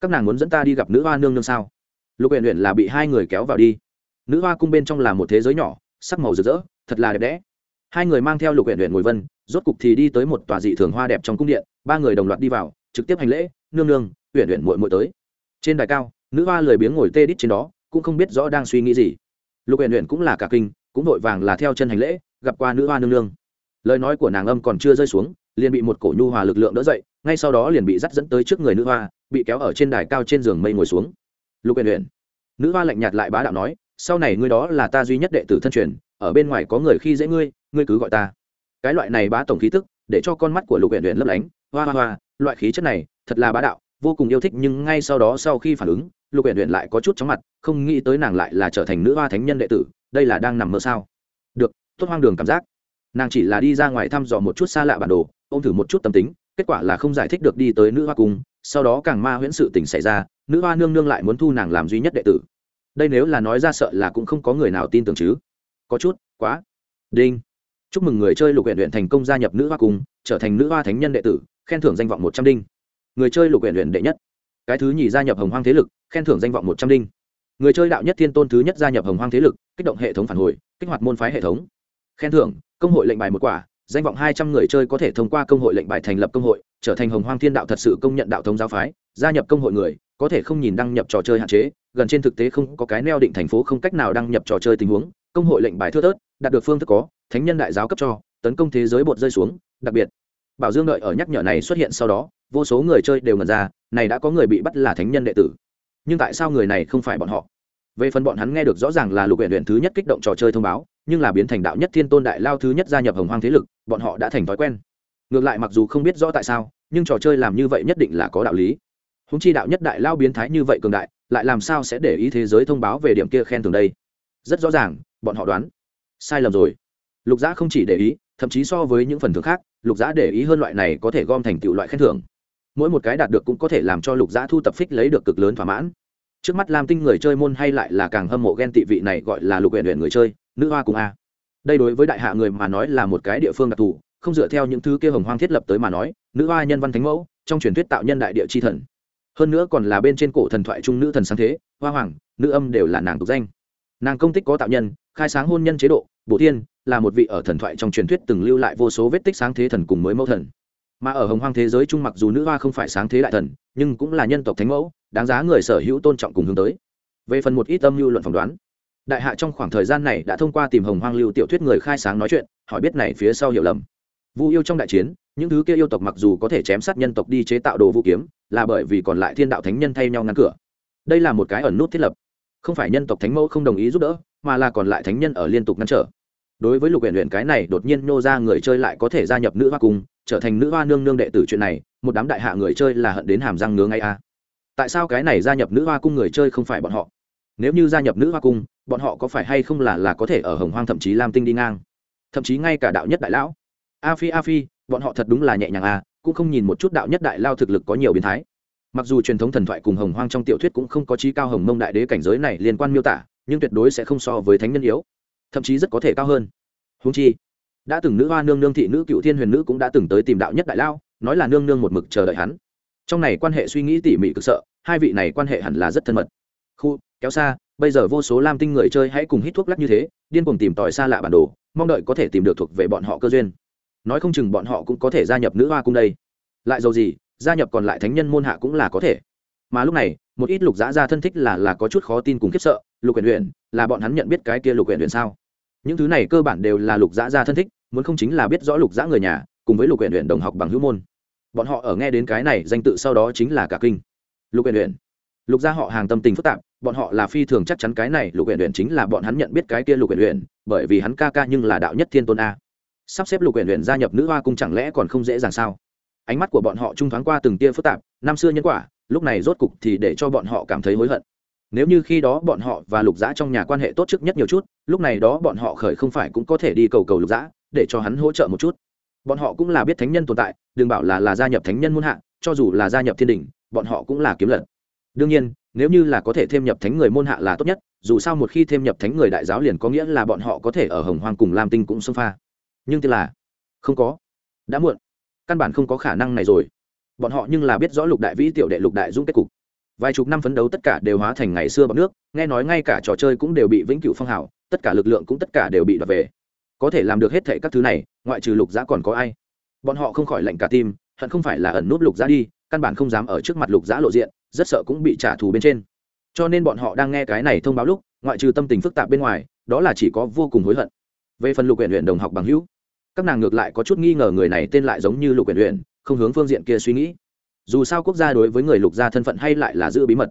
Các nàng muốn dẫn ta đi gặp nữ hoa nương nương sao? Lục huyện huyện là bị hai người kéo vào đi. Nữ hoa cung bên trong là một thế giới nhỏ, sắc màu rực rỡ, thật là đẹp đẽ. Hai người mang theo lục huyện huyện ngồi vân, rốt cục thì đi tới một tòa dị thường hoa đẹp trong cung điện, ba người đồng loạt đi vào, trực tiếp hành lễ, nương nương huyện huyện muội muội tới. Trên đài cao, nữ hoa lười biếng ngồi tê đít trên đó, cũng không biết rõ đang suy nghĩ gì. Lục huyện huyện cũng là cả kinh, cũng vội vàng là theo chân hành lễ, gặp qua nữ hoa nương nương. Lời nói của nàng âm còn chưa rơi xuống, liền bị một cổ nhu hòa lực lượng đỡ dậy, ngay sau đó liền bị dắt dẫn tới trước người nữ hoa, bị kéo ở trên đài cao trên giường mây ngồi xuống lục uyển uyển. Nữ hoa lạnh nhạt lại bá đạo nói, sau này ngươi đó là ta duy nhất đệ tử thân truyền, ở bên ngoài có người khi dễ ngươi ngươi cứ gọi ta. Cái loại này bá tổng khí tức, để cho con mắt của lục uyển uyển lấp lánh. Hoa hoa hoa, loại khí chất này, thật là bá đạo, vô cùng yêu thích, nhưng ngay sau đó, sau khi phản ứng, lục uyển uyển lại có chút chóng mặt, không nghĩ tới nàng lại là trở thành nữ hoa thánh nhân đệ tử, đây là đang nằm mơ sao? Được, tốt hoang đường cảm giác. Nàng chỉ là đi ra ngoài thăm dò một chút xa lạ bản đồ, ôm thử một chút tâm tính, kết quả là không giải thích được đi tới nữ hoa cung sau đó càng ma huyễn sự tình xảy ra, nữ hoa nương nương lại muốn thu nàng làm duy nhất đệ tử. Đây nếu là nói ra sợ là cũng không có người nào tin tưởng chứ. Có chút, quá. Đinh. Chúc mừng người chơi lục huyện huyện thành công gia nhập nữ hoa cung, trở thành nữ hoa thánh nhân đệ tử, khen thưởng danh vọng một trăm đinh. Người chơi lục huyện huyện đệ nhất. Cái thứ nhì gia nhập hồng hoang thế lực, khen thưởng danh vọng một trăm đinh. Người chơi đạo nhất thiên tôn thứ nhất gia nhập hồng hoang thế lực, kích động hệ thống phản hồi, kích hoạt môn phái hệ thống. Khen thưởng, công hội lệnh bài một quả danh vọng hai trăm người chơi có thể thông qua công hội lệnh bài thành lập công hội, trở thành hồng hoang thiên đạo thật sự công nhận đạo thống giáo phái, gia nhập công hội người, có thể không nhìn đăng nhập trò chơi hạn chế, gần trên thực tế không có cái neo định thành phố không cách nào đăng nhập trò chơi tình huống, công hội lệnh bài thưa thớt, đạt được phương thức có, thánh nhân đại giáo cấp cho, tấn công thế giới bột rơi xuống, đặc biệt. Bảo dương đợi ở nhắc nhở này xuất hiện sau đó, vô số người chơi đều ngần ra, này đã có người bị bắt là thánh nhân đệ tử. Nhưng tại sao người này không phải bọn họ? Về phần bọn hắn nghe được rõ ràng là lục huyện huyện thứ nhất kích động trò chơi thông báo nhưng là biến thành đạo nhất thiên tôn đại lao thứ nhất gia nhập hồng hoang thế lực, bọn họ đã thành thói quen. Ngược lại mặc dù không biết rõ tại sao, nhưng trò chơi làm như vậy nhất định là có đạo lý. Húng chi đạo nhất đại lao biến thái như vậy cường đại, lại làm sao sẽ để ý thế giới thông báo về điểm kia khen thường đây? Rất rõ ràng, bọn họ đoán. Sai lầm rồi. Lục giã không chỉ để ý, thậm chí so với những phần thưởng khác, lục giã để ý hơn loại này có thể gom thành tựu loại khen thưởng. Mỗi một cái đạt được cũng có thể làm cho lục giã thu tập phích lấy được cực lớn thỏa mãn. Trước mắt lam tinh người chơi môn hay lại là càng hâm mộ ghen tị vị này gọi là lục huyện huyện người chơi nữ hoa cùng a. Đây đối với đại hạ người mà nói là một cái địa phương đặc thù, không dựa theo những thứ kia hồng hoang thiết lập tới mà nói, nữ hoa nhân văn thánh mẫu, trong truyền thuyết tạo nhân đại địa chi thần. Hơn nữa còn là bên trên cổ thần thoại trung nữ thần sáng thế, hoa hoàng, nữ âm đều là nàng tục danh. Nàng công tích có tạo nhân, khai sáng hôn nhân chế độ, bổ thiên là một vị ở thần thoại trong truyền thuyết từng lưu lại vô số vết tích sáng thế thần cùng mới mẫu thần. Mà ở hồng hoang thế giới trung mặc dù nữ hoa không phải sáng thế đại thần, nhưng cũng là nhân tộc thánh mẫu, đáng giá người sở hữu tôn trọng cùng hướng tới. Về phần một ít âm lưu luận phỏng đoán đại hạ trong khoảng thời gian này đã thông qua tìm hồng hoang lưu tiểu thuyết người khai sáng nói chuyện, hỏi biết này phía sau hiểu lầm. Vu yêu trong đại chiến, những thứ kia yêu tộc mặc dù có thể chém sát nhân tộc đi chế tạo đồ vũ kiếm, là bởi vì còn lại thiên đạo thánh nhân thay nhau ngăn cửa. Đây là một cái ẩn nút thiết lập. Không phải nhân tộc thánh mẫu không đồng ý giúp đỡ, mà là còn lại thánh nhân ở liên tục ngăn trở. Đối với lục huyện luyện cái này đột nhiên nô ra người chơi lại có thể gia nhập nữ hoa cung, trở thành nữ hoa nương nương đệ tử chuyện này, một đám đại hạ người chơi là hận đến hàm răng ngứa ngay a. Tại sao cái này gia nhập nữ hoa cung người chơi không phải bọn họ? Nếu như gia nhập nữ hoa cung bọn họ có phải hay không là là có thể ở hồng hoang thậm chí lam tinh đi ngang? Thậm chí ngay cả đạo nhất đại lão. A phi a phi bọn họ thật đúng là nhẹ nhàng à, cũng không nhìn một chút đạo nhất đại lao thực lực có nhiều biến thái. Mặc dù truyền thống thần thoại cùng hồng hoang trong tiểu thuyết cũng không có trí cao hồng mông đại đế cảnh giới này liên quan miêu tả nhưng tuyệt đối sẽ không so với thánh nhân yếu thậm chí rất có thể cao hơn. Húng chi đã từng nữ hoa nương nương thị nữ cựu thiên huyền nữ cũng đã từng tới tìm đạo nhất đại lao nói là nương nương một mực chờ đợi hắn. Trong này quan hệ suy nghĩ tỉ mỉ cực sợ hai vị này quan hệ hẳn là rất thân mật. Khu kéo xa, bây giờ vô số lam tinh người chơi hãy cùng hít thuốc lắc như thế, điên cùng tìm tòi xa lạ bản đồ, mong đợi có thể tìm được thuộc về bọn họ cơ duyên. Nói không chừng bọn họ cũng có thể gia nhập nữ hoa cung đây. Lại dầu gì, gia nhập còn lại thánh nhân môn hạ cũng là có thể. Mà lúc này, một ít lục giã ra thân thích là là có chút khó tin cùng khiếp sợ, lục huyện huyện là bọn hắn nhận biết cái kia lục huyện huyện sao? Những thứ này cơ bản đều là lục giã ra thân thích, muốn không chính là biết rõ lục giã người nhà, cùng với lục huyện huyện đồng học bằng hữu môn. Bọn họ ở nghe đến cái này danh tự sau đó chính là cả kinh. Lục huyện huyện lục gia họ hàng tâm tình phức tạp bọn họ là phi thường chắc chắn cái này lục huyện huyện chính là bọn hắn nhận biết cái kia lục huyện huyện bởi vì hắn ca ca nhưng là đạo nhất thiên tôn a. Sắp xếp lục huyện huyện gia nhập nữ hoa cung chẳng lẽ còn không dễ dàng sao? Ánh mắt của bọn họ trung thoáng qua từng tia phức tạp, năm xưa nhân quả, lúc này rốt cục thì để cho bọn họ cảm thấy hối hận. Nếu như khi đó bọn họ và lục dã trong nhà quan hệ tốt trước nhất nhiều chút, lúc này đó bọn họ khởi không phải cũng có thể đi cầu cầu lục dã, để cho hắn hỗ trợ một chút. Bọn họ cũng là biết thánh nhân tồn tại, đừng bảo là là gia nhập thánh nhân muôn hạ, cho dù là gia nhập thiên đình, bọn họ cũng là kiếm lật. Đương nhiên nếu như là có thể thêm nhập thánh người môn hạ là tốt nhất, dù sao một khi thêm nhập thánh người đại giáo liền có nghĩa là bọn họ có thể ở hồng hoang cùng lam tinh cũng xông pha. Nhưng tức là, không có. Đã muộn. Căn bản không có khả năng này rồi. Bọn họ nhưng là biết rõ lục đại vĩ tiểu đệ lục đại dũng kết cục. Vài chục năm phấn đấu tất cả đều hóa thành ngày xưa bằng nước, nghe nói ngay cả trò chơi cũng đều bị vĩnh cửu phong hào, tất cả lực lượng cũng tất cả đều bị đoạt về. Có thể làm được hết thệ các thứ này, ngoại trừ lục giã còn có ai? Bọn họ không khỏi lạnh cả tim, hận không phải là ẩn nút lục giã đi, căn bản không dám ở trước mặt lục giã lộ diện rất sợ cũng bị trả thù bên trên. Cho nên bọn họ đang nghe cái này thông báo lúc, ngoại trừ tâm tình phức tạp bên ngoài, đó là chỉ có vô cùng hối hận. Về phần lục huyện huyện đồng học bằng hữu, các nàng ngược lại có chút nghi ngờ người này tên lại giống như lục huyện huyện không hướng phương diện kia suy nghĩ. Dù sao quốc gia đối với người lục gia thân phận hay lại là giữ bí mật.